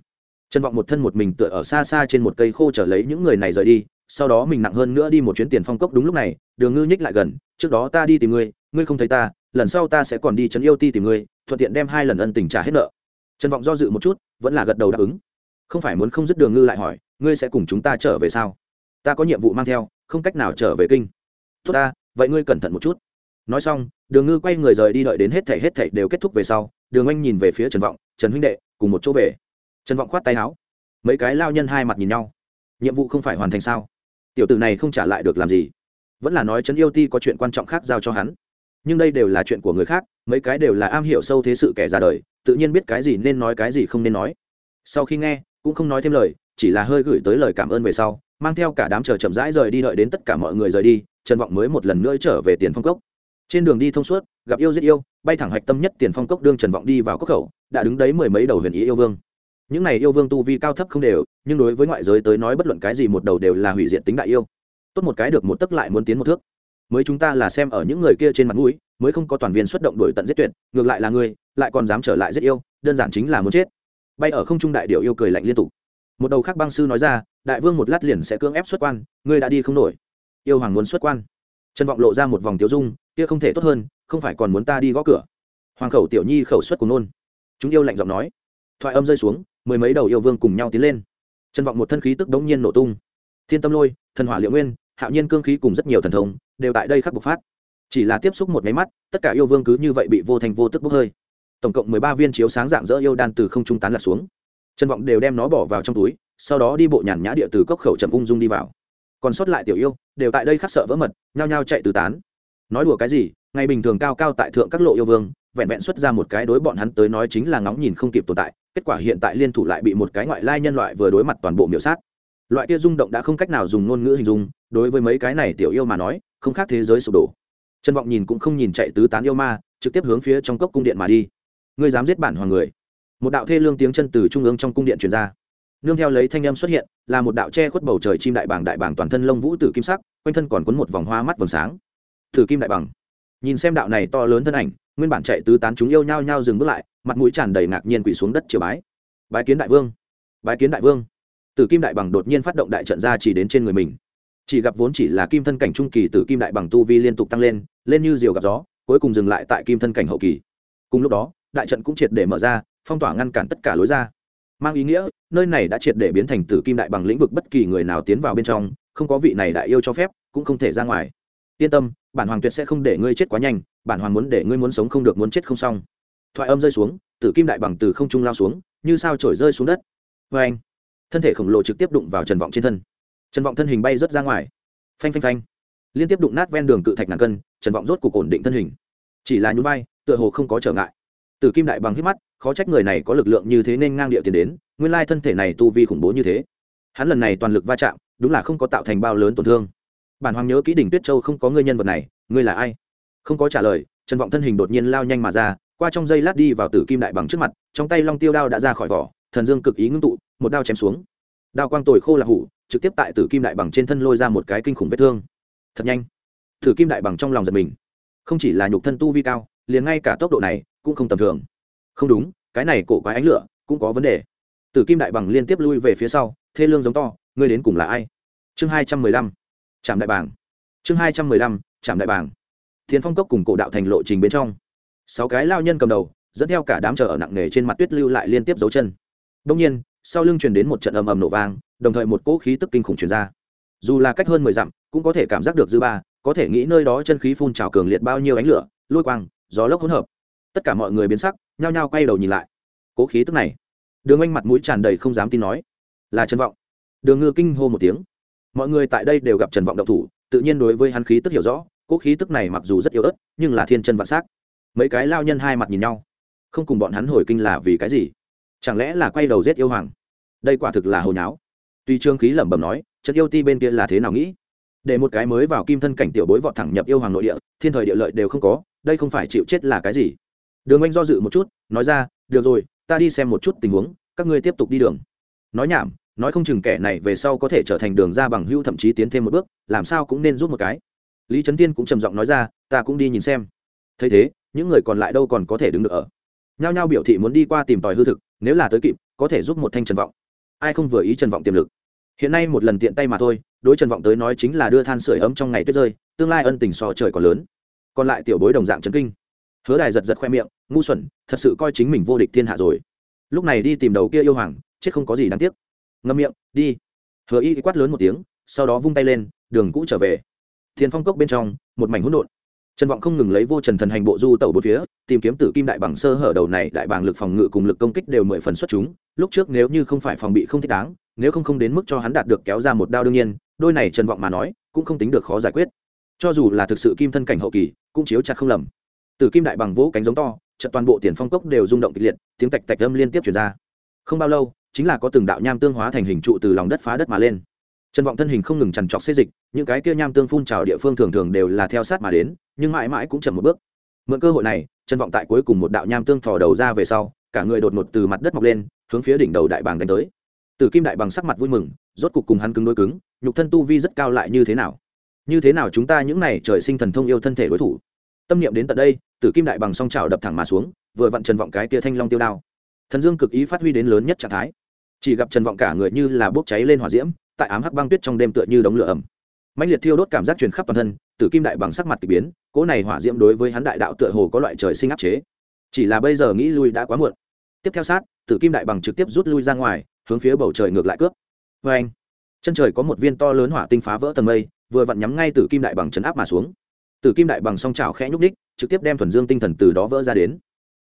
Speaker 1: Trần vọng một thân một mình tựa ở xa xa trên một cây khô trở lấy những người này rời đi, sau đó mình nặng hơn nữa đi một chuyến tiền phong cốc đúng lúc này, đường ngư nhích lại gần, trước đó ta đi tìm ngươi ngươi không thấy ta, lần sau ta sẽ còn đi trấn yêu ti tìm ngươi, thuận tiện đem hai lần ân tình trả hết nợ. Trần vọng do dự một chút, vẫn là gật đầu đáp ứng. Không phải muốn không dứt đường ngư lại hỏi, ngươi sẽ cùng chúng ta trở về sao? Ta có nhiệm vụ mang theo, không cách nào trở về kinh. Tốt ta, vậy ngươi cẩn thận một chút. Nói xong, đường ngư quay người rời đi đợi đến hết thảy hết thảy đều kết thúc về sau, đường anh nhìn về phía trần vọng, trần huynh đệ, cùng một chỗ về. Trần vọng khoát tay áo. Mấy cái lao nhân hai mặt nhìn nhau. Nhiệm vụ không phải hoàn thành sao? Tiểu tử này không trả lại được làm gì? Vẫn là nói trấn yêu ti có chuyện quan trọng khác giao cho hắn. Nhưng đây đều là chuyện của người khác, mấy cái đều là am hiểu sâu thế sự kẻ ra đời, tự nhiên biết cái gì nên nói cái gì không nên nói. Sau khi nghe, cũng không nói thêm lời, chỉ là hơi gửi tới lời cảm ơn về sau mang theo cả đám chờ chậm rãi rời đi đợi đến tất cả mọi người rời đi, trần vọng mới một lần nữa trở về tiền phong cốc. Trên đường đi thông suốt, gặp yêu giết yêu, bay thẳng hạch tâm nhất tiền phong cốc đương trần vọng đi vào cốc khẩu, đã đứng đấy mười mấy đầu huyền ý yêu vương. Những này yêu vương tu vi cao thấp không đều, nhưng đối với ngoại giới tới nói bất luận cái gì một đầu đều là hủy diệt tính đại yêu. Tốt một cái được một tấc lại muốn tiến một thước. Mới chúng ta là xem ở những người kia trên mặt mũi, mới không có toàn viên xuất động đổi tận giết tuyệt, ngược lại là người, lại còn dám trở lại giết yêu, đơn giản chính là muốn chết. Bay ở không trung đại điệu yêu cười lạnh liên tục một đầu khác băng sư nói ra, đại vương một lát liền sẽ cưỡng ép xuất quan, ngươi đã đi không nổi. Yêu hoàng muốn xuất quan. Trần vọng lộ ra một vòng tiêu dung, kia không thể tốt hơn, không phải còn muốn ta đi gõ cửa. Hoàng khẩu tiểu nhi khẩu xuất cùng nôn. Chúng yêu lạnh giọng nói. Thoại âm rơi xuống, mười mấy đầu yêu vương cùng nhau tiến lên. Trần vọng một thân khí tức đống nhiên nổ tung. Thiên tâm lôi, thần hỏa liệu nguyên, hạo nhiên cương khí cùng rất nhiều thần thông, đều tại đây khắc bộc phát. Chỉ là tiếp xúc một máy mắt, tất cả yêu vương cứ như vậy bị vô thành vô tức bốc hơi. Tổng cộng mười ba viên chiếu sáng dạng dỡ yêu đan từ không trung tán lạc xuống trần vọng đều đem nó bỏ vào trong túi, sau đó đi bộ nhàn nhã địa từ cốc khẩu trầm ung dung đi vào. Còn sót lại tiểu yêu, đều tại đây khắc sợ vỡ mật, nhao nhao chạy từ tán. Nói đùa cái gì, ngày bình thường cao cao tại thượng các lộ yêu vương, vẹn vẹn xuất ra một cái đối bọn hắn tới nói chính là ngóng nhìn không kịp tồn tại, kết quả hiện tại liên thủ lại bị một cái ngoại lai nhân loại vừa đối mặt toàn bộ miểu sát. Loại kia rung động đã không cách nào dùng ngôn ngữ hình dung, đối với mấy cái này tiểu yêu mà nói, không khác thế giới sụp đổ. Trân vọng nhìn cũng không nhìn chạy tứ tán yêu ma, trực tiếp hướng phía trong cốc cung điện mà đi. Ngươi dám giết bản hoàng người? Một đạo thê lương tiếng chân từ trung ương trong cung điện truyền ra. Nương theo lấy thanh âm xuất hiện, là một đạo che khuất bầu trời chim đại bảng đại bảng toàn thân lông vũ tử kim sắc, quanh thân còn cuốn một vòng hoa mắt vầng sáng. Tử kim đại bằng nhìn xem đạo này to lớn thân ảnh, nguyên bản chạy tứ tán chúng yêu nhau nhau dừng bước lại, mặt mũi tràn đầy ngạc nhiên quỳ xuống đất triều bái. Bái kiến đại vương. Bái kiến đại vương. Tử kim đại bằng đột nhiên phát động đại trận ra chỉ đến trên người mình. Chỉ gặp vốn chỉ là kim thân cảnh trung kỳ tử kim đại bằng tu vi liên tục tăng lên lên như diều gặp gió, cuối cùng dừng lại tại kim thân cảnh hậu kỳ. Cùng lúc đó, đại trận cũng triệt để mở ra phong tỏa ngăn cản tất cả lối ra. Mang ý nghĩa, nơi này đã triệt để biến thành tử kim đại bằng lĩnh vực bất kỳ người nào tiến vào bên trong, không có vị này đại yêu cho phép, cũng không thể ra ngoài. Yên tâm, bản hoàng tuyệt sẽ không để ngươi chết quá nhanh, bản hoàng muốn để ngươi muốn sống không được muốn chết không xong. Thoại âm rơi xuống, tử kim đại bằng từ không trung lao xuống, như sao trổi rơi xuống đất. Vê anh, thân thể khổng lồ trực tiếp đụng vào trần vọng trên thân. Trần vọng thân hình bay rớt ra ngoài. Phanh phanh phanh. Liên tiếp đụng nát ven đường cự thạch ngàn cân, trần vọng rốt cuộc ổn định thân hình. Chỉ là nhún bay tựa hồ không có trở ngại tử kim đại bằng hít mắt, khó trách người này có lực lượng như thế nên ngang địa tiền đến, nguyên lai thân thể này tu vi khủng bố như thế. Hắn lần này toàn lực va chạm, đúng là không có tạo thành bao lớn tổn thương. Bản hoàng nhớ kỹ đỉnh tuyết châu không có ngươi nhân vật này, ngươi là ai? Không có trả lời, trần vọng thân hình đột nhiên lao nhanh mà ra, qua trong giây lát đi vào tử kim đại bằng trước mặt, trong tay long tiêu đao đã ra khỏi vỏ, thần dương cực ý ngưng tụ, một đao chém xuống. Đao quang tồi khô là hủ, trực tiếp tại tử kim đại bằng trên thân lôi ra một cái kinh khủng vết thương. Thật nhanh. Tử kim đại bằng trong lòng giật mình. Không chỉ là nhục thân tu vi cao, liền ngay cả tốc độ này cũng không tầm thường. Không đúng, cái này cổ quái ánh lửa cũng có vấn đề. Tử kim đại bằng liên tiếp lui về phía sau, thê lương giống to, ngươi đến cùng là ai? Chương hai trăm mười lăm trạm đại Bàng. chương hai trăm mười lăm trạm đại Bàng. thiền phong cốc cùng cổ đạo thành lộ trình bên trong. Sáu cái lao nhân cầm đầu, dẫn theo cả đám chờ ở nặng nề trên mặt tuyết lưu lại liên tiếp dấu chân. Đông nhiên, sau lưng truyền đến một trận ầm ầm nổ vang, đồng thời một cỗ khí tức kinh khủng truyền ra. Dù là cách hơn mười dặm, cũng có thể cảm giác được dư ba, có thể nghĩ nơi đó chân khí phun trào cường liệt bao nhiêu ánh lửa, lôi quang, gió lốc hỗn hợp tất cả mọi người biến sắc, nhao nhao quay đầu nhìn lại. Cố khí tức này, đường anh mặt mũi tràn đầy không dám tin nói, là trần vọng. Đường ngư kinh hô một tiếng. Mọi người tại đây đều gặp trần vọng độc thủ, tự nhiên đối với hắn khí tức hiểu rõ, cố khí tức này mặc dù rất yếu ớt, nhưng là thiên chân vạn s á c mấy cái lao nhân hai mặt nhìn nhau, không cùng bọn hắn hồi kinh là vì cái gì? Chẳng lẽ là quay đầu giết yêu hoàng? Đây quả thực là hồi nháo. Tuy trương khí lẩm bẩm nói trận yêu ti bên kia là thế nào nghĩ? Để một cái mới vào kim thân cảnh tiểu bối vọt thẳng nhập yêu hoàng nội địa, thiên thời địa lợi đều không có, đây không phải chịu chết là cái gì? Đường anh do dự một chút, nói ra, được rồi, ta đi xem một chút tình huống, các ngươi tiếp tục đi đường. Nói nhảm, nói không chừng kẻ này về sau có thể trở thành đường ra bằng hưu thậm chí tiến thêm một bước, làm sao cũng nên giúp một cái. Lý trấn tiên cũng trầm giọng nói ra, ta cũng đi nhìn xem. Thấy thế, những người còn lại đâu còn có thể đứng được ở? Nhao nhao biểu thị muốn đi qua tìm tòi hư thực, nếu là tới kịp, có thể giúp một thanh trần vọng. Ai không vừa ý trần vọng tiềm lực? Hiện nay một lần tiện tay mà thôi, đối trần vọng tới nói chính là đưa than sửa ấm trong ngày tuyết rơi, tương lai ân tình so trời còn lớn. Còn lại tiểu bối đồng dạng trấn kinh hứa đài giật giật khoe miệng, ngu xuẩn, thật sự coi chính mình vô địch thiên hạ rồi. Lúc này đi tìm đầu kia yêu hoàng, chết không có gì đáng tiếc. Ngâm miệng, đi. Hứa y quát lớn một tiếng, sau đó vung tay lên, đường cũ trở về. Thiên phong cốc bên trong, một mảnh hỗn độn. Trần vọng không ngừng lấy vô trần thần hành bộ du tẩu bốn phía, tìm kiếm tử kim đại bằng sơ hở đầu này, đại bàng lực phòng ngự cùng lực công kích đều mười phần xuất chúng. Lúc trước nếu như không phải phòng bị không thích đáng, nếu không không đến mức cho hắn đạt được kéo ra một đao đương nhiên, đôi này trần vọng mà nói, cũng không tính được khó giải quyết. Cho dù là thực sự kim thân cảnh hậu kỳ, cũng chiếu chặt không lầm tử kim đại bằng vỗ cánh giống to, trận toàn bộ tiền phong cốc đều rung động kịch liệt, tiếng tạch tạch âm liên tiếp truyền ra. Không bao lâu, chính là có từng đạo nham tương hóa thành hình trụ từ lòng đất phá đất mà lên. Trần vọng thân hình không ngừng chằn trọc xê dịch, những cái kia nham tương phun trào địa phương thường thường đều là theo sát mà đến, nhưng mãi mãi cũng chậm một bước. Mượn cơ hội này, trần vọng tại cuối cùng một đạo nham tương thò đầu ra về sau, cả người đột ngột từ mặt đất mọc lên, hướng phía đỉnh đầu đại bàng đánh tới. Từ kim đại bằng sắc mặt vui mừng, rốt cục cùng hắn cứng đối cứng, nhục thân tu vi rất cao lại như thế nào? Như thế nào chúng ta những này trời sinh thần thông yêu thân thể đối thủ? Tâm niệm đến tận đây tử kim đại bằng song trào đập thẳng mà xuống, vừa vặn trần vọng cái tia thanh long tiêu đao. Thần dương cực ý phát huy đến lớn nhất trạng thái. Chỉ gặp trần vọng cả người như là bốc cháy lên hỏa diễm, tại ám hắc băng tuyết trong đêm tựa như đống lửa ẩm. Mạnh liệt thiêu đốt cảm giác truyền khắp toàn thân, tử kim đại bằng sắc mặt k ỳ biến, cỗ này hỏa diễm đối với hắn đại đạo tựa hồ có loại trời sinh áp chế. Chỉ là bây giờ nghĩ lui đã quá muộn. Tiếp theo sát, tử kim đại bằng trực tiếp rút lui ra ngoài, hướng phía bầu trời ngược lại cướp. Vê anh chân trời có một viên to lớn hỏa tinh phá vỡ tầng mây, vừa vặn nhắm ngay tử kim đại bằng chấn áp mà xuống tử kim đại bằng song chảo khẽ nhúc ních trực tiếp đem thuần dương tinh thần từ đó vỡ ra đến.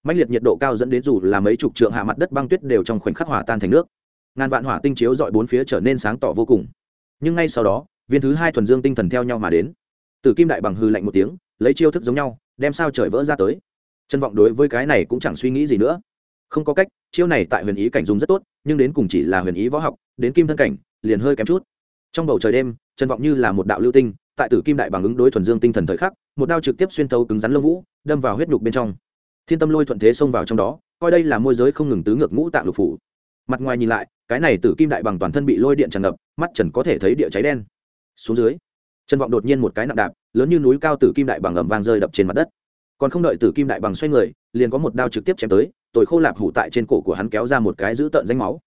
Speaker 1: Mạnh liệt nhiệt độ cao dẫn đến dù là mấy chục trượng hạ mặt đất băng tuyết đều trong khoảnh khắc hòa tan thành nước. Ngàn vạn hỏa tinh chiếu dọi bốn phía trở nên sáng tỏ vô cùng. Nhưng ngay sau đó, viên thứ hai thuần dương tinh thần theo nhau mà đến. Tử kim đại bằng hư lạnh một tiếng, lấy chiêu thức giống nhau, đem sao trời vỡ ra tới. Chân vọng đối với cái này cũng chẳng suy nghĩ gì nữa. Không có cách, chiêu này tại huyền ý cảnh dùng rất tốt, nhưng đến cùng chỉ là huyền ý võ học, đến kim thân cảnh, liền hơi kém chút. Trong bầu trời đêm, chân vọng như là một đạo lưu tinh tại tử kim đại bằng ứng đối thuần dương tinh thần thời khắc, một đao trực tiếp xuyên tấu cứng rắn lông vũ, đâm vào huyết nhục bên trong. Thiên tâm lôi thuận thế xông vào trong đó, coi đây là môi giới không ngừng tứ ngược ngũ tạng lục phủ. Mặt ngoài nhìn lại, cái này tử kim đại bằng toàn thân bị lôi điện tràn ngập, mắt trần có thể thấy địa cháy đen. Xuống dưới trần vọng đột nhiên một cái nặng đạp, lớn như núi cao tử kim đại bằng ầm vang rơi đập trên mặt đất. Còn không đợi tử kim đại bằng xoay người, liền có một đao trực tiếp chém tới tội khô lạp hủ tại trên cổ của hắn kéo ra một cái giữ tợn danh máu.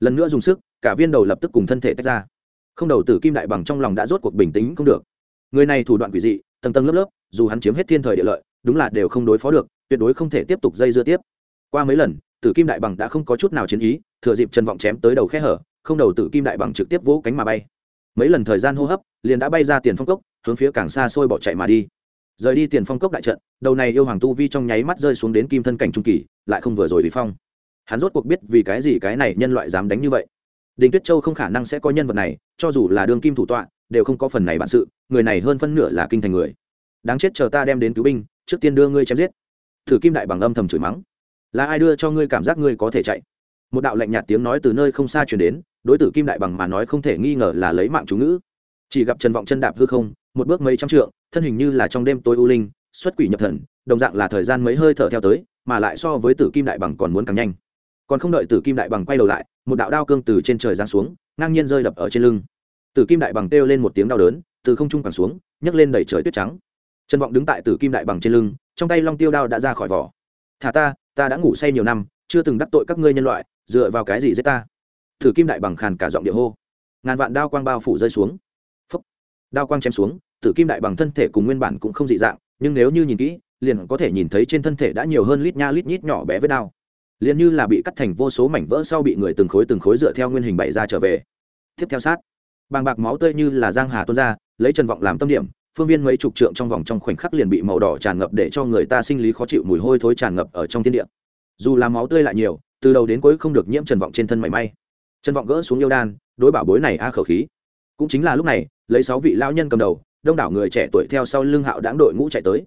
Speaker 1: Lần nữa dùng sức, cả viên đầu lập tức cùng thân thể tách ra. Không đầu tử kim đại bằng trong lòng đã rốt cuộc bình tĩnh không được người này thủ đoạn quỷ dị, tầng tầng lớp lớp, dù hắn chiếm hết thiên thời địa lợi, đúng là đều không đối phó được, tuyệt đối không thể tiếp tục dây dưa tiếp. Qua mấy lần, tử kim đại bằng đã không có chút nào chiến ý, thừa dịp trần vọng chém tới đầu khe hở, không đầu tử kim đại bằng trực tiếp vỗ cánh mà bay. Mấy lần thời gian hô hấp, liền đã bay ra tiền phong cốc, hướng phía càng xa xôi bỏ chạy mà đi. Rời đi tiền phong cốc đại trận, đầu này yêu hoàng tu vi trong nháy mắt rơi xuống đến kim thân cảnh trung kỳ, lại không vừa rồi vì phong. Hắn rốt cuộc biết vì cái gì cái này nhân loại dám đánh như vậy. Đình tuyết châu không khả năng sẽ có nhân vật này, cho dù là đương kim thủ tọa đều không có phần này bản sự, người này hơn phân nửa là kinh thành người. Đáng chết chờ ta đem đến cứu binh, trước tiên đưa ngươi chém giết. Thử kim đại bằng âm thầm chửi mắng. Là ai đưa cho ngươi cảm giác ngươi có thể chạy? Một đạo lạnh nhạt tiếng nói từ nơi không xa chuyển đến, đối tử kim đại bằng mà nói không thể nghi ngờ là lấy mạng chú ngữ. Chỉ gặp trần vọng chân đạp hư không, một bước mấy trăm trượng, thân hình như là trong đêm tối u linh, xuất quỷ nhập thần, đồng dạng là thời gian mấy hơi thở theo tới, mà lại so với tử kim đại bằng còn muốn càng nhanh. Còn không đợi tử kim đại bằng quay đầu lại, một đạo đao cương từ trên trời giáng xuống, ngang nhiên rơi đập ở trên lưng tử kim đại bằng kêu lên một tiếng đau đớn, từ không trung quẳng xuống, nhấc lên đẩy trời tuyết trắng. Trần vọng đứng tại tử kim đại bằng trên lưng, trong tay long tiêu đao đã ra khỏi vỏ. Thả ta ta đã ngủ say nhiều năm, chưa từng đắc tội các ngươi nhân loại, dựa vào cái gì giết ta? Tử kim đại bằng khàn cả giọng địa hô. Ngàn vạn đao quang bao phủ rơi xuống. Phấp đao quang chém xuống, tử kim đại bằng thân thể cùng nguyên bản cũng không dị dạng, nhưng nếu như nhìn kỹ, liền có thể nhìn thấy trên thân thể đã nhiều hơn lít nha lít nhít nhỏ bé với đao. Liền như là bị cắt thành vô số mảnh vỡ sau bị người từng khối từng khối dựa theo nguyên hình bày ra trở về. Tiếp theo sát bàng bạc máu tươi như là giang hà tuôn ra, lấy trần vọng làm tâm điểm, phương viên mấy chục trượng trong vòng trong khoảnh khắc liền bị màu đỏ tràn ngập để cho người ta sinh lý khó chịu mùi hôi thối tràn ngập ở trong thiên địa. Dù là máu tươi lại nhiều, từ đầu đến cuối không được nhiễm trần vọng trên thân mảy may. Trần vọng gỡ xuống yêu đan, đối bảo bối này a khẩu khí. Cũng chính là lúc này, lấy sáu vị lão nhân cầm đầu, đông đảo người trẻ tuổi theo sau lưng hạo đáng đội ngũ chạy tới.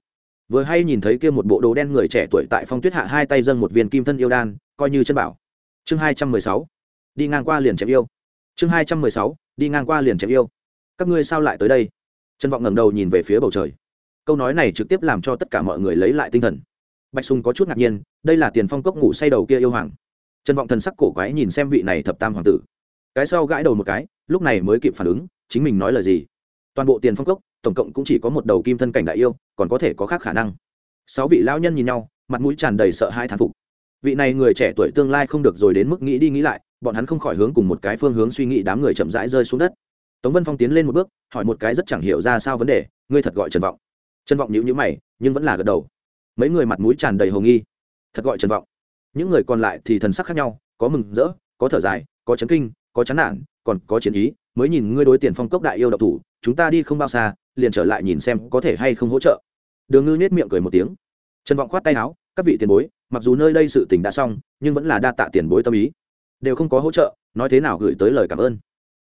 Speaker 1: Vừa hay nhìn thấy kia một bộ đồ đen người trẻ tuổi tại phong tuyết hạ hai tay dâng một viên kim thân yêu đan, coi như chân bảo. Chương hai trăm mười sáu. Đi ngang qua liền chém yêu. Chương hai trăm mười sáu đi ngang qua liền chém yêu. Các ngươi sao lại tới đây? Trần vọng ngẩng đầu nhìn về phía bầu trời. Câu nói này trực tiếp làm cho tất cả mọi người lấy lại tinh thần. Bạch sùng có chút ngạc nhiên, đây là tiền phong cốc ngủ say đầu kia yêu hoàng. Trần vọng thần sắc cổ quái nhìn xem vị này thập tam hoàng tử. Cái sau gãi đầu một cái, lúc này mới kịp phản ứng, chính mình nói lời gì? Toàn bộ tiền phong cốc, tổng cộng cũng chỉ có một đầu kim thân cảnh đại yêu, còn có thể có khác khả năng. Sáu vị lão nhân nhìn nhau, mặt mũi tràn đầy sợ hai thán phục. Vị này người trẻ tuổi tương lai không được rồi đến mức nghĩ đi nghĩ lại bọn hắn không khỏi hướng cùng một cái phương hướng suy nghĩ đám người chậm rãi rơi xuống đất. Tống vân phong tiến lên một bước, hỏi một cái rất chẳng hiểu ra sao vấn đề, ngươi thật gọi trần vọng. Trần vọng nhữ nhữ mày, nhưng vẫn là gật đầu. Mấy người mặt mũi tràn đầy hồ nghi. Thật gọi trần vọng. Những người còn lại thì thần sắc khác nhau, có mừng rỡ, có thở dài, có chấn kinh, có chán nản, còn có chiến ý, mới nhìn ngươi đối tiền phong cốc đại yêu độc thủ, chúng ta đi không bao xa, liền trở lại nhìn xem có thể hay không hỗ trợ. Đường ngư nhét miệng cười một tiếng. Trần vọng khoát tay áo, các vị tiền bối, mặc dù nơi đây sự tình đã xong, nhưng vẫn là đa tạ tiền bối tâm ý đều không có hỗ trợ, nói thế nào gửi tới lời cảm ơn.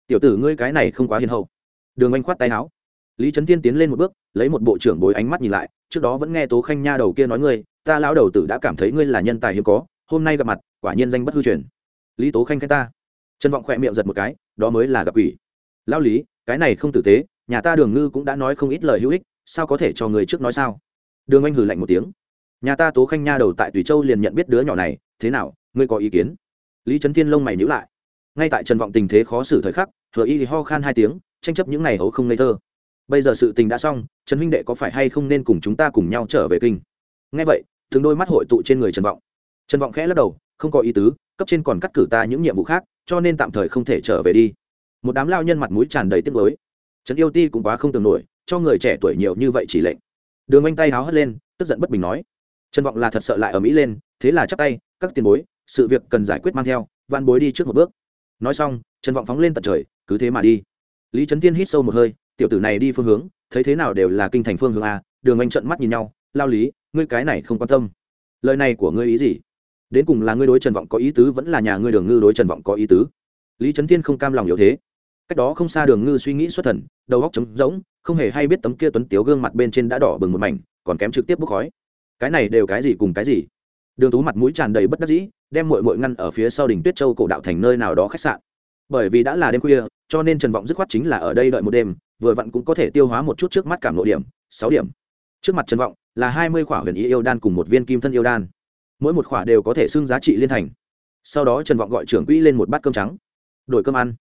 Speaker 1: Tiểu tử ngươi cái này không quá hiền hậu. Đường anh khoát tay áo. Lý trấn tiên tiến lên một bước, lấy một bộ trưởng bối ánh mắt nhìn lại, trước đó vẫn nghe tố khanh nha đầu kia nói ngươi, ta lão đầu tử đã cảm thấy ngươi là nhân tài hiếm có, hôm nay gặp mặt, quả nhiên danh bất hư truyền. Lý tố khanh khen ta. Trần vọng khỏe miệng giật một cái, đó mới là gặp ủy. Lão lý, cái này không tử tế, nhà ta đường ngư cũng đã nói không ít lời hữu ích, sao có thể cho người trước nói sao? Đường anh hử lạnh một tiếng. Nhà ta tố khanh nha đầu tại tùy châu liền nhận biết đứa nhỏ này, thế nào, ngươi có ý kiến? Lý trấn thiên lông mày nhữ lại. Ngay tại trần vọng tình thế khó xử thời khắc hứa y thì ho khan hai tiếng, tranh chấp những ngày hấu không ngây thơ. Bây giờ sự tình đã xong, trần huynh đệ có phải hay không nên cùng chúng ta cùng nhau trở về kinh? Ngay vậy thường đôi mắt hội tụ trên người trần vọng. Trần vọng khẽ lắc đầu, không có ý tứ, cấp trên còn cắt cử ta những nhiệm vụ khác, cho nên tạm thời không thể trở về đi. Một đám lao nhân mặt mũi tràn đầy tiếc mới trần yêu ti cũng quá không tưởng nổi, cho người trẻ tuổi nhiều như vậy chỉ lệnh. Đường anh tay háo hất lên, tức giận bất bình nói. Trần vọng là thật sợ lại ở mỹ lên, thế là chắp tay, các tiền bối sự việc cần giải quyết mang theo van bối đi trước một bước. Nói xong, trần vọng phóng lên tận trời, cứ thế mà đi. Lý trấn tiên hít sâu một hơi, tiểu tử này đi phương hướng, thấy thế nào đều là kinh thành phương hướng a, đường anh trận mắt nhìn nhau, lao lý, ngươi cái này không quan tâm. Lời này của ngươi ý gì? Đến cùng là ngươi đối trần vọng có ý tứ vẫn là nhà ngươi đường ngư đối trần vọng có ý tứ? Lý trấn tiên không cam lòng yếu thế. Cách đó không xa đường ngư suy nghĩ xuất thần, đầu góc trống rỗng, không hề hay biết tấm kia tuấn tiếu gương mặt bên trên đã đỏ bừng một mảnh, còn kém trực tiếp bốc khói. Cái này đều cái gì cùng cái gì? Đường tú mặt mũi tràn đầy bất đắc dĩ, đem mội mội ngăn ở phía sau đỉnh tuyết châu cổ đạo thành nơi nào đó khách sạn. Bởi vì đã là đêm khuya, cho nên trần vọng dứt khoát chính là ở đây đợi một đêm, vừa vặn cũng có thể tiêu hóa một chút trước mắt cảm nội điểm, sáu điểm. Trước mặt trần vọng, là hai mươi khỏa huyền ý yêu đan cùng một viên kim thân yêu đan. Mỗi một khỏa đều có thể xưng giá trị liên thành. Sau đó trần vọng gọi trưởng quỹ lên một bát cơm trắng. Đổi cơm ăn.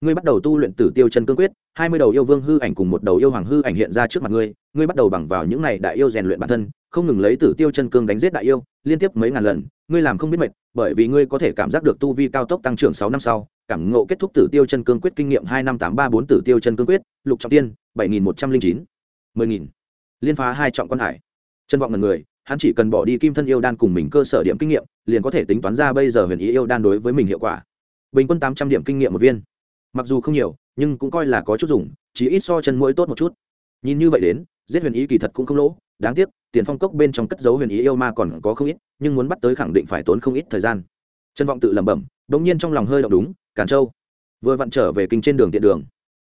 Speaker 1: Ngươi bắt đầu tu luyện tử tiêu chân cương quyết, hai mươi đầu yêu vương hư ảnh cùng một đầu yêu hoàng hư ảnh hiện ra trước mặt ngươi ngươi bắt đầu bằng vào những này đại yêu rèn luyện bản thân, không ngừng lấy tử tiêu chân cương đánh giết đại yêu liên tiếp mấy ngàn lần, ngươi làm không biết mệt, bởi vì ngươi có thể cảm giác được tu vi cao tốc tăng trưởng sáu năm sau, cảm ngộ kết thúc tử tiêu chân cương quyết kinh nghiệm hai năm tám ba bốn tử tiêu chân cương quyết, lục trọng tiên, bảy nghìn một trăm linh chín, mười nghìn. Liên phá hai trọng quan hải. Chân vọng ngần người, hắn chỉ cần bỏ đi kim thân yêu đan cùng mình cơ sở điểm kinh nghiệm, liền có thể tính toán ra bây giờ huyền ý yêu đan đối với mình hiệu quả. Bình quân tám trăm điểm kinh nghiệm một viên. Mặc dù không nhiều, nhưng cũng coi là có chút dùng, chỉ ít so chân mũi tốt một chút. Nhìn như vậy đến, giết huyền ý kỳ thật cũng không lỗ, đáng tiếc tiền phong cốc bên trong cất dấu huyền ý yêu ma còn có không ít, nhưng muốn bắt tới khẳng định phải tốn không ít thời gian. Trân vọng tự lẩm bẩm đ ỗ n g nhiên trong lòng hơi động đúng, càn châu. Vừa vặn trở về kinh trên đường tiện đường.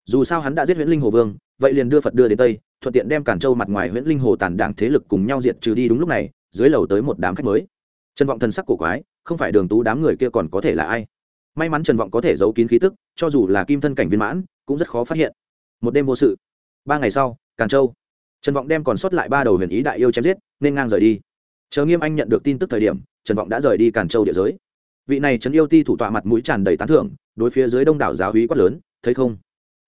Speaker 1: Dù sao hắn đã giết huyễn linh hồ vương, vậy liền đưa phật đưa đến tây, thuận tiện đem càn châu mặt ngoài huyễn linh hồ tàn đảng thế lực cùng nhau diệt trừ đi đúng lúc này, dưới lầu tới một đám khách mới. Trân vọng thần sắc cổ quái, không phải đường tú đám người kia còn có thể là ai? May mắn trần vọng có thể giấu kín khí tức, cho dù là kim thân cảnh viên mãn, cũng rất khó phát hiện. Một đêm vô sự. Ba ngày sau, càn châu trần vọng đem còn sót lại ba đầu huyền ý đại yêu chém giết, nên ngang rời đi. Chờ nghiêm anh nhận được tin tức thời điểm, trần vọng đã rời đi càn châu địa giới. Vị này trấn yêu ti thủ tọa mặt mũi tràn đầy tán thưởng, đối phía dưới đông đảo giáo hí quát lớn, thấy không?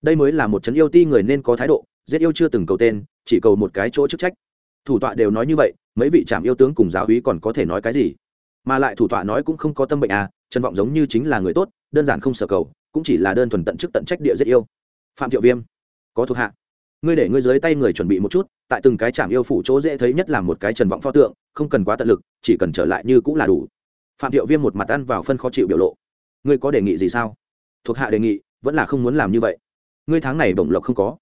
Speaker 1: Đây mới là một trấn yêu ti người nên có thái độ, giết yêu chưa từng cầu tên, chỉ cầu một cái chỗ chức trách. Thủ tọa đều nói như vậy, mấy vị trạm yêu tướng cùng giáo hí còn có thể nói cái gì? Mà lại thủ tọa nói cũng không có tâm bệnh à trần vọng giống như chính là người tốt, đơn giản không sở cầu, cũng chỉ là đơn thuần tận chức tận trách địa giết yêu. Phạm thiệu viêm, có thuộc hạ ngươi để ngươi dưới tay người chuẩn bị một chút, tại từng cái trạm yêu phủ chỗ dễ thấy nhất là một cái trần vọng pho tượng, không cần quá tận lực, chỉ cần trở lại như cũng là đủ. Phạm thiệu viêm một mặt ăn vào phân khó chịu biểu lộ. Ngươi có đề nghị gì sao? Thuộc hạ đề nghị, vẫn là không muốn làm như vậy. Ngươi tháng này bổng lộc không có.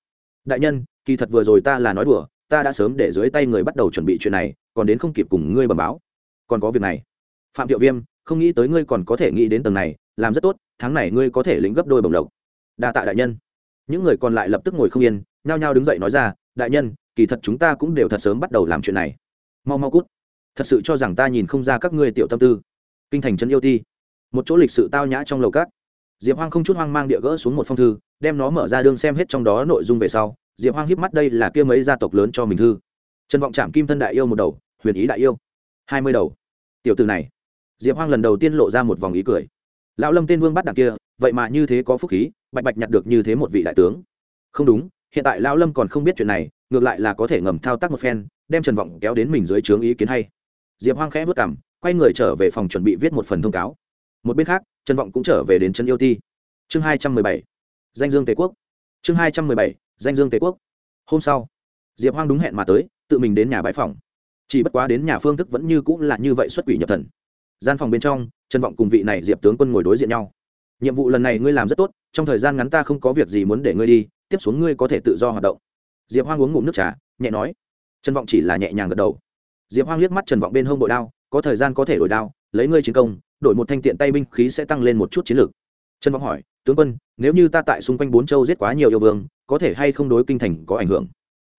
Speaker 1: Đại nhân, kỳ thật vừa rồi ta là nói đùa, ta đã sớm để dưới tay người bắt đầu chuẩn bị chuyện này, còn đến không kịp cùng ngươi bẩm báo. Còn có việc này. Phạm thiệu viêm, không nghĩ tới ngươi còn có thể nghĩ đến tầng này, làm rất tốt, tháng này ngươi có thể lĩnh gấp đôi bổng lộc. Đa tạ đại nhân. Những người còn lại lập tức ngồi không yên nhao nhao đứng dậy nói ra, đại nhân, kỳ thật chúng ta cũng đều thật sớm bắt đầu làm chuyện này. Mau mau cút. Thật sự cho rằng ta nhìn không ra các ngươi tiểu tâm tư. Kinh thành trấn yêu ti. Một chỗ lịch sự tao nhã trong lầu cát diệp hoang không chút hoang mang địa gỡ xuống một phong thư, đem nó mở ra đương xem hết trong đó nội dung về sau. Diệp hoang hiếp mắt đây là kia mấy gia tộc lớn cho mình thư. Trần vọng chạm kim thân đại yêu một đầu, huyền ý đại yêu, hai mươi đầu. Tiểu từ này. Diệp hoang lần đầu tiên lộ ra một vòng ý cười. Lão lâm tên vương bắt đằng kia, vậy mà như thế có phúc khí, bạch bạch nhặt được như thế một vị đại tướng. Không đúng hiện tại lão lâm còn không biết chuyện này, ngược lại là có thể ngầm thao tác một phen, đem trần vọng kéo đến mình dưới trướng ý kiến hay. Diệp hoang khẽ vất cảm quay người trở về phòng chuẩn bị viết một phần thông cáo. Một bên khác, trần vọng cũng trở về đến chân yêu ti. Chương hai trăm mười bảy, danh dương tề quốc. Chương hai trăm mười bảy, danh dương tề quốc. Hôm sau, diệp hoang đúng hẹn mà tới, tự mình đến nhà bãi phòng. Chỉ bất quá đến nhà phương thức vẫn như cũng là như vậy xuất quỷ nhập thần. Gian phòng bên trong, trần vọng cùng vị này diệp tướng quân ngồi đối diện nhau. Nhiệm vụ lần này ngươi làm rất tốt, trong thời gian ngắn ta không có việc gì muốn để ngươi đi tiếp xuống ngươi có thể tự do hoạt động. Diệp hoang uống ngụm nước trà, nhẹ nói. Trần vọng chỉ là nhẹ nhàng gật đầu. Diệp hoang liếc mắt trần vọng bên hông bội đao, có thời gian có thể đổi đao, lấy ngươi chiến công, đổi một thanh tiện tay binh khí sẽ tăng lên một chút chiến lược trần vọng hỏi, tướng quân, nếu như ta tại xung quanh bốn châu giết quá nhiều yêu vương, có thể hay không đối kinh thành có ảnh hưởng?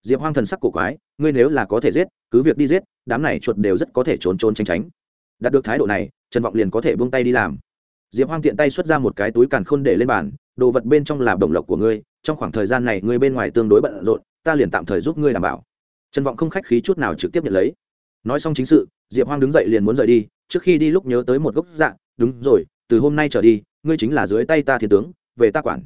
Speaker 1: Diệp hoang thần sắc cổ quái, ngươi nếu là có thể giết, cứ việc đi giết, đám này chuột đều rất có thể trốn trốn tránh tránh. Đạt được thái độ này, trần vọng liền có thể buông tay đi làm. Diệp hoang tiện tay xuất ra một cái túi càn khôn để lên bàn, đồ vật bên trong là đồng lộc của ngươi trong khoảng thời gian này ngươi bên ngoài tương đối bận rộn, ta liền tạm thời giúp ngươi đảm bảo. Trần vọng không khách khí chút nào trực tiếp nhận lấy. Nói xong chính sự, diệp hoang đứng dậy liền muốn rời đi, trước khi đi lúc nhớ tới một gốc dạng đúng rồi, từ hôm nay trở đi, ngươi chính là dưới tay ta thiên tướng, về ta quản.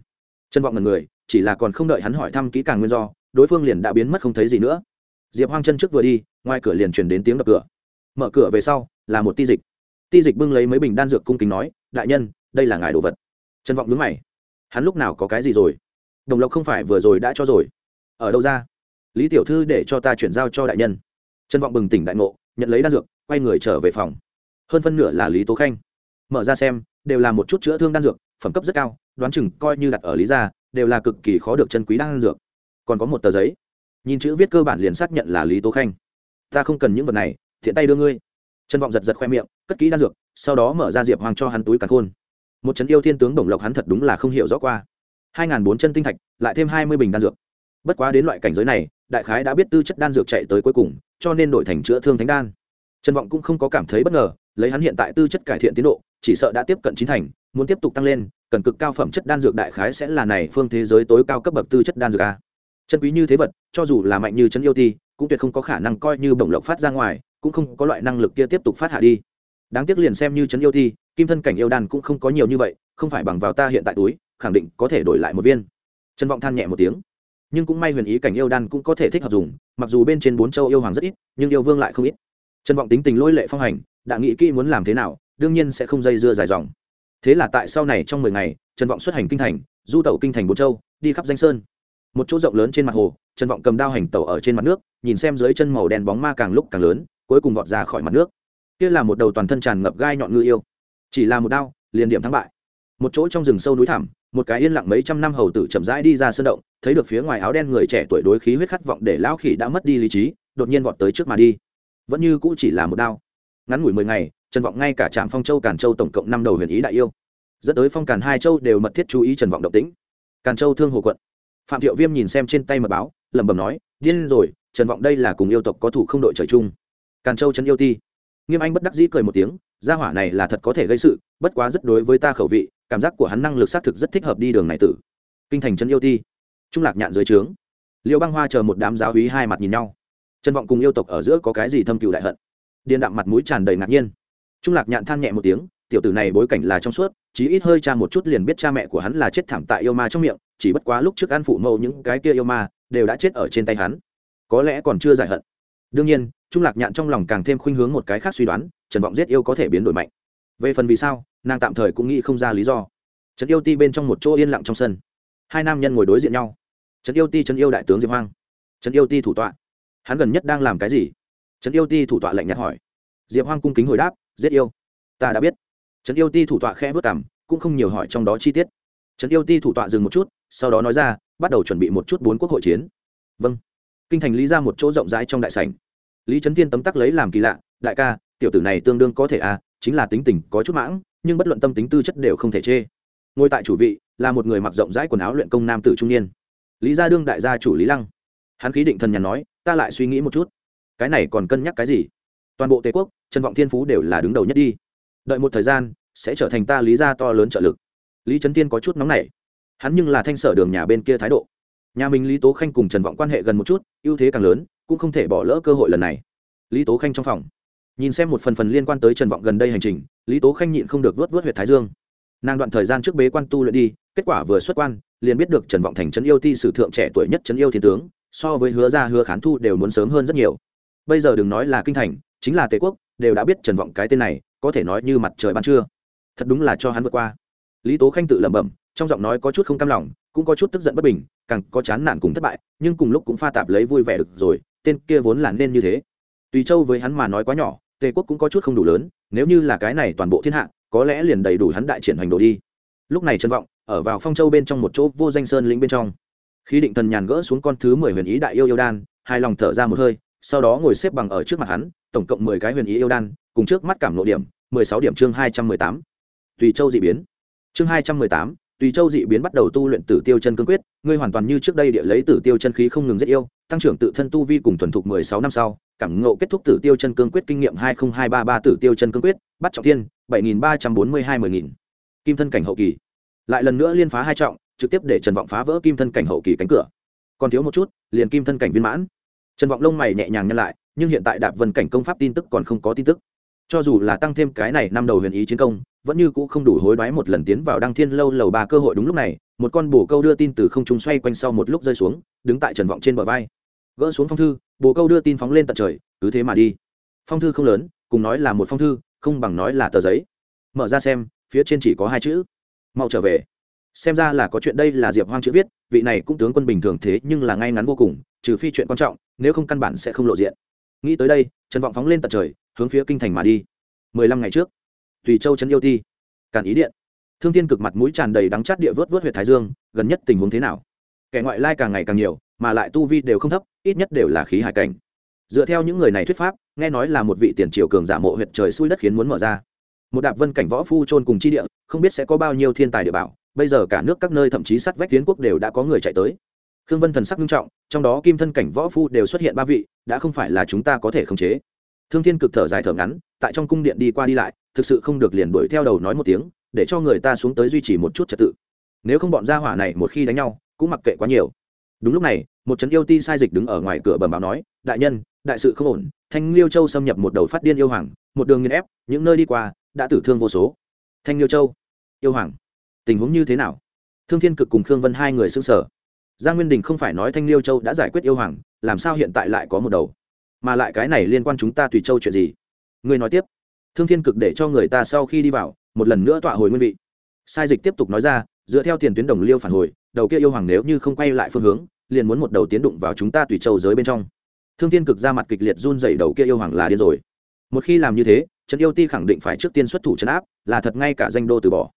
Speaker 1: Trần vọng ngần người, chỉ là còn không đợi hắn hỏi thăm kỹ càng nguyên do, đối phương liền đã biến mất không thấy gì nữa. Diệp hoang chân trước vừa đi, ngoài cửa liền truyền đến tiếng đập cửa. Mở cửa về sau, là một ti dịch. Ti dịch bưng lấy mấy bình đan dược cung kính nói, đại nhân, đây là ngài đồ vật. Trần vọng đứng mày, hắn lúc nào có cái gì rồi? Đồng lộc không phải vừa rồi đã cho rồi. Ở đâu ra? Lý tiểu thư để cho ta chuyển giao cho đại nhân. Trần vọng bừng tỉnh đại ngộ, nhận lấy đan dược, quay người trở về phòng. Hơn phân nửa là lý tố khanh. Mở ra xem, đều là một chút chữa thương đan dược, phẩm cấp rất cao, đoán chừng coi như đặt ở lý gia, đều là cực kỳ khó được chân quý đan dược. Còn có một tờ giấy. Nhìn chữ viết cơ bản liền xác nhận là lý tố khanh. Ta không cần những vật này, thiện tay đưa ngươi. Trân vọng giật giật khoe miệng, cất kỹ đan dược, sau đó mở ra diệp hoàng cho hắn túi cả khôn. Một trấn yêu thiên tướng bổng lộc hắn thật đúng là không hiểu rõ qua hai n g h n bốn chân tinh thạch, lại thêm hai mươi bình đan dược. Bất quá đến loại cảnh giới này, đại khái đã biết tư chất đan dược chạy tới cuối cùng, cho nên đổi thành chữa thương thánh đan. Trần vọng cũng không có cảm thấy bất ngờ, lấy hắn hiện tại tư chất cải thiện tiến độ, chỉ sợ đã tiếp cận chín thành, muốn tiếp tục tăng lên, cần cực cao phẩm chất đan dược đại khái sẽ là này phương thế giới tối cao cấp bậc tư chất đan dược a. Chân quý như thế vật, cho dù là mạnh như chân yêu ti, cũng tuyệt không có khả năng coi như bổng lộc phát ra ngoài, cũng không có loại năng lực kia tiếp tục phát hạ đi. Đáng tiếc liền xem như chân yêu ti, kim thân cảnh yêu đan cũng không có nhiều như vậy, không phải bằng vào ta hiện tại túi khẳng định có thể đổi lại một viên. Trần vọng than nhẹ một tiếng. Nhưng cũng may huyền ý cảnh yêu đan cũng có thể thích hợp dùng, mặc dù bên trên bốn châu yêu hoàng rất ít, nhưng yêu vương lại không ít. Trần vọng tính tình lôi lệ phong hành, đã nghĩ kỹ muốn làm thế nào, đương nhiên sẽ không dây dưa dài dòng. Thế là tại sau này trong mười ngày, trần vọng xuất hành kinh thành, du tẩu kinh thành bốn châu, đi khắp danh sơn. Một chỗ rộng lớn trên mặt hồ, trần vọng cầm đao hành tẩu ở trên mặt nước, nhìn xem dưới chân màu đen bóng ma càng lúc càng lớn, cuối cùng vọt ra khỏi mặt nước. Kia là một đầu toàn thân tràn ngập gai nhọn ngư yêu. Chỉ là một đao, liền điểm thắng bại. Một chỗ trong rừng sâu núi thẳm một cái yên lặng mấy trăm năm hầu tử chậm rãi đi ra sơn động, thấy được phía ngoài áo đen người trẻ tuổi đối khí huyết khát vọng để lão khỉ đã mất đi lý trí, đột nhiên vọt tới trước mà đi. Vẫn như cũ chỉ là một đao. Ngắn ngủi mười ngày, trần vọng ngay cả trạm phong châu càn châu tổng cộng năm đầu huyền ý đại yêu. Dẫn tới phong càn hai châu đều mật thiết chú ý trần vọng động tĩnh. Càn châu thương hồ quận. Phạm thiệu viêm nhìn xem trên tay mật báo, lẩm bẩm nói, điên rồi, trần vọng đây là cùng yêu tộc có thủ không đội trời chung. Càn châu trấn yêu ti. Nghiêm anh bất đắc dĩ cười một tiếng, gia hỏa này là thật có thể gây sự, bất quá rất đối với ta khẩu vị cảm giác của hắn năng lực xác thực rất thích hợp đi đường này tử. Kinh thành trấn yêu ti. Trung lạc nhạn dưới trướng. Liệu băng hoa chờ một đám giáo hí hai mặt nhìn nhau. Trần vọng cùng yêu tộc ở giữa có cái gì thâm cựu đại hận? Điền đạm mặt mũi tràn đầy ngạc nhiên. Trung lạc nhạn than nhẹ một tiếng, tiểu tử này bối cảnh là trong suốt, chí ít hơi cha một chút liền biết cha mẹ của hắn là chết thảm tại yêu ma trong miệng, chỉ bất quá lúc trước ăn phụ mẫu những cái kia yêu ma, đều đã chết ở trên tay hắn. Có lẽ còn chưa giải hận. Đương nhiên, trung lạc nhạn trong lòng càng thêm khuynh hướng một cái khác suy đoán, trần vọng giết yêu có thể biến đổi mạnh. Về phần vì sao nàng tạm thời cũng nghĩ không ra lý do. Trần yêu ti bên trong một chỗ yên lặng trong sân. Hai nam nhân ngồi đối diện nhau. Trần yêu ti trần yêu đại tướng diệp hoang. Trần yêu ti thủ tọa. Hắn gần nhất đang làm cái gì? Trần yêu ti thủ tọa lạnh nhạt hỏi. Diệp hoang cung kính hồi đáp, giết yêu. Ta đã biết. Trần yêu ti thủ tọa khẽ vớt cảm cũng không nhiều hỏi trong đó chi tiết. Trần yêu ti thủ tọa dừng một chút, sau đó nói ra, bắt đầu chuẩn bị một chút bốn quốc hội chiến. Vâng. Kinh thành lý ra một chỗ rộng rãi trong đại sảnh. Lý trấn tiên tấm tắc lấy làm kỳ lạ, đại ca, tiểu tử này tương đương có thể à chính là tính tình có chút mãng nhưng bất luận tâm tính tư chất đều không thể chê. Ngồi tại chủ vị là một người mặc rộng rãi quần áo luyện công nam tử trung niên. Lý gia đương đại gia chủ lý lăng. Hắn khí định thần nhàn nói, ta lại suy nghĩ một chút. Cái này còn cân nhắc cái gì? Toàn bộ tề quốc, trần vọng thiên phú đều là đứng đầu nhất đi. Đợi một thời gian, sẽ trở thành ta lý gia to lớn trợ lực. Lý trấn tiên có chút nóng nảy. Hắn nhưng là thanh sở đường nhà bên kia thái độ. Nhà mình lý tố khanh cùng trần vọng quan hệ gần một chút, ưu thế càng lớn, cũng không thể bỏ lỡ cơ hội lần này. Lý tố khanh trong phòng nhìn xem một phần phần liên quan tới trần vọng gần đây hành trình, lý tố khanh nhịn không được vớt vớt h u y ệ t thái dương. Nàng đoạn thời gian trước bế quan tu luyện đi, kết quả vừa xuất quan, liền biết được trần vọng thành trấn yêu ti sử thượng trẻ tuổi nhất trấn yêu thiên tướng, so với hứa ra hứa khán thu đều muốn sớm hơn rất nhiều. Bây giờ đừng nói là kinh thành, chính là tề quốc, đều đã biết trần vọng cái tên này, có thể nói như mặt trời ban trưa. Thật đúng là cho hắn vượt qua. Lý tố khanh tự lẩm bẩm, trong giọng nói có chút không cam lòng, cũng có chút tức giận bất bình, càng có chán nản cùng thất bại, nhưng cùng lúc cũng pha tạp lấy vui vẻ được rồi, tên kia vốn là nên như thế. Tùy châu với hắn mà nói quá nhỏ tề quốc cũng có chút không đủ lớn, nếu như là cái này toàn bộ thiên hạ, có lẽ liền đầy đủ hắn đại triển hoành đồ đi. Lúc này trân vọng, ở vào phong châu bên trong một chỗ vô danh sơn lĩnh bên trong. Khi định thần nhàn gỡ xuống con thứ mười huyền ý đại yêu yêu đan hai lòng thở ra một hơi, sau đó ngồi xếp bằng ở trước mặt hắn, tổng cộng mười cái huyền ý yêu đan, cùng trước mắt cảm lộ điểm, mười sáu điểm chương hai trăm mười tám. Tùy châu d ị biến. Chương hai trăm mười tám, tùy châu dị biến bắt đầu tu luyện tử tiêu chân cương quyết, ngươi hoàn toàn như trước đây địa lấy tử tiêu chân khí không ngừng giết yêu tăng trưởng tự thân tu vi cùng thuần thục mười sáu năm sau, cảm ngộ kết thúc tử tiêu chân cương quyết kinh nghiệm hai nghìn hai ba ba tử tiêu chân cương quyết, bắt trọng thiên, bảy nghìn ba trăm bốn mươi hai mươi nghìn. Kim thân cảnh hậu kỳ. Lại lần nữa liên phá hai trọng, trực tiếp để trần vọng phá vỡ kim thân cảnh hậu kỳ cánh cửa. Còn thiếu một chút, liền kim thân cảnh viên mãn. Trần vọng lông mày nhẹ nhàng nhân lại, nhưng hiện tại đạp vân cảnh công pháp tin tức còn không có tin tức. Cho dù là tăng thêm cái này năm đầu huyền ý chiến công, vẫn như cũ không đủ hối đoái một lần tiến vào đăng thiên lâu lầu ba cơ hội đúng lúc này, một con bổ câu đưa tin từ không trung xoay quanh sau một lúc rơi xuống, đứng tại trần vọng trên bờ vai gỡ xuống phong thư, bồ câu đưa tin phóng lên tận trời, cứ thế mà đi. Phong thư không lớn, cùng nói là một phong thư, không bằng nói là tờ giấy. Mở ra xem, phía trên chỉ có hai chữ. Mau trở về. Xem ra là có chuyện đây là diệp hoang chữ viết, vị này cũng tướng quân bình thường thế nhưng là ngay ngắn vô cùng, trừ phi chuyện quan trọng, nếu không căn bản sẽ không lộ diện. Nghĩ tới đây, trần vọng phóng lên tận trời, hướng phía kinh thành mà đi. Mười lăm ngày trước, tùy châu trấn yêu ti càn ý điện. Thương thiên cực mặt mũi tràn đầy đắng chát địa vớt vớt huyện thái dương, gần nhất tình huống thế nào? Kẻ ngoại lai càng ngày càng nhiều, mà lại tu vi đều không thấp, ít nhất đều là khí hải cảnh. Dựa theo những người này thuyết pháp, nghe nói là một vị tiền triều cường giả mộ huyện trời xui đất khiến muốn mở ra. Một đạp vân cảnh võ phu trôn cùng chi địa, không biết sẽ có bao nhiêu thiên tài địa bảo, bây giờ cả nước các nơi thậm chí sát vách tiến quốc đều đã có người chạy tới. Khương vân thần sắc nghiêm trọng, trong đó kim thân cảnh võ phu đều xuất hiện ba vị, đã không phải là chúng ta có thể khống chế. Thương thiên cực thở dài thở ngắn, tại trong cung điện đi qua đi lại, thực sự không được liền đuổi theo đầu nói một tiếng, để cho người ta xuống tới duy trì một chút trật tự. Nếu không bọn gia hỏa này một khi đánh nhau cũng mặc kệ quá nhiều. Đúng lúc này, một trấn yêu ti sai dịch đứng ở ngoài cửa bẩm báo nói, đại nhân, đại sự không ổn, thanh liêu châu xâm nhập một đầu phát điên yêu hoàng, một đường nghiền ép, những nơi đi qua đã tử thương vô số. Thanh liêu châu, yêu hoàng, tình huống như thế nào? Thương thiên cực cùng khương vân hai người xưng sở gia nguyên đình không phải nói thanh liêu châu đã giải quyết yêu hoàng, làm sao hiện tại lại có một đầu? Mà lại cái này liên quan chúng ta tùy châu chuyện gì? Người nói tiếp. Thương thiên cực để cho người ta sau khi đi vào, một lần nữa tọa hồi nguyên vị. Sai dịch tiếp tục nói ra, dựa theo tiền tuyến đồng liêu phản hồi đầu kia yêu hoàng nếu như không quay lại phương hướng, liền muốn một đầu tiến đụng vào chúng ta tùy châu giới bên trong. Thương thiên cực ra mặt kịch liệt run dày đầu kia yêu hoàng là điên rồi. Một khi làm như thế, trấn yêu ti khẳng định phải trước tiên xuất thủ trấn áp, là thật ngay cả danh đô từ bỏ.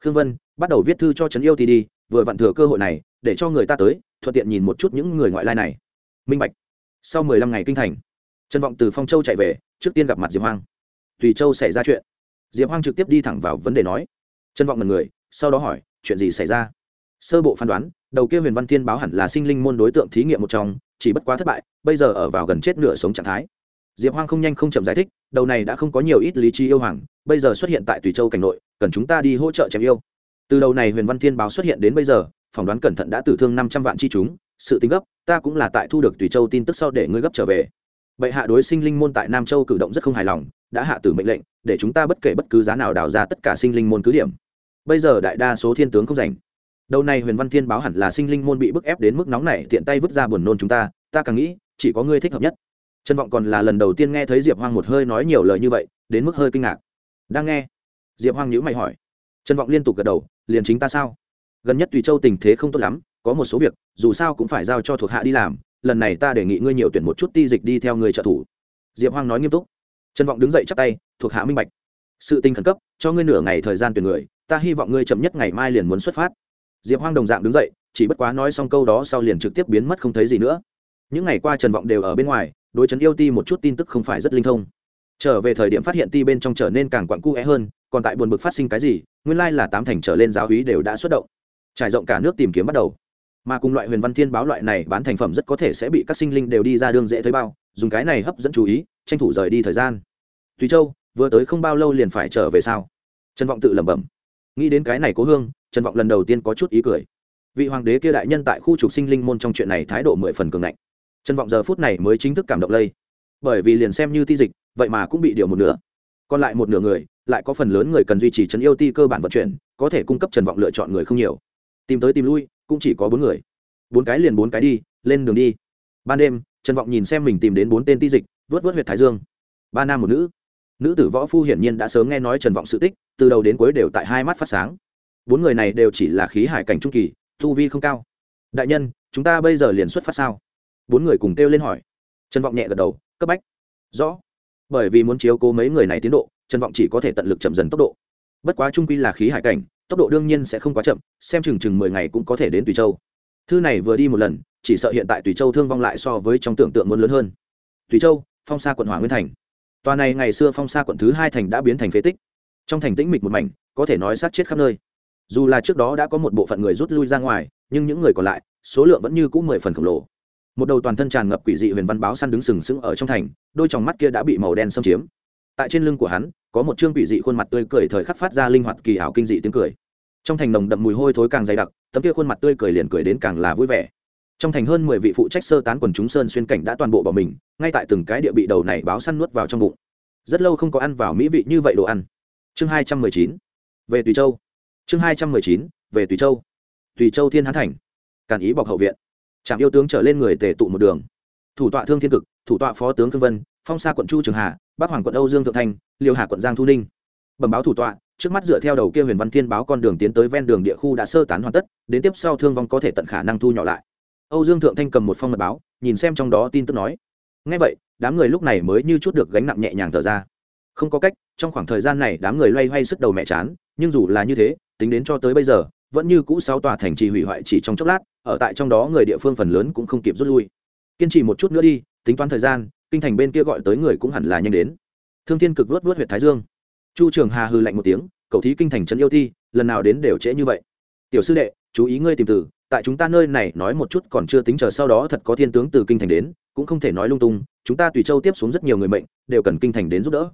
Speaker 1: Khương vân, bắt đầu viết thư cho trấn yêu ti đi, vừa vặn thừa cơ hội này, để cho người ta tới, thuận tiện nhìn một chút những người ngoại lai này. Minh bạch. Sau mười lăm ngày kinh thành, trần vọng từ phong châu chạy về, trước tiên gặp mặt diệp hoang. Tùy châu xảy ra chuyện. Diệp hoang trực tiếp đi thẳng vào vấn đề nói. Trân vọng là người, sau đó hỏi, chuyện gì xảy ra? Sơ bộ phán đoán, đầu kia huyền văn thiên báo hẳn là sinh linh môn đối tượng thí nghiệm một trong, chỉ bất quá thất bại, bây giờ ở vào gần chết nửa sống trạng thái. Diệp hoang không nhanh không chậm giải thích, đầu này đã không có nhiều ít lý trí yêu hoàng, bây giờ xuất hiện tại tùy châu cảnh nội, cần chúng ta đi hỗ trợ chém yêu. Từ đầu này huyền văn thiên báo xuất hiện đến bây giờ, phỏng đoán cẩn thận đã tử thương năm trăm vạn chi chúng, sự tính gấp, ta cũng là tại thu được tùy châu tin tức sau để ngươi gấp trở về. Bệ hạ đối sinh linh môn tại nam châu cử động rất không hài lòng, đã hạ tử mệnh lệnh, để chúng ta bất kể bất cứ giá nào đào ra tất cả sinh linh môn cứ điểm. Bây giờ đại đa số thiên tướng không rảnh đầu này huyền văn thiên báo hẳn là sinh linh môn bị bức ép đến mức nóng này tiện tay vứt ra buồn nôn chúng ta ta càng nghĩ, chỉ có ngươi thích hợp nhất. Trân vọng còn là lần đầu tiên nghe thấy diệp hoang một hơi nói nhiều lời như vậy, đến mức hơi kinh ngạc. Đang nghe, diệp hoang nhữ mày hỏi. Trân vọng liên tục gật đầu, liền chính ta sao? Gần nhất tùy châu tình thế không tốt lắm, có một số việc, dù sao cũng phải giao cho thuộc hạ đi làm, lần này ta đề nghị ngươi nhiều tuyển một chút ti dịch đi theo người trợ thủ. Diệp hoang nói nghiêm túc. Trần vọng đứng dậy chắp tay, thuộc hạ minh bạch. Sự tình khẩn cấp, cho ngươi nửa ngày thời gian tuyển người, ta hy vọng ngươi chậm nhất ngày mai liền muốn xuất phát diệp hoang đồng dạng đứng dậy, chỉ bất quá nói xong câu đó sau liền trực tiếp biến mất không thấy gì nữa. Những ngày qua trần vọng đều ở bên ngoài, đối chấn yêu ti một chút tin tức không phải rất linh thông. Trở về thời điểm phát hiện ti bên trong trở nên càng quặn cu é hơn, còn tại buồn bực phát sinh cái gì, nguyên lai là tám thành trở lên giáo hí đều đã xuất động. Trải rộng cả nước tìm kiếm bắt đầu. Mà cùng loại huyền văn thiên báo loại này bán thành phẩm rất có thể sẽ bị các sinh linh đều đi ra đường dễ thấy bao, dùng cái này hấp dẫn chú ý, tranh thủ rời đi thời gian. Tùy châu, vừa tới không bao lâu liền phải trở về sao? Trần vọng tự lẩm bẩm. Nghĩ đến cái này cố hương trần vọng lần đầu tiên có chút ý cười. Vị hoàng đế kia đại nhân tại khu trục sinh linh môn trong chuyện này thái độ mười phần cường ngạnh. Trần vọng giờ phút này mới chính thức cảm động lây. Bởi vì liền xem như ti dịch, vậy mà cũng bị điều một nửa. Còn lại một nửa người, lại có phần lớn người cần duy trì trấn yêu ti cơ bản vận chuyển, có thể cung cấp trần vọng lựa chọn người không nhiều. Tìm tới tìm lui, cũng chỉ có bốn người. Bốn cái liền bốn cái đi, lên đường đi. Ban đêm, trần vọng nhìn xem mình tìm đến bốn tên ti dịch, vớt vớt huyệt thái dương. Ba nam một nữ. Nữ tử võ phu hiển nhiên đã sớm nghe nói trần vọng sự tích, từ đầu đến cuối đều tại hai mắt phát sáng bốn người này đều chỉ là khí hải cảnh trung kỳ, tu vi không cao. Đại nhân, chúng ta bây giờ liền xuất phát sao? Bốn người cùng kêu lên hỏi. Trần vọng nhẹ gật đầu, cấp bách. Rõ. Bởi vì muốn chiếu cố mấy người này tiến độ, trần vọng chỉ có thể tận lực chậm dần tốc độ. Bất quá trung quy là khí hải cảnh, tốc độ đương nhiên sẽ không quá chậm, xem chừng chừng mười ngày cũng có thể đến tùy châu. Thư này vừa đi một lần, chỉ sợ hiện tại tùy châu thương vong lại so với trong tưởng tượng muốn lớn hơn. Tùy châu, phong sa quận hỏa nguyên thành. Tòa này ngày xưa phong sa quận thứ hai thành đã biến thành phế tích. Trong thành tĩnh mịch một mảnh, có thể nói sát chết khắp nơi dù là trước đó đã có một bộ phận người rút lui ra ngoài, nhưng những người còn lại, số lượng vẫn như c ũ mười phần khổng lồ. Một đầu toàn thân tràn ngập quỷ dị huyền văn báo săn đứng sừng sững ở trong thành, đôi t mắt kia đã bị màu đen xâm chiếm. Tại trên lưng của hắn, có một chương quỷ dị khuôn mặt tươi cười thời khắc phát ra linh hoạt kỳ ảo kinh dị tiếng cười. Trong thành nồng đậm mùi hôi thối càng dày đặc, tấm kia khuôn mặt tươi cười liền cười đến càng là vui vẻ. Trong thành hơn mười vị phụ trách sơ tán quần chúng sơn xuyên cảnh đã toàn bộ bỏ mình, ngay tại từng cái địa bị đầu này báo săn nuốt vào trong bụng. Rất lâu không có ăn vào mỹ vị như vậy đồ ăn. Chương hai trăm mười chín. Về tùy châu chương hai trăm mười chín, về tùy châu. Tùy châu thiên hán thành. Càn ý bọc hậu viện. Trạm yêu tướng trở lên người tề tụ một đường. Thủ tọa thương thiên cực, thủ tọa phó tướng cương vân, phong sa quận chu trường hà, bắc hoàng quận âu dương thượng thanh liêu hà quận giang thu ninh. Bẩm báo thủ tọa, trước mắt dựa theo đầu kia huyền văn thiên báo con đường tiến tới ven đường địa khu đã sơ tán hoàn tất, đến tiếp sau thương vong có thể tận khả năng thu nhỏ lại. Âu dương thượng thanh cầm một phong mật báo, nhìn xem trong đó tin tức nói. Ngay vậy, đám người lúc này mới như chút được gánh nặng nhẹ nhàng thở ra. Không có cách, trong khoảng thời gian này đám người loay hoay sức đầu mẹ chán nhưng dù là như thế, tính đến cho tới bây giờ, vẫn như cũ sáu tòa thành trì hủy hoại chỉ trong chốc lát, ở tại trong đó người địa phương phần lớn cũng không kịp rút lui. Kiên trì một chút nữa đi, tính toán thời gian, kinh thành bên kia gọi tới người cũng hẳn là nhanh đến. Thương thiên cực vớt vớt huyện thái dương. Chu trường hà hư lạnh một tiếng, cầu thí kinh thành trấn yêu thi, lần nào đến đều trễ như vậy. Tiểu sư đệ, chú ý ngươi tìm từ, tại chúng ta nơi này nói một chút còn chưa tính chờ sau đó thật có thiên tướng từ kinh thành đến, cũng không thể nói lung tung, chúng ta tùy châu tiếp xuống rất nhiều người mệnh, đều cần kinh thành đến giúp đỡ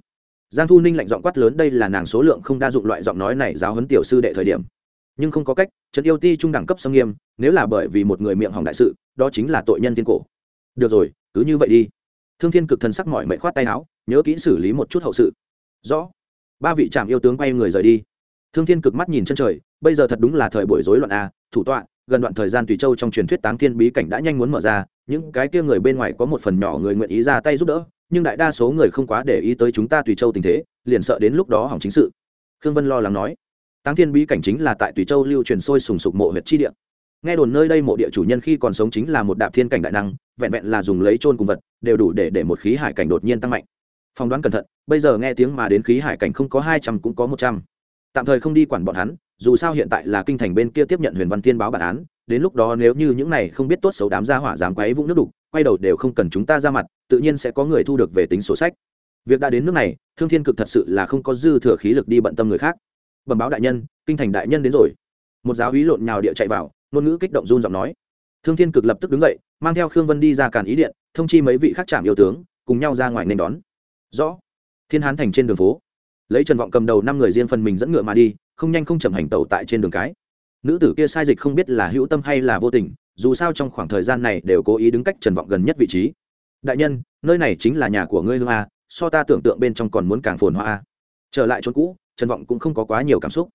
Speaker 1: giang thu ninh lạnh giọng quát lớn, đây là nàng số lượng không đa dụng loại giọng nói này giáo huấn tiểu sư đệ thời điểm. Nhưng không có cách, trấn yêu ti trung đẳng cấp xâm nghiêm, nếu là bởi vì một người miệng hỏng đại sự, đó chính là tội nhân thiên cổ. Được rồi, cứ như vậy đi. Thương thiên cực thần sắc mỏi mệnh khoát tay áo, nhớ kỹ xử lý một chút hậu sự. Rõ. Ba vị trạm yêu tướng quay người rời đi. Thương thiên cực mắt nhìn chân trời, bây giờ thật đúng là thời buổi rối loạn a thủ tọa, gần đoạn thời gian tùy châu trong truyền thuyết táng thiên bí cảnh đã nhanh muốn mở ra, những cái kia người bên ngoài có một phần nhỏ người nguyện ý ra tay giúp đỡ nhưng đại đa số người không quá để ý tới chúng ta tùy châu tình thế, liền sợ đến lúc đó hỏng chính sự. Khương vân lo lắng nói, táng thiên bí cảnh chính là tại tùy châu lưu truyền sôi sùng sục mộ huyệt chi địa. Nghe đồn nơi đây mộ địa chủ nhân khi còn sống chính là một đạp thiên cảnh đại năng, vẹn vẹn là dùng lấy trôn cùng vật, đều đủ để để một khí hải cảnh đột nhiên tăng mạnh. Phỏng đoán cẩn thận, bây giờ nghe tiếng mà đến khí hải cảnh không có hai trăm cũng có một trăm. Tạm thời không đi quản bọn hắn, dù sao hiện tại là kinh thành bên kia tiếp nhận huyền văn tiên báo bản án, đến lúc đó nếu như những này không biết tốt xấu đám gia hỏa dám quấy vũng nước đục quay đầu đều không cần chúng ta ra mặt, tự nhiên sẽ có người thu được về tính sổ sách. Việc đã đến nước này, thương thiên cực thật sự là không có dư thừa khí lực đi bận tâm người khác. Bẩm báo đại nhân, kinh thành đại nhân đến rồi. Một giáo hí lộn nhào địa chạy vào, ngôn ngữ kích động run giọng nói. Thương thiên cực lập tức đứng dậy, mang theo khương vân đi ra càn ý điện, thông chi mấy vị khác trạm yêu tướng, cùng nhau ra ngoài nên đón. Rõ. Thiên hán thành trên đường phố. Lấy trần vọng cầm đầu năm người riêng phần mình dẫn ngựa mà đi, không nhanh không chậm hành tẩu tại trên đường cái. Nữ tử kia sai dịch không biết là hữu tâm hay là vô tình dù sao trong khoảng thời gian này đều cố ý đứng cách trần vọng gần nhất vị trí. Đại nhân, nơi này chính là nhà của ngươi hương a, so ta tưởng tượng bên trong còn muốn càng phồn hoa a. Trở lại chỗ cũ, trần vọng cũng không có quá nhiều cảm xúc.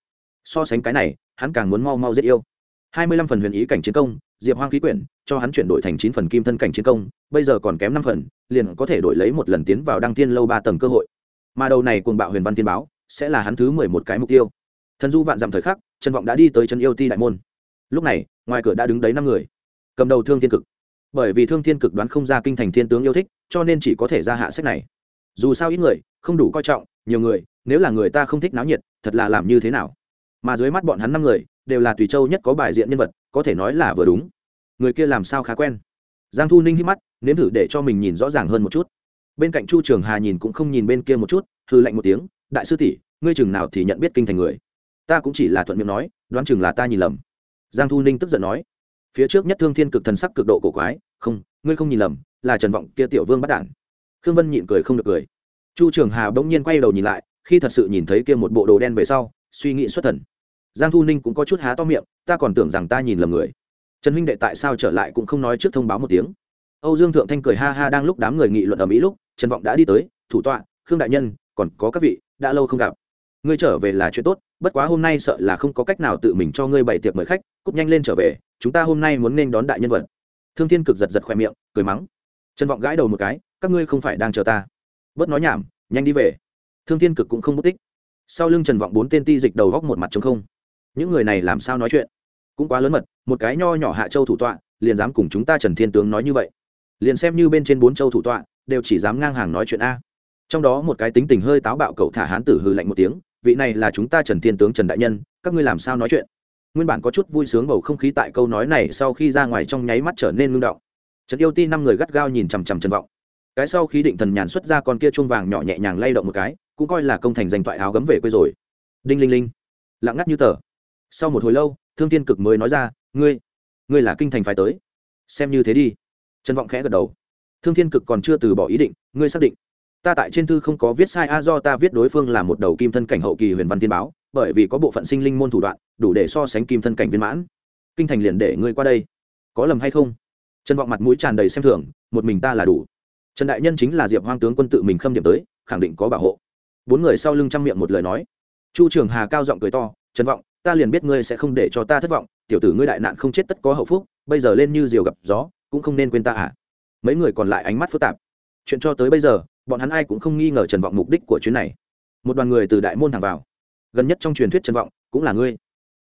Speaker 1: So sánh cái này, hắn càng muốn mau mau giết yêu. Hai mươi lăm phần huyền ý cảnh chiến công, diệp hoang khí quyển, cho hắn chuyển đổi thành chín phần kim thân cảnh chiến công, bây giờ còn kém năm phần, liền có thể đổi lấy một lần tiến vào đăng tiên lâu ba tầng cơ hội. Mà đầu này cùng bạo huyền văn tiên báo, sẽ là hắn thứ mười một cái mục tiêu. Thần du vạn dặm thời khắc, trần vọng đã đi tới trần yêu ti đại môn. Lúc này, ngoài cửa đã đứng đấy năm người cầm đầu thương thiên cực. Bởi vì thương thiên cực đoán không ra kinh thành thiên tướng yêu thích, cho nên chỉ có thể ra hạ sách này. Dù sao ít người, không đủ coi trọng, nhiều người, nếu là người ta không thích náo nhiệt, thật là làm như thế nào? Mà dưới mắt bọn hắn năm người, đều là tùy châu nhất có bài diện nhân vật, có thể nói là vừa đúng. Người kia làm sao khá quen? Giang thu ninh hít mắt, nếm thử để cho mình nhìn rõ ràng hơn một chút. Bên cạnh chu trường hà nhìn cũng không nhìn bên kia một chút hư lạnh một tiếng, đại sư tỷ, ngươi chừng nào thì nhận biết kinh thành người? Ta cũng chỉ là thuận miệng nói, đoán chừng là ta nhìn lầm. Giang thu ninh tức giận nói phía trước nhất thương thiên cực thần sắc cực độ cổ quái, không, ngươi không nhìn lầm, là trần vọng kia tiểu vương bắt đản. Khương vân nhịn cười không được cười. Chu trường hà bỗng nhiên quay đầu nhìn lại, khi thật sự nhìn thấy kia một bộ đồ đen về sau, suy nghĩ xuất thần. Giang thu ninh cũng có chút há to miệng, ta còn tưởng rằng ta nhìn lầm người. Trần huynh đệ tại sao trở lại cũng không nói trước thông báo một tiếng. Âu dương thượng thanh cười ha ha đang lúc đám người nghị luận ở mỹ lúc, trần vọng đã đi tới, thủ tọa, khương đại nhân, còn có các vị, đã lâu không gặp ngươi trở về là chuyện tốt, bất quá hôm nay sợ là không có cách nào tự mình cho ngươi bày tiệc mời khách cúp nhanh lên trở về, chúng ta hôm nay muốn nên đón đại nhân vật. Thương thiên cực giật giật khoe miệng, cười mắng. Trần vọng gãi đầu một cái, các ngươi không phải đang chờ ta. Bớt nói nhảm, nhanh đi về. Thương thiên cực cũng không mất tích. Sau lưng trần vọng bốn tên ti dịch đầu góc một mặt trống không. Những người này làm sao nói chuyện? Cũng quá lớn mật, một cái nho nhỏ hạ châu thủ tọa, liền dám cùng chúng ta trần thiên tướng nói như vậy? Liền xem như bên trên bốn châu thủ tọa, đều chỉ dám ngang hàng nói chuyện a. Trong đó một cái tính tình hơi táo bạo cậu thả hán tử hư lạnh một tiếng vị này là chúng ta trần thiên tướng trần đại nhân, các ngươi làm sao nói chuyện? Nguyên bản có chút vui sướng bầu không khí tại câu nói này sau khi ra ngoài trong nháy mắt trở nên ngưng động. Trần yêu ti năm người gắt gao nhìn chằm chằm trần vọng. Cái sau khi định thần nhàn xuất ra con kia chuông vàng nhỏ nhẹ nhàng lay động một cái, cũng coi là công thành danh toại áo gấm về quê rồi. Đinh linh linh. Lặng ngắt như tờ. Sau một hồi lâu, thương thiên cực mới nói ra, ngươi ngươi là kinh thành phải tới. Xem như thế đi. Trần vọng khẽ gật đầu. Thương thiên cực còn chưa từ bỏ ý định, ngươi xác định ta tại trên thư không có viết sai a do ta viết đối phương là một đầu kim thân cảnh hậu kỳ huyền văn thiên báo, bởi vì có bộ phận sinh linh môn thủ đoạn, đủ để so sánh kim thân cảnh viên mãn. Kinh thành liền để ngươi qua đây. Có lầm hay không? Trần vọng mặt mũi tràn đầy xem thường, một mình ta là đủ. Trần đại nhân chính là diệp hoang tướng quân tự mình khâm điểm tới, khẳng định có bảo hộ. Bốn người sau lưng chăm miệng một lời nói. Chu trường hà cao giọng cười to, trần vọng, ta liền biết ngươi sẽ không để cho ta thất vọng, tiểu tử ngươi đại nạn không chết tất có hậu phúc, bây giờ lên như diều gặp gió, cũng không nên quên ta à. Mấy người còn lại ánh mắt phức tạp. Chuyện cho tới bây giờ bọn hắn ai cũng không nghi ngờ trần vọng mục đích của chuyến này. Một đoàn người từ đại môn thẳng vào. Gần nhất trong truyền thuyết trần vọng cũng là ngươi.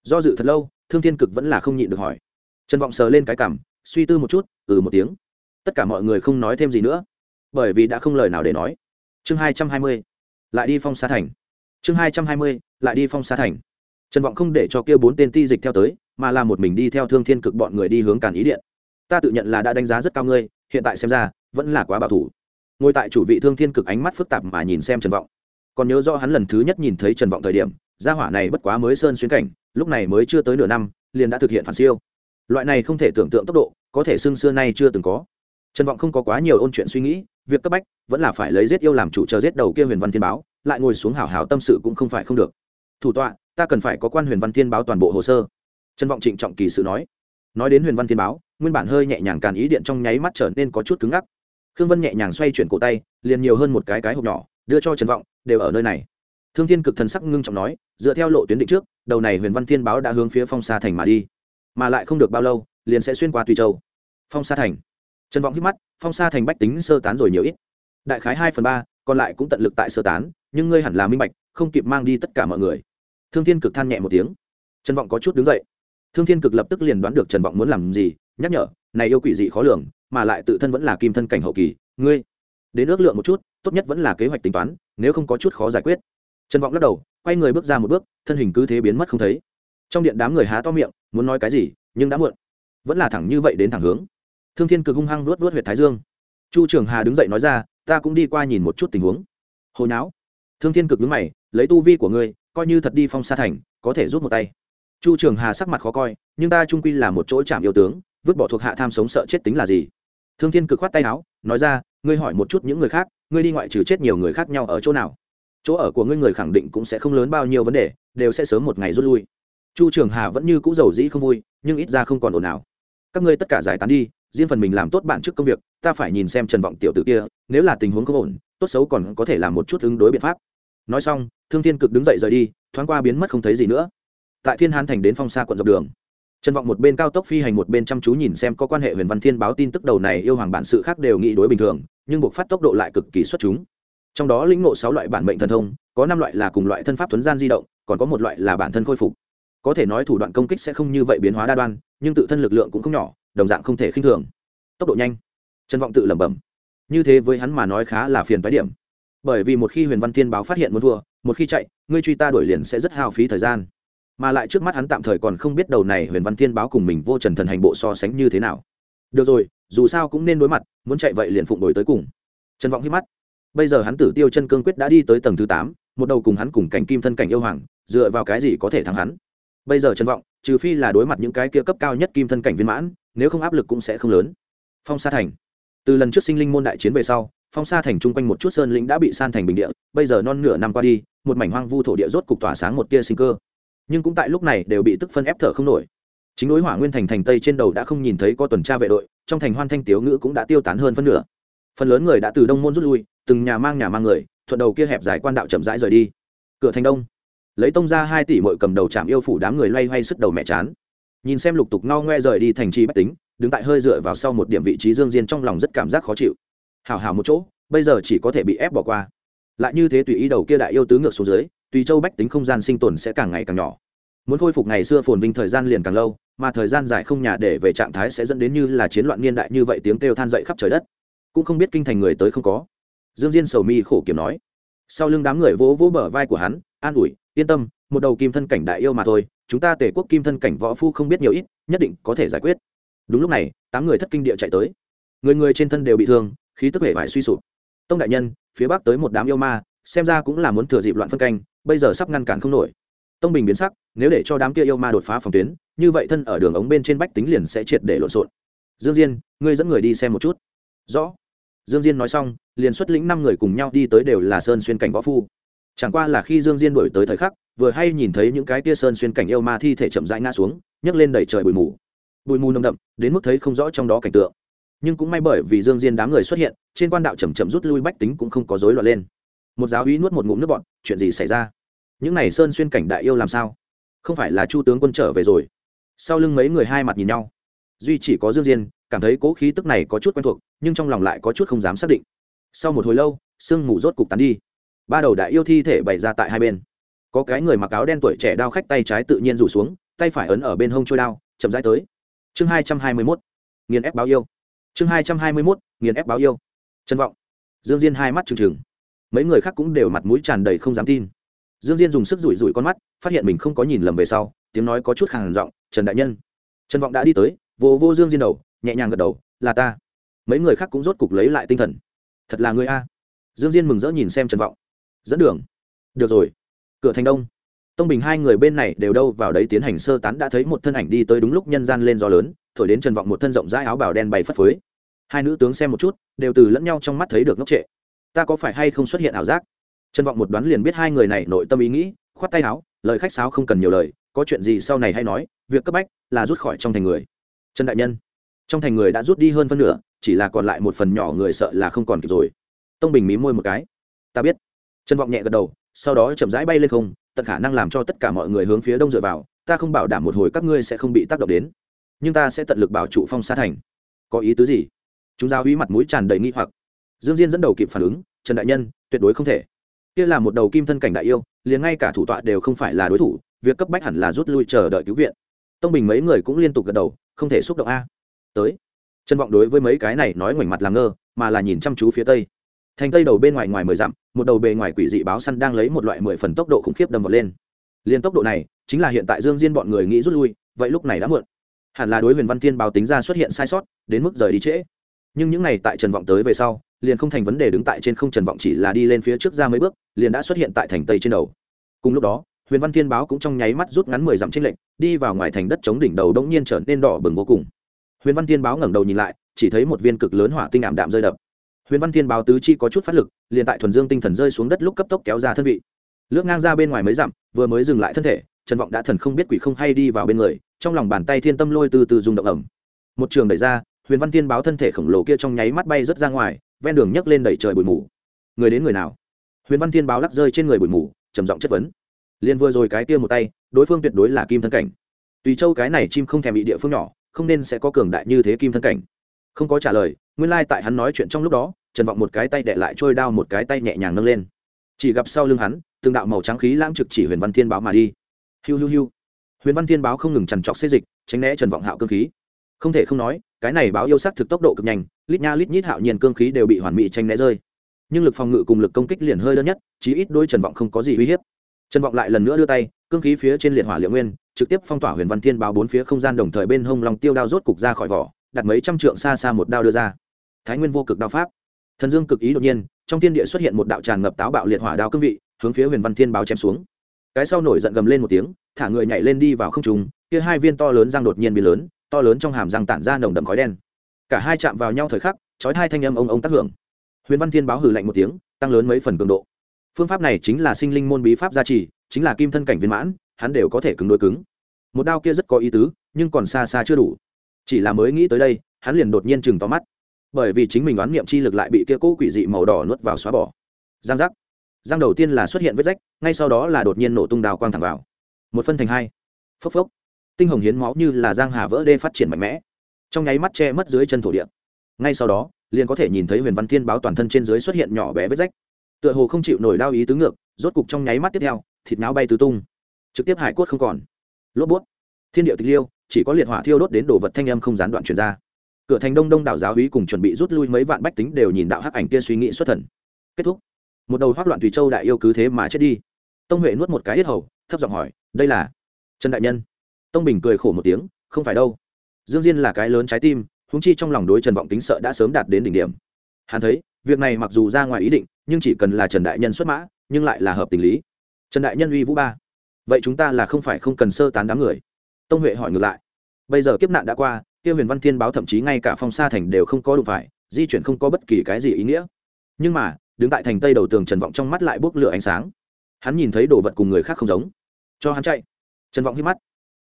Speaker 1: Do dự thật lâu, thương thiên cực vẫn là không nhịn được hỏi. Trần vọng sờ lên cái cảm suy tư một chút ừ một tiếng. Tất cả mọi người không nói thêm gì nữa, bởi vì đã không lời nào để nói. Chương hai trăm hai mươi, lại đi phong xa thành. Chương hai trăm hai mươi, lại đi phong xa thành. Trần vọng không để cho kia bốn tên ti dịch theo tới, mà là một mình đi theo thương thiên cực bọn người đi hướng càn ý điện. Ta tự nhận là đã đánh giá rất cao ngươi, hiện tại xem ra, vẫn là quá bảo thủ ngồi tại chủ vị thương thiên cực ánh mắt phức tạp mà nhìn xem trần vọng. Còn nhớ do hắn lần thứ nhất nhìn thấy trần vọng thời điểm, gia hỏa này bất quá mới sơn xuyên cảnh, lúc này mới chưa tới nửa năm, liền đã thực hiện phản siêu. Loại này không thể tưởng tượng tốc độ, có thể xưng xưa nay chưa từng có. Trần vọng không có quá nhiều ôn chuyện suy nghĩ, việc cấp bách vẫn là phải lấy giết yêu làm chủ chờ giết đầu kia huyền văn thiên báo, lại ngồi xuống hảo hảo tâm sự cũng không phải không được. Thủ tọa, ta cần phải có quan huyền văn thiên báo toàn bộ hồ sơ. Trần vọng trịnh trọng kỳ sự nói. Nói đến huyền văn thiên báo, nguyên bản hơi nhẹ nhàng càn ý điện trong nháy mắt trở nên có chút cứng ngắc khương vân nhẹ nhàng xoay chuyển cổ tay, liền nhiều hơn một cái cái hộp nhỏ, đưa cho trần vọng, đều ở nơi này. Thương thiên cực thần sắc ngưng trọng nói, dựa theo lộ tuyến định trước, đầu này huyền văn thiên báo đã hướng phía phong sa thành mà đi. Mà lại không được bao lâu, liền sẽ xuyên qua tùy châu. Phong sa thành. Trần vọng hít mắt, phong sa thành bách tính sơ tán rồi nhiều ít. Đại khái hai phần ba, còn lại cũng tận lực tại sơ tán, nhưng ngươi hẳn là minh bạch, không kịp mang đi tất cả mọi người. Thương thiên cực than nhẹ một tiếng. Trần vọng có chút đứng dậy. Thương thiên cực lập tức liền đoán được trần vọng muốn làm gì, nhắc nhở, này yêu quỷ dị khó lường mà lại tự thân vẫn là kim thân cảnh hậu kỳ, ngươi đến ước lượng một chút, tốt nhất vẫn là kế hoạch tính toán, nếu không có chút khó giải quyết. Trần vọng lắc đầu, quay người bước ra một bước, thân hình cứ thế biến mất không thấy. Trong điện đám người há to miệng, muốn nói cái gì, nhưng đã muộn. Vẫn là thẳng như vậy đến thẳng hướng. Thương thiên cực hung hăng luốt luốt huyệt thái dương. Chu trường hà đứng dậy nói ra, ta cũng đi qua nhìn một chút tình huống. Hồi não thương thiên cực đứng mày, lấy tu vi của ngươi, coi như thật đi phong sa thành, có thể rút một tay. Chu trường hà sắc mặt khó coi, nhưng ta trung quy là một chỗ chạm yêu tướng, vứt bỏ thuộc hạ tham sống sợ chết tính là gì? Thương thiên cực khoát tay áo, nói ra, ngươi hỏi một chút những người khác, ngươi đi ngoại trừ chết nhiều người khác nhau ở chỗ nào? Chỗ ở của ngươi người khẳng định cũng sẽ không lớn bao nhiêu vấn đề, đều sẽ sớm một ngày rút lui. Chu trường hà vẫn như cũ giàu dĩ không vui, nhưng ít ra không còn ồn ào. Các ngươi tất cả giải tán đi, riêng phần mình làm tốt bạn trước công việc, ta phải nhìn xem trần vọng tiểu tử kia, nếu là tình huống không ổn, tốt xấu còn có thể làm một chút ứng đối biện pháp. Nói xong, thương thiên cực đứng dậy rời đi, thoáng qua biến mất không thấy gì nữa. Tại thiên hán thành đến phong xa quận dọc đường trần vọng một bên cao tốc phi hành một bên chăm chú nhìn xem có quan hệ huyền văn thiên báo tin tức đầu này yêu hoàng bản sự khác đều nghĩ đối bình thường, nhưng buộc phát tốc độ lại cực kỳ xuất chúng. Trong đó lĩnh ngộ sáu loại bản mệnh thần thông, có năm loại là cùng loại thân pháp thuấn gian di động, còn có một loại là bản thân khôi phục. Có thể nói thủ đoạn công kích sẽ không như vậy biến hóa đa đoan, nhưng tự thân lực lượng cũng không nhỏ, đồng dạng không thể khinh thường. Tốc độ nhanh. Trần vọng tự lẩm bẩm. Như thế với hắn mà nói khá là phiền phái điểm. Bởi vì một khi huyền văn thiên báo phát hiện muốn thua, một khi chạy, ngươi truy ta đuổi liền sẽ rất hao phí thời gian mà lại trước mắt hắn tạm thời còn không biết đầu này huyền văn thiên báo cùng mình vô trần thần hành bộ so sánh như thế nào. Được rồi, dù sao cũng nên đối mặt, muốn chạy vậy liền phụng đổi tới cùng. Trần vọng hít mắt. Bây giờ hắn tử tiêu chân cương quyết đã đi tới tầng thứ tám, một đầu cùng hắn cùng cảnh kim thân cảnh yêu hoàng, dựa vào cái gì có thể thắng hắn? Bây giờ trần vọng, trừ phi là đối mặt những cái kia cấp cao nhất kim thân cảnh viên mãn, nếu không áp lực cũng sẽ không lớn. Phong sa thành. Từ lần trước sinh linh môn đại chiến về sau, phong sa thành chung quanh một chút sơn lĩnh đã bị san thành bình địa, bây giờ non nửa năm qua đi, một mảnh hoang vu thổ địa rốt cục tỏa sáng một tia sinh cơ nhưng cũng tại lúc này đều bị tức phân ép thở không nổi. Chính đối hỏa nguyên thành thành tây trên đầu đã không nhìn thấy có tuần tra vệ đội, trong thành hoan thanh tiếu ngữ cũng đã tiêu tán hơn phân nửa. Phần lớn người đã từ đông môn rút lui, từng nhà mang nhà mang người, thuận đầu kia hẹp dài quan đạo chậm rãi rời đi. Cửa thành đông. Lấy tông ra hai tỷ mội cầm đầu chạm yêu phủ đám người loay hoay sức đầu mẹ chán. Nhìn xem lục tục ngao ngoe rời đi thành trì bách tính, đứng tại hơi dựa vào sau một điểm vị trí dương diên trong lòng rất cảm giác khó chịu. Hào hào một chỗ, bây giờ chỉ có thể bị ép bỏ qua. Lại như thế tùy ý đầu kia đại yêu tứ ngược xuống dưới tùy châu bách tính không gian sinh tồn sẽ càng ngày càng nhỏ. Muốn khôi phục ngày xưa phồn vinh thời gian liền càng lâu, mà thời gian dài không nhà để về trạng thái sẽ dẫn đến như là chiến loạn niên đại như vậy tiếng kêu than dậy khắp trời đất. Cũng không biết kinh thành người tới không có. Dương diên sầu mi khổ kiểm nói. Sau lưng đám người vỗ vỗ bờ vai của hắn, an ủi, yên tâm, một đầu kim thân cảnh đại yêu mà thôi, chúng ta tể quốc kim thân cảnh võ phu không biết nhiều ít, nhất định có thể giải quyết. Đúng lúc này, tám người thất kinh địa chạy tới. Người người trên thân đều bị thương, khí tức hệ vải suy sụp. Tông đại nhân, phía bắc tới một đám yêu ma xem ra cũng là muốn thừa dịp loạn phân canh, bây giờ sắp ngăn cản không nổi. Tông bình biến sắc, nếu để cho đám kia yêu ma đột phá phòng tuyến, như vậy thân ở đường ống bên trên bách tính liền sẽ triệt để lộn xộn. Dương diên, ngươi dẫn người đi xem một chút. Rõ. Dương diên nói xong, liền xuất lĩnh năm người cùng nhau đi tới đều là sơn xuyên cảnh võ phu. Chẳng qua là khi dương diên đổi tới thời khắc, vừa hay nhìn thấy những cái tia sơn xuyên cảnh yêu ma thi thể chậm rãi ngã xuống, nhấc lên đẩy trời bụi mù. Bụi mù nồng đậm, đến mức thấy không rõ trong đó cảnh tượng. Nhưng cũng may bởi vì dương diên đám người xuất hiện, trên quan đạo chầm chậm rút lui bách tính cũng không có rối loạn lên một giáo úy nuốt một ngụm nước bọn, chuyện gì xảy ra? Những này sơn xuyên cảnh đại yêu làm sao? Không phải là chu tướng quân trở về rồi. Sau lưng mấy người hai mặt nhìn nhau. Duy chỉ có dương diên, cảm thấy cố khí tức này có chút quen thuộc, nhưng trong lòng lại có chút không dám xác định. Sau một hồi lâu, sương mù rốt cục tán đi. Ba đầu đại yêu thi thể bày ra tại hai bên. Có cái người mặc áo đen tuổi trẻ đao khách tay trái tự nhiên rủ xuống, tay phải ấn ở bên hông trôi đao, chậm rãi tới. Chương hai trăm hai mươi mốt, nghiền ép báo yêu. Chương hai trăm hai mươi mốt, nghiền ép báo yêu. Trân vọng. Dương diên hai mắt trừng trừng mấy người khác cũng đều mặt mũi tràn đầy không dám tin. Dương diên dùng sức rủi rủi con mắt, phát hiện mình không có nhìn lầm về sau, tiếng nói có chút khàn giọng, trần đại nhân. Trần vọng đã đi tới, vô vô dương diên đầu, nhẹ nhàng gật đầu, là ta. Mấy người khác cũng rốt cục lấy lại tinh thần. Thật là người a. Dương diên mừng rỡ nhìn xem trần vọng. Dẫn đường. Được rồi. Cửa thành đông. Tông bình hai người bên này đều đâu vào đấy tiến hành sơ tán đã thấy một thân ảnh đi tới đúng lúc nhân gian lên gió lớn, thổi đến trần vọng một thân rộng rãi áo bào đen bay phất phới. Hai nữ tướng xem một chút, đều từ lẫn nhau trong mắt thấy được ngốc trệ ta có phải hay không xuất hiện ảo giác? Trần vọng một đoán liền biết hai người này nội tâm ý nghĩ, khoát tay áo, lời khách sáo không cần nhiều lời, có chuyện gì sau này hay nói, việc cấp bách là rút khỏi trong thành người. Trần đại nhân, trong thành người đã rút đi hơn phân nửa, chỉ là còn lại một phần nhỏ người sợ là không còn kịp rồi. Tông bình mí môi một cái. Ta biết. Trần vọng nhẹ gật đầu, sau đó chậm rãi bay lên không, tận khả năng làm cho tất cả mọi người hướng phía đông dựa vào, ta không bảo đảm một hồi các ngươi sẽ không bị tác động đến, nhưng ta sẽ tận lực bảo trụ phong xa thành. Có ý tứ gì? Chúng giao uy mặt mũi tràn đầy nghi hoặc dương diên dẫn đầu kịp phản ứng, trần đại nhân, tuyệt đối không thể. Kia là một đầu kim thân cảnh đại yêu, liền ngay cả thủ tọa đều không phải là đối thủ, việc cấp bách hẳn là rút lui chờ đợi cứu viện. Tông bình mấy người cũng liên tục gật đầu, không thể xúc động a. Tới. Trần vọng đối với mấy cái này nói ngoảnh mặt làm ngơ, mà là nhìn chăm chú phía tây. Thành tây đầu bên ngoài ngoài mười dặm, một đầu bề ngoài quỷ dị báo săn đang lấy một loại mười phần tốc độ khủng khiếp đâm vào lên. Liên tốc độ này, chính là hiện tại dương diên bọn người nghĩ rút lui, vậy lúc này đã muộn. Hẳn là đối huyền văn thiên báo tính ra xuất hiện sai sót, đến mức rời đi trễ. Nhưng những này tại trần vọng tới về sau liền không thành vấn đề đứng tại trên không trần vọng chỉ là đi lên phía trước ra mấy bước, liền đã xuất hiện tại thành tây trên đầu. Cùng lúc đó, huyền văn thiên báo cũng trong nháy mắt rút ngắn mười dặm trên lệnh đi vào ngoài thành đất chống đỉnh đầu đông nhiên trở nên đỏ bừng vô cùng. Huyền văn thiên báo ngẩng đầu nhìn lại, chỉ thấy một viên cực lớn hỏa tinh ảm đạm rơi đập. Huyền văn thiên báo tứ chi có chút phát lực, liền tại thuần dương tinh thần rơi xuống đất lúc cấp tốc kéo ra thân vị. Lướt ngang ra bên ngoài mấy dặm, vừa mới dừng lại thân thể, trần vọng đã thần không biết quỷ không hay đi vào bên người, trong lòng bàn tay thiên tâm lôi từ từ dùng động ẩm một trường đẩy ra, huyền văn thiên báo thân thể khổng lồ kia trong nháy mắt bay rớt ra ngoài ven đường nhấc lên đẩy trời bụi mù. Người đến người nào? Huyền văn thiên báo lắc rơi trên người bụi mù, trầm giọng chất vấn. Liền vừa rồi cái kia một tay, đối phương tuyệt đối là kim thân cảnh. Tùy châu cái này chim không thèm bị địa phương nhỏ, không nên sẽ có cường đại như thế kim thân cảnh. Không có trả lời, nguyên lai tại hắn nói chuyện trong lúc đó, trần vọng một cái tay đệ lại trôi đao, một cái tay nhẹ nhàng nâng lên. Chỉ gặp sau lưng hắn, từng đạo màu trắng khí lãng trực chỉ huyền văn thiên báo mà đi. Hiu hiu hiu. Huyền văn thiên báo không ngừng trằn trọc xê dịch, tránh né trần vọng hạo cơ khí. Không thể không nói, cái này báo yêu sắc thực tốc độ cực nhanh lít nha lít nhít hạo nhiên cương khí đều bị hoàn mỹ tranh né rơi. Nhưng lực phòng ngự cùng lực công kích liền hơi đơn nhất, chí ít đôi trần vọng không có gì uy hiếp. Trần vọng lại lần nữa đưa tay, cương khí phía trên liệt hỏa liệu nguyên, trực tiếp phong tỏa huyền văn thiên báo bốn phía không gian đồng thời bên hông lòng tiêu đao rốt cục ra khỏi vỏ, đặt mấy trăm trượng xa xa một đao đưa ra. Thái nguyên vô cực đao pháp. Thần dương cực ý đột nhiên, trong thiên địa xuất hiện một đạo tràn ngập táo bạo liệt hỏa đao cương vị, hướng phía huyền văn thiên báo chém xuống. Cái sau nổi giận gầm lên một tiếng, thả người nhảy lên đi vào không trùng kia hai viên to lớn răng đột nhiên bị lớn, to lớn trong hàm răng tản ra nồng đậm khói đen cả hai chạm vào nhau thời khắc, chói hai thanh âm ông ông tác hưởng. Huyền văn thiên báo hử lạnh một tiếng, tăng lớn mấy phần cường độ. Phương pháp này chính là sinh linh môn bí pháp gia trì, chính là kim thân cảnh viên mãn, hắn đều có thể cứng đối cứng. Một đao kia rất có ý tứ, nhưng còn xa xa chưa đủ. Chỉ là mới nghĩ tới đây, hắn liền đột nhiên chừng to mắt. Bởi vì chính mình đoán niệm chi lực lại bị kia cỗ quỷ dị màu đỏ nuốt vào xóa bỏ. Giang giác. Giang đầu tiên là xuất hiện vết rách, ngay sau đó là đột nhiên nổ tung đào quang thẳng vào. Một phân thành hai. Phốc phốc. Tinh hồng hiến máu như là giang hà vỡ đê phát triển mạnh mẽ trong nháy mắt che mất dưới chân thổ địa. Ngay sau đó, liền có thể nhìn thấy huyền văn thiên báo toàn thân trên dưới xuất hiện nhỏ bé vết rách. Tựa hồ không chịu nổi đau ý tứ ngược, rốt cục trong nháy mắt tiếp theo, thịt não bay tứ tung. Trực tiếp hải cốt không còn. Lốp bút. Thiên địa tịch liêu, chỉ có liệt hỏa thiêu đốt đến đồ vật thanh âm không gián đoạn truyền ra. Cửa thành đông đông đảo giáo hí cùng chuẩn bị rút lui mấy vạn bách tính đều nhìn đạo hắc ảnh kia suy nghĩ xuất thần. Kết thúc. Một đầu hoác loạn tùy châu đại yêu cứ thế mà chết đi. Tông huệ nuốt một cái hết hầu, thấp giọng hỏi, đây là? Trần đại nhân. Tông bình cười khổ một tiếng, không phải đâu dương diên là cái lớn trái tim húng chi trong lòng đối trần vọng tính sợ đã sớm đạt đến đỉnh điểm. Hắn thấy, việc này mặc dù ra ngoài ý định, nhưng chỉ cần là trần đại nhân xuất mã, nhưng lại là hợp tình lý. Trần đại nhân uy vũ ba. Vậy chúng ta là không phải không cần sơ tán đám người. Tông huệ hỏi ngược lại. Bây giờ kiếp nạn đã qua, tiêu huyền văn thiên báo thậm chí ngay cả phong sa thành đều không có đụng phải, di chuyển không có bất kỳ cái gì ý nghĩa. Nhưng mà, đứng tại thành tây đầu tường trần vọng trong mắt lại bốc lửa ánh sáng. Hắn nhìn thấy đồ vật cùng người khác không giống. Cho hắn chạy. Trần vọng hít mắt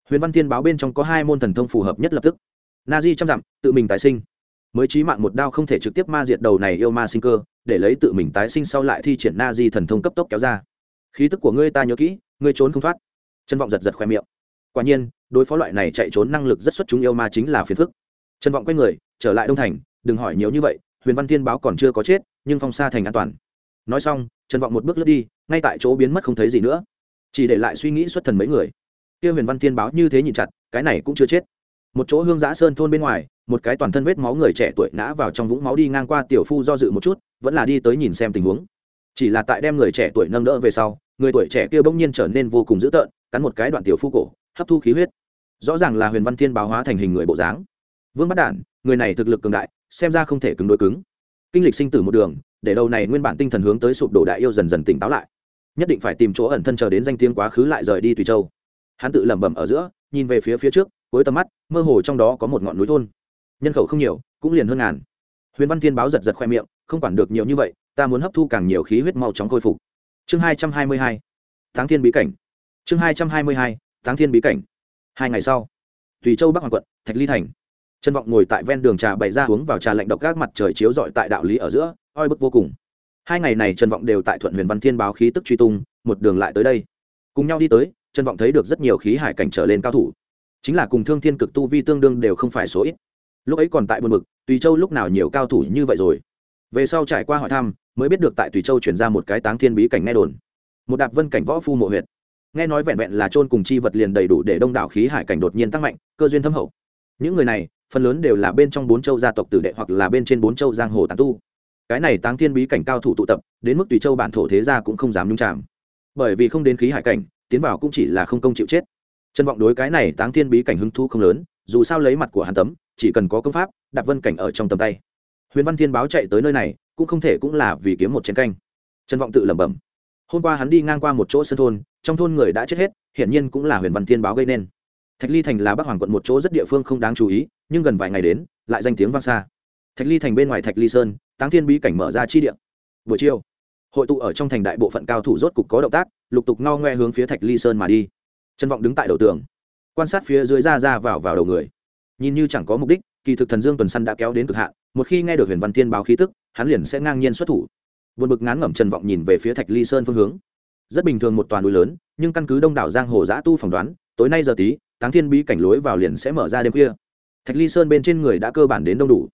Speaker 1: huyền văn thiên báo bên trong có hai môn thần thông phù hợp nhất lập tức. Na di trăm dặm, tự mình tái sinh. Mới trí mạng một đao không thể trực tiếp ma diệt đầu này yêu ma sinh cơ, để lấy tự mình tái sinh sau lại thi triển na di thần thông cấp tốc kéo ra. Khí tức của ngươi ta nhớ kỹ, ngươi trốn không thoát. Trần vọng giật giật khoe miệng. Quả nhiên, đối phó loại này chạy trốn năng lực rất xuất chúng yêu ma chính là phiền phức. Trần vọng quay người, trở lại đông thành, đừng hỏi nhiều như vậy, huyền văn thiên báo còn chưa có chết, nhưng phong sa thành an toàn. Nói xong trần vọng một bước lướt đi, ngay tại chỗ biến mất không thấy gì nữa. Chỉ để lại suy nghĩ xuất thần mấy người kia huyền văn thiên báo như thế nhìn chặt, cái này cũng chưa chết. Một chỗ hương giã sơn thôn bên ngoài, một cái toàn thân vết máu người trẻ tuổi ngã vào trong vũng máu đi ngang qua tiểu phu do dự một chút, vẫn là đi tới nhìn xem tình huống. Chỉ là tại đem người trẻ tuổi nâng đỡ về sau, người tuổi trẻ kia bỗng nhiên trở nên vô cùng dữ tợn, cắn một cái đoạn tiểu phu cổ, hấp thu khí huyết. Rõ ràng là huyền văn thiên báo hóa thành hình người bộ dáng. Vương bắt đản, người này thực lực cường đại, xem ra không thể cứng đối cứng. Kinh lịch sinh tử một đường, để đầu này nguyên bản tinh thần hướng tới sụp đổ đại yêu dần dần tỉnh táo lại. Nhất định phải tìm chỗ ẩn thân chờ đến danh tiếng quá khứ lại rời đi tùy châu hắn tự lẩm bẩm ở giữa, nhìn về phía phía trước, cuối tầm mắt, mơ hồ trong đó có một ngọn núi thôn. Nhân khẩu không nhiều, cũng liền hơn ngàn. Huyền văn thiên báo giật giật khoe miệng, không quản được nhiều như vậy, ta muốn hấp thu càng nhiều khí huyết mau chóng khôi phục. Chương hai trăm hai mươi hai tháng thiên bí cảnh. Chương hai trăm hai mươi hai tháng thiên bí cảnh. Hai ngày sau tùy châu bắc hoàng quận, thạch ly thành. Trân vọng ngồi tại ven đường trà bày ra uống vào trà lạnh độc các mặt trời chiếu rọi tại đạo lý ở giữa, oi bức vô cùng. Hai ngày này trần vọng đều tại thuận huyền văn thiên báo khí tức truy tung, một đường lại tới đây. Cùng nhau đi tới trần vọng thấy được rất nhiều khí hải cảnh trở lên cao thủ. Chính là cùng thương thiên cực tu vi tương đương đều không phải số ít. Lúc ấy còn tại buồn mực tùy châu lúc nào nhiều cao thủ như vậy rồi? Về sau trải qua hỏi thăm, mới biết được tại tùy châu chuyển ra một cái táng thiên bí cảnh nghe đồn. Một đạp vân cảnh võ phu mộ huyệt. Nghe nói vẹn vẹn là trôn cùng chi vật liền đầy đủ để đông đảo khí hải cảnh đột nhiên tăng mạnh, cơ duyên thâm hậu. Những người này, phần lớn đều là bên trong bốn châu gia tộc tử đệ hoặc là bên trên bốn châu giang hồ tàn tu. Cái này táng thiên bí cảnh cao thủ tụ tập, đến mức tùy châu bản thổ thế gia cũng không dám nhung chạm bởi vì không đến khí hải cảnh tiến vào cũng chỉ là không công chịu chết. Trân vọng đối cái này táng thiên bí cảnh hứng thu không lớn, dù sao lấy mặt của hàn tấm, chỉ cần có công pháp, đạp vân cảnh ở trong tầm tay. Huyền văn thiên báo chạy tới nơi này, cũng không thể cũng là vì kiếm một chiến canh. Trân vọng tự lẩm bẩm. Hôm qua hắn đi ngang qua một chỗ sân thôn, trong thôn người đã chết hết, hiển nhiên cũng là huyền văn thiên báo gây nên. Thạch ly thành là bắc hoàng quận một chỗ rất địa phương không đáng chú ý, nhưng gần vài ngày đến, lại danh tiếng vang xa. Thạch ly thành bên ngoài thạch ly sơn, táng thiên bí cảnh mở ra chi địa. Buổi chiều hội tụ ở trong thành đại bộ phận cao thủ rốt cục có động tác, lục tục ngao ngoe hướng phía thạch ly sơn mà đi. Trân vọng đứng tại đầu tường, quan sát phía dưới ra ra vào vào đầu người. Nhìn như chẳng có mục đích, kỳ thực thần dương tuần săn đã kéo đến cực hạn, một khi nghe được huyền văn thiên báo khí tức, hắn liền sẽ ngang nhiên xuất thủ. Buồn bực ngán ngẩm trần vọng nhìn về phía thạch ly sơn phương hướng. Rất bình thường một toàn núi lớn, nhưng căn cứ đông đảo giang hồ giã tu phỏng đoán, tối nay giờ tí, táng thiên bí cảnh lối vào liền sẽ mở ra đêm khuya. Thạch ly sơn bên trên người đã cơ bản đến đông đủ.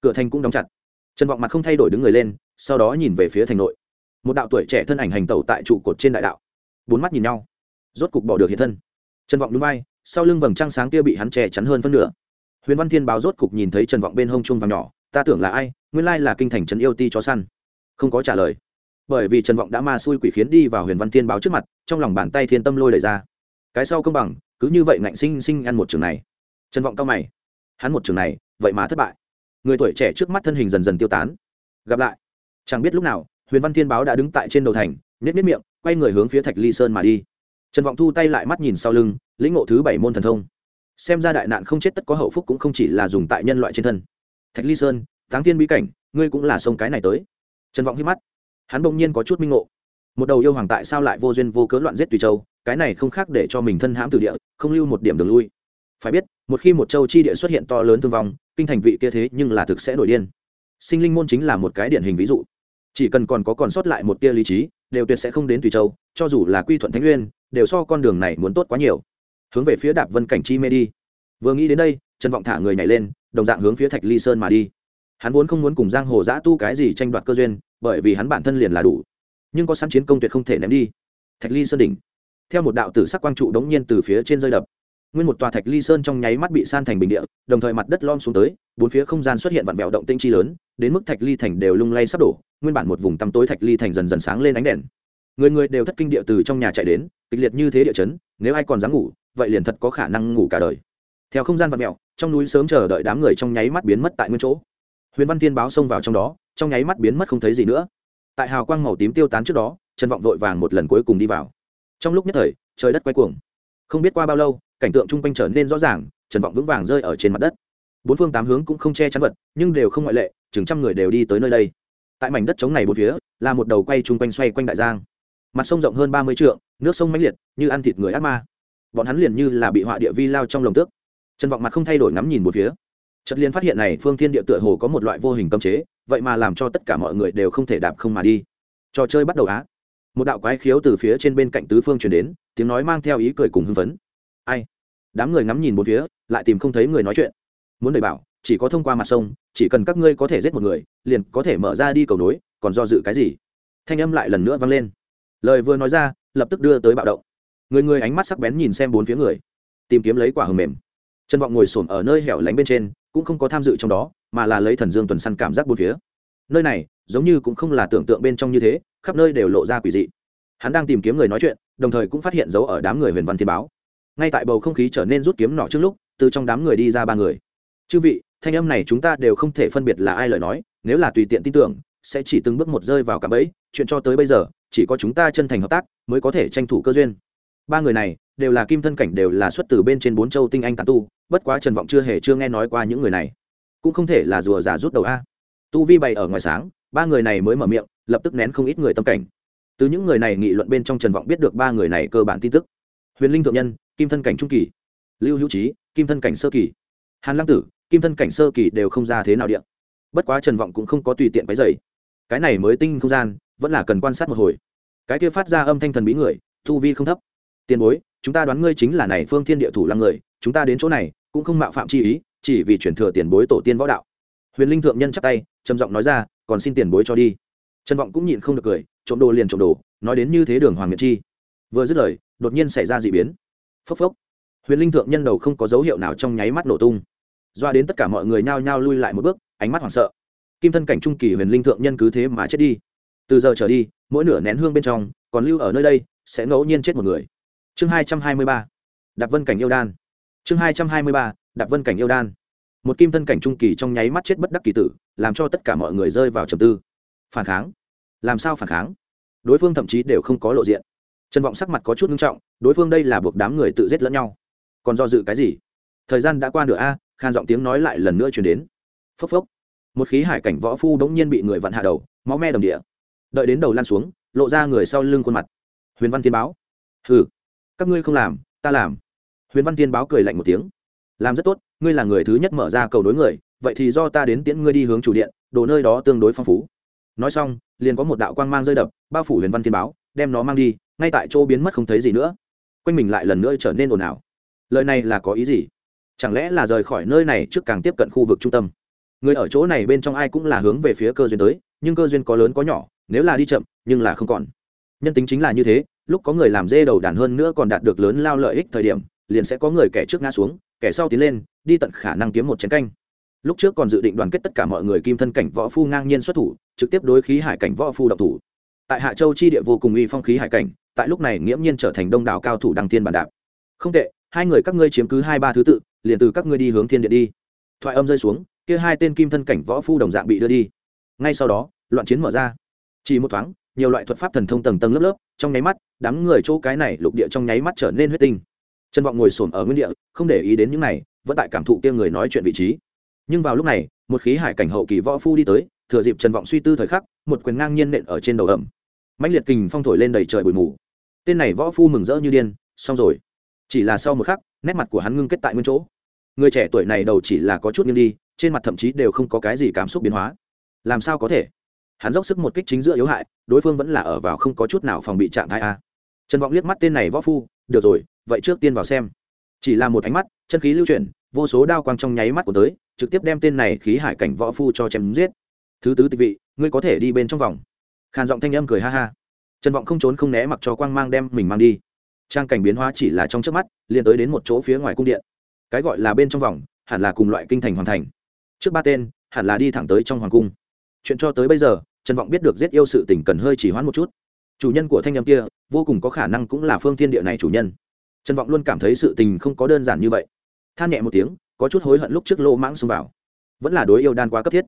Speaker 1: Cửa thành cũng đóng chặt. Trần vọng mặt không thay đổi đứng người lên, sau đó nhìn về phía thành nội một đạo tuổi trẻ thân ảnh hành tẩu tại trụ cột trên đại đạo. Bốn mắt nhìn nhau, rốt cục bỏ được hiện thân. Trần vọng núi vai, sau lưng vầng trăng sáng kia bị hắn che chắn hơn phân nửa. Huyền văn thiên báo rốt cục nhìn thấy trần vọng bên hông chung vàng nhỏ, ta tưởng là ai? Nguyên lai là kinh thành trần yêu ti chó săn. Không có trả lời. Bởi vì trần vọng đã ma xui quỷ khiến đi vào huyền văn thiên báo trước mặt, trong lòng bàn tay thiên tâm lôi đẩy ra. Cái sau công bằng, cứ như vậy ngạnh sinh sinh ăn một trường này. Trần vọng cao mày. Hắn một trường này, vậy mà thất bại. Người tuổi trẻ trước mắt thân hình dần dần tiêu tán. Gặp lại. Chẳng biết lúc nào huyền văn thiên báo đã đứng tại trên đầu thành nếp nếp miệng, quay người hướng phía thạch ly sơn mà đi. Trần vọng thu tay lại mắt nhìn sau lưng, lĩnh ngộ thứ bảy môn thần thông. Xem ra đại nạn không chết tất có hậu phúc cũng không chỉ là dùng tại nhân loại trên thân. Thạch ly sơn, táng thiên bí cảnh, ngươi cũng là sông cái này tới. Trần vọng hít mắt. Hắn bỗng nhiên có chút minh ngộ. Một đầu yêu hoàng tại sao lại vô duyên vô cớ loạn giết tùy châu, cái này không khác để cho mình thân hãm từ địa, không lưu một điểm đường lui. Phải biết, một khi một châu chi địa xuất hiện to lớn thương vong, kinh thành vị kia thế nhưng là thực sẽ nổi điên. Sinh linh môn chính là một cái điển hình ví dụ chỉ cần còn có còn sót lại một tia lý trí, đều tuyệt sẽ không đến tùy châu, cho dù là quy thuận thánh nguyên, đều so con đường này muốn tốt quá nhiều. Hướng về phía đạp vân cảnh chi mê đi. Vừa nghĩ đến đây, trần vọng thả người nhảy lên, đồng dạng hướng phía thạch ly sơn mà đi. Hắn vốn không muốn cùng giang hồ giã tu cái gì tranh đoạt cơ duyên, bởi vì hắn bản thân liền là đủ. Nhưng có sẵn chiến công tuyệt không thể ném đi. Thạch ly sơn đỉnh. Theo một đạo tử sắc quang trụ đống nhiên từ phía trên rơi đập nguyên một tòa thạch ly sơn trong nháy mắt bị san thành bình địa, đồng thời mặt đất lom xuống tới, bốn phía không gian xuất hiện vặn vẹo động tinh chi lớn, đến mức thạch ly thành đều lung lay sắp đổ, nguyên bản một vùng tăm tối thạch ly thành dần dần sáng lên ánh đèn. Người người đều thất kinh địa từ trong nhà chạy đến, kịch liệt như thế địa chấn, nếu ai còn dám ngủ, vậy liền thật có khả năng ngủ cả đời. Theo không gian vặn vẹo, trong núi sớm chờ đợi đám người trong nháy mắt biến mất tại nguyên chỗ. Huyền văn tiên báo xông vào trong đó, trong nháy mắt biến mất không thấy gì nữa. Tại hào quang màu tím tiêu tán trước đó, trần vọng vội vàng một lần cuối cùng đi vào. Trong lúc nhất thời, trời đất quay cuồng. Không biết qua bao lâu cảnh tượng chung quanh trở nên rõ ràng, trần vọng vững vàng rơi ở trên mặt đất. Bốn phương tám hướng cũng không che chắn vật, nhưng đều không ngoại lệ, chừng trăm người đều đi tới nơi đây. Tại mảnh đất trống này bốn phía, là một đầu quay chung quanh xoay quanh đại giang. Mặt sông rộng hơn ba mươi trượng, nước sông mãnh liệt, như ăn thịt người ác ma. Bọn hắn liền như là bị họa địa vi lao trong lồng tước. Trần vọng mặt không thay đổi ngắm nhìn một phía. Chợt liền phát hiện này phương thiên địa tựa hồ có một loại vô hình cấm chế, vậy mà làm cho tất cả mọi người đều không thể đạp không mà đi. Trò chơi bắt đầu á. Một đạo quái khiếu từ phía trên bên cạnh tứ phương truyền đến, tiếng nói mang theo ý cười cùng hưng phấn. Ai? Đám người ngắm nhìn bốn phía, lại tìm không thấy người nói chuyện. Muốn đẩy bảo, chỉ có thông qua mặt sông, chỉ cần các ngươi có thể giết một người, liền có thể mở ra đi cầu nối, còn do dự cái gì? Thanh âm lại lần nữa vang lên. Lời vừa nói ra, lập tức đưa tới bạo động. Người người ánh mắt sắc bén nhìn xem bốn phía người, tìm kiếm lấy quả hầm mềm. Trần vọng ngồi xổm ở nơi hẻo lánh bên trên, cũng không có tham dự trong đó, mà là lấy thần dương tuần săn cảm giác bốn phía. Nơi này, giống như cũng không là tưởng tượng bên trong như thế, khắp nơi đều lộ ra quỷ dị. Hắn đang tìm kiếm người nói chuyện, đồng thời cũng phát hiện dấu ở đám người huyền văn thiên báo ngay tại bầu không khí trở nên rút kiếm nọ trước lúc, từ trong đám người đi ra ba người. Chư vị, thanh âm này chúng ta đều không thể phân biệt là ai lời nói, nếu là tùy tiện tin tưởng, sẽ chỉ từng bước một rơi vào cả bẫy, chuyện cho tới bây giờ, chỉ có chúng ta chân thành hợp tác mới có thể tranh thủ cơ duyên. Ba người này, đều là kim thân cảnh đều là xuất từ bên trên bốn châu tinh anh tàn tu, bất quá trần vọng chưa hề chưa nghe nói qua những người này. Cũng không thể là rùa giả rút đầu a. Tu vi bày ở ngoài sáng, ba người này mới mở miệng, lập tức nén không ít người tâm cảnh. Từ những người này nghị luận bên trong trần vọng biết được ba người này cơ bản tin tức. Huyền linh thượng nhân kim thân cảnh trung kỳ, lưu hữu trí kim thân cảnh sơ kỳ, hàn lăng tử, kim thân cảnh sơ kỳ đều không ra thế nào điện. Bất quá trần vọng cũng không có tùy tiện váy dày cái này mới tinh không gian, vẫn là cần quan sát một hồi. Cái kia phát ra âm thanh thần bí người thu vi không thấp. Tiền bối, chúng ta đoán ngươi chính là này phương thiên địa thủ lăng người, chúng ta đến chỗ này, cũng không mạo phạm chi ý, chỉ vì chuyển thừa tiền bối tổ tiên võ đạo. Huyền linh thượng nhân chắp tay, trầm giọng nói ra, còn xin tiền bối cho đi. Trần vọng cũng nhịn không được cười, trộm đồ liền trộm đồ, nói đến như thế đường hoàng miệt chi. Vừa dứt lời, đột nhiên xảy ra d ị biến phốc phốc. Huyền linh thượng nhân đầu không có dấu hiệu nào trong nháy mắt nổ tung. Doa đến tất cả mọi người nhao nhao lui lại một bước, ánh mắt hoảng sợ. Kim thân cảnh trung kỳ huyền linh thượng nhân cứ thế mà chết đi. Từ giờ trở đi, mỗi nửa nén hương bên trong, còn lưu ở nơi đây, sẽ ngẫu nhiên chết một người. Chương hai trăm hai mươi ba. Đạp vân cảnh yêu đan. Chương hai trăm hai mươi ba. Đạp vân cảnh yêu đan. Một kim thân cảnh trung kỳ trong nháy mắt chết bất đắc kỳ tử, làm cho tất cả mọi người rơi vào trầm tư. Phản kháng? Làm sao phản kháng? Đối phương thậm chí đều không có lộ diện. Trần vọng sắc mặt có chút nghiêm trọng đối phương đây là buộc đám người tự giết lẫn nhau. Còn do dự cái gì? Thời gian đã qua nửa a, khan giọng tiếng nói lại lần nữa chuyển đến. Phốc phốc. Một khí hải cảnh võ phu đống nhiên bị người vặn hạ đầu, máu me đồng địa. Đợi đến đầu lan xuống, lộ ra người sau lưng khuôn mặt. Huyền văn tiên báo. Hừ, các ngươi không làm, ta làm. Huyền văn tiên báo cười lạnh một tiếng. Làm rất tốt, ngươi là người thứ nhất mở ra cầu đối người, vậy thì do ta đến tiễn ngươi đi hướng chủ điện, đồ nơi đó tương đối phong phú. Nói xong, liền có một đạo quang mang rơi đập, bao phủ huyền văn tiên báo, đem nó mang đi, ngay tại chỗ biến mất không thấy gì nữa quanh mình lại lần nữa trở nên ồn ào. Lời này là có ý gì? Chẳng lẽ là rời khỏi nơi này trước càng tiếp cận khu vực trung tâm? Người ở chỗ này bên trong ai cũng là hướng về phía cơ duyên tới, nhưng cơ duyên có lớn có nhỏ, nếu là đi chậm, nhưng là không còn. Nhân tính chính là như thế, lúc có người làm dê đầu đàn hơn nữa còn đạt được lớn lao lợi ích thời điểm, liền sẽ có người kẻ trước ngã xuống, kẻ sau tiến lên, đi tận khả năng kiếm một chén canh. Lúc trước còn dự định đoàn kết tất cả mọi người kim thân cảnh võ phu ngang nhiên xuất thủ, trực tiếp đối khí hải cảnh võ phu độc thủ. Tại hạ châu chi địa vô cùng uy phong khí hải cảnh tại lúc này nghiễm nhiên trở thành đông đảo cao thủ đăng tiên bản đạp. Không tệ, hai người các ngươi chiếm cứ hai ba thứ tự, liền từ các ngươi đi hướng thiên địa đi. Thoại âm rơi xuống, kia hai tên kim thân cảnh võ phu đồng dạng bị đưa đi. Ngay sau đó, loạn chiến mở ra. Chỉ một thoáng, nhiều loại thuật pháp thần thông tầng tầng lớp lớp, trong nháy mắt, đám người chỗ cái này lục địa trong nháy mắt trở nên huyết tinh. Trần vọng ngồi xổm ở nguyên địa, không để ý đến những này, vẫn tại cảm thụ kia người nói chuyện vị trí. Nhưng vào lúc này, một khí hải cảnh hậu kỳ võ phu đi tới, thừa dịp trần vọng suy tư thời khắc, một quyền ngang nhiên nện ở trên đầu ẩm mãnh liệt kình phong thổi lên đầy trời bụi mù. Tên này võ phu mừng rỡ như điên, xong rồi. Chỉ là sau một khắc, nét mặt của hắn ngưng kết tại nguyên chỗ. Người trẻ tuổi này đầu chỉ là có chút nghiêng đi, trên mặt thậm chí đều không có cái gì cảm xúc biến hóa. Làm sao có thể? Hắn dốc sức một kích chính giữa yếu hại, đối phương vẫn là ở vào không có chút nào phòng bị trạng thái a. Trần vọng liếc mắt tên này võ phu, được rồi, vậy trước tiên vào xem. Chỉ là một ánh mắt, chân khí lưu chuyển, vô số đao quang trong nháy mắt của tới, trực tiếp đem tên này khí hải cảnh võ phu cho chém giết. Thứ tứ tịch vị, ngươi có thể đi bên trong vòng khàn giọng thanh âm cười ha ha. Trần vọng không trốn không né mặc cho quang mang đem mình mang đi. Trang cảnh biến hóa chỉ là trong trước mắt, liền tới đến một chỗ phía ngoài cung điện. Cái gọi là bên trong vòng, hẳn là cùng loại kinh thành hoàn thành. Trước ba tên, hẳn là đi thẳng tới trong hoàng cung. Chuyện cho tới bây giờ, trần vọng biết được giết yêu sự tỉnh cần hơi chỉ hoãn một chút. Chủ nhân của thanh âm kia, vô cùng có khả năng cũng là phương thiên địa này chủ nhân. Trần vọng luôn cảm thấy sự tình không có đơn giản như vậy. Than nhẹ một tiếng, có chút hối hận lúc trước lô mãng xông vào. Vẫn là đối yêu đan quá cấp thiết.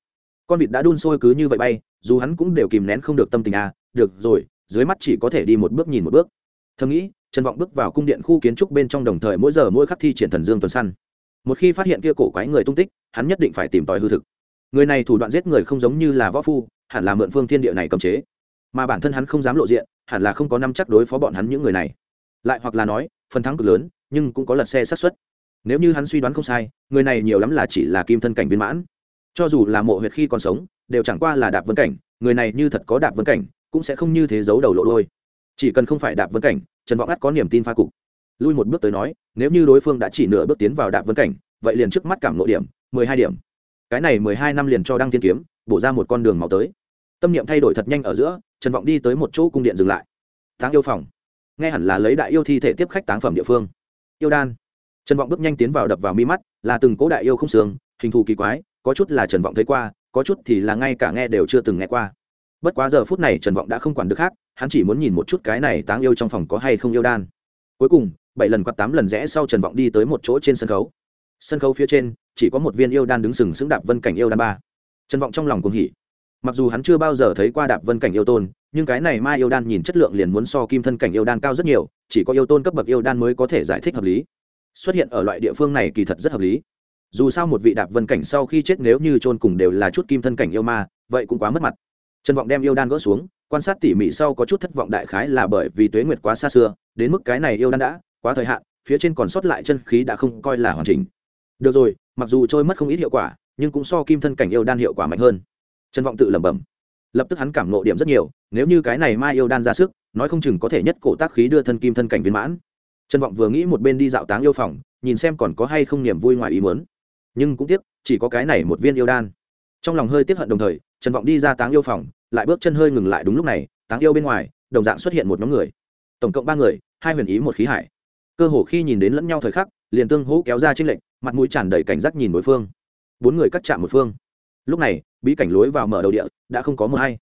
Speaker 1: Con vịt đã đun sôi cứ như vậy bay dù hắn cũng đều kìm nén không được tâm tình à được rồi, dưới mắt chỉ có thể đi một bước nhìn một bước. Thầm nghĩ, trần vọng bước vào cung điện khu kiến trúc bên trong đồng thời mỗi giờ mỗi khắc thi triển thần dương tuần săn. Một khi phát hiện kia cổ quái người tung tích, hắn nhất định phải tìm tòi hư thực. Người này thủ đoạn giết người không giống như là võ phu, hẳn là mượn phương thiên địa này cầm chế. Mà bản thân hắn không dám lộ diện, hẳn là không có năm chắc đối phó bọn hắn những người này. Lại hoặc là nói, phần thắng cực lớn, nhưng cũng có lật xe sát xuất nếu như hắn suy đoán không sai, người này nhiều lắm là chỉ là kim thân cảnh viên mãn. Cho dù là mộ huyệt khi còn sống đều chẳng qua là đạp vân cảnh, người này như thật có đạp vân cảnh, cũng sẽ không như thế giấu đầu lộ đôi chỉ cần không phải đạp vân cảnh, trần vọng ắt có niềm tin pha cục. Lui một bước tới nói, nếu như đối phương đã chỉ nửa bước tiến vào đạp vân cảnh, vậy liền trước mắt cảm nội điểm, mười hai điểm. Cái này mười hai năm liền cho đăng thiên kiếm, bổ ra một con đường màu tới. Tâm niệm thay đổi thật nhanh ở giữa, trần vọng đi tới một chỗ cung điện dừng lại. Táng yêu phòng. Nghe hẳn là lấy đại yêu thi thể tiếp khách táng phẩm địa phương. Yêu đan. Trần vọng bước nhanh tiến vào đập vào mi mắt, là từng cố đại yêu không xương, hình thù kỳ quái, có chút là trần vọng thấy qua có chút thì là ngay cả nghe đều chưa từng nghe qua. Bất quá giờ phút này trần vọng đã không quản được khác, hắn chỉ muốn nhìn một chút cái này táng yêu trong phòng có hay không yêu đan. Cuối cùng, bảy lần quạt tám lần rẽ sau trần vọng đi tới một chỗ trên sân khấu. Sân khấu phía trên, chỉ có một viên yêu đan đứng sừng sững đạp vân cảnh yêu đan ba. Trần vọng trong lòng cũng hỉ. Mặc dù hắn chưa bao giờ thấy qua đạp vân cảnh yêu tôn, nhưng cái này mai yêu đan nhìn chất lượng liền muốn so kim thân cảnh yêu đan cao rất nhiều, chỉ có yêu tôn cấp bậc yêu đan mới có thể giải thích hợp lý. Xuất hiện ở loại địa phương này kỳ thật rất hợp lý dù sao một vị đạp vân cảnh sau khi chết nếu như trôn cùng đều là chút kim thân cảnh yêu ma, vậy cũng quá mất mặt. Trần vọng đem yêu đan gỡ xuống, quan sát tỉ mỉ sau có chút thất vọng đại khái là bởi vì tuế nguyệt quá xa xưa, đến mức cái này yêu đan đã quá thời hạn, phía trên còn sót lại chân khí đã không coi là hoàn chỉnh. Được rồi, mặc dù trôi mất không ít hiệu quả, nhưng cũng so kim thân cảnh yêu đan hiệu quả mạnh hơn. Trần vọng tự lẩm bẩm. Lập tức hắn cảm nộ điểm rất nhiều, nếu như cái này mai yêu đan ra sức, nói không chừng có thể nhất cổ tác khí đưa thân kim thân cảnh viên mãn. Trần vọng vừa nghĩ một bên đi dạo táng yêu phòng, nhìn xem còn có hay không niềm vui ngoài ý muốn nhưng cũng tiếc, chỉ có cái này một viên yêu đan. Trong lòng hơi tiếc hận đồng thời, trần vọng đi ra táng yêu phòng, lại bước chân hơi ngừng lại đúng lúc này, táng yêu bên ngoài, đồng dạng xuất hiện một nhóm người. Tổng cộng ba người, hai huyền ý một khí hải. Cơ hồ khi nhìn đến lẫn nhau thời khắc, liền tương hỗ kéo ra trên lệnh mặt mũi tràn đầy cảnh giác nhìn đối phương. Bốn người cắt chạm một phương. Lúc này, bí cảnh lối vào mở đầu địa, đã không có mưa hay.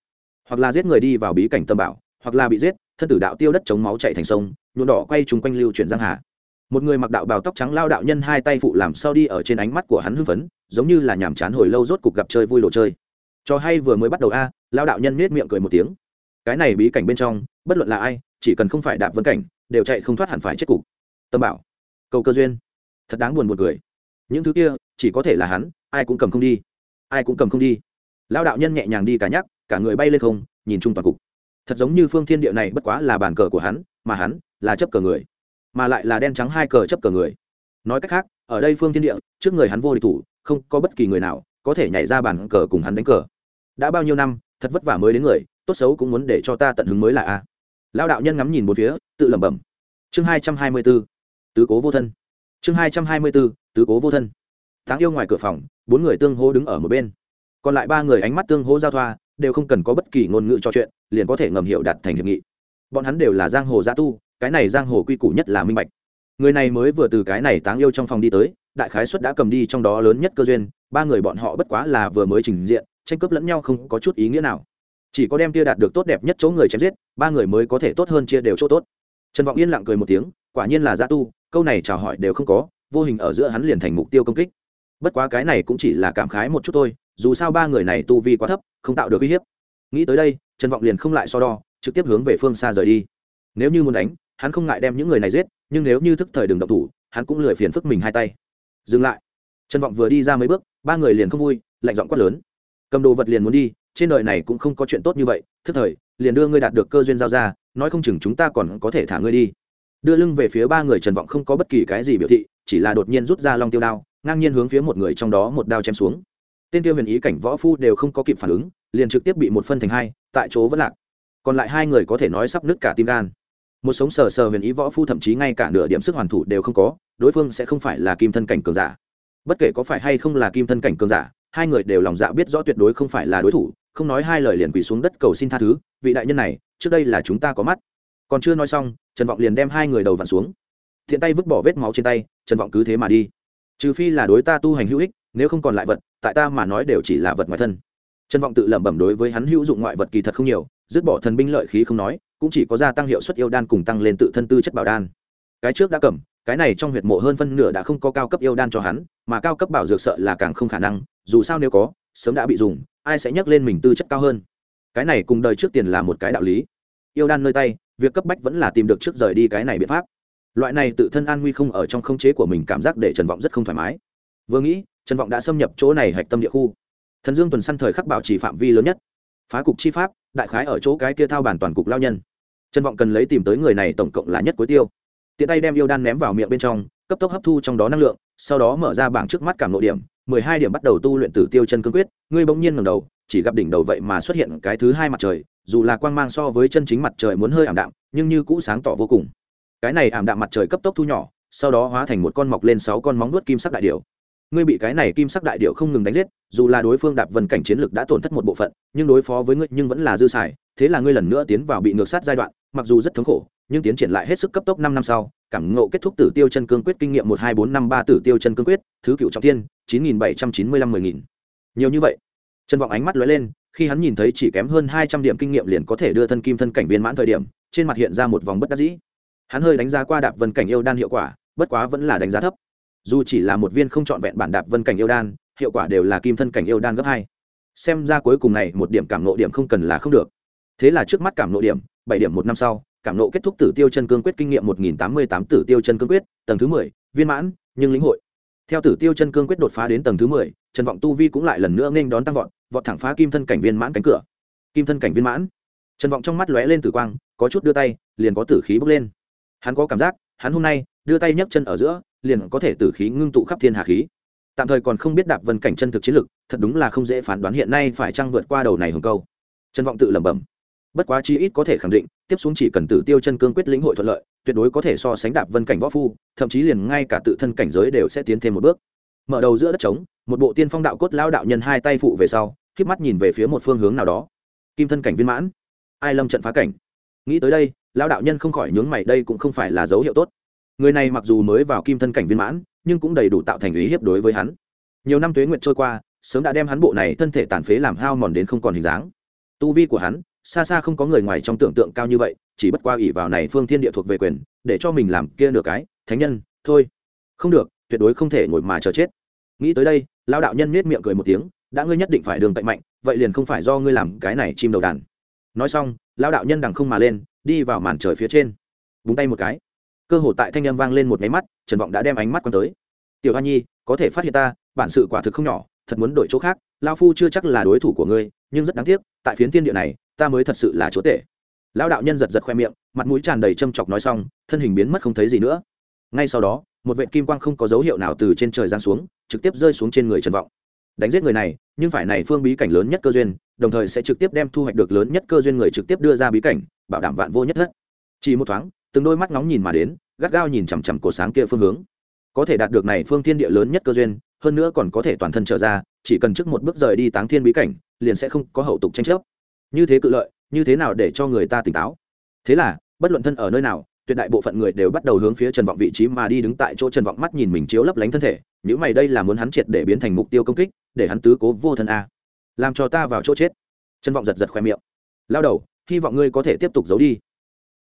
Speaker 1: Hoặc là giết người đi vào bí cảnh tâm bảo, hoặc là bị giết, thân tử đạo tiêu đất chống máu chạy thành sông, nhuộm đỏ quay chung quanh lưu chuyển giang hà một người mặc đạo bào tóc trắng lao đạo nhân hai tay phụ làm sao đi ở trên ánh mắt của hắn hưng phấn, giống như là nhàm chán hồi lâu rốt cục gặp chơi vui đồ chơi. Cho hay vừa mới bắt đầu a, lao đạo nhân nết miệng cười một tiếng. Cái này bí cảnh bên trong, bất luận là ai, chỉ cần không phải đạp vân cảnh, đều chạy không thoát hẳn phải chết cục. Tâm bảo, cầu cơ duyên. Thật đáng buồn một cười. Những thứ kia, chỉ có thể là hắn, ai cũng cầm không đi. Ai cũng cầm không đi. Lao đạo nhân nhẹ nhàng đi cả nhắc, cả người bay lên không, nhìn chung toàn cục. Thật giống như phương thiên địa này bất quá là bàn cờ của hắn, mà hắn là chấp cờ người mà lại là đen trắng hai cờ chấp cờ người. Nói cách khác, ở đây phương thiên địa, trước người hắn vô địch thủ, không có bất kỳ người nào có thể nhảy ra bàn cờ cùng hắn đánh cờ. Đã bao nhiêu năm, thật vất vả mới đến người, tốt xấu cũng muốn để cho ta tận hứng mới là a. Lao đạo nhân ngắm nhìn một phía, tự lẩm bẩm. Chương hai trăm hai mươi b ố tứ cố vô thân. Chương hai trăm hai mươi b ố tứ cố vô thân. Tháng yêu ngoài cửa phòng, bốn người tương hô đứng ở một bên. Còn lại ba người ánh mắt tương hô giao thoa, đều không cần có bất kỳ ngôn ngữ trò chuyện, liền có thể ngầm hiểu đặt thành hiệp nghị. Bọn hắn đều là giang hồ gia tu cái này giang hồ quy củ nhất là minh bạch. Người này mới vừa từ cái này táng yêu trong phòng đi tới, đại khái xuất đã cầm đi trong đó lớn nhất cơ duyên, ba người bọn họ bất quá là vừa mới trình diện, tranh cướp lẫn nhau không có chút ý nghĩa nào. Chỉ có đem tia đạt được tốt đẹp nhất chỗ người chém giết, ba người mới có thể tốt hơn chia đều chỗ tốt. Trần vọng yên lặng cười một tiếng, quả nhiên là gia tu, câu này chào hỏi đều không có, vô hình ở giữa hắn liền thành mục tiêu công kích. Bất quá cái này cũng chỉ là cảm khái một chút thôi, dù sao ba người này tu vi quá thấp, không tạo được uy hiếp. Nghĩ tới đây, trần vọng liền không lại so đo, trực tiếp hướng về phương xa rời đi. Nếu như muốn đánh hắn không ngại đem những người này giết, nhưng nếu như thức thời đừng động thủ, hắn cũng lười phiền phức mình hai tay. Dừng lại. Trần vọng vừa đi ra mấy bước, ba người liền không vui, lạnh giọng quát lớn. Cầm đồ vật liền muốn đi, trên đời này cũng không có chuyện tốt như vậy, thức thời, liền đưa ngươi đạt được cơ duyên giao ra, nói không chừng chúng ta còn có thể thả ngươi đi. Đưa lưng về phía ba người trần vọng không có bất kỳ cái gì biểu thị, chỉ là đột nhiên rút ra long tiêu đao, ngang nhiên hướng phía một người trong đó một đao chém xuống. Tên tiêu huyền ý cảnh võ phu đều không có kịp phản ứng, liền trực tiếp bị một phân thành hai, tại chỗ vẫn lạc. Còn lại hai người có thể nói sắp nứt cả tim gan một sống sờ sờ huyền ý võ phu thậm chí ngay cả nửa điểm sức hoàn thủ đều không có, đối phương sẽ không phải là kim thân cảnh cường giả. Bất kể có phải hay không là kim thân cảnh cường giả, hai người đều lòng dạ biết rõ tuyệt đối không phải là đối thủ, không nói hai lời liền quỳ xuống đất cầu xin tha thứ, vị đại nhân này, trước đây là chúng ta có mắt. Còn chưa nói xong, trần vọng liền đem hai người đầu vặn xuống. Thiện tay vứt bỏ vết máu trên tay, trần vọng cứ thế mà đi. Trừ phi là đối ta tu hành hữu ích, nếu không còn lại vật, tại ta mà nói đều chỉ là vật ngoài thân. Trần vọng tự lẩm bẩm đối với hắn hữu dụng ngoại vật kỳ thật không nhiều dứt bỏ thần binh lợi khí không nói, cũng chỉ có gia tăng hiệu suất yêu đan cùng tăng lên tự thân tư chất bảo đan. Cái trước đã cầm, cái này trong huyệt mộ hơn phân nửa đã không có cao cấp yêu đan cho hắn, mà cao cấp bảo dược sợ là càng không khả năng, dù sao nếu có, sớm đã bị dùng, ai sẽ nhắc lên mình tư chất cao hơn? Cái này cùng đời trước tiền là một cái đạo lý. Yêu đan nơi tay, việc cấp bách vẫn là tìm được trước rời đi cái này biện pháp. Loại này tự thân an nguy không ở trong khống chế của mình cảm giác để trần vọng rất không thoải mái. Vừa nghĩ, trần vọng đã xâm nhập chỗ này hạch tâm địa khu. Thần dương tuần săn thời khắc bảo trì phạm vi lớn nhất phá cục chi pháp, đại khái ở chỗ cái kia thao bản toàn cục lao nhân. Trân vọng cần lấy tìm tới người này tổng cộng là nhất cuối tiêu. Tiện tay đem yêu đan ném vào miệng bên trong, cấp tốc hấp thu trong đó năng lượng, sau đó mở ra bảng trước mắt cảm nội điểm, mười hai điểm bắt đầu tu luyện tử tiêu chân cương quyết, ngươi bỗng nhiên ngầm đầu, chỉ gặp đỉnh đầu vậy mà xuất hiện cái thứ hai mặt trời, dù là quang mang so với chân chính mặt trời muốn hơi ảm đạm, nhưng như cũ sáng tỏ vô cùng. Cái này ảm đạm mặt trời cấp tốc thu nhỏ, sau đó hóa thành một con mọc lên sáu con móng vuốt kim sắc đại điệu ngươi bị cái này kim sắc đại điệu không ngừng đánh giết, dù là đối phương đạp vân cảnh chiến lực đã tổn thất một bộ phận, nhưng đối phó với ngươi nhưng vẫn là dư xài, thế là ngươi lần nữa tiến vào bị ngược sát giai đoạn, mặc dù rất thống khổ, nhưng tiến triển lại hết sức cấp tốc năm năm sau, cảm ngộ kết thúc tử tiêu chân cương quyết kinh nghiệm một hai bốn năm ba tử tiêu chân cương quyết, thứ cựu trọng tiên, chín nghìn bảy trăm chín mươi lăm mười nghìn. Nhiều như vậy chân vọng ánh mắt lóe lên, khi hắn nhìn thấy chỉ kém hơn hai trăm điểm kinh nghiệm liền có thể đưa thân kim thân cảnh viên mãn thời điểm, trên mặt hiện ra một vòng bất đắc dĩ. Hắn hơi đánh giá qua đạp vân cảnh yêu đan hiệu quả, bất quá vẫn là đánh giá thấp dù chỉ là một viên không trọn vẹn bản đạp vân cảnh yêu đan, hiệu quả đều là kim thân cảnh yêu đan gấp hai. Xem ra cuối cùng này một điểm cảm nộ điểm không cần là không được. Thế là trước mắt cảm nộ điểm, bảy điểm một năm sau, cảm nộ kết thúc tử tiêu chân cương quyết kinh nghiệm một nghìn tám mươi tám tử tiêu chân cương quyết, tầng thứ mười, viên mãn, nhưng lĩnh hội. Theo tử tiêu chân cương quyết đột phá đến tầng thứ mười, trần vọng tu vi cũng lại lần nữa nghênh đón tăng vọt vọt thẳng phá kim thân cảnh viên mãn cánh cửa. Kim thân cảnh viên mãn. Trần vọng trong mắt lóe lên tử quang, có chút đưa tay, liền có tử khí bốc lên. Hắn có cảm giác, hắn hôm nay đưa tay nhấc chân ở giữa, liền có thể tử khí ngưng tụ khắp thiên hà khí. Tạm thời còn không biết đạp vân cảnh chân thực chiến lực, thật đúng là không dễ phán đoán hiện nay phải chăng vượt qua đầu này hồng câu. Trần vọng tự lẩm bẩm. Bất quá chi ít có thể khẳng định, tiếp xuống chỉ cần tử tiêu chân cương quyết lĩnh hội thuận lợi, tuyệt đối có thể so sánh đạp vân cảnh võ phu, thậm chí liền ngay cả tự thân cảnh giới đều sẽ tiến thêm một bước. Mở đầu giữa đất trống, một bộ tiên phong đạo cốt lao đạo nhân hai tay phụ về sau k mắt nhìn về phía một phương hướng nào đó. Kim thân cảnh viên mãn. Ai lâm trận phá cảnh. Nghĩ tới đây lao đạo nhân không khỏi nhướng mày, đây cũng không phải là dấu hiệu tốt người này mặc dù mới vào kim thân cảnh viên mãn, nhưng cũng đầy đủ tạo thành ý hiếp đối với hắn. Nhiều năm tuế nguyện trôi qua, sớm đã đem hắn bộ này thân thể tàn phế làm hao mòn đến không còn hình dáng. Tu vi của hắn, xa xa không có người ngoài trong tưởng tượng cao như vậy, chỉ bất qua ỷ vào này phương thiên địa thuộc về quyền, để cho mình làm kia nửa cái, thánh nhân, thôi. Không được, tuyệt đối không thể ngồi mà chờ chết. Nghĩ tới đây lao đạo nhân nết miệng cười một tiếng, đã ngươi nhất định phải đường tạnh mạnh, vậy liền không phải do ngươi làm cái này chim đầu đàn. Nói xong lao đạo nhân đằng không mà lên, đi vào màn trời phía trên. Búng tay một cái cơ hồ tại thanh âm vang lên một máy mắt, trần vọng đã đem ánh mắt quan tới. Tiểu hoa nhi, có thể phát hiện ta, bản sự quả thực không nhỏ, thật muốn đổi chỗ khác lao phu chưa chắc là đối thủ của ngươi, nhưng rất đáng tiếc, tại phiến thiên địa này, ta mới thật sự là chỗ tệ. lão đạo nhân giật giật khoe miệng, mặt mũi tràn đầy châm chọc nói xong, thân hình biến mất không thấy gì nữa. Ngay sau đó, một vệ kim quang không có dấu hiệu nào từ trên trời giáng xuống, trực tiếp rơi xuống trên người trần vọng. Đánh giết người này, nhưng phải này phương bí cảnh lớn nhất cơ duyên, đồng thời sẽ trực tiếp đem thu hoạch được lớn nhất cơ duyên người trực tiếp đưa ra bí cảnh, bảo đảm vạn vô nhất thất. Chỉ một thoáng, từng đôi mắt nóng nhìn mà đến gắt gao nhìn chằm chằm cổ sáng kia phương hướng. Có thể đạt được này phương thiên địa lớn nhất cơ duyên, hơn nữa còn có thể toàn thân trở ra, chỉ cần trước một bước rời đi táng thiên bí cảnh, liền sẽ không có hậu tục tranh chấp. Như thế cự lợi, như thế nào để cho người ta tỉnh táo? Thế là, bất luận thân ở nơi nào, tuyệt đại bộ phận người đều bắt đầu hướng phía trần vọng vị trí mà đi đứng tại chỗ trần vọng mắt nhìn mình chiếu lấp lánh thân thể những mày đây là muốn hắn triệt để biến thành mục tiêu công kích, để hắn tứ cố vô thân a. Làm cho ta vào chỗ chết. Trần vọng giật giật khoe miệng. Lao đầu, hy vọng ngươi có thể tiếp tục giấu đi.